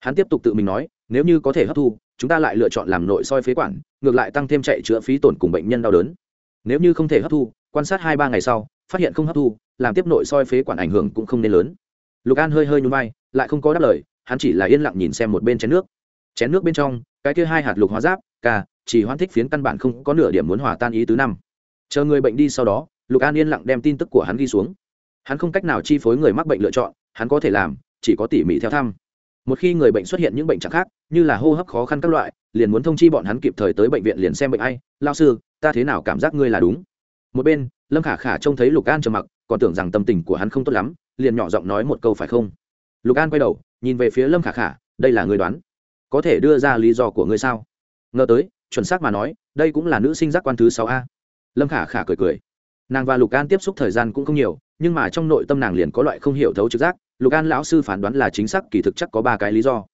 Hắn tiếp tục tự mình nói, nếu như có thể hấp thu, chúng ta lại lựa chọn làm nội soi phế quản, ngược lại tăng thêm chạy chữa phí tổn cùng bệnh nhân đau đớn. Nếu như không thể hấp thu, quan sát hai ba ngày sau phát hiện không hấp thu, làm tiếp nội soi phế quản ảnh hưởng cũng không nên lớn. Lục an hơi hơi nhún vai, lại không có đáp lời, hắn chỉ là yên lặng nhìn xem một bên chén nước. Chén nước bên trong, cái kia hai hạt lục hóa giáp ca chỉ hoãn thích phiến căn bản không có nửa điểm muốn hòa tan ý tứ năm. Chờ người bệnh đi sau đó, lục an yên lặng đem tin tức của hắn ghi xuống. Hắn không cách nào chi phối người mắc bệnh lựa chọn, hắn có thể làm, chỉ có tỉ mỉ theo thăm. Một khi người bệnh xuất hiện những bệnh trạng khác, như là hô hấp khó khăn các loại, liền muốn thông chi bọn hắn kịp thời tới bệnh viện liền xem bệnh ai. Lao sư, ta thế nào cảm giác ngươi là đúng? Một bên lâm khả khả trông thấy lục an trầm mặc còn tưởng rằng tâm tình của hắn không tốt lắm liền nhỏ giọng nói một câu phải không? Lục an quay đầu nhìn về phía lâm khả khả đây là người đoán. Có thể đưa ra lý do của ngươi sao? Ngờ tới chuẩn xác mà nói đây cũng là nữ sinh giác quan thứ sáu a. Lâm khả khả cười cười. Nàng và lục an tiếp xúc thời gian cũng không nhiều nhưng mà trong nội tâm nàng liền có loại không hiểu thấu trực giác lục an lão sư phán đoán là chính xác kỳ thực chắc có ba cái lý do.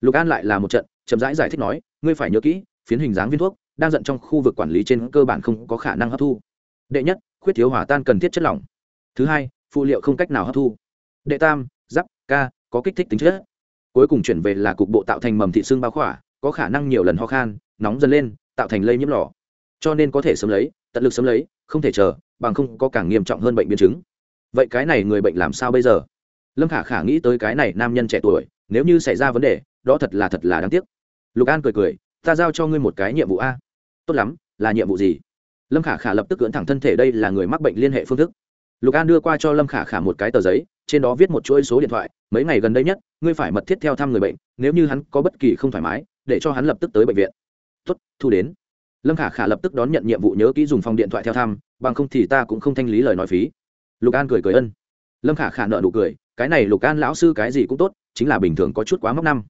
Lục an lại là một trận chậm rãi giải, giải thích nói ngươi phải nhớ kỹ phiến hình dáng viên thuốc đang giận trong khu vực quản lý trên cơ bản không có khả năng hấp thu đệ nhất, khuyết thiếu hỏa tan cần thiết chất lỏng. Thứ hai, phụ liệu không cách nào hấp thu. Đệ tam, giáp, ca, có kích thích tính chất. Cuối cùng chuyển về là cục bộ tạo thành mầm thị xương bao khỏa, có khả năng nhiều lần ho khan, nóng dần lên, tạo thành lây nhiễm lò. Cho nên có thể sớm lấy, tận lực sớm lấy, không thể chờ, bằng không có càng nghiêm trọng hơn bệnh biến chứng. Vậy cái này người bệnh làm sao bây giờ? Lâm khả khả nghĩ tới cái này nam nhân trẻ tuổi, nếu như xảy ra vấn đề, đó thật là thật là đáng tiếc. Lục an cười cười, ta giao cho ngươi một cái nhiệm vụ a. Tốt lắm, là nhiệm vụ gì? Lâm khả khả lập tức cưỡn thẳng thân thể đây là người mắc bệnh liên hệ phương thức. Lục an đưa qua cho lâm khả khả một cái tờ giấy, trên đó viết một chuỗi số điện thoại, mấy ngày gần đây nhất, ngươi phải mật thiết theo thăm người bệnh, nếu như hắn có bất kỳ không thoải mái, để cho hắn lập tức tới bệnh viện. Tuất thu đến. Lâm khả khả lập tức đón nhận nhiệm vụ nhớ kỹ dùng phòng điện thoại theo thăm, bằng không thì ta cũng không thanh lý lời nói phí. Lục an cười cười ân. Lâm khả khả nợ nụ cười, cái này lục an lão sư cái gì cũng tốt, chính là bình thường có chút quá mốc năm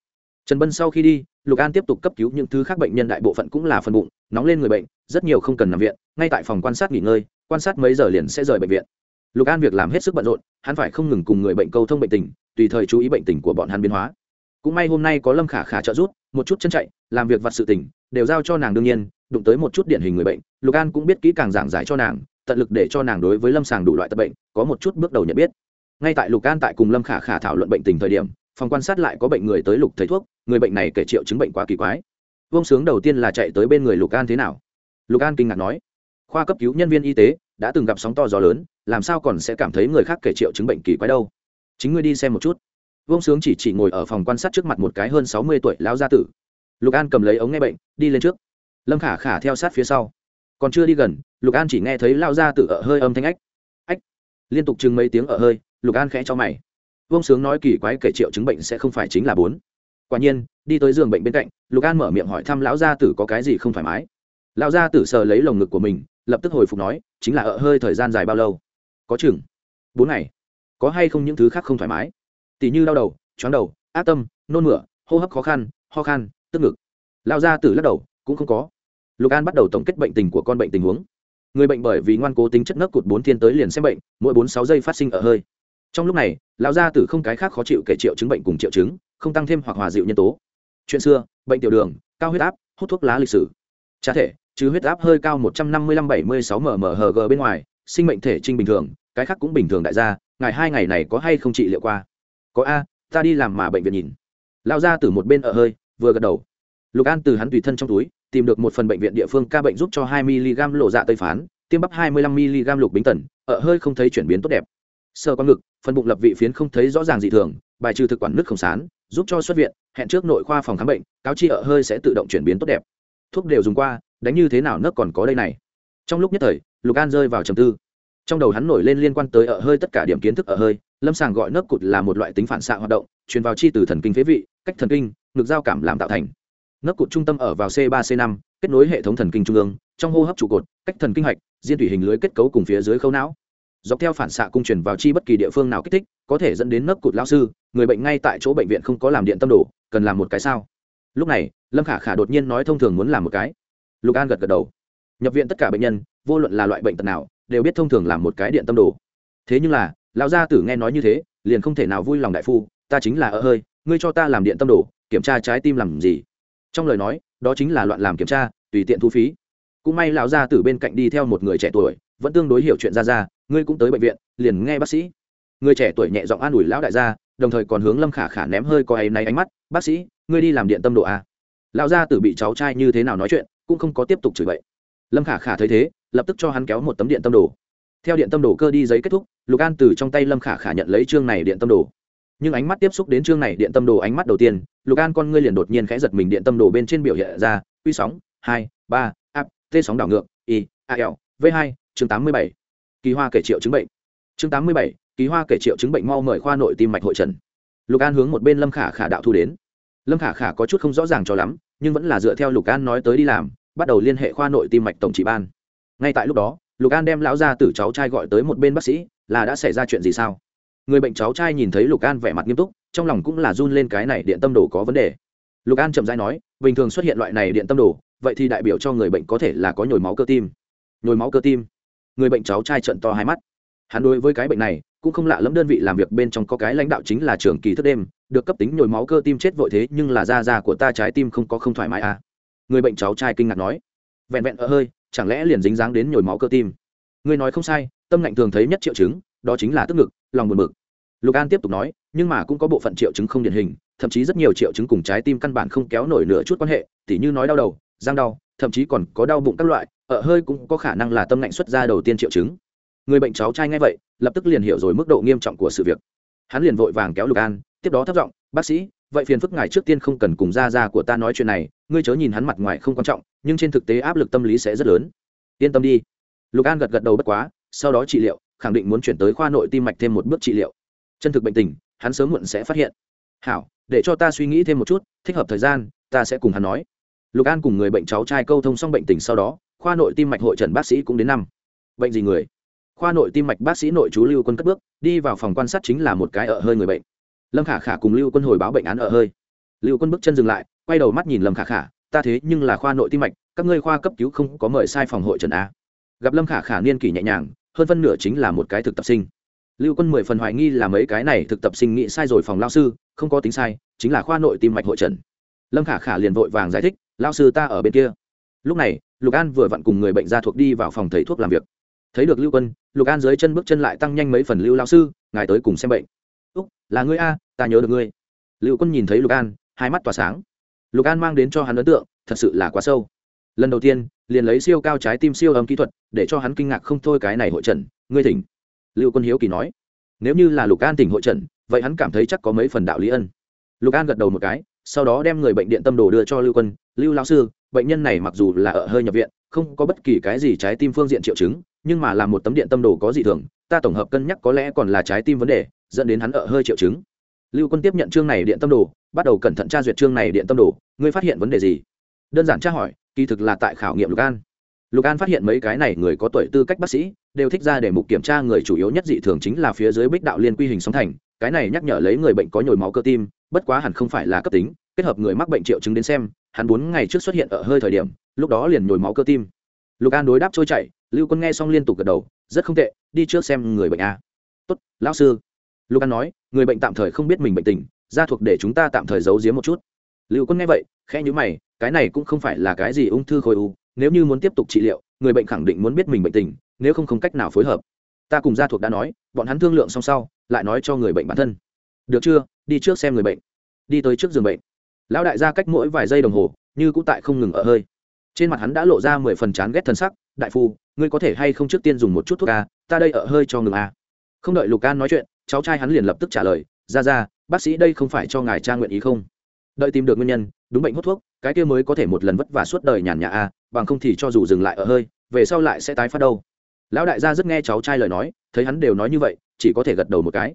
trần bân sau khi đi, lục an tiếp tục cấp cứu những thứ khác bệnh nhân đại bộ phận cũng là phần bụng, nóng lên người bệnh, rất nhiều không cần nằm viện, ngay tại phòng quan sát nghỉ ngơi, quan sát mấy giờ liền sẽ rời bệnh viện. Lục an việc làm hết sức bận rộn, hắn phải không ngừng cùng người bệnh câu thông bệnh tình, tùy thời chú ý bệnh tình của bọn hắn biến hóa. Cũng may hôm nay có lâm khả khả trợ giúp, một chút chân chạy, làm việc vặt sự tình, đều giao cho nàng đương nhiên, đụng tới một chút điển hình người bệnh, lục an cũng biết kỹ càng giảng giải cho nàng, tận lực để cho nàng đối với lâm sàng đủ loại tập bệnh, có một chút bước đầu nhận biết. Ngay tại lục an tại cùng lâm khả khả thảo luận bệnh tình thời điểm, phòng quan sát lại có bệnh người tới lục thấy thuốc người bệnh này kể triệu chứng bệnh quá kỳ quái. Vông sướng đầu tiên là chạy tới bên người lục an thế nào? Lục an kinh ngạc nói. Khoa cấp cứu nhân viên y tế đã từng gặp sóng to gió lớn, làm sao còn sẽ cảm thấy người khác kể triệu chứng bệnh kỳ quái đâu? Chính ngươi đi xem một chút. Vông sướng chỉ chỉ ngồi ở phòng quan sát trước mặt một cái hơn sáu mươi tuổi lão gia tử. Lục an cầm lấy ống nghe bệnh, đi lên trước. Lâm khả khả theo sát phía sau. Còn chưa đi gần, lục an chỉ nghe thấy lao gia tử ở hơi âm thanh ách ách liên tục chừng mấy tiếng ở hơi, lục an khẽ cho mày. Vông sướng nói kỳ quái kể triệu chứng bệnh sẽ không phải chính là bốn quả nhiên, đi tới giường bệnh bên cạnh, lục an mở miệng hỏi thăm lão gia tử có cái gì không thoải mái. Lão gia tử sờ lấy lồng ngực của mình, lập tức hồi phục nói, chính là ở hơi thời gian dài bao lâu? Có chừng bốn ngày. Có hay không những thứ khác không thoải mái? Tỉ như đau đầu chóng đầu, ác tâm, nôn mửa, hô hấp khó khăn, ho khan, tức ngực. Lão gia tử lắc đầu, cũng không có. Lục an bắt đầu tổng kết bệnh tình của con bệnh tình huống. Người bệnh bởi vì ngoan cố tính chất nấc cụt bốn thiên tới liền xem bệnh, mỗi bốn sáu giây phát sinh ở hơi. Trong lúc này, lão gia tử không cái khác khó chịu kể triệu chứng bệnh cùng triệu chứng không tăng thêm hoặc hòa dịu nhân tố. Chuyện xưa, bệnh tiểu đường, cao huyết áp, hút thuốc lá lịch sử. Trả thể chứ huyết áp hơi cao một trăm năm mươi lăm bảy mươi sáu mmhg bên ngoài, sinh mệnh thể trinh bình thường, cái khác cũng bình thường đại gia ngày hai ngày này có hay không trị liệu qua? Có a, ta đi làm mà bệnh viện nhìn. Lao ra từ một bên ở hơi, vừa gật đầu. Lục an từ hắn tùy thân trong túi, tìm được một phần bệnh viện địa phương ca bệnh giúp cho hai mg lộ dạ tây phán, tiêm bắp hai mươi lăm mg lục bính tần, ở hơi không thấy chuyển biến tốt đẹp. Sơ con ngực, phần bụng lập vị phiến không thấy rõ ràng dị thường, bài trừ thực quản nước không sán giúp cho xuất viện, hẹn trước nội khoa phòng khám bệnh, cáo chi ở hơi sẽ tự động chuyển biến tốt đẹp. Thuốc đều dùng qua, đánh như thế nào nấc còn có đây này. Trong lúc nhất thời, lục an rơi vào trầm tư. Trong đầu hắn nổi lên liên quan tới ở hơi tất cả điểm kiến thức ở hơi, lâm sàng gọi nấc cụt là một loại tính phản xạ hoạt động, truyền vào chi từ thần kinh phế vị, cách thần kinh ngược giao cảm làm tạo thành. Nấc cụt trung tâm ở vào c 3 c 5 kết nối hệ thống thần kinh trung ương, trong hô hấp trụ cột, cách thần kinh hạch, diên thủy hình lưới kết cấu cùng phía dưới khâu não dọc theo phản xạ cung truyền vào chi bất kỳ địa phương nào kích thích, có thể dẫn đến nấc cụt lao sư, người bệnh ngay tại chỗ bệnh viện không có làm điện tâm đồ, cần làm một cái sao? Lúc này, lâm khả khả đột nhiên nói thông thường muốn làm một cái. Lục an gật gật đầu. Nhập viện tất cả bệnh nhân, vô luận là loại bệnh tật nào, đều biết thông thường làm một cái điện tâm đồ. Thế nhưng là, lão gia tử nghe nói như thế, liền không thể nào vui lòng đại phu, ta chính là ở hơi, ngươi cho ta làm điện tâm đồ, kiểm tra trái tim làm gì? Trong lời nói, đó chính là loạn làm kiểm tra, tùy tiện thu phí. Cũng may lão gia tử bên cạnh đi theo một người trẻ tuổi, vẫn tương đối hiểu chuyện ra ra ngươi cũng tới bệnh viện, liền nghe bác sĩ. Người trẻ tuổi nhẹ giọng an ủi lão đại gia, đồng thời còn hướng lâm khả khả ném hơi có áy náy ánh mắt, bác sĩ, ngươi đi làm điện tâm đồ à? lão gia tử bị cháu trai như thế nào nói chuyện, cũng không có tiếp tục chửi bậy. Lâm khả khả thấy thế, lập tức cho hắn kéo một tấm điện tâm đồ. Theo điện tâm đồ cơ đi giấy kết thúc, lục an từ trong tay lâm khả khả nhận lấy chương này điện tâm đồ. Nhưng ánh mắt tiếp xúc đến chương này điện tâm đồ ánh mắt đầu tiên, lục an con ngươi liền đột nhiên khẽ giật mình, điện tâm đồ bên trên biểu hiện ra, quy sóng, hai, ba, áp t sóng đảo ngược i a l v hai, chương tám mươi bảy kỳ hoa kể triệu chứng bệnh. Chương tám mươi bảy, kỳ hoa kể triệu chứng bệnh mau mời khoa nội tim mạch hội trần. Lục an hướng một bên lâm khả khả đạo thu đến. Lâm khả khả có chút không rõ ràng cho lắm, nhưng vẫn là dựa theo lục an nói tới đi làm, bắt đầu liên hệ khoa nội tim mạch tổng trị ban. Ngay tại lúc đó, lục an đem lão ra từ cháu trai gọi tới một bên bác sĩ, là đã xảy ra chuyện gì sao? Người bệnh cháu trai nhìn thấy lục an vẻ mặt nghiêm túc, trong lòng cũng là run lên cái này điện tâm đồ có vấn đề. Lục an chậm dãi nói, bình thường xuất hiện loại này điện tâm đồ, vậy thì đại biểu cho người bệnh có thể là có nhồi máu cơ tim. Nhồi máu cơ tim? Người bệnh cháu trai trận to hai mắt. Hắn đối với cái bệnh này cũng không lạ lẫm đơn vị làm việc bên trong có cái lãnh đạo chính là trường kỳ thức đêm, được cấp tính nhồi máu cơ tim chết vội thế nhưng là da da của ta trái tim không có không thoải mái à. Người bệnh cháu trai kinh ngạc nói. Vẹn vẹn ở hơi, chẳng lẽ liền dính dáng đến nhồi máu cơ tim? Người nói không sai, tâm lạnh thường thấy nhất triệu chứng, đó chính là tức ngực, lòng buồn bực. Lục an tiếp tục nói, nhưng mà cũng có bộ phận triệu chứng không điển hình, thậm chí rất nhiều triệu chứng cùng trái tim căn bản không kéo nổi nửa chút quan hệ, tỉ như nói đau đầu, răng đau, thậm chí còn có đau bụng các loại ở hơi cũng có khả năng là tâm lạnh xuất ra đầu tiên triệu chứng. Người bệnh cháu trai ngay vậy, lập tức liền hiểu rồi mức độ nghiêm trọng của sự việc. Hắn liền vội vàng kéo lục an, tiếp đó thấp giọng, bác sĩ, vậy phiền phức ngài trước tiên không cần cùng gia gia của ta nói chuyện này, ngươi chớ nhìn hắn mặt ngoài không quan trọng, nhưng trên thực tế áp lực tâm lý sẽ rất lớn. Yên tâm đi. Lục an gật gật đầu bất quá, sau đó trị liệu, khẳng định muốn chuyển tới khoa nội tim mạch thêm một bước trị liệu. Chân thực bệnh tình, hắn sớm muộn sẽ phát hiện. Hảo, để cho ta suy nghĩ thêm một chút, thích hợp thời gian, ta sẽ cùng hắn nói. Lục an cùng người bệnh cháu trai câu thông xong bệnh tình sau đó khoa nội tim mạch hội trần bác sĩ cũng đến năm. Bệnh gì người? Khoa nội tim mạch bác sĩ nội chú lưu quân cất bước, đi vào phòng quan sát chính là một cái ở hơi người bệnh. Lâm khả khả cùng lưu quân hồi báo bệnh án ở hơi. Lưu quân bước chân dừng lại, quay đầu mắt nhìn lâm khả khả, ta thế nhưng là khoa nội tim mạch, các ngươi khoa cấp cứu không có mời sai phòng hội trần a. Gặp lâm khả khả niên kỷ nhẹ nhàng, hơn phân nửa chính là một cái thực tập sinh. Lưu quân mười phần hoài nghi là mấy cái này thực tập sinh nghĩ sai rồi phòng lao sư, không có tính sai, chính là khoa nội tim mạch hội trần. Lâm khả khả liền vội vàng giải thích, lao sư ta ở bên kia lúc này, lục an vừa vặn cùng người bệnh ra thuộc đi vào phòng thầy thuốc làm việc. Thấy được lưu quân, lục an dưới chân bước chân lại tăng nhanh mấy phần lưu lao sư, ngài tới cùng xem bệnh. Úc, là ngươi a, ta nhớ được ngươi. Lưu quân nhìn thấy lục an, hai mắt tỏa sáng. Lục an mang đến cho hắn ấn tượng, thật sự là quá sâu. Lần đầu tiên, liền lấy siêu cao trái tim siêu âm kỹ thuật, để cho hắn kinh ngạc không thôi cái này hội trần ngươi thỉnh. Lưu quân hiếu kỳ nói. Nếu như là lục an tỉnh hội trần vậy hắn cảm thấy chắc có mấy phần đạo lý ân. Lục an gật đầu một cái, sau đó đem người bệnh điện tâm đồ đưa cho lưu quân lưu lao sư, bệnh nhân này mặc dù là ở hơi nhập viện, không có bất kỳ cái gì trái tim phương diện triệu chứng, nhưng mà làm một tấm điện tâm đồ có gì thường, ta tổng hợp cân nhắc có lẽ còn là trái tim vấn đề, dẫn đến hắn ở hơi triệu chứng. Lưu quân tiếp nhận chương này điện tâm đồ, bắt đầu cẩn thận tra duyệt chương này điện tâm đồ, ngươi phát hiện vấn đề gì? Đơn giản tra hỏi, kỳ thực là tại khảo nghiệm lục an. Lục an phát hiện mấy cái này người có tuổi tư cách bác sĩ, đều thích ra để mục kiểm tra người chủ yếu nhất dị thường chính là phía dưới bích đạo liên quy hình sóng thành, cái này nhắc nhở lấy người bệnh có nhồi máu cơ tim, bất quá hẳn không phải là cấp tính, kết hợp người mắc bệnh triệu chứng đến xem hắn bốn ngày trước xuất hiện ở hơi thời điểm, lúc đó liền nhồi máu cơ tim. Lục an đối đáp trôi chảy, lưu quân nghe xong liên tục gật đầu, rất không tệ, đi trước xem người bệnh a. Tốt, lão sư. Lục an nói, người bệnh tạm thời không biết mình bệnh tình ra thuộc để chúng ta tạm thời giấu giếm một chút. Lưu quân nghe vậy, khẽ nhữ mày, cái này cũng không phải là cái gì ung thư khối u, nếu như muốn tiếp tục trị liệu, người bệnh khẳng định muốn biết mình bệnh tình, nếu không không cách nào phối hợp. Ta cùng gia thuộc đã nói, bọn hắn thương lượng xong sau, lại nói cho người bệnh bản thân. Được chưa? Đi trước xem người bệnh. Đi tới trước giường bệnh lão đại gia cách mỗi vài giây đồng hồ, như cũng tại không ngừng ở hơi. Trên mặt hắn đã lộ ra mười phần chán ghét thân sắc. Đại phu, ngươi có thể hay không trước tiên dùng một chút thuốc a, ta đây ở hơi cho ngừng a. Không đợi lục an nói chuyện, cháu trai hắn liền lập tức trả lời, ra ra, bác sĩ đây không phải cho ngài tra nguyện ý không? Đợi tìm được nguyên nhân, đúng bệnh hút thuốc, cái kia mới có thể một lần vất vả suốt đời nhàn nhã a, bằng không thì cho dù dừng lại ở hơi, về sau lại sẽ tái phát đâu. Lão đại gia rất nghe cháu trai lời nói, thấy hắn đều nói như vậy, chỉ có thể gật đầu một cái.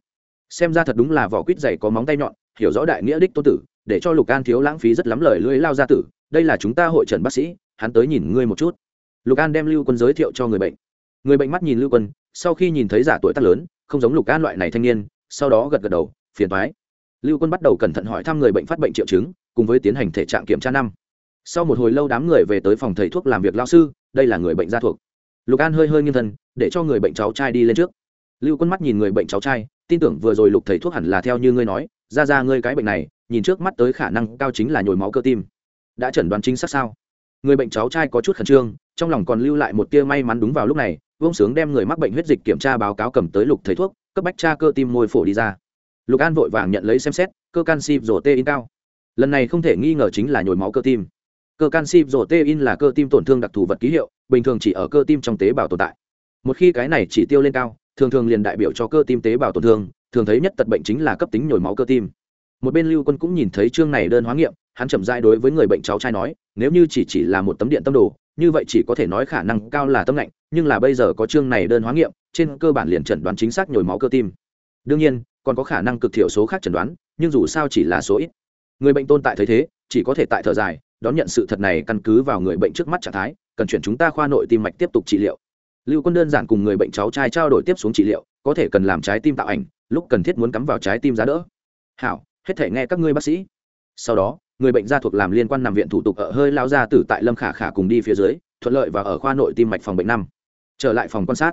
Xem ra thật đúng là vỏ quýt dày có móng tay nhọn, hiểu rõ đại nghĩa đích tô tử để cho lục an thiếu lãng phí rất lắm lời lưỡi lao gia tử, đây là chúng ta hội trần bác sĩ, hắn tới nhìn ngươi một chút. Lục an đem lưu quân giới thiệu cho người bệnh. Người bệnh mắt nhìn lưu quân, sau khi nhìn thấy giả tuổi tác lớn, không giống lục an loại này thanh niên, sau đó gật gật đầu, phiền thoái lưu quân bắt đầu cẩn thận hỏi thăm người bệnh phát bệnh triệu chứng, cùng với tiến hành thể trạng kiểm tra năm. Sau một hồi lâu đám người về tới phòng thầy thuốc làm việc lao sư, đây là người bệnh gia thuộc. Lục an hơi hơi nghiêng thân, để cho người bệnh cháu trai đi lên trước. Lưu quân mắt nhìn người bệnh cháu trai, tin tưởng vừa rồi lục thầy thuốc hẳn là theo như ngươi nói, ra ra, ngươi cái bệnh này nhìn trước mắt tới khả năng cao chính là nhồi máu cơ tim. Đã chẩn đoán chính xác sao? Người bệnh cháu trai có chút khẩn trương, trong lòng còn lưu lại một tia may mắn đúng vào lúc này, vương sướng đem người mắc bệnh huyết dịch kiểm tra báo cáo cầm tới lục thầy thuốc, cấp bách tra cơ tim môi phổi đi ra. Lục an vội vàng nhận lấy xem xét, cơ canxi rổ tê in cao. Lần này không thể nghi ngờ chính là nhồi máu cơ tim. Cơ canxi rổ tê in là cơ tim tổn thương đặc thù vật ký hiệu, bình thường chỉ ở cơ tim trong tế bào tồn tại. Một khi cái này chỉ tiêu lên cao, thường thường liền đại biểu cho cơ tim tế bào tổn thương, thường thấy nhất tật bệnh chính là cấp tính nhồi máu cơ tim một bên lưu quân cũng nhìn thấy chương này đơn hóa nghiệm, hắn chậm dai đối với người bệnh cháu trai nói, nếu như chỉ chỉ là một tấm điện tâm đồ, như vậy chỉ có thể nói khả năng cao là tâm lạnh, nhưng là bây giờ có chương này đơn hóa nghiệm, trên cơ bản liền chẩn đoán chính xác nhồi máu cơ tim. Đương nhiên, còn có khả năng cực thiểu số khác chẩn đoán, nhưng dù sao chỉ là số ít. Người bệnh tồn tại thấy thế, chỉ có thể tại thở dài, đón nhận sự thật này căn cứ vào người bệnh trước mắt trạng thái, cần chuyển chúng ta khoa nội tim mạch tiếp tục trị liệu. Lưu quân đơn giản cùng người bệnh cháu trai trao đổi tiếp xuống trị liệu, có thể cần làm trái tim tạo ảnh, lúc cần thiết muốn cắm vào trái tim giá đỡ. Hảo hết thể nghe các ngươi bác sĩ. Sau đó, người bệnh gia thuộc làm liên quan nằm viện thủ tục ở hơi lao ra tử tại lâm khả khả cùng đi phía dưới, thuận lợi và ở khoa nội tim mạch phòng bệnh năm. Trở lại phòng quan sát.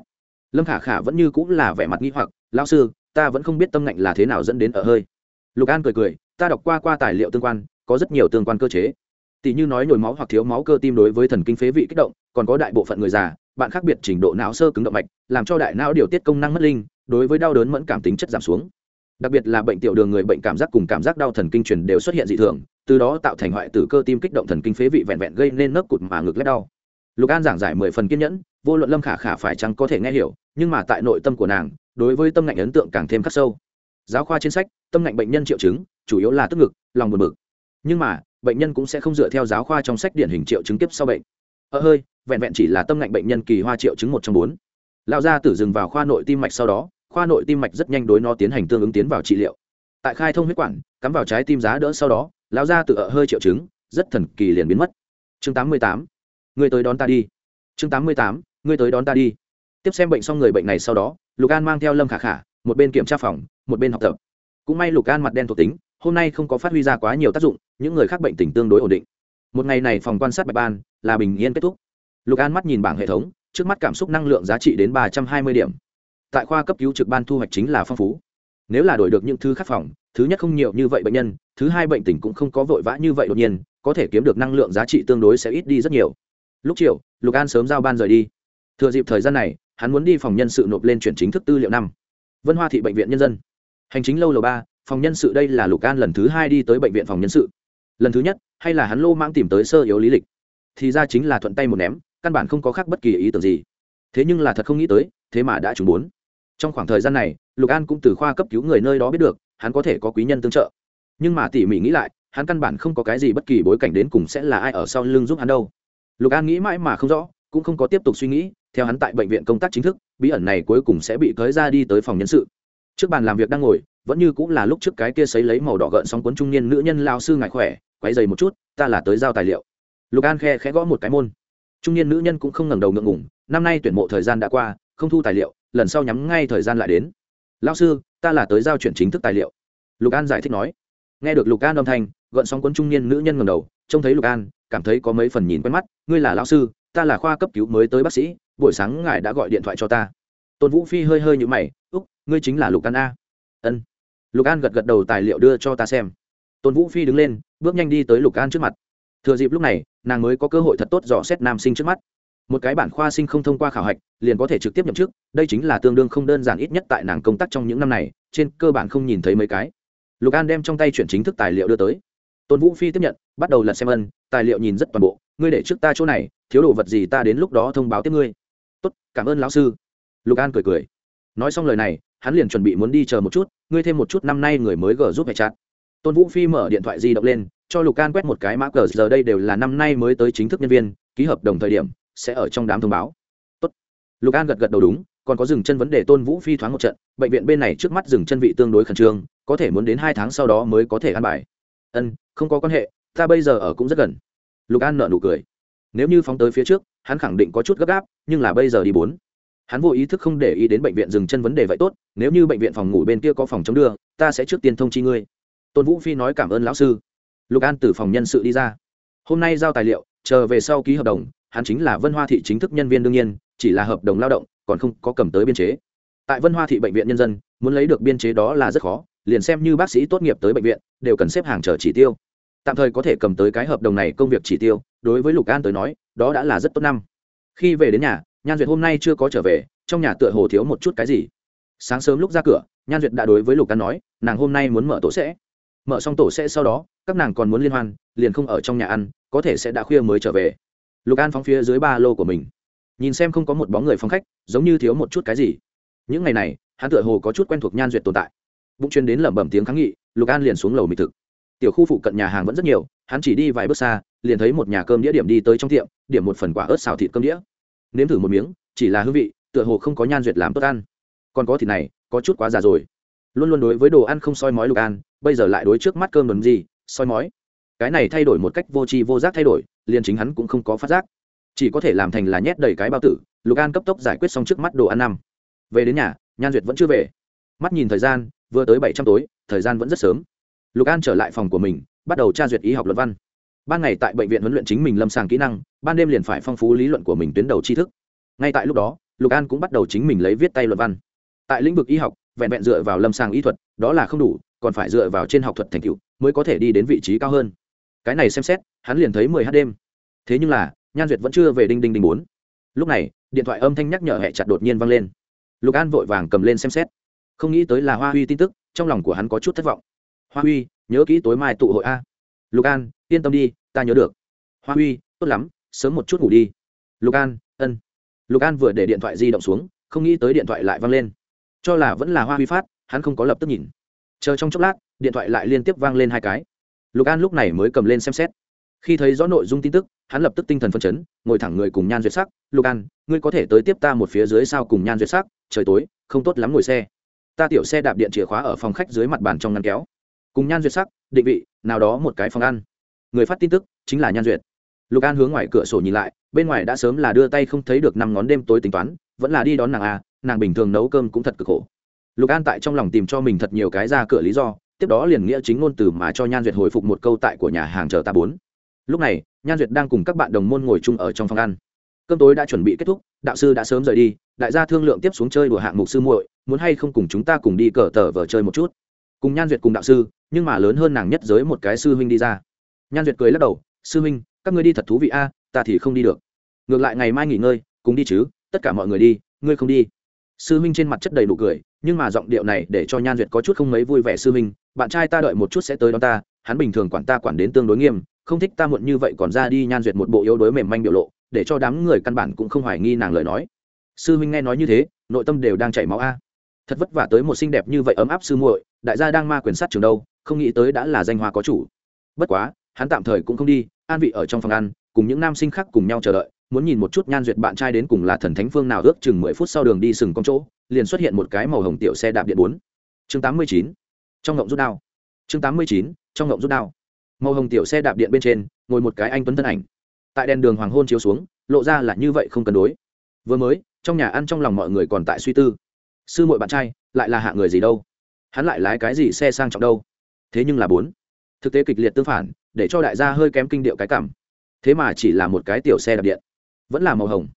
Lâm khả khả vẫn như cũng là vẻ mặt nghi hoặc lao sư, ta vẫn không biết tâm ngạnh là thế nào dẫn đến ở hơi. Lục an cười cười, ta đọc qua qua tài liệu tương quan, có rất nhiều tương quan cơ chế. Tỷ như nói nhồi máu hoặc thiếu máu cơ tim đối với thần kinh phế vị kích động, còn có đại bộ phận người già, bạn khác biệt trình độ não sơ cứng động mạch, làm cho đại não điều tiết công năng mất linh, đối với đau đớn mẫn cảm tính chất giảm xuống đặc biệt là bệnh tiểu đường người bệnh cảm giác cùng cảm giác đau thần kinh truyền đều xuất hiện dị thường, từ đó tạo thành hoại tử cơ tim kích động thần kinh phế vị vẹn vẹn gây nên nấc cụt mà ngực lép đau. Lục an giảng giải mười phần kiên nhẫn, vô luận lâm khả khả phải chăng có thể nghe hiểu, nhưng mà tại nội tâm của nàng, đối với tâm ngạnh ấn tượng càng thêm khắc sâu. Giáo khoa trên sách, tâm ngạnh bệnh nhân triệu chứng, chủ yếu là tức ngực, lòng buồn bực. Nhưng mà, bệnh nhân cũng sẽ không dựa theo giáo khoa trong sách điển hình triệu chứng tiếp sau bệnh. Ở hơi, vẹn vẹn chỉ là tâm ngạnh bệnh nhân kỳ hoa triệu chứng một trong bốn. Lão gia tử dừng vào khoa nội tim mạch sau đó khoa nội tim mạch rất nhanh đối nó tiến hành tương ứng tiến vào trị liệu. Tại khai thông huyết quản, cắm vào trái tim giá đỡ sau đó, lão gia tự ở hơi triệu chứng, rất thần kỳ liền biến mất. Chương 88. người tới đón ta đi. Chương 88. người tới đón ta đi. Tiếp xem bệnh xong người bệnh này sau đó, lục an mang theo lâm khả khả, một bên kiểm tra phòng, một bên học tập. Cũng may lục an mặt đen thuộc tính, hôm nay không có phát huy ra quá nhiều tác dụng, những người khác bệnh tình tương đối ổn định. Một ngày này phòng quan sát bạch ban là bình yên kết thúc. Lục an mắt nhìn bảng hệ thống, trước mắt cảm xúc năng lượng giá trị đến ba trăm hai mươi điểm tại khoa cấp cứu trực ban thu hoạch chính là phong phú. Nếu là đổi được những thứ khác phòng, thứ nhất không nhiều như vậy bệnh nhân, thứ hai bệnh tình cũng không có vội vã như vậy đột nhiên, có thể kiếm được năng lượng giá trị tương đối sẽ ít đi rất nhiều. Lúc chiều, lục an sớm giao ban rời đi. Thừa dịp thời gian này, hắn muốn đi phòng nhân sự nộp lên chuyển chính thức tư liệu năm. Vân hoa thị bệnh viện nhân dân. Hành chính lâu lầu ba, phòng nhân sự đây là lục an lần thứ hai đi tới bệnh viện phòng nhân sự. Lần thứ nhất, hay là hắn lô mang tìm tới sơ yếu lý lịch? Thì ra chính là thuận tay một ném, căn bản không có khác bất kỳ ý tưởng gì. Thế nhưng là thật không nghĩ tới, thế mà đã trúng bốn trong khoảng thời gian này, lục an cũng từ khoa cấp cứu người nơi đó biết được, hắn có thể có quý nhân tương trợ. Nhưng mà tỉ mỉ nghĩ lại, hắn căn bản không có cái gì bất kỳ bối cảnh đến cùng sẽ là ai ở sau lưng giúp hắn đâu. Lục an nghĩ mãi mà không rõ, cũng không có tiếp tục suy nghĩ, theo hắn tại bệnh viện công tác chính thức, bí ẩn này cuối cùng sẽ bị cưới ra đi tới phòng nhân sự. Trước bàn làm việc đang ngồi, vẫn như cũng là lúc trước cái kia sấy lấy màu đỏ gợn sóng cuốn trung niên nữ nhân lao sư ngại khỏe quay dày một chút, ta là tới giao tài liệu. Lục an khe khẽ gõ một cái môn. Trung niên nữ nhân cũng không ngẩng đầu ngượng ngủng năm nay tuyển mộ thời gian đã qua, không thu tài liệu lần sau nhắm ngay thời gian lại đến. Lao sư, ta là tới giao chuyển chính thức tài liệu. Lục an giải thích nói. Nghe được lục an âm thanh, gợn sóng cuốn trung niên nữ nhân ngầm đầu, trông thấy lục an, cảm thấy có mấy phần nhìn quen mắt. Ngươi là lão sư, ta là khoa cấp cứu mới tới bác sĩ, buổi sáng ngài đã gọi điện thoại cho ta. Tôn vũ phi hơi hơi nhữ mày, úc, ngươi chính là lục an a. Ân. Lục an gật gật đầu tài liệu đưa cho ta xem. Tôn vũ phi đứng lên, bước nhanh đi tới lục an trước mặt. Thừa dịp lúc này, nàng mới có cơ hội thật tốt dò xét nam sinh trước mắt một cái bản khoa sinh không thông qua khảo hạch, liền có thể trực tiếp nhậm chức, đây chính là tương đương không đơn giản, ít nhất tại nàng công tác trong những năm này, trên cơ bản không nhìn thấy mấy cái. Lục an đem trong tay chuyển chính thức tài liệu đưa tới. Tôn vũ phi tiếp nhận, bắt đầu lật xem ân, tài liệu nhìn rất toàn bộ, ngươi để trước ta chỗ này, thiếu đồ vật gì ta đến lúc đó thông báo tiếp ngươi. Tốt, cảm ơn lão sư. Lục an cười cười. Nói xong lời này, hắn liền chuẩn bị muốn đi chờ một chút, ngươi thêm một chút năm nay người mới gờ giúp mẹ chặt. Tôn vũ phi mở điện thoại di động lên, cho lục an quét một cái mã cờ, giờ đây đều là năm nay mới tới chính thức nhân viên, ký hợp đồng thời điểm sẽ ở trong đám thông báo. Tốt. lục an gật gật đầu đúng, còn có dừng chân vấn đề tôn vũ phi thoáng một trận, bệnh viện bên này trước mắt dừng chân vị tương đối khẩn trương, có thể muốn đến hai tháng sau đó mới có thể ăn bài. Ân, không có quan hệ, ta bây giờ ở cũng rất gần. Lục an nợ nụ cười. Nếu như phóng tới phía trước, hắn khẳng định có chút gấp gáp, nhưng là bây giờ đi bốn. Hắn vô ý thức không để ý đến bệnh viện dừng chân vấn đề vậy tốt, nếu như bệnh viện phòng ngủ bên kia có phòng chống đưa, ta sẽ trước tiên thông chi ngươi. Tôn vũ phi nói cảm ơn lão sư. Lục an từ phòng nhân sự đi ra. Hôm nay giao tài liệu, chờ về sau ký hợp đồng hắn chính là vân hoa thị chính thức nhân viên đương nhiên, chỉ là hợp đồng lao động, còn không có cầm tới biên chế. Tại vân hoa thị bệnh viện nhân dân, muốn lấy được biên chế đó là rất khó, liền xem như bác sĩ tốt nghiệp tới bệnh viện, đều cần xếp hàng chờ chỉ tiêu. Tạm thời có thể cầm tới cái hợp đồng này công việc chỉ tiêu, đối với lục an tới nói, đó đã là rất tốt năm. Khi về đến nhà, nhan duyệt hôm nay chưa có trở về, trong nhà tựa hồ thiếu một chút cái gì. Sáng sớm lúc ra cửa, nhan duyệt đã đối với lục an nói, nàng hôm nay muốn mở tổ sẽ. Mở xong tổ sẽ sau đó, các nàng còn muốn liên hoan, liền không ở trong nhà ăn, có thể sẽ đã khuya mới trở về lục an phóng phía dưới ba lô của mình nhìn xem không có một bóng người phong khách giống như thiếu một chút cái gì những ngày này hắn tựa hồ có chút quen thuộc nhan duyệt tồn tại bụng chuyên đến lẩm bẩm tiếng kháng nghị lục an liền xuống lầu mì thực tiểu khu phụ cận nhà hàng vẫn rất nhiều hắn chỉ đi vài bước xa liền thấy một nhà cơm đĩa điểm đi tới trong tiệm điểm một phần quả ớt xào thịt cơm đĩa nếm thử một miếng chỉ là hương vị tựa hồ không có nhan duyệt làm tốt ăn còn có thịt này có chút quá già rồi luôn luôn đối với đồ ăn không soi mói lục an bây giờ lại đối trước mắt cơm đồn gì soi mói cái này thay đổi một cách vô tri vô giác thay đổi, liền chính hắn cũng không có phát giác. Chỉ có thể làm thành là nhét đầy cái bao tử, lục an cấp tốc giải quyết xong trước mắt đồ ăn năm. Về đến nhà, nhan duyệt vẫn chưa về. Mắt nhìn thời gian, vừa tới bảy trăm tối, thời gian vẫn rất sớm. Lục an trở lại phòng của mình, bắt đầu tra duyệt y học luận văn. Ban ngày tại bệnh viện huấn luyện chính mình lâm sàng kỹ năng, ban đêm liền phải phong phú lý luận của mình tuyến đầu tri thức. Ngay tại lúc đó, lục an cũng bắt đầu chính mình lấy viết tay luận văn. Tại lĩnh vực y học, vẹn vẹn dựa vào lâm sàng y thuật, đó là không đủ, còn phải dựa vào trên học thuật thành tựu, mới có thể đi đến vị trí cao hơn cái này xem xét, hắn liền thấy mười h đêm. Thế nhưng là, nhan duyệt vẫn chưa về đinh đinh đinh bốn. Lúc này, điện thoại âm thanh nhắc nhở hẹ chặt đột nhiên vang lên. Lục an vội vàng cầm lên xem xét. Không nghĩ tới là hoa huy tin tức, trong lòng của hắn có chút thất vọng. Hoa huy, nhớ kỹ tối mai tụ hội a. Lục an, yên tâm đi, ta nhớ được. Hoa huy, tốt lắm, sớm một chút ngủ đi. Lục an, ân. Lục an vừa để điện thoại di động xuống, không nghĩ tới điện thoại lại vang lên. Cho là vẫn là hoa huy phát, hắn không có lập tức nhìn. Chờ trong chốc lát, điện thoại lại liên tiếp vang lên hai cái lục an lúc này mới cầm lên xem xét. Khi thấy rõ nội dung tin tức, hắn lập tức tinh thần phân chấn, ngồi thẳng người cùng nhan duyệt sắc, lục an, ngươi có thể tới tiếp ta một phía dưới sao cùng nhan duyệt sắc? Trời tối, không tốt lắm ngồi xe. Ta tiểu xe đạp điện chìa khóa ở phòng khách dưới mặt bàn trong ngăn kéo. Cùng nhan duyệt sắc, định vị, nào đó một cái phòng ăn. Người phát tin tức chính là nhan duyệt. Lục an hướng ngoài cửa sổ nhìn lại, bên ngoài đã sớm là đưa tay không thấy được năm ngón đêm tối tính toán, vẫn là đi đón nàng à nàng bình thường nấu cơm cũng thật cực khổ. Lục an tại trong lòng tìm cho mình thật nhiều cái ra cửa lý do tiếp đó liền nghĩa chính ngôn từ mà cho nhan duyệt hồi phục một câu tại của nhà hàng chờ ta bốn. Lúc này, nhan duyệt đang cùng các bạn đồng môn ngồi chung ở trong phòng ăn. Cơm tối đã chuẩn bị kết thúc, đạo sư đã sớm rời đi, đại gia thương lượng tiếp xuống chơi đùa hạng mục sư muội, muốn hay không cùng chúng ta cùng đi cờ tờ vờ chơi một chút. Cùng nhan duyệt cùng đạo sư, nhưng mà lớn hơn nàng nhất giới một cái sư huynh đi ra. Nhan duyệt cười lắc đầu, sư huynh, các ngươi đi thật thú vị a, ta thì không đi được. Ngược lại ngày mai nghỉ ngơi, cùng đi chứ, tất cả mọi người đi, ngươi không đi sư Minh trên mặt chất đầy nụ cười nhưng mà giọng điệu này để cho nhan duyệt có chút không mấy vui vẻ. Sư Minh, bạn trai ta đợi một chút sẽ tới đón ta hắn bình thường quản ta quản đến tương đối nghiêm không thích ta muộn như vậy còn ra đi. Nhan duyệt một bộ yếu đuối mềm manh biểu lộ để cho đám người căn bản cũng không hoài nghi nàng lời nói. Sư Minh nghe nói như thế nội tâm đều đang chảy máu a. Thật vất vả tới một xinh đẹp như vậy ấm áp sư muội đại gia đang ma quyền sát trường đâu không nghĩ tới đã là danh hoa có chủ. Bất quá hắn tạm thời cũng không đi an vị ở trong phòng ăn cùng những nam sinh khác cùng nhau chờ đợi muốn nhìn một chút nhan duyệt bạn trai đến cùng là thần thánh phương nào ước chừng mười phút sau đường đi sừng con chỗ, liền xuất hiện một cái màu hồng tiểu xe đạp điện bốn. Chương tám mươi chín, trong ngộng rút đao. Chương tám mươi chín, trong ngộng rút đao. Màu hồng tiểu xe đạp điện bên trên, ngồi một cái anh tuấn thân ảnh. Tại đèn đường hoàng hôn chiếu xuống, lộ ra là như vậy không cân đối. Vừa mới, trong nhà ăn trong lòng mọi người còn tại suy tư. Sư muội bạn trai, lại là hạ người gì đâu? Hắn lại lái cái gì xe sang trọng đâu? Thế nhưng là bốn. Thực tế kịch liệt tương phản, để cho đại gia hơi kém kinh điệu cái cảm. Thế mà chỉ là một cái tiểu xe đạp điện vẫn là màu hồng.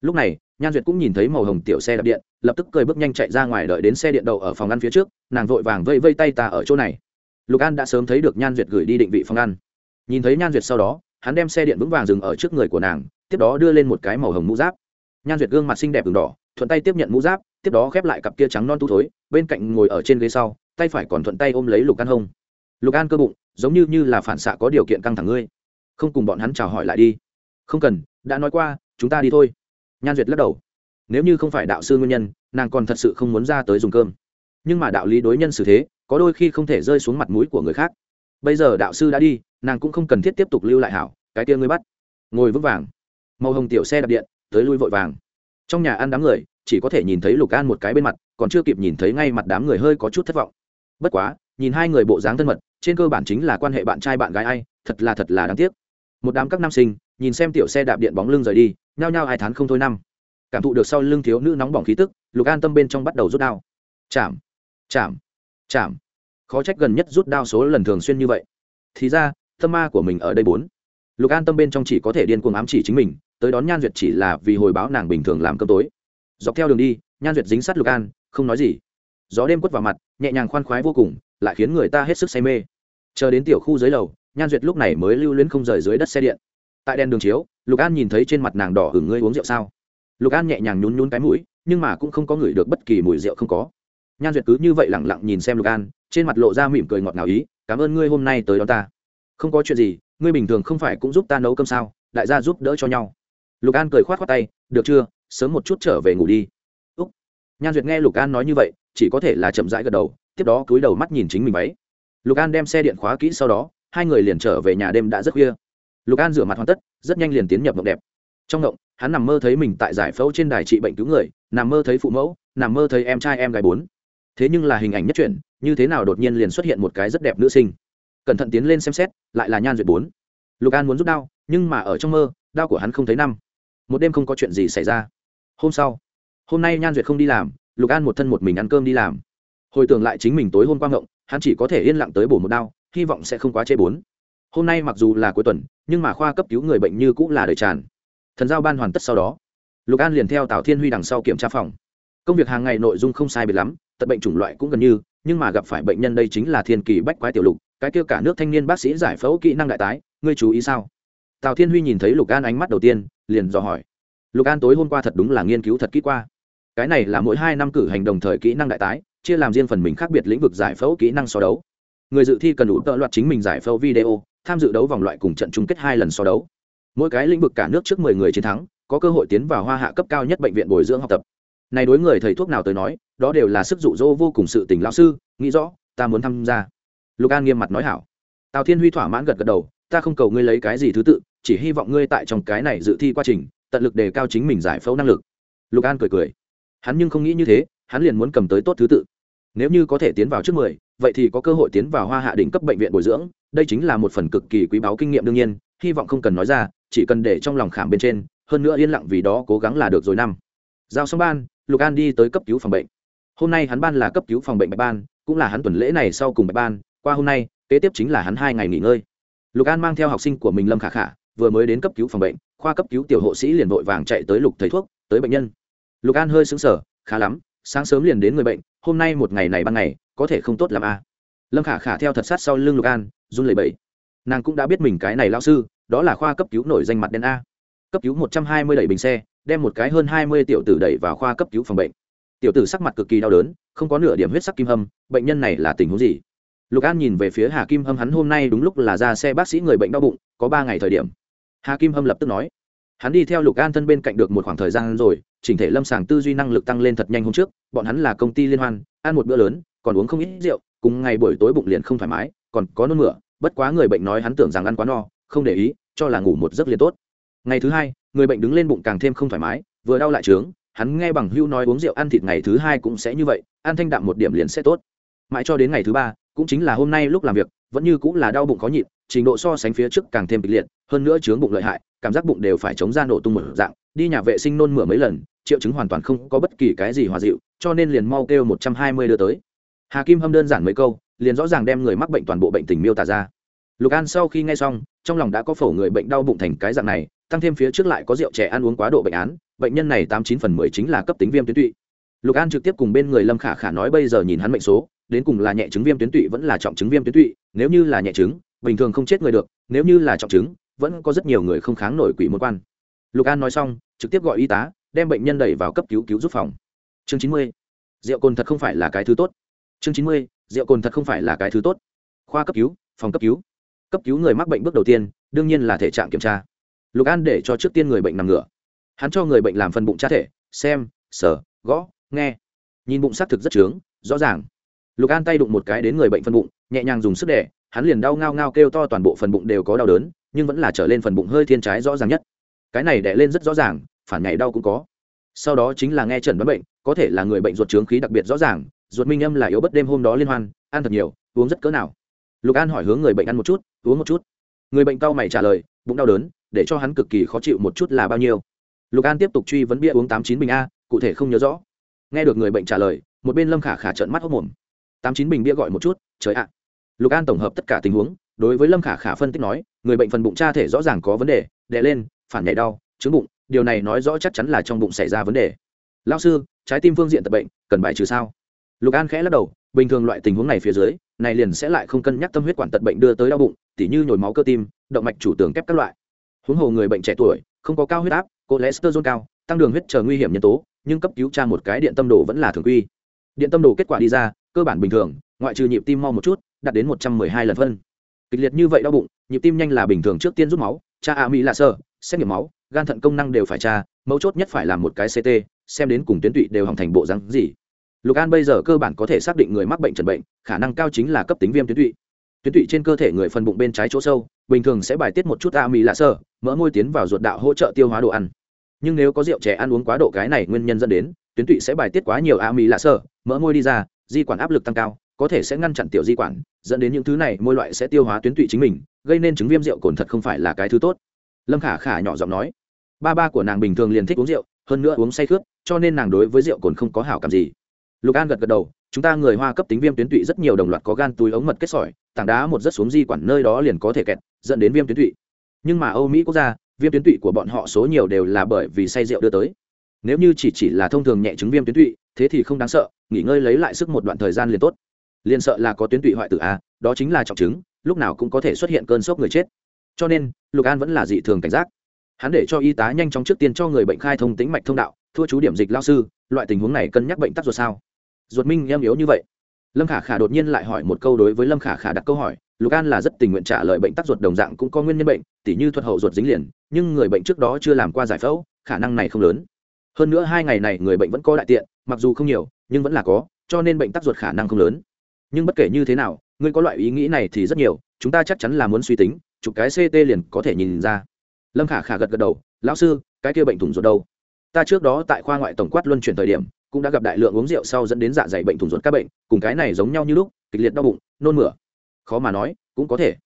Lúc này, nhan duyệt cũng nhìn thấy màu hồng tiểu xe đạp điện, lập tức cười bước nhanh chạy ra ngoài đợi đến xe điện đậu ở phòng ăn phía trước, nàng vội vàng vây vây tay ta ở chỗ này. Lục an đã sớm thấy được nhan duyệt gửi đi định vị phòng ăn. Nhìn thấy nhan duyệt sau đó, hắn đem xe điện vững vàng dừng ở trước người của nàng, tiếp đó đưa lên một cái màu hồng mũ giáp. Nhan duyệt gương mặt xinh đẹp v đỏ, thuận tay tiếp nhận mũ giáp, tiếp đó khép lại cặp kia trắng non tu thối, bên cạnh ngồi ở trên ghế sau, tay phải còn thuận tay ôm lấy lục an hông lục an cơ bụng, giống như như là phản xạ có điều kiện căng thẳng ngươi. Không cùng bọn hắn chào hỏi lại đi. Không cần đã nói qua, chúng ta đi thôi. Nhan duyệt lắc đầu. Nếu như không phải đạo sư nguyên nhân, nàng còn thật sự không muốn ra tới dùng cơm. Nhưng mà đạo lý đối nhân xử thế, có đôi khi không thể rơi xuống mặt mũi của người khác. Bây giờ đạo sư đã đi, nàng cũng không cần thiết tiếp tục lưu lại hảo, cái kia ngươi bắt. Ngồi vững vàng. Màu hồng tiểu xe đạp điện, tới lui vội vàng. Trong nhà ăn đám người, chỉ có thể nhìn thấy lục an một cái bên mặt, còn chưa kịp nhìn thấy ngay mặt đám người hơi có chút thất vọng. Bất quá, nhìn hai người bộ dáng thân mật, trên cơ bản chính là quan hệ bạn trai bạn gái ai, thật là thật là đáng tiếc một đám các nam sinh nhìn xem tiểu xe đạp điện bóng lưng rời đi, nhao nhao ai thán không thôi năm. Cảm thụ được sau lưng thiếu nữ nóng bỏng khí tức, lục an tâm bên trong bắt đầu rút đao. Chạm chạm chạm. Khó trách gần nhất rút đao số lần thường xuyên như vậy. Thì ra, tâm ma của mình ở đây bốn. Lục an tâm bên trong chỉ có thể điên cuồng ám chỉ chính mình, tới đón nhan duyệt chỉ là vì hồi báo nàng bình thường làm cơm tối. Dọc theo đường đi, nhan duyệt dính sát lục an, không nói gì. Gió đêm quất vào mặt, nhẹ nhàng khoan khoái vô cùng, lại khiến người ta hết sức say mê. Chờ đến tiểu khu dưới lầu nhan duyệt lúc này mới lưu luyến không rời dưới đất xe điện. Tại đèn đường chiếu, lục an nhìn thấy trên mặt nàng đỏ hửng ngươi uống rượu sao? Lục an nhẹ nhàng nhún nhún cái mũi, nhưng mà cũng không có ngửi được bất kỳ mùi rượu không có. Nhan duyệt cứ như vậy lẳng lặng nhìn xem lục an, trên mặt lộ ra mỉm cười ngọt ngào ý, cảm ơn ngươi hôm nay tới đón ta. Không có chuyện gì, ngươi bình thường không phải cũng giúp ta nấu cơm sao? Đại gia giúp đỡ cho nhau. Lục an cười khoát khoát tay, được chưa, sớm một chút trở về ngủ đi. Úc. Nhan duyệt nghe lục an nói như vậy, chỉ có thể là chậm rãi gật đầu, tiếp đó cúi đầu mắt nhìn chính mình váy. Lục an đem xe điện khóa kỹ sau đó hai người liền trở về nhà đêm đã rất khuya. Lục an rửa mặt hoàn tất rất nhanh liền tiến nhập mộng đẹp. Trong mộng hắn nằm mơ thấy mình tại giải phẫu trên đài trị bệnh cứu người nằm mơ thấy phụ mẫu nằm mơ thấy em trai em gái bốn. Thế nhưng là hình ảnh nhất chuyển, như thế nào đột nhiên liền xuất hiện một cái rất đẹp nữ sinh. Cẩn thận tiến lên xem xét lại là nhan duyệt bốn. Lục an muốn rút đao nhưng mà ở trong mơ đao của hắn không thấy năm. Một đêm không có chuyện gì xảy ra. Hôm sau hôm nay nhan duyệt không đi làm lục an một thân một mình ăn cơm đi làm. Hồi tưởng lại chính mình tối hôm qua ngộng hắn chỉ có thể yên lặng tới bổ một đao hy vọng sẽ không quá chê bốn. Hôm nay mặc dù là cuối tuần, nhưng mà khoa cấp cứu người bệnh như cũng là đời tràn. Thần giao ban hoàn tất sau đó, lục an liền theo tào thiên huy đằng sau kiểm tra phòng. Công việc hàng ngày nội dung không sai biệt lắm, tật bệnh chủng loại cũng gần như, nhưng mà gặp phải bệnh nhân đây chính là thiên kỳ bách quái tiểu lục, cái kia cả nước thanh niên bác sĩ giải phẫu kỹ năng đại tái, ngươi chú ý sao? Tào thiên huy nhìn thấy lục an ánh mắt đầu tiên, liền dò hỏi. Lục an tối hôm qua thật đúng là nghiên cứu thật kỹ qua. Cái này là mỗi hai năm cử hành đồng thời kỹ năng đại tái, chia làm riêng phần mình khác biệt lĩnh vực giải phẫu kỹ năng so đấu người dự thi cần đủ tợ loạt chính mình giải phẫu video, tham dự đấu vòng loại cùng trận chung kết hai lần so đấu. Mỗi cái lĩnh vực cả nước trước mười người chiến thắng, có cơ hội tiến vào hoa hạ cấp cao nhất bệnh viện bồi dưỡng học tập. Này đối người thầy thuốc nào tới nói, đó đều là sức dụ dỗ vô cùng sự tình lão sư, nghĩ rõ, ta muốn tham gia. Lục an nghiêm mặt nói hảo. Tào thiên huy thỏa mãn gật gật đầu, ta không cầu ngươi lấy cái gì thứ tự, chỉ hy vọng ngươi tại trong cái này dự thi quá trình, tận lực đề cao chính mình giải phẫu năng lực. Lục an cười cười. Hắn nhưng không nghĩ như thế, hắn liền muốn cầm tới tốt thứ tự nếu như có thể tiến vào trước mười, vậy thì có cơ hội tiến vào hoa hạ đỉnh cấp bệnh viện bồi dưỡng. Đây chính là một phần cực kỳ quý báu kinh nghiệm đương nhiên, hy vọng không cần nói ra, chỉ cần để trong lòng khảm bên trên, hơn nữa yên lặng vì đó cố gắng là được rồi năm. Giao xong ban, lục an đi tới cấp cứu phòng bệnh. Hôm nay hắn ban là cấp cứu phòng bệnh bạch ban, cũng là hắn tuần lễ này sau cùng bạch ban, qua hôm nay, kế tiếp chính là hắn hai ngày nghỉ ngơi. Lục an mang theo học sinh của mình lâm khả khả, vừa mới đến cấp cứu phòng bệnh, khoa cấp cứu tiểu hộ sĩ liền vội vàng chạy tới lục thầy thuốc, tới bệnh nhân. Lục an hơi xứng sở khá lắm, sáng sớm liền đến người bệnh hôm nay một ngày này ban ngày, có thể không tốt làm a à. lâm khả khả theo thật sát sau lưng lục an, run lẩy bẩy. Nàng cũng đã biết mình cái này lao sư, đó là khoa cấp cứu nổi danh mặt đen a. Cấp cứu một trăm hai mươi đẩy bình xe, đem một cái hơn hai mươi tiểu tử đẩy vào khoa cấp cứu phòng bệnh. Tiểu tử sắc mặt cực kỳ đau đớn, không có nửa điểm huyết sắc kim hâm, bệnh nhân này là tình huống gì? Lục an nhìn về phía hà kim hâm, hắn hôm nay đúng lúc là ra xe bác sĩ người bệnh đau bụng, có ba ngày thời điểm. Hà kim hâm lập tức nói hắn đi theo lục an thân bên cạnh được một khoảng thời gian rồi, chỉnh thể lâm sàng tư duy năng lực tăng lên thật nhanh hôm trước, bọn hắn là công ty liên hoan, ăn một bữa lớn, còn uống không ít rượu, cùng ngày buổi tối bụng liền không thoải mái, còn có nôn mửa, bất quá người bệnh nói hắn tưởng rằng ăn quá no, không để ý, cho là ngủ một giấc liền tốt. Ngày thứ hai, người bệnh đứng lên bụng càng thêm không thoải mái, vừa đau lại trướng, hắn nghe bằng hưu nói uống rượu ăn thịt ngày thứ hai cũng sẽ như vậy, ăn thanh đạm một điểm liền sẽ tốt. Mãi cho đến ngày thứ ba, cũng chính là hôm nay lúc làm việc, vẫn như cũng là đau bụng khó nhịn trình độ so sánh phía trước càng thêm kịch liệt, hơn nữa chướng bụng lợi hại, cảm giác bụng đều phải chống ra nổ tung một dạng, đi nhà vệ sinh nôn mửa mấy lần, triệu chứng hoàn toàn không có bất kỳ cái gì hòa dịu, cho nên liền mau kêu một trăm hai mươi đưa tới. Hà kim hâm đơn giản mấy câu, liền rõ ràng đem người mắc bệnh toàn bộ bệnh tình miêu tả ra. Lục an sau khi nghe xong, trong lòng đã có phổ người bệnh đau bụng thành cái dạng này, tăng thêm phía trước lại có rượu trẻ ăn uống quá độ bệnh án, bệnh nhân này tám chín phần mười chính là cấp tính viêm tuyến tụy. Lục an trực tiếp cùng bên người lâm khả khả nói bây giờ nhìn hắn bệnh số, đến cùng là nhẹ chứng viêm tuyến tụy vẫn là trọng chứng viêm tuyến tụy, nếu như là nhẹ chứng bình thường không chết người được, nếu như là trọng chứng, vẫn có rất nhiều người không kháng nổi quỷ môn quan. Lục an nói xong, trực tiếp gọi y tá, đem bệnh nhân đẩy vào cấp cứu cứu giúp phòng. Chương chín mươi, rượu cồn thật không phải là cái thứ tốt. Chương chín mươi, rượu cồn thật không phải là cái thứ tốt. Khoa cấp cứu, phòng cấp cứu. Cấp cứu người mắc bệnh bước đầu tiên, đương nhiên là thể trạng kiểm tra. Lục an để cho trước tiên người bệnh nằm ngửa. Hắn cho người bệnh làm phần bụng tra thể, xem, sờ, gõ, nghe. Nhìn bụng xác thực rất trướng, rõ ràng. Lục an tay đụng một cái đến người bệnh phân bụng, nhẹ nhàng dùng sức đẻ hắn liền đau ngao ngao kêu to toàn bộ phần bụng đều có đau đớn, nhưng vẫn là trở lên phần bụng hơi thiên trái rõ ràng nhất. Cái này đẻ lên rất rõ ràng, phản nhảy đau cũng có. Sau đó chính là nghe trần đoán bệnh, có thể là người bệnh ruột trướng khí đặc biệt rõ ràng, ruột minh âm là yếu bất đêm hôm đó liên hoan, ăn thật nhiều, uống rất cỡ nào. Lục an hỏi hướng người bệnh ăn một chút, uống một chút. Người bệnh cau mày trả lời, bụng đau đớn, để cho hắn cực kỳ khó chịu một chút là bao nhiêu. Lục an tiếp tục truy vấn bia uống tám chín bình a, cụ thể không nhớ rõ. Nghe được người bệnh trả lời, một bên lâm khả khả trợn mắt hốc mồm. tám chín bình bia gọi một chút, trời ạ lục an tổng hợp tất cả tình huống, đối với lâm khả khả phân tích nói, người bệnh phần bụng cha thể rõ ràng có vấn đề, đè lên, phản nhảy đau chứng bụng, điều này nói rõ chắc chắn là trong bụng xảy ra vấn đề. Lao sư, trái tim phương diện tập bệnh, cần bài trừ sao? Lục an khẽ lắc đầu, bình thường loại tình huống này phía dưới, này liền sẽ lại không cân nhắc tâm huyết quản tật bệnh đưa tới đau bụng, tỉ như nhồi máu cơ tim, động mạch chủ tường kép các loại. Huống hồ người bệnh trẻ tuổi, không có cao huyết áp, cholesterol cao, tăng đường huyết chờ nguy hiểm nhân tố, nhưng cấp cứu tra một cái điện tâm đồ vẫn là thường quy. Điện tâm đồ kết quả đi ra, cơ bản bình thường, ngoại trừ nhịp tim mau một chút đạt đến một trăm mười hai lần phân. Kịch liệt như vậy đau bụng, nhịp tim nhanh là bình thường trước tiên rút máu, cha a mỹ là sơ, xét nghiệm máu, gan thận công năng đều phải tra, mấu chốt nhất phải làm một cái ct xem đến cùng tuyến tụy đều hỏng thành bộ rắn gì. Lục an bây giờ cơ bản có thể xác định người mắc bệnh trần bệnh, khả năng cao chính là cấp tính viêm tuyến tụy. Tuyến tụy trên cơ thể người phần bụng bên trái chỗ sâu, bình thường sẽ bài tiết một chút a mỹ lạ sơ, mỡ môi tiến vào ruột đạo hỗ trợ tiêu hóa đồ ăn. Nhưng nếu có rượu trẻ ăn uống quá độ cái này nguyên nhân dẫn đến, tuyến tụy sẽ bài tiết quá nhiều a mỹ lạ sơ, mỡ môi đi ra, di quản áp lực tăng cao có thể sẽ ngăn chặn tiểu di quản, dẫn đến những thứ này môi loại sẽ tiêu hóa tuyến tụy chính mình, gây nên chứng viêm rượu cồn thật không phải là cái thứ tốt. Lâm khả khả nhỏ giọng nói. Ba ba của nàng bình thường liền thích uống rượu, hơn nữa uống say khướt, cho nên nàng đối với rượu cồn không có hảo cảm gì. Lục an gật gật đầu, chúng ta người hoa cấp tính viêm tuyến tụy rất nhiều đồng loạt có gan túi ống mật kết sỏi, tảng đá một rất xuống di quản nơi đó liền có thể kẹt, dẫn đến viêm tuyến tụy. Nhưng mà âu mỹ quốc gia, viêm tuyến tụy của bọn họ số nhiều đều là bởi vì say rượu đưa tới. Nếu như chỉ chỉ là thông thường nhẹ chứng viêm tuyến tụy, thế thì không đáng sợ, nghỉ ngơi lấy lại sức một đoạn thời gian liền tốt liền sợ là có tuyến tụy hoại tử a, đó chính là trọng chứng, lúc nào cũng có thể xuất hiện cơn sốc người chết. Cho nên, lục an vẫn là dị thường cảnh giác. Hắn để cho y tá nhanh chóng trước tiên cho người bệnh khai thông tính mạch thông đạo, thua chú điểm dịch lao sư, loại tình huống này cân nhắc bệnh tắc ruột sao? Ruột minh em yếu như vậy. Lâm khả khả đột nhiên lại hỏi một câu đối với lâm khả khả đặt câu hỏi, lục an là rất tình nguyện trả lời bệnh tắc ruột đồng dạng cũng có nguyên nhân bệnh, tỉ như thuật hậu ruột dính liền, nhưng người bệnh trước đó chưa làm qua giải phẫu, khả năng này không lớn. Hơn nữa hai ngày này người bệnh vẫn có đại tiện, mặc dù không nhiều, nhưng vẫn là có, cho nên bệnh tắc ruột khả năng không lớn nhưng bất kể như thế nào, ngươi có loại ý nghĩ này thì rất nhiều, chúng ta chắc chắn là muốn suy tính, chụp cái ct liền có thể nhìn ra. Lâm khả khả gật gật đầu, lão sư, cái kia bệnh thủng ruột đâu? Ta trước đó tại khoa ngoại tổng quát luân chuyển thời điểm, cũng đã gặp đại lượng uống rượu sau dẫn đến dạ dày bệnh thủng ruột các bệnh, cùng cái này giống nhau như lúc, kịch liệt đau bụng, nôn mửa. Khó mà nói, cũng có thể.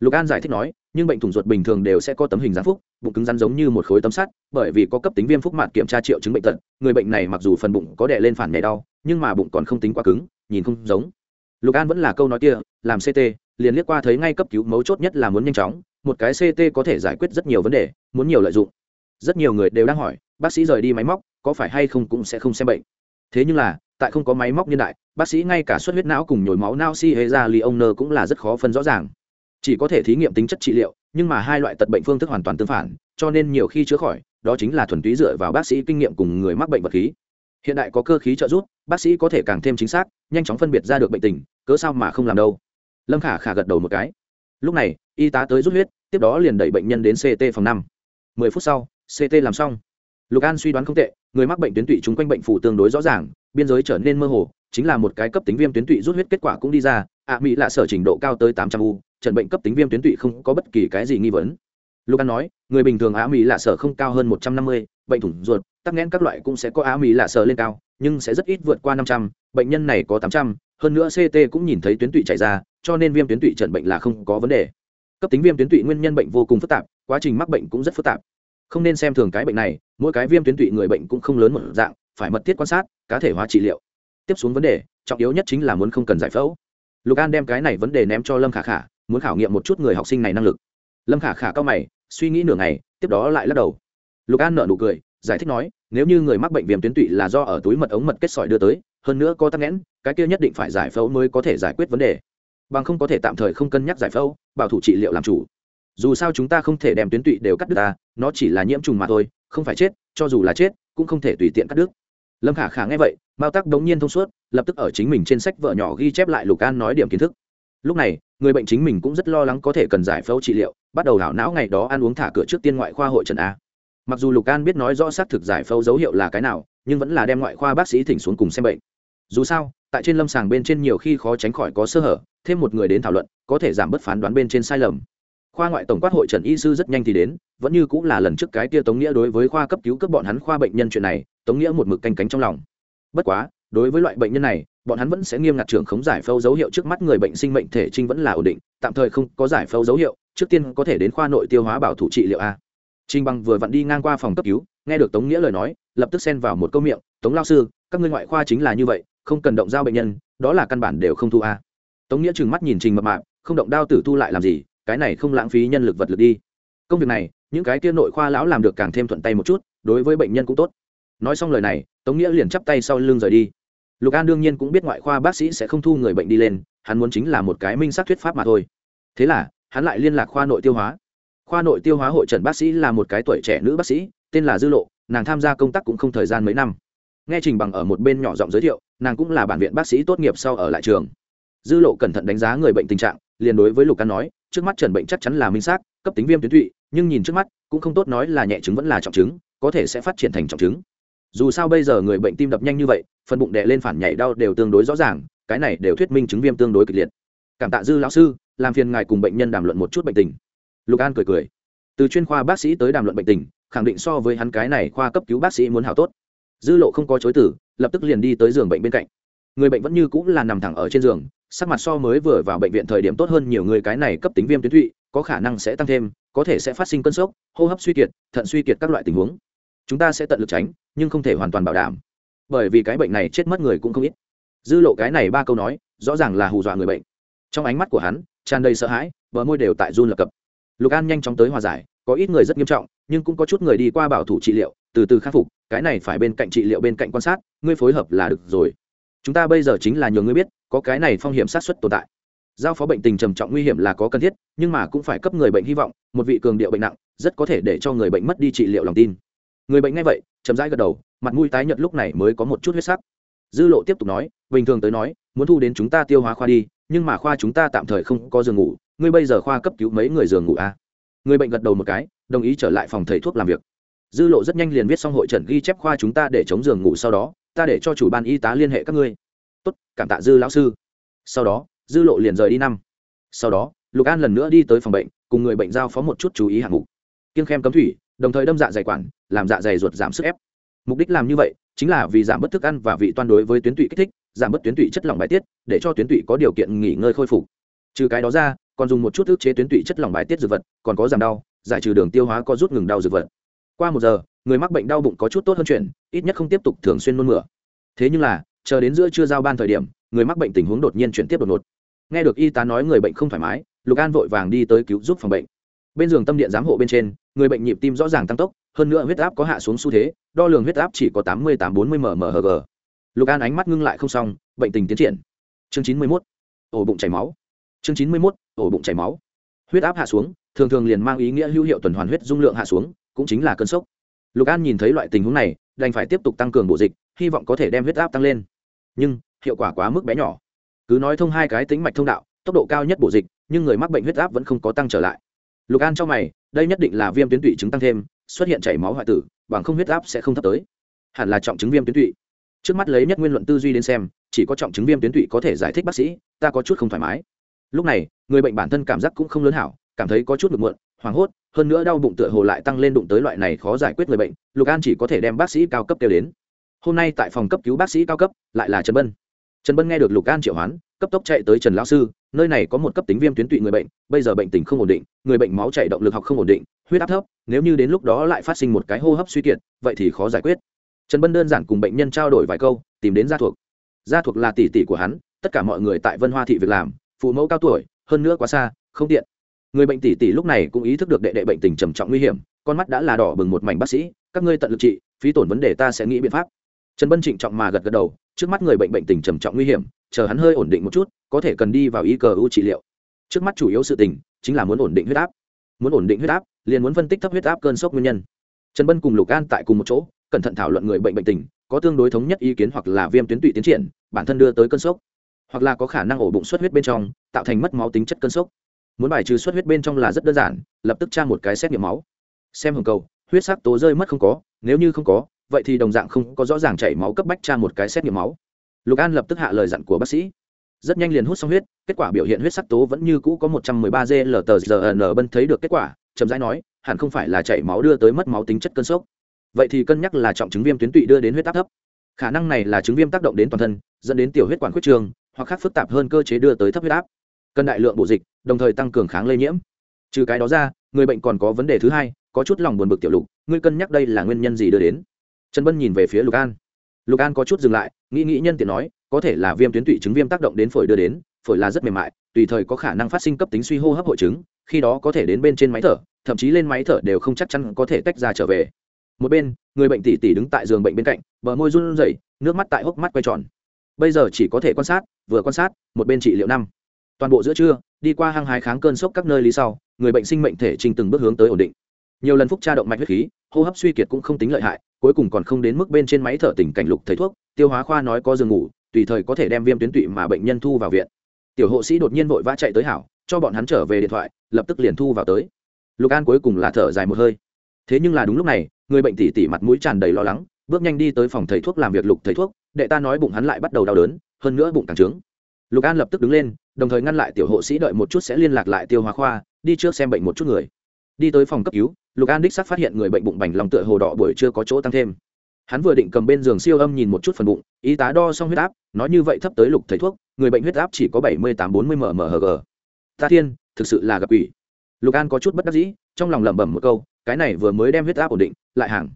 Lục an giải thích nói, nhưng bệnh thủng ruột bình thường đều sẽ có tấm hình gián phúc, bụng cứng rắn giống như một khối tấm sắt, bởi vì có cấp tính viêm phúc mạn kiểm tra triệu chứng bệnh tật, người bệnh này mặc dù phần bụng có đè lên phản nhảy đau, nhưng mà bụng còn không tính quá cứng, nhìn không giống lục an vẫn là câu nói kia, làm ct liền liếc qua thấy ngay cấp cứu mấu chốt nhất là muốn nhanh chóng, một cái ct có thể giải quyết rất nhiều vấn đề, muốn nhiều lợi dụng. Rất nhiều người đều đang hỏi, bác sĩ rời đi máy móc, có phải hay không cũng sẽ không xem bệnh. Thế nhưng là, tại không có máy móc nhân đại, bác sĩ ngay cả suất huyết não cùng nhồi máu não si hê ra li ông nơ cũng là rất khó phân rõ ràng. Chỉ có thể thí nghiệm tính chất trị liệu, nhưng mà hai loại tật bệnh phương thức hoàn toàn tương phản, cho nên nhiều khi chữa khỏi, đó chính là thuần túy dựa vào bác sĩ kinh nghiệm cùng người mắc bệnh vật khí hiện đại có cơ khí trợ giúp, bác sĩ có thể càng thêm chính xác, nhanh chóng phân biệt ra được bệnh tình, cớ sao mà không làm đâu. Lâm khả khả gật đầu một cái. Lúc này, y tá tới rút huyết, tiếp đó liền đẩy bệnh nhân đến ct phòng năm. Mười phút sau ct làm xong. Lục an suy đoán không tệ, người mắc bệnh tuyến tụy chung quanh bệnh phủ tương đối rõ ràng, biên giới trở nên mơ hồ, chính là một cái cấp tính viêm tuyến tụy rút huyết kết quả cũng đi ra, ạ mỹ là sở trình độ cao tới tám trăm u trần bệnh cấp tính viêm tuyến tụy không có bất kỳ cái gì nghi vấn. Lục an nói, người bình thường á mỹ là sở không cao hơn một trăm năm mươi bệnh thủng ruột, tắc nghẽn các loại cũng sẽ có á mỹ lạ sở lên cao, nhưng sẽ rất ít vượt qua năm trăm, bệnh nhân này có tám trăm, hơn nữa ct cũng nhìn thấy tuyến tụy chảy ra, cho nên viêm tuyến tụy trần bệnh là không có vấn đề. Cấp tính viêm tuyến tụy nguyên nhân bệnh vô cùng phức tạp, quá trình mắc bệnh cũng rất phức tạp. Không nên xem thường cái bệnh này, mỗi cái viêm tuyến tụy người bệnh cũng không lớn một dạng, phải mật thiết quan sát, cá thể hóa trị liệu. Tiếp xuống vấn đề, trọng yếu nhất chính là muốn không cần giải phẫu. Lục an đem cái này vấn đề ném cho lâm khả khả, muốn khảo nghiệm một chút người học sinh này năng lực. Lâm khả khả cao mày, suy nghĩ nửa ngày, tiếp đó lại lắc đầu lục an nợ nụ cười, giải thích nói, nếu như người mắc bệnh viêm tuyến tụy là do ở túi mật ống mật kết sỏi đưa tới, hơn nữa có tắc nghẽn, cái kia nhất định phải giải phẫu mới có thể giải quyết vấn đề. Bằng không có thể tạm thời không cân nhắc giải phẫu, bảo thủ trị liệu làm chủ. Dù sao chúng ta không thể đem tuyến tụy đều cắt đứt ta nó chỉ là nhiễm trùng mà thôi, không phải chết, cho dù là chết, cũng không thể tùy tiện cắt đứt. Lâm khả khả nghe vậy, mao tắc đống nhiên thông suốt, lập tức ở chính mình trên sách vợ nhỏ ghi chép lại lục an nói điểm kiến thức. Lúc này, người bệnh chính mình cũng rất lo lắng có thể cần giải phẫu trị liệu, bắt đầu hảo não ngày đó ăn uống thả cửa trước tiên ngoại khoa hội trần a mặc dù lục an biết nói rõ xác thực giải phẫu dấu hiệu là cái nào, nhưng vẫn là đem ngoại khoa bác sĩ thỉnh xuống cùng xem bệnh. Dù sao, tại trên lâm sàng bên trên nhiều khi khó tránh khỏi có sơ hở, thêm một người đến thảo luận, có thể giảm bớt phán đoán bên trên sai lầm. Khoa ngoại tổng quát hội trần y sư rất nhanh thì đến, vẫn như cũng là lần trước cái tia tống nghĩa đối với khoa cấp cứu cấp bọn hắn khoa bệnh nhân chuyện này, tống nghĩa một mực canh cánh trong lòng. Bất quá, đối với loại bệnh nhân này, bọn hắn vẫn sẽ nghiêm ngặt trưởng khống giải phẫu dấu hiệu trước mắt người bệnh sinh mệnh thể trinh vẫn là ổn định, tạm thời không có giải phẫu dấu hiệu, trước tiên có thể đến khoa nội tiêu hóa bảo thủ trị liệu a. Trình bằng vừa vặn đi ngang qua phòng cấp cứu, nghe được tống nghĩa lời nói, lập tức xen vào một câu miệng, tống lao sư, các ngươi ngoại khoa chính là như vậy, không cần động dao bệnh nhân, đó là căn bản đều không thu a. Tống nghĩa trừng mắt nhìn trình mập mạp, không động đao tử thu lại làm gì, cái này không lãng phí nhân lực vật lực đi. Công việc này, những cái kia nội khoa lão làm được càng thêm thuận tay một chút, đối với bệnh nhân cũng tốt. Nói xong lời này, tống nghĩa liền chắp tay sau lưng rời đi. Lục an đương nhiên cũng biết ngoại khoa bác sĩ sẽ không thu người bệnh đi lên, hắn muốn chính là một cái minh xác thuyết pháp mà thôi. Thế là, hắn lại liên lạc khoa nội tiêu hóa khoa nội tiêu hóa hội trần bác sĩ là một cái tuổi trẻ nữ bác sĩ tên là dư lộ nàng tham gia công tác cũng không thời gian mấy năm. Nghe trình bằng ở một bên nhỏ giọng giới thiệu nàng cũng là bản viện bác sĩ tốt nghiệp sau ở lại trường. Dư lộ cẩn thận đánh giá người bệnh tình trạng liền đối với lục an nói trước mắt trần bệnh chắc chắn là minh xác cấp tính viêm tuyến tụy, nhưng nhìn trước mắt cũng không tốt nói là nhẹ chứng vẫn là trọng chứng có thể sẽ phát triển thành trọng chứng. Dù sao bây giờ người bệnh tim đập nhanh như vậy phần bụng đè lên phản nhảy đau đều tương đối rõ ràng cái này đều thuyết minh chứng viêm tương đối kịch liệt. Cảm tạ dư lão sư làm phiền ngài cùng bệnh nhân đàm luận một chút bệnh tình lục an cười cười. Từ chuyên khoa bác sĩ tới đàm luận bệnh tình, khẳng định so với hắn cái này khoa cấp cứu bác sĩ muốn hảo tốt. Dư lộ không có chối tử lập tức liền đi tới giường bệnh bên cạnh. Người bệnh vẫn như cũng là nằm thẳng ở trên giường, sắc mặt so mới vừa vào bệnh viện thời điểm tốt hơn nhiều người cái này cấp tính viêm tuyến thụy, có khả năng sẽ tăng thêm, có thể sẽ phát sinh cơn sốc, hô hấp suy kiệt, thận suy kiệt các loại tình huống. Chúng ta sẽ tận lực tránh, nhưng không thể hoàn toàn bảo đảm. Bởi vì cái bệnh này chết mất người cũng không ít. Dư lộ cái này ba câu nói, rõ ràng là hù dọa người bệnh. Trong ánh mắt của hắn, tràn đầy sợ hãi, bờ môi đều tại run lập cập lục an nhanh chóng tới hòa giải, có ít người rất nghiêm trọng, nhưng cũng có chút người đi qua bảo thủ trị liệu, từ từ khắc phục, cái này phải bên cạnh trị liệu bên cạnh quan sát, ngươi phối hợp là được rồi. Chúng ta bây giờ chính là nhờ ngươi biết, có cái này phong hiểm sát xuất tồn tại. Giao phó bệnh tình trầm trọng nguy hiểm là có cần thiết, nhưng mà cũng phải cấp người bệnh hy vọng, một vị cường điệu bệnh nặng, rất có thể để cho người bệnh mất đi trị liệu lòng tin. Người bệnh ngay vậy, chậm rãi gật đầu, mặt mũi tái nhợt lúc này mới có một chút huyết sắc. Dư lộ tiếp tục nói, bình thường tới nói, muốn thu đến chúng ta tiêu hóa khoa đi, nhưng mà khoa chúng ta tạm thời không có giường ngủ ngươi bây giờ khoa cấp cứu mấy người giường ngủ à? người bệnh gật đầu một cái, đồng ý trở lại phòng thầy thuốc làm việc. Dư lộ rất nhanh liền viết xong hội trần ghi chép khoa chúng ta để chống giường ngủ sau đó, ta để cho chủ ban y tá liên hệ các ngươi. Tốt, cảm tạ dư lão sư. Sau đó, dư lộ liền rời đi năm. Sau đó, lục an lần nữa đi tới phòng bệnh, cùng người bệnh giao phó một chút chú ý hạng mục. Kiêng khem cấm thủy, đồng thời đâm dạ dày quản, làm dạ dày ruột giảm sức ép. Mục đích làm như vậy, chính là vì giảm bớt thức ăn và vị toan đối với tuyến tụy kích thích, giảm bớt tuyến tụy chất lỏng bài tiết, để cho tuyến tụy có điều kiện nghỉ ngơi khôi phục. Trừ cái đó ra còn dùng một chút ức chế tuyến tụy chất lỏng bài tiết dược vật, còn có giảm đau, giải trừ đường tiêu hóa có rút ngừng đau dược vật. Qua một giờ, người mắc bệnh đau bụng có chút tốt hơn chuyện, ít nhất không tiếp tục thường xuyên nôn mửa. Thế nhưng là, chờ đến giữa trưa giao ban thời điểm, người mắc bệnh tình huống đột nhiên chuyển tiếp đột ngột. Nghe được y tá nói người bệnh không thoải mái, lục an vội vàng đi tới cứu giúp phòng bệnh. Bên giường tâm điện giám hộ bên trên, người bệnh nhịp tim rõ ràng tăng tốc, hơn nữa huyết áp có hạ xuống xu thế, đo lường huyết áp chỉ có tám mươi tám bốn mươi mmhg lục an ánh mắt ngưng lại không xong, bệnh tình tiến triển. Chương chín mươi mốt, ổ bụng chảy máu chương chín mươi mốt, ổ bụng chảy máu. Huyết áp hạ xuống, thường thường liền mang ý nghĩa hữu hiệu tuần hoàn huyết dung lượng hạ xuống, cũng chính là cơn sốc. Lục an nhìn thấy loại tình huống này, đành phải tiếp tục tăng cường bộ dịch, hy vọng có thể đem huyết áp tăng lên. Nhưng, hiệu quả quá mức bé nhỏ. Cứ nói thông hai cái tính mạch thông đạo, tốc độ cao nhất bộ dịch, nhưng người mắc bệnh huyết áp vẫn không có tăng trở lại. Lục an cho mày, đây nhất định là viêm tuyến tụy chứng tăng thêm, xuất hiện chảy máu hoại tử, bằng không huyết áp sẽ không thấp tới. Hẳn là trọng chứng viêm tuyến tụy. Trước mắt lấy nhất nguyên luận tư duy đến xem, chỉ có trọng chứng viêm tuyến tụy có thể giải thích bác sĩ, ta có chút không thoải mái lúc này, người bệnh bản thân cảm giác cũng không lớn hảo, cảm thấy có chút ngực muộn, hoảng hốt, hơn nữa đau bụng tựa hồ lại tăng lên đụng tới loại này khó giải quyết người bệnh, lục an chỉ có thể đem bác sĩ cao cấp kêu đến. Hôm nay tại phòng cấp cứu bác sĩ cao cấp, lại là trần bân. Trần bân nghe được lục an triệu hoán, cấp tốc chạy tới trần lão sư, nơi này có một cấp tính viêm tuyến tụy người bệnh, bây giờ bệnh tình không ổn định, người bệnh máu chạy động lực học không ổn định, huyết áp thấp, nếu như đến lúc đó lại phát sinh một cái hô hấp suy kiệt, vậy thì khó giải quyết. Trần bân đơn giản cùng bệnh nhân trao đổi vài câu, tìm đến gia thuộc. Gia thuộc là tỷ tỷ của hắn, tất cả mọi người tại vân hoa thị việc làm phụ mẫu cao tuổi, hơn nữa quá xa, không tiện. Người bệnh tỷ tỷ lúc này cũng ý thức được đệ đệ bệnh tình trầm trọng nguy hiểm, con mắt đã là đỏ bừng một mảnh bác sĩ, các ngươi tận lực trị, phí tổn vấn đề ta sẽ nghĩ biện pháp. Trần bân trịnh trọng mà gật gật đầu, trước mắt người bệnh bệnh tình trầm trọng nguy hiểm, chờ hắn hơi ổn định một chút, có thể cần đi vào y cờ u trị liệu. Trước mắt chủ yếu sự tình, chính là muốn ổn định huyết áp. Muốn ổn định huyết áp, liền muốn phân tích thấp huyết áp cơn sốc nguyên nhân. Trần bân cùng lục an tại cùng một chỗ, cẩn thận thảo luận người bệnh bệnh tình, có tương đối thống nhất ý kiến hoặc là viêm tuyến tụy tiến triển, bản thân đưa tới cơn sốc hoặc là có khả năng ổ bụng xuất huyết bên trong, tạo thành mất máu tính chất cơn sốc. Muốn bài trừ xuất huyết bên trong là rất đơn giản, lập tức tra một cái xét nghiệm máu. Xem hồng cầu, huyết sắc tố rơi mất không có, nếu như không có, vậy thì đồng dạng không có rõ ràng chảy máu cấp bách tra một cái xét nghiệm máu. Lục an lập tức hạ lời dặn của bác sĩ. Rất nhanh liền hút xong huyết, kết quả biểu hiện huyết sắc tố vẫn như cũ có một trăm mười ba g tờ n bân thấy được kết quả, chậm rãi nói, hẳn không phải là chảy máu đưa tới mất máu tính chất cơn sốc. Vậy thì cân nhắc là trọng chứng viêm tuyến tụy đưa đến huyết áp thấp. Khả năng này là chứng viêm tác động đến toàn thân, dẫn đến tiểu huyết quản huyết trường hoặc khác phức tạp hơn cơ chế đưa tới thấp huyết áp. Cần đại lượng bộ dịch, đồng thời tăng cường kháng lây nhiễm. Trừ cái đó ra, người bệnh còn có vấn đề thứ hai, có chút lòng buồn bực tiểu lục, ngươi cân nhắc đây là nguyên nhân gì đưa đến. Trần bân nhìn về phía lục an. Lục an có chút dừng lại, nghĩ nghĩ nhân tiện nói, có thể là viêm tuyến tụy chứng viêm tác động đến phổi đưa đến, phổi là rất mềm mại, tùy thời có khả năng phát sinh cấp tính suy hô hấp hội chứng, khi đó có thể đến bên trên máy thở, thậm chí lên máy thở đều không chắc chắn có thể tách ra trở về. Một bên, người bệnh tỷ tỷ đứng tại giường bệnh bên cạnh, bờ môi run rẩy, nước mắt tại hốc mắt quay tròn bây giờ chỉ có thể quan sát, vừa quan sát, một bên trị liệu năm. Toàn bộ giữa trưa, đi qua hăng hái kháng cơn sốc các nơi lý sau, người bệnh sinh mệnh thể trình từng bước hướng tới ổn định. Nhiều lần phúc tra động mạch huyết khí, hô hấp suy kiệt cũng không tính lợi hại, cuối cùng còn không đến mức bên trên máy thở tỉnh cảnh lục thầy thuốc, tiêu hóa khoa nói có giường ngủ, tùy thời có thể đem viêm tuyến tụy mà bệnh nhân thu vào viện. Tiểu hộ sĩ đột nhiên vội vã chạy tới hảo, cho bọn hắn trở về điện thoại, lập tức liền thu vào tới. Lục an cuối cùng là thở dài một hơi. Thế nhưng là đúng lúc này, người bệnh tỉ tỉ mặt mũi tràn đầy lo lắng, bước nhanh đi tới phòng thầy thuốc làm việc lục thầy thuốc đệ ta nói bụng hắn lại bắt đầu đau đớn, hơn nữa bụng càng trướng. Lục an lập tức đứng lên, đồng thời ngăn lại tiểu hộ sĩ đợi một chút sẽ liên lạc lại tiêu hóa khoa, đi trước xem bệnh một chút người. Đi tới phòng cấp cứu, lục an đích sắc phát hiện người bệnh bụng bành lòng tựa hồ đỏ buổi chưa có chỗ tăng thêm. Hắn vừa định cầm bên giường siêu âm nhìn một chút phần bụng, y tá đo xong huyết áp, nói như vậy thấp tới lục thầy thuốc, người bệnh huyết áp chỉ có bảy mươi tám bốn mươi mmhg ta thiên, thực sự là gặp ủy lục an có chút bất đắc dĩ, trong lòng lẩm bẩm một câu, cái này vừa mới đem huyết áp ổn định, lại hàng.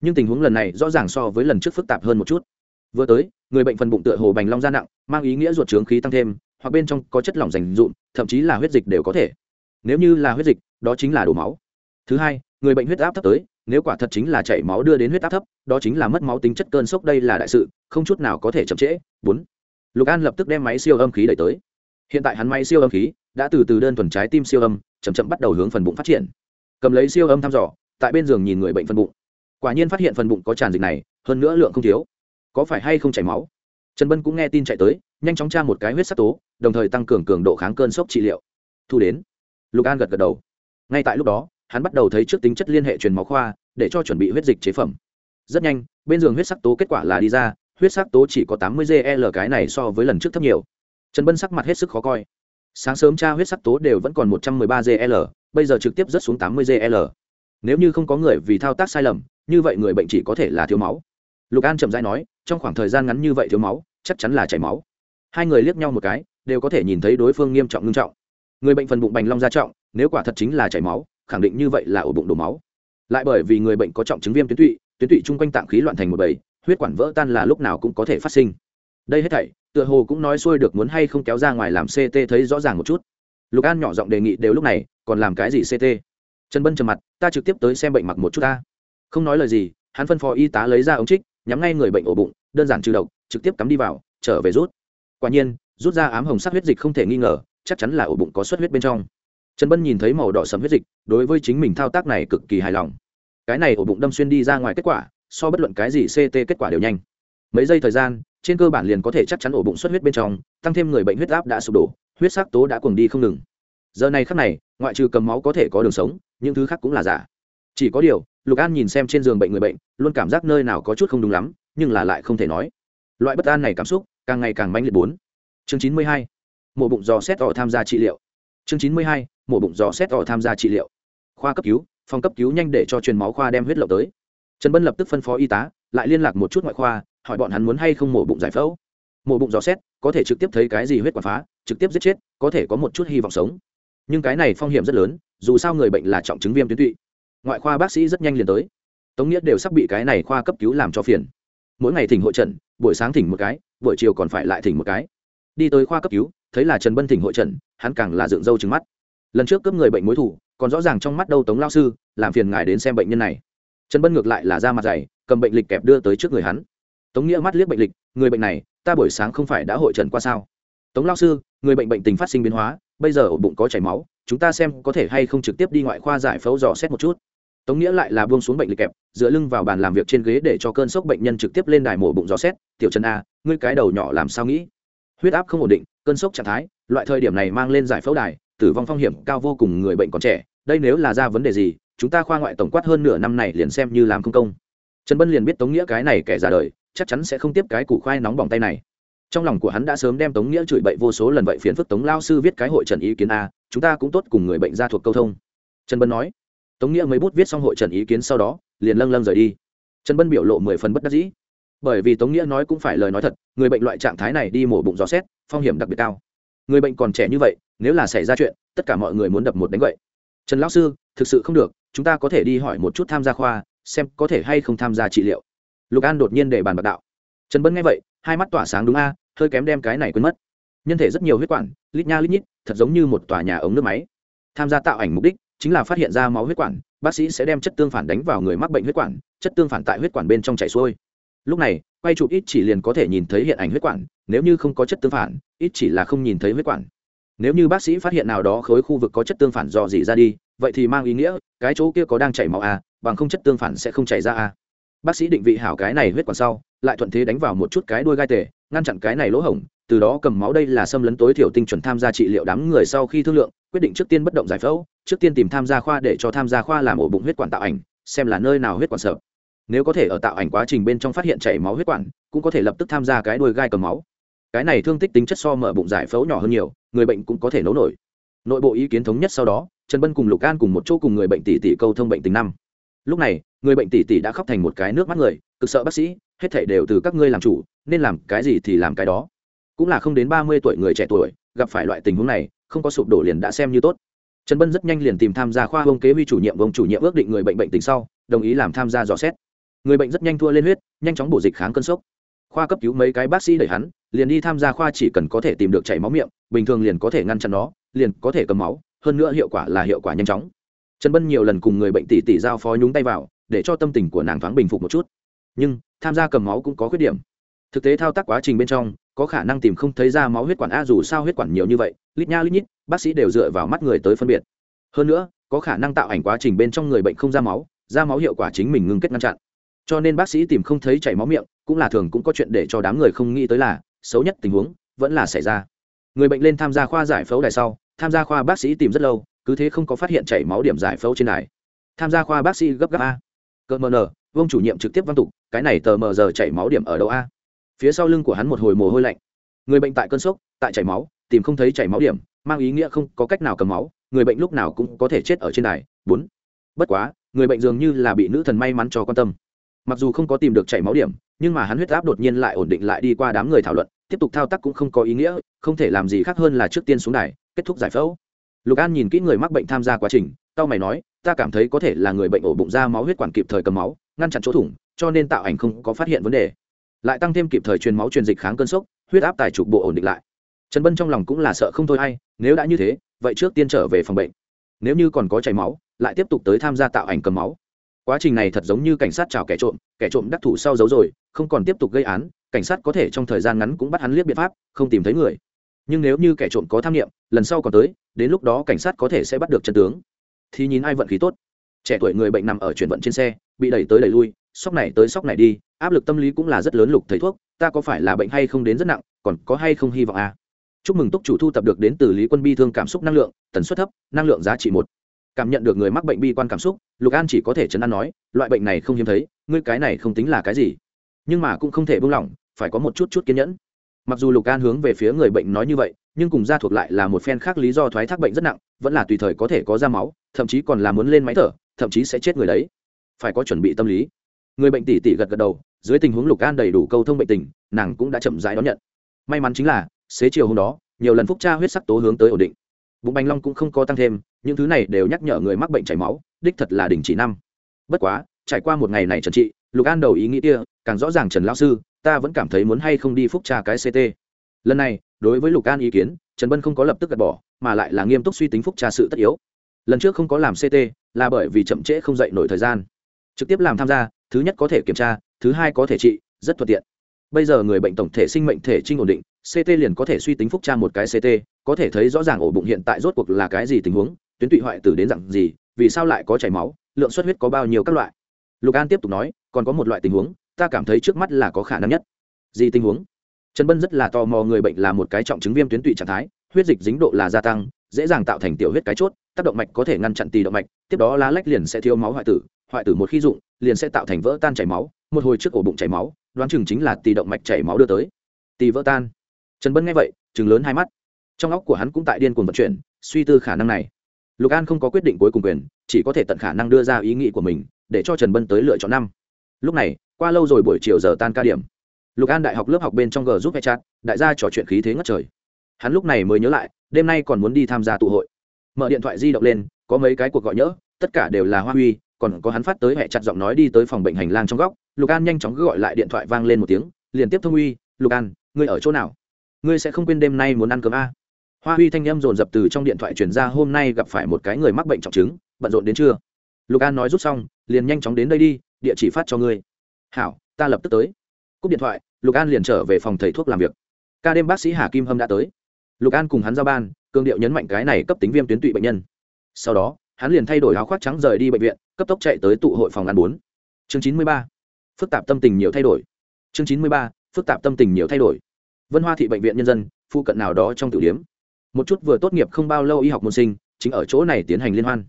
Nhưng tình huống lần này rõ ràng so với lần trước phức tạp hơn một chút vừa tới, người bệnh phần bụng tựa hồ bành long da nặng, mang ý nghĩa ruột trướng khí tăng thêm, hoặc bên trong có chất lỏng dành dụm, thậm chí là huyết dịch đều có thể. Nếu như là huyết dịch, đó chính là đổ máu. Thứ hai, người bệnh huyết áp thấp tới, nếu quả thật chính là chảy máu đưa đến huyết áp thấp, đó chính là mất máu tính chất cơn sốc đây là đại sự, không chút nào có thể chậm trễ. Bốn, lục an lập tức đem máy siêu âm khí đẩy tới. Hiện tại hắn máy siêu âm khí đã từ từ đơn thuần trái tim siêu âm, chậm chậm bắt đầu hướng phần bụng phát triển. Cầm lấy siêu âm thăm dò, tại bên giường nhìn người bệnh phần bụng. Quả nhiên phát hiện phần bụng có tràn dịch này, hơn nữa lượng không thiếu có phải hay không chảy máu? Trần bân cũng nghe tin chạy tới, nhanh chóng tra một cái huyết sắc tố, đồng thời tăng cường cường độ kháng cơn sốc trị liệu. Thu đến. Lục an gật gật đầu. Ngay tại lúc đó, hắn bắt đầu thấy trước tính chất liên hệ truyền máu khoa, để cho chuẩn bị huyết dịch chế phẩm. Rất nhanh, bên giường huyết sắc tố kết quả là đi ra, huyết sắc tố chỉ có tám mươi gl cái này so với lần trước thấp nhiều. Trần bân sắc mặt hết sức khó coi. Sáng sớm tra huyết sắc tố đều vẫn còn một trăm mười ba gl bây giờ trực tiếp rớt xuống tám mươi gl nếu như không có người vì thao tác sai lầm, như vậy người bệnh chỉ có thể là thiếu máu. Lục an chậm dãi nói trong khoảng thời gian ngắn như vậy thiếu máu, chắc chắn là chảy máu. Hai người liếc nhau một cái, đều có thể nhìn thấy đối phương nghiêm trọng, ngưng trọng. Người bệnh phần bụng bành long ra trọng, nếu quả thật chính là chảy máu, khẳng định như vậy là ổ bụng đổ máu. Lại bởi vì người bệnh có trọng chứng viêm tuyến tụy tuyến tụy chung quanh tạng khí loạn thành một bầy, huyết quản vỡ tan là lúc nào cũng có thể phát sinh. Đây hết thảy, tựa hồ cũng nói xuôi được muốn hay không kéo ra ngoài làm ct thấy rõ ràng một chút. Lục an nhỏ giọng đề nghị đều lúc này, còn làm cái gì ct trần bân trầm mặt, ta trực tiếp tới xem bệnh mặc một chút ta. Không nói lời gì, hắn phân phó y tá lấy ra ống trích nhắm ngay người bệnh ổ bụng, đơn giản trừ độc, trực tiếp cắm đi vào, trở về rút. Quả nhiên, rút ra ám hồng sắc huyết dịch không thể nghi ngờ, chắc chắn là ổ bụng có xuất huyết bên trong. Trần bân nhìn thấy màu đỏ sầm huyết dịch, đối với chính mình thao tác này cực kỳ hài lòng. Cái này ổ bụng đâm xuyên đi ra ngoài kết quả, so bất luận cái gì ct kết quả đều nhanh. Mấy giây thời gian, trên cơ bản liền có thể chắc chắn ổ bụng xuất huyết bên trong, tăng thêm người bệnh huyết áp đã sụp đổ, huyết sắc tố đã cuồng đi không ngừng. Giờ này khắc này, ngoại trừ cầm máu có thể có đường sống, những thứ khác cũng là giả. Chỉ có điều lục an nhìn xem trên giường bệnh người bệnh, luôn cảm giác nơi nào có chút không đúng lắm, nhưng là lại không thể nói. Loại bất an này cảm xúc, càng ngày càng manh liệt bốn. Chương chín mươi hai, mổ bụng dò xét tỏ tham gia trị liệu. Chương chín mươi hai, mổ bụng dò xét tỏ tham gia trị liệu. Khoa cấp cứu, phòng cấp cứu nhanh để cho truyền máu khoa đem huyết lậu tới. Trần bân lập tức phân phó y tá, lại liên lạc một chút ngoại khoa, hỏi bọn hắn muốn hay không mổ bụng giải phẫu. Mổ bụng dò xét, có thể trực tiếp thấy cái gì huyết quả phá, trực tiếp giết chết, có thể có một chút hy vọng sống. Nhưng cái này phong hiểm rất lớn, dù sao người bệnh là trọng chứng viêm tuyến tụy ngoại khoa bác sĩ rất nhanh liền tới. Tống nghĩa đều sắp bị cái này khoa cấp cứu làm cho phiền. Mỗi ngày thỉnh hội trần buổi sáng thỉnh một cái, buổi chiều còn phải lại thỉnh một cái. Đi tới khoa cấp cứu, thấy là trần bân thỉnh hội trần hắn càng là dựng râu trứng mắt. Lần trước cướp người bệnh mối thủ, còn rõ ràng trong mắt đâu tống lao sư, làm phiền ngài đến xem bệnh nhân này. Trần bân ngược lại là ra mặt dày, cầm bệnh lịch kẹp đưa tới trước người hắn. Tống nghĩa mắt liếc bệnh lịch, người bệnh này, ta buổi sáng không phải đã hội trần qua sao? Tống lao sư, người bệnh bệnh tình phát sinh biến hóa, bây giờ ổ bụng có chảy máu, chúng ta xem có thể hay không trực tiếp đi ngoại khoa giải phẫu dò xét một chút tống nghĩa lại là buông xuống bệnh lịch kẹp, dựa lưng vào bàn làm việc trên ghế để cho cơn sốc bệnh nhân trực tiếp lên đài mổ bụng gió xét, tiểu trần a, ngươi cái đầu nhỏ làm sao nghĩ? Huyết áp không ổn định, cơn sốc trạng thái, loại thời điểm này mang lên giải phẫu đài, tử vong phong hiểm cao vô cùng, người bệnh còn trẻ, đây nếu là ra vấn đề gì, chúng ta khoa ngoại tổng quát hơn nửa năm này liền xem như làm không công. Trần bân liền biết tống nghĩa cái này kẻ ra đời, chắc chắn sẽ không tiếp cái củ khoai nóng bỏng tay này. Trong lòng của hắn đã sớm đem tống nghĩa chửi bậy vô số lần vậy phiền phức tống lao sư viết cái hội trần ý kiến a, chúng ta cũng tốt cùng người bệnh ra thuộc câu thông. Trần bân nói tống nghĩa mấy bút viết xong hội trần ý kiến sau đó, liền lâng lâng rời đi. Trần bân biểu lộ mười phần bất đắc dĩ. Bởi vì tống nghĩa nói cũng phải lời nói thật, người bệnh loại trạng thái này đi mổ bụng gió xét, phong hiểm đặc biệt cao. Người bệnh còn trẻ như vậy, nếu là xảy ra chuyện, tất cả mọi người muốn đập một đánh vậy trần lão sư, thực sự không được, chúng ta có thể đi hỏi một chút tham gia khoa, xem có thể hay không tham gia trị liệu. Lục an đột nhiên để bàn bạc đạo. Trần bân nghe vậy, hai mắt tỏa sáng đúng a, hơi kém đem cái này quên mất. Nhân thể rất nhiều huyết quản, lít nha lít nhít, thật giống như một tòa nhà ống nước máy. Tham gia tạo ảnh mục đích chính là phát hiện ra máu huyết quản bác sĩ sẽ đem chất tương phản đánh vào người mắc bệnh huyết quản chất tương phản tại huyết quản bên trong chảy xuôi lúc này quay chụp ít chỉ liền có thể nhìn thấy hiện ảnh huyết quản nếu như không có chất tương phản ít chỉ là không nhìn thấy huyết quản nếu như bác sĩ phát hiện nào đó khối khu vực có chất tương phản dò dỉ ra đi vậy thì mang ý nghĩa cái chỗ kia có đang chảy máu à, bằng không chất tương phản sẽ không chảy ra à. bác sĩ định vị hảo cái này huyết quản sau lại thuận thế đánh vào một chút cái đuôi gai tể ngăn chặn cái này lỗ hổng, từ đó cầm máu đây là xâm lấn tối thiểu tinh chuẩn tham gia trị liệu đám người sau khi thương lượng, quyết định trước tiên bất động giải phẫu, trước tiên tìm tham gia khoa để cho tham gia khoa làm ổ bụng huyết quản tạo ảnh, xem là nơi nào huyết quản sợ. Nếu có thể ở tạo ảnh quá trình bên trong phát hiện chảy máu huyết quản, cũng có thể lập tức tham gia cái đuôi gai cầm máu. Cái này thương tích tính chất so mở bụng giải phẫu nhỏ hơn nhiều, người bệnh cũng có thể nấu nổi. Nội bộ ý kiến thống nhất sau đó, trần bân cùng lục an cùng một chỗ cùng người bệnh tỷ tỷ câu thông bệnh tình năm. Lúc này, người bệnh tỷ tỷ đã khóc thành một cái nước mắt người, cực sợ bác sĩ hết thảy đều từ các ngươi làm chủ, nên làm cái gì thì làm cái đó. Cũng là không đến ba mươi tuổi người trẻ tuổi, gặp phải loại tình huống này, không có sụp đổ liền đã xem như tốt. Trần bân rất nhanh liền tìm tham gia khoa ông kế huy chủ nhiệm, ông chủ nhiệm ước định người bệnh bệnh tình sau, đồng ý làm tham gia dò xét. Người bệnh rất nhanh thua lên huyết, nhanh chóng bổ dịch kháng cơn sốc. Khoa cấp cứu mấy cái bác sĩ đẩy hắn, liền đi tham gia khoa chỉ cần có thể tìm được chảy máu miệng, bình thường liền có thể ngăn chặn nó, liền có thể cầm máu, hơn nữa hiệu quả là hiệu quả nhanh chóng. Trần bân nhiều lần cùng người bệnh tỷ tỷ giao phó nhúng tay vào, để cho tâm tình của nàng thoáng bình phục một chút nhưng tham gia cầm máu cũng có khuyết điểm. Thực tế thao tác quá trình bên trong, có khả năng tìm không thấy ra máu huyết quản a dù sao huyết quản nhiều như vậy, lít nha lít nhít, bác sĩ đều dựa vào mắt người tới phân biệt. Hơn nữa, có khả năng tạo ảnh quá trình bên trong người bệnh không ra máu ra máu hiệu quả chính mình ngưng kết ngăn chặn. Cho nên bác sĩ tìm không thấy chảy máu miệng, cũng là thường cũng có chuyện để cho đám người không nghĩ tới là, xấu nhất tình huống, vẫn là xảy ra. Người bệnh lên tham gia khoa giải phẫu đài sau, tham gia khoa bác sĩ tìm rất lâu, cứ thế không có phát hiện chảy máu điểm giải phẫu trên đài. Tham gia khoa bác sĩ gấp gáp a. Cỡ mờ nờ vương chủ nhiệm trực tiếp văn tục, cái này tờ mờ giờ chảy máu điểm ở đâu a? Phía sau lưng của hắn một hồi mồ hôi lạnh. Người bệnh tại cơn sốc, tại chảy máu, tìm không thấy chảy máu điểm, mang ý nghĩa không có cách nào cầm máu, người bệnh lúc nào cũng có thể chết ở trên đài. Bốn. Bất quá, người bệnh dường như là bị nữ thần may mắn cho quan tâm. Mặc dù không có tìm được chảy máu điểm, nhưng mà hắn huyết áp đột nhiên lại ổn định lại đi qua đám người thảo luận, tiếp tục thao tác cũng không có ý nghĩa, không thể làm gì khác hơn là trước tiên xuống đài, kết thúc giải phẫu. Lục an nhìn kỹ người mắc bệnh tham gia quá trình tao mày nói, ta cảm thấy có thể là người bệnh ổ bụng ra máu huyết quản kịp thời cầm máu ngăn chặn chỗ thủng, cho nên tạo ảnh không có phát hiện vấn đề. Lại tăng thêm kịp thời truyền máu truyền dịch kháng cơn sốc, huyết áp tài trục bộ ổn định lại. Trần bân trong lòng cũng là sợ không thôi hay nếu đã như thế, vậy trước tiên trở về phòng bệnh. Nếu như còn có chảy máu, lại tiếp tục tới tham gia tạo ảnh cầm máu. Quá trình này thật giống như cảnh sát chào kẻ trộm kẻ trộm đắc thủ sau giấu rồi, không còn tiếp tục gây án, cảnh sát có thể trong thời gian ngắn cũng bắt hắn liếc biện pháp, không tìm thấy người. Nhưng nếu như kẻ trộm có tham nghiệm, lần sau còn tới, đến lúc đó cảnh sát có thể sẽ bắt được chân tướng. Thì nhìn ai vận khí tốt trẻ tuổi người bệnh nằm ở chuyển vận trên xe, bị đẩy tới đẩy lui, sóc này tới sóc này đi, áp lực tâm lý cũng là rất lớn lục thầy thuốc, ta có phải là bệnh hay không đến rất nặng, còn có hay không hy vọng à? chúc mừng túc chủ thu tập được đến từ lý quân bi thương cảm xúc năng lượng, tần suất thấp, năng lượng giá trị một. Cảm nhận được người mắc bệnh bi quan cảm xúc, lục an chỉ có thể chấn an nói, loại bệnh này không hiếm thấy, ngươi cái này không tính là cái gì. Nhưng mà cũng không thể buông lỏng, phải có một chút chút kiên nhẫn. Mặc dù lục an hướng về phía người bệnh nói như vậy, nhưng cùng gia thuộc lại là một phen khác lý do thoái thác bệnh rất nặng, vẫn là tùy thời có thể có ra máu, thậm chí còn là muốn lên máy thở thậm chí sẽ chết người đấy. Phải có chuẩn bị tâm lý. Người bệnh tỷ tỷ gật gật đầu, dưới tình huống lục an đầy đủ câu thông bệnh tình, nàng cũng đã chậm rãi đón nhận. May mắn chính là, xế chiều hôm đó, nhiều lần phúc tra huyết sắc tố hướng tới ổn định. Bụng bánh long cũng không có tăng thêm, những thứ này đều nhắc nhở người mắc bệnh chảy máu, đích thật là đình chỉ năm. Bất quá, trải qua một ngày này trần trị, lục an đầu ý nghĩ kia, càng rõ ràng trần lão sư, ta vẫn cảm thấy muốn hay không đi phúc tra cái ct lần này, đối với lục an ý kiến, trần bân không có lập tức gạt bỏ, mà lại là nghiêm túc suy tính phúc tra sự tất yếu. Lần trước không có làm ct là bởi vì chậm trễ không dậy nổi thời gian. Trực tiếp làm tham gia, thứ nhất có thể kiểm tra, thứ hai có thể trị, rất thuận tiện. Bây giờ người bệnh tổng thể sinh mệnh thể trinh ổn định ct liền có thể suy tính phúc tra một cái ct có thể thấy rõ ràng ổ bụng hiện tại rốt cuộc là cái gì tình huống, tuyến tụy hoại tử đến dặn gì, vì sao lại có chảy máu, lượng xuất huyết có bao nhiêu các loại. Lục an tiếp tục nói, còn có một loại tình huống, ta cảm thấy trước mắt là có khả năng nhất. Gì tình huống? Trần bân rất là tò mò người bệnh là một cái trọng chứng viêm tuyến tụy trạng thái, huyết dịch dính độ là gia tăng, dễ dàng tạo thành tiểu huyết cái chốt, tác động mạch có thể ngăn chặn tì động mạch tiếp đó lá lách liền sẽ thiếu máu hoại tử hoại tử một khi dụng, liền sẽ tạo thành vỡ tan chảy máu, một hồi trước ổ bụng chảy máu, đoán chừng chính là tì động mạch chảy máu đưa tới. Tì vỡ tan. Trần bân nghe vậy chừng lớn hai mắt. Trong óc của hắn cũng tại điên cuồng vận chuyển, suy tư khả năng này. Lục an không có quyết định cuối cùng quyền, chỉ có thể tận khả năng đưa ra ý nghĩ của mình, để cho trần bân tới lựa chọn năm. Lúc này, qua lâu rồi buổi chiều giờ tan ca điểm. Lục an đại học lớp học bên trong g giúp hay chat, đại gia trò chuyện khí thế ngất trời. Hắn lúc này mới nhớ lại, đêm nay còn muốn đi tham gia tụ hội. Mở điện thoại di động lên có mấy cái cuộc gọi nhỡ, tất cả đều là hoa huy, còn có hắn phát tới hẹ chặt giọng nói đi tới phòng bệnh hành lang trong góc. Lục an nhanh chóng gọi lại điện thoại vang lên một tiếng, liền tiếp thông uy, lục an, ngươi ở chỗ nào? Ngươi sẽ không quên đêm nay muốn ăn cơm a? Hoa huy thanh em dồn dập từ trong điện thoại chuyển ra, hôm nay gặp phải một cái người mắc bệnh trọng chứng, bận rộn đến trưa. Lục an nói rút xong, liền nhanh chóng đến đây đi, địa chỉ phát cho ngươi. Hảo, ta lập tức tới. Cúp điện thoại, lục an liền trở về phòng thầy thuốc làm việc. Ca đêm bác sĩ hà kim hâm đã tới. Lục an cùng hắn giao ban cương điệu nhấn mạnh cái này cấp tính viêm tuyến tụy bệnh nhân sau đó, hắn liền thay đổi áo khoác trắng rời đi bệnh viện, cấp tốc chạy tới tụ hội phòng ăn bốn. Chương chín mươi ba. Phức tạp tâm tình nhiều thay đổi. Chương chín mươi ba. Phức tạp tâm tình nhiều thay đổi. Vân hoa thị bệnh viện nhân dân, phụ cận nào đó trong tiểu điếm một chút vừa tốt nghiệp không bao lâu y học môn sinh, chính ở chỗ này tiến hành liên hoan.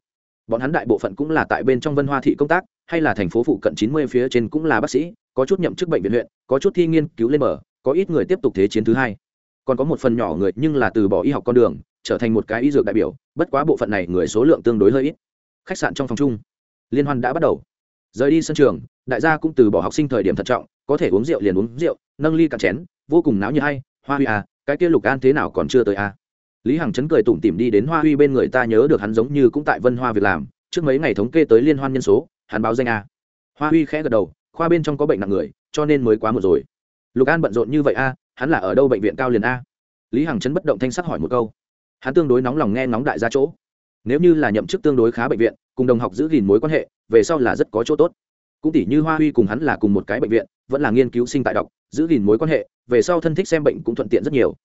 Bọn hắn đại bộ phận cũng là tại bên trong vân hoa thị công tác, hay là thành phố phụ cận chín mươi phía trên cũng là bác sĩ, có chút nhậm chức bệnh viện huyện, có chút thi nghiên cứu lên mở có ít người tiếp tục thế chiến thứ hai. Còn có một phần nhỏ người nhưng là từ bỏ y học con đường, trở thành một cái y dược đại biểu bất quá bộ phận này người số lượng tương đối hơi ít. Khách sạn trong phòng chung, liên hoan đã bắt đầu. Rời đi sân trường, đại gia cũng từ bỏ học sinh thời điểm thận trọng, có thể uống rượu liền uống rượu, nâng ly cạn chén, vô cùng náo như hay, hoa huy à cái kia lục an thế nào còn chưa tới à. Lý hằng chấn cười tủm tỉm đi đến hoa huy bên người ta nhớ được hắn giống như cũng tại vân hoa việc làm, trước mấy ngày thống kê tới liên hoan nhân số, hắn báo danh à? hoa huy khẽ gật đầu, khoa bên trong có bệnh nặng người, cho nên mới quá một rồi. Lục an bận rộn như vậy a hắn là ở đâu bệnh viện cao liền a lý hằng chấn bất động thanh sắc hỏi một câu hắn tương đối nóng lòng nghe nóng đại gia chỗ. Nếu như là nhậm chức tương đối khá bệnh viện, cùng đồng học giữ gìn mối quan hệ, về sau là rất có chỗ tốt. Cũng tỷ như hoa huy cùng hắn là cùng một cái bệnh viện, vẫn là nghiên cứu sinh tại đọc, giữ gìn mối quan hệ, về sau thân thích xem bệnh cũng thuận tiện rất nhiều.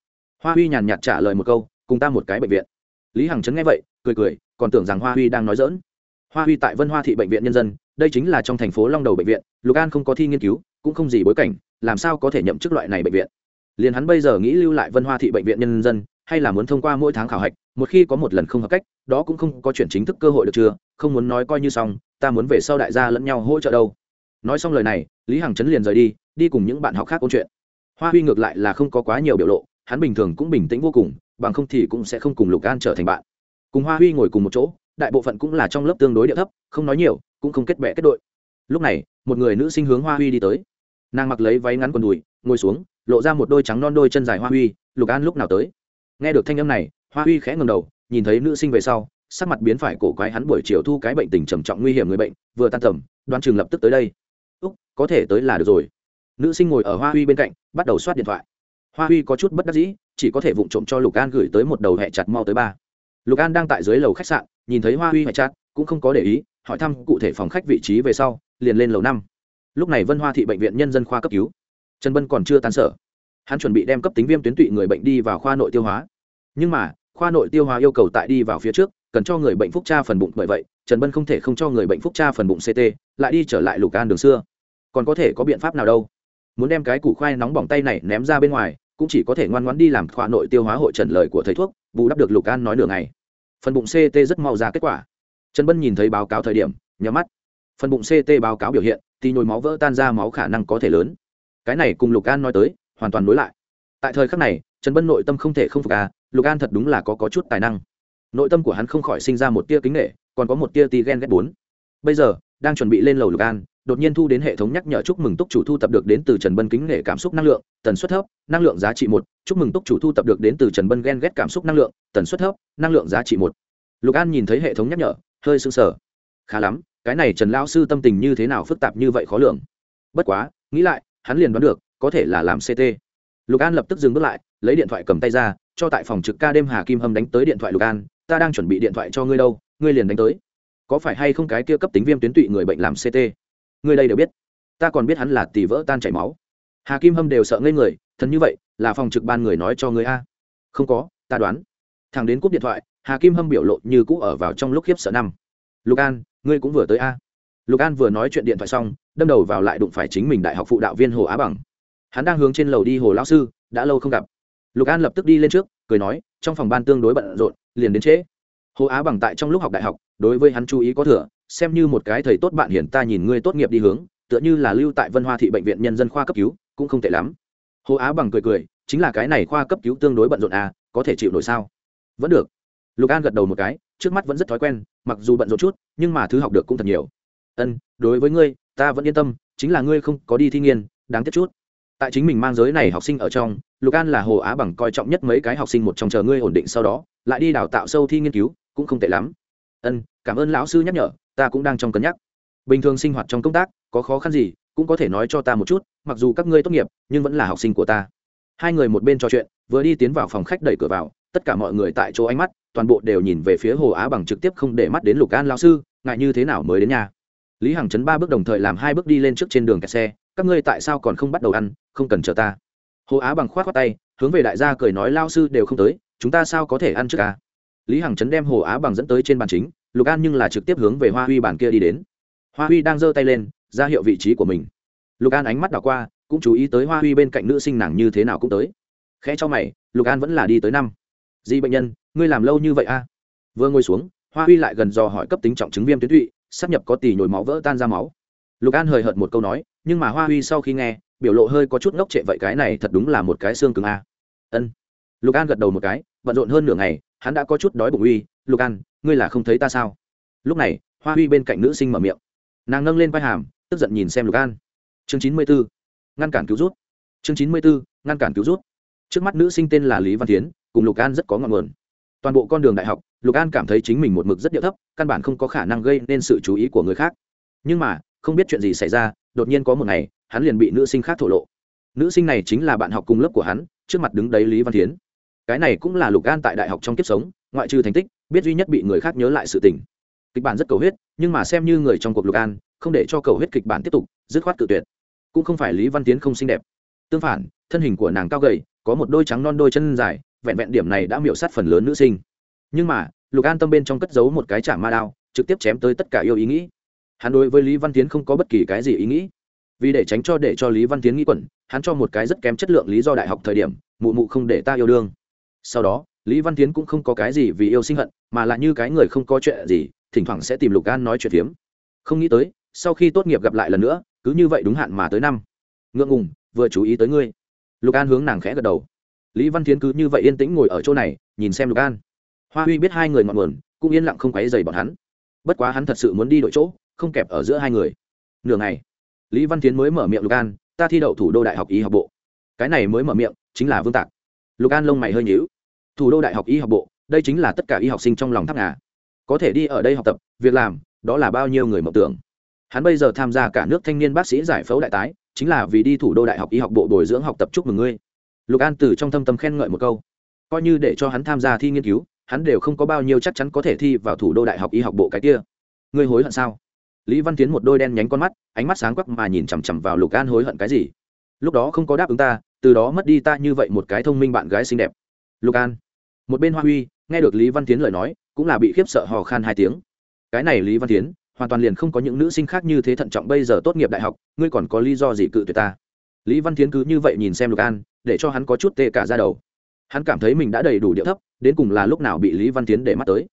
Hoa huy nhàn nhạt trả lời một câu, cùng ta một cái bệnh viện. Lý hằng chấn nghe vậy, cười cười, còn tưởng rằng hoa huy đang nói dỡn hoa huy tại vân hoa thị bệnh viện nhân dân, đây chính là trong thành phố long đầu bệnh viện, lục an không có thi nghiên cứu, cũng không gì bối cảnh, làm sao có thể nhậm chức loại này bệnh viện? Liền hắn bây giờ nghĩ lưu lại vân hoa thị bệnh viện nhân dân hay là muốn thông qua mỗi tháng khảo hạch, một khi có một lần không hợp cách, đó cũng không có chuyển chính thức cơ hội được chưa? Không muốn nói coi như xong, ta muốn về sau đại gia lẫn nhau hỗ trợ đâu. Nói xong lời này, lý hằng chấn liền rời đi đi cùng những bạn học khác ôn chuyện. Hoa huy ngược lại là không có quá nhiều biểu lộ, hắn bình thường cũng bình tĩnh vô cùng, bằng không thì cũng sẽ không cùng lục an trở thành bạn. Cùng hoa huy ngồi cùng một chỗ, đại bộ phận cũng là trong lớp tương đối địa thấp, không nói nhiều, cũng không kết bệ kết đội. Lúc này, một người nữ sinh hướng hoa huy đi tới. Nàng mặc lấy váy ngắn quần đùi, ngồi xuống, lộ ra một đôi trắng non đôi chân dài hoa huy, lục an lúc nào tới? Nghe được thanh âm này, hoa huy khẽ ngầm đầu, nhìn thấy nữ sinh về sau, sắc mặt biến phải cổ quái, hắn buổi chiều thu cái bệnh tình trầm trọng nguy hiểm người bệnh, vừa tan tầm đoan Trường lập tức tới đây. Úc, có thể tới là được rồi. Nữ sinh ngồi ở hoa huy bên cạnh, bắt đầu soát điện thoại. Hoa huy có chút bất đắc dĩ, chỉ có thể vụng trộm cho lục an gửi tới một đầu hẹ chặt mau tới ba. Lục an đang tại dưới lầu khách sạn, nhìn thấy hoa huy hẹ chặt, cũng không có để ý, hỏi thăm cụ thể phòng khách vị trí về sau, liền lên lầu năm. Lúc này vân hoa thị bệnh viện nhân dân khoa cấp cứu. Trần bân còn chưa tan sở. Hắn chuẩn bị đem cấp tính viêm tuyến tụy người bệnh đi vào khoa nội tiêu hóa nhưng mà, khoa nội tiêu hóa yêu cầu tại đi vào phía trước, cần cho người bệnh phúc tra phần bụng, bởi vậy, trần bân không thể không cho người bệnh phúc tra phần bụng ct lại đi trở lại lục an đường xưa. Còn có thể có biện pháp nào đâu? Muốn đem cái củ khoai nóng bỏng tay này ném ra bên ngoài, cũng chỉ có thể ngoan ngoãn đi làm khoa nội tiêu hóa hội trần lời của thầy thuốc, bù đắp được lục an nói nửa ngày. Phần bụng ct rất mau ra kết quả. Trần bân nhìn thấy báo cáo thời điểm nhắm mắt. Phần bụng ct báo cáo biểu hiện, thì nhồi máu vỡ tan ra máu khả năng có thể lớn. Cái này cùng lục an nói tới, hoàn toàn đối lại. Tại thời khắc này trần bân nội tâm không thể không phục à lục an thật đúng là có, có chút tài năng. Nội tâm của hắn không khỏi sinh ra một tia kính nghệ còn có một tia ti ghen ghét bốn. Bây giờ đang chuẩn bị lên lầu lục an đột nhiên thu đến hệ thống nhắc nhở chúc mừng túc chủ thu tập được đến từ trần bân kính nghệ cảm xúc năng lượng tần suất thấp năng lượng giá trị một. Chúc mừng túc chủ thu tập được đến từ trần bân ghen ghét cảm xúc năng lượng tần suất thấp năng lượng giá trị một. Lục an nhìn thấy hệ thống nhắc nhở hơi sưng sờ. Khá lắm cái này trần lão sư tâm tình như thế nào phức tạp như vậy khó lường. Bất quá nghĩ lại hắn liền đoán được có thể là làm ct lục an lập tức dừng bước lại lấy điện thoại cầm tay ra, cho tại phòng trực ca đêm hà kim hâm đánh tới điện thoại lục an, ta đang chuẩn bị điện thoại cho ngươi đâu, ngươi liền đánh tới. Có phải hay không cái kia cấp tính viêm tuyến tụy người bệnh làm ct ngươi đây đều biết. Ta còn biết hắn là tỷ vỡ tan chảy máu. Hà kim hâm đều sợ ngây người, thần như vậy, là phòng trực ban người nói cho ngươi a. Không có, ta đoán. Thằng đến cúp điện thoại, hà kim hâm biểu lộ như cũ ở vào trong lúc khiếp sợ năm. Lục an, ngươi cũng vừa tới a. Lục an vừa nói chuyện điện thoại xong, đâm đầu vào lại đụng phải chính mình đại học phụ đạo viên hồ á bằng. Hắn đang hướng trên lầu đi hồ lão sư, đã lâu không gặp lục an lập tức đi lên trước, cười nói, trong phòng ban tương đối bận rộn, liền đến trễ. Hồ á bằng tại trong lúc học đại học, đối với hắn chú ý có thừa, xem như một cái thầy tốt bạn hiển ta nhìn ngươi tốt nghiệp đi hướng, tựa như là lưu tại vân hoa thị bệnh viện nhân dân khoa cấp cứu, cũng không tệ lắm. Hồ á bằng cười cười, chính là cái này khoa cấp cứu tương đối bận rộn à có thể chịu nổi sao? Vẫn được. Lục an gật đầu một cái, trước mắt vẫn rất thói quen, mặc dù bận rộn chút, nhưng mà thứ học được cũng thật nhiều. Ân, đối với ngươi, ta vẫn yên tâm, chính là ngươi không có đi thi nghiên, đáng tiếc chút tại chính mình mang giới này học sinh ở trong, lục an là hồ á bằng coi trọng nhất mấy cái học sinh một trong chờ ngươi ổn định sau đó, lại đi đào tạo sâu thi nghiên cứu, cũng không tệ lắm. Ân, cảm ơn lão sư nhắc nhở, ta cũng đang trong cân nhắc. Bình thường sinh hoạt trong công tác, có khó khăn gì, cũng có thể nói cho ta một chút, mặc dù các ngươi tốt nghiệp, nhưng vẫn là học sinh của ta. Hai người một bên trò chuyện, vừa đi tiến vào phòng khách đẩy cửa vào, tất cả mọi người tại chỗ ánh mắt, toàn bộ đều nhìn về phía hồ á bằng trực tiếp không để mắt đến lục an lão sư, ngại như thế nào mới đến nhà? Lý hằng chấn ba bước đồng thời làm hai bước đi lên trước trên đường kẹt xe các ngươi tại sao còn không bắt đầu ăn, không cần chờ ta. Hồ á bằng khoát khoác tay, hướng về đại gia cười nói, lao sư đều không tới, chúng ta sao có thể ăn trước cả lý hằng chấn đem hồ á bằng dẫn tới trên bàn chính, lục an nhưng là trực tiếp hướng về hoa huy bàn kia đi đến. Hoa huy đang giơ tay lên, ra hiệu vị trí của mình. Lục an ánh mắt đảo qua, cũng chú ý tới hoa huy bên cạnh nữ sinh nàng như thế nào cũng tới. Khẽ cho mày, lục an vẫn là đi tới năm. Di bệnh nhân, ngươi làm lâu như vậy a vừa ngồi xuống, hoa huy lại gần dò hỏi cấp tính trọng chứng viêm tuyến tụy, sắp nhập có tỷ nhồi máu vỡ tan ra máu. Lục an hời hợt một câu nói nhưng mà hoa huy sau khi nghe, biểu lộ hơi có chút ngốc trệ vậy cái này thật đúng là một cái xương cứng a. Ân. Lục an gật đầu một cái, bận rộn hơn nửa ngày, hắn đã có chút đói bụng uy, lục an, ngươi là không thấy ta sao? Lúc này, hoa huy bên cạnh nữ sinh mở miệng. Nàng nâng lên vai hàm, tức giận nhìn xem lục an. Chương chín mươi b ố ngăn cản cứu rút. Chương chín mươi b ố ngăn cản cứu rút. Trước mắt nữ sinh tên là lý văn tiến cùng lục an rất có ngọn nguồn. Toàn bộ con đường đại học, lục an cảm thấy chính mình một mực rất điệu thấp, căn bản không có khả năng gây nên sự chú ý của người khác. Nhưng mà không biết chuyện gì xảy ra, đột nhiên có một ngày, hắn liền bị nữ sinh khác thổ lộ. Nữ sinh này chính là bạn học cùng lớp của hắn, trước mặt đứng đấy lý văn tiến cái này cũng là lục an tại đại học trong kiếp sống, ngoại trừ thành tích, biết duy nhất bị người khác nhớ lại sự tình. Kịch bản rất cầu huyết, nhưng mà xem như người trong cuộc lục an, không để cho cầu huyết kịch bản tiếp tục, dứt khoát tự tuyệt. Cũng không phải lý văn tiến không xinh đẹp. Tương phản, thân hình của nàng cao gầy, có một đôi trắng non đôi chân dài, vẹn vẹn điểm này đã miểu sát phần lớn nữ sinh. Nhưng mà, lục an tâm bên trong cất giấu một cái chả ma đao, trực tiếp chém tới tất cả yêu ý nghĩ hắn đối với lý văn tiến không có bất kỳ cái gì ý nghĩ. Vì để tránh cho, để cho lý văn tiến nghĩ quẩn, hắn cho một cái rất kém chất lượng lý do đại học thời điểm, mụ mụ không để ta yêu đương. Sau đó, lý văn tiến cũng không có cái gì vì yêu sinh hận, mà lại như cái người không có chuyện gì, thỉnh thoảng sẽ tìm lục an nói chuyện phiếm. Không nghĩ tới, sau khi tốt nghiệp gặp lại lần nữa, cứ như vậy đúng hạn mà tới năm. Ngượng ngùng, vừa chú ý tới ngươi. Lục an hướng nàng khẽ gật đầu. Lý văn tiến cứ như vậy yên tĩnh ngồi ở chỗ này, nhìn xem lục an. Hoa huy biết hai người ngọn nguồn, cũng yên lặng không quáy dày bọn hắn. Bất quá hắn thật sự muốn đi đội chỗ không kẹp ở giữa hai người. Nửa ngày, lý văn tiến mới mở miệng lục an, ta thi đậu thủ đô đại học y học bộ. Cái này mới mở miệng, chính là vương tạc. Lục an lông mày hơi nhíu. Thủ đô đại học y học bộ, đây chính là tất cả y học sinh trong lòng tháp ngà. Có thể đi ở đây học tập, việc làm, đó là bao nhiêu người mộng tưởng. Hắn bây giờ tham gia cả nước thanh niên bác sĩ giải phẫu đại tái, chính là vì đi thủ đô đại học y học bộ bồi dưỡng học tập chúc mừng ngươi. Lục an từ trong thâm tâm khen ngợi một câu. Coi như để cho hắn tham gia thi nghiên cứu, hắn đều không có bao nhiêu chắc chắn có thể thi vào thủ đô đại học y học bộ cái kia. Ngươi hối hận sao? Lý văn tiến một đôi đen nhánh con mắt, ánh mắt sáng quắc mà nhìn chằm chằm vào lục an hối hận cái gì. Lúc đó không có đáp ứng ta, từ đó mất đi ta như vậy một cái thông minh bạn gái xinh đẹp. Lục an. Một bên hoa huy, nghe được lý văn tiến lời nói, cũng là bị khiếp sợ hò khan hai tiếng. Cái này lý văn tiến hoàn toàn liền không có những nữ sinh khác như thế thận trọng bây giờ tốt nghiệp đại học, ngươi còn có lý do gì cự tuyệt ta? Lý văn tiến cứ như vậy nhìn xem lục an, để cho hắn có chút tê cả ra đầu. Hắn cảm thấy mình đã đầy đủ điệu thấp, đến cùng là lúc nào bị lý văn tiến để mắt tới.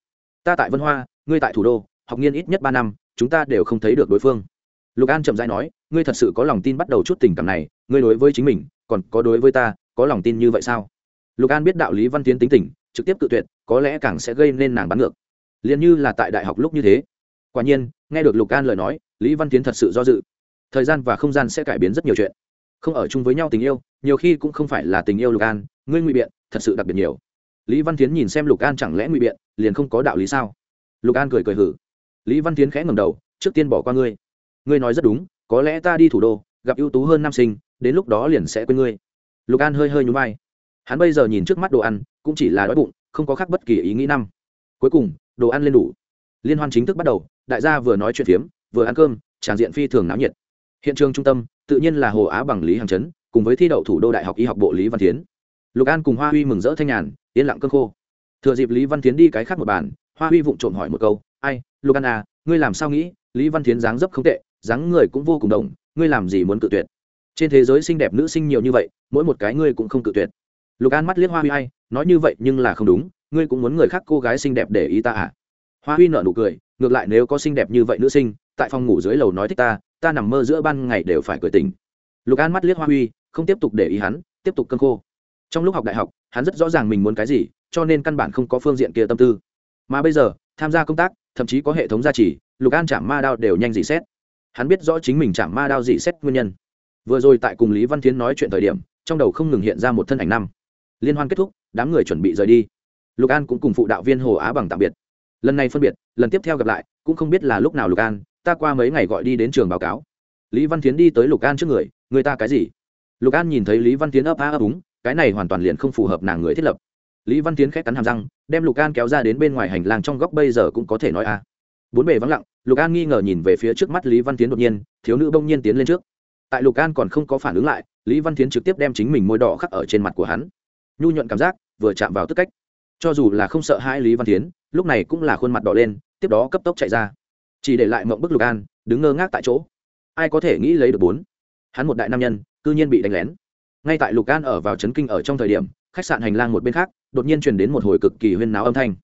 Ta tại vân hoa, ngươi tại thủ đô, học nghiên ít nhất ba năm chúng ta đều không thấy được đối phương. Lục an chậm rãi nói, ngươi thật sự có lòng tin bắt đầu chút tình cảm này, ngươi đối với chính mình, còn có đối với ta, có lòng tin như vậy sao? Lục an biết đạo lý văn tiến tính tình, trực tiếp tự tuyệt, có lẽ càng sẽ gây nên nàng bắn ngược. Liền như là tại đại học lúc như thế. Quả nhiên, nghe được lục an lời nói, lý văn tiến thật sự do dự. Thời gian và không gian sẽ cải biến rất nhiều chuyện. Không ở chung với nhau tình yêu, nhiều khi cũng không phải là tình yêu lục an, ngươi ngụy biện, thật sự đặc biệt nhiều. Lý văn tiến nhìn xem lục an chẳng lẽ ngụy biện, liền không có đạo lý sao? Lục an cười cười hử lý văn tiến khẽ ngầm đầu, trước tiên bỏ qua ngươi. Ngươi nói rất đúng, có lẽ ta đi thủ đô, gặp ưu tú hơn nam sinh, đến lúc đó liền sẽ quên ngươi. Lục an hơi hơi nhún vai. Hắn bây giờ nhìn trước mắt đồ ăn, cũng chỉ là đói bụng, không có khác bất kỳ ý nghĩ năm. Cuối cùng, đồ ăn lên đủ. Liên hoan chính thức bắt đầu, đại gia vừa nói chuyện phiếm, vừa ăn cơm, tràng diện phi thường náo nhiệt. Hiện trường trung tâm, tự nhiên là hồ á bằng lý hàng chấn, cùng với thi đậu thủ đô đại học y học bộ lý văn tiến lục an cùng hoa huy mừng rỡ thanh nhàn, yên lặng cơn khô. Thừa dịp lý văn tiến đi cái khác một bàn, hoa huy vụng trộm hỏi một câu ai, lục an à ngươi làm sao nghĩ? Lý văn tiến dáng dấp không tệ, dáng người cũng vô cùng đồng, ngươi làm gì muốn cự tuyệt? Trên thế giới xinh đẹp nữ sinh nhiều như vậy, mỗi một cái ngươi cũng không cự tuyệt. Lục an mắt liếc hoa huy hay nói như vậy nhưng là không đúng, ngươi cũng muốn người khác cô gái xinh đẹp để ý ta à? Hoa huy nở nụ cười, ngược lại nếu có xinh đẹp như vậy nữ sinh, tại phòng ngủ dưới lầu nói thích ta ta nằm mơ giữa ban ngày đều phải cười tỉnh. Lục an mắt liếc hoa huy, không tiếp tục để ý hắn, tiếp tục cân khô. Trong lúc học đại học, hắn rất rõ ràng mình muốn cái gì, cho nên căn bản không có phương diện kia tâm tư. Mà bây giờ, tham gia công tác thậm chí có hệ thống gia trì, lục an chạm ma đao đều nhanh dị xét. Hắn biết rõ chính mình chạm ma đao dị xét nguyên nhân. Vừa rồi tại cùng lý văn tiến nói chuyện thời điểm, trong đầu không ngừng hiện ra một thân ảnh năm. Liên hoan kết thúc, đám người chuẩn bị rời đi. Lục an cũng cùng phụ đạo viên hồ á bằng tạm biệt. Lần này phân biệt, lần tiếp theo gặp lại, cũng không biết là lúc nào lục an, ta qua mấy ngày gọi đi đến trường báo cáo. Lý văn tiến đi tới lục an trước người người ta cái gì? Lục an nhìn thấy lý văn tiến ấp á ấp úng, cái này hoàn toàn liền không phù hợp nàng người thiết lập lý văn tiến khét cắn hàm răng, đem lục an kéo ra đến bên ngoài hành lang trong góc bây giờ cũng có thể nói a bốn bề vắng lặng, lục an nghi ngờ nhìn về phía trước mắt lý văn tiến đột nhiên, thiếu nữ bỗng nhiên tiến lên trước. Tại lục an còn không có phản ứng lại, lý văn tiến trực tiếp đem chính mình môi đỏ khắc ở trên mặt của hắn. Nhu nhuận cảm giác, vừa chạm vào tức cách. Cho dù là không sợ hai lý văn tiến, lúc này cũng là khuôn mặt đỏ lên, tiếp đó cấp tốc chạy ra. Chỉ để lại mộng bức lục an, đứng ngơ ngác tại chỗ. Ai có thể nghĩ lấy được bốn? Hắn một đại nam nhân, cư nhiên bị đánh lén. Ngay tại lục an ở vào trấn kinh ở trong thời điểm, khách sạn hành lang một bên khác đột nhiên truyền đến một hồi cực kỳ huyên náo âm thanh.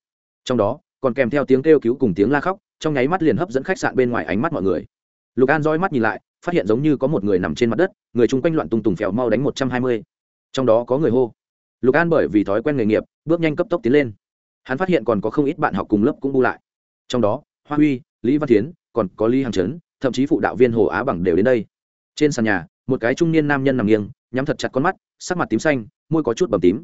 Trong đó, còn kèm theo tiếng kêu cứu cùng tiếng la khóc, trong nháy mắt liền hấp dẫn khách sạn bên ngoài ánh mắt mọi người. Lục an roi mắt nhìn lại, phát hiện giống như có một người nằm trên mặt đất, người chung quanh loạn tung tùng phèo mau đánh một trăm hai mươi. Trong đó có người hô. Lục an bởi vì thói quen nghề nghiệp, bước nhanh cấp tốc tiến lên. Hắn phát hiện còn có không ít bạn học cùng lớp cũng bu lại. Trong đó, hoa huy, lý văn tiến còn có lý hằng trấn, thậm chí phụ đạo viên hồ á bằng đều đến đây. Trên sàn nhà, một cái trung niên nam nhân nằm nghiêng, nhắm thật chặt con mắt, sắc mặt tím xanh, môi có chút bầm tím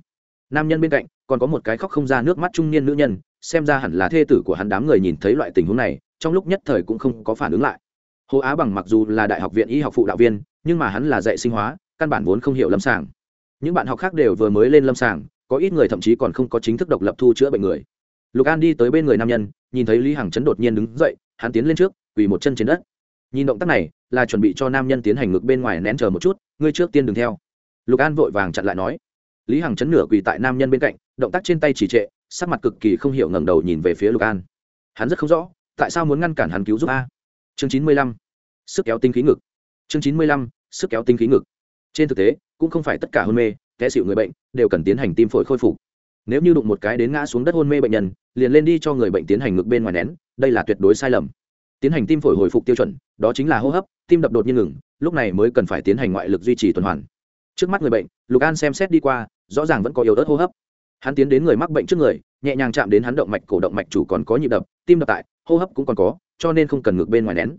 nam nhân bên cạnh, còn có một cái khóc không ra nước mắt trung niên nữ nhân, xem ra hẳn là thê tử của hắn đám người nhìn thấy loại tình huống này, trong lúc nhất thời cũng không có phản ứng lại. Hồ á bằng mặc dù là đại học viện y học phụ đạo viên, nhưng mà hắn là dạy sinh hóa, căn bản vốn không hiểu lâm sàng. Những bạn học khác đều vừa mới lên lâm sàng, có ít người thậm chí còn không có chính thức độc lập thu chữa bệnh người. Lục an đi tới bên người nam nhân, nhìn thấy lý hằng chấn đột nhiên đứng dậy, hắn tiến lên trước, quỳ một chân trên đất. Nhìn động tác này, là chuẩn bị cho nam nhân tiến hành ngực bên ngoài nén chờ một chút, ngươi trước tiên đừng theo. Lục an vội vàng chặn lại nói lý hằng chấn nửa quỳ tại nam nhân bên cạnh, động tác trên tay chỉ trệ, sắc mặt cực kỳ không hiểu ngẩng đầu nhìn về phía lục an. Hắn rất không rõ, tại sao muốn ngăn cản hắn cứu giúp a? Chương chín mươi lăm, sức kéo tinh khí ngực. Chương chín mươi lăm, sức kéo tinh khí ngực. Trên thực tế, cũng không phải tất cả hôn mê, té xịu người bệnh, đều cần tiến hành tim phổi khôi phục. Nếu như đụng một cái đến ngã xuống đất hôn mê bệnh nhân, liền lên đi cho người bệnh tiến hành ngực bên ngoài nén, đây là tuyệt đối sai lầm. Tiến hành tim phổi hồi phục tiêu chuẩn, đó chính là hô hấp, tim đập đột nhiên ngừng, lúc này mới cần phải tiến hành ngoại lực duy trì tuần hoàn. Trước mắt người bệnh lục an xem xét đi qua, rõ ràng vẫn có yếu ớt hô hấp. Hắn tiến đến người mắc bệnh trước người, nhẹ nhàng chạm đến hắn động mạch, cổ động mạch chủ còn có nhịp đập, tim đập tại, hô hấp cũng còn có, cho nên không cần ngược bên ngoài nén.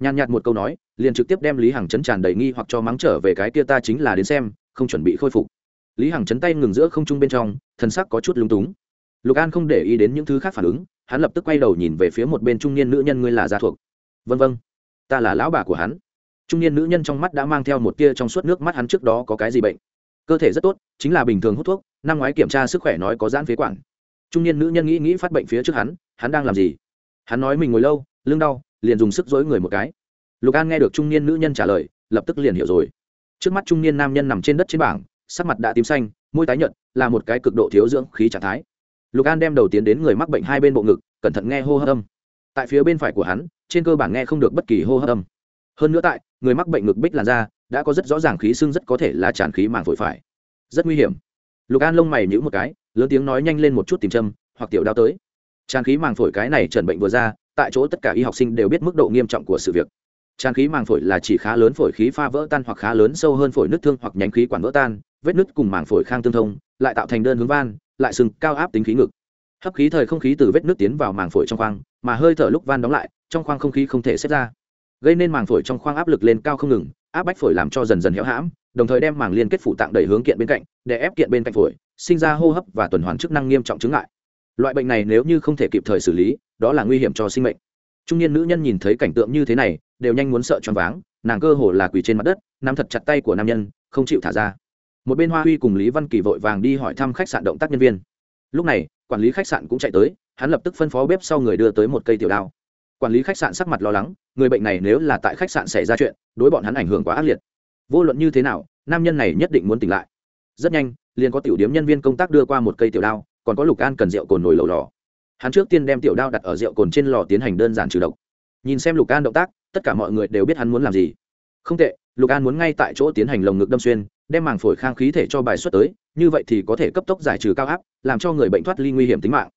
Nhàn nhạt một câu nói, liền trực tiếp đem lý hằng chấn tràn đầy nghi hoặc cho mắng trở về cái kia ta chính là đến xem, không chuẩn bị khôi phục. Lý hằng chấn tay ngừng giữa không trung bên trong thân sắc có chút lúng túng. Lục an không để ý đến những thứ khác phản ứng, hắn lập tức quay đầu nhìn về phía một bên trung niên nữ nhân ngươi là gia thuộc. Vân vân, ta là lão bà của hắn. Trung niên nữ nhân trong mắt đã mang theo một tia trong suốt nước mắt, hắn trước đó có cái gì bệnh? Cơ thể rất tốt, chính là bình thường hút thuốc, năm ngoái kiểm tra sức khỏe nói có giãn phế quản. Trung niên nữ nhân nghĩ nghĩ phát bệnh phía trước hắn hắn đang làm gì? Hắn nói mình ngồi lâu, lưng đau, liền dùng sức dối người một cái. Lục an nghe được trung niên nữ nhân trả lời, lập tức liền hiểu rồi. Trước mắt trung niên nam nhân nằm trên đất trên bảng, sắc mặt đã tím xanh, môi tái nhợt, là một cái cực độ thiếu dưỡng khí trạng thái. Lục an đem đầu tiến đến người mắc bệnh hai bên bộ ngực, cẩn thận nghe hô hấp âm. Tại phía bên phải của hắn, trên cơ bản nghe không được bất kỳ hô hấp âm. Hơn nữa tại, người mắc bệnh ngực bích làn da đã có rất rõ ràng khí sưng rất có thể là tràn khí màng phổi phải. Rất nguy hiểm. Lục an lông mày nhữ một cái, lớn tiếng nói nhanh lên một chút tìm châm, hoặc tiểu đao tới. Tràn khí màng phổi cái này trần bệnh vừa ra, tại chỗ tất cả y học sinh đều biết mức độ nghiêm trọng của sự việc. Tràn khí màng phổi là chỉ khá lớn phổi khí pha vỡ tan hoặc khá lớn sâu hơn phổi nứt thương hoặc nhánh khí quản vỡ tan, vết nứt cùng màng phổi khang tương thông, lại tạo thành đơn hướng van, lại sừng cao áp tính khí ngực. Hấp khí thời không khí từ vết nứt tiến vào màng phổi trong khoang, mà hơi thở lúc van đóng lại, trong khoang không khí không thể xếp ra. Gây nên màng phổi trong khoang áp lực lên cao không ngừng áp bách phổi làm cho dần dần héo hãm, đồng thời đem màng liên kết phủ tạng đẩy hướng kiện bên cạnh, để ép kiện bên cạnh phổi, sinh ra hô hấp và tuần hoàn chức năng nghiêm trọng chứng lại loại bệnh này nếu như không thể kịp thời xử lý, đó là nguy hiểm cho sinh mệnh. Trung niên nữ nhân nhìn thấy cảnh tượng như thế này, đều nhanh muốn sợ choáng váng, nàng cơ hồ là quỳ trên mặt đất, nắm thật chặt tay của nam nhân, không chịu thả ra. Một bên hoa huy cùng lý văn kỳ vội vàng đi hỏi thăm khách sạn động tác nhân viên. Lúc này, quản lý khách sạn cũng chạy tới, hắn lập tức phân phó bếp sau người đưa tới một cây tiểu đao quản lý khách sạn sắc mặt lo lắng, người bệnh này nếu là tại khách sạn xảy ra chuyện, đối bọn hắn ảnh hưởng quá ác liệt. Vô luận như thế nào, nam nhân này nhất định muốn tỉnh lại. Rất nhanh, liền có tiểu điếm nhân viên công tác đưa qua một cây tiểu đao, còn có lục an cần rượu cồn nổi lầu lò. Hắn trước tiên đem tiểu đao đặt ở rượu cồn trên lò tiến hành đơn giản trừ độc. Nhìn xem lục an động tác, tất cả mọi người đều biết hắn muốn làm gì. Không tệ, lục an muốn ngay tại chỗ tiến hành lồng ngực đâm xuyên, đem màng phổi khang khí thể cho bài xuất tới, như vậy thì có thể cấp tốc giải trừ cao áp, làm cho người bệnh thoát ly nguy hiểm tính mạng.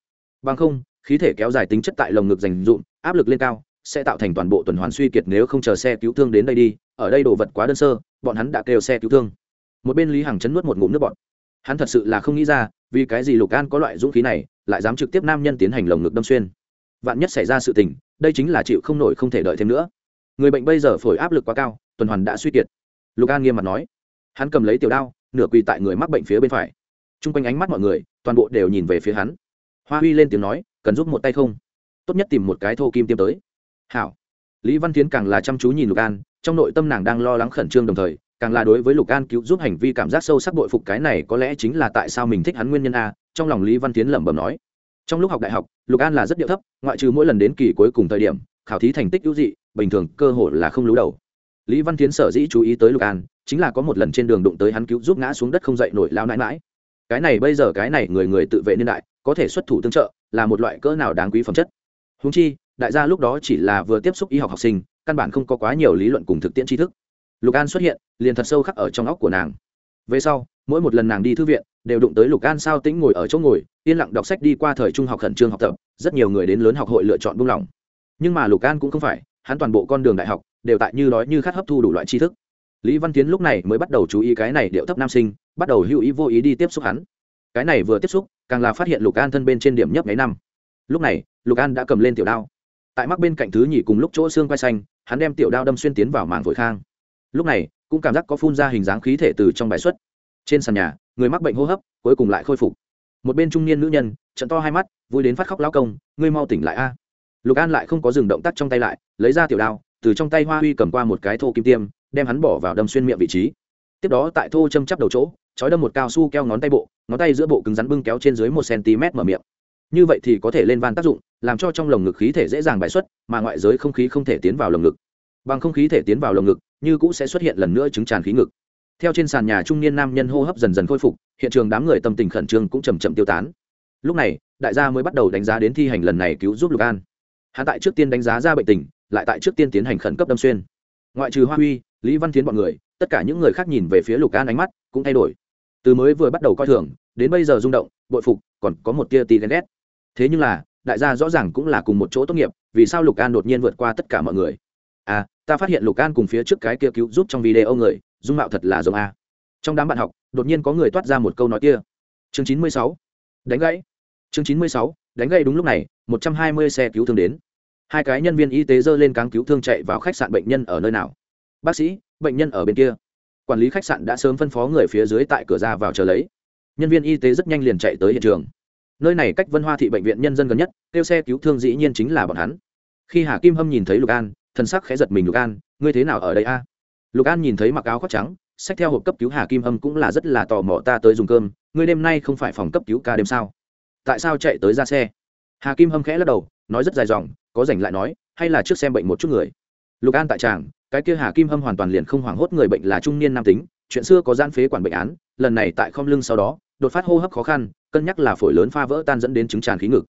Bằng không khí thể kéo dài tính chất tại lồng ngực dành dụm, áp lực lên cao, sẽ tạo thành toàn bộ tuần hoàn suy kiệt nếu không chờ xe cứu thương đến đây đi, ở đây đồ vật quá đơn sơ, bọn hắn đã kêu xe cứu thương. Một bên lý hằng chấn nuốt một ngụm nước bọn hắn thật sự là không nghĩ ra, vì cái gì lục an có loại dũng khí này, lại dám trực tiếp nam nhân tiến hành lồng ngực đâm xuyên. Vạn nhất xảy ra sự tình, đây chính là chịu không nổi không thể đợi thêm nữa. Người bệnh bây giờ phổi áp lực quá cao, tuần hoàn đã suy kiệt. Lục an nghiêm mặt nói. Hắn cầm lấy tiểu đao, nửa quỳ tại người mắc bệnh phía bên phải. T r u n g quanh ánh mắt mọi người, toàn bộ đều nhìn về phía hắn hoa huy lên tiếng nói, cần giúp một tay không? Tốt nhất tìm một cái thô kim tiêm tới. Hảo. Lý văn tiến càng là chăm chú nhìn lục an, trong nội tâm nàng đang lo lắng khẩn trương đồng thời, càng là đối với lục an cứu giúp hành vi cảm giác sâu sắc bội phục cái này có lẽ chính là tại sao mình thích hắn nguyên nhân a, trong lòng lý văn tiến lẩm bẩm nói. Trong lúc học đại học, lục an là rất điệu thấp, ngoại trừ mỗi lần đến kỳ cuối cùng thời điểm, khảo thí thành tích hữu dị, bình thường cơ hội là không lú đầu. Lý văn tiến sở dĩ chú ý tới lục an, chính là có một lần trên đường đụng tới hắn cứu giúp ngã xuống đất không dậy nổi lao nãi mãi cái này bây giờ cái này người người tự vệ niên đại có thể xuất thủ tương trợ là một loại cỡ nào đáng quý phẩm chất. Húng chi, đại gia lúc đó chỉ là vừa tiếp xúc y học học sinh, căn bản không có quá nhiều lý luận cùng thực tiễn tri thức. Lục an xuất hiện, liền thật sâu khắc ở trong óc của nàng. Về sau, mỗi một lần nàng đi thư viện, đều đụng tới lục an sao tĩnh ngồi ở chỗ ngồi, yên lặng đọc sách đi qua thời trung học khẩn trương học tập, rất nhiều người đến lớn học hội lựa chọn buông lỏng. Nhưng mà lục an cũng không phải, hắn toàn bộ con đường đại học, đều tại như đói như khát hấp thu đủ loại tri thức. Lý văn tiến lúc này mới bắt đầu chú ý cái này điệu thấp nam sinh, bắt đầu hữu ý vô ý đi tiếp xúc hắn cái này vừa tiếp xúc, càng là phát hiện lục an thân bên trên điểm nhấp nháy năm. Lúc này, lục an đã cầm lên tiểu đao. Tại mắc bên cạnh thứ nhì cùng lúc chỗ xương quay xanh, hắn đem tiểu đao đâm xuyên tiến vào màng vội khang. Lúc này, cũng cảm giác có phun ra hình dáng khí thể từ trong bài xuất. Trên sàn nhà, người mắc bệnh hô hấp, cuối cùng lại khôi phục. Một bên trung niên nữ nhân, trận to hai mắt, vui đến phát khóc lao công, ngươi mau tỉnh lại a. Lục an lại không có dừng động tác trong tay lại, lấy ra tiểu đao, từ trong tay hoa huy cầm qua một cái thô kim tiêm, đem hắn bỏ vào đâm xuyên miệng vị trí. Tiếp đó tại thô châm chắp đầu chỗ trói đâm một cao su keo ngón tay bộ, ngón tay giữa bộ cứng rắn bưng kéo trên dưới một cm mở miệng. Như vậy thì có thể lên van tác dụng, làm cho trong lồng ngực khí thể dễ dàng bài xuất, mà ngoại giới không khí không thể tiến vào lồng ngực. Bằng không khí thể tiến vào lồng ngực, như cũng sẽ xuất hiện lần nữa chứng tràn khí ngực. Theo trên sàn nhà trung niên nam nhân hô hấp dần dần khôi phục, hiện trường đám người tâm tình khẩn trương cũng chầm chậm tiêu tán. Lúc này, đại gia mới bắt đầu đánh giá đến thi hành lần này cứu giúp lục an. Hắn tại trước tiên đánh giá ra bệnh tình, lại tại trước tiên tiến hành khẩn cấp đâm xuyên. Ngoại trừ hoa huy, lý văn tiến b ọ n người, tất cả những người khác nhìn về phía lục an ánh mắt cũng thay đổi từ mới vừa bắt đầu coi thường, đến bây giờ rung động, bội phục, còn có một tia tì ghen ghét. Thế nhưng là, đại gia rõ ràng cũng là cùng một chỗ tốt nghiệp, vì sao lục an đột nhiên vượt qua tất cả mọi người? À ta phát hiện lục an cùng phía trước cái kia cứu giúp trong video người, dung mạo thật là giống a. Trong đám bạn học, đột nhiên có người toát ra một câu nói kia. Chương chín mươi sáu, đánh gãy. Chương chín mươi sáu, đánh gãy đúng lúc này, một trăm hai mươi xe cứu thương đến. Hai cái nhân viên y tế dơ lên cáng cứu thương chạy vào khách sạn bệnh nhân ở nơi nào? Bác sĩ, bệnh nhân ở bên kia quản lý khách sạn đã sớm phân phó người phía dưới tại cửa ra vào chờ lấy. Nhân viên y tế rất nhanh liền chạy tới hiện trường. Nơi này cách vân hoa thị bệnh viện nhân dân gần nhất, kêu xe cứu thương dĩ nhiên chính là bọn hắn. Khi hà kim hâm nhìn thấy lục an, thần sắc khẽ giật mình, lục an, ngươi thế nào ở đây a? Lục an nhìn thấy mặc áo khoác trắng sách theo hộp cấp cứu hà kim hâm cũng là rất là tò mò, ta tới dùng cơm, ngươi đêm nay không phải phòng cấp cứu ca đêm sao? Tại sao chạy tới ra xe? Hà kim hâm khẽ lắc đầu, nói rất dài dòng, có rảnh lại nói, hay là trước xem bệnh một chút người? Lục an tại tràng cái kia hà kim hâm hoàn toàn liền không hoảng hốt người bệnh là trung niên nam tính, chuyện xưa có gian phế quản bệnh án, lần này tại không lưng sau đó, đột phát hô hấp khó khăn, cân nhắc là phổi lớn pha vỡ tan dẫn đến chứng tràn khí ngực.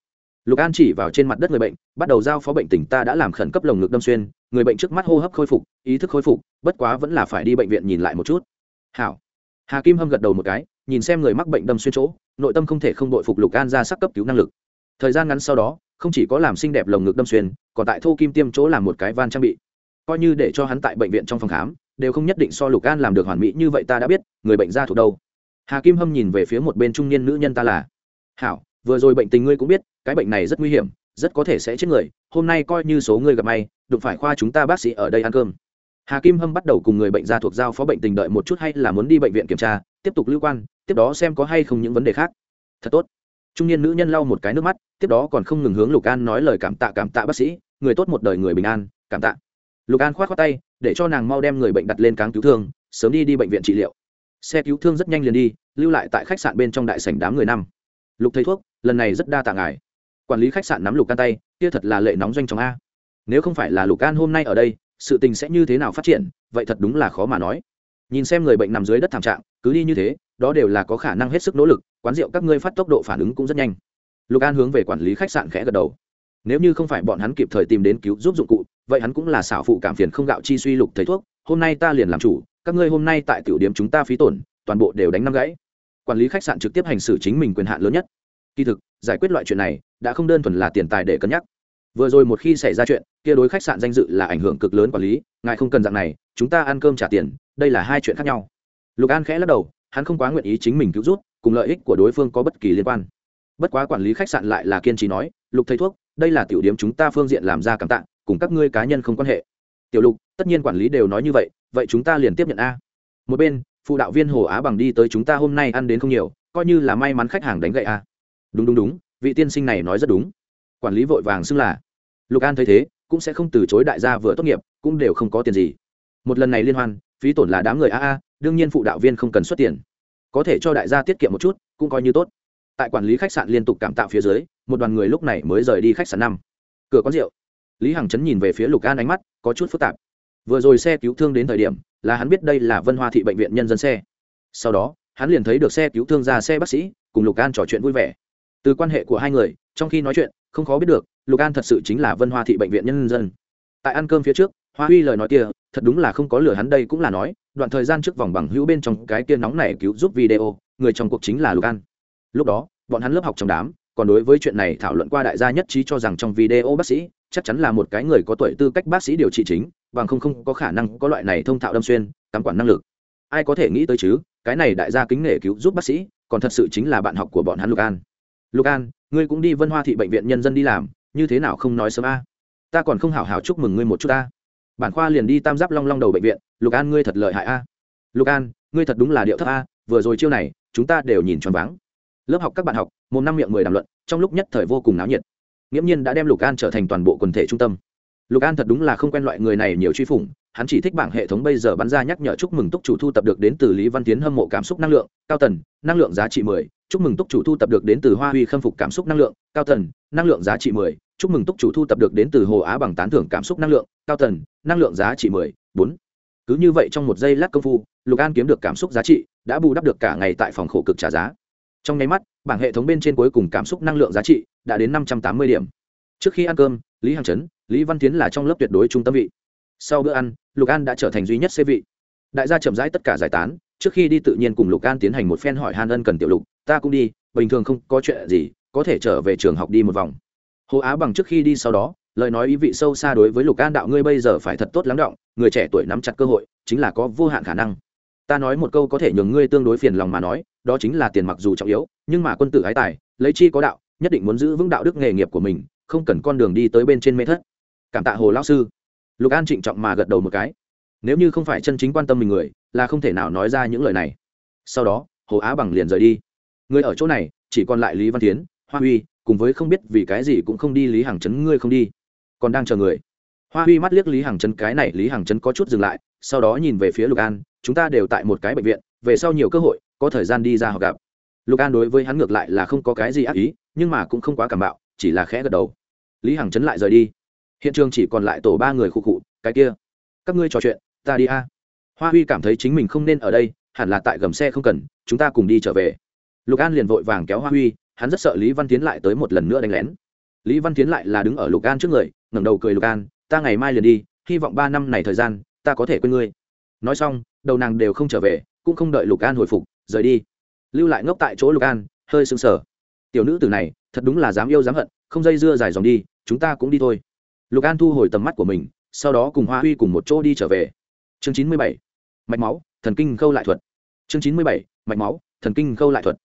Lục an chỉ vào trên mặt đất người bệnh, bắt đầu giao phó bệnh tình ta đã làm khẩn cấp lồng ngực đâm xuyên, người bệnh trước mắt hô hấp khôi phục, ý thức khôi phục, bất quá vẫn là phải đi bệnh viện nhìn lại một chút. Hảo. Hà kim hâm gật đầu một cái, nhìn xem người mắc bệnh đâm xuyên chỗ, nội tâm không thể không đội phục lục an ra sắc cấp cứu năng lực. Thời gian ngắn sau đó, không chỉ có làm xinh đẹp lồng ngực đâm xuyên, còn tại thô kim tiêm chỗ làm một cái van trang bị coi như để cho hắn tại bệnh viện trong phòng khám, đều không nhất định so lục an làm được hoàn mỹ như vậy ta đã biết, người bệnh ra thuộc đâu. Hà kim hâm nhìn về phía một bên trung niên nữ nhân ta là, hảo, vừa rồi bệnh tình ngươi cũng biết, cái bệnh này rất nguy hiểm, rất có thể sẽ chết người, hôm nay coi như số người gặp may, đụng phải khoa chúng ta bác sĩ ở đây ăn cơm. Hà kim hâm bắt đầu cùng người bệnh ra thuộc giao phó bệnh tình đợi một chút hay là muốn đi bệnh viện kiểm tra, tiếp tục lưu quan, tiếp đó xem có hay không những vấn đề khác. Thật tốt. Trung niên nữ nhân lau một cái nước mắt, tiếp đó còn không ngừng hướng lục an nói lời cảm tạ cảm tạ bác sĩ, người tốt một đời người bình an, cảm tạ lục an k h o á t tay, để cho nàng mau đem người bệnh đặt lên cáng cứu thương, sớm đi đi bệnh viện trị liệu. Xe cứu thương rất nhanh liền đi, lưu lại tại khách sạn bên trong đại sảnh đám người năm. Lục thầy thuốc, lần này rất đa tạ ngài. Quản lý khách sạn nắm lục an tay, kia thật là lệ nóng doanh trong a. Nếu không phải là lục an hôm nay ở đây, sự tình sẽ như thế nào phát triển, vậy thật đúng là khó mà nói. Nhìn xem người bệnh nằm dưới đất thảm trạng, cứ đi như thế, đó đều là có khả năng hết sức nỗ lực, quán rượu các ngươi phát tốc độ phản ứng cũng rất nhanh. Lục an hướng về quản lý khách sạn khẽ gật đầu nếu như không phải bọn hắn kịp thời tìm đến cứu giúp dụng cụ, vậy hắn cũng là xảo phụ cảm phiền không gạo chi suy lục thầy thuốc, hôm nay ta liền làm chủ, các ngươi hôm nay tại tiểu điểm chúng ta phí tổn, toàn bộ đều đánh năm gãy. Quản lý khách sạn trực tiếp hành xử chính mình quyền hạn lớn nhất. Kỳ thực, giải quyết loại chuyện này, đã không đơn thuần là tiền tài để cân nhắc. Vừa rồi một khi xảy ra chuyện, kia đối khách sạn danh dự là ảnh hưởng cực lớn quản lý, ngài không cần dạng này, chúng ta ăn cơm trả tiền, đây là hai chuyện khác nhau. Lục an khẽ lắc đầu, hắn không quá nguyện ý chính mình cứu rút cùng lợi ích của đối phương có bất kỳ liên quan. Bất quá quản lý khách sạn lại là kiên trì nói, lục thầy thuốc đây là tiểu điểm chúng ta phương diện làm ra cảm tạ, cùng các ngươi cá nhân không quan hệ. Tiểu lục, tất nhiên quản lý đều nói như vậy vậy chúng ta liền tiếp nhận a. Một bên, phụ đạo viên hồ á bằng đi tới chúng ta hôm nay ăn đến không nhiều, coi như là may mắn khách hàng đánh gậy a. Đúng đúng đúng, vị tiên sinh này nói rất đúng. Quản lý vội vàng xưng là. Lục an thấy thế, cũng sẽ không từ chối đại gia vừa tốt nghiệp, cũng đều không có tiền gì. Một lần này liên hoan, phí tổn là đám người a a, đương nhiên phụ đạo viên không cần xuất tiền. Có thể cho đại gia tiết kiệm một chút, cũng coi như tốt tại quản lý khách sạn liên tục cảm tạo phía dưới, một đoàn người lúc này mới rời đi khách sạn năm. Cửa quán rượu. Lý hằng chấn nhìn về phía lục an ánh mắt có chút phức tạp. Vừa rồi xe cứu thương đến thời điểm, là hắn biết đây là vân hoa thị bệnh viện nhân dân xe. Sau đó, hắn liền thấy được xe cứu thương ra xe bác sĩ, cùng lục an trò chuyện vui vẻ. Từ quan hệ của hai người, trong khi nói chuyện, không khó biết được, lục an thật sự chính là vân hoa thị bệnh viện nhân dân. Tại ăn cơm phía trước, hoa huy lời nói kia, thật đúng là không có lửa hắn đây cũng là nói, đoạn thời gian trước vòng bằng hữu bên trong cái kia nóng này cứu giúp video, người trong cuộc chính là lục an lúc đó, bọn hắn lớp học trong đám, còn đối với chuyện này thảo luận qua đại gia nhất trí cho rằng trong video bác sĩ chắc chắn là một cái người có tuổi tư cách bác sĩ điều trị chính, bằng không không có khả năng có loại này thông thạo đâm xuyên, cắm quản năng lực. Ai có thể nghĩ tới chứ, cái này đại gia kính nể cứu giúp bác sĩ, còn thật sự chính là bạn học của bọn hắn lục an. Lục an, ngươi cũng đi vân hoa thị bệnh viện nhân dân đi làm, như thế nào không nói sớm a? Ta còn không hảo hảo chúc mừng ngươi một chút ta. Bản khoa liền đi tam giáp long long đầu bệnh viện, lục an ngươi thật lợi hại a. Lục an, ngươi thật đúng là điệu thấp a, vừa rồi chiêu này, chúng ta đều nhìn choáng váng lớp học các bạn học một năm miệng mười đàm luận, trong lúc nhất thời vô cùng náo nhiệt. Nghiễm nhiên đã đem lục an trở thành toàn bộ quần thể trung tâm. Lục an thật đúng là không quen loại người này nhiều truy phủng, hắn chỉ thích bảng hệ thống bây giờ bắn ra nhắc nhở chúc mừng túc chủ thu tập được đến từ lý văn tiến hâm mộ cảm xúc năng lượng, cao tần, năng lượng giá trị mười, chúc mừng túc chủ thu tập được đến từ hoa huy khâm phục cảm xúc năng lượng, cao tần, năng lượng giá trị mười, chúc mừng túc chủ thu tập được đến từ hồ á bằng tán thưởng cảm xúc năng lượng, cao tần, năng lượng giá trị mười, bốn. Cứ như vậy trong một giây lát công phu, lục an kiếm được cảm xúc giá trị, đã bù đắp được cả ngày tại phòng khổ cực trả giá trong nháy mắt, bảng hệ thống bên trên cuối cùng cảm xúc năng lượng giá trị đã đến năm trăm tám mươi điểm. Trước khi ăn cơm, lý hằng trấn, lý văn tiến là trong lớp tuyệt đối trung tâm vị. Sau bữa ăn, lục an đã trở thành duy nhất xê vị. Đại gia chậm rãi tất cả giải tán, trước khi đi tự nhiên cùng lục an tiến hành một phen hỏi han ân cần tiểu lục, ta cũng đi, bình thường không có chuyện gì, có thể trở về trường học đi một vòng. Hồ á bằng trước khi đi sau đó, lời nói ý vị sâu xa đối với lục an đạo, ngươi bây giờ phải thật tốt lắng động, người trẻ tuổi nắm chặt cơ hội, chính là có vô hạn khả năng. Ta nói một câu có thể nhường ngươi tương đối phiền lòng mà nói đó chính là tiền mặc dù trọng yếu, nhưng mà quân tử ái tài, lấy chi có đạo, nhất định muốn giữ vững đạo đức nghề nghiệp của mình, không cần con đường đi tới bên trên mê thất. Cảm tạ hồ lão sư. Lục an trịnh trọng mà gật đầu một cái. Nếu như không phải chân chính quan tâm mình người, là không thể nào nói ra những lời này. Sau đó, hồ á bằng liền rời đi. Người ở chỗ này, chỉ còn lại lý văn tiến hoa huy, cùng với không biết vì cái gì cũng không đi lý hằng chấn ngươi không đi. Còn đang chờ người. Hoa huy mắt liếc lý hằng chấn cái này lý hằng chấn có chút dừng lại, sau đó nhìn về phía lục an, chúng ta đều tại một cái bệnh viện, về sau nhiều cơ hội có thời gian đi ra họ gặp. Lục an đối với hắn ngược lại là không có cái gì ác ý, nhưng mà cũng không quá cảm bạo, chỉ là khẽ gật đầu. Lý hằng chấn lại rời đi. Hiện trường chỉ còn lại tổ ba người khu cụ cái kia. Các ngươi trò chuyện, ta đi a. Hoa huy cảm thấy chính mình không nên ở đây, hẳn là tại gầm xe không cần, chúng ta cùng đi trở về. Lục an liền vội vàng kéo hoa huy, hắn rất sợ lý văn tiến lại tới một lần nữa đánh lén. Lý văn tiến lại là đứng ở lục an trước người, ngẩng đầu cười lục an, ta ngày mai liền đi, hy vọng ba năm này thời gian, ta có thể quên ngươi. Nói xong, đầu nàng đều không trở về, cũng không đợi lục an hồi phục rời đi. Lưu lại ngốc tại chỗ lục an, hơi sững sờ. Tiểu nữ tử này, thật đúng là dám yêu dám hận, không dây dưa dài dòng đi, chúng ta cũng đi thôi. Lục an thu hồi tầm mắt của mình, sau đó cùng hoa huy cùng một chỗ đi trở về. Chương chín mươi bảy, mạch máu, thần kinh khâu lại thuật. Chương chín mươi bảy, mạch máu, thần kinh khâu lại thuật.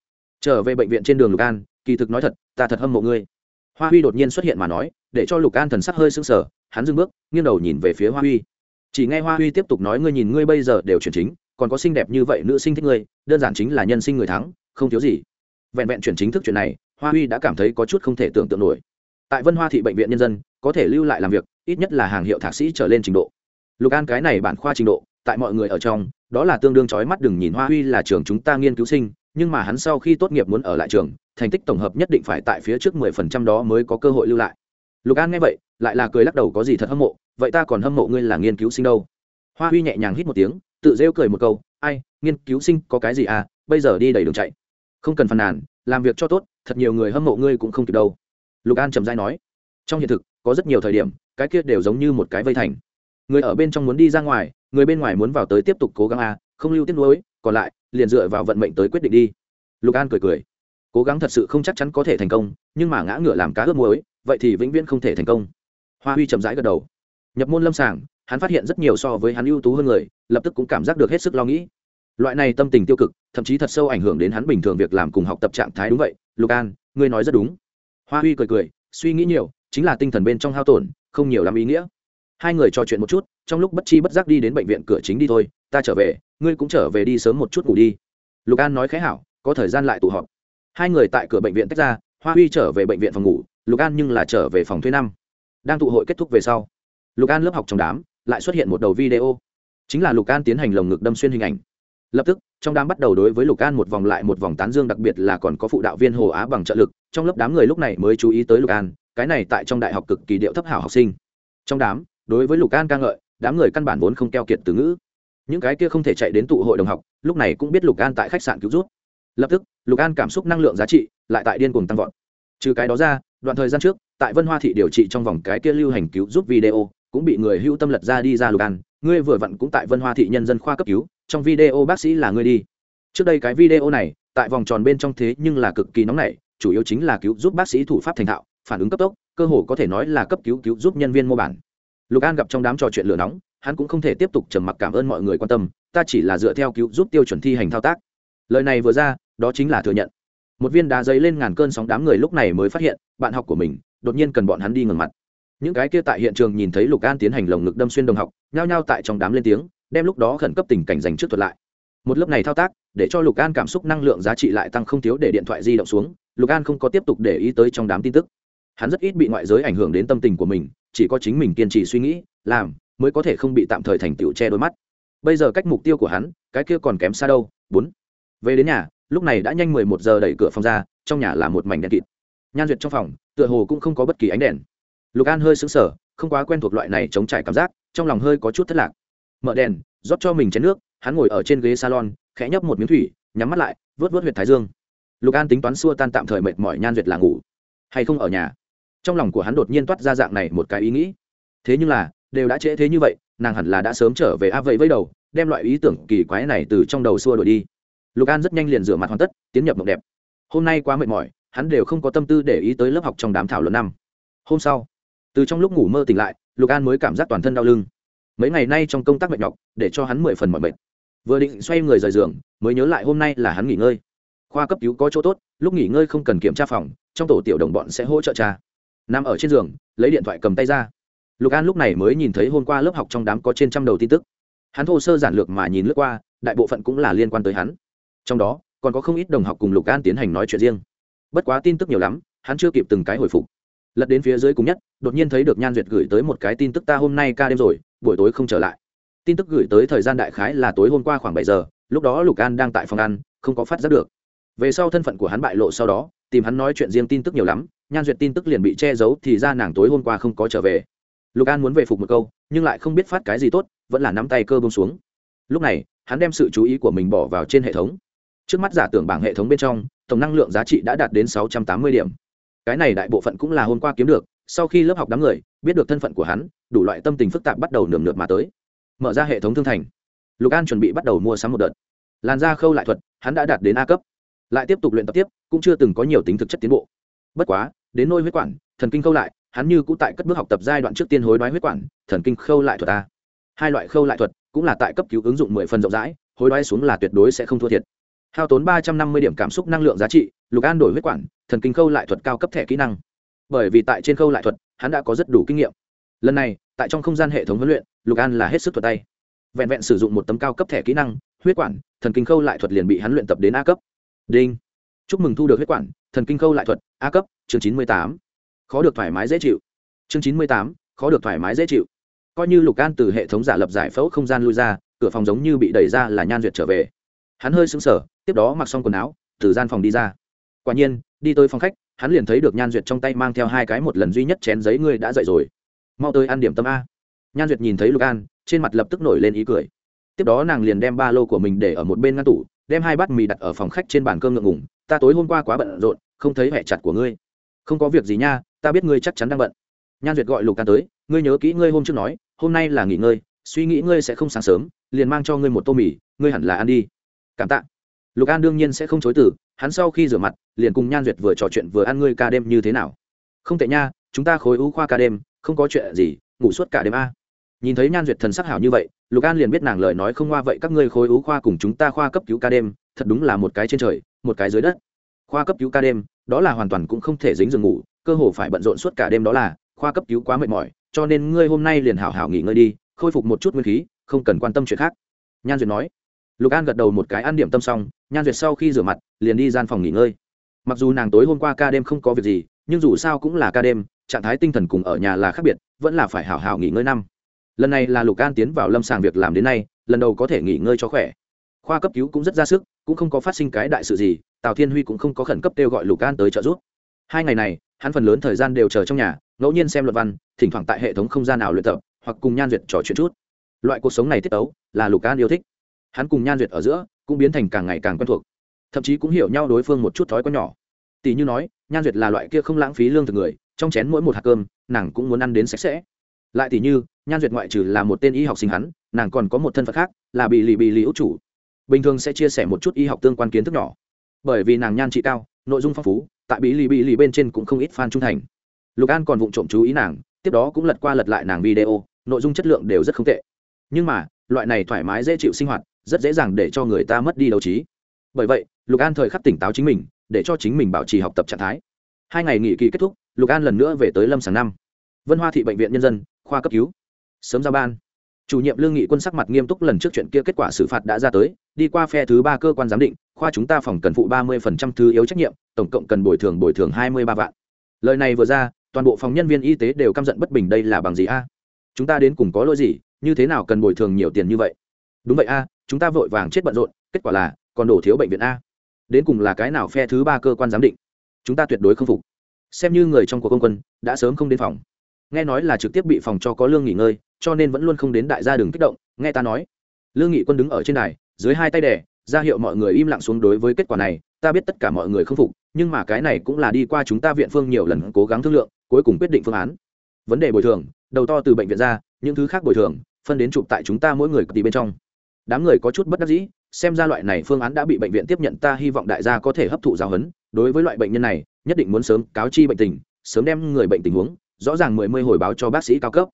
Trở về bệnh viện trên đường lục an, kỳ thực nói thật, ta thật hâm mộ ngươi. Hoa huy đột nhiên xuất hiện mà nói, để cho lục an thần sắc hơi sưng sờ, hắn dưng bước, nghiêng đầu nhìn về phía hoa huy. Chỉ nghe hoa huy tiếp tục nói, ngươi nhìn ngươi bây giờ đều chuyển chính còn có xinh đẹp như vậy nữ sinh thích ngươi, đơn giản chính là nhân sinh người thắng, không thiếu gì. Vẹn vẹn chuyển chính thức chuyện này, hoa huy đã cảm thấy có chút không thể tưởng tượng nổi. Tại vân hoa thị bệnh viện nhân dân, có thể lưu lại làm việc, ít nhất là hàng hiệu thạc sĩ trở lên trình độ. Lục an cái này bản khoa trình độ, tại mọi người ở trong, đó là tương đương trói mắt đừng nhìn hoa huy là trường chúng ta nghiên cứu sinh, nhưng mà hắn sau khi tốt nghiệp muốn ở lại trường, thành tích tổng hợp nhất định phải tại phía trước mười phần trăm đó mới có cơ hội lưu lại. Lục an nghe vậy, lại là cười lắc đầu có gì thật hâm mộ, vậy ta còn hâm mộ ngươi là nghiên cứu sinh đâu. Hoa huy nhẹ nhàng hít một tiếng tự rêu cười một câu, ai, nghiên cứu sinh có cái gì à bây giờ đi đầy đường chạy. Không cần phàn nàn, làm việc cho tốt, thật nhiều người hâm mộ ngươi cũng không kịp đâu. Lục an trầm dai nói. Trong hiện thực, có rất nhiều thời điểm, cái kia đều giống như một cái vây thành. Người ở bên trong muốn đi ra ngoài, người bên ngoài muốn vào tới tiếp tục cố gắng à không lưu tiết nối còn lại, liền dựa vào vận mệnh tới quyết định đi. Lục an cười cười. Cố gắng thật sự không chắc chắn có thể thành công, nhưng mà ngã ngựa làm cá ướp muối, vậy thì vĩnh viễn không thể thành công. Hoa huy chậm rãi gật đầu. Nhập môn lâm sàng, hắn phát hiện rất nhiều so với hắn ưu tú hơn người lập tức cũng cảm giác được hết sức lo nghĩ. Loại này tâm tình tiêu cực, thậm chí thật sâu ảnh hưởng đến hắn bình thường việc làm cùng học tập trạng thái, đúng vậy, lục an, ngươi nói rất đúng. Hoa huy cười cười, suy nghĩ nhiều, chính là tinh thần bên trong hao tổn, không nhiều lắm ý nghĩa. Hai người trò chuyện một chút, trong lúc bất chi bất giác đi đến bệnh viện cửa chính đi thôi, ta trở về, ngươi cũng trở về đi sớm một chút ngủ đi. Lục an nói khẽ hảo, có thời gian lại tụ họp. Hai người tại cửa bệnh viện tách ra, hoa huy trở về bệnh viện phòng ngủ, lục an nhưng là trở về phòng thuê năm. Đang tụ hội kết thúc về sau, lục an lớp học trong đám, lại xuất hiện một đầu video chính là lục an tiến hành lồng ngực đâm xuyên hình ảnh lập tức trong đám bắt đầu đối với lục an một vòng lại một vòng tán dương đặc biệt là còn có phụ đạo viên hồ á bằng trợ lực trong lớp đám người lúc này mới chú ý tới lục an cái này tại trong đại học cực kỳ điệu thấp hảo học sinh trong đám đối với lục an ca ngợi đám người căn bản vốn không keo kiệt từ ngữ những cái kia không thể chạy đến tụ hội đồng học lúc này cũng biết lục an tại khách sạn cứu rút lập tức lục an cảm xúc năng lượng giá trị lại tại điên cuồng tăng vọt trừ cái đó ra đoạn thời gian trước tại vân hoa thị điều trị trong vòng cái kia lưu hành cứu giúp video cũng bị người hưu tâm lật ra đi ra lục an ngươi vừa vặn cũng tại vân hoa thị nhân dân khoa cấp cứu, trong video bác sĩ là ngươi đi. Trước đây cái video này, tại vòng tròn bên trong thế nhưng là cực kỳ nóng nảy, chủ yếu chính là cứu giúp bác sĩ thủ pháp thành thạo, phản ứng cấp tốc, cơ hồ có thể nói là cấp cứu cứu giúp nhân viên mô bản. Lục an gặp trong đám trò chuyện lửa nóng, hắn cũng không thể tiếp tục trầm mặc cảm ơn mọi người quan tâm, ta chỉ là dựa theo cứu giúp tiêu chuẩn thi hành thao tác. Lời này vừa ra, đó chính là thừa nhận. Một viên đá giấy lên ngàn cơn sóng đám người lúc này mới phát hiện, bạn học của mình đột nhiên cần bọn hắn đi ngừng mặt những cái kia tại hiện trường nhìn thấy lục an tiến hành lồng ngực đâm xuyên đồng học, nhao nhao tại trong đám lên tiếng, đem lúc đó khẩn cấp tình cảnh dành trước thuật lại. Một lớp này thao tác, để cho lục an cảm xúc năng lượng giá trị lại tăng không thiếu để điện thoại di động xuống, lục an không có tiếp tục để ý tới trong đám tin tức. Hắn rất ít bị ngoại giới ảnh hưởng đến tâm tình của mình, chỉ có chính mình kiên trì suy nghĩ, làm, mới có thể không bị tạm thời thành tựu che đôi mắt. Bây giờ cách mục tiêu của hắn, cái kia còn kém xa đâu, bốn. Về đến nhà, lúc này đã nhanh mười một giờ đẩy cửa phòng ra, trong nhà là một mảnh đèn kịt. Nhan duyệt trong phòng, tựa hồ cũng không có bất kỳ ánh đèn lục an hơi sững sờ, không quá quen thuộc loại này chống trải cảm giác, trong lòng hơi có chút thất lạc. Mở đèn, rót cho mình chén nước, hắn ngồi ở trên ghế salon, khẽ nhấp một miếng thủy, nhắm mắt lại, vớt vớt huyệt thái dương. Lục an tính toán xua tan tạm thời mệt mỏi nhan duyệt là ngủ. Hay không ở nhà? Trong lòng của hắn đột nhiên toát ra dạng này một cái ý nghĩ. Thế nhưng là, đều đã trễ thế như vậy, nàng hẳn là đã sớm trở về a vậy với đầu, đem loại ý tưởng kỳ quái này từ trong đầu xua đổi đi. Lục an rất nhanh liền rửa mặt hoàn tất, tiến nhập mộng đẹp. Hôm nay quá mệt mỏi, hắn đều không có tâm tư để ý tới lớp học trong đám thảo luận năm. Hôm sau từ trong lúc ngủ mơ tỉnh lại, lục an mới cảm giác toàn thân đau lưng. Mấy ngày nay trong công tác mệt nhọc, để cho hắn mười phần mọi mệt. Vừa định xoay người rời giường, mới nhớ lại hôm nay là hắn nghỉ ngơi. Khoa cấp cứu có chỗ tốt, lúc nghỉ ngơi không cần kiểm tra phòng, trong tổ tiểu đồng bọn sẽ hỗ trợ cha. Nằm ở trên giường, lấy điện thoại cầm tay ra. Lục an lúc này mới nhìn thấy hôm qua lớp học trong đám có trên trăm đầu tin tức. Hắn thô sơ giản lược mà nhìn lướt qua, đại bộ phận cũng là liên quan tới hắn. Trong đó, còn có không ít đồng học cùng lục an tiến hành nói chuyện riêng. Bất quá tin tức nhiều lắm, hắn chưa kịp từng cái hồi phục lật đến phía dưới cùng nhất, đột nhiên thấy được nhan duyệt gửi tới một cái tin tức ta hôm nay ca đêm rồi, buổi tối không trở lại. Tin tức gửi tới thời gian đại khái là tối hôm qua khoảng bảy giờ, lúc đó lục an đang tại phòng ăn, không có phát giác được. Về sau thân phận của hắn bại lộ sau đó, tìm hắn nói chuyện riêng tin tức nhiều lắm, nhan duyệt tin tức liền bị che giấu thì ra nàng tối hôm qua không có trở về. Lục an muốn về phục một câu, nhưng lại không biết phát cái gì tốt, vẫn là nắm tay cơ bông xuống. Lúc này, hắn đem sự chú ý của mình bỏ vào trên hệ thống. Trước mắt giả tưởng bảng hệ thống bên trong, tổng năng lượng giá trị đã đạt đến sáu trăm tám mươi điểm cái này đại bộ phận cũng là hôm qua kiếm được, sau khi lớp học đám người, biết được thân phận của hắn, đủ loại tâm tình phức tạp bắt đầu nườm nượp mà tới. Mở ra hệ thống thương thành. Lục an chuẩn bị bắt đầu mua sắm một đợt. Làn da khâu lại thuật, hắn đã đạt đến a cấp. Lại tiếp tục luyện tập tiếp, cũng chưa từng có nhiều tính thực chất tiến bộ. Bất quá, đến nôi huyết quản, thần kinh khâu lại, hắn như cũng tại cất bước học tập giai đoạn trước tiên hối đoái huyết quản, thần kinh khâu lại thuật a. Hai loại khâu lại thuật, cũng là tại cấp cứu ứng dụng mười phần rộng rãi, hối đoái xuống là tuyệt đối sẽ không thua thiệt. Hao tốn ba trăm năm mươi điểm cảm xúc năng lượng giá trị, lục an đổi huyết quản thần kinh khâu lại thuật cao cấp thẻ kỹ năng. Bởi vì tại trên khâu lại thuật, hắn đã có rất đủ kinh nghiệm. Lần này, tại trong không gian hệ thống huấn luyện, lục an là hết sức thuật tay. Vẹn vẹn sử dụng một tấm cao cấp thẻ kỹ năng, huyết quản, thần kinh khâu lại thuật liền bị hắn luyện tập đến a cấp. Đinh. Chúc mừng thu được huyết quản, thần kinh khâu lại thuật, a cấp, chương chín mươi tám. Khó được thoải mái dễ chịu. Chương chín mươi tám, khó được thoải mái dễ chịu. Coi như lục an từ hệ thống giả lập giải phẫu không gian lui ra, cửa phòng giống như bị đẩy ra là nhan duyệt trở về. Hắn hơi sững sờ, tiếp đó mặc xong quần áo, từ gian phòng đi ra. Quả nhiên đi tới phòng khách, hắn liền thấy được nhan duyệt trong tay mang theo hai cái một lần duy nhất chén giấy ngươi đã dậy rồi. Mau tới ăn điểm tâm a. Nhan duyệt nhìn thấy lục an, trên mặt lập tức nổi lên ý cười. Tiếp đó nàng liền đem ba lô của mình để ở một bên ngăn tủ, đem hai bát mì đặt ở phòng khách trên bàn cơm ngượng ngủng ta tối hôm qua quá bận rộn, không thấy vẻ chặt của ngươi. Không có việc gì nha, ta biết ngươi chắc chắn đang bận. Nhan duyệt gọi lục an tới, ngươi nhớ kỹ ngươi hôm trước nói, hôm nay là nghỉ ngơi, suy nghĩ ngươi sẽ không sáng sớm, liền mang cho ngươi một tô mì, ngươi hẳn là ăn đi. Cảm tạ. Lục an đương nhiên sẽ không chối từ hắn sau khi rửa mặt, liền cùng nhan duyệt vừa trò chuyện vừa ăn ngươi ca đêm như thế nào. Không tệ nha, chúng ta khối ưu khoa ca đêm, không có chuyện gì, ngủ suốt cả đêm a. Nhìn thấy nhan duyệt thần sắc hảo như vậy, lục an liền biết nàng lời nói không qua vậy các ngươi khối ưu khoa cùng chúng ta khoa cấp cứu ca đêm, thật đúng là một cái trên trời, một cái dưới đất. Khoa cấp cứu ca đêm, đó là hoàn toàn cũng không thể dính giường ngủ, cơ hồ phải bận rộn suốt cả đêm đó là, khoa cấp cứu quá mệt mỏi, cho nên ngươi hôm nay liền hảo hảo nghỉ ngơi đi, khôi phục một chút nguyên khí, không cần quan tâm chuyện khác. Nhan duyệt nói lục an gật đầu một cái ăn điểm tâm xong, nhan duyệt sau khi rửa mặt, liền đi gian phòng nghỉ ngơi. Mặc dù nàng tối hôm qua ca đêm không có việc gì, nhưng dù sao cũng là ca đêm, trạng thái tinh thần cùng ở nhà là khác biệt, vẫn là phải hảo hảo nghỉ ngơi năm. Lần này là lục an tiến vào lâm sàng việc làm đến nay, lần đầu có thể nghỉ ngơi cho khỏe. Khoa cấp cứu cũng rất ra sức, cũng không có phát sinh cái đại sự gì, tào thiên huy cũng không có khẩn cấp kêu gọi lục an tới trợ giúp. Hai ngày này, hắn phần lớn thời gian đều chờ trong nhà, ngẫu nhiên xem luật văn, thỉnh thoảng tại hệ thống không gian nào luyện tập, hoặc cùng nhan duyệt trò chuyện chút. Loại cuộc sống này tiết tấu là lục an yêu thích hắn cùng nhan duyệt ở giữa cũng biến thành càng ngày càng quen thuộc. Thậm chí cũng hiểu nhau đối phương một chút thói quen nhỏ. Tỷ như nói, nhan duyệt là loại kia không lãng phí lương thực người, trong chén mỗi một hạt cơm, nàng cũng muốn ăn đến sạch sẽ. Lại tỷ như, nhan duyệt ngoại trừ là một tên y học sinh hắn, nàng còn có một thân phận khác, là bị lì bị lì út chủ. Bình thường sẽ chia sẻ một chút y học tương quan kiến thức nhỏ. Bởi vì nàng nhan trị cao, nội dung phong phú, tại bị lì bị lì bên trên cũng không ít fan trung thành. Lục an còn vụng trộm chú ý nàng, tiếp đó cũng lật qua lật lại nàng video, nội dung chất lượng đều rất không tệ. Nhưng mà, loại này thoải mái dễ chịu sinh hoạt rất dễ dàng để cho người ta mất đi đấu trí. Bởi vậy, lục an thời khắc tỉnh táo chính mình, để cho chính mình bảo trì học tập trạng thái. Hai ngày nghỉ kỳ kết thúc, lục an lần nữa về tới lâm sàng năm. Vân hoa thị bệnh viện nhân dân, khoa cấp cứu. Sớm giao ban. Chủ nhiệm lương nghị quân sắc mặt nghiêm túc lần trước chuyện kia kết quả xử phạt đã ra tới, đi qua phe thứ ba cơ quan giám định, khoa chúng ta phòng cần phụ ba mươi phần trăm thứ yếu trách nhiệm, tổng cộng cần bồi thường bồi thường hai mươi ba vạn. Lời này vừa ra, toàn bộ phòng nhân viên y tế đều căm giận bất bình đây là bằng gì a? Chúng ta đến cùng có lỗi gì, như thế nào cần bồi thường nhiều tiền như vậy? Đúng vậy a chúng ta vội vàng chết bận rộn, kết quả là còn đổ thiếu bệnh viện a. Đến cùng là cái nào phe thứ ba cơ quan giám định? Chúng ta tuyệt đối không phục. Xem như người trong cuộc công quân, đã sớm không đến phòng. Nghe nói là trực tiếp bị phòng cho có lương nghỉ ngơi, cho nên vẫn luôn không đến đại gia đường kích động, nghe ta nói. Lương nghị quân đứng ở trên đài, dưới hai tay đẻ ra hiệu mọi người im lặng xuống đối với kết quả này, ta biết tất cả mọi người không phục, nhưng mà cái này cũng là đi qua chúng ta viện phương nhiều lần cố gắng thương lượng, cuối cùng quyết định phương án. Vấn đề bồi thường, đầu to từ bệnh viện ra, những thứ khác bồi thường, phân đến chụp tại chúng ta mỗi người tì bên trong đám người có chút bất đắc dĩ, xem ra loại này phương án đã bị bệnh viện tiếp nhận, ta hy vọng đại gia có thể hấp thụ giáo huấn. Đối với loại bệnh nhân này, nhất định muốn sớm cáo chi bệnh tình, sớm đem người bệnh tình huống, rõ ràng mười mươi hồi báo cho bác sĩ cao cấp.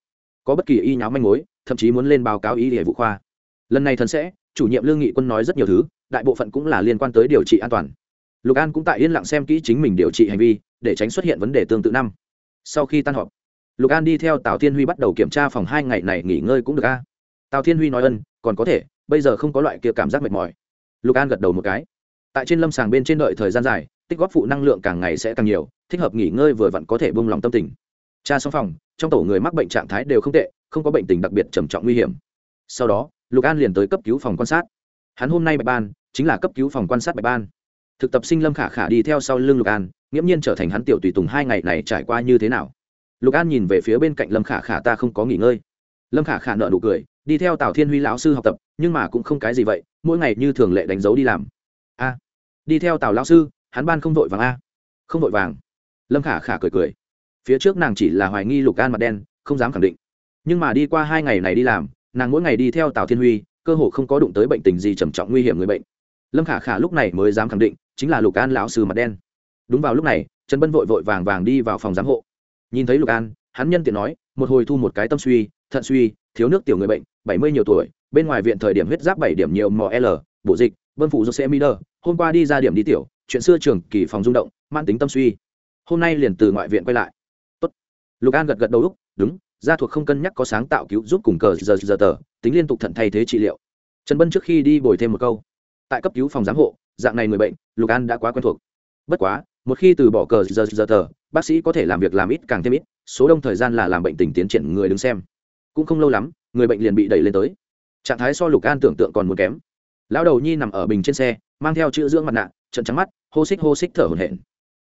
Có bất kỳ y nháo manh mối, thậm chí muốn lên báo cáo y hệ vụ khoa. Lần này thần sẽ, chủ nhiệm lương nghị quân nói rất nhiều thứ, đại bộ phận cũng là liên quan tới điều trị an toàn. Lục an cũng tại yên lặng xem kỹ chính mình điều trị hành vi, để tránh xuất hiện vấn đề tương tự năm. Sau khi tan họp, lục an đi theo tào thiên huy bắt đầu kiểm tra phòng hai ngày này nghỉ ngơi cũng được a. Tào thiên huy nói ân, còn có thể bây giờ không có loại kia cảm giác mệt mỏi. Lục an gật đầu một cái. Tại trên lâm sàng bên trên đợi thời gian dài, tích góp phụ năng lượng càng ngày sẽ càng nhiều, thích hợp nghỉ ngơi vừa vặn có thể bông lòng tâm tình. Cha xong phòng, trong tổ người mắc bệnh trạng thái đều không tệ, không có bệnh tình đặc biệt trầm trọng nguy hiểm. Sau đó, lục an liền tới cấp cứu phòng quan sát. Hắn hôm nay bạch ban, chính là cấp cứu phòng quan sát bạch ban. Thực tập sinh lâm khả khả đi theo sau lưng lục an, nghiễm nhiên trở thành hắn tiểu tùy tùng hai ngày này trải qua như thế nào. Lục an nhìn về phía bên cạnh lâm khả khả, ta không có nghỉ ngơi lâm khả khả nợ nụ cười, đi theo tào thiên huy lão sư học tập, nhưng mà cũng không cái gì vậy, mỗi ngày như thường lệ đánh dấu đi làm. A. Đi theo tào lão sư, hắn ban không vội vàng a. Không vội vàng. Lâm khả khả cười cười. Phía trước nàng chỉ là hoài nghi lục an mặt đen, không dám khẳng định. Nhưng mà đi qua hai ngày này đi làm, nàng mỗi ngày đi theo tào thiên huy, cơ hồ không có đụng tới bệnh tình gì trầm trọng nguy hiểm người bệnh. Lâm khả khả lúc này mới dám khẳng định, chính là lục an lão sư mặt đen. Đúng vào lúc này, trần bân vội vội vàng vàng đi vào phòng giám hộ. Nhìn thấy lục an hắn nhân tiện nói một hồi thu một cái tâm suy, thận suy, thiếu nước tiểu người bệnh, bảy mươi nhiều tuổi, bên ngoài viện thời điểm huyết giáp bảy điểm nhiều mò l bộ dịch bân phủ jose mider hôm qua đi ra điểm đi tiểu, chuyện xưa trường kỳ phòng rung động mang tính tâm suy. Hôm nay liền từ ngoại viện quay lại. Tốt. lục an gật gật đầu lúc, đúng, gia thuộc không cân nhắc có sáng tạo cứu giúp cùng cờ giờ giờ tờ, tính liên tục thận thay thế trị liệu. Trần bân trước khi đi bồi thêm một câu. Tại cấp cứu phòng giám hộ, dạng này người bệnh, lục an đã quá quen thuộc. Bất quá, một khi từ bỏ cờ giờ giờ tờ, bác sĩ có thể làm việc làm ít càng thêm ít số đông thời gian là làm bệnh tình tiến triển người đứng xem. Cũng không lâu lắm, người bệnh liền bị đẩy lên tới. Trạng thái so lục an tưởng tượng còn muốn kém. Lão đầu nhi nằm ở bình trên xe, mang theo chữ dưỡng mặt nạ trận trắng mắt, hô xích hô xích thở hổn hển.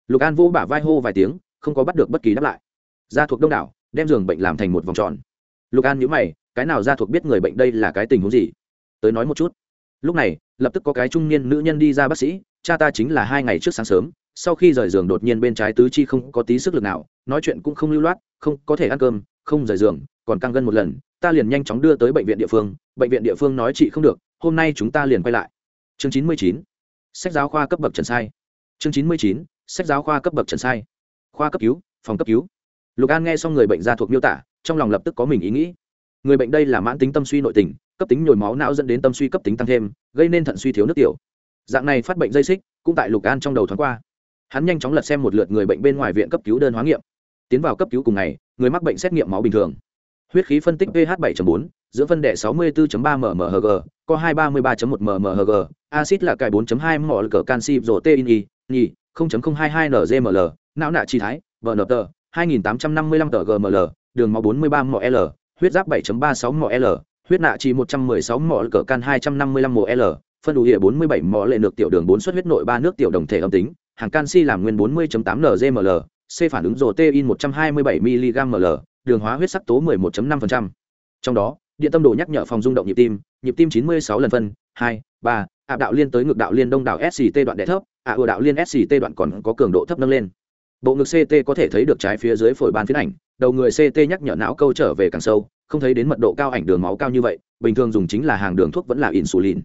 Lục an vô bả vai hô vài tiếng, không có bắt được bất kỳ đáp lại. Gia thuộc đông đảo, đem giường bệnh làm thành một vòng tròn. Lục an nhữ mày, cái nào gia thuộc biết người bệnh đây là cái tình huống gì? Tới nói một chút. Lúc này, lập tức có cái trung niên nữ nhân đi ra bác sĩ, cha ta chính là hai ngày trước sáng sớm, sau khi rời giường đột nhiên bên trái tứ chi không có tí sức lực nào nói chuyện cũng không lưu loát, không có thể ăn cơm, không rời giường, còn căng gân một lần, ta liền nhanh chóng đưa tới bệnh viện địa phương, bệnh viện địa phương nói chị không được, hôm nay chúng ta liền quay lại. Chương chín mươi chín, sách giáo khoa cấp bậc trần sai. Chương chín mươi chín, sách giáo khoa cấp bậc trần sai. Khoa cấp cứu, phòng cấp cứu. Lục an nghe xong người bệnh ra thuộc miêu tả, trong lòng lập tức có mình ý nghĩ. Người bệnh đây là mãn tính tâm suy nội tình, cấp tính nhồi máu não dẫn đến tâm suy cấp tính tăng thêm, gây nên thận suy thiếu nước tiểu. Dạng này phát bệnh dây xích, cũng tại lục an trong đầu thoáng qua. Hắn nhanh chóng lật xem một lượt người bệnh bên ngoài viện cấp cứu đơn hóa nghiệm tiến vào cấp cứu cùng ngày, người mắc bệnh xét nghiệm máu bình thường. Huyết khí phân tích ph 7 4 giữa phân đệ 64.3 mmHg có 233 1 mmHg axit là cải 4.2 mol cỡ canxi protein y nhì 0.022 nzml não nạ chi thái vnt 2855 tờ gml đường máu 43 ml huyết giáp 7.36 ml huyết nạ chi 116 mol cỡ can 255 ml phân đủ địa 47 mol lệ nước tiểu đường 4 xuất huyết nội 3 nước tiểu đồng thể âm tính, hàng canxi làm nguyên 40.8 nzml c phản ứng protein 127 mg ml đường hóa huyết sắc tố 11.5%. Trong đó, điện tâm độ nhắc nhở phòng rung động nhịp tim, nhịp tim 96 lần phân, 2, 3, ạp đạo liên tới ngược đạo liên đông đảo SCT đoạn đệ thấp, ạ ùa đạo liên SCT đoạn còn có cường độ thấp nâng lên. Bộ ngực CT có thể thấy được trái phía dưới phổi ban phiến ảnh, đầu người CT nhắc nhở não câu trở về càng sâu, không thấy đến mật độ cao ảnh đường máu cao như vậy, bình thường dùng chính là hàng đường thuốc vẫn là insulin.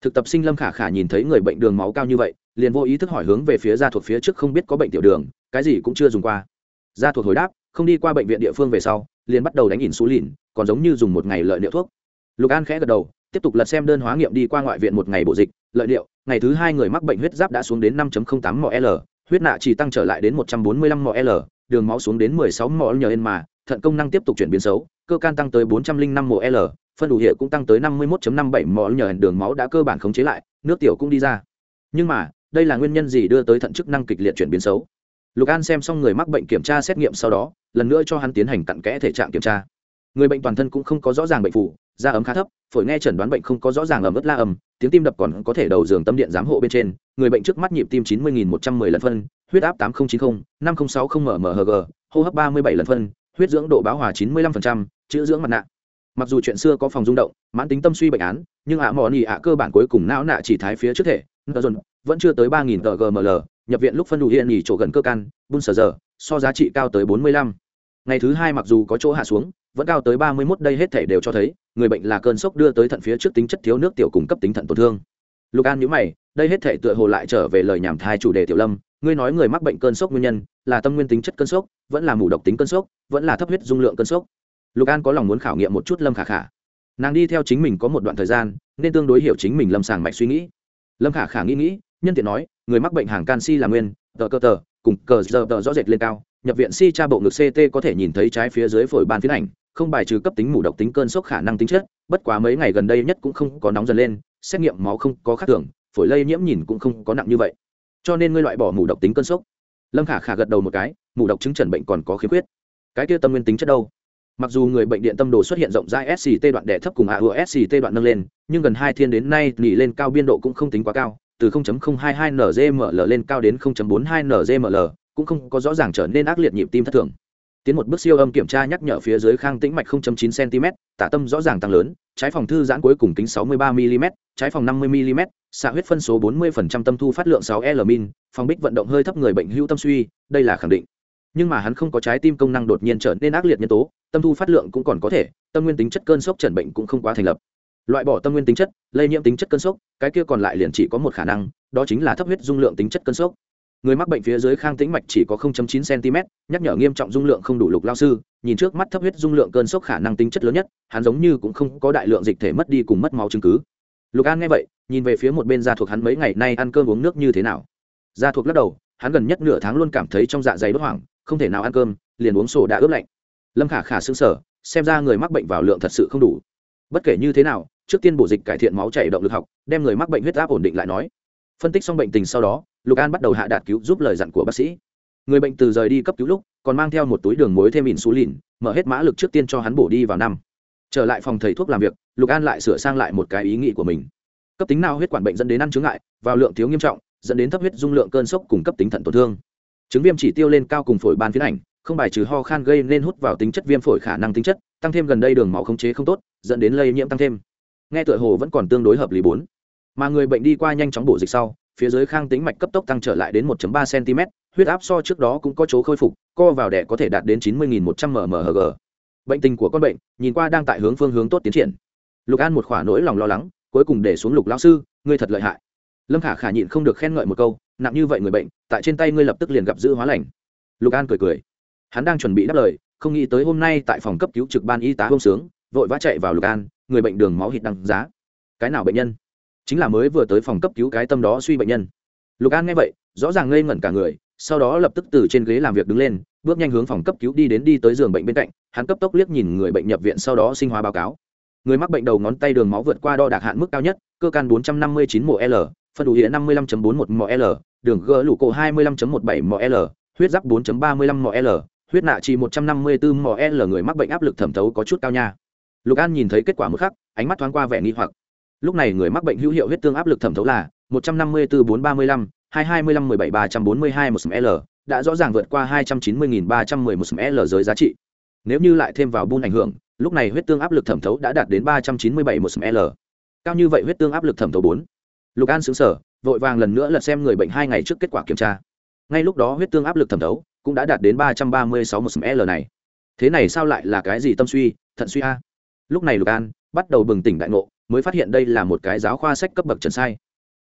Thực tập sinh Lâm Khả Khả nhìn thấy người bệnh đường máu cao như vậy, liền vô ý thức hỏi hướng về phía gia thuộc phía trước không biết có bệnh tiểu đường, cái gì cũng chưa dùng qua. Gia thuộc hồi đáp, không đi qua bệnh viện địa phương về sau liền bắt đầu đánh ỉn xú lìn còn giống như dùng một ngày lợi liệu thuốc lục an khẽ gật đầu tiếp tục lật xem đơn hóa nghiệm đi qua ngoại viện một ngày bộ dịch lợi liệu ngày thứ hai người mắc bệnh huyết giáp đã xuống đến năm tám ml huyết nạ chỉ tăng trở lại đến một trăm bốn mươi lăm ml đường máu xuống đến mười sáu ml nhờ mà thận công năng tiếp tục chuyển biến xấu cơ can tăng tới bốn trăm linh năm ml phân đủ hiệu cũng tăng tới năm mươi một năm bảy nhờ đường máu đã cơ bản khống chế lại nước tiểu cũng đi ra nhưng mà đây là nguyên nhân gì đưa tới thận chức năng kịch liệt chuyển biến xấu? Lục an xem xong người mắc bệnh kiểm tra xét nghiệm sau đó, lần nữa cho hắn tiến hành cặn kẽ thể trạng kiểm tra. Người bệnh toàn thân cũng không có rõ ràng bệnh phủ da ấm khá thấp, phổi nghe chẩn đoán bệnh không có rõ ràng ẩm ướt la ầm tiếng tim đập còn có thể đầu giường tâm điện giám hộ bên trên, người bệnh trước mắt nhịp tim chín mươi một trăm mười lần phân, huyết áp tám nghìn chín mươi năm nghìn sáu mươi mmhg hô hấp ba mươi bảy lần phân, huyết dưỡng độ báo hòa chín mươi lăm chữ dưỡng mặt nạ. Mặc dù chuyện xưa có phòng rung động, mãn tính tâm suy bệnh án, nhưng ạ mò nỉ ạ cơ bản cuối cùng não nạ chỉ thái phía trước thể vẫn chưa tới ba nghìn gml, nhập viện lúc phân đủ hiện nghỉ chỗ gần cơ can, bun sở giờ, so giá trị cao tới bốn mươi lăm. Ngày thứ hai mặc dù có chỗ hạ xuống, vẫn cao tới ba mươi mốt đây hết thể đều cho thấy, người bệnh là cơn sốc đưa tới thận phía trước tính chất thiếu nước tiểu cung cấp tính thận tổn thương. Lục an nhữ mày, đây hết thể tựa hồ lại trở về lời nhảm thai chủ đề tiểu lâm, ngươi nói người mắc bệnh cơn sốc nguyên nhân, là tâm nguyên tính chất cơn sốc, vẫn là mù độc tính cơn sốc, vẫn là thấp huyết dung lượng cơn sốc. Lục an có lòng muốn khảo nghiệm một chút lâm khả khả. Nàng đi theo chính mình có một đoạn thời gian, nên tương đối hiểu chính mình lâm sàng mạch suy nghĩ. Lâm khả khả nghĩ nghĩ nhân tiện nói, người mắc bệnh hàng canxi là nguyên, tờ cơ tờ, cùng cờ giờ tờ rõ rệt lên cao. Nhập viện si cha bộ ngực ct có thể nhìn thấy trái phía dưới phổi ban phiến ảnh, không bài trừ cấp tính mù độc tính cơn sốc khả năng tính chất, bất quá mấy ngày gần đây nhất cũng không có nóng dần lên, xét nghiệm máu không có khác thường, phổi lây nhiễm nhìn cũng không có nặng như vậy. Cho nên ngươi loại bỏ mù độc tính cơn sốc. Lâm khả khả gật đầu một cái mù độc chứng trần bệnh còn có khiếm khuyết. Cái kia tâm nguyên tính chất đâu? Mặc dù người bệnh điện tâm đồ xuất hiện rộng rãi sct đoạn đẻ thấp cùng ausct đoạn nâng lên, nhưng gần hai thiên đến nay nghỉ lên cao biên độ cũng không tính quá cao từ 0.022 nzml lên cao đến 0.42 nzml cũng không có rõ ràng trở nên ác liệt nhịp tim thất thường. Tiến một bước siêu âm kiểm tra nhắc nhở phía dưới khang tĩnh mạch 0.9 cm tả tâm rõ ràng tăng lớn, trái phòng thư giãn cuối cùng kính 63 mm trái phòng 50 mm xạ huyết phân số 40% tâm thu phát lượng 6 l min, phòng bích vận động hơi thấp người bệnh hữu tâm suy, đây là khẳng định. Nhưng mà hắn không có trái tim công năng đột nhiên trở nên ác liệt nhân tố, tâm thu phát lượng cũng còn có thể, tâm nguyên tính chất cơn sốc trần bệnh cũng không quá thành lập loại bỏ tâm nguyên tính chất, lây nhiễm tính chất cơn sốc, cái kia còn lại liền chỉ có một khả năng, đó chính là thấp huyết dung lượng tính chất cơn sốc. Người mắc bệnh phía dưới khang tĩnh mạch chỉ có 0.9 cm nhắc nhở nghiêm trọng dung lượng không đủ lục lao sư, nhìn trước mắt thấp huyết dung lượng cơn sốc khả năng tính chất lớn nhất, hắn giống như cũng không có đại lượng dịch thể mất đi cùng mất máu chứng cứ. Lục an nghe vậy, nhìn về phía một bên gia thuộc hắn mấy ngày nay ăn cơm uống nước như thế nào. Gia thuộc lắc đầu, hắn gần nhất nửa tháng luôn cảm thấy trong dạ dày đốt hoảng, không thể nào ăn cơm, liền uống sổ đã ướp lạnh. Lâm khả khả xứng sở xem ra người mắc bệnh vào lượng thật sự không đủ bất kể như thế nào, trước tiên bổ dịch cải thiện máu chảy động lực học, đem người mắc bệnh huyết áp ổn định lại nói. Phân tích xong bệnh tình sau đó, lục an bắt đầu hạ đạt cứu giúp lời dặn của bác sĩ. Người bệnh từ rời đi cấp cứu lúc, còn mang theo một túi đường muối thêm insulin, mở hết mã lực trước tiên cho hắn bổ đi vào năm. Trở lại phòng thầy thuốc làm việc, lục an lại sửa sang lại một cái ý nghĩ của mình. Cấp tính nào huyết quản bệnh dẫn đến ăn chứng ngại, vào lượng thiếu nghiêm trọng, dẫn đến thấp huyết dung lượng cơn sốc cùng cấp tính thận tổn thương. Chứng viêm chỉ tiêu lên cao cùng phổi ban phiến ảnh, không bài trừ ho khan gây nên hút vào tính chất viêm phổi khả năng tính chất tăng thêm gần đây đường máu khống chế không tốt, dẫn đến lây nhiễm tăng thêm. Nghe tựa hồ vẫn còn tương đối hợp lý bốn. Mà người bệnh đi qua nhanh chóng bổ dịch sau, phía dưới khang tính mạch cấp tốc tăng trở lại đến 1.3 cm huyết áp so trước đó cũng có chỗ khôi phục, co vào đẻ có thể đạt đến 90.100 mmHg bệnh tình của con bệnh, nhìn qua đang tại hướng phương hướng tốt tiến triển. Lục an một khỏa nỗi lòng lo lắng, cuối cùng để xuống lục lão sư, ngươi thật lợi hại. Lâm khả khả nhịn không được khen ngợi một câu, nặng như vậy người bệnh, tại trên tay ngươi lập tức liền gặp giữ hóa lành. Lục an cười cười. Hắn đang chuẩn bị đáp lời không nghĩ tới hôm nay tại phòng cấp cứu trực ban y tá hông sướng, vội vã chạy vào lục an, người bệnh đường máu hít đăng giá. Cái nào bệnh nhân? Chính là mới vừa tới phòng cấp cứu cái tâm đó suy bệnh nhân. Lục an nghe vậy, rõ ràng ngây ngẩn cả người, sau đó lập tức từ trên ghế làm việc đứng lên, bước nhanh hướng phòng cấp cứu đi đến đi tới giường bệnh bên cạnh, hắn cấp tốc liếc nhìn người bệnh nhập viện sau đó sinh hóa báo cáo. Người mắc bệnh đầu ngón tay đường máu vượt qua đo đạc hạn mức cao nhất, cơ can 459 mol, phân đủ hiện 55.41 l đường g lũ cổ 25.17 mol, huyết giáp 4.35 mol huyết nạ chỉ 154 ml e người mắc bệnh áp lực thẩm thấu có chút cao nha. Lục an nhìn thấy kết quả một khắc, ánh mắt thoáng qua vẻ nghi hoặc. Lúc này người mắc bệnh hữu hiệu huyết tương áp lực thẩm thấu là 154 435 225 17 342 một l e đã rõ ràng vượt qua 290.311 e l giới giá trị. Nếu như lại thêm vào bun ảnh hưởng, lúc này huyết tương áp lực thẩm thấu đã đạt đến 397 một l cao như vậy huyết tương áp lực thẩm thấu bốn. Lục an xứng sở vội vàng lần nữa lật xem người bệnh hai ngày trước kết quả kiểm tra. Ngay lúc đó huyết tương áp lực thẩm thấu cũng đã đạt đến 336 một l này. Thế này sao lại là cái gì tâm suy, thận suy a? Lúc này lục an bắt đầu bừng tỉnh đại ngộ, mới phát hiện đây là một cái giáo khoa sách cấp bậc trần sai.